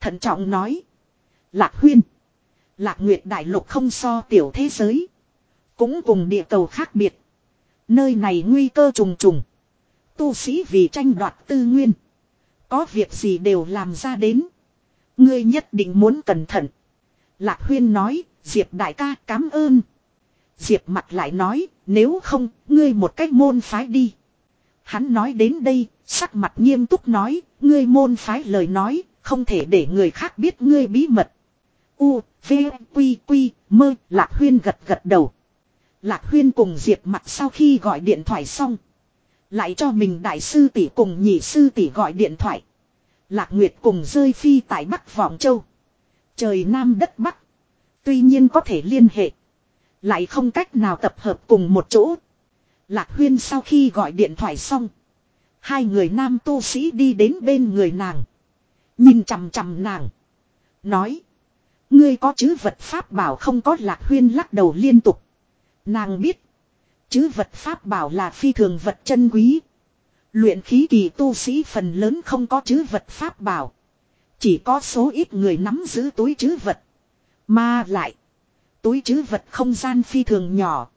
Thận trọng nói. Lạc huyên. Lạc Nguyệt Đại Lục không so tiểu thế giới. Cũng cùng địa cầu khác biệt. Nơi này nguy cơ trùng trùng. Tu sĩ vì tranh đoạt tư nguyên. Có việc gì đều làm ra đến. Ngươi nhất định muốn cẩn thận. Lạc Huyên nói, Diệp đại ca cảm ơn. Diệp mặt lại nói, nếu không, ngươi một cách môn phái đi. Hắn nói đến đây, sắc mặt nghiêm túc nói, ngươi môn phái lời nói, không thể để người khác biết ngươi bí mật. U, V, Quy, Quy, Mơ, Lạc Huyên gật gật đầu. Lạc Huyên cùng Diệp mặt sau khi gọi điện thoại xong. Lại cho mình đại sư tỷ cùng nhị sư tỷ gọi điện thoại. Lạc Nguyệt cùng rơi phi tại Bắc Vọng Châu. Trời Nam đất Bắc. Tuy nhiên có thể liên hệ. Lại không cách nào tập hợp cùng một chỗ. Lạc Huyên sau khi gọi điện thoại xong. Hai người nam tu sĩ đi đến bên người nàng. Nhìn chằm chằm nàng. Nói. Ngươi có chứ vật pháp bảo không có lạc huyên lắc đầu liên tục. Nàng biết. Chứ vật pháp bảo là phi thường vật chân quý. Luyện khí kỳ tu sĩ phần lớn không có chứ vật pháp bảo. Chỉ có số ít người nắm giữ túi chứ vật. Mà lại. Túi chứ vật không gian phi thường nhỏ.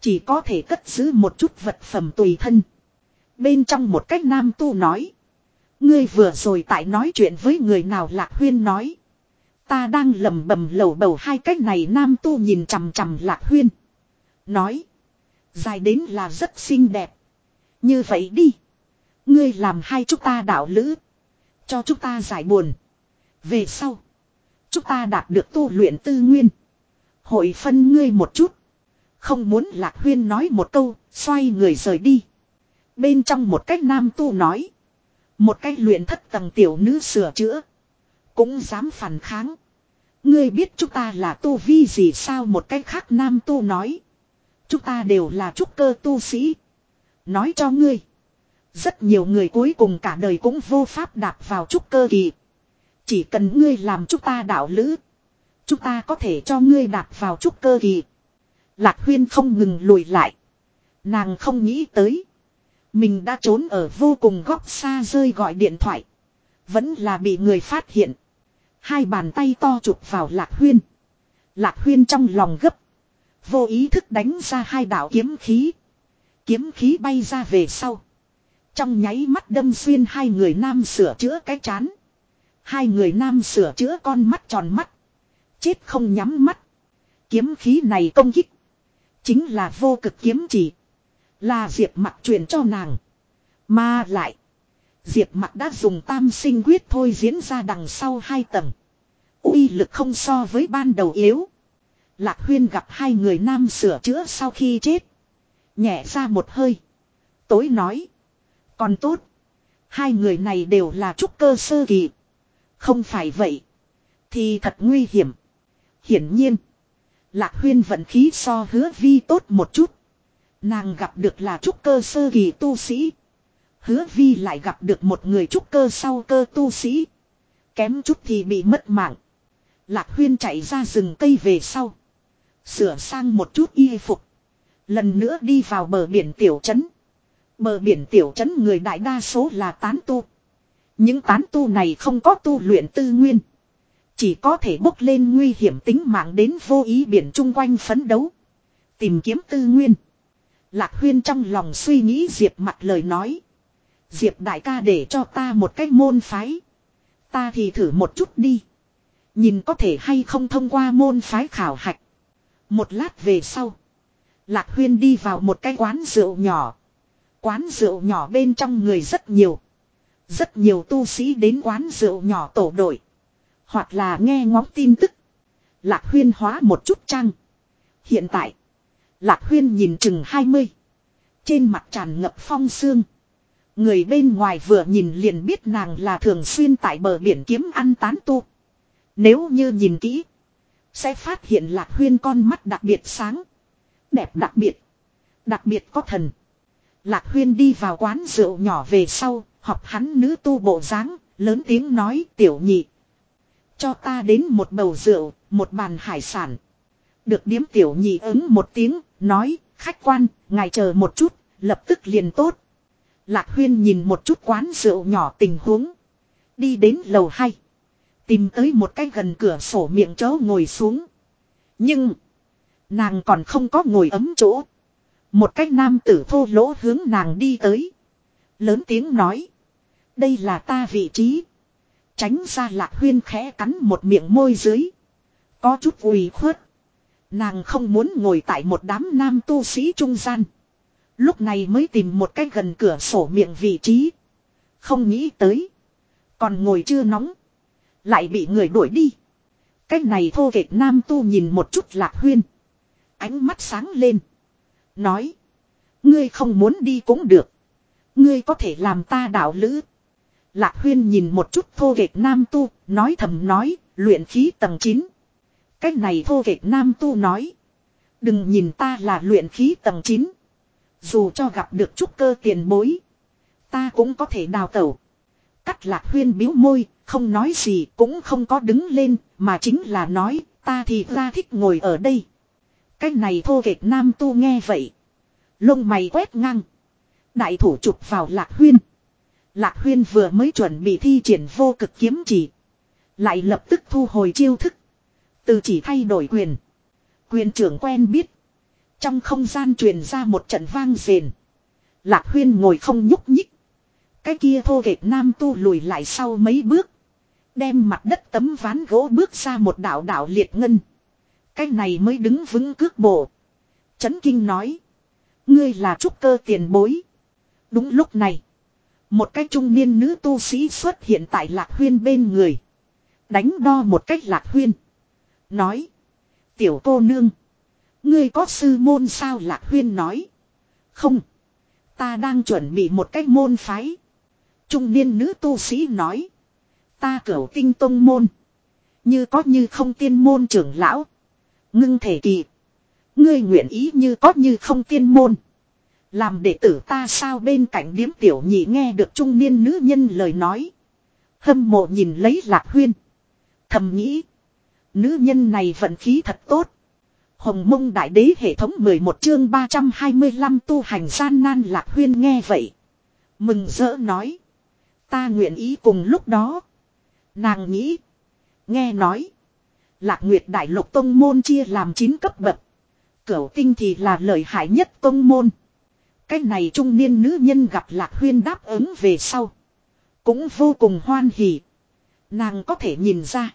Chỉ có thể cất giữ một chút vật phẩm tùy thân. Bên trong một cách nam tu nói. Ngươi vừa rồi tại nói chuyện với người nào lạc huyên nói. Ta đang lầm bầm lầu bầu hai cách này nam tu nhìn chằm chằm lạc huyên. Nói. Dài đến là rất xinh đẹp. Như vậy đi. Ngươi làm hai chúng ta đạo lữ. Cho chúng ta giải buồn. Về sau. Chúng ta đạt được tu luyện tư nguyên. Hội phân ngươi một chút. Không muốn lạc huyên nói một câu. Xoay người rời đi. Bên trong một cách nam tu nói. Một cách luyện thất tầng tiểu nữ sửa chữa. Cũng dám phản kháng. Ngươi biết chúng ta là tu vi gì sao một cách khác nam tu nói. Chúng ta đều là trúc cơ tu sĩ. Nói cho ngươi. Rất nhiều người cuối cùng cả đời cũng vô pháp đạp vào trúc cơ kỳ. Chỉ cần ngươi làm chúng ta đạo lữ. Chúng ta có thể cho ngươi đạp vào trúc cơ kỳ. Lạc huyên không ngừng lùi lại. Nàng không nghĩ tới. Mình đã trốn ở vô cùng góc xa rơi gọi điện thoại. Vẫn là bị người phát hiện. Hai bàn tay to chụp vào lạc huyên. Lạc huyên trong lòng gấp. Vô ý thức đánh ra hai đạo kiếm khí. Kiếm khí bay ra về sau. Trong nháy mắt đâm xuyên hai người nam sửa chữa cái chán. Hai người nam sửa chữa con mắt tròn mắt. Chết không nhắm mắt. Kiếm khí này công kích. Chính là vô cực kiếm chỉ. Là Diệp mặt truyền cho nàng. Mà lại. Diệp mặt đã dùng tam sinh quyết thôi diễn ra đằng sau hai tầng. uy lực không so với ban đầu yếu. Lạc Huyên gặp hai người nam sửa chữa sau khi chết. Nhẹ ra một hơi. Tối nói. Còn tốt. Hai người này đều là trúc cơ sơ kỳ. Không phải vậy. Thì thật nguy hiểm. Hiển nhiên. Lạc huyên vận khí so hứa vi tốt một chút. Nàng gặp được là trúc cơ sơ kỳ tu sĩ. Hứa vi lại gặp được một người trúc cơ sau cơ tu sĩ. Kém chút thì bị mất mạng. Lạc huyên chạy ra rừng cây về sau. Sửa sang một chút y phục. Lần nữa đi vào bờ biển tiểu trấn. Bờ biển tiểu trấn người đại đa số là tán tu. Những tán tu này không có tu luyện tư nguyên. Chỉ có thể bốc lên nguy hiểm tính mạng đến vô ý biển chung quanh phấn đấu. Tìm kiếm tư nguyên. Lạc huyên trong lòng suy nghĩ Diệp mặt lời nói. Diệp đại ca để cho ta một cách môn phái. Ta thì thử một chút đi. Nhìn có thể hay không thông qua môn phái khảo hạch. Một lát về sau. Lạc huyên đi vào một cái quán rượu nhỏ. Quán rượu nhỏ bên trong người rất nhiều. Rất nhiều tu sĩ đến quán rượu nhỏ tổ đội. Hoặc là nghe ngóng tin tức. Lạc huyên hóa một chút trăng. Hiện tại. Lạc huyên nhìn chừng 20. Trên mặt tràn ngập phong sương. Người bên ngoài vừa nhìn liền biết nàng là thường xuyên tại bờ biển kiếm ăn tán tu. Nếu như nhìn kỹ. Sẽ phát hiện lạc huyên con mắt đặc biệt sáng. Đẹp đặc biệt. Đặc biệt có thần. Lạc huyên đi vào quán rượu nhỏ về sau. Học hắn nữ tu bộ dáng lớn tiếng nói tiểu nhị. Cho ta đến một bầu rượu, một bàn hải sản. Được điếm tiểu nhị ứng một tiếng, nói, khách quan, ngài chờ một chút, lập tức liền tốt. Lạc huyên nhìn một chút quán rượu nhỏ tình huống. Đi đến lầu hai Tìm tới một cái gần cửa sổ miệng chó ngồi xuống. Nhưng. Nàng còn không có ngồi ấm chỗ. Một cái nam tử thô lỗ hướng nàng đi tới. Lớn tiếng nói. Đây là ta vị trí. Tránh ra lạc huyên khẽ cắn một miệng môi dưới. Có chút ủy khuất. Nàng không muốn ngồi tại một đám nam tu sĩ trung gian. Lúc này mới tìm một cái gần cửa sổ miệng vị trí. Không nghĩ tới. Còn ngồi chưa nóng. Lại bị người đuổi đi. Cái này thô kệch nam tu nhìn một chút lạc huyên. Ánh mắt sáng lên. Nói. Ngươi không muốn đi cũng được. Ngươi có thể làm ta đạo lữ. Lạc huyên nhìn một chút thô kệch nam tu. Nói thầm nói. Luyện khí tầng 9 cách này thô kệch nam tu nói. Đừng nhìn ta là luyện khí tầng 9. Dù cho gặp được chút cơ tiền bối. Ta cũng có thể đào tẩu. Cắt lạc huyên biếu môi, không nói gì cũng không có đứng lên, mà chính là nói, ta thì ra thích ngồi ở đây. Cái này thô kệch nam tu nghe vậy. Lông mày quét ngang. Đại thủ chụp vào Lạc Huyên. Lạc Huyên vừa mới chuẩn bị thi triển vô cực kiếm chỉ. Lại lập tức thu hồi chiêu thức. Từ chỉ thay đổi quyền. Quyền trưởng quen biết. Trong không gian truyền ra một trận vang rền. Lạc Huyên ngồi không nhúc nhích. Cái kia thô kệch nam tu lùi lại sau mấy bước. Đem mặt đất tấm ván gỗ bước ra một đảo đảo liệt ngân. Cái này mới đứng vững cước bộ. Chấn kinh nói. Ngươi là trúc cơ tiền bối. Đúng lúc này. Một cái trung niên nữ tu sĩ xuất hiện tại lạc huyên bên người. Đánh đo một cách lạc huyên. Nói. Tiểu cô nương. Ngươi có sư môn sao lạc huyên nói. Không. Ta đang chuẩn bị một cách môn phái. Trung niên nữ tu sĩ nói. Ta cửu tinh tông môn. Như có như không tiên môn trưởng lão. Ngưng thể kỳ. Ngươi nguyện ý như có như không tiên môn. Làm đệ tử ta sao bên cạnh điếm tiểu nhị nghe được trung niên nữ nhân lời nói. Hâm mộ nhìn lấy lạc huyên. Thầm nghĩ. Nữ nhân này vận khí thật tốt. Hồng mông đại đế hệ thống 11 chương 325 tu hành gian nan lạc huyên nghe vậy. Mừng rỡ nói. Ta nguyện ý cùng lúc đó. Nàng nghĩ. Nghe nói. Lạc Nguyệt Đại Lục Tông Môn chia làm 9 cấp bậc. Cửu tinh thì là lợi hại nhất Tông Môn. Cái này trung niên nữ nhân gặp Lạc Huyên đáp ứng về sau. Cũng vô cùng hoan hỉ. Nàng có thể nhìn ra.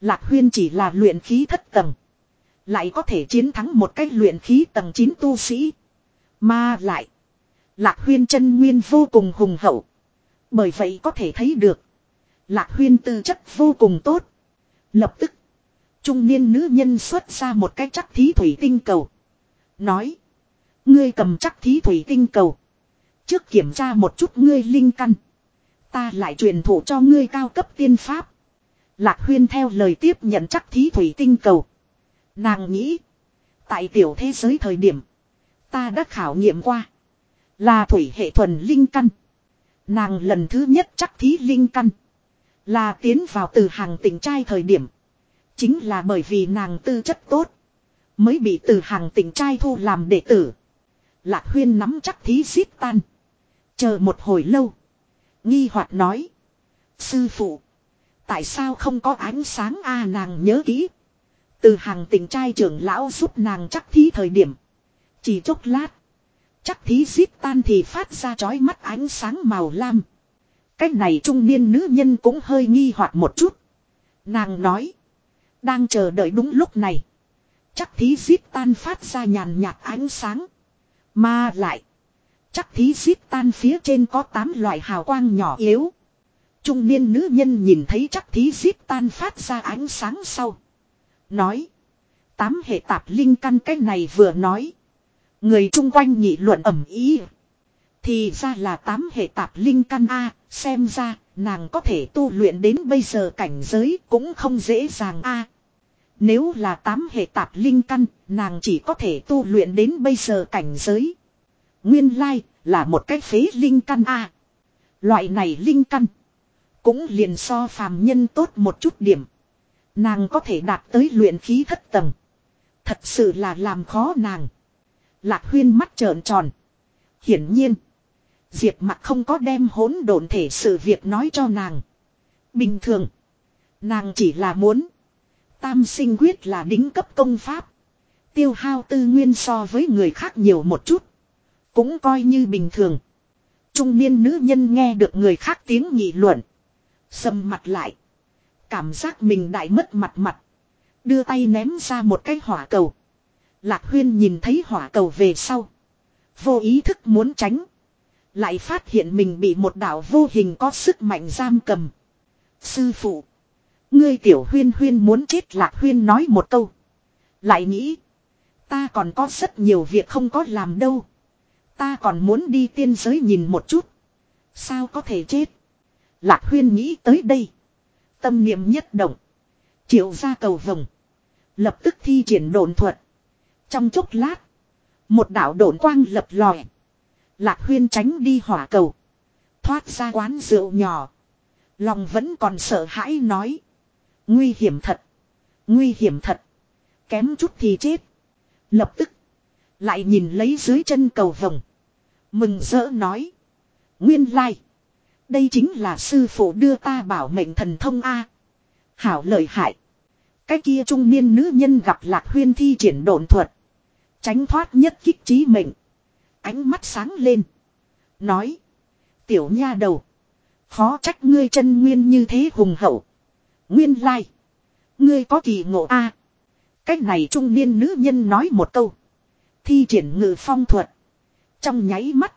Lạc Huyên chỉ là luyện khí thất tầng. Lại có thể chiến thắng một cách luyện khí tầng 9 tu sĩ. Mà lại. Lạc Huyên chân nguyên vô cùng hùng hậu. Bởi vậy có thể thấy được. Lạc Huyên tư chất vô cùng tốt. Lập tức. Trung niên nữ nhân xuất ra một cái chắc thí thủy tinh cầu. Nói. Ngươi cầm chắc thí thủy tinh cầu. Trước kiểm tra một chút ngươi linh căn. Ta lại truyền thụ cho ngươi cao cấp tiên pháp. Lạc huyên theo lời tiếp nhận chắc thí thủy tinh cầu. Nàng nghĩ. Tại tiểu thế giới thời điểm. Ta đã khảo nghiệm qua. Là thủy hệ thuần linh căn. Nàng lần thứ nhất chắc thí linh căn. Là tiến vào từ hàng tỉnh trai thời điểm. Chính là bởi vì nàng tư chất tốt. Mới bị từ hàng tỉnh trai thu làm đệ tử. Lạc huyên nắm chắc thí xít tan. Chờ một hồi lâu. Nghi hoạt nói. Sư phụ. Tại sao không có ánh sáng a à, nàng nhớ kỹ. Từ hàng tỉnh trai trưởng lão giúp nàng chắc thí thời điểm. Chỉ chốc lát. Chắc thí xít tan thì phát ra chói mắt ánh sáng màu lam. Cách này trung niên nữ nhân cũng hơi nghi hoặc một chút. Nàng nói. Đang chờ đợi đúng lúc này. Chắc thí xít tan phát ra nhàn nhạt ánh sáng. Mà lại. Chắc thí xít tan phía trên có 8 loại hào quang nhỏ yếu. Trung niên nữ nhân nhìn thấy chắc thí xít tan phát ra ánh sáng sau. Nói. Tám hệ tạp linh căn cái này vừa nói. Người chung quanh nhị luận ẩm ý. Thì ra là tám hệ tạp linh căn A, xem ra, nàng có thể tu luyện đến bây giờ cảnh giới cũng không dễ dàng A. Nếu là tám hệ tạp linh căn, nàng chỉ có thể tu luyện đến bây giờ cảnh giới. Nguyên lai, là một cái phế linh căn A. Loại này linh căn, cũng liền so phàm nhân tốt một chút điểm. Nàng có thể đạt tới luyện khí thất tầng. Thật sự là làm khó nàng. Lạc huyên mắt trợn tròn. Hiển nhiên. Diệp mặt không có đem hỗn độn thể sự việc nói cho nàng. Bình thường. Nàng chỉ là muốn. Tam sinh quyết là đính cấp công pháp. Tiêu hao tư nguyên so với người khác nhiều một chút. Cũng coi như bình thường. Trung niên nữ nhân nghe được người khác tiếng nghị luận. Sầm mặt lại. Cảm giác mình đại mất mặt mặt. Đưa tay ném ra một cái hỏa cầu. Lạc huyên nhìn thấy hỏa cầu về sau. Vô ý thức muốn tránh. Lại phát hiện mình bị một đảo vô hình có sức mạnh giam cầm. Sư phụ. Ngươi tiểu huyên huyên muốn chết lạc huyên nói một câu. Lại nghĩ. Ta còn có rất nhiều việc không có làm đâu. Ta còn muốn đi tiên giới nhìn một chút. Sao có thể chết. Lạc huyên nghĩ tới đây. Tâm niệm nhất động. Triệu ra cầu vồng. Lập tức thi triển đồn thuật. Trong chốc lát. Một đạo đồn quang lập lòe. Lạc huyên tránh đi hỏa cầu. Thoát ra quán rượu nhỏ. Lòng vẫn còn sợ hãi nói. Nguy hiểm thật. Nguy hiểm thật. Kém chút thì chết. Lập tức. Lại nhìn lấy dưới chân cầu vồng. Mừng rỡ nói. Nguyên lai. Đây chính là sư phụ đưa ta bảo mệnh thần thông A. Hảo lợi hại. Cái kia trung niên nữ nhân gặp lạc huyên thi triển độn thuật. Tránh thoát nhất kích trí mệnh. Ánh mắt sáng lên. Nói. Tiểu nha đầu. Khó trách ngươi chân nguyên như thế hùng hậu. Nguyên lai. Ngươi có kỳ ngộ A. Cách này trung niên nữ nhân nói một câu. Thi triển ngự phong thuật. Trong nháy mắt.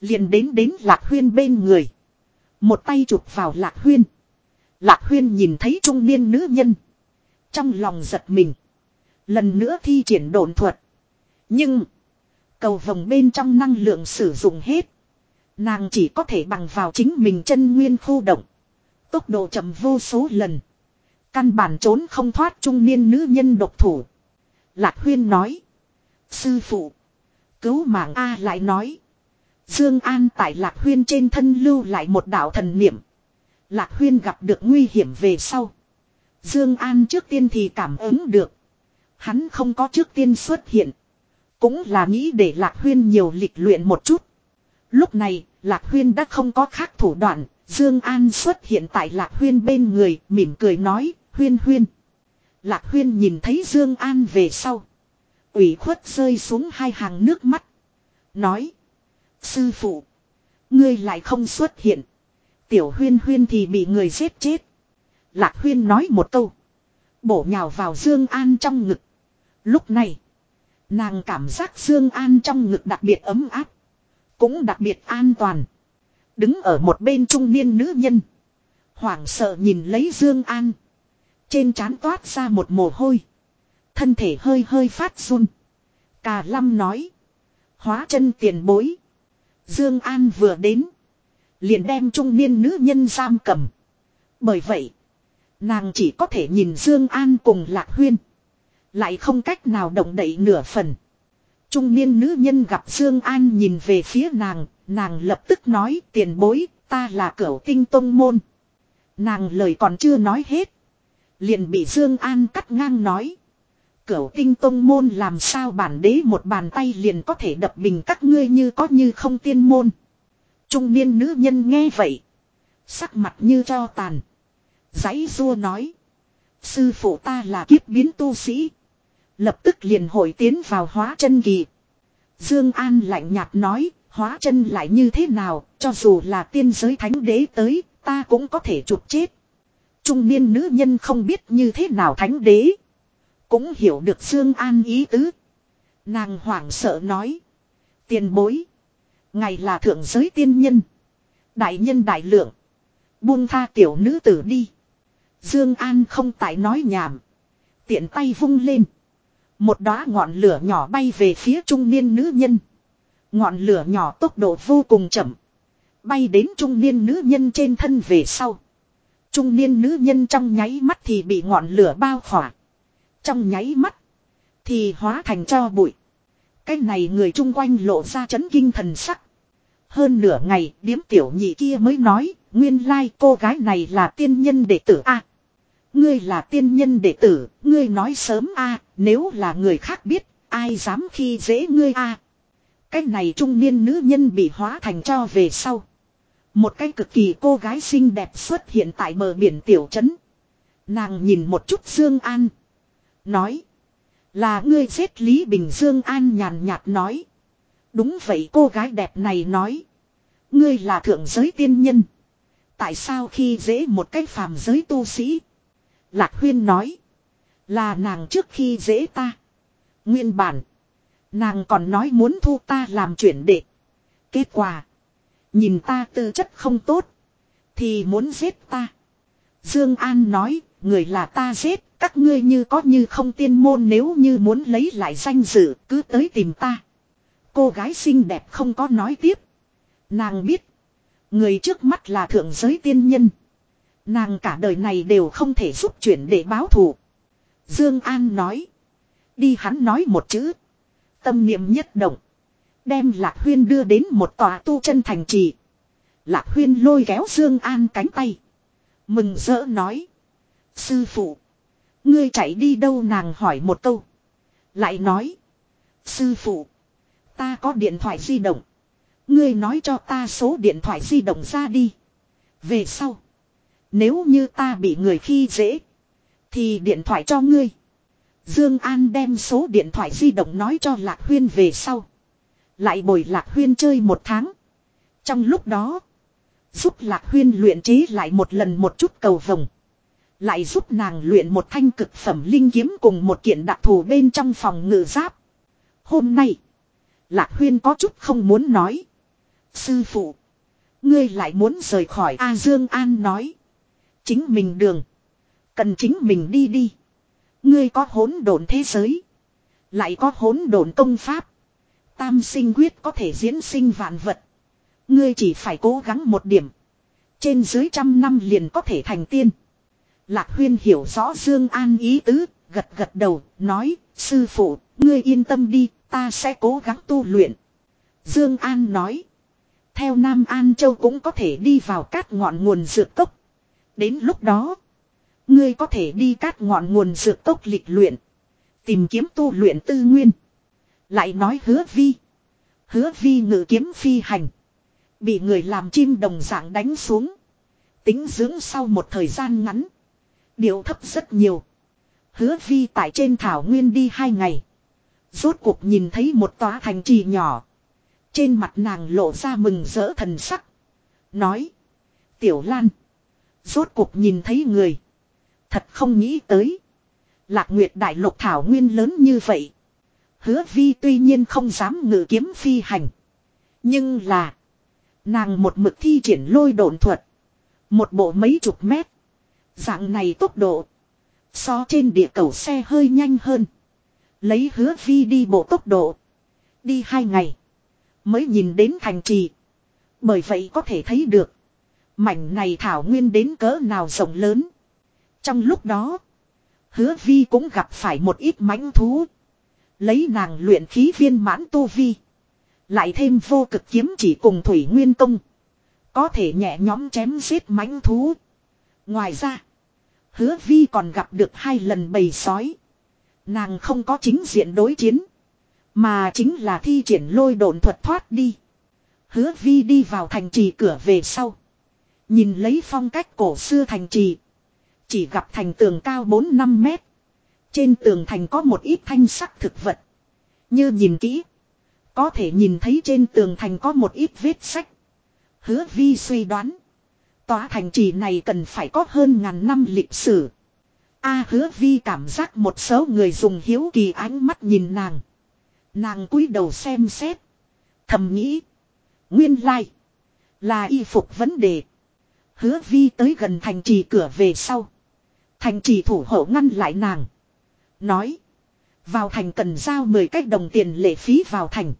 Liền đến đến lạc huyên bên người. Một tay chụp vào lạc huyên. Lạc huyên nhìn thấy trung niên nữ nhân. Trong lòng giật mình. Lần nữa thi triển độn thuật. Nhưng. Cầu vòng bên trong năng lượng sử dụng hết. Nàng chỉ có thể bằng vào chính mình chân nguyên khu động. Tốc độ chậm vô số lần. Căn bản trốn không thoát trung niên nữ nhân độc thủ. Lạc huyên nói. Sư phụ. Cứu mạng A lại nói. Dương An tại Lạc huyên trên thân lưu lại một đạo thần niệm. Lạc huyên gặp được nguy hiểm về sau. Dương An trước tiên thì cảm ứng được. Hắn không có trước tiên xuất hiện. Cũng là nghĩ để Lạc huyên nhiều lịch luyện một chút. Lúc này, Lạc huyên đã không có khác thủ đoạn. Dương An xuất hiện tại Lạc huyên bên người, mỉm cười nói, huyên huyên. Lạc huyên nhìn thấy Dương An về sau. ủy khuất rơi xuống hai hàng nước mắt. Nói. Sư phụ. Ngươi lại không xuất hiện. Tiểu huyên huyên thì bị người giết chết. Lạc huyên nói một câu. Bổ nhào vào Dương An trong ngực. Lúc này. Nàng cảm giác Dương An trong ngực đặc biệt ấm áp. Cũng đặc biệt an toàn. Đứng ở một bên trung niên nữ nhân. Hoảng sợ nhìn lấy Dương An. Trên trán toát ra một mồ hôi. Thân thể hơi hơi phát run. Cà lâm nói. Hóa chân tiền bối. Dương An vừa đến. Liền đem trung niên nữ nhân giam cầm. Bởi vậy. Nàng chỉ có thể nhìn Dương An cùng Lạc Huyên. Lại không cách nào động đậy nửa phần. Trung niên nữ nhân gặp Dương An nhìn về phía nàng. Nàng lập tức nói, tiền bối, ta là cửu tinh tông môn. Nàng lời còn chưa nói hết. Liền bị Dương An cắt ngang nói. Cửu tinh tông môn làm sao bản đế một bàn tay liền có thể đập bình các ngươi như có như không tiên môn. Trung niên nữ nhân nghe vậy. Sắc mặt như cho tàn. Giấy rua nói. Sư phụ ta là kiếp biến tu sĩ. Lập tức liền hội tiến vào hóa chân kỳ. Dương An lạnh nhạt nói. Hóa chân lại như thế nào. Cho dù là tiên giới thánh đế tới. Ta cũng có thể chụp chết. Trung niên nữ nhân không biết như thế nào thánh đế. Cũng hiểu được Dương An ý tứ. Nàng hoảng sợ nói. Tiền bối. Ngài là thượng giới tiên nhân. Đại nhân đại lượng. Buông tha tiểu nữ tử đi. Dương An không tại nói nhảm. Tiện tay vung lên. Một đóa ngọn lửa nhỏ bay về phía trung niên nữ nhân. Ngọn lửa nhỏ tốc độ vô cùng chậm. Bay đến trung niên nữ nhân trên thân về sau. Trung niên nữ nhân trong nháy mắt thì bị ngọn lửa bao khỏa. Trong nháy mắt. Thì hóa thành cho bụi. Cái này người chung quanh lộ ra chấn kinh thần sắc. Hơn nửa ngày, điếm tiểu nhị kia mới nói. Nguyên lai cô gái này là tiên nhân đệ tử A. ngươi là tiên nhân đệ tử. Ngươi nói sớm A. nếu là người khác biết. Ai dám khi dễ ngươi A. Cái này trung niên nữ nhân bị hóa thành cho về sau. Một cái cực kỳ cô gái xinh đẹp xuất hiện tại bờ biển tiểu trấn. Nàng nhìn một chút Dương An. Nói. Là ngươi giết Lý Bình Dương An nhàn nhạt nói. Đúng vậy cô gái đẹp này nói. Ngươi là thượng giới tiên nhân. Tại sao khi dễ một cái phàm giới tu sĩ? Lạc Huyên nói. Là nàng trước khi dễ ta. Nguyên bản. Nàng còn nói muốn thu ta làm chuyển đệ. Kết quả. Nhìn ta tư chất không tốt. Thì muốn giết ta. Dương An nói. Người là ta giết. Các ngươi như có như không tiên môn nếu như muốn lấy lại danh dự, cứ tới tìm ta. Cô gái xinh đẹp không có nói tiếp. Nàng biết. Người trước mắt là thượng giới tiên nhân. Nàng cả đời này đều không thể giúp chuyển để báo thù. Dương An nói. Đi hắn nói một chữ. Tâm niệm nhất động. Đem Lạc Huyên đưa đến một tòa tu chân thành trì. Lạc Huyên lôi kéo Dương An cánh tay. Mừng rỡ nói. Sư phụ. Ngươi chạy đi đâu nàng hỏi một câu. Lại nói. Sư phụ. Ta có điện thoại di động. Ngươi nói cho ta số điện thoại di động ra đi. Về sau. Nếu như ta bị người khi dễ. Thì điện thoại cho ngươi. Dương An đem số điện thoại di động nói cho Lạc Huyên về sau. Lại bồi Lạc Huyên chơi một tháng. Trong lúc đó. Giúp Lạc Huyên luyện trí lại một lần một chút cầu vồng. Lại giúp nàng luyện một thanh cực phẩm linh kiếm cùng một kiện đặc thù bên trong phòng ngự giáp. Hôm nay. Lạc Huyên có chút không muốn nói. Sư phụ. Ngươi lại muốn rời khỏi A Dương An nói. Chính mình đường. Cần chính mình đi đi. Ngươi có hỗn độn thế giới. Lại có hỗn độn công pháp. Tam sinh quyết có thể diễn sinh vạn vật. Ngươi chỉ phải cố gắng một điểm. Trên dưới trăm năm liền có thể thành tiên. Lạc huyên hiểu rõ Dương An ý tứ, gật gật đầu, nói, sư phụ, ngươi yên tâm đi, ta sẽ cố gắng tu luyện. Dương An nói, theo Nam An Châu cũng có thể đi vào cát ngọn nguồn dược cốc. Đến lúc đó, ngươi có thể đi cát ngọn nguồn dược cốc lịch luyện, tìm kiếm tu luyện tư nguyên. Lại nói hứa vi, hứa vi ngự kiếm phi hành, bị người làm chim đồng dạng đánh xuống. Tính dưỡng sau một thời gian ngắn, Điệu thấp rất nhiều. Hứa vi tại trên thảo nguyên đi hai ngày. Rốt cuộc nhìn thấy một tòa thành trì nhỏ. Trên mặt nàng lộ ra mừng rỡ thần sắc. Nói. Tiểu Lan. Rốt cuộc nhìn thấy người. Thật không nghĩ tới. Lạc Nguyệt Đại Lục Thảo Nguyên lớn như vậy. Hứa vi tuy nhiên không dám ngự kiếm phi hành. Nhưng là. Nàng một mực thi triển lôi độn thuật. Một bộ mấy chục mét. Dạng này tốc độ. So trên địa cầu xe hơi nhanh hơn. Lấy hứa vi đi bộ tốc độ. Đi hai ngày. Mới nhìn đến thành trì. Bởi vậy có thể thấy được. Mảnh này thảo nguyên đến cỡ nào rộng lớn. Trong lúc đó. Hứa vi cũng gặp phải một ít mãnh thú. Lấy nàng luyện khí viên mãn tu vi. Lại thêm vô cực kiếm chỉ cùng thủy nguyên công. Có thể nhẹ nhóm chém giết mãnh thú. Ngoài ra, hứa vi còn gặp được hai lần bầy sói. Nàng không có chính diện đối chiến. Mà chính là thi triển lôi đồn thuật thoát đi. Hứa vi đi vào thành trì cửa về sau. Nhìn lấy phong cách cổ xưa thành trì. Chỉ gặp thành tường cao 4-5 mét. Trên tường thành có một ít thanh sắc thực vật. Như nhìn kỹ. Có thể nhìn thấy trên tường thành có một ít vết sách. Hứa vi suy đoán. Tòa thành trì này cần phải có hơn ngàn năm lịch sử. A hứa vi cảm giác một số người dùng hiếu kỳ ánh mắt nhìn nàng. Nàng cúi đầu xem xét. Thầm nghĩ. Nguyên lai. Là y phục vấn đề. Hứa vi tới gần thành trì cửa về sau. Thành trì thủ hộ ngăn lại nàng. Nói. Vào thành cần giao 10 cách đồng tiền lệ phí vào thành.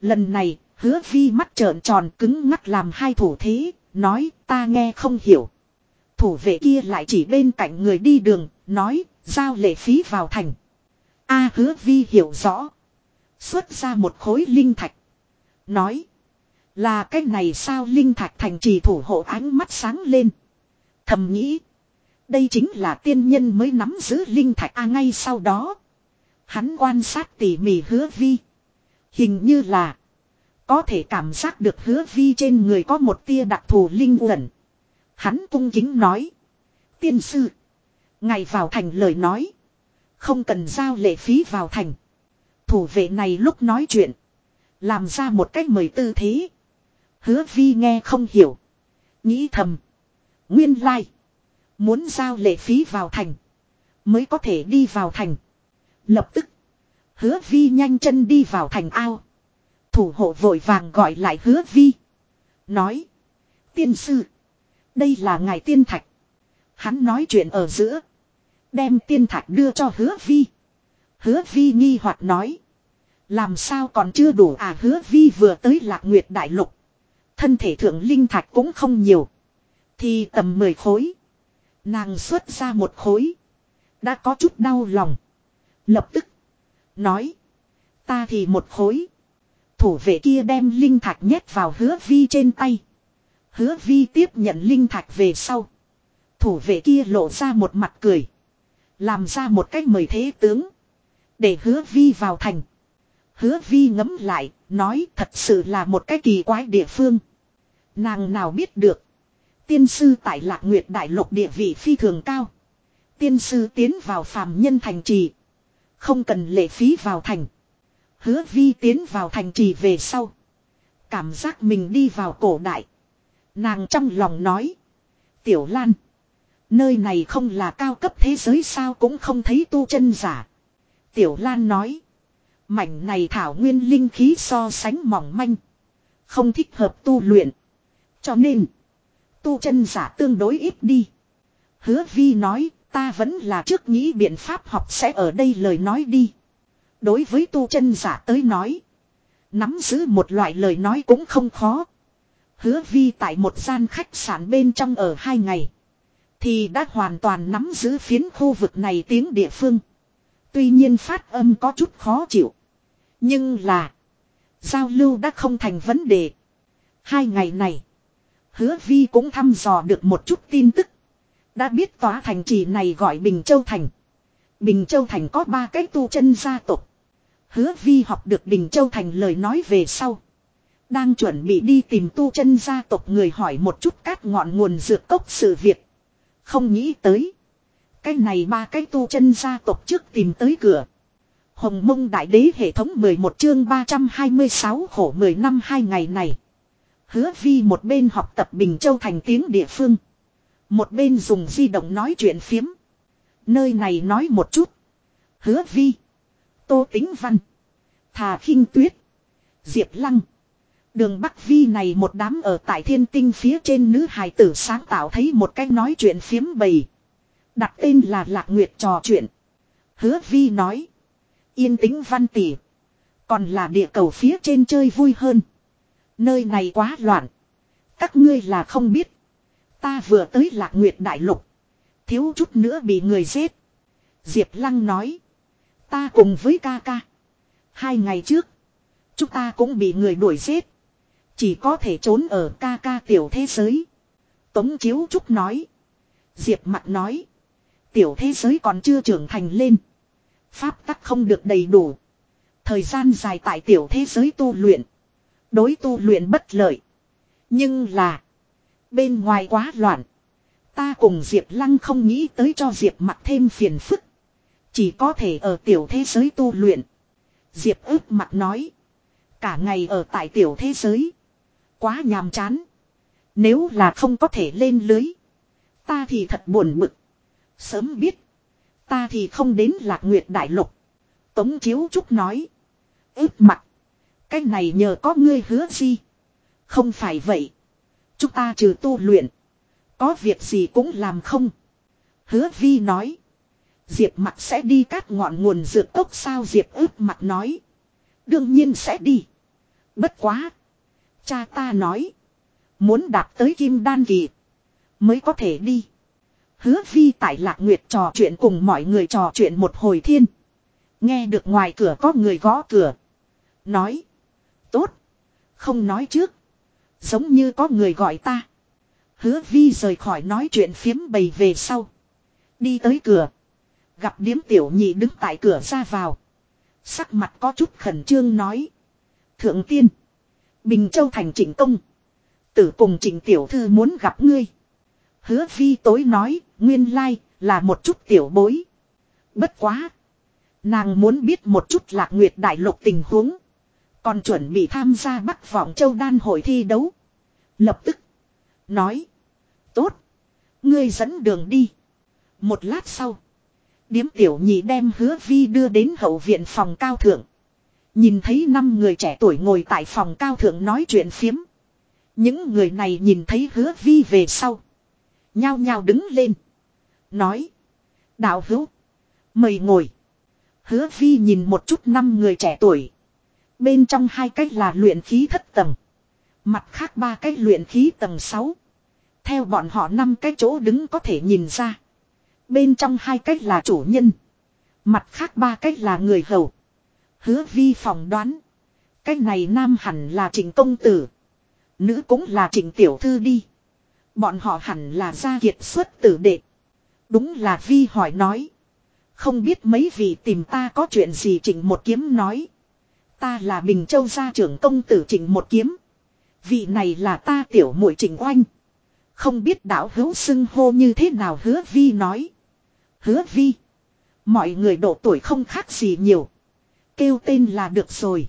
Lần này, hứa vi mắt trợn tròn cứng ngắc làm hai thủ thế, Nói ta nghe không hiểu. Thủ vệ kia lại chỉ bên cạnh người đi đường, nói, giao lệ phí vào thành. A hứa vi hiểu rõ. Xuất ra một khối linh thạch. Nói. Là cái này sao linh thạch thành trì thủ hộ ánh mắt sáng lên. Thầm nghĩ. Đây chính là tiên nhân mới nắm giữ linh thạch A ngay sau đó. Hắn quan sát tỉ mỉ hứa vi. Hình như là. Có thể cảm giác được hứa vi trên người có một tia đặc thù linh uẩn. Hắn cung kính nói. Tiên sư. Ngày vào thành lời nói. Không cần giao lệ phí vào thành. Thủ vệ này lúc nói chuyện. Làm ra một cách mời tư thế. Hứa vi nghe không hiểu. Nghĩ thầm. Nguyên lai. Muốn giao lệ phí vào thành. Mới có thể đi vào thành. Lập tức. Hứa vi nhanh chân đi vào thành ao thủ hộ vội vàng gọi lại hứa vi. Nói. Tiên sư. Đây là ngài tiên thạch. Hắn nói chuyện ở giữa. Đem tiên thạch đưa cho hứa vi. Hứa vi nghi hoặc nói. Làm sao còn chưa đủ à hứa vi vừa tới lạc nguyệt đại lục. Thân thể thượng linh thạch cũng không nhiều. Thì tầm 10 khối. Nàng xuất ra một khối. Đã có chút đau lòng. Lập tức. Nói. Ta thì một khối. Thủ vệ kia đem linh thạch nhét vào hứa vi trên tay. Hứa vi tiếp nhận linh thạch về sau. Thủ vệ kia lộ ra một mặt cười. Làm ra một cách mời thế tướng. Để hứa vi vào thành. Hứa vi ngấm lại, nói thật sự là một cái kỳ quái địa phương. Nàng nào biết được. Tiên sư tại lạc nguyệt đại lục địa vị phi thường cao. Tiên sư tiến vào phàm nhân thành trì. Không cần lệ phí vào thành. Hứa vi tiến vào thành trì về sau. Cảm giác mình đi vào cổ đại. Nàng trong lòng nói. Tiểu Lan. Nơi này không là cao cấp thế giới sao cũng không thấy tu chân giả. Tiểu Lan nói. Mảnh này thảo nguyên linh khí so sánh mỏng manh. Không thích hợp tu luyện. Cho nên. Tu chân giả tương đối ít đi. Hứa vi nói, ta vẫn là trước nghĩ biện pháp học sẽ ở đây lời nói đi. Đối với tu chân giả tới nói. Nắm giữ một loại lời nói cũng không khó. Hứa vi tại một gian khách sạn bên trong ở hai ngày. Thì đã hoàn toàn nắm giữ phiến khu vực này tiếng địa phương. Tuy nhiên phát âm có chút khó chịu. Nhưng là. Giao lưu đã không thành vấn đề. Hai ngày này. Hứa vi cũng thăm dò được một chút tin tức. Đã biết tòa thành trì này gọi Bình Châu Thành. Bình Châu Thành có ba cái tu chân gia tộc. Hứa vi học được Bình Châu Thành lời nói về sau. Đang chuẩn bị đi tìm tu chân gia tộc người hỏi một chút các ngọn nguồn dược cốc sự việc. Không nghĩ tới. Cái này ba cái tu chân gia tộc trước tìm tới cửa. Hồng mông đại đế hệ thống 11 chương 326 khổ 10 năm hai ngày này. Hứa vi một bên học tập Bình Châu thành tiếng địa phương. Một bên dùng di động nói chuyện phiếm. Nơi này nói một chút. Hứa vi. Tô tính văn. Thà khinh tuyết. Diệp lăng. Đường Bắc Vi này một đám ở tại thiên tinh phía trên nữ hài tử sáng tạo thấy một cách nói chuyện phiếm bầy. Đặt tên là Lạc Nguyệt trò chuyện. Hứa Vi nói. Yên tĩnh văn tỉ. Còn là địa cầu phía trên chơi vui hơn. Nơi này quá loạn. Các ngươi là không biết. Ta vừa tới Lạc Nguyệt Đại Lục. Thiếu chút nữa bị người giết. Diệp Lăng nói. Ta cùng với ca ca. Hai ngày trước. Chúng ta cũng bị người đuổi giết. Chỉ có thể trốn ở ca ca tiểu thế giới. Tống Chiếu Trúc nói. Diệp mặt nói. Tiểu thế giới còn chưa trưởng thành lên. Pháp tắc không được đầy đủ. Thời gian dài tại tiểu thế giới tu luyện. Đối tu luyện bất lợi. Nhưng là. Bên ngoài quá loạn. Ta cùng Diệp Lăng không nghĩ tới cho Diệp mặt thêm phiền phức. Chỉ có thể ở tiểu thế giới tu luyện. Diệp ước mặt nói. Cả ngày ở tại tiểu thế giới. Quá nhàm chán. Nếu là không có thể lên lưới. Ta thì thật buồn bực. Sớm biết. Ta thì không đến lạc nguyệt đại lục. Tống Chiếu Trúc nói. ước mặt. Cái này nhờ có ngươi hứa gì. Không phải vậy. Chúng ta trừ tu luyện. Có việc gì cũng làm không. Hứa vi nói. Diệp mặt sẽ đi cắt ngọn nguồn dược tốc sao Diệp ước mặt nói. Đương nhiên sẽ đi. Bất quá. Cha ta nói. Muốn đạt tới kim đan kỳ. Mới có thể đi. Hứa vi tại lạc nguyệt trò chuyện cùng mọi người trò chuyện một hồi thiên. Nghe được ngoài cửa có người gõ cửa. Nói. Tốt. Không nói trước. Giống như có người gọi ta. Hứa vi rời khỏi nói chuyện phiếm bầy về sau. Đi tới cửa. Gặp điếm tiểu nhị đứng tại cửa ra vào. Sắc mặt có chút khẩn trương nói. Thượng tiên. Bình Châu thành Trịnh công. Tử cùng Trịnh tiểu thư muốn gặp ngươi. Hứa Phi tối nói, nguyên lai, là một chút tiểu bối. Bất quá. Nàng muốn biết một chút lạc nguyệt đại lục tình huống. Còn chuẩn bị tham gia bắc vọng châu đan hội thi đấu. Lập tức. Nói. Tốt. Ngươi dẫn đường đi. Một lát sau. Điếm tiểu nhị đem hứa vi đưa đến hậu viện phòng cao thượng. Nhìn thấy năm người trẻ tuổi ngồi tại phòng cao thượng nói chuyện phiếm. Những người này nhìn thấy hứa vi về sau. Nhao nhao đứng lên. Nói. Đạo hữu. Mời ngồi. Hứa vi nhìn một chút năm người trẻ tuổi. Bên trong hai cách là luyện khí thất tầng. Mặt khác ba cách luyện khí tầng 6. Theo bọn họ năm cái chỗ đứng có thể nhìn ra. Bên trong hai cách là chủ nhân. Mặt khác ba cách là người hầu. Hứa vi phỏng đoán. Cách này nam hẳn là trịnh công tử. Nữ cũng là trịnh tiểu thư đi. Bọn họ hẳn là gia kiệt xuất tử đệ. Đúng là vi hỏi nói. Không biết mấy vị tìm ta có chuyện gì trịnh một kiếm nói. Ta là Bình Châu gia trưởng công tử Trịnh một kiếm. Vị này là ta tiểu muội Trịnh Oanh. Không biết đạo hữu xưng hô như thế nào hứa vi nói. Hứa vi. Mọi người độ tuổi không khác gì nhiều. Kêu tên là được rồi.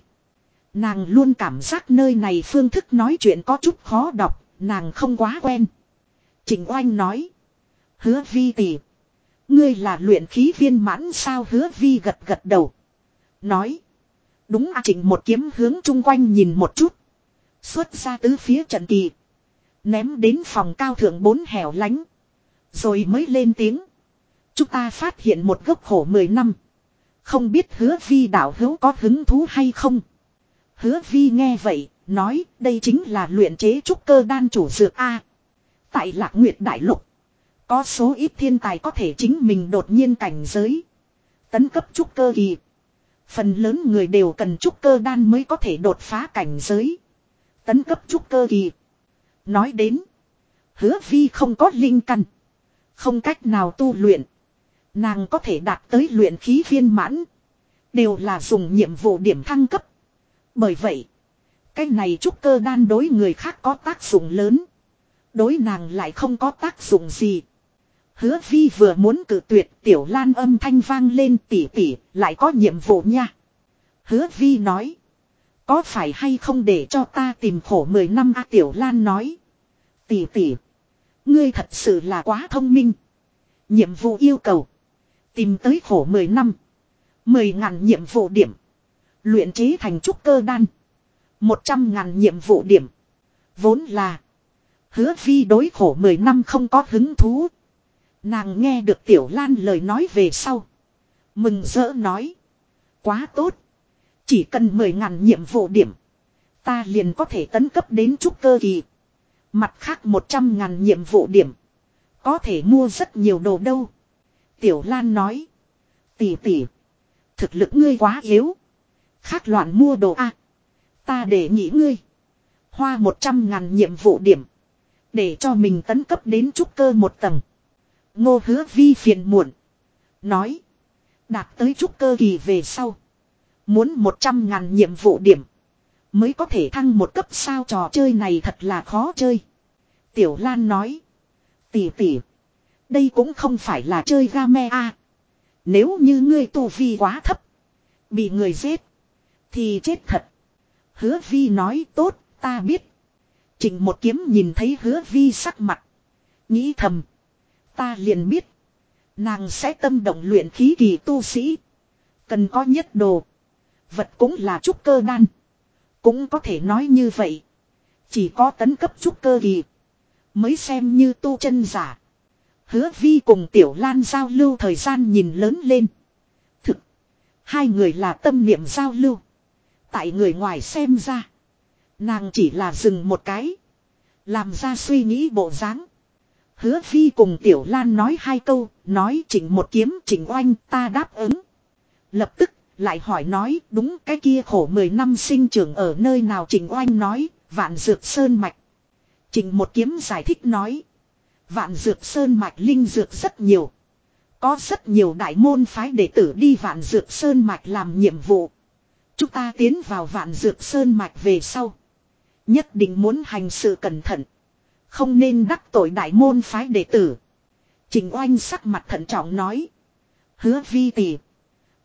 Nàng luôn cảm giác nơi này phương thức nói chuyện có chút khó đọc, nàng không quá quen. Trịnh Oanh nói. Hứa vi tỷ. Ngươi là luyện khí viên mãn sao hứa vi gật gật đầu. Nói. Đúng à trịnh một kiếm hướng chung quanh nhìn một chút. Xuất ra tứ phía trận kỳ. Ném đến phòng cao thượng bốn hẻo lánh. Rồi mới lên tiếng. Chúng ta phát hiện một gốc khổ mười năm. Không biết hứa vi đạo hữu có hứng thú hay không. Hứa vi nghe vậy, nói đây chính là luyện chế trúc cơ đan chủ dược A. Tại lạc nguyệt đại lục. Có số ít thiên tài có thể chính mình đột nhiên cảnh giới. Tấn cấp trúc cơ kỳ. Phần lớn người đều cần trúc cơ đan mới có thể đột phá cảnh giới. Tấn cấp trúc cơ kỳ. Nói đến. Hứa vi không có linh căn. Không cách nào tu luyện. Nàng có thể đạt tới luyện khí viên mãn. Đều là dùng nhiệm vụ điểm thăng cấp. Bởi vậy. Cái này trúc cơ đan đối người khác có tác dụng lớn. Đối nàng lại không có tác dụng gì. Hứa vi vừa muốn cử tuyệt tiểu lan âm thanh vang lên tỉ tỉ, lại có nhiệm vụ nha. Hứa vi nói. Có phải hay không để cho ta tìm khổ 10 năm a tiểu lan nói. Tỉ tỉ. Ngươi thật sự là quá thông minh. Nhiệm vụ yêu cầu. Tìm tới khổ 10 năm. 10 ngàn nhiệm vụ điểm. Luyện chế thành trúc cơ đan. 100 ngàn nhiệm vụ điểm. Vốn là. Hứa vi đối khổ 10 năm không có hứng thú. Nàng nghe được Tiểu Lan lời nói về sau. Mừng rỡ nói. Quá tốt. Chỉ cần 10 ngàn nhiệm vụ điểm. Ta liền có thể tấn cấp đến trúc cơ kỳ. Mặt khác 100 ngàn nhiệm vụ điểm. Có thể mua rất nhiều đồ đâu. Tiểu Lan nói. Tỷ tỷ. Thực lực ngươi quá yếu. Khác loạn mua đồ A. Ta để nhị ngươi. Hoa 100 ngàn nhiệm vụ điểm. Để cho mình tấn cấp đến trúc cơ một tầng. Ngô hứa vi phiền muộn. Nói. Đạt tới trúc cơ kỳ về sau. Muốn 100 ngàn nhiệm vụ điểm. Mới có thể thăng một cấp sao trò chơi này thật là khó chơi. Tiểu Lan nói. Tỷ tỷ. Đây cũng không phải là chơi game a. Nếu như ngươi tu vi quá thấp. Bị người giết. Thì chết thật. Hứa vi nói, tốt, ta biết. Trình một kiếm nhìn thấy hứa vi sắc mặt. Nghĩ thầm. Ta liền biết. Nàng sẽ tâm động luyện khí kỳ tu sĩ. Cần có nhất đồ. Vật cũng là trúc cơ đan. Cũng có thể nói như vậy. Chỉ có tấn cấp trúc cơ kỳ. Mới xem như tu chân giả. Hứa vi cùng tiểu lan giao lưu thời gian nhìn lớn lên. Thực. Hai người là tâm niệm giao lưu. Tại người ngoài xem ra. Nàng chỉ là dừng một cái. Làm ra suy nghĩ bộ dáng. Hứa phi cùng tiểu lan nói hai câu. Nói, chỉnh một kiếm, chỉnh oanh, ta đáp ứng. Lập tức, lại hỏi nói, đúng, cái kia khổ 10 năm sinh trưởng ở nơi nào chỉnh oanh nói. Vạn dược sơn mạch. Chỉnh một kiếm giải thích nói. Vạn dược sơn mạch linh dược rất nhiều. Có rất nhiều đại môn phái đệ tử đi vạn dược sơn mạch làm nhiệm vụ. Chúng ta tiến vào vạn dược sơn mạch về sau. Nhất định muốn hành sự cẩn thận. Không nên đắc tội đại môn phái đệ tử. Trình oanh sắc mặt thận trọng nói. Hứa vi tỷ.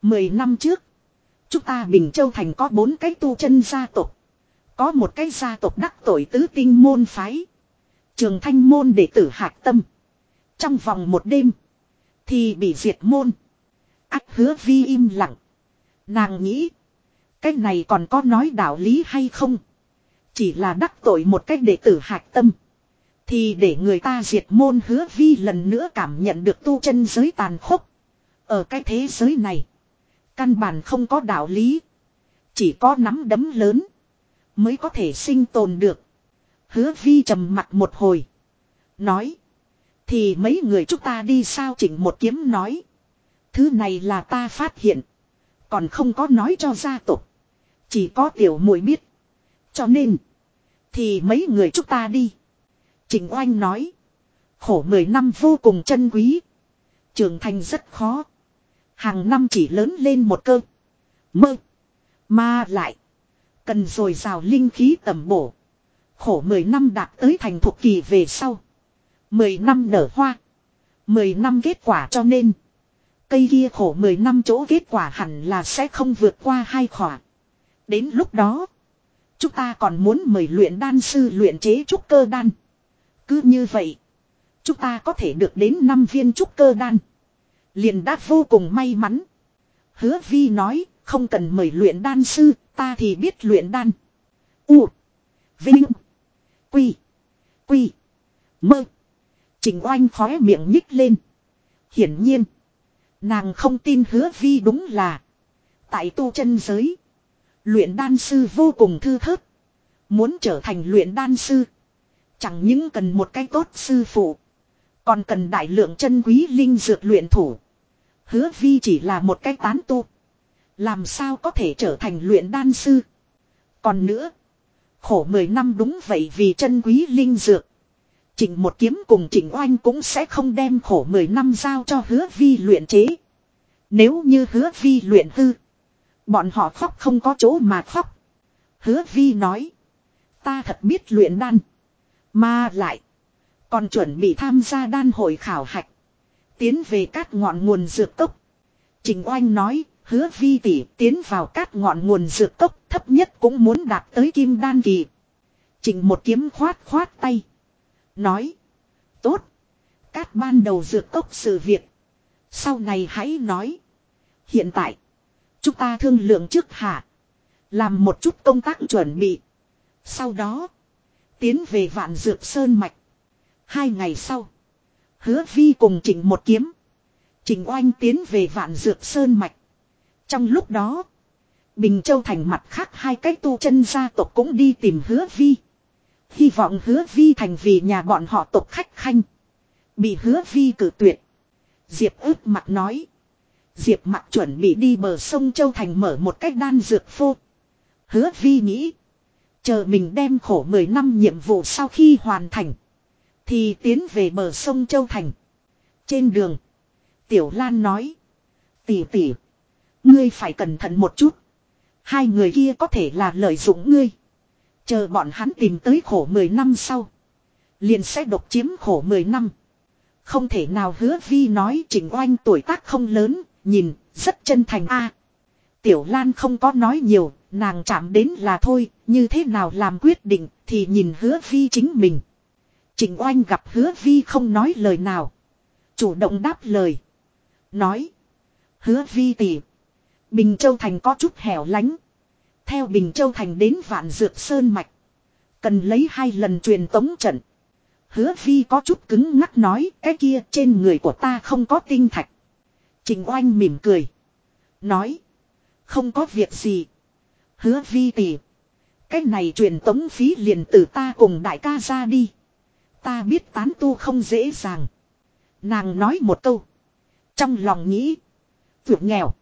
Mười năm trước. Chúng ta Bình Châu Thành có bốn cái tu chân gia tộc. Có một cái gia tộc đắc tội tứ tinh môn phái. Trường thanh môn đệ tử hạc tâm. Trong vòng một đêm. Thì bị diệt môn. Ách hứa vi im lặng. Nàng nghĩ. Cái này còn có nói đạo lý hay không? Chỉ là đắc tội một cách đệ tử hạc tâm. Thì để người ta diệt môn hứa vi lần nữa cảm nhận được tu chân giới tàn khốc. Ở cái thế giới này. Căn bản không có đạo lý. Chỉ có nắm đấm lớn. Mới có thể sinh tồn được. Hứa vi trầm mặt một hồi. Nói. Thì mấy người chúng ta đi sao chỉnh một kiếm nói. Thứ này là ta phát hiện. Còn không có nói cho gia tộc. Chỉ có tiểu muội biết. Cho nên. Thì mấy người chúng ta đi. Trình oanh nói. Khổ mười năm vô cùng chân quý. Trưởng thành rất khó. Hàng năm chỉ lớn lên một cơ. Mơ. Mà lại. Cần rồi rào linh khí tầm bổ. Khổ 10 năm đạt tới thành thuộc kỳ về sau. 10 năm nở hoa. 10 năm kết quả cho nên. Cây kia khổ 10 năm chỗ kết quả hẳn là sẽ không vượt qua hai khỏa. Đến lúc đó. Chúng ta còn muốn mời luyện đan sư luyện chế trúc cơ đan. Cứ như vậy. Chúng ta có thể được đến 5 viên trúc cơ đan. Liền đã vô cùng may mắn. Hứa vi nói, không cần mời luyện đan sư, ta thì biết luyện đan. U. Vinh. Quy. Quy. Mơ. Trình oanh khóe miệng nhích lên. Hiển nhiên. Nàng không tin hứa vi đúng là. Tại tu chân giới. Luyện đan sư vô cùng thư thớt. Muốn trở thành luyện đan sư. Chẳng những cần một cái tốt sư phụ. Còn cần đại lượng chân quý linh dược luyện thủ. Hứa vi chỉ là một cái tán tu. Làm sao có thể trở thành luyện đan sư. Còn nữa. Khổ 10 năm đúng vậy vì chân quý linh dược. trình một kiếm cùng trình oanh cũng sẽ không đem khổ 10 năm giao cho hứa vi luyện chế. Nếu như hứa vi luyện hư. Bọn họ khóc không có chỗ mà khóc. Hứa vi nói. Ta thật biết luyện đan. Mà lại. Còn chuẩn bị tham gia đan hội khảo hạch. Tiến về các ngọn nguồn dược cốc. Trình oanh nói. Hứa vi tỷ tiến vào các ngọn nguồn dược cốc thấp nhất cũng muốn đạt tới kim đan kỳ. Trình một kiếm khoát khoát tay. Nói. Tốt. Cát ban đầu dược cốc sự việc. Sau này hãy nói. Hiện tại. Chúng ta thương lượng trước hạ. Làm một chút công tác chuẩn bị. Sau đó. Tiến về vạn dược sơn mạch. Hai ngày sau. Hứa vi cùng chỉnh một kiếm. Trình oanh tiến về vạn dược sơn mạch. Trong lúc đó. Bình Châu thành mặt khác hai cái tu chân gia tộc cũng đi tìm hứa vi. Hy vọng hứa vi thành vì nhà bọn họ tộc khách khanh. Bị hứa vi cử tuyệt. Diệp ước mặt nói. Diệp mặt chuẩn bị đi bờ sông Châu Thành mở một cách đan dược phô. Hứa vi nghĩ. Chờ mình đem khổ 10 năm nhiệm vụ sau khi hoàn thành. Thì tiến về bờ sông Châu Thành. Trên đường. Tiểu Lan nói. Tỷ tỷ. Ngươi phải cẩn thận một chút. Hai người kia có thể là lợi dụng ngươi. Chờ bọn hắn tìm tới khổ 10 năm sau. Liền sẽ độc chiếm khổ 10 năm. Không thể nào hứa vi nói trình oanh tuổi tác không lớn, nhìn, rất chân thành a Tiểu Lan không có nói nhiều, nàng chạm đến là thôi, như thế nào làm quyết định thì nhìn hứa vi chính mình. Trình oanh gặp hứa vi không nói lời nào. Chủ động đáp lời. Nói. Hứa vi tỉ. Bình Châu Thành có chút hẻo lánh. Theo Bình Châu Thành đến Vạn Dược Sơn Mạch. Cần lấy hai lần truyền tống trận. Hứa Vi có chút cứng ngắc nói, cái kia trên người của ta không có tinh thạch. Trình oanh mỉm cười. Nói. Không có việc gì. Hứa Vi tỉ. Cái này truyền tống phí liền từ ta cùng đại ca ra đi. Ta biết tán tu không dễ dàng. Nàng nói một câu. Trong lòng nghĩ. Vượt nghèo.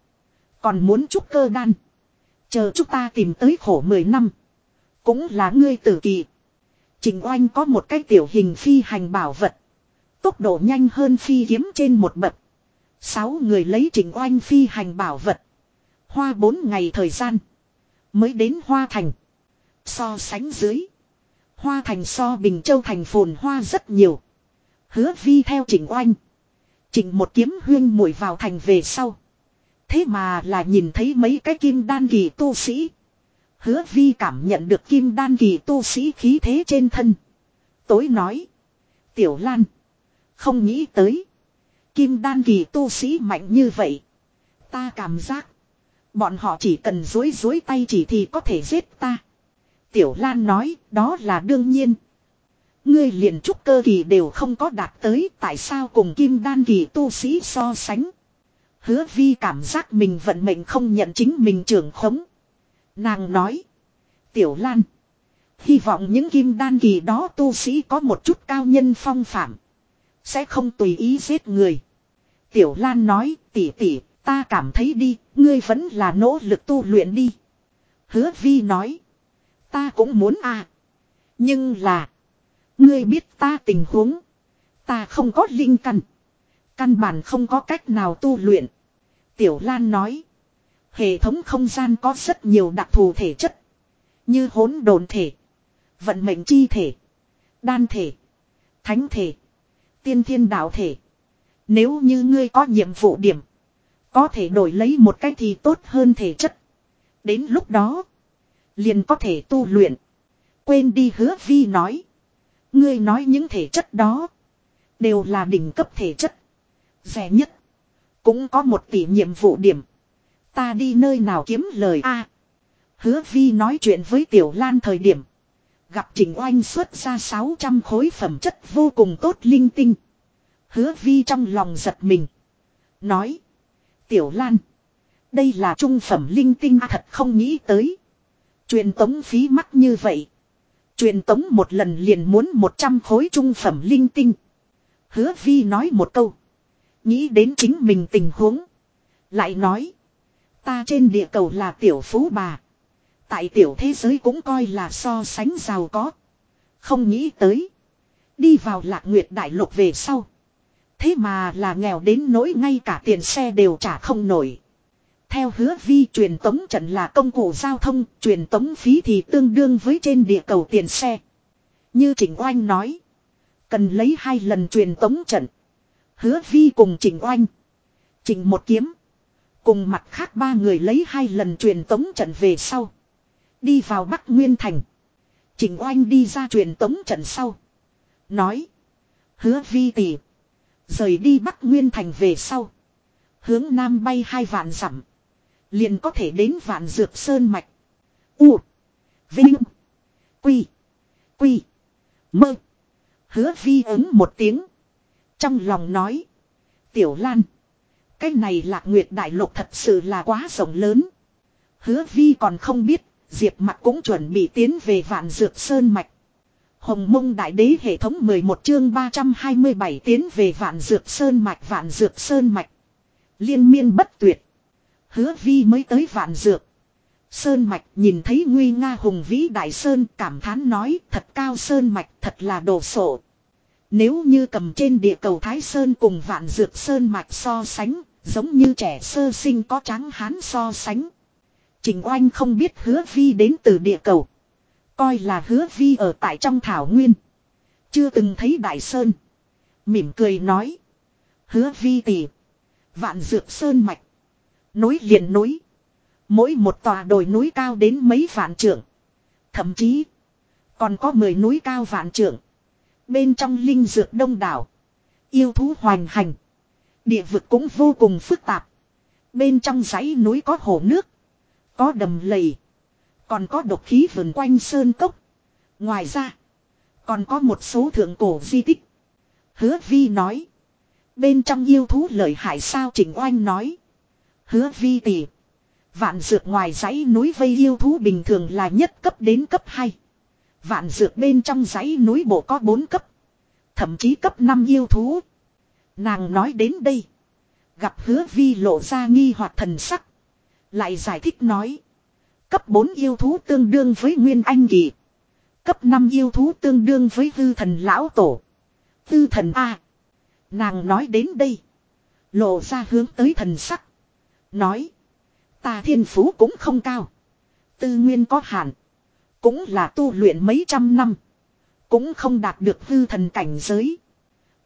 Còn muốn chúc cơ đan. Chờ chúng ta tìm tới khổ 10 năm. Cũng là ngươi tử kỳ. Trình oanh có một cái tiểu hình phi hành bảo vật. Tốc độ nhanh hơn phi kiếm trên một bậc. Sáu người lấy trình oanh phi hành bảo vật. Hoa bốn ngày thời gian. Mới đến Hoa Thành. So sánh dưới. Hoa Thành so Bình Châu Thành phồn hoa rất nhiều. Hứa vi theo trình oanh. Trình một kiếm huyên mũi vào thành về sau. Thế mà là nhìn thấy mấy cái kim đan kỳ tu sĩ. Hứa vi cảm nhận được kim đan kỳ tu sĩ khí thế trên thân. Tối nói. Tiểu Lan. Không nghĩ tới. Kim đan kỳ tu sĩ mạnh như vậy. Ta cảm giác. Bọn họ chỉ cần dối dối tay chỉ thì có thể giết ta. Tiểu Lan nói, đó là đương nhiên. Ngươi liền trúc cơ kỳ đều không có đạt tới, tại sao cùng kim đan kỳ tu sĩ so sánh. Hứa vi cảm giác mình vận mệnh không nhận chính mình trưởng khống. Nàng nói. Tiểu Lan. Hy vọng những kim đan kỳ đó tu sĩ có một chút cao nhân phong phạm. Sẽ không tùy ý giết người. Tiểu Lan nói, tỉ tỉ, ta cảm thấy đi, ngươi vẫn là nỗ lực tu luyện đi. Hứa vi nói. Ta cũng muốn à. Nhưng là. Ngươi biết ta tình huống. Ta không có linh căn. Căn bản không có cách nào tu luyện. Tiểu Lan nói. Hệ thống không gian có rất nhiều đặc thù thể chất. Như hỗn đồn thể. Vận mệnh chi thể. Đan thể. Thánh thể. Tiên thiên đạo thể. Nếu như ngươi có nhiệm vụ điểm. Có thể đổi lấy một cái thì tốt hơn thể chất. Đến lúc đó. Liền có thể tu luyện. Quên đi hứa vi nói. Ngươi nói những thể chất đó. Đều là đỉnh cấp thể chất. Rẻ nhất. Cũng có một tỷ nhiệm vụ điểm. Ta đi nơi nào kiếm lời a Hứa vi nói chuyện với Tiểu Lan thời điểm. Gặp Trình Oanh xuất ra 600 khối phẩm chất vô cùng tốt linh tinh. Hứa vi trong lòng giật mình. Nói. Tiểu Lan. Đây là trung phẩm linh tinh thật không nghĩ tới. Truyền tống phí mắc như vậy. Truyền tống một lần liền muốn 100 khối trung phẩm linh tinh. Hứa vi nói một câu. Nghĩ đến chính mình tình huống. Lại nói. Ta trên địa cầu là tiểu phú bà. Tại tiểu thế giới cũng coi là so sánh giàu có. Không nghĩ tới. Đi vào lạc nguyệt đại lục về sau. Thế mà là nghèo đến nỗi ngay cả tiền xe đều trả không nổi. Theo hứa vi truyền tống trận là công cụ giao thông, truyền tống phí thì tương đương với trên địa cầu tiền xe. Như Trịnh Oanh nói. Cần lấy hai lần truyền tống trận. Hứa vi cùng Trình Oanh. Trình một kiếm. Cùng mặt khác ba người lấy hai lần truyền tống trận về sau. Đi vào Bắc Nguyên Thành. Trình Oanh đi ra truyền tống trận sau. Nói. Hứa vi tỷ. Rời đi Bắc Nguyên Thành về sau. Hướng Nam bay hai vạn dặm Liền có thể đến vạn dược sơn mạch. U. Vinh. Quy. Quy. Mơ. Hứa vi ứng một tiếng. Trong lòng nói. Tiểu Lan. Cái này lạc nguyệt đại lục thật sự là quá rộng lớn. Hứa vi còn không biết. Diệp mặt cũng chuẩn bị tiến về vạn dược sơn mạch. Hồng mông đại đế hệ thống 11 chương 327 tiến về vạn dược sơn mạch, vạn dược sơn mạch. Liên miên bất tuyệt. Hứa vi mới tới vạn dược. Sơn mạch, nhìn thấy nguy nga hùng vĩ đại sơn, cảm thán nói, thật cao sơn mạch, thật là đồ sộ. Nếu như cầm trên địa cầu Thái Sơn cùng vạn dược sơn mạch so sánh, giống như trẻ sơ sinh có trắng hán so sánh. Trình oanh không biết hứa vi đến từ địa cầu. Coi là hứa vi ở tại trong thảo nguyên. Chưa từng thấy đại sơn. Mỉm cười nói. Hứa vi tỷ. Vạn dược sơn mạch. Núi liền núi. Mỗi một tòa đồi núi cao đến mấy vạn trượng. Thậm chí. Còn có mười núi cao vạn trượng. Bên trong linh dược đông đảo. Yêu thú hoành hành. Địa vực cũng vô cùng phức tạp. Bên trong dãy núi có hồ nước. Có đầm lầy. Còn có độc khí vườn quanh sơn cốc. Ngoài ra. Còn có một số thượng cổ di tích. Hứa vi nói. Bên trong yêu thú lợi hại sao Trình Oanh nói. Hứa vi tỷ. Vạn dược ngoài dãy núi vây yêu thú bình thường là nhất cấp đến cấp 2. Vạn dược bên trong dãy núi bộ có 4 cấp. Thậm chí cấp 5 yêu thú. Nàng nói đến đây. Gặp hứa vi lộ ra nghi hoặc thần sắc. Lại giải thích nói. Cấp 4 yêu thú tương đương với Nguyên Anh Kỳ. Cấp 5 yêu thú tương đương với hư thần lão tổ. Hư thần A. Nàng nói đến đây. Lộ ra hướng tới thần sắc. Nói. Ta thiên phú cũng không cao. Tư nguyên có hạn. Cũng là tu luyện mấy trăm năm. Cũng không đạt được hư thần cảnh giới.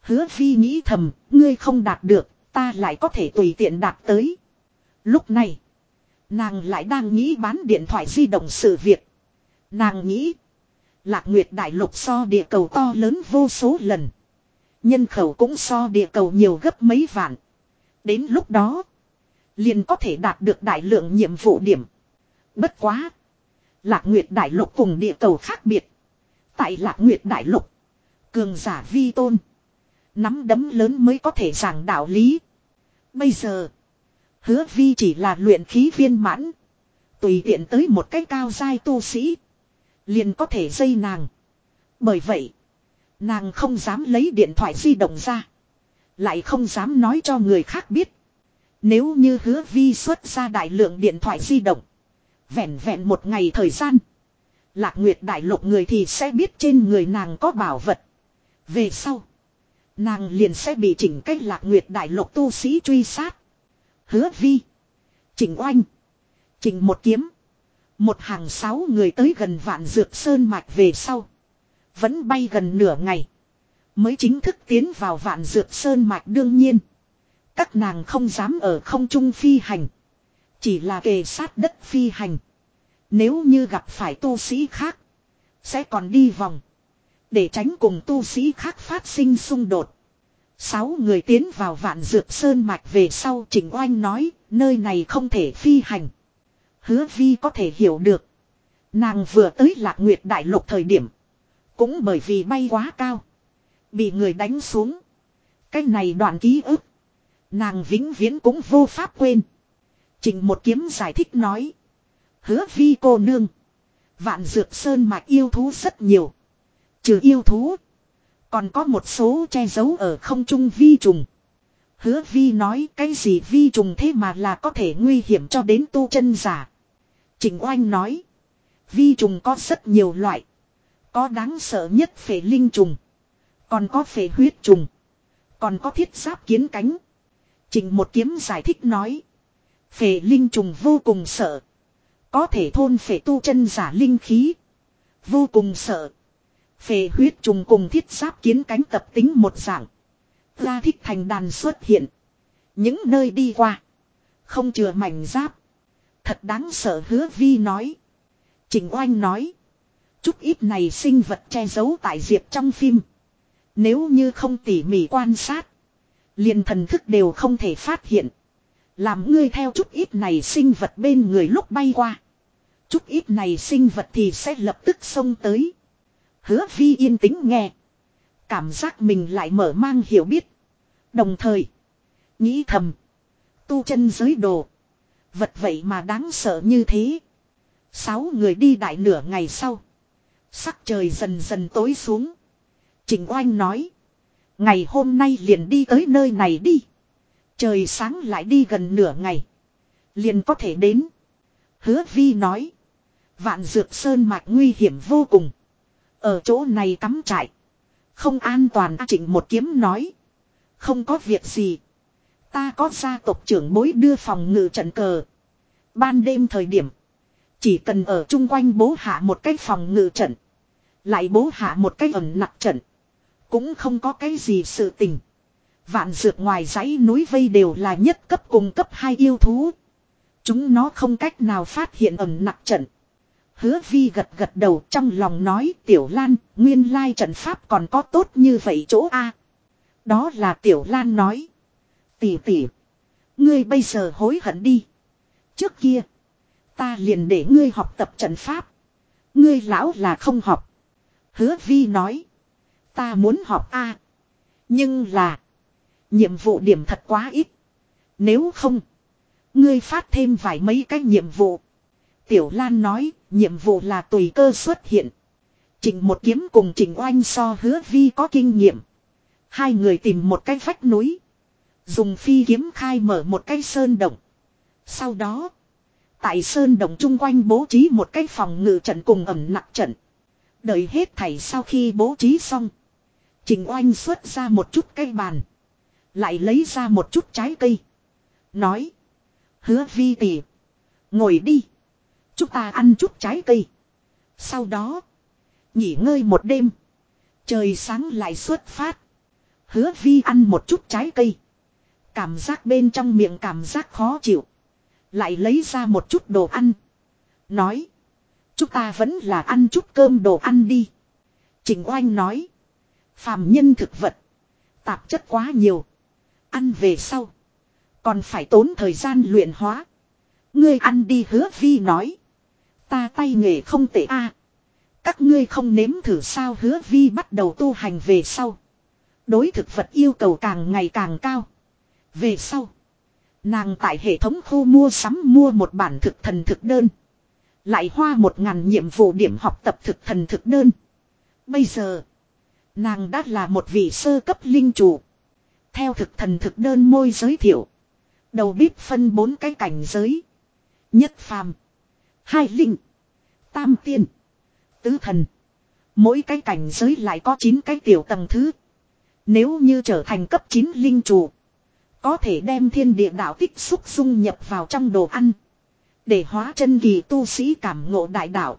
Hứa phi nghĩ thầm, ngươi không đạt được, ta lại có thể tùy tiện đạt tới. Lúc này, nàng lại đang nghĩ bán điện thoại di động sự việc. Nàng nghĩ, lạc nguyệt đại lục so địa cầu to lớn vô số lần. Nhân khẩu cũng so địa cầu nhiều gấp mấy vạn. Đến lúc đó, liền có thể đạt được đại lượng nhiệm vụ điểm. Bất quá. Lạc Nguyệt Đại Lục cùng địa cầu khác biệt. Tại Lạc Nguyệt Đại Lục. Cường giả vi tôn. Nắm đấm lớn mới có thể giảng đạo lý. Bây giờ. Hứa vi chỉ là luyện khí viên mãn. Tùy tiện tới một cái cao giai tu sĩ. Liền có thể dây nàng. Bởi vậy. Nàng không dám lấy điện thoại di động ra. Lại không dám nói cho người khác biết. Nếu như hứa vi xuất ra đại lượng điện thoại di động. Vẹn vẹn một ngày thời gian. Lạc Nguyệt đại lục người thì sẽ biết trên người nàng có bảo vật. Về sau. Nàng liền sẽ bị chỉnh cách lạc Nguyệt đại lục tu sĩ truy sát. Hứa vi. Chỉnh oanh. Trình một kiếm. Một hàng sáu người tới gần vạn dược sơn mạch về sau. Vẫn bay gần nửa ngày. Mới chính thức tiến vào vạn dược sơn mạch đương nhiên. Các nàng không dám ở không trung phi hành. Chỉ là kề sát đất phi hành. Nếu như gặp phải tu sĩ khác. Sẽ còn đi vòng. Để tránh cùng tu sĩ khác phát sinh xung đột. Sáu người tiến vào vạn dược sơn mạch về sau Trình Oanh nói, nơi này không thể phi hành. Hứa vi có thể hiểu được. Nàng vừa tới lạc nguyệt đại lục thời điểm. Cũng bởi vì bay quá cao. Bị người đánh xuống. Cái này đoạn ký ức. Nàng vĩnh viễn cũng vô pháp quên. Trình một kiếm giải thích nói. Hứa vi cô nương. Vạn dược sơn mạch yêu thú rất nhiều. Trừ yêu thú. Còn có một số che giấu ở không trung vi trùng. Hứa vi nói cái gì vi trùng thế mà là có thể nguy hiểm cho đến tu chân giả. Trình oanh nói. Vi trùng có rất nhiều loại. Có đáng sợ nhất phể linh trùng. Còn có phể huyết trùng. Còn có thiết giáp kiến cánh. Trình một kiếm giải thích nói. Phệ linh trùng vô cùng sợ. Có thể thôn phệ tu chân giả linh khí. Vô cùng sợ. Phệ huyết trùng cùng thiết giáp kiến cánh tập tính một dạng. ra thích thành đàn xuất hiện. Những nơi đi qua. Không chừa mảnh giáp. Thật đáng sợ hứa vi nói. Trình oanh nói. Chút ít này sinh vật che giấu tại diệp trong phim. Nếu như không tỉ mỉ quan sát. liền thần thức đều không thể phát hiện. Làm ngươi theo chút ít này sinh vật bên người lúc bay qua. Chút ít này sinh vật thì sẽ lập tức xông tới. Hứa vi yên tĩnh nghe. Cảm giác mình lại mở mang hiểu biết. Đồng thời. Nghĩ thầm. Tu chân giới đồ. Vật vậy mà đáng sợ như thế. Sáu người đi đại nửa ngày sau. Sắc trời dần dần tối xuống. Trình Oanh nói. Ngày hôm nay liền đi tới nơi này đi. Trời sáng lại đi gần nửa ngày. Liền có thể đến. Hứa Vi nói. Vạn dược sơn mạch nguy hiểm vô cùng. Ở chỗ này cắm trại. Không an toàn Trịnh một kiếm nói. Không có việc gì. Ta có gia tộc trưởng bối đưa phòng ngự trận cờ. Ban đêm thời điểm. Chỉ cần ở chung quanh bố hạ một cái phòng ngự trận. Lại bố hạ một cái ẩn nặc trận. Cũng không có cái gì sự tình. Vạn dược ngoài dãy núi vây đều là nhất cấp cùng cấp hai yêu thú. Chúng nó không cách nào phát hiện ẩn nặc trận. Hứa vi gật gật đầu trong lòng nói, tiểu lan, nguyên lai trận pháp còn có tốt như vậy chỗ A. Đó là tiểu lan nói. Tỷ tỷ. Ngươi bây giờ hối hận đi. Trước kia. Ta liền để ngươi học tập trận pháp. Ngươi lão là không học. Hứa vi nói. Ta muốn học A. Nhưng là. Nhiệm vụ điểm thật quá ít. Nếu không. Ngươi phát thêm vài mấy cái nhiệm vụ. Tiểu Lan nói, nhiệm vụ là tùy cơ xuất hiện. Trình một kiếm cùng Trình Oanh so hứa vi có kinh nghiệm. Hai người tìm một cái vách núi. Dùng phi kiếm khai mở một cái sơn động. Sau đó, tại sơn động chung quanh bố trí một cái phòng ngự trận cùng ẩm nặng trận. Đợi hết thảy sau khi bố trí xong. Trình Oanh xuất ra một chút cây bàn. Lại lấy ra một chút trái cây. Nói. Hứa vi tỷ. Ngồi đi. Chúng ta ăn chút trái cây. Sau đó. Nghỉ ngơi một đêm. Trời sáng lại xuất phát. Hứa vi ăn một chút trái cây. Cảm giác bên trong miệng cảm giác khó chịu. Lại lấy ra một chút đồ ăn. Nói. Chúng ta vẫn là ăn chút cơm đồ ăn đi. Trình oanh nói. Phàm nhân thực vật. Tạp chất quá nhiều. Ăn về sau. Còn phải tốn thời gian luyện hóa. Ngươi ăn đi hứa vi nói. Ta tay nghề không tệ a. Các ngươi không nếm thử sao hứa vi bắt đầu tu hành về sau. Đối thực vật yêu cầu càng ngày càng cao. Về sau. Nàng tại hệ thống khu mua sắm mua một bản thực thần thực đơn. Lại hoa một ngàn nhiệm vụ điểm học tập thực thần thực đơn. Bây giờ. Nàng đã là một vị sơ cấp linh chủ. Theo thực thần thực đơn môi giới thiệu. Đầu bếp phân bốn cái cảnh giới. Nhất phàm. Hai linh. Tam tiên. Tứ thần. Mỗi cái cảnh giới lại có 9 cái tiểu tầng thứ. Nếu như trở thành cấp 9 linh chủ. Có thể đem thiên địa đạo tích xúc dung nhập vào trong đồ ăn. Để hóa chân kỳ tu sĩ cảm ngộ đại đạo.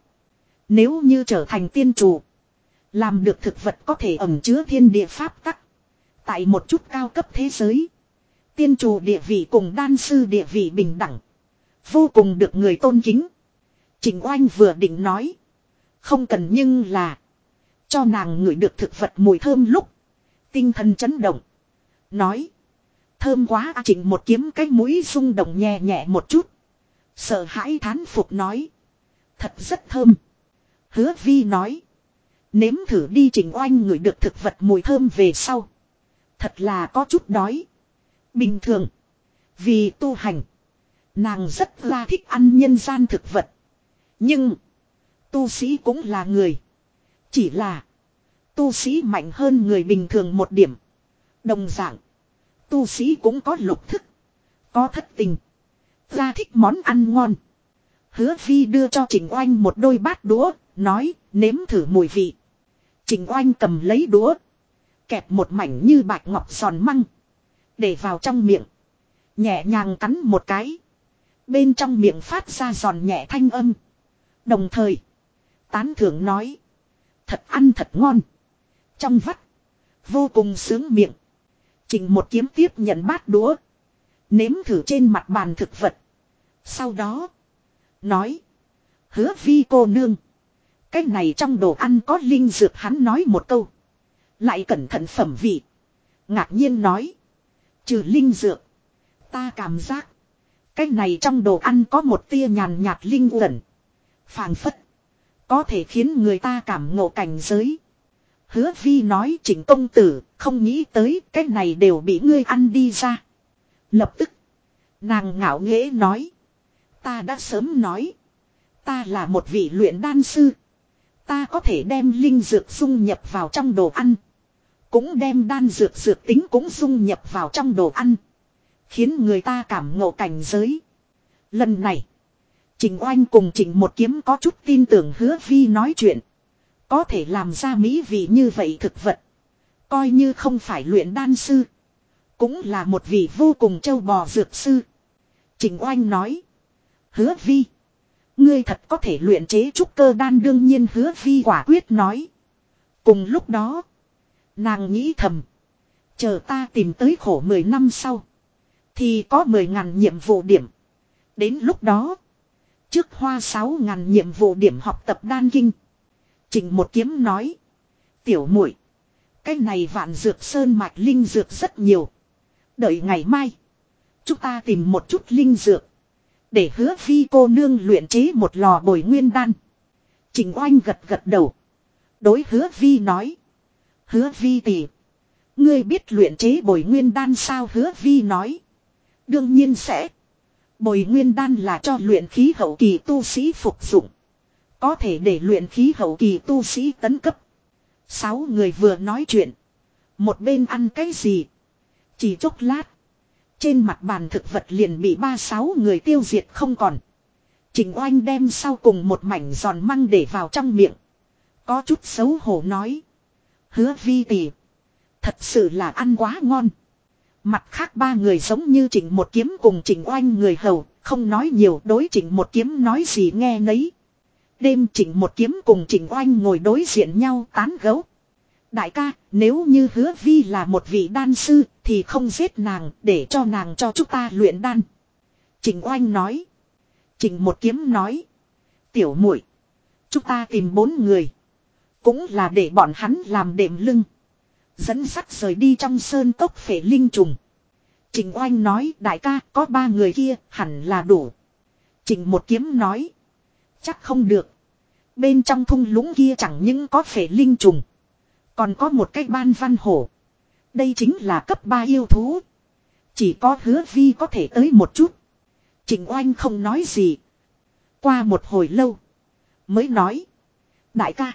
Nếu như trở thành tiên chủ. Làm được thực vật có thể ẩm chứa thiên địa pháp tắc. Tại một chút cao cấp thế giới. Tiên chủ địa vị cùng đan sư địa vị bình đẳng. Vô cùng được người tôn kính. Trình oanh vừa định nói. Không cần nhưng là. Cho nàng ngửi được thực vật mùi thơm lúc. Tinh thần chấn động. Nói. Thơm quá chỉnh một kiếm cái mũi rung động nhẹ nhẹ một chút. Sợ hãi thán phục nói. Thật rất thơm. Hứa vi nói. Nếm thử đi trình oanh ngửi được thực vật mùi thơm về sau. Thật là có chút đói. Bình thường. Vì tu hành. Nàng rất là thích ăn nhân gian thực vật. Nhưng. Tu sĩ cũng là người. Chỉ là. Tu sĩ mạnh hơn người bình thường một điểm. Đồng dạng. Tu sĩ cũng có lục thức. Có thất tình. Ra thích món ăn ngon. Hứa Vi đưa cho Trình Oanh một đôi bát đũa. Nói, nếm thử mùi vị. Trình Oanh cầm lấy đũa. Kẹp một mảnh như bạch ngọc giòn măng. Để vào trong miệng. Nhẹ nhàng cắn một cái. Bên trong miệng phát ra giòn nhẹ thanh âm. Đồng thời. Tán thưởng nói. Thật ăn thật ngon. Trong vắt. Vô cùng sướng miệng. Trình một kiếm tiếp nhận bát đũa. Nếm thử trên mặt bàn thực vật. Sau đó. Nói. Hứa vi cô nương. Cái này trong đồ ăn có linh dược hắn nói một câu. Lại cẩn thận phẩm vị. Ngạc nhiên nói. Trừ linh dược. Ta cảm giác. Cái này trong đồ ăn có một tia nhàn nhạt linh uẩn. Phàng phất. Có thể khiến người ta cảm ngộ cảnh giới. Hứa vi nói chỉnh công tử. Không nghĩ tới, cái này đều bị ngươi ăn đi ra. Lập tức. Nàng ngạo nghễ nói. Ta đã sớm nói. Ta là một vị luyện đan sư. Ta có thể đem linh dược dung nhập vào trong đồ ăn. Cũng đem đan dược dược tính cũng dung nhập vào trong đồ ăn. Khiến người ta cảm ngộ cảnh giới. Lần này. Trình oanh cùng trình một kiếm có chút tin tưởng hứa vi nói chuyện. Có thể làm ra mỹ vị như vậy thực vật. Coi như không phải luyện đan sư. Cũng là một vị vô cùng châu bò dược sư. Trình oanh nói. Hứa vi. Ngươi thật có thể luyện chế trúc cơ đan đương nhiên hứa vi quả quyết nói. Cùng lúc đó. Nàng nghĩ thầm. Chờ ta tìm tới khổ 10 năm sau. Thì có 10 ngàn nhiệm vụ điểm. Đến lúc đó. Trước hoa 6 ngàn nhiệm vụ điểm học tập đan kinh. Trình một kiếm nói. Tiểu muội, Cái này vạn dược sơn mạch linh dược rất nhiều. Đợi ngày mai. Chúng ta tìm một chút linh dược. Để hứa phi cô nương luyện chế một lò bồi nguyên đan. Trình oanh gật gật đầu. Đối hứa vi nói. Hứa vi tỷ. Ngươi biết luyện chế bồi nguyên đan sao hứa vi nói. Đương nhiên sẽ. Bồi nguyên đan là cho luyện khí hậu kỳ tu sĩ phục dụng. Có thể để luyện khí hậu kỳ tu sĩ tấn cấp. Sáu người vừa nói chuyện. Một bên ăn cái gì. Chỉ chốc lát. Trên mặt bàn thực vật liền bị ba sáu người tiêu diệt không còn. Trình oanh đem sau cùng một mảnh giòn măng để vào trong miệng. Có chút xấu hổ nói. Hứa vi tỷ. Thật sự là ăn quá ngon. Mặt khác ba người giống như chỉnh một kiếm cùng chỉnh oanh người hầu, không nói nhiều đối chỉnh một kiếm nói gì nghe nấy. Đêm chỉnh một kiếm cùng chỉnh oanh ngồi đối diện nhau tán gấu. Đại ca, nếu như hứa vi là một vị đan sư, thì không giết nàng, để cho nàng cho chúng ta luyện đan. Trình oanh nói. Trình một kiếm nói. Tiểu muội Chúng ta tìm bốn người. Cũng là để bọn hắn làm đệm lưng. Dẫn sắt rời đi trong sơn cốc phể linh trùng. Trình oanh nói, đại ca, có ba người kia, hẳn là đủ. Trình một kiếm nói. Chắc không được. Bên trong thung lũng kia chẳng những có phể linh trùng. Còn có một cái ban văn hổ. Đây chính là cấp 3 yêu thú. Chỉ có hứa vi có thể tới một chút. Trình oanh không nói gì. Qua một hồi lâu. Mới nói. Đại ca.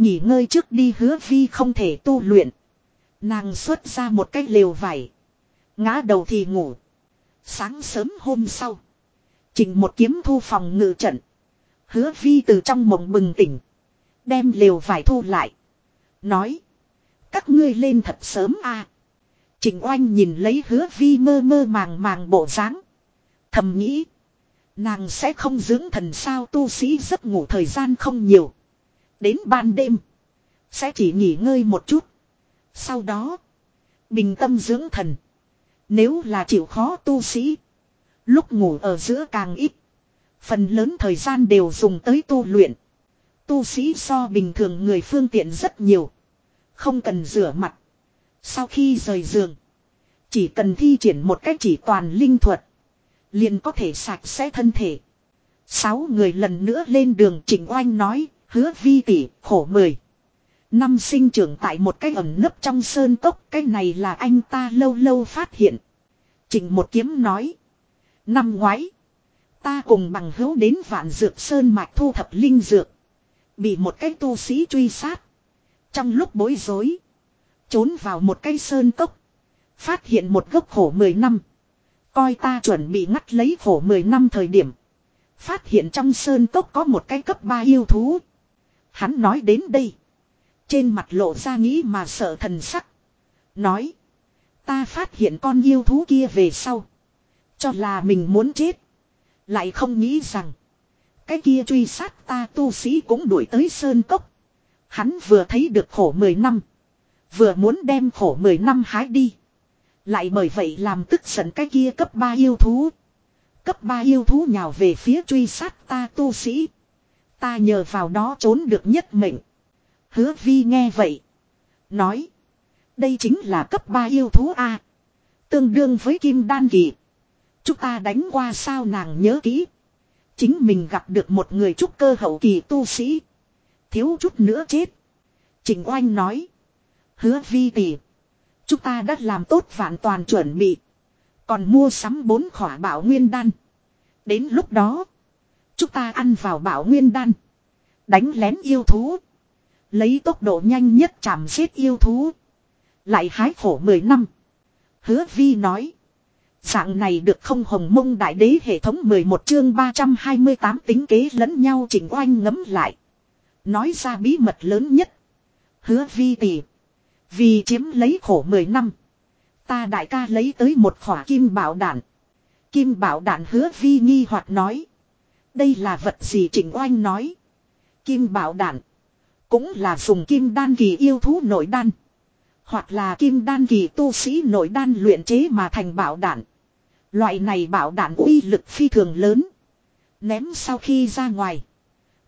Nghỉ ngơi trước đi hứa vi không thể tu luyện. Nàng xuất ra một cái lều vải. Ngã đầu thì ngủ. Sáng sớm hôm sau. chỉnh một kiếm thu phòng ngự trận. Hứa vi từ trong mộng bừng tỉnh. Đem lều vải thu lại. Nói. Các ngươi lên thật sớm a. À. Trình oanh nhìn lấy hứa vi mơ mơ màng màng bộ dáng, Thầm nghĩ. Nàng sẽ không dưỡng thần sao tu sĩ giấc ngủ thời gian không nhiều. Đến ban đêm. Sẽ chỉ nghỉ ngơi một chút. Sau đó. Bình tâm dưỡng thần. Nếu là chịu khó tu sĩ. Lúc ngủ ở giữa càng ít. Phần lớn thời gian đều dùng tới tu luyện. Tu sĩ so bình thường người phương tiện rất nhiều. Không cần rửa mặt. Sau khi rời giường. Chỉ cần thi triển một cách chỉ toàn linh thuật. Liền có thể sạch sẽ thân thể. Sáu người lần nữa lên đường chỉnh Oanh nói, hứa vi tỷ khổ mười. Năm sinh trưởng tại một cái ẩn nấp trong sơn cốc, cái này là anh ta lâu lâu phát hiện. Trình một kiếm nói. Năm ngoái, ta cùng bằng hữu đến vạn dược sơn mạch thu thập linh dược. Bị một cái tu sĩ truy sát. Trong lúc bối rối, trốn vào một cái sơn cốc. Phát hiện một gốc khổ mười năm. Coi ta chuẩn bị ngắt lấy khổ 10 năm thời điểm. Phát hiện trong sơn cốc có một cái cấp 3 yêu thú. Hắn nói đến đây. Trên mặt lộ ra nghĩ mà sợ thần sắc. Nói. Ta phát hiện con yêu thú kia về sau. Cho là mình muốn chết. Lại không nghĩ rằng. Cái kia truy sát ta tu sĩ cũng đuổi tới sơn cốc. Hắn vừa thấy được khổ 10 năm. Vừa muốn đem khổ 10 năm hái đi. Lại bởi vậy làm tức giận cái kia cấp 3 yêu thú. Cấp 3 yêu thú nhào về phía truy sát ta tu sĩ. Ta nhờ vào đó trốn được nhất mệnh. Hứa vi nghe vậy. Nói. Đây chính là cấp 3 yêu thú A. Tương đương với kim đan kỳ. Chúng ta đánh qua sao nàng nhớ kỹ. Chính mình gặp được một người trúc cơ hậu kỳ tu sĩ. Thiếu chút nữa chết. Trình oanh nói. Hứa vi tỷ. Chúng ta đã làm tốt vạn toàn chuẩn bị. Còn mua sắm bốn khỏa bảo nguyên đan. Đến lúc đó. Chúng ta ăn vào bảo nguyên đan. Đánh lén yêu thú. Lấy tốc độ nhanh nhất chạm giết yêu thú. Lại hái khổ 10 năm. Hứa vi nói. Dạng này được không hồng mông đại đế hệ thống 11 chương 328 tính kế lẫn nhau chỉnh oanh ngấm lại. Nói ra bí mật lớn nhất. Hứa vi tỷ. Vì chiếm lấy khổ 10 năm. Ta đại ca lấy tới một khỏa kim bảo đạn. Kim bảo đạn hứa vi nghi hoặc nói. Đây là vật gì Trịnh Oanh nói. Kim bảo đạn. Cũng là dùng kim đan kỳ yêu thú nội đan. Hoặc là kim đan kỳ tu sĩ nội đan luyện chế mà thành bảo đạn. Loại này bảo đạn uy lực phi thường lớn. Ném sau khi ra ngoài.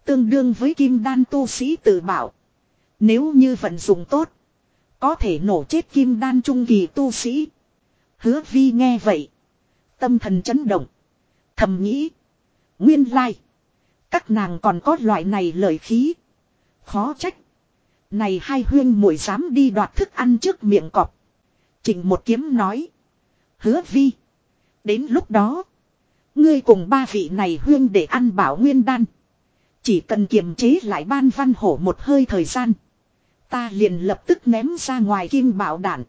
Tương đương với kim đan tu sĩ tự bảo. Nếu như vận dụng tốt. Có thể nổ chết kim đan trung kỳ tu sĩ. Hứa vi nghe vậy. Tâm thần chấn động. Thầm nghĩ. Nguyên lai. Các nàng còn có loại này lời khí. Khó trách. Này hai huyên muội dám đi đoạt thức ăn trước miệng cọp. Trình một kiếm nói. Hứa vi. Đến lúc đó. Ngươi cùng ba vị này huyên để ăn bảo nguyên đan. Chỉ cần kiềm chế lại ban văn hổ một hơi thời gian. Ta liền lập tức ném ra ngoài kim bảo đạn.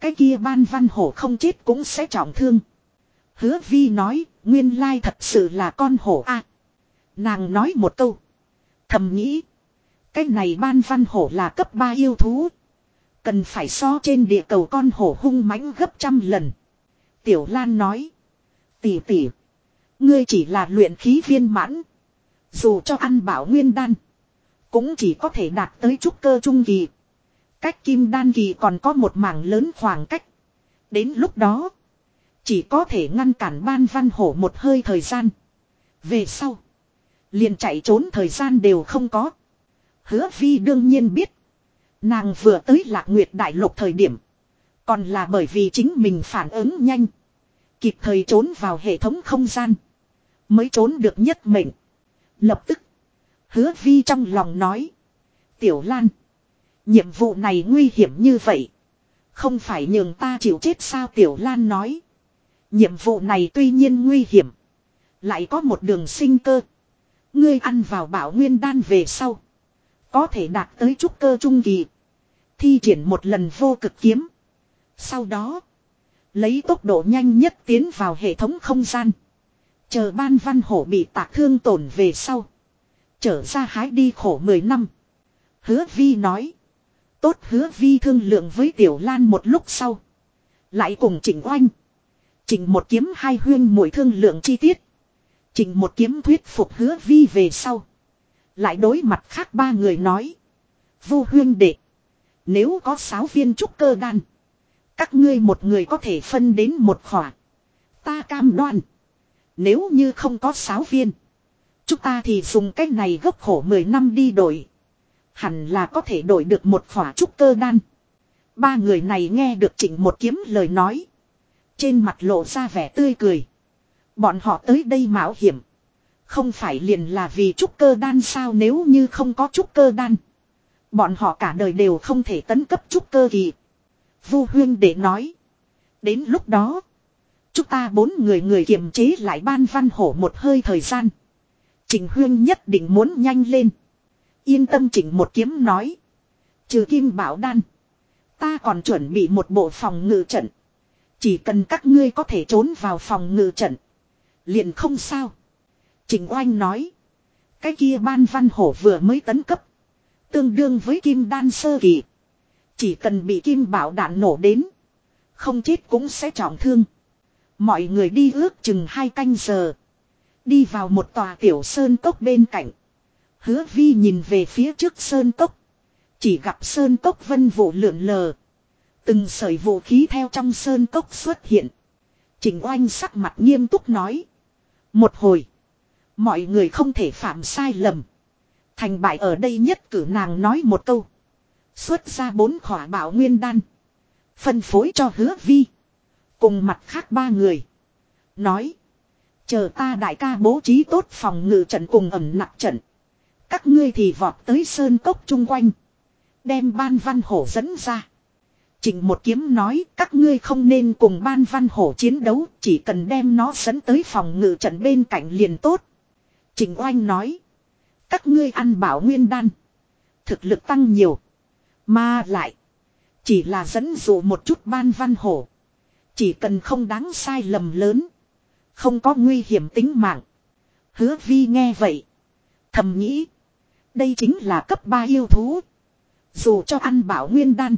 Cái kia ban văn hổ không chết cũng sẽ trọng thương. Hứa vi nói, nguyên lai thật sự là con hổ a. nàng nói một câu. Thầm nghĩ. Cái này ban văn hổ là cấp 3 yêu thú. Cần phải so trên địa cầu con hổ hung mãnh gấp trăm lần. Tiểu Lan nói. Tỷ tỷ. Ngươi chỉ là luyện khí viên mãn. Dù cho ăn bảo nguyên đan. Cũng chỉ có thể đạt tới trúc cơ trung kỳ. Cách kim đan kỳ còn có một mảng lớn khoảng cách. Đến lúc đó. Chỉ có thể ngăn cản ban văn hổ một hơi thời gian. Về sau. Liền chạy trốn thời gian đều không có. Hứa vi đương nhiên biết. Nàng vừa tới lạc nguyệt đại lục thời điểm. Còn là bởi vì chính mình phản ứng nhanh. Kịp thời trốn vào hệ thống không gian. Mới trốn được nhất mệnh. Lập tức. Hứa vi trong lòng nói. Tiểu Lan. Nhiệm vụ này nguy hiểm như vậy. Không phải nhường ta chịu chết sao Tiểu Lan nói. Nhiệm vụ này tuy nhiên nguy hiểm. Lại có một đường sinh cơ. Ngươi ăn vào bảo nguyên đan về sau. Có thể đạt tới trúc cơ trung kỳ. Thi triển một lần vô cực kiếm. Sau đó. Lấy tốc độ nhanh nhất tiến vào hệ thống không gian. Chờ ban văn hổ bị tạc thương tổn về sau. Trở ra hái đi khổ 10 năm. Hứa vi nói. Tốt, hứa vi thương lượng với Tiểu Lan một lúc sau. Lại cùng chỉnh oanh. Chỉnh một kiếm hai huyên mũi thương lượng chi tiết. Trình một kiếm thuyết phục hứa vi về sau. Lại đối mặt khác ba người nói. Vô huyên đệ. Nếu có sáu viên trúc cơ đan. Các ngươi một người có thể phân đến một khỏa. Ta cam đoan. Nếu như không có sáu viên. Chúng ta thì dùng cách này gốc khổ 10 năm đi đổi. Hẳn là có thể đổi được một khỏa trúc cơ đan. Ba người này nghe được chỉnh một kiếm lời nói. Trên mặt lộ ra vẻ tươi cười. Bọn họ tới đây mạo hiểm. Không phải liền là vì trúc cơ đan sao nếu như không có trúc cơ đan. Bọn họ cả đời đều không thể tấn cấp trúc cơ kỳ. Vu huyên để nói. Đến lúc đó. Chúng ta bốn người người kiềm chế lại ban văn hổ một hơi thời gian. Trình huyên nhất định muốn nhanh lên. Yên tâm chỉnh một kiếm nói. Trừ kim bảo đan. Ta còn chuẩn bị một bộ phòng ngự trận. Chỉ cần các ngươi có thể trốn vào phòng ngự trận. Liền không sao. Trình oanh nói. Cái kia ban văn hổ vừa mới tấn cấp. Tương đương với kim đan sơ kỳ. Chỉ cần bị kim bảo đạn nổ đến. Không chết cũng sẽ trọng thương. Mọi người đi ước chừng hai canh giờ. Đi vào một tòa tiểu sơn cốc bên cạnh. Hứa vi nhìn về phía trước sơn cốc. Chỉ gặp sơn cốc vân vụ lượn lờ. Từng sợi vũ khí theo trong sơn cốc xuất hiện. Trình oanh sắc mặt nghiêm túc nói. Một hồi. Mọi người không thể phạm sai lầm. Thành bại ở đây nhất cử nàng nói một câu. Xuất ra bốn khỏa bảo nguyên đan. Phân phối cho hứa vi. Cùng mặt khác ba người. Nói. Chờ ta đại ca bố trí tốt phòng ngự trận cùng ẩm nặng trận. Các ngươi thì vọt tới sơn cốc chung quanh. Đem ban văn hổ dẫn ra. Trình một kiếm nói, các ngươi không nên cùng ban văn hổ chiến đấu. Chỉ cần đem nó dẫn tới phòng ngự trận bên cạnh liền tốt. Trình oanh nói. Các ngươi ăn bảo nguyên đan. Thực lực tăng nhiều. Mà lại. Chỉ là dẫn dụ một chút ban văn hổ. Chỉ cần không đáng sai lầm lớn. Không có nguy hiểm tính mạng. Hứa vi nghe vậy. Thầm nghĩ. Đây chính là cấp 3 yêu thú. Dù cho ăn bảo nguyên đan.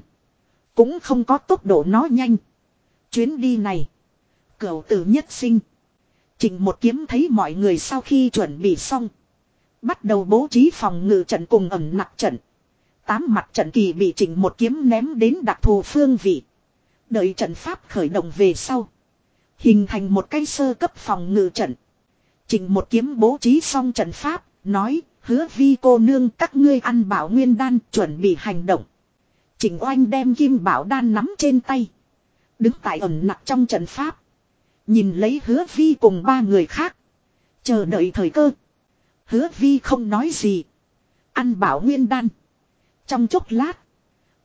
Cũng không có tốc độ nó nhanh. Chuyến đi này. Cửu tử nhất sinh. Trình một kiếm thấy mọi người sau khi chuẩn bị xong. Bắt đầu bố trí phòng ngự trận cùng ẩm nặc trận. Tám mặt trận kỳ bị chỉnh một kiếm ném đến đặc thù phương vị. Đợi trận pháp khởi động về sau. Hình thành một cái sơ cấp phòng ngự trận. Chỉnh một kiếm bố trí xong trận pháp, nói, hứa vi cô nương các ngươi ăn bảo nguyên đan chuẩn bị hành động. Trình oanh đem kim bảo đan nắm trên tay. Đứng tại ẩn nặng trong trận pháp. Nhìn lấy hứa vi cùng ba người khác. Chờ đợi thời cơ. Hứa vi không nói gì. Ăn bảo nguyên đan. Trong chốc lát.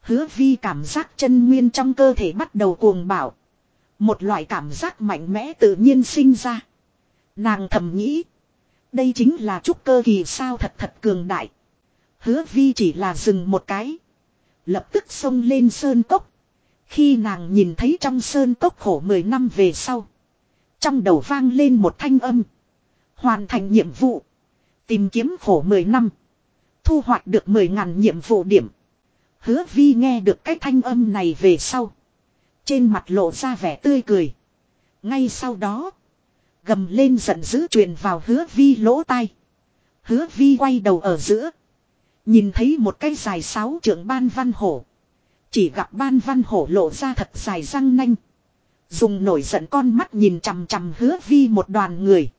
Hứa vi cảm giác chân nguyên trong cơ thể bắt đầu cuồng bảo. Một loại cảm giác mạnh mẽ tự nhiên sinh ra. Nàng thầm nghĩ. Đây chính là trúc cơ kỳ sao thật thật cường đại. Hứa vi chỉ là dừng một cái. Lập tức xông lên sơn cốc. Khi nàng nhìn thấy trong sơn cốc khổ 10 năm về sau. Trong đầu vang lên một thanh âm. Hoàn thành nhiệm vụ. Tìm kiếm khổ 10 năm. Thu hoạch được 10 ngàn nhiệm vụ điểm. Hứa vi nghe được cái thanh âm này về sau. Trên mặt lộ ra vẻ tươi cười. Ngay sau đó. Gầm lên giận dữ truyền vào hứa vi lỗ tai. Hứa vi quay đầu ở giữa. Nhìn thấy một cái dài sáu trưởng ban văn hổ. Chỉ gặp ban văn hổ lộ ra thật dài răng nanh. Dùng nổi giận con mắt nhìn chằm chằm hứa vi một đoàn người.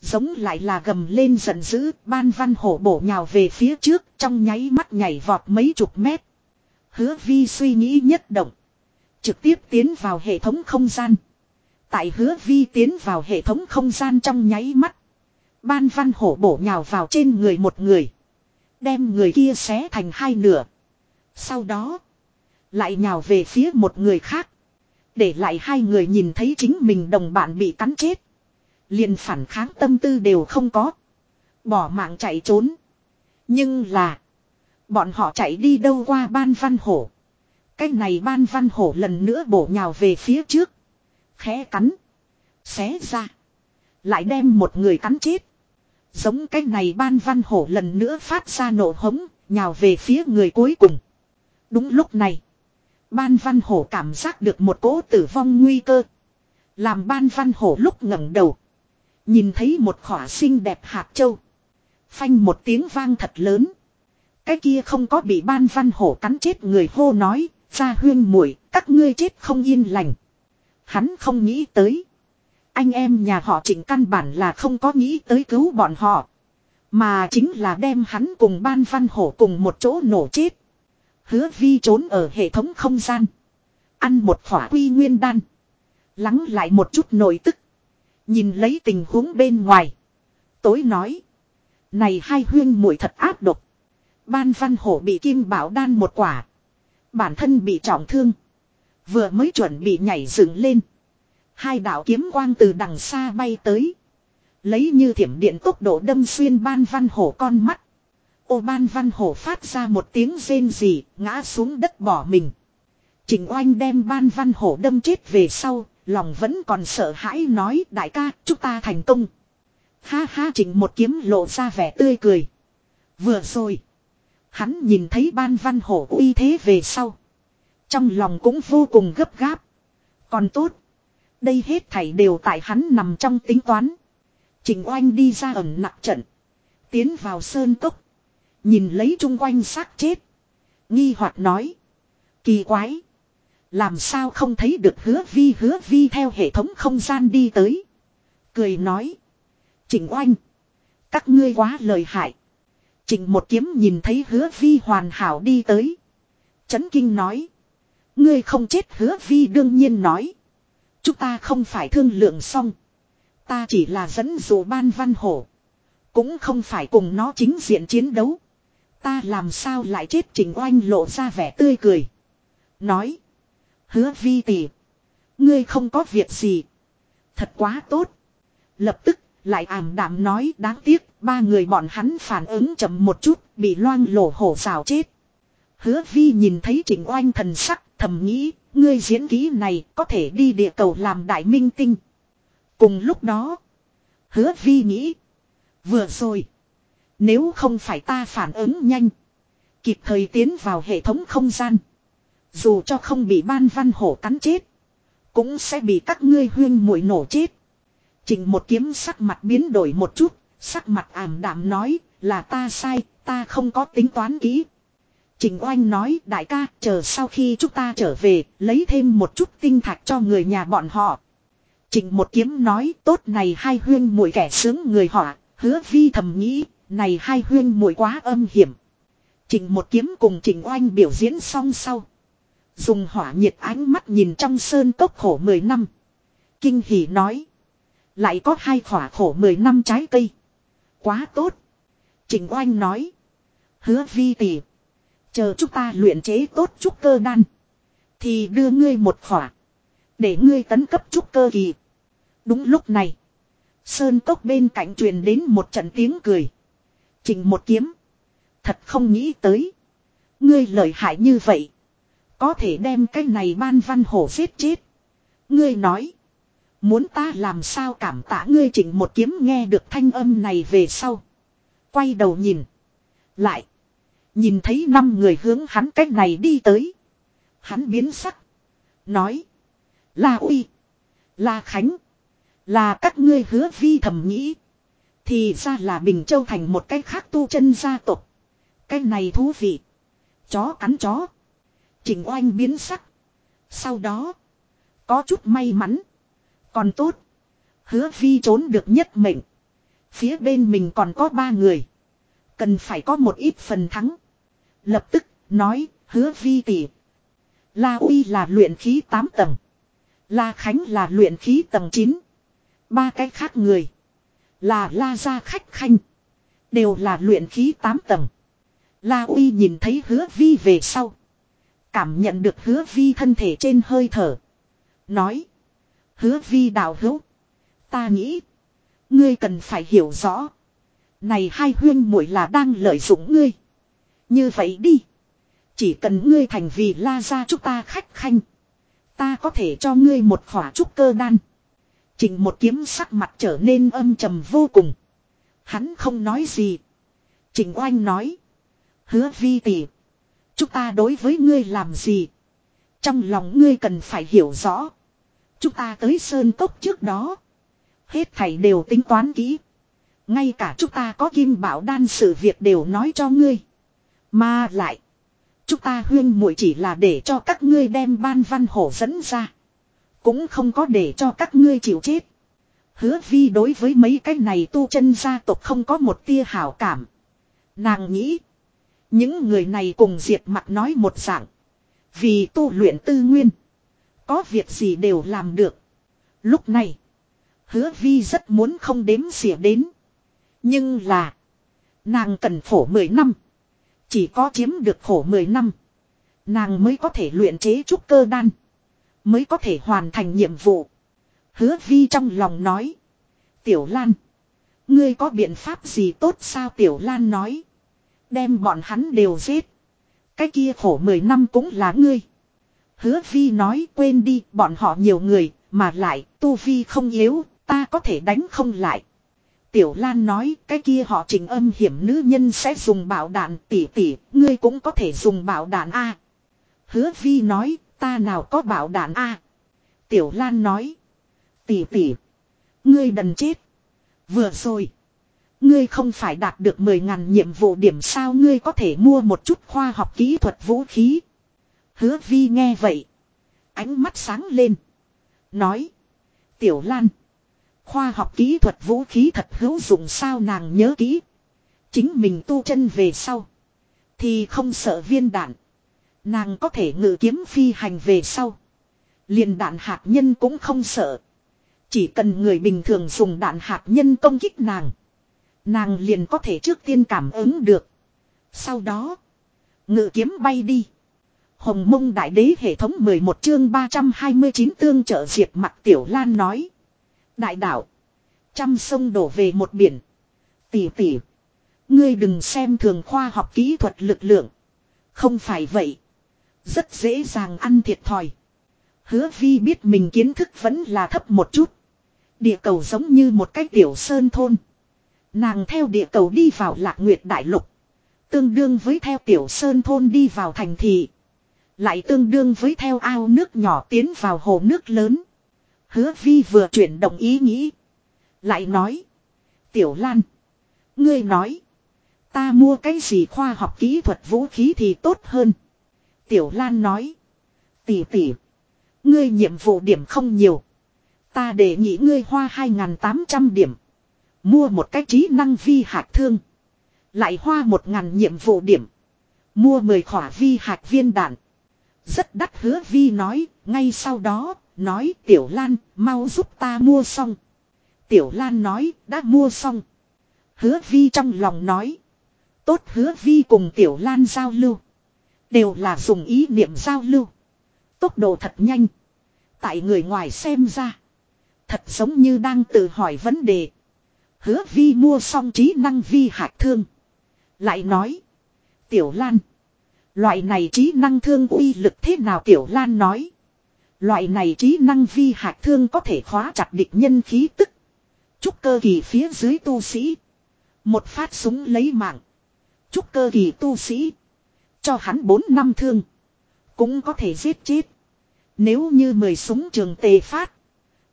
Giống lại là gầm lên giận dữ, ban văn hổ bổ nhào về phía trước, trong nháy mắt nhảy vọt mấy chục mét. Hứa vi suy nghĩ nhất động. Trực tiếp tiến vào hệ thống không gian. Tại hứa vi tiến vào hệ thống không gian trong nháy mắt. Ban văn hổ bổ nhào vào trên người một người. Đem người kia xé thành hai nửa. Sau đó. Lại nhào về phía một người khác. Để lại hai người nhìn thấy chính mình đồng bạn bị cắn chết. Liền phản kháng tâm tư đều không có. Bỏ mạng chạy trốn. Nhưng là. Bọn họ chạy đi đâu qua ban văn hổ. Cái này ban văn hổ lần nữa bổ nhào về phía trước. Khẽ cắn. Xé ra. Lại đem một người cắn chết. Giống cái này ban văn hổ lần nữa phát ra nổ hống. Nhào về phía người cuối cùng. Đúng lúc này. Ban văn hổ cảm giác được một cỗ tử vong nguy cơ. Làm ban văn hổ lúc ngẩng đầu. Nhìn thấy một khỏa xinh đẹp hạt châu. Phanh một tiếng vang thật lớn. Cái kia không có bị ban văn hổ cắn chết người hô nói, ra huyên muội các ngươi chết không yên lành. Hắn không nghĩ tới. Anh em nhà họ chỉnh căn bản là không có nghĩ tới cứu bọn họ. Mà chính là đem hắn cùng ban văn hổ cùng một chỗ nổ chết. Hứa vi trốn ở hệ thống không gian. Ăn một khỏa quy nguyên đan. Lắng lại một chút nổi tức. Nhìn lấy tình huống bên ngoài. Tối nói. Này hai huyên mùi thật áp độc. Ban văn hổ bị kim bảo đan một quả. Bản thân bị trọng thương. Vừa mới chuẩn bị nhảy dựng lên. Hai đạo kiếm quang từ đằng xa bay tới. Lấy như thiểm điện tốc độ đâm xuyên ban văn hổ con mắt. Ô ban văn hổ phát ra một tiếng rên rỉ, ngã xuống đất bỏ mình. Trình oanh đem ban văn hổ đâm chết về sau, lòng vẫn còn sợ hãi nói đại ca, chúng ta thành công. Ha ha trình một kiếm lộ ra vẻ tươi cười. Vừa rồi, hắn nhìn thấy ban văn hổ uy thế về sau. Trong lòng cũng vô cùng gấp gáp. Còn tốt, đây hết thảy đều tại hắn nằm trong tính toán. Trình oanh đi ra ẩn nặng trận. Tiến vào sơn cốc. Nhìn lấy chung quanh xác chết. Nghi hoặc nói. Kỳ quái. Làm sao không thấy được hứa vi hứa vi theo hệ thống không gian đi tới. Cười nói. Trình oanh. Các ngươi quá lời hại. Trình một kiếm nhìn thấy hứa vi hoàn hảo đi tới. Chấn kinh nói. Ngươi không chết hứa vi đương nhiên nói. Chúng ta không phải thương lượng xong. Ta chỉ là dẫn dụ ban văn hổ. Cũng không phải cùng nó chính diện chiến đấu. Ta làm sao lại chết trình oanh lộ ra vẻ tươi cười. Nói. Hứa vi tỷ. Ngươi không có việc gì. Thật quá tốt. Lập tức, lại ảm đạm nói đáng tiếc, ba người bọn hắn phản ứng chậm một chút, bị loang lổ hổ rào chết. Hứa vi nhìn thấy trình oanh thần sắc thầm nghĩ ngươi diễn ký này có thể đi địa cầu làm đại minh tinh. Cùng lúc đó, hứa vi nghĩ, vừa rồi, nếu không phải ta phản ứng nhanh, kịp thời tiến vào hệ thống không gian, dù cho không bị ban văn hổ cắn chết, cũng sẽ bị các ngươi huyên muội nổ chết. Trình một kiếm sắc mặt biến đổi một chút, sắc mặt ảm đạm nói là ta sai, ta không có tính toán kỹ. Trình oanh nói đại ca chờ sau khi chúng ta trở về lấy thêm một chút tinh thạch cho người nhà bọn họ. Trình một kiếm nói tốt này hai huyên muội kẻ sướng người họ, hứa vi thầm nghĩ, này hai huyên muội quá âm hiểm. Trình một kiếm cùng trình oanh biểu diễn xong sau. Dùng hỏa nhiệt ánh mắt nhìn trong sơn cốc khổ 10 năm. Kinh hỉ nói. Lại có hai khỏa khổ 10 năm trái cây. Quá tốt. Trình oanh nói. Hứa vi tỷ. Chờ chúng ta luyện chế tốt trúc cơ đan. Thì đưa ngươi một khỏa. Để ngươi tấn cấp trúc cơ kỳ. Đúng lúc này. Sơn cốc bên cạnh truyền đến một trận tiếng cười. Trình một kiếm. Thật không nghĩ tới. Ngươi lợi hại như vậy. Có thể đem cái này ban văn hổ giết chết. Ngươi nói. Muốn ta làm sao cảm tạ ngươi chỉnh một kiếm nghe được thanh âm này về sau. Quay đầu nhìn. Lại. Nhìn thấy năm người hướng hắn cách này đi tới. Hắn biến sắc. Nói. là uy. là khánh. Là các ngươi hứa vi thầm nghĩ. Thì ra là Bình Châu thành một cái khác tu chân gia tộc. Cái này thú vị. Chó cắn chó. Trình oanh biến sắc. Sau đó. Có chút may mắn. Còn tốt. Hứa vi trốn được nhất mệnh. Phía bên mình còn có ba người. Cần phải có một ít phần thắng. Lập tức, nói, hứa vi tỷ. La uy là luyện khí 8 tầng. La Khánh là luyện khí tầng 9. Ba cái khác người. Là La Gia Khách Khanh. Đều là luyện khí 8 tầng. La Uy nhìn thấy hứa vi về sau. Cảm nhận được hứa vi thân thể trên hơi thở. Nói. Hứa vi đạo hữu. Ta nghĩ. Ngươi cần phải hiểu rõ. Này hai huyên muội là đang lợi dụng ngươi. Như vậy đi. Chỉ cần ngươi thành vì la ra chúng ta khách khanh. Ta có thể cho ngươi một khỏa trúc cơ đan. Trình một kiếm sắc mặt trở nên âm trầm vô cùng. Hắn không nói gì. Trình oanh nói. Hứa vi tỷ. Chúng ta đối với ngươi làm gì? Trong lòng ngươi cần phải hiểu rõ. Chúng ta tới sơn cốc trước đó. Hết thảy đều tính toán kỹ. Ngay cả chúng ta có kim bảo đan sự việc đều nói cho ngươi. Mà lại. Chúng ta huyên muội chỉ là để cho các ngươi đem ban văn hổ dẫn ra. Cũng không có để cho các ngươi chịu chết. Hứa vi đối với mấy cái này tu chân gia tộc không có một tia hảo cảm. Nàng nghĩ. Những người này cùng diệt mặt nói một dạng. Vì tu luyện tư nguyên. Có việc gì đều làm được. Lúc này. Hứa vi rất muốn không đếm xỉa đến. Nhưng là. Nàng cần phổ 10 năm. Chỉ có chiếm được khổ 10 năm. Nàng mới có thể luyện chế trúc cơ đan. Mới có thể hoàn thành nhiệm vụ. Hứa vi trong lòng nói. Tiểu Lan. Ngươi có biện pháp gì tốt sao Tiểu Lan nói. Đem bọn hắn đều giết. Cái kia khổ 10 năm cũng là ngươi. Hứa vi nói quên đi, bọn họ nhiều người, mà lại tu vi không yếu, ta có thể đánh không lại. Tiểu Lan nói cái kia họ trình âm hiểm nữ nhân sẽ dùng bảo đạn tỷ tỷ, ngươi cũng có thể dùng bảo đạn A. Hứa Vi nói ta nào có bảo đạn A. Tiểu Lan nói tỷ tỷ, ngươi đần chết. Vừa rồi, ngươi không phải đạt được 10.000 nhiệm vụ điểm sao ngươi có thể mua một chút khoa học kỹ thuật vũ khí. Hứa Vi nghe vậy, ánh mắt sáng lên. Nói, Tiểu Lan. Khoa học kỹ thuật vũ khí thật hữu dụng sao nàng nhớ kỹ. Chính mình tu chân về sau. Thì không sợ viên đạn. Nàng có thể ngự kiếm phi hành về sau. liền đạn hạt nhân cũng không sợ. Chỉ cần người bình thường dùng đạn hạt nhân công kích nàng. Nàng liền có thể trước tiên cảm ứng được. Sau đó. Ngự kiếm bay đi. Hồng mông đại đế hệ thống 11 chương 329 tương trợ diệt mặt tiểu lan nói. Đại đạo. Trăm sông đổ về một biển. Tỷ tỷ. Ngươi đừng xem thường khoa học kỹ thuật lực lượng. Không phải vậy. Rất dễ dàng ăn thiệt thòi. Hứa vi biết mình kiến thức vẫn là thấp một chút. Địa cầu giống như một cái tiểu sơn thôn. Nàng theo địa cầu đi vào lạc nguyệt đại lục. Tương đương với theo tiểu sơn thôn đi vào thành thị. Lại tương đương với theo ao nước nhỏ tiến vào hồ nước lớn. Hứa vi vừa chuyển động ý nghĩ. Lại nói. Tiểu Lan. Ngươi nói. Ta mua cái gì khoa học kỹ thuật vũ khí thì tốt hơn. Tiểu Lan nói. Tỷ tỷ. Ngươi nhiệm vụ điểm không nhiều. Ta để nhị ngươi hoa 2.800 điểm. Mua một cái trí năng vi hạt thương. Lại hoa 1.000 nhiệm vụ điểm. Mua 10 khỏa vi hạt viên đạn. Rất đắt, hứa vi nói. Ngay sau đó Nói, Tiểu Lan, mau giúp ta mua xong. Tiểu Lan nói, đã mua xong. Hứa Vi trong lòng nói. Tốt, hứa Vi cùng Tiểu Lan giao lưu. Đều là dùng ý niệm giao lưu. Tốc độ thật nhanh. Tại người ngoài xem ra. Thật giống như đang tự hỏi vấn đề. Hứa Vi mua xong trí năng vi hạt thương. Lại nói. Tiểu Lan. Loại này trí năng thương uy lực thế nào Tiểu Lan nói. Loại này trí năng vi hạt thương có thể khóa chặt địch nhân khí tức. Trúc cơ kỳ phía dưới tu sĩ. Một phát súng lấy mạng. Trúc cơ kỳ tu sĩ. Cho hắn 4 năm thương. Cũng có thể giết chết. Nếu như 10 súng trường tề phát.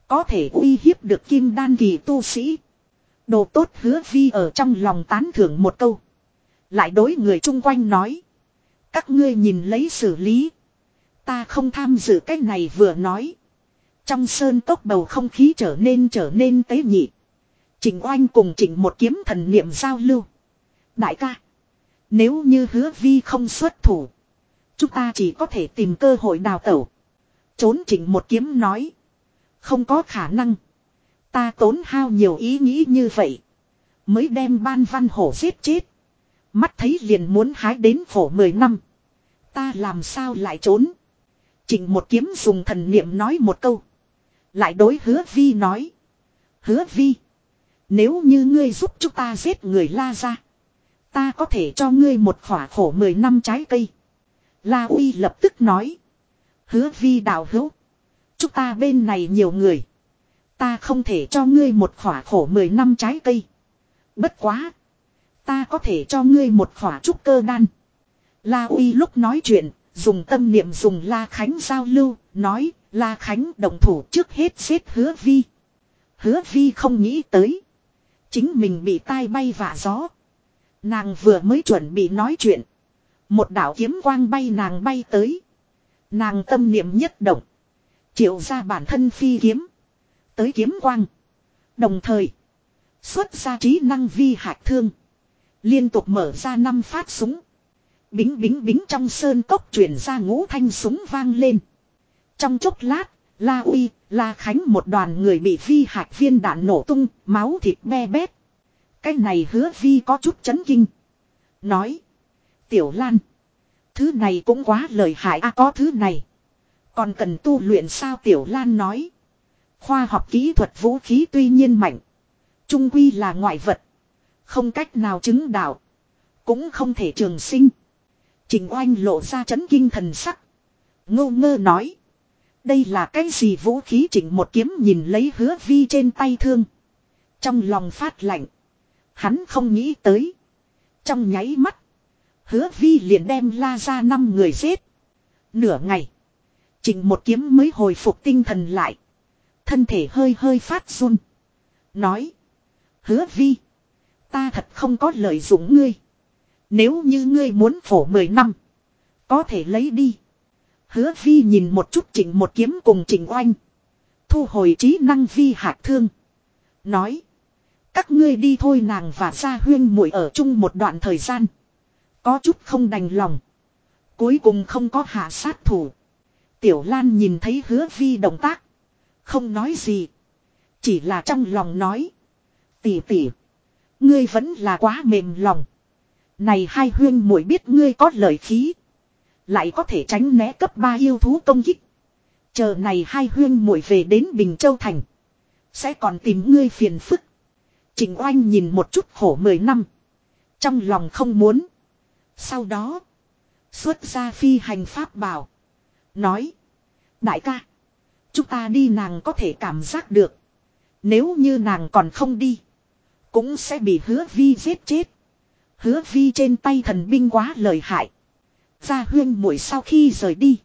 Có thể uy hiếp được kim đan kỳ tu sĩ. Đồ tốt hứa vi ở trong lòng tán thưởng một câu. Lại đối người chung quanh nói. Các ngươi nhìn lấy xử lý. Ta không tham dự cái này vừa nói. Trong sơn tốc bầu không khí trở nên trở nên tế nhị. Trình oanh cùng chỉnh một kiếm thần niệm giao lưu. Đại ca. Nếu như hứa vi không xuất thủ. Chúng ta chỉ có thể tìm cơ hội đào tẩu. Trốn chỉnh một kiếm nói. Không có khả năng. Ta tốn hao nhiều ý nghĩ như vậy. Mới đem ban văn hổ giết chết. Mắt thấy liền muốn hái đến phổ 10 năm. Ta làm sao lại trốn. Trịnh một kiếm dùng thần niệm nói một câu. Lại đối hứa vi nói. Hứa vi. Nếu như ngươi giúp chúng ta giết người la ra. Ta có thể cho ngươi một khỏa khổ 10 năm trái cây. La uy lập tức nói. Hứa vi đạo hữu. Chúng ta bên này nhiều người. Ta không thể cho ngươi một khỏa khổ 10 năm trái cây. Bất quá. Ta có thể cho ngươi một khỏa trúc cơ đan. La uy lúc nói chuyện Dùng tâm niệm dùng La Khánh giao lưu, nói, La Khánh đồng thủ trước hết xếp hứa vi. Hứa vi không nghĩ tới. Chính mình bị tai bay vạ gió. Nàng vừa mới chuẩn bị nói chuyện. Một đạo kiếm quang bay nàng bay tới. Nàng tâm niệm nhất động. Triệu ra bản thân phi kiếm. Tới kiếm quang. Đồng thời. Xuất ra trí năng vi hạt thương. Liên tục mở ra năm phát súng. Bính bính bính trong sơn cốc chuyển ra ngũ thanh súng vang lên. Trong chốc lát, La Uy, La Khánh một đoàn người bị vi hạt viên đạn nổ tung, máu thịt be bét. Cái này hứa vi có chút chấn kinh. Nói. Tiểu Lan. Thứ này cũng quá lợi hại a có thứ này. Còn cần tu luyện sao Tiểu Lan nói. Khoa học kỹ thuật vũ khí tuy nhiên mạnh. Trung quy là ngoại vật. Không cách nào chứng đạo. Cũng không thể trường sinh. Trình oanh lộ ra chấn kinh thần sắc. Ngô ngơ nói. Đây là cái gì vũ khí chỉnh một kiếm nhìn lấy hứa vi trên tay thương. Trong lòng phát lạnh. Hắn không nghĩ tới. Trong nháy mắt. Hứa vi liền đem la ra năm người giết. Nửa ngày. Chỉnh một kiếm mới hồi phục tinh thần lại. Thân thể hơi hơi phát run. Nói. Hứa vi. Ta thật không có lợi dụng ngươi. Nếu như ngươi muốn phổ mười năm. Có thể lấy đi. Hứa vi nhìn một chút chỉnh một kiếm cùng chỉnh oanh. Thu hồi trí năng vi hạt thương. Nói. Các ngươi đi thôi nàng và gia huyên muội ở chung một đoạn thời gian. Có chút không đành lòng. Cuối cùng không có hạ sát thủ. Tiểu Lan nhìn thấy hứa vi động tác. Không nói gì. Chỉ là trong lòng nói. Tỷ tỷ. Ngươi vẫn là quá mềm lòng. Này hai huyên muội biết ngươi có lợi khí. Lại có thể tránh né cấp ba yêu thú công kích. Chờ này hai huyên muội về đến Bình Châu Thành. Sẽ còn tìm ngươi phiền phức. Trình oanh nhìn một chút khổ mười năm. Trong lòng không muốn. Sau đó. Xuất ra phi hành pháp bảo. Nói. Đại ca. Chúng ta đi nàng có thể cảm giác được. Nếu như nàng còn không đi. Cũng sẽ bị hứa vi giết chết. Hứa vi trên tay thần binh quá lợi hại. Gia huyên muội sau khi rời đi.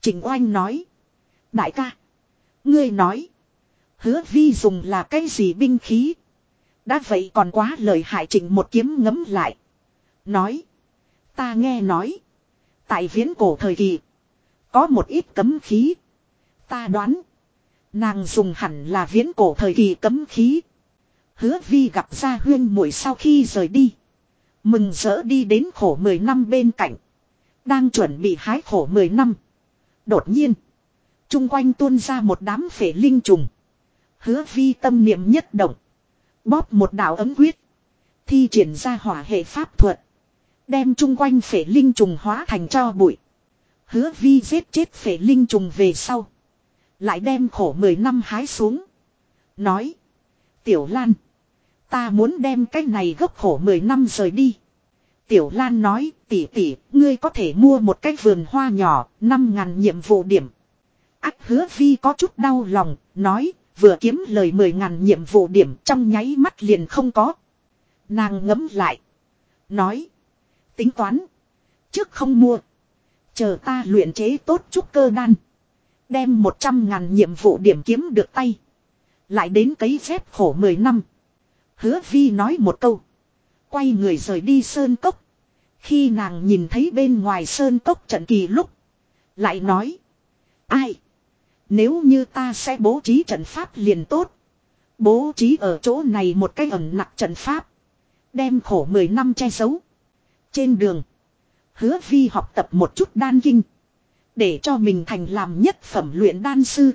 Trình oanh nói. Đại ca. Ngươi nói. Hứa vi dùng là cái gì binh khí. Đã vậy còn quá lợi hại trình một kiếm ngấm lại. Nói. Ta nghe nói. Tại viễn cổ thời kỳ. Có một ít cấm khí. Ta đoán. Nàng dùng hẳn là viễn cổ thời kỳ cấm khí. Hứa vi gặp gia huyên muội sau khi rời đi. Mừng rỡ đi đến khổ 10 năm bên cạnh. Đang chuẩn bị hái khổ 10 năm. Đột nhiên. Trung quanh tuôn ra một đám phể linh trùng. Hứa vi tâm niệm nhất động. Bóp một đạo ấm quyết. Thi triển ra hỏa hệ pháp thuật. Đem chung quanh phể linh trùng hóa thành cho bụi. Hứa vi giết chết phể linh trùng về sau. Lại đem khổ 10 năm hái xuống. Nói. Tiểu Lan. Ta muốn đem cái này gốc khổ 10 năm rời đi. Tiểu Lan nói, tỷ tỷ, ngươi có thể mua một cái vườn hoa nhỏ, 5.000 nhiệm vụ điểm. Ác hứa vi có chút đau lòng, nói, vừa kiếm lời 10.000 nhiệm vụ điểm trong nháy mắt liền không có. Nàng ngấm lại. Nói, tính toán. Trước không mua. Chờ ta luyện chế tốt chút cơ đan. Đem 100.000 nhiệm vụ điểm kiếm được tay. Lại đến cấy phép khổ 10 năm. Hứa vi nói một câu. Quay người rời đi sơn cốc. Khi nàng nhìn thấy bên ngoài sơn cốc trận kỳ lúc. Lại nói. Ai? Nếu như ta sẽ bố trí trận pháp liền tốt. Bố trí ở chỗ này một cái ẩn nặng trận pháp. Đem khổ 10 năm che giấu. Trên đường. Hứa vi học tập một chút đan kinh. Để cho mình thành làm nhất phẩm luyện đan sư.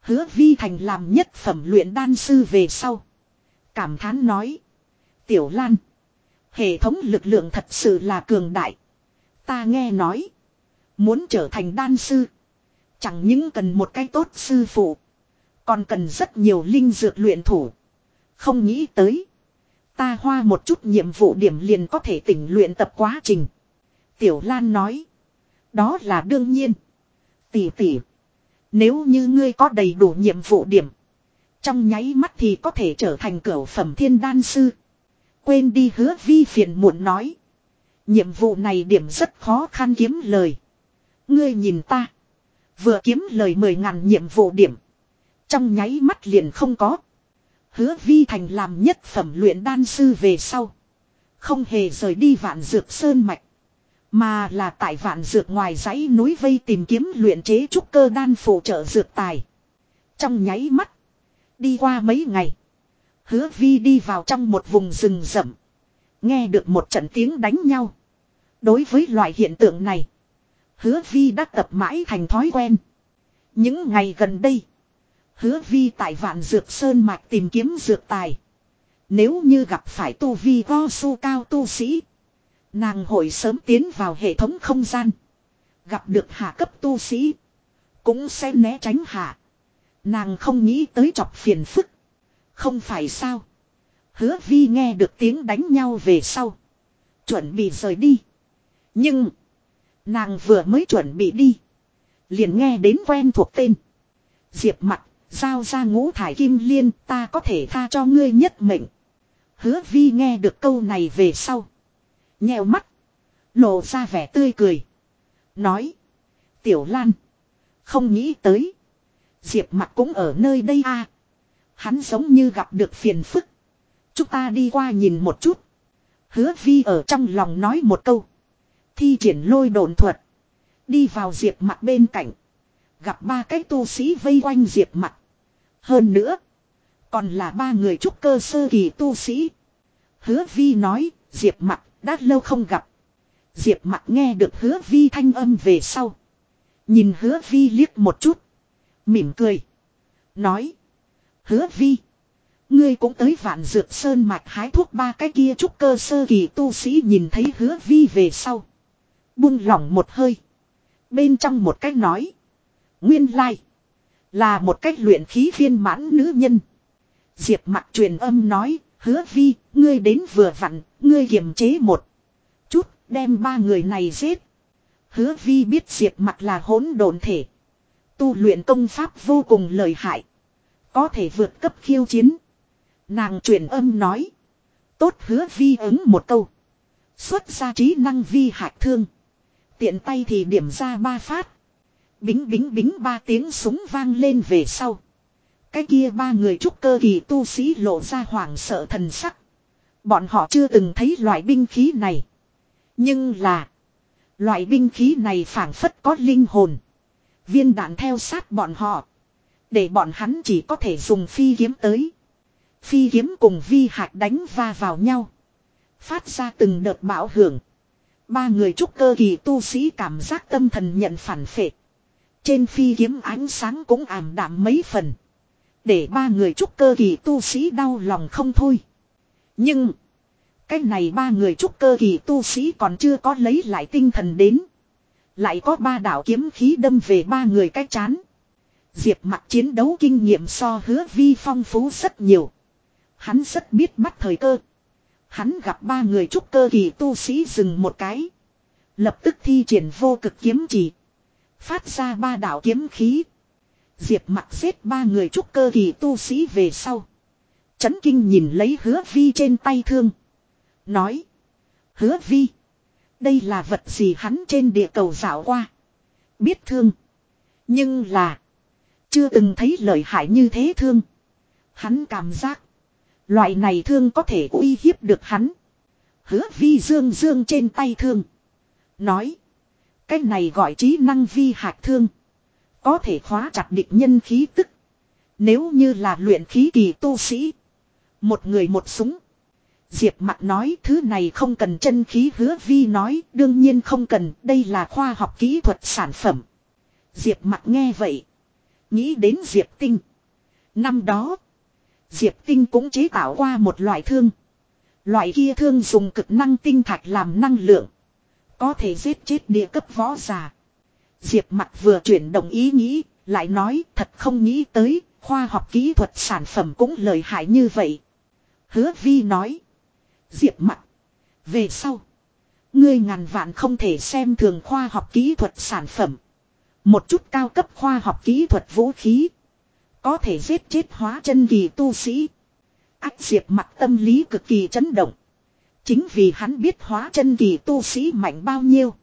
Hứa vi thành làm nhất phẩm luyện đan sư về sau. Cảm thán nói. Tiểu Lan. Hệ thống lực lượng thật sự là cường đại. Ta nghe nói. Muốn trở thành đan sư. Chẳng những cần một cái tốt sư phụ. Còn cần rất nhiều linh dược luyện thủ. Không nghĩ tới. Ta hoa một chút nhiệm vụ điểm liền có thể tỉnh luyện tập quá trình. Tiểu Lan nói. Đó là đương nhiên. Tỷ tỷ. Nếu như ngươi có đầy đủ nhiệm vụ điểm. Trong nháy mắt thì có thể trở thành cửu phẩm thiên đan sư. Quên đi hứa vi phiền muộn nói. Nhiệm vụ này điểm rất khó khăn kiếm lời. Ngươi nhìn ta. Vừa kiếm lời mười ngàn nhiệm vụ điểm. Trong nháy mắt liền không có. Hứa vi thành làm nhất phẩm luyện đan sư về sau. Không hề rời đi vạn dược sơn mạch. Mà là tại vạn dược ngoài dãy núi vây tìm kiếm luyện chế trúc cơ đan phụ trợ dược tài. Trong nháy mắt. Đi qua mấy ngày. Hứa vi đi vào trong một vùng rừng rậm. Nghe được một trận tiếng đánh nhau. Đối với loại hiện tượng này. Hứa vi đã tập mãi thành thói quen. Những ngày gần đây. Hứa vi tại vạn dược sơn mạch tìm kiếm dược tài. Nếu như gặp phải tu vi go su cao tu sĩ. Nàng hội sớm tiến vào hệ thống không gian. Gặp được hạ cấp tu sĩ. Cũng sẽ né tránh hạ. Nàng không nghĩ tới chọc phiền phức. Không phải sao. Hứa vi nghe được tiếng đánh nhau về sau. Chuẩn bị rời đi. Nhưng. Nàng vừa mới chuẩn bị đi. Liền nghe đến quen thuộc tên. Diệp mặt. Giao ra ngũ thải kim liên, ta có thể tha cho ngươi nhất mệnh. Hứa vi nghe được câu này về sau. Nhèo mắt. Lộ ra vẻ tươi cười. Nói. Tiểu Lan. Không nghĩ tới. Diệp mặt cũng ở nơi đây a à. Hắn giống như gặp được phiền phức. Chúng ta đi qua nhìn một chút. Hứa vi ở trong lòng nói một câu. Thi triển lôi đồn thuật. Đi vào diệp mặt bên cạnh. Gặp ba cái tu sĩ vây quanh diệp mặt. Hơn nữa. Còn là ba người trúc cơ sơ kỳ tu sĩ. Hứa vi nói. Diệp mặt đã lâu không gặp. Diệp mặt nghe được hứa vi thanh âm về sau. Nhìn hứa vi liếc một chút. Mỉm cười. Nói. Hứa vi. Ngươi cũng tới vạn dược sơn mạch hái thuốc ba cái kia trúc cơ sơ kỳ tu sĩ nhìn thấy hứa vi về sau. Buông lỏng một hơi. Bên trong một cách nói. Nguyên lai. Là một cách luyện khí viên mãn nữ nhân. Diệp mặt truyền âm nói. Hứa vi, ngươi đến vừa vặn, ngươi kiềm chế một chút, đem ba người này giết. Hứa vi biết diệp mặt là hỗn độn thể. Tu luyện công pháp vô cùng lợi hại. Có thể vượt cấp khiêu chiến. Nàng truyền âm nói. Tốt hứa vi ứng một câu. Xuất ra trí năng vi hạc thương. Tiện tay thì điểm ra ba phát. Bính bính bính ba tiếng súng vang lên về sau. Cái kia ba người trúc cơ kỳ tu sĩ lộ ra hoảng sợ thần sắc. Bọn họ chưa từng thấy loại binh khí này. Nhưng là. Loại binh khí này phảng phất có linh hồn. Viên đạn theo sát bọn họ. Để bọn hắn chỉ có thể dùng phi kiếm tới. Phi kiếm cùng vi hạt đánh va vào nhau. Phát ra từng đợt bão hưởng. Ba người trúc cơ kỳ tu sĩ cảm giác tâm thần nhận phản phệ. Trên phi kiếm ánh sáng cũng ảm đạm mấy phần. Để ba người trúc cơ kỳ tu sĩ đau lòng không thôi. Nhưng. Cái này ba người trúc cơ kỳ tu sĩ còn chưa có lấy lại tinh thần đến. Lại có ba đạo kiếm khí đâm về ba người cách chán. Diệp mặt chiến đấu kinh nghiệm so hứa vi phong phú rất nhiều. Hắn rất biết bắt thời cơ. Hắn gặp ba người trúc cơ kỳ tu sĩ dừng một cái. Lập tức thi triển vô cực kiếm chỉ. Phát ra ba đạo kiếm khí. Diệp mặt giết ba người trúc cơ kỳ tu sĩ về sau. Chấn kinh nhìn lấy hứa vi trên tay thương. Nói. Hứa vi. Đây là vật gì hắn trên địa cầu dạo qua. Biết thương. Nhưng là. Chưa từng thấy lợi hại như thế thương. Hắn cảm giác. Loại này thương có thể uy hiếp được hắn. Hứa vi dương dương trên tay thương. Nói. Cái này gọi trí năng vi hạt thương. Có thể khóa chặt địch nhân khí tức. Nếu như là luyện khí kỳ tu sĩ. Một người một súng. Diệp mặt nói thứ này không cần chân khí hứa vi nói đương nhiên không cần đây là khoa học kỹ thuật sản phẩm. Diệp mặt nghe vậy. Nghĩ đến Diệp tinh. Năm đó. Diệp tinh cũng chế tạo qua một loại thương. Loại kia thương dùng cực năng tinh thạch làm năng lượng. Có thể giết chết địa cấp võ giả. Diệp mặt vừa chuyển động ý nghĩ, lại nói thật không nghĩ tới, khoa học kỹ thuật sản phẩm cũng lợi hại như vậy. Hứa vi nói. Diệp mặt. Về sau. Ngươi ngàn vạn không thể xem thường khoa học kỹ thuật sản phẩm. Một chút cao cấp khoa học kỹ thuật vũ khí. Có thể giết chết hóa chân kỳ tu sĩ. Ách diệp mặt tâm lý cực kỳ chấn động. Chính vì hắn biết hóa chân kỳ tu sĩ mạnh bao nhiêu.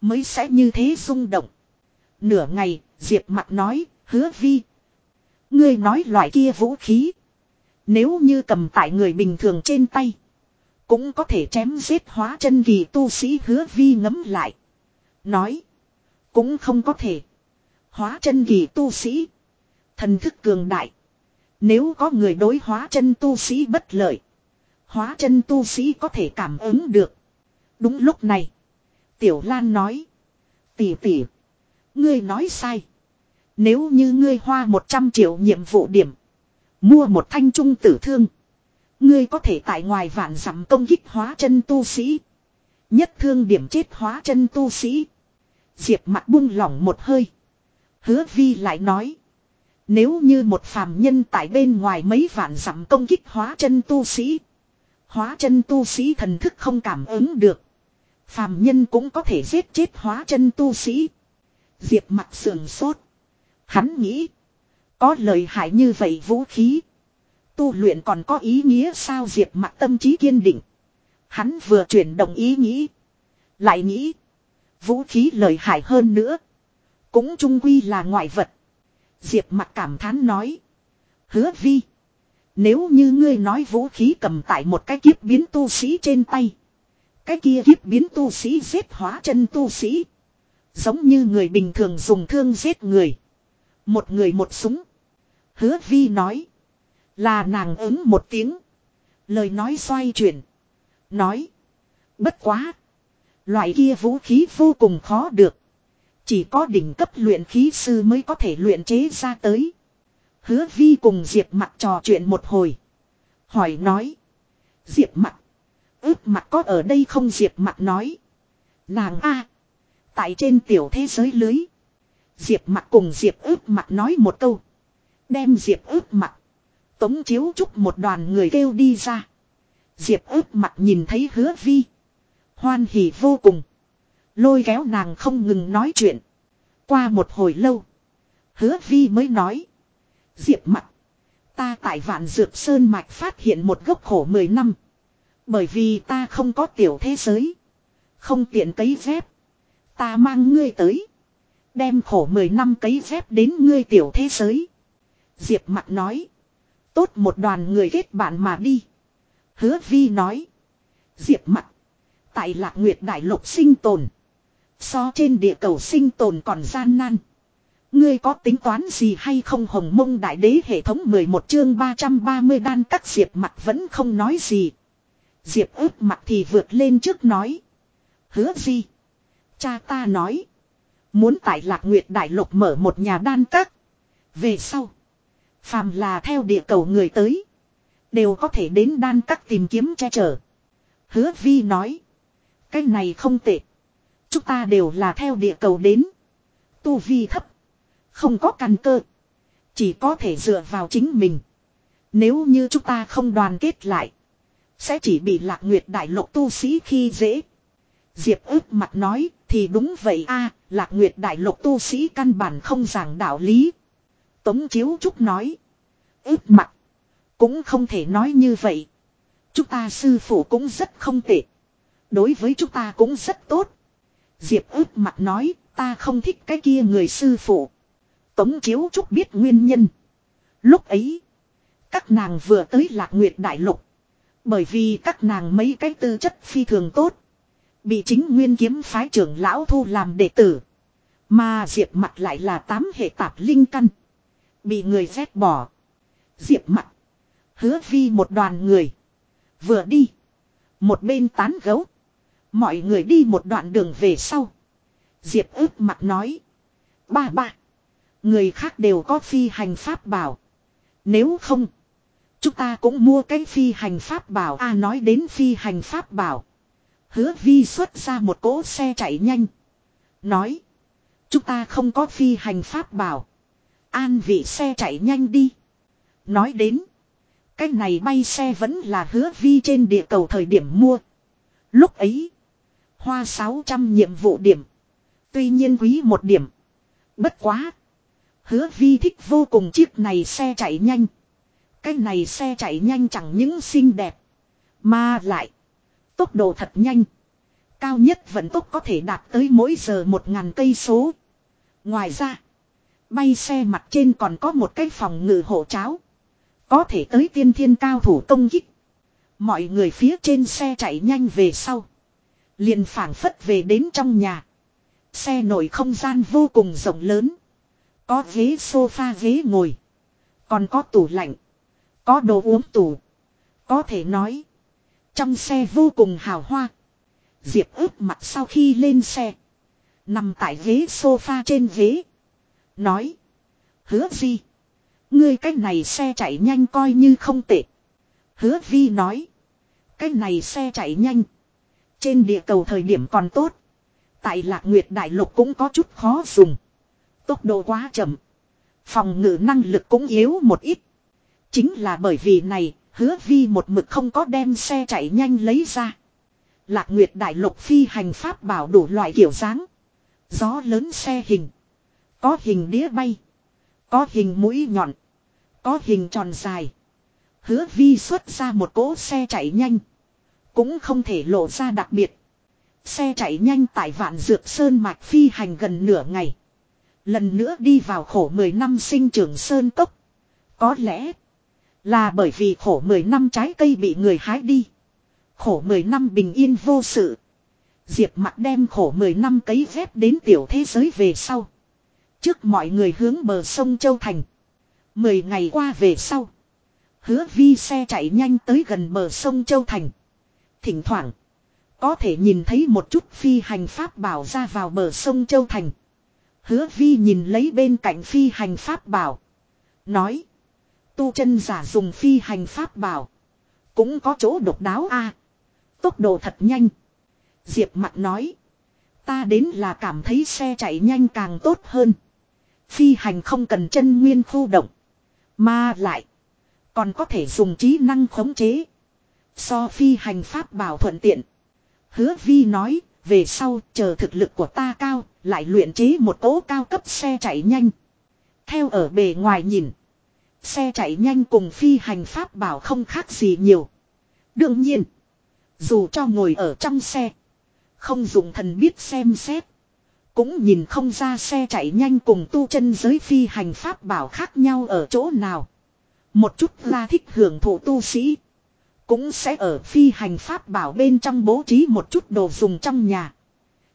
Mới sẽ như thế rung động. Nửa ngày, Diệp mặt nói, hứa vi. Ngươi nói loại kia vũ khí. Nếu như cầm tại người bình thường trên tay. Cũng có thể chém giết hóa chân kỳ tu sĩ hứa vi ngấm lại. Nói. Cũng không có thể. Hóa chân kỳ tu sĩ. Thần thức cường đại. Nếu có người đối hóa chân tu sĩ bất lợi. Hóa chân tu sĩ có thể cảm ứng được. Đúng lúc này. Tiểu Lan nói. Tỷ tỷ. Ngươi nói sai. Nếu như ngươi hoa 100 triệu nhiệm vụ điểm. Mua một thanh trung tử thương. Ngươi có thể tại ngoài vạn dặm công kích hóa chân tu sĩ. Nhất thương điểm chết hóa chân tu sĩ. Diệp mặt buông lỏng một hơi. Hứa vi lại nói. Nếu như một phàm nhân tại bên ngoài mấy vạn dặm công kích hóa chân tu sĩ. Hóa chân tu sĩ thần thức không cảm ứng được. Phàm nhân cũng có thể giết chết hóa chân tu sĩ. Diệp mặt sườn sốt. Hắn nghĩ. Có lời hại như vậy vũ khí. Tu luyện còn có ý nghĩa sao Diệp mặt tâm trí kiên định. Hắn vừa chuyển động ý nghĩ. Lại nghĩ. Vũ khí lời hại hơn nữa. Cũng trung quy là ngoại vật. Diệp mặt cảm thán nói. Hứa vi. Nếu như ngươi nói vũ khí cầm tại một cái kiếp biến tu sĩ trên tay. Cái kia kiếp biến tu sĩ giết hóa chân tu sĩ. Giống như người bình thường dùng thương giết người. Một người một súng. Hứa vi nói. Là nàng ứng một tiếng. Lời nói xoay chuyển. Nói. Bất quá. Loại kia vũ khí vô cùng khó được. Chỉ có đỉnh cấp luyện khí sư mới có thể luyện chế ra tới. Hứa vi cùng Diệp mặt trò chuyện một hồi. Hỏi nói. Diệp mặt. ước mặt có ở đây không Diệp mặt nói. Nàng a Tại trên tiểu thế giới lưới. Diệp mặt cùng Diệp ước mặt nói một câu. Đem Diệp ước mặt. Tống chiếu chúc một đoàn người kêu đi ra. Diệp ướp mặt nhìn thấy hứa vi. Hoan hỉ vô cùng. Lôi kéo nàng không ngừng nói chuyện. Qua một hồi lâu. Hứa vi mới nói. Diệp mặt. Ta tại vạn dược sơn mạch phát hiện một gốc khổ 10 năm. Bởi vì ta không có tiểu thế giới. Không tiện cấy dép. Ta mang ngươi tới. Đem khổ 10 năm cấy dép đến ngươi tiểu thế giới. Diệp mặt nói. Tốt một đoàn người kết bạn mà đi. Hứa vi nói. Diệp mặt. Tại lạc nguyệt đại lục sinh tồn. So trên địa cầu sinh tồn còn gian nan. Ngươi có tính toán gì hay không hồng mông đại đế hệ thống 11 chương 330 đan các diệp mặt vẫn không nói gì. Diệp ướp mặt thì vượt lên trước nói. Hứa gì? Cha ta nói. Muốn tại lạc nguyệt đại lục mở một nhà đan các. Về sau. Phàm là theo địa cầu người tới. Đều có thể đến đan các tìm kiếm che chở. Hứa vi nói. Cái này không tệ. Chúng ta đều là theo địa cầu đến. Tu vi thấp. Không có căn cơ. Chỉ có thể dựa vào chính mình. Nếu như chúng ta không đoàn kết lại. Sẽ chỉ bị lạc nguyệt đại lục tu sĩ khi dễ. Diệp ước mặt nói, thì đúng vậy a, lạc nguyệt đại lục tu sĩ căn bản không giảng đạo lý. Tống Chiếu Trúc nói. ướp mặt. Cũng không thể nói như vậy. Chúng ta sư phụ cũng rất không tệ. Đối với chúng ta cũng rất tốt. Diệp ướp mặt nói, ta không thích cái kia người sư phụ. Tống Chiếu Trúc biết nguyên nhân. Lúc ấy. Các nàng vừa tới lạc nguyệt đại lục. Bởi vì các nàng mấy cái tư chất phi thường tốt. Bị chính nguyên kiếm phái trưởng lão thu làm đệ tử. Mà Diệp mặt lại là tám hệ tạp linh căn. Bị người ghét bỏ. Diệp mặt. Hứa vi một đoàn người. Vừa đi. Một bên tán gấu. Mọi người đi một đoạn đường về sau. Diệp ước mặt nói. Ba ba. Người khác đều có phi hành pháp bảo. Nếu không. Chúng ta cũng mua cái phi hành pháp bảo. a nói đến phi hành pháp bảo. Hứa vi xuất ra một cỗ xe chạy nhanh. Nói. Chúng ta không có phi hành pháp bảo. An vị xe chạy nhanh đi. Nói đến. Cái này bay xe vẫn là hứa vi trên địa cầu thời điểm mua. Lúc ấy. Hoa 600 nhiệm vụ điểm. Tuy nhiên quý một điểm. Bất quá. Hứa vi thích vô cùng chiếc này xe chạy nhanh. Cái này xe chạy nhanh chẳng những xinh đẹp. Mà lại. Tốc độ thật nhanh. Cao nhất vận tốc có thể đạt tới mỗi giờ một ngàn cây số. Ngoài ra. Bay xe mặt trên còn có một cái phòng ngự hộ cháo. Có thể tới tiên thiên cao thủ công kích. Mọi người phía trên xe chạy nhanh về sau. Liền phảng phất về đến trong nhà. Xe nổi không gian vô cùng rộng lớn. Có ghế sofa ghế ngồi. Còn có tủ lạnh. Có đồ uống tủ. Có thể nói. Trong xe vô cùng hào hoa. Diệp ướp mặt sau khi lên xe. Nằm tại ghế sofa trên ghế. Nói. Hứa gì. Ngươi cái này xe chạy nhanh coi như không tệ. Hứa vi nói. Cái này xe chạy nhanh. Trên địa cầu thời điểm còn tốt. Tại lạc nguyệt đại lục cũng có chút khó dùng. Tốc độ quá chậm. Phòng ngự năng lực cũng yếu một ít. Chính là bởi vì này, hứa vi một mực không có đem xe chạy nhanh lấy ra. Lạc Nguyệt Đại Lục phi hành pháp bảo đủ loại kiểu dáng. Gió lớn xe hình. Có hình đĩa bay. Có hình mũi nhọn. Có hình tròn dài. Hứa vi xuất ra một cỗ xe chạy nhanh. Cũng không thể lộ ra đặc biệt. Xe chạy nhanh tại vạn dược sơn mạch phi hành gần nửa ngày. Lần nữa đi vào khổ 10 năm sinh trưởng sơn tốc. Có lẽ là bởi vì khổ 10 năm trái cây bị người hái đi. Khổ 10 năm bình yên vô sự. Diệp mặt đem khổ 10 năm cấy ghép đến tiểu thế giới về sau. Trước mọi người hướng bờ sông Châu Thành. Mười ngày qua về sau. Hứa vi xe chạy nhanh tới gần bờ sông Châu Thành. Thỉnh thoảng. Có thể nhìn thấy một chút phi hành pháp bảo ra vào bờ sông Châu Thành. Hứa vi nhìn lấy bên cạnh phi hành pháp bảo. Nói. Tu chân giả dùng phi hành pháp bảo. Cũng có chỗ độc đáo a Tốc độ thật nhanh. Diệp mặt nói. Ta đến là cảm thấy xe chạy nhanh càng tốt hơn. Phi hành không cần chân nguyên khu động. Mà lại. Còn có thể dùng trí năng khống chế. So phi hành pháp bảo thuận tiện. Hứa vi nói. Về sau chờ thực lực của ta cao. Lại luyện chế một cỗ cao cấp xe chạy nhanh. Theo ở bề ngoài nhìn. Xe chạy nhanh cùng phi hành pháp bảo không khác gì nhiều. Đương nhiên. Dù cho ngồi ở trong xe. Không dùng thần biết xem xét. Cũng nhìn không ra xe chạy nhanh cùng tu chân giới phi hành pháp bảo khác nhau ở chỗ nào. Một chút la thích hưởng thụ tu sĩ. Cũng sẽ ở phi hành pháp bảo bên trong bố trí một chút đồ dùng trong nhà.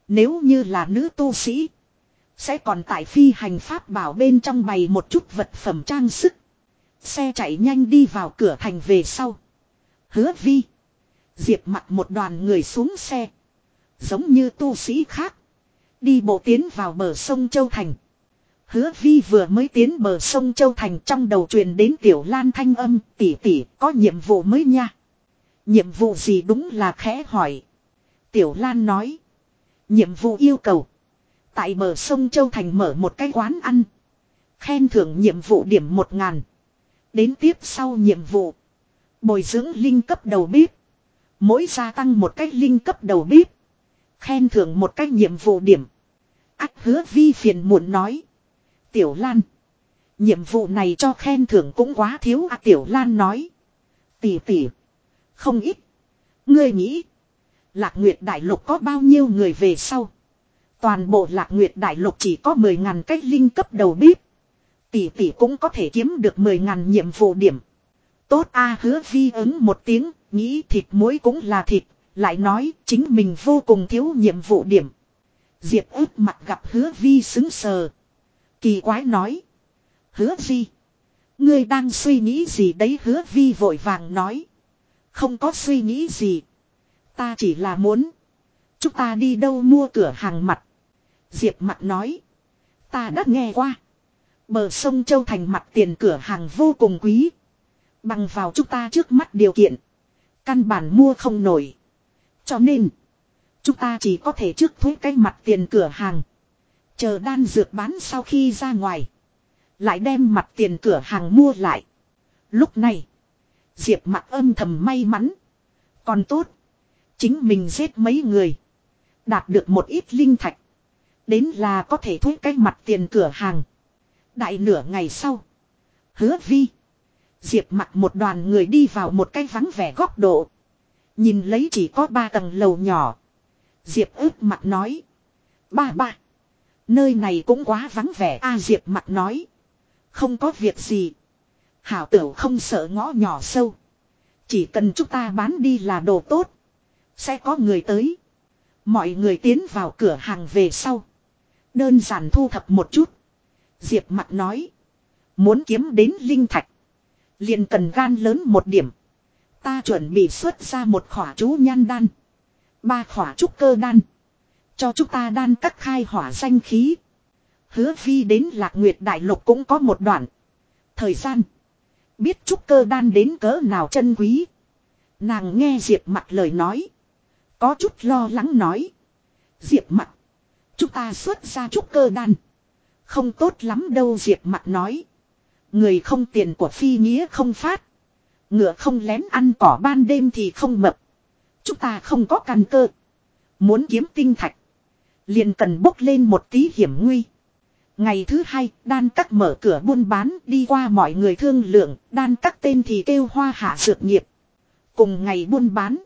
Nếu như là nữ tu sĩ. Sẽ còn tại phi hành pháp bảo bên trong bày một chút vật phẩm trang sức. Xe chạy nhanh đi vào cửa thành về sau. Hứa vi. Diệp mặt một đoàn người xuống xe. Giống như tu sĩ khác. Đi bộ tiến vào bờ sông Châu Thành. Hứa vi vừa mới tiến bờ sông Châu Thành trong đầu truyền đến tiểu lan thanh âm, tỷ tỷ, có nhiệm vụ mới nha. Nhiệm vụ gì đúng là khẽ hỏi. Tiểu lan nói. Nhiệm vụ yêu cầu. Tại bờ sông Châu Thành mở một cái quán ăn. Khen thưởng nhiệm vụ điểm một ngàn. Đến tiếp sau nhiệm vụ. Bồi dưỡng linh cấp đầu bếp. Mỗi gia tăng một cách linh cấp đầu bếp. Khen thưởng một cách nhiệm vụ điểm. Ách hứa vi phiền muộn nói. Tiểu Lan. Nhiệm vụ này cho khen thưởng cũng quá thiếu à Tiểu Lan nói. Tỷ tỷ. Không ít. Ngươi nghĩ. Lạc Nguyệt Đại Lục có bao nhiêu người về sau. Toàn bộ Lạc Nguyệt Đại Lục chỉ có 10 ngàn cách linh cấp đầu bếp. Tỷ tỷ cũng có thể kiếm được 10 ngàn nhiệm vụ điểm. Tốt a hứa vi ứng một tiếng, nghĩ thịt muối cũng là thịt, lại nói chính mình vô cùng thiếu nhiệm vụ điểm. Diệp ướp mặt gặp hứa vi xứng sờ. Kỳ quái nói. Hứa vi. Ngươi đang suy nghĩ gì đấy hứa vi vội vàng nói. Không có suy nghĩ gì. Ta chỉ là muốn. Chúng ta đi đâu mua cửa hàng mặt. Diệp mặt nói. Ta đã nghe qua. Bờ sông Châu Thành mặt tiền cửa hàng vô cùng quý. Bằng vào chúng ta trước mắt điều kiện. Căn bản mua không nổi. Cho nên. Chúng ta chỉ có thể trước thuế cái mặt tiền cửa hàng. Chờ đan dược bán sau khi ra ngoài. Lại đem mặt tiền cửa hàng mua lại. Lúc này. Diệp mặt âm thầm may mắn. Còn tốt. Chính mình giết mấy người. Đạt được một ít linh thạch. Đến là có thể thuế cái mặt tiền cửa hàng. Đại nửa ngày sau. Hứa vi. Diệp mặt một đoàn người đi vào một cái vắng vẻ góc độ. Nhìn lấy chỉ có ba tầng lầu nhỏ. Diệp ướp mặt nói. Ba ba. Nơi này cũng quá vắng vẻ a Diệp mặt nói. Không có việc gì. Hảo tửu không sợ ngõ nhỏ sâu. Chỉ cần chúng ta bán đi là đồ tốt. Sẽ có người tới. Mọi người tiến vào cửa hàng về sau. Đơn giản thu thập một chút. Diệp mặt nói. Muốn kiếm đến linh thạch. liền cần gan lớn một điểm. Ta chuẩn bị xuất ra một khỏa chú nhan đan. Ba khỏa trúc cơ đan. Cho chúng ta đan cắt khai hỏa danh khí. Hứa vi đến lạc nguyệt đại lục cũng có một đoạn. Thời gian. Biết trúc cơ đan đến cỡ nào chân quý. Nàng nghe Diệp mặt lời nói. Có chút lo lắng nói. Diệp mặt. Chúng ta xuất ra trúc cơ đan. Không tốt lắm đâu Diệp mặt nói. Người không tiền của phi nghĩa không phát. Ngựa không lén ăn cỏ ban đêm thì không mập. Chúng ta không có căn cơ. Muốn kiếm tinh thạch. Liền cần bốc lên một tí hiểm nguy. Ngày thứ hai, đan các mở cửa buôn bán đi qua mọi người thương lượng, đan các tên thì kêu hoa hạ dược nghiệp. Cùng ngày buôn bán.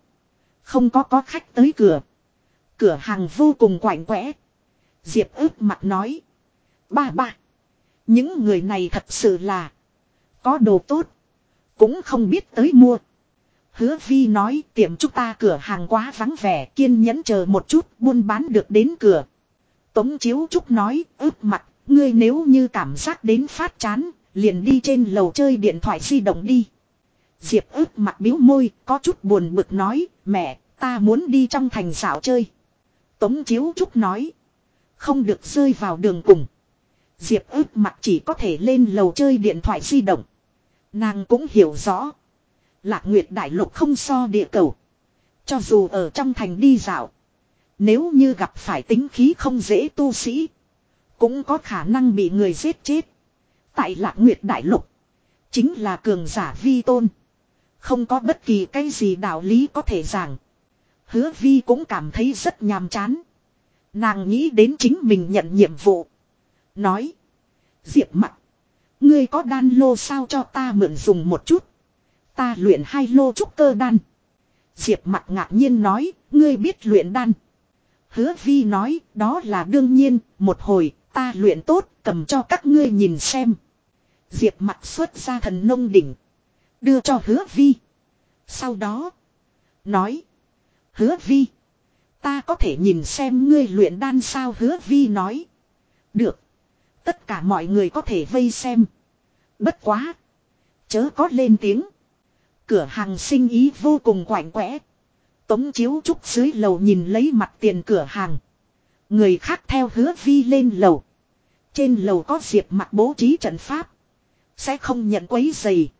Không có có khách tới cửa. Cửa hàng vô cùng quạnh quẽ. Diệp Ước mặt nói. Ba ba. Những người này thật sự là. Có đồ tốt. Cũng không biết tới mua. Hứa vi nói, tiệm chúng ta cửa hàng quá vắng vẻ, kiên nhẫn chờ một chút, buôn bán được đến cửa. Tống chiếu trúc nói, ướp mặt, ngươi nếu như cảm giác đến phát chán, liền đi trên lầu chơi điện thoại di động đi. Diệp ướp mặt biếu môi, có chút buồn bực nói, mẹ, ta muốn đi trong thành xảo chơi. Tống chiếu trúc nói, không được rơi vào đường cùng. Diệp ướp mặt chỉ có thể lên lầu chơi điện thoại di động. Nàng cũng hiểu rõ. Lạc Nguyệt Đại Lục không so địa cầu. Cho dù ở trong thành đi dạo. Nếu như gặp phải tính khí không dễ tu sĩ. Cũng có khả năng bị người giết chết. Tại Lạc Nguyệt Đại Lục. Chính là cường giả vi tôn. Không có bất kỳ cái gì đạo lý có thể giảng. Hứa vi cũng cảm thấy rất nhàm chán. Nàng nghĩ đến chính mình nhận nhiệm vụ. Nói. Diệp mặt. Ngươi có đan lô sao cho ta mượn dùng một chút. Ta luyện hai lô trúc cơ đan. Diệp mặt ngạc nhiên nói, ngươi biết luyện đan. Hứa vi nói, đó là đương nhiên, một hồi, ta luyện tốt, cầm cho các ngươi nhìn xem. Diệp mặt xuất ra thần nông đỉnh. Đưa cho hứa vi. Sau đó, nói, hứa vi. Ta có thể nhìn xem ngươi luyện đan sao hứa vi nói. Được. Tất cả mọi người có thể vây xem. Bất quá. Chớ có lên tiếng. Cửa hàng sinh ý vô cùng quạnh quẽ. Tống chiếu trúc dưới lầu nhìn lấy mặt tiền cửa hàng. Người khác theo hứa vi lên lầu. Trên lầu có diệp mặt bố trí trận pháp. Sẽ không nhận quấy dày.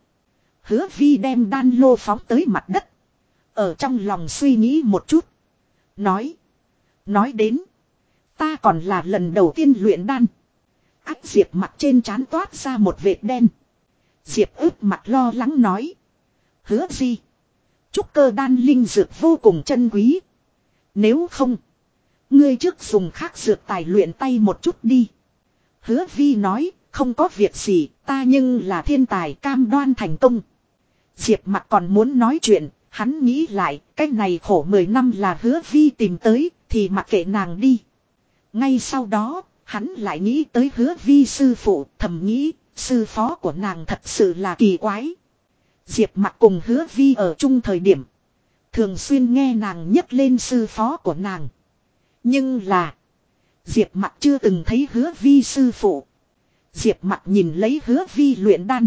Hứa vi đem đan lô phóng tới mặt đất. Ở trong lòng suy nghĩ một chút. Nói. Nói đến. Ta còn là lần đầu tiên luyện đan. Ách diệp mặt trên trán toát ra một vệt đen. Diệp ướp mặt lo lắng nói. Hứa gì? Trúc cơ đan linh dược vô cùng chân quý. Nếu không. Ngươi trước dùng khác dược tài luyện tay một chút đi. Hứa vi nói. Không có việc gì. Ta nhưng là thiên tài cam đoan thành công. Diệp mặt còn muốn nói chuyện. Hắn nghĩ lại. Cái này khổ 10 năm là hứa vi tìm tới. Thì mặc kệ nàng đi. Ngay sau đó. Hắn lại nghĩ tới hứa vi sư phụ, thầm nghĩ. Sư phó của nàng thật sự là kỳ quái. Diệp mặt cùng hứa vi ở chung thời điểm. Thường xuyên nghe nàng nhắc lên sư phó của nàng. Nhưng là. Diệp mặt chưa từng thấy hứa vi sư phụ. Diệp mặt nhìn lấy hứa vi luyện đan.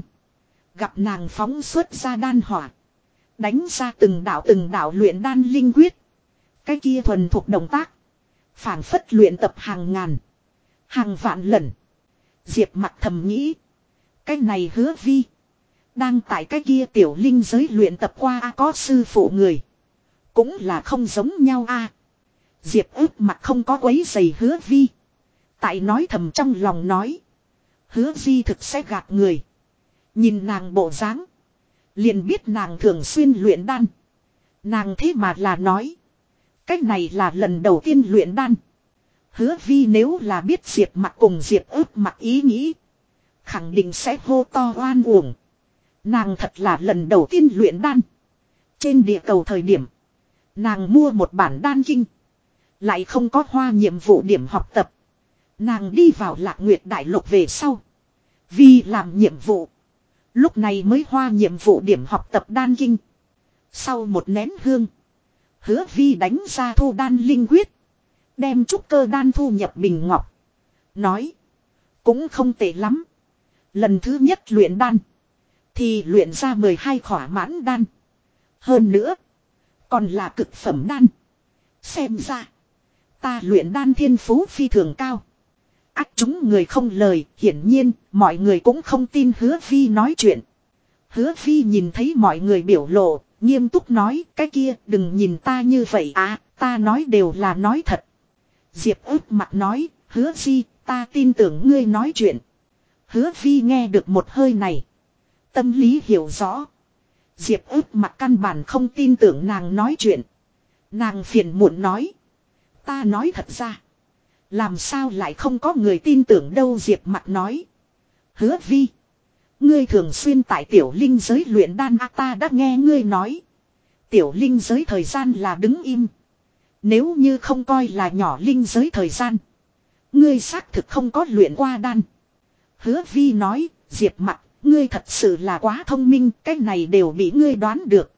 Gặp nàng phóng xuất ra đan hỏa. Đánh ra từng đạo từng đạo luyện đan linh quyết. Cái kia thuần thuộc động tác. phản phất luyện tập hàng ngàn. Hàng vạn lần. Diệp mặt thầm nghĩ. Cái này hứa vi. Đang tại cái kia tiểu linh giới luyện tập qua a có sư phụ người. Cũng là không giống nhau a Diệp ước mặt không có quấy giày hứa vi. Tại nói thầm trong lòng nói. Hứa vi thực sẽ gạt người. Nhìn nàng bộ dáng Liền biết nàng thường xuyên luyện đan. Nàng thế mà là nói. Cách này là lần đầu tiên luyện đan. Hứa vi nếu là biết diệp mặt cùng diệp ước mặt ý nghĩ. Khẳng định sẽ hô to oan uổng. Nàng thật là lần đầu tiên luyện đan. Trên địa cầu thời điểm. Nàng mua một bản đan kinh. Lại không có hoa nhiệm vụ điểm học tập. Nàng đi vào lạc nguyệt đại lục về sau. Vì làm nhiệm vụ. Lúc này mới hoa nhiệm vụ điểm học tập đan kinh. Sau một nén hương. Hứa vi đánh ra thu đan linh quyết. Đem trúc cơ đan thu nhập bình ngọc. Nói. Cũng không tệ lắm. Lần thứ nhất luyện đan. Thì luyện ra 12 khỏa mãn đan. Hơn nữa. Còn là cực phẩm đan. Xem ra. Ta luyện đan thiên phú phi thường cao. Ác chúng người không lời, hiển nhiên, mọi người cũng không tin hứa vi nói chuyện. Hứa vi nhìn thấy mọi người biểu lộ, nghiêm túc nói, cái kia, đừng nhìn ta như vậy à, ta nói đều là nói thật. Diệp ước mặt nói, hứa phi, ta tin tưởng ngươi nói chuyện. Hứa vi nghe được một hơi này. Tâm lý hiểu rõ. Diệp ước mặt căn bản không tin tưởng nàng nói chuyện. Nàng phiền muộn nói. Ta nói thật ra. Làm sao lại không có người tin tưởng đâu Diệp mặt nói. Hứa vi. Ngươi thường xuyên tại tiểu linh giới luyện đan a ta đã nghe ngươi nói. Tiểu linh giới thời gian là đứng im. Nếu như không coi là nhỏ linh giới thời gian. Ngươi xác thực không có luyện qua đan. Hứa vi nói, Diệp mặt, ngươi thật sự là quá thông minh, cái này đều bị ngươi đoán được.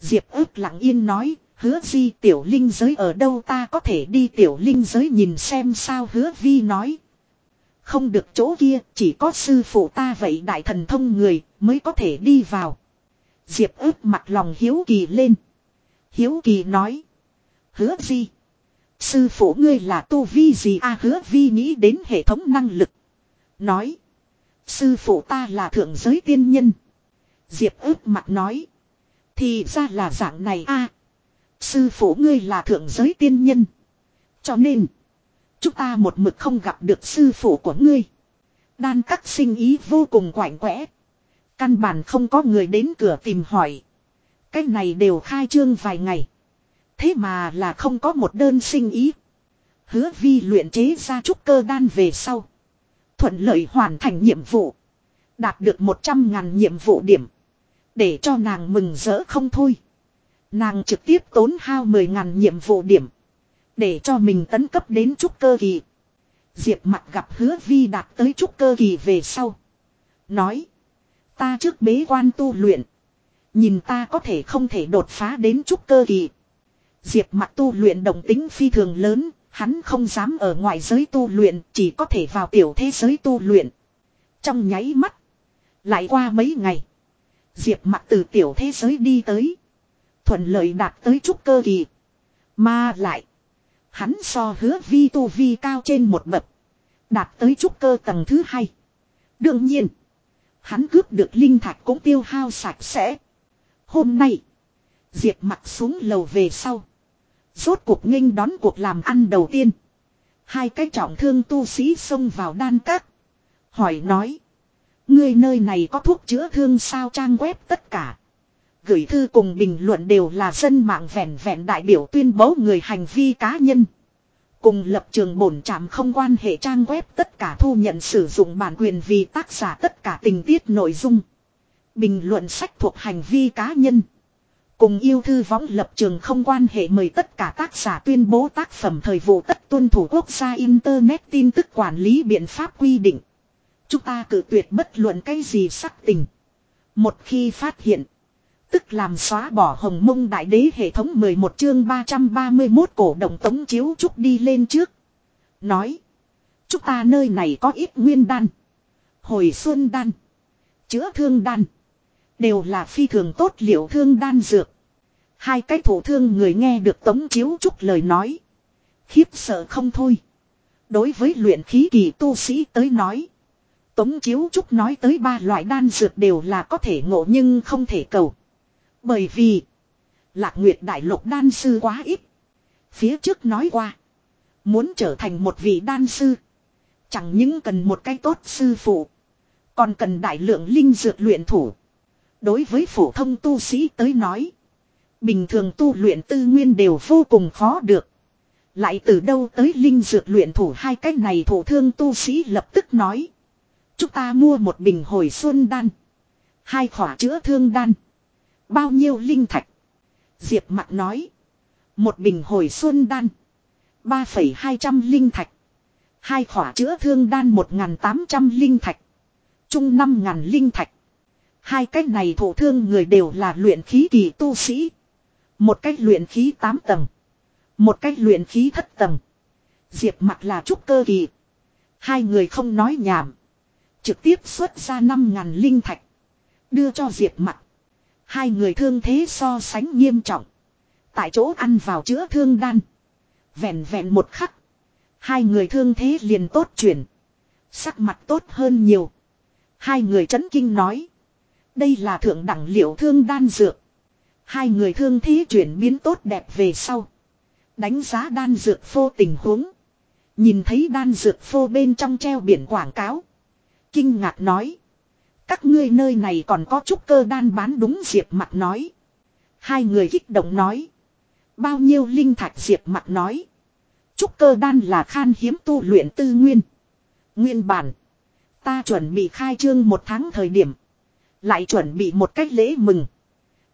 Diệp ước lặng yên nói, hứa di tiểu linh giới ở đâu ta có thể đi tiểu linh giới nhìn xem sao hứa vi nói. Không được chỗ kia, chỉ có sư phụ ta vậy đại thần thông người mới có thể đi vào. Diệp ước mặt lòng hiếu kỳ lên. Hiếu kỳ nói. Hứa di. Sư phụ ngươi là tu vi gì a hứa vi nghĩ đến hệ thống năng lực. Nói. Sư phụ ta là thượng giới tiên nhân. Diệp ước mặt nói. Thì ra là dạng này a Sư phụ ngươi là thượng giới tiên nhân. Cho nên. Chúng ta một mực không gặp được sư phụ của ngươi. Đan các sinh ý vô cùng quạnh quẽ. Căn bản không có người đến cửa tìm hỏi. Cái này đều khai trương vài ngày. Thế mà là không có một đơn sinh ý. Hứa vi luyện chế ra trúc cơ đan về sau. Thuận lợi hoàn thành nhiệm vụ. Đạt được 100 ngàn nhiệm vụ điểm. Để cho nàng mừng rỡ không thôi. Nàng trực tiếp tốn hao 10 ngàn nhiệm vụ điểm. Để cho mình tấn cấp đến trúc cơ kỳ. Diệp mặt gặp hứa vi đạt tới trúc cơ kỳ về sau. Nói. Ta trước bế quan tu luyện. Nhìn ta có thể không thể đột phá đến trúc cơ kỳ. Diệp mặt tu luyện đồng tính phi thường lớn. Hắn không dám ở ngoài giới tu luyện. Chỉ có thể vào tiểu thế giới tu luyện. Trong nháy mắt. Lại qua mấy ngày. Diệp mặt từ tiểu thế giới đi tới. Thuận lợi đạt tới trúc cơ kỳ. Mà lại. Hắn so hứa vi tu vi cao trên một bậc. Đạt tới trúc cơ tầng thứ hai. Đương nhiên. Hắn cướp được linh thạch cũng tiêu hao sạch sẽ. Hôm nay. Diệp mặt xuống lầu về sau. Rốt cuộc nghênh đón cuộc làm ăn đầu tiên. Hai cái trọng thương tu sĩ xông vào đan các. Hỏi nói. Ngươi nơi này có thuốc chữa thương sao trang web tất cả. Gửi thư cùng bình luận đều là dân mạng vẹn vẹn đại biểu tuyên bố người hành vi cá nhân. Cùng lập trường bổn trạm không quan hệ trang web tất cả thu nhận sử dụng bản quyền vì tác giả tất cả tình tiết nội dung. Bình luận sách thuộc hành vi cá nhân. Cùng yêu thư võng lập trường không quan hệ mời tất cả tác giả tuyên bố tác phẩm thời vụ tất tuân thủ quốc gia Internet tin tức quản lý biện pháp quy định. Chúng ta cử tuyệt bất luận cái gì sắc tình. Một khi phát hiện, Tức làm xóa bỏ hồng mông đại đế hệ thống 11 chương 331 cổ động tống chiếu trúc đi lên trước. Nói. Chúng ta nơi này có ít nguyên đan. Hồi xuân đan. Chữa thương đan. Đều là phi thường tốt liệu thương đan dược. Hai cái thủ thương người nghe được tống chiếu trúc lời nói. Khiếp sợ không thôi. Đối với luyện khí kỳ tu sĩ tới nói. Tống chiếu trúc nói tới ba loại đan dược đều là có thể ngộ nhưng không thể cầu. Bởi vì. Lạc Nguyệt Đại Lục đan sư quá ít. Phía trước nói qua. Muốn trở thành một vị đan sư. Chẳng những cần một cái tốt sư phụ. Còn cần đại lượng linh dược luyện thủ. Đối với phổ thông tu sĩ tới nói. Bình thường tu luyện tư nguyên đều vô cùng khó được. Lại từ đâu tới linh dược luyện thủ hai cách này thủ thương tu sĩ lập tức nói. Chúng ta mua một bình hồi xuân đan. Hai khỏa chữa thương đan. Bao nhiêu linh thạch? Diệp mặt nói. Một bình hồi xuân đan. ba phẩy hai trăm linh thạch. Hai khỏa chữa thương đan một tám trăm linh thạch. Trung năm ngàn linh thạch. Hai cách này thổ thương người đều là luyện khí kỳ tu sĩ. Một cách luyện khí 8 tầng. Một cách luyện khí thất tầng. Diệp mặt là trúc cơ kỳ. Hai người không nói nhảm. Trực tiếp xuất ra 5.000 linh thạch. Đưa cho Diệp mặt. Hai người thương thế so sánh nghiêm trọng. Tại chỗ ăn vào chữa thương đan. Vẹn vẹn một khắc. Hai người thương thế liền tốt chuyển. Sắc mặt tốt hơn nhiều. Hai người chấn kinh nói. Đây là thượng đẳng liệu thương đan dược. Hai người thương thế chuyển biến tốt đẹp về sau. Đánh giá đan dược phô tình huống. Nhìn thấy đan dược phô bên trong treo biển quảng cáo. Kinh ngạc nói. Các ngươi nơi này còn có chút cơ đan bán đúng diệp mặt nói. Hai người kích động nói. Bao nhiêu linh thạch diệp mặt nói. Trúc cơ đan là khan hiếm tu luyện tư nguyên. Nguyên bản. Ta chuẩn bị khai trương một tháng thời điểm. Lại chuẩn bị một cách lễ mừng.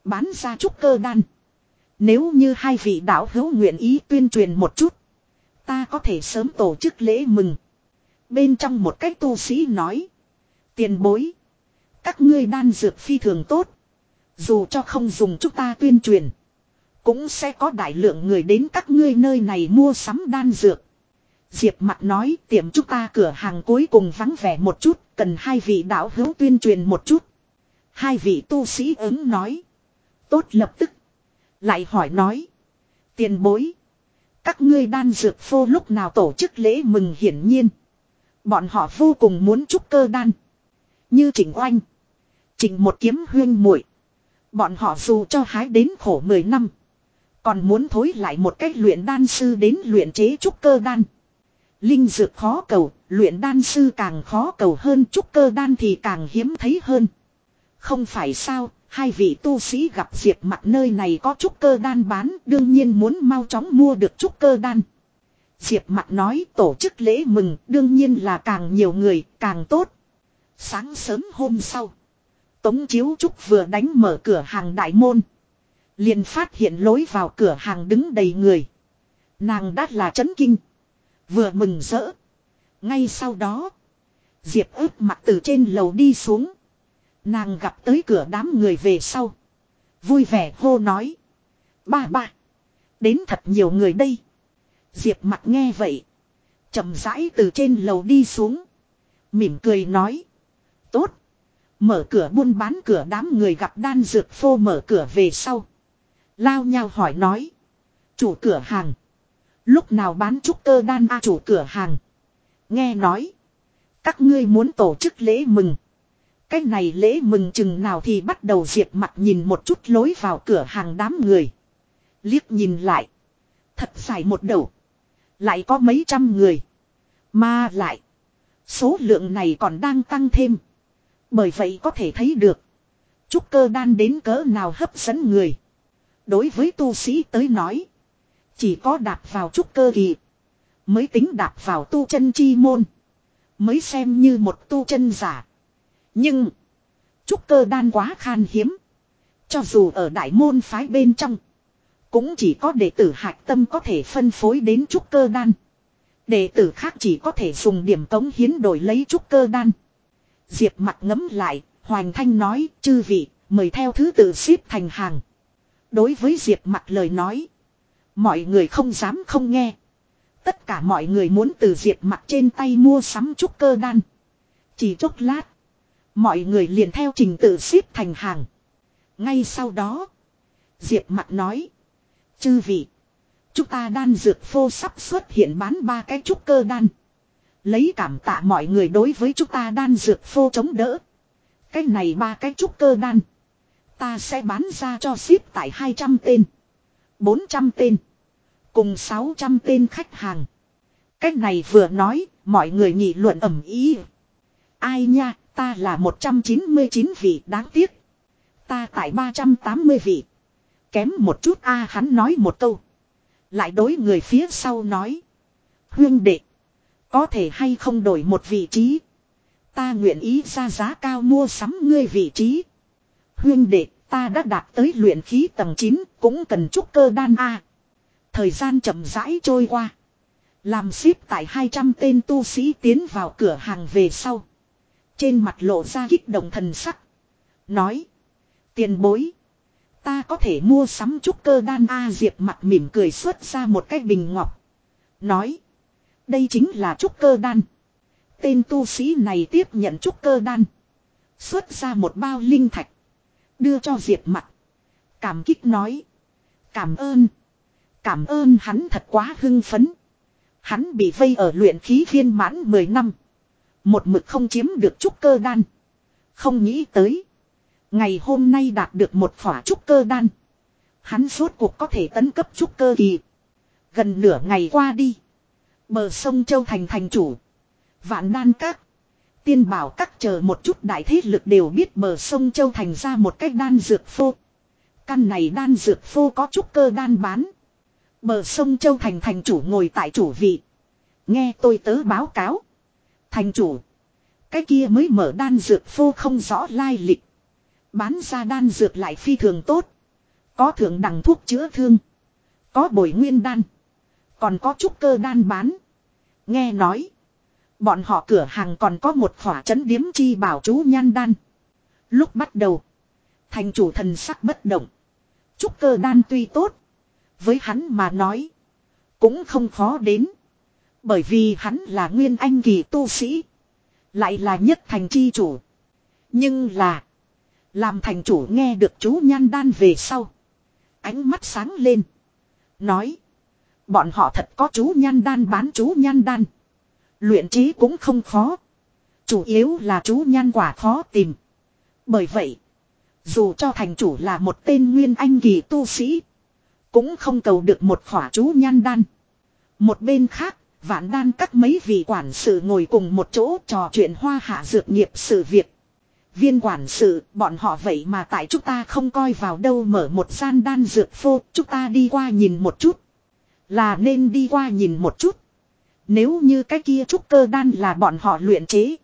Bán ra trúc cơ đan. Nếu như hai vị đạo hữu nguyện ý tuyên truyền một chút. Ta có thể sớm tổ chức lễ mừng. Bên trong một cách tu sĩ nói. Tiền bối. Các ngươi đan dược phi thường tốt. Dù cho không dùng chúng ta tuyên truyền. Cũng sẽ có đại lượng người đến các ngươi nơi này mua sắm đan dược. Diệp mặt nói, tiệm chúng ta cửa hàng cuối cùng vắng vẻ một chút. Cần hai vị đạo hữu tuyên truyền một chút. Hai vị tu sĩ ứng nói. Tốt lập tức. Lại hỏi nói. Tiền bối. Các ngươi đan dược phô lúc nào tổ chức lễ mừng hiển nhiên. Bọn họ vô cùng muốn chúc cơ đan. Như Trịnh Oanh. Trịnh một kiếm huyên muội Bọn họ dù cho hái đến khổ 10 năm. Còn muốn thối lại một cách luyện đan sư đến luyện chế trúc cơ đan. Linh dược khó cầu, luyện đan sư càng khó cầu hơn trúc cơ đan thì càng hiếm thấy hơn. Không phải sao, hai vị tu sĩ gặp diệp mặt nơi này có trúc cơ đan bán, đương nhiên muốn mau chóng mua được trúc cơ đan. Diệp mặt nói tổ chức lễ mừng, đương nhiên là càng nhiều người, càng tốt. Sáng sớm hôm sau, Tống Chiếu Trúc vừa đánh mở cửa hàng đại môn. liền phát hiện lối vào cửa hàng đứng đầy người. Nàng đắt là chấn kinh. Vừa mừng rỡ. Ngay sau đó, Diệp ướp mặt từ trên lầu đi xuống. Nàng gặp tới cửa đám người về sau. Vui vẻ hô nói. Ba ba. Đến thật nhiều người đây. Diệp mặt nghe vậy. chậm rãi từ trên lầu đi xuống. Mỉm cười nói. Tốt. Mở cửa buôn bán cửa đám người gặp đan dược phô mở cửa về sau. Lao nhau hỏi nói. Chủ cửa hàng. Lúc nào bán trúc cơ đan a chủ cửa hàng. Nghe nói. Các ngươi muốn tổ chức lễ mừng. Cái này lễ mừng chừng nào thì bắt đầu diệt mặt nhìn một chút lối vào cửa hàng đám người. Liếc nhìn lại. Thật dài một đầu. Lại có mấy trăm người. Mà lại. Số lượng này còn đang tăng thêm. Bởi vậy có thể thấy được. Trúc cơ đan đến cỡ nào hấp dẫn người. Đối với tu sĩ tới nói. Chỉ có đạp vào trúc cơ kỳ. Mới tính đạp vào tu chân chi môn. Mới xem như một tu chân giả. Nhưng. Trúc cơ đan quá khan hiếm. Cho dù ở đại môn phái bên trong. Cũng chỉ có đệ tử hạc tâm có thể phân phối đến trúc cơ đan. Đệ tử khác chỉ có thể dùng điểm tống hiến đổi lấy trúc cơ đan. Diệp mặt ngấm lại, Hoàng Thanh nói, chư vị, mời theo thứ tự xếp thành hàng. Đối với Diệp mặt lời nói, mọi người không dám không nghe. Tất cả mọi người muốn từ Diệp mặt trên tay mua sắm trúc cơ đan. Chỉ chốc lát, mọi người liền theo trình tự xếp thành hàng. Ngay sau đó, Diệp mặt nói, chư vị, chúng ta đan dược phô sắp xuất hiện bán ba cái trúc cơ đan. Lấy cảm tạ mọi người đối với chúng ta đan dược phô chống đỡ. Cái này ba cái trúc cơ đan. Ta sẽ bán ra cho ship tại 200 tên. 400 tên. Cùng 600 tên khách hàng. Cái này vừa nói, mọi người nghị luận ẩm ý. Ai nha, ta là 199 vị đáng tiếc. Ta tại 380 vị. Kém một chút a hắn nói một câu. Lại đối người phía sau nói. Huyên đệ. Có thể hay không đổi một vị trí. Ta nguyện ý ra giá cao mua sắm ngươi vị trí. Huyên đệ, ta đã đạt tới luyện khí tầng 9, cũng cần trúc cơ đan A. Thời gian chậm rãi trôi qua. Làm ship tại 200 tên tu sĩ tiến vào cửa hàng về sau. Trên mặt lộ ra kích động thần sắc. Nói. Tiền bối. Ta có thể mua sắm chút cơ đan A Diệp mặt mỉm cười xuất ra một cái bình ngọc. Nói. Đây chính là trúc cơ đan. Tên tu sĩ này tiếp nhận trúc cơ đan. Xuất ra một bao linh thạch. Đưa cho Diệp mặt. Cảm kích nói. Cảm ơn. Cảm ơn hắn thật quá hưng phấn. Hắn bị vây ở luyện khí viên mãn 10 năm. Một mực không chiếm được trúc cơ đan. Không nghĩ tới. Ngày hôm nay đạt được một khỏa trúc cơ đan. Hắn suốt cuộc có thể tấn cấp trúc cơ kỳ. Gần nửa ngày qua đi. Bờ sông Châu Thành thành chủ. Vạn đan các. Tiên bảo các chờ một chút đại thế lực đều biết bờ sông Châu Thành ra một cách đan dược phô. Căn này đan dược phô có trúc cơ đan bán. Bờ sông Châu Thành thành chủ ngồi tại chủ vị. Nghe tôi tớ báo cáo. Thành chủ. Cái kia mới mở đan dược phô không rõ lai lịch. Bán ra đan dược lại phi thường tốt. Có thượng đẳng thuốc chữa thương. Có bồi nguyên đan. Còn có trúc cơ đan bán. Nghe nói. Bọn họ cửa hàng còn có một khỏa chấn điếm chi bảo chú nhan đan. Lúc bắt đầu. Thành chủ thần sắc bất động. Trúc cơ đan tuy tốt. Với hắn mà nói. Cũng không khó đến. Bởi vì hắn là nguyên anh kỳ tu sĩ. Lại là nhất thành chi chủ. Nhưng là. Làm thành chủ nghe được chú nhan đan về sau. Ánh mắt sáng lên. Nói. Bọn họ thật có chú nhan đan bán chú nhan đan. Luyện trí cũng không khó. Chủ yếu là chú nhan quả khó tìm. Bởi vậy. Dù cho thành chủ là một tên nguyên anh kỳ tu sĩ. Cũng không cầu được một khỏa chú nhan đan. Một bên khác, vạn đan các mấy vị quản sự ngồi cùng một chỗ trò chuyện hoa hạ dược nghiệp sự việc. Viên quản sự, bọn họ vậy mà tại chúng ta không coi vào đâu mở một gian đan dược phô, chúng ta đi qua nhìn một chút. Là nên đi qua nhìn một chút. Nếu như cái kia trúc cơ đan là bọn họ luyện chế.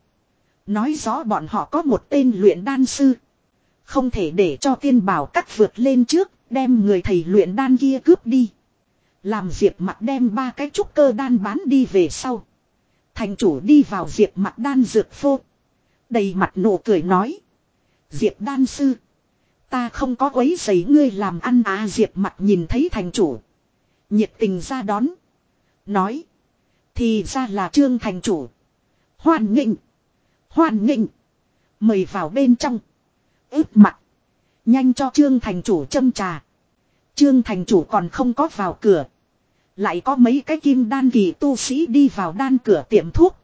Nói rõ bọn họ có một tên luyện đan sư. Không thể để cho tiên bảo cắt vượt lên trước, đem người thầy luyện đan kia cướp đi. Làm diệp mặt đem ba cái trúc cơ đan bán đi về sau. Thành chủ đi vào diệp mặt đan dược phô. Đầy mặt nụ cười nói. Diệp đan sư. Ta không có quấy giấy ngươi làm ăn à diệp mặt nhìn thấy thành chủ. Nhiệt tình ra đón. Nói. Thì ra là trương thành chủ. Hoan nghịnh. Hoan nghịnh. Mời vào bên trong. ướp mặt. Nhanh cho trương thành chủ châm trà. Trương thành chủ còn không có vào cửa. Lại có mấy cái kim đan kỳ tu sĩ đi vào đan cửa tiệm thuốc.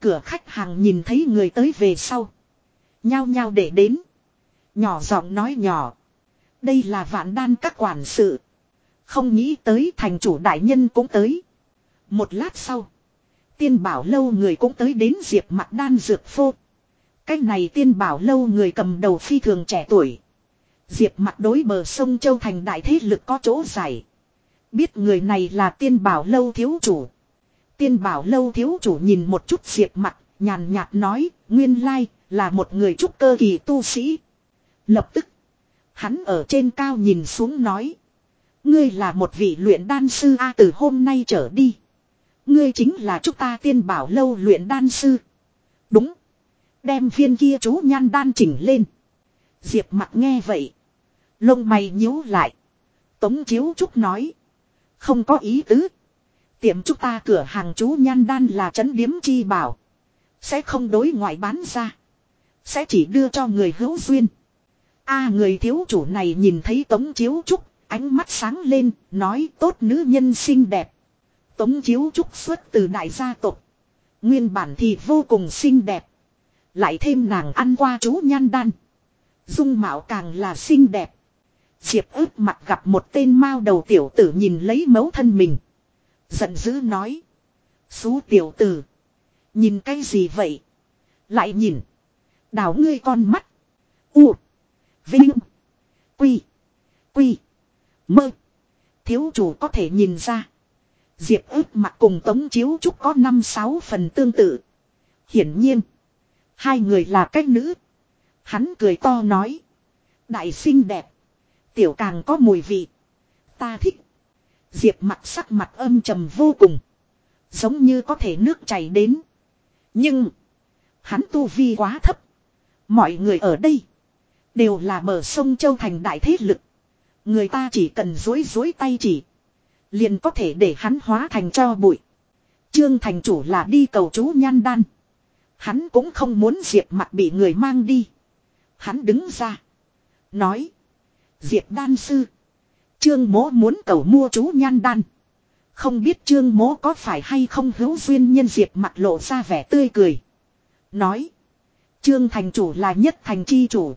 Cửa khách hàng nhìn thấy người tới về sau. Nhao nhao để đến. Nhỏ giọng nói nhỏ. Đây là vạn đan các quản sự. Không nghĩ tới thành chủ đại nhân cũng tới. Một lát sau. Tiên bảo lâu người cũng tới đến diệp mặt đan dược phô. Cái này tiên bảo lâu người cầm đầu phi thường trẻ tuổi. Diệp mặt đối bờ sông Châu Thành đại thế lực có chỗ giải. Biết người này là tiên bảo lâu thiếu chủ. Tiên bảo lâu thiếu chủ nhìn một chút diệp mặt, nhàn nhạt nói, nguyên lai, là một người trúc cơ kỳ tu sĩ. Lập tức, hắn ở trên cao nhìn xuống nói. Ngươi là một vị luyện đan sư A từ hôm nay trở đi. Ngươi chính là chúng ta tiên bảo lâu luyện đan sư. Đúng. Đem viên kia chú nhan đan chỉnh lên. Diệp mặt nghe vậy. Lông mày nhíu lại. Tống chiếu trúc nói. Không có ý tứ. Tiệm chúng ta cửa hàng chú nhan đan là trấn điếm chi bảo. Sẽ không đối ngoại bán ra. Sẽ chỉ đưa cho người hữu duyên. a người thiếu chủ này nhìn thấy tống chiếu trúc. Ánh mắt sáng lên. Nói tốt nữ nhân xinh đẹp. Tống chiếu trúc xuất từ đại gia tộc. Nguyên bản thì vô cùng xinh đẹp. Lại thêm nàng ăn qua chú nhan đan. Dung mạo càng là xinh đẹp. Diệp ướp mặt gặp một tên mao đầu tiểu tử nhìn lấy mấu thân mình. Giận dữ nói. Xú tiểu tử. Nhìn cái gì vậy? Lại nhìn. Đảo ngươi con mắt. U. Vinh. Quy. Quy. Mơ. Thiếu chủ có thể nhìn ra. Diệp ướp mặt cùng Tống Chiếu Trúc có năm sáu phần tương tự. Hiển nhiên. Hai người là cách nữ. Hắn cười to nói. Đại xinh đẹp. Tiểu càng có mùi vị. Ta thích. Diệp mặt sắc mặt âm trầm vô cùng. Giống như có thể nước chảy đến. Nhưng. Hắn tu vi quá thấp. Mọi người ở đây. Đều là bờ sông Châu Thành đại thế lực. Người ta chỉ cần dối dối tay chỉ. Liền có thể để hắn hóa thành cho bụi. Trương thành chủ là đi cầu chú nhan đan. Hắn cũng không muốn Diệp mặt bị người mang đi. Hắn đứng ra. Nói. Diệp đan sư. Trương mố muốn cầu mua chú nhan đan. Không biết trương mố có phải hay không hữu duyên nhân Diệp mặt lộ ra vẻ tươi cười. Nói. Trương thành chủ là nhất thành chi chủ.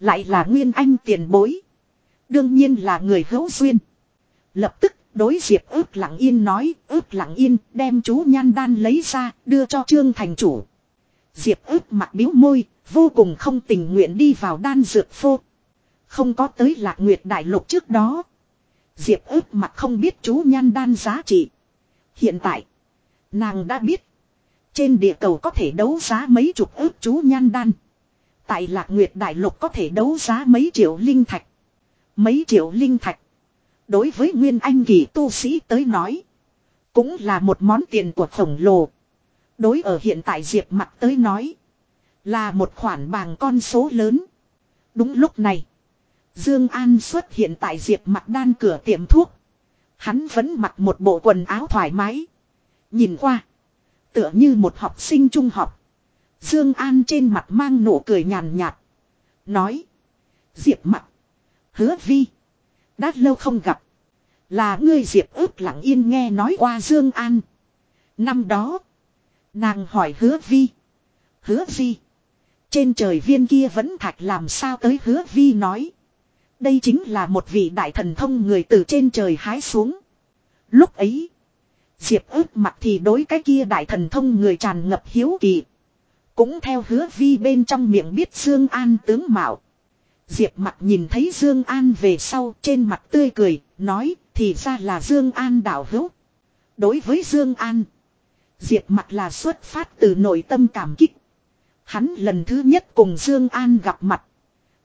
Lại là nguyên anh tiền bối. Đương nhiên là người hữu duyên. Lập tức đối diệp ước lặng yên nói, ước lặng yên, đem chú nhan đan lấy ra, đưa cho trương thành chủ. Diệp ước mặt biếu môi, vô cùng không tình nguyện đi vào đan dược phô. Không có tới lạc nguyệt đại lục trước đó. Diệp ước mặt không biết chú nhan đan giá trị. Hiện tại, nàng đã biết. Trên địa cầu có thể đấu giá mấy chục ước chú nhan đan. Tại lạc nguyệt đại lục có thể đấu giá mấy triệu linh thạch. Mấy triệu linh thạch. Đối với nguyên anh kỳ tu sĩ tới nói. Cũng là một món tiền của khổng lồ. Đối ở hiện tại diệp mặt tới nói. Là một khoản bàng con số lớn. Đúng lúc này. Dương An xuất hiện tại diệp Mặc đan cửa tiệm thuốc. Hắn vẫn mặc một bộ quần áo thoải mái. Nhìn qua. Tựa như một học sinh trung học. Dương An trên mặt mang nụ cười nhàn nhạt. Nói. Diệp Mặc, Hứa vi. Đã lâu không gặp. Là ngươi Diệp ước lặng yên nghe nói qua Dương An. Năm đó. Nàng hỏi hứa vi. Hứa vi. Trên trời viên kia vẫn thạch làm sao tới hứa vi nói. Đây chính là một vị đại thần thông người từ trên trời hái xuống. Lúc ấy. Diệp ước mặt thì đối cái kia đại thần thông người tràn ngập hiếu kỳ. Cũng theo hứa vi bên trong miệng biết Dương An tướng mạo. Diệp mặt nhìn thấy Dương An về sau trên mặt tươi cười, nói thì ra là Dương An đảo hữu. Đối với Dương An, Diệp mặt là xuất phát từ nội tâm cảm kích. Hắn lần thứ nhất cùng Dương An gặp mặt.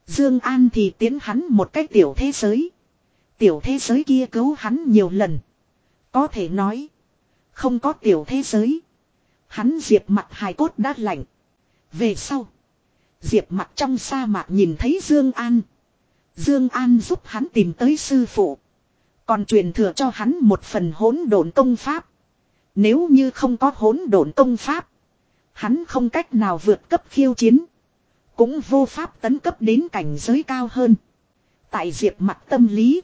Dương An thì tiến hắn một cách tiểu thế giới. Tiểu thế giới kia cứu hắn nhiều lần. Có thể nói, không có tiểu thế giới. Hắn diệp mặt hài cốt đã lạnh. Về sau, Diệp mặt trong sa mạc nhìn thấy Dương An. Dương An giúp hắn tìm tới sư phụ. Còn truyền thừa cho hắn một phần hỗn độn công pháp. Nếu như không có hỗn độn công pháp. Hắn không cách nào vượt cấp khiêu chiến. Cũng vô pháp tấn cấp đến cảnh giới cao hơn. Tại diệp mặt tâm lý.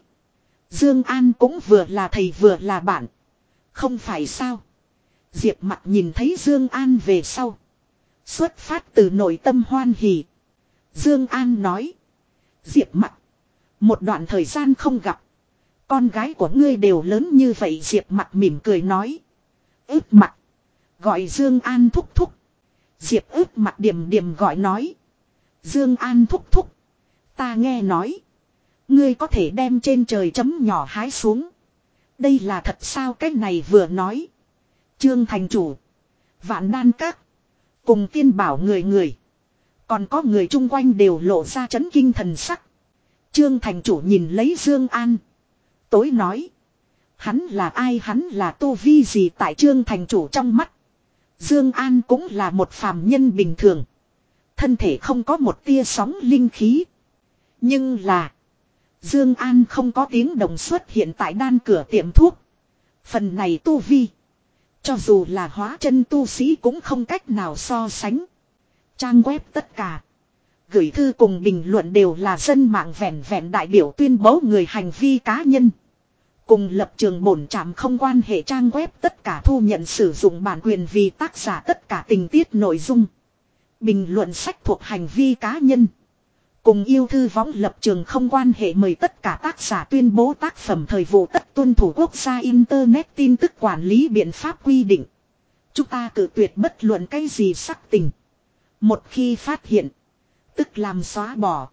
Dương An cũng vừa là thầy vừa là bạn. Không phải sao. Diệp mặt nhìn thấy Dương An về sau. Xuất phát từ nội tâm hoan hỉ. Dương An nói. Diệp mặt. Một đoạn thời gian không gặp. Con gái của ngươi đều lớn như vậy Diệp mặt mỉm cười nói. Ướp mặt. Gọi Dương An thúc thúc. Diệp ướp mặt điểm điểm gọi nói. Dương An thúc thúc. Ta nghe nói. Ngươi có thể đem trên trời chấm nhỏ hái xuống. Đây là thật sao cái này vừa nói. Trương thành chủ. Vạn đan các. Cùng tiên bảo người người. Còn có người chung quanh đều lộ ra chấn kinh thần sắc. Trương thành chủ nhìn lấy Dương An. Tối nói. Hắn là ai hắn là tu vi gì tại trương thành chủ trong mắt. Dương An cũng là một phàm nhân bình thường. Thân thể không có một tia sóng linh khí. Nhưng là. Dương An không có tiếng đồng xuất hiện tại đan cửa tiệm thuốc. Phần này tu vi. Cho dù là hóa chân tu sĩ cũng không cách nào so sánh. Trang web tất cả. Gửi thư cùng bình luận đều là dân mạng vẹn vẹn đại biểu tuyên bố người hành vi cá nhân. Cùng lập trường bổn trạm không quan hệ trang web tất cả thu nhận sử dụng bản quyền vì tác giả tất cả tình tiết nội dung. Bình luận sách thuộc hành vi cá nhân. Cùng yêu thư võng lập trường không quan hệ mời tất cả tác giả tuyên bố tác phẩm thời vụ tất tuân thủ quốc gia Internet tin tức quản lý biện pháp quy định. Chúng ta cử tuyệt bất luận cái gì sắc tình. Một khi phát hiện, tức làm xóa bỏ.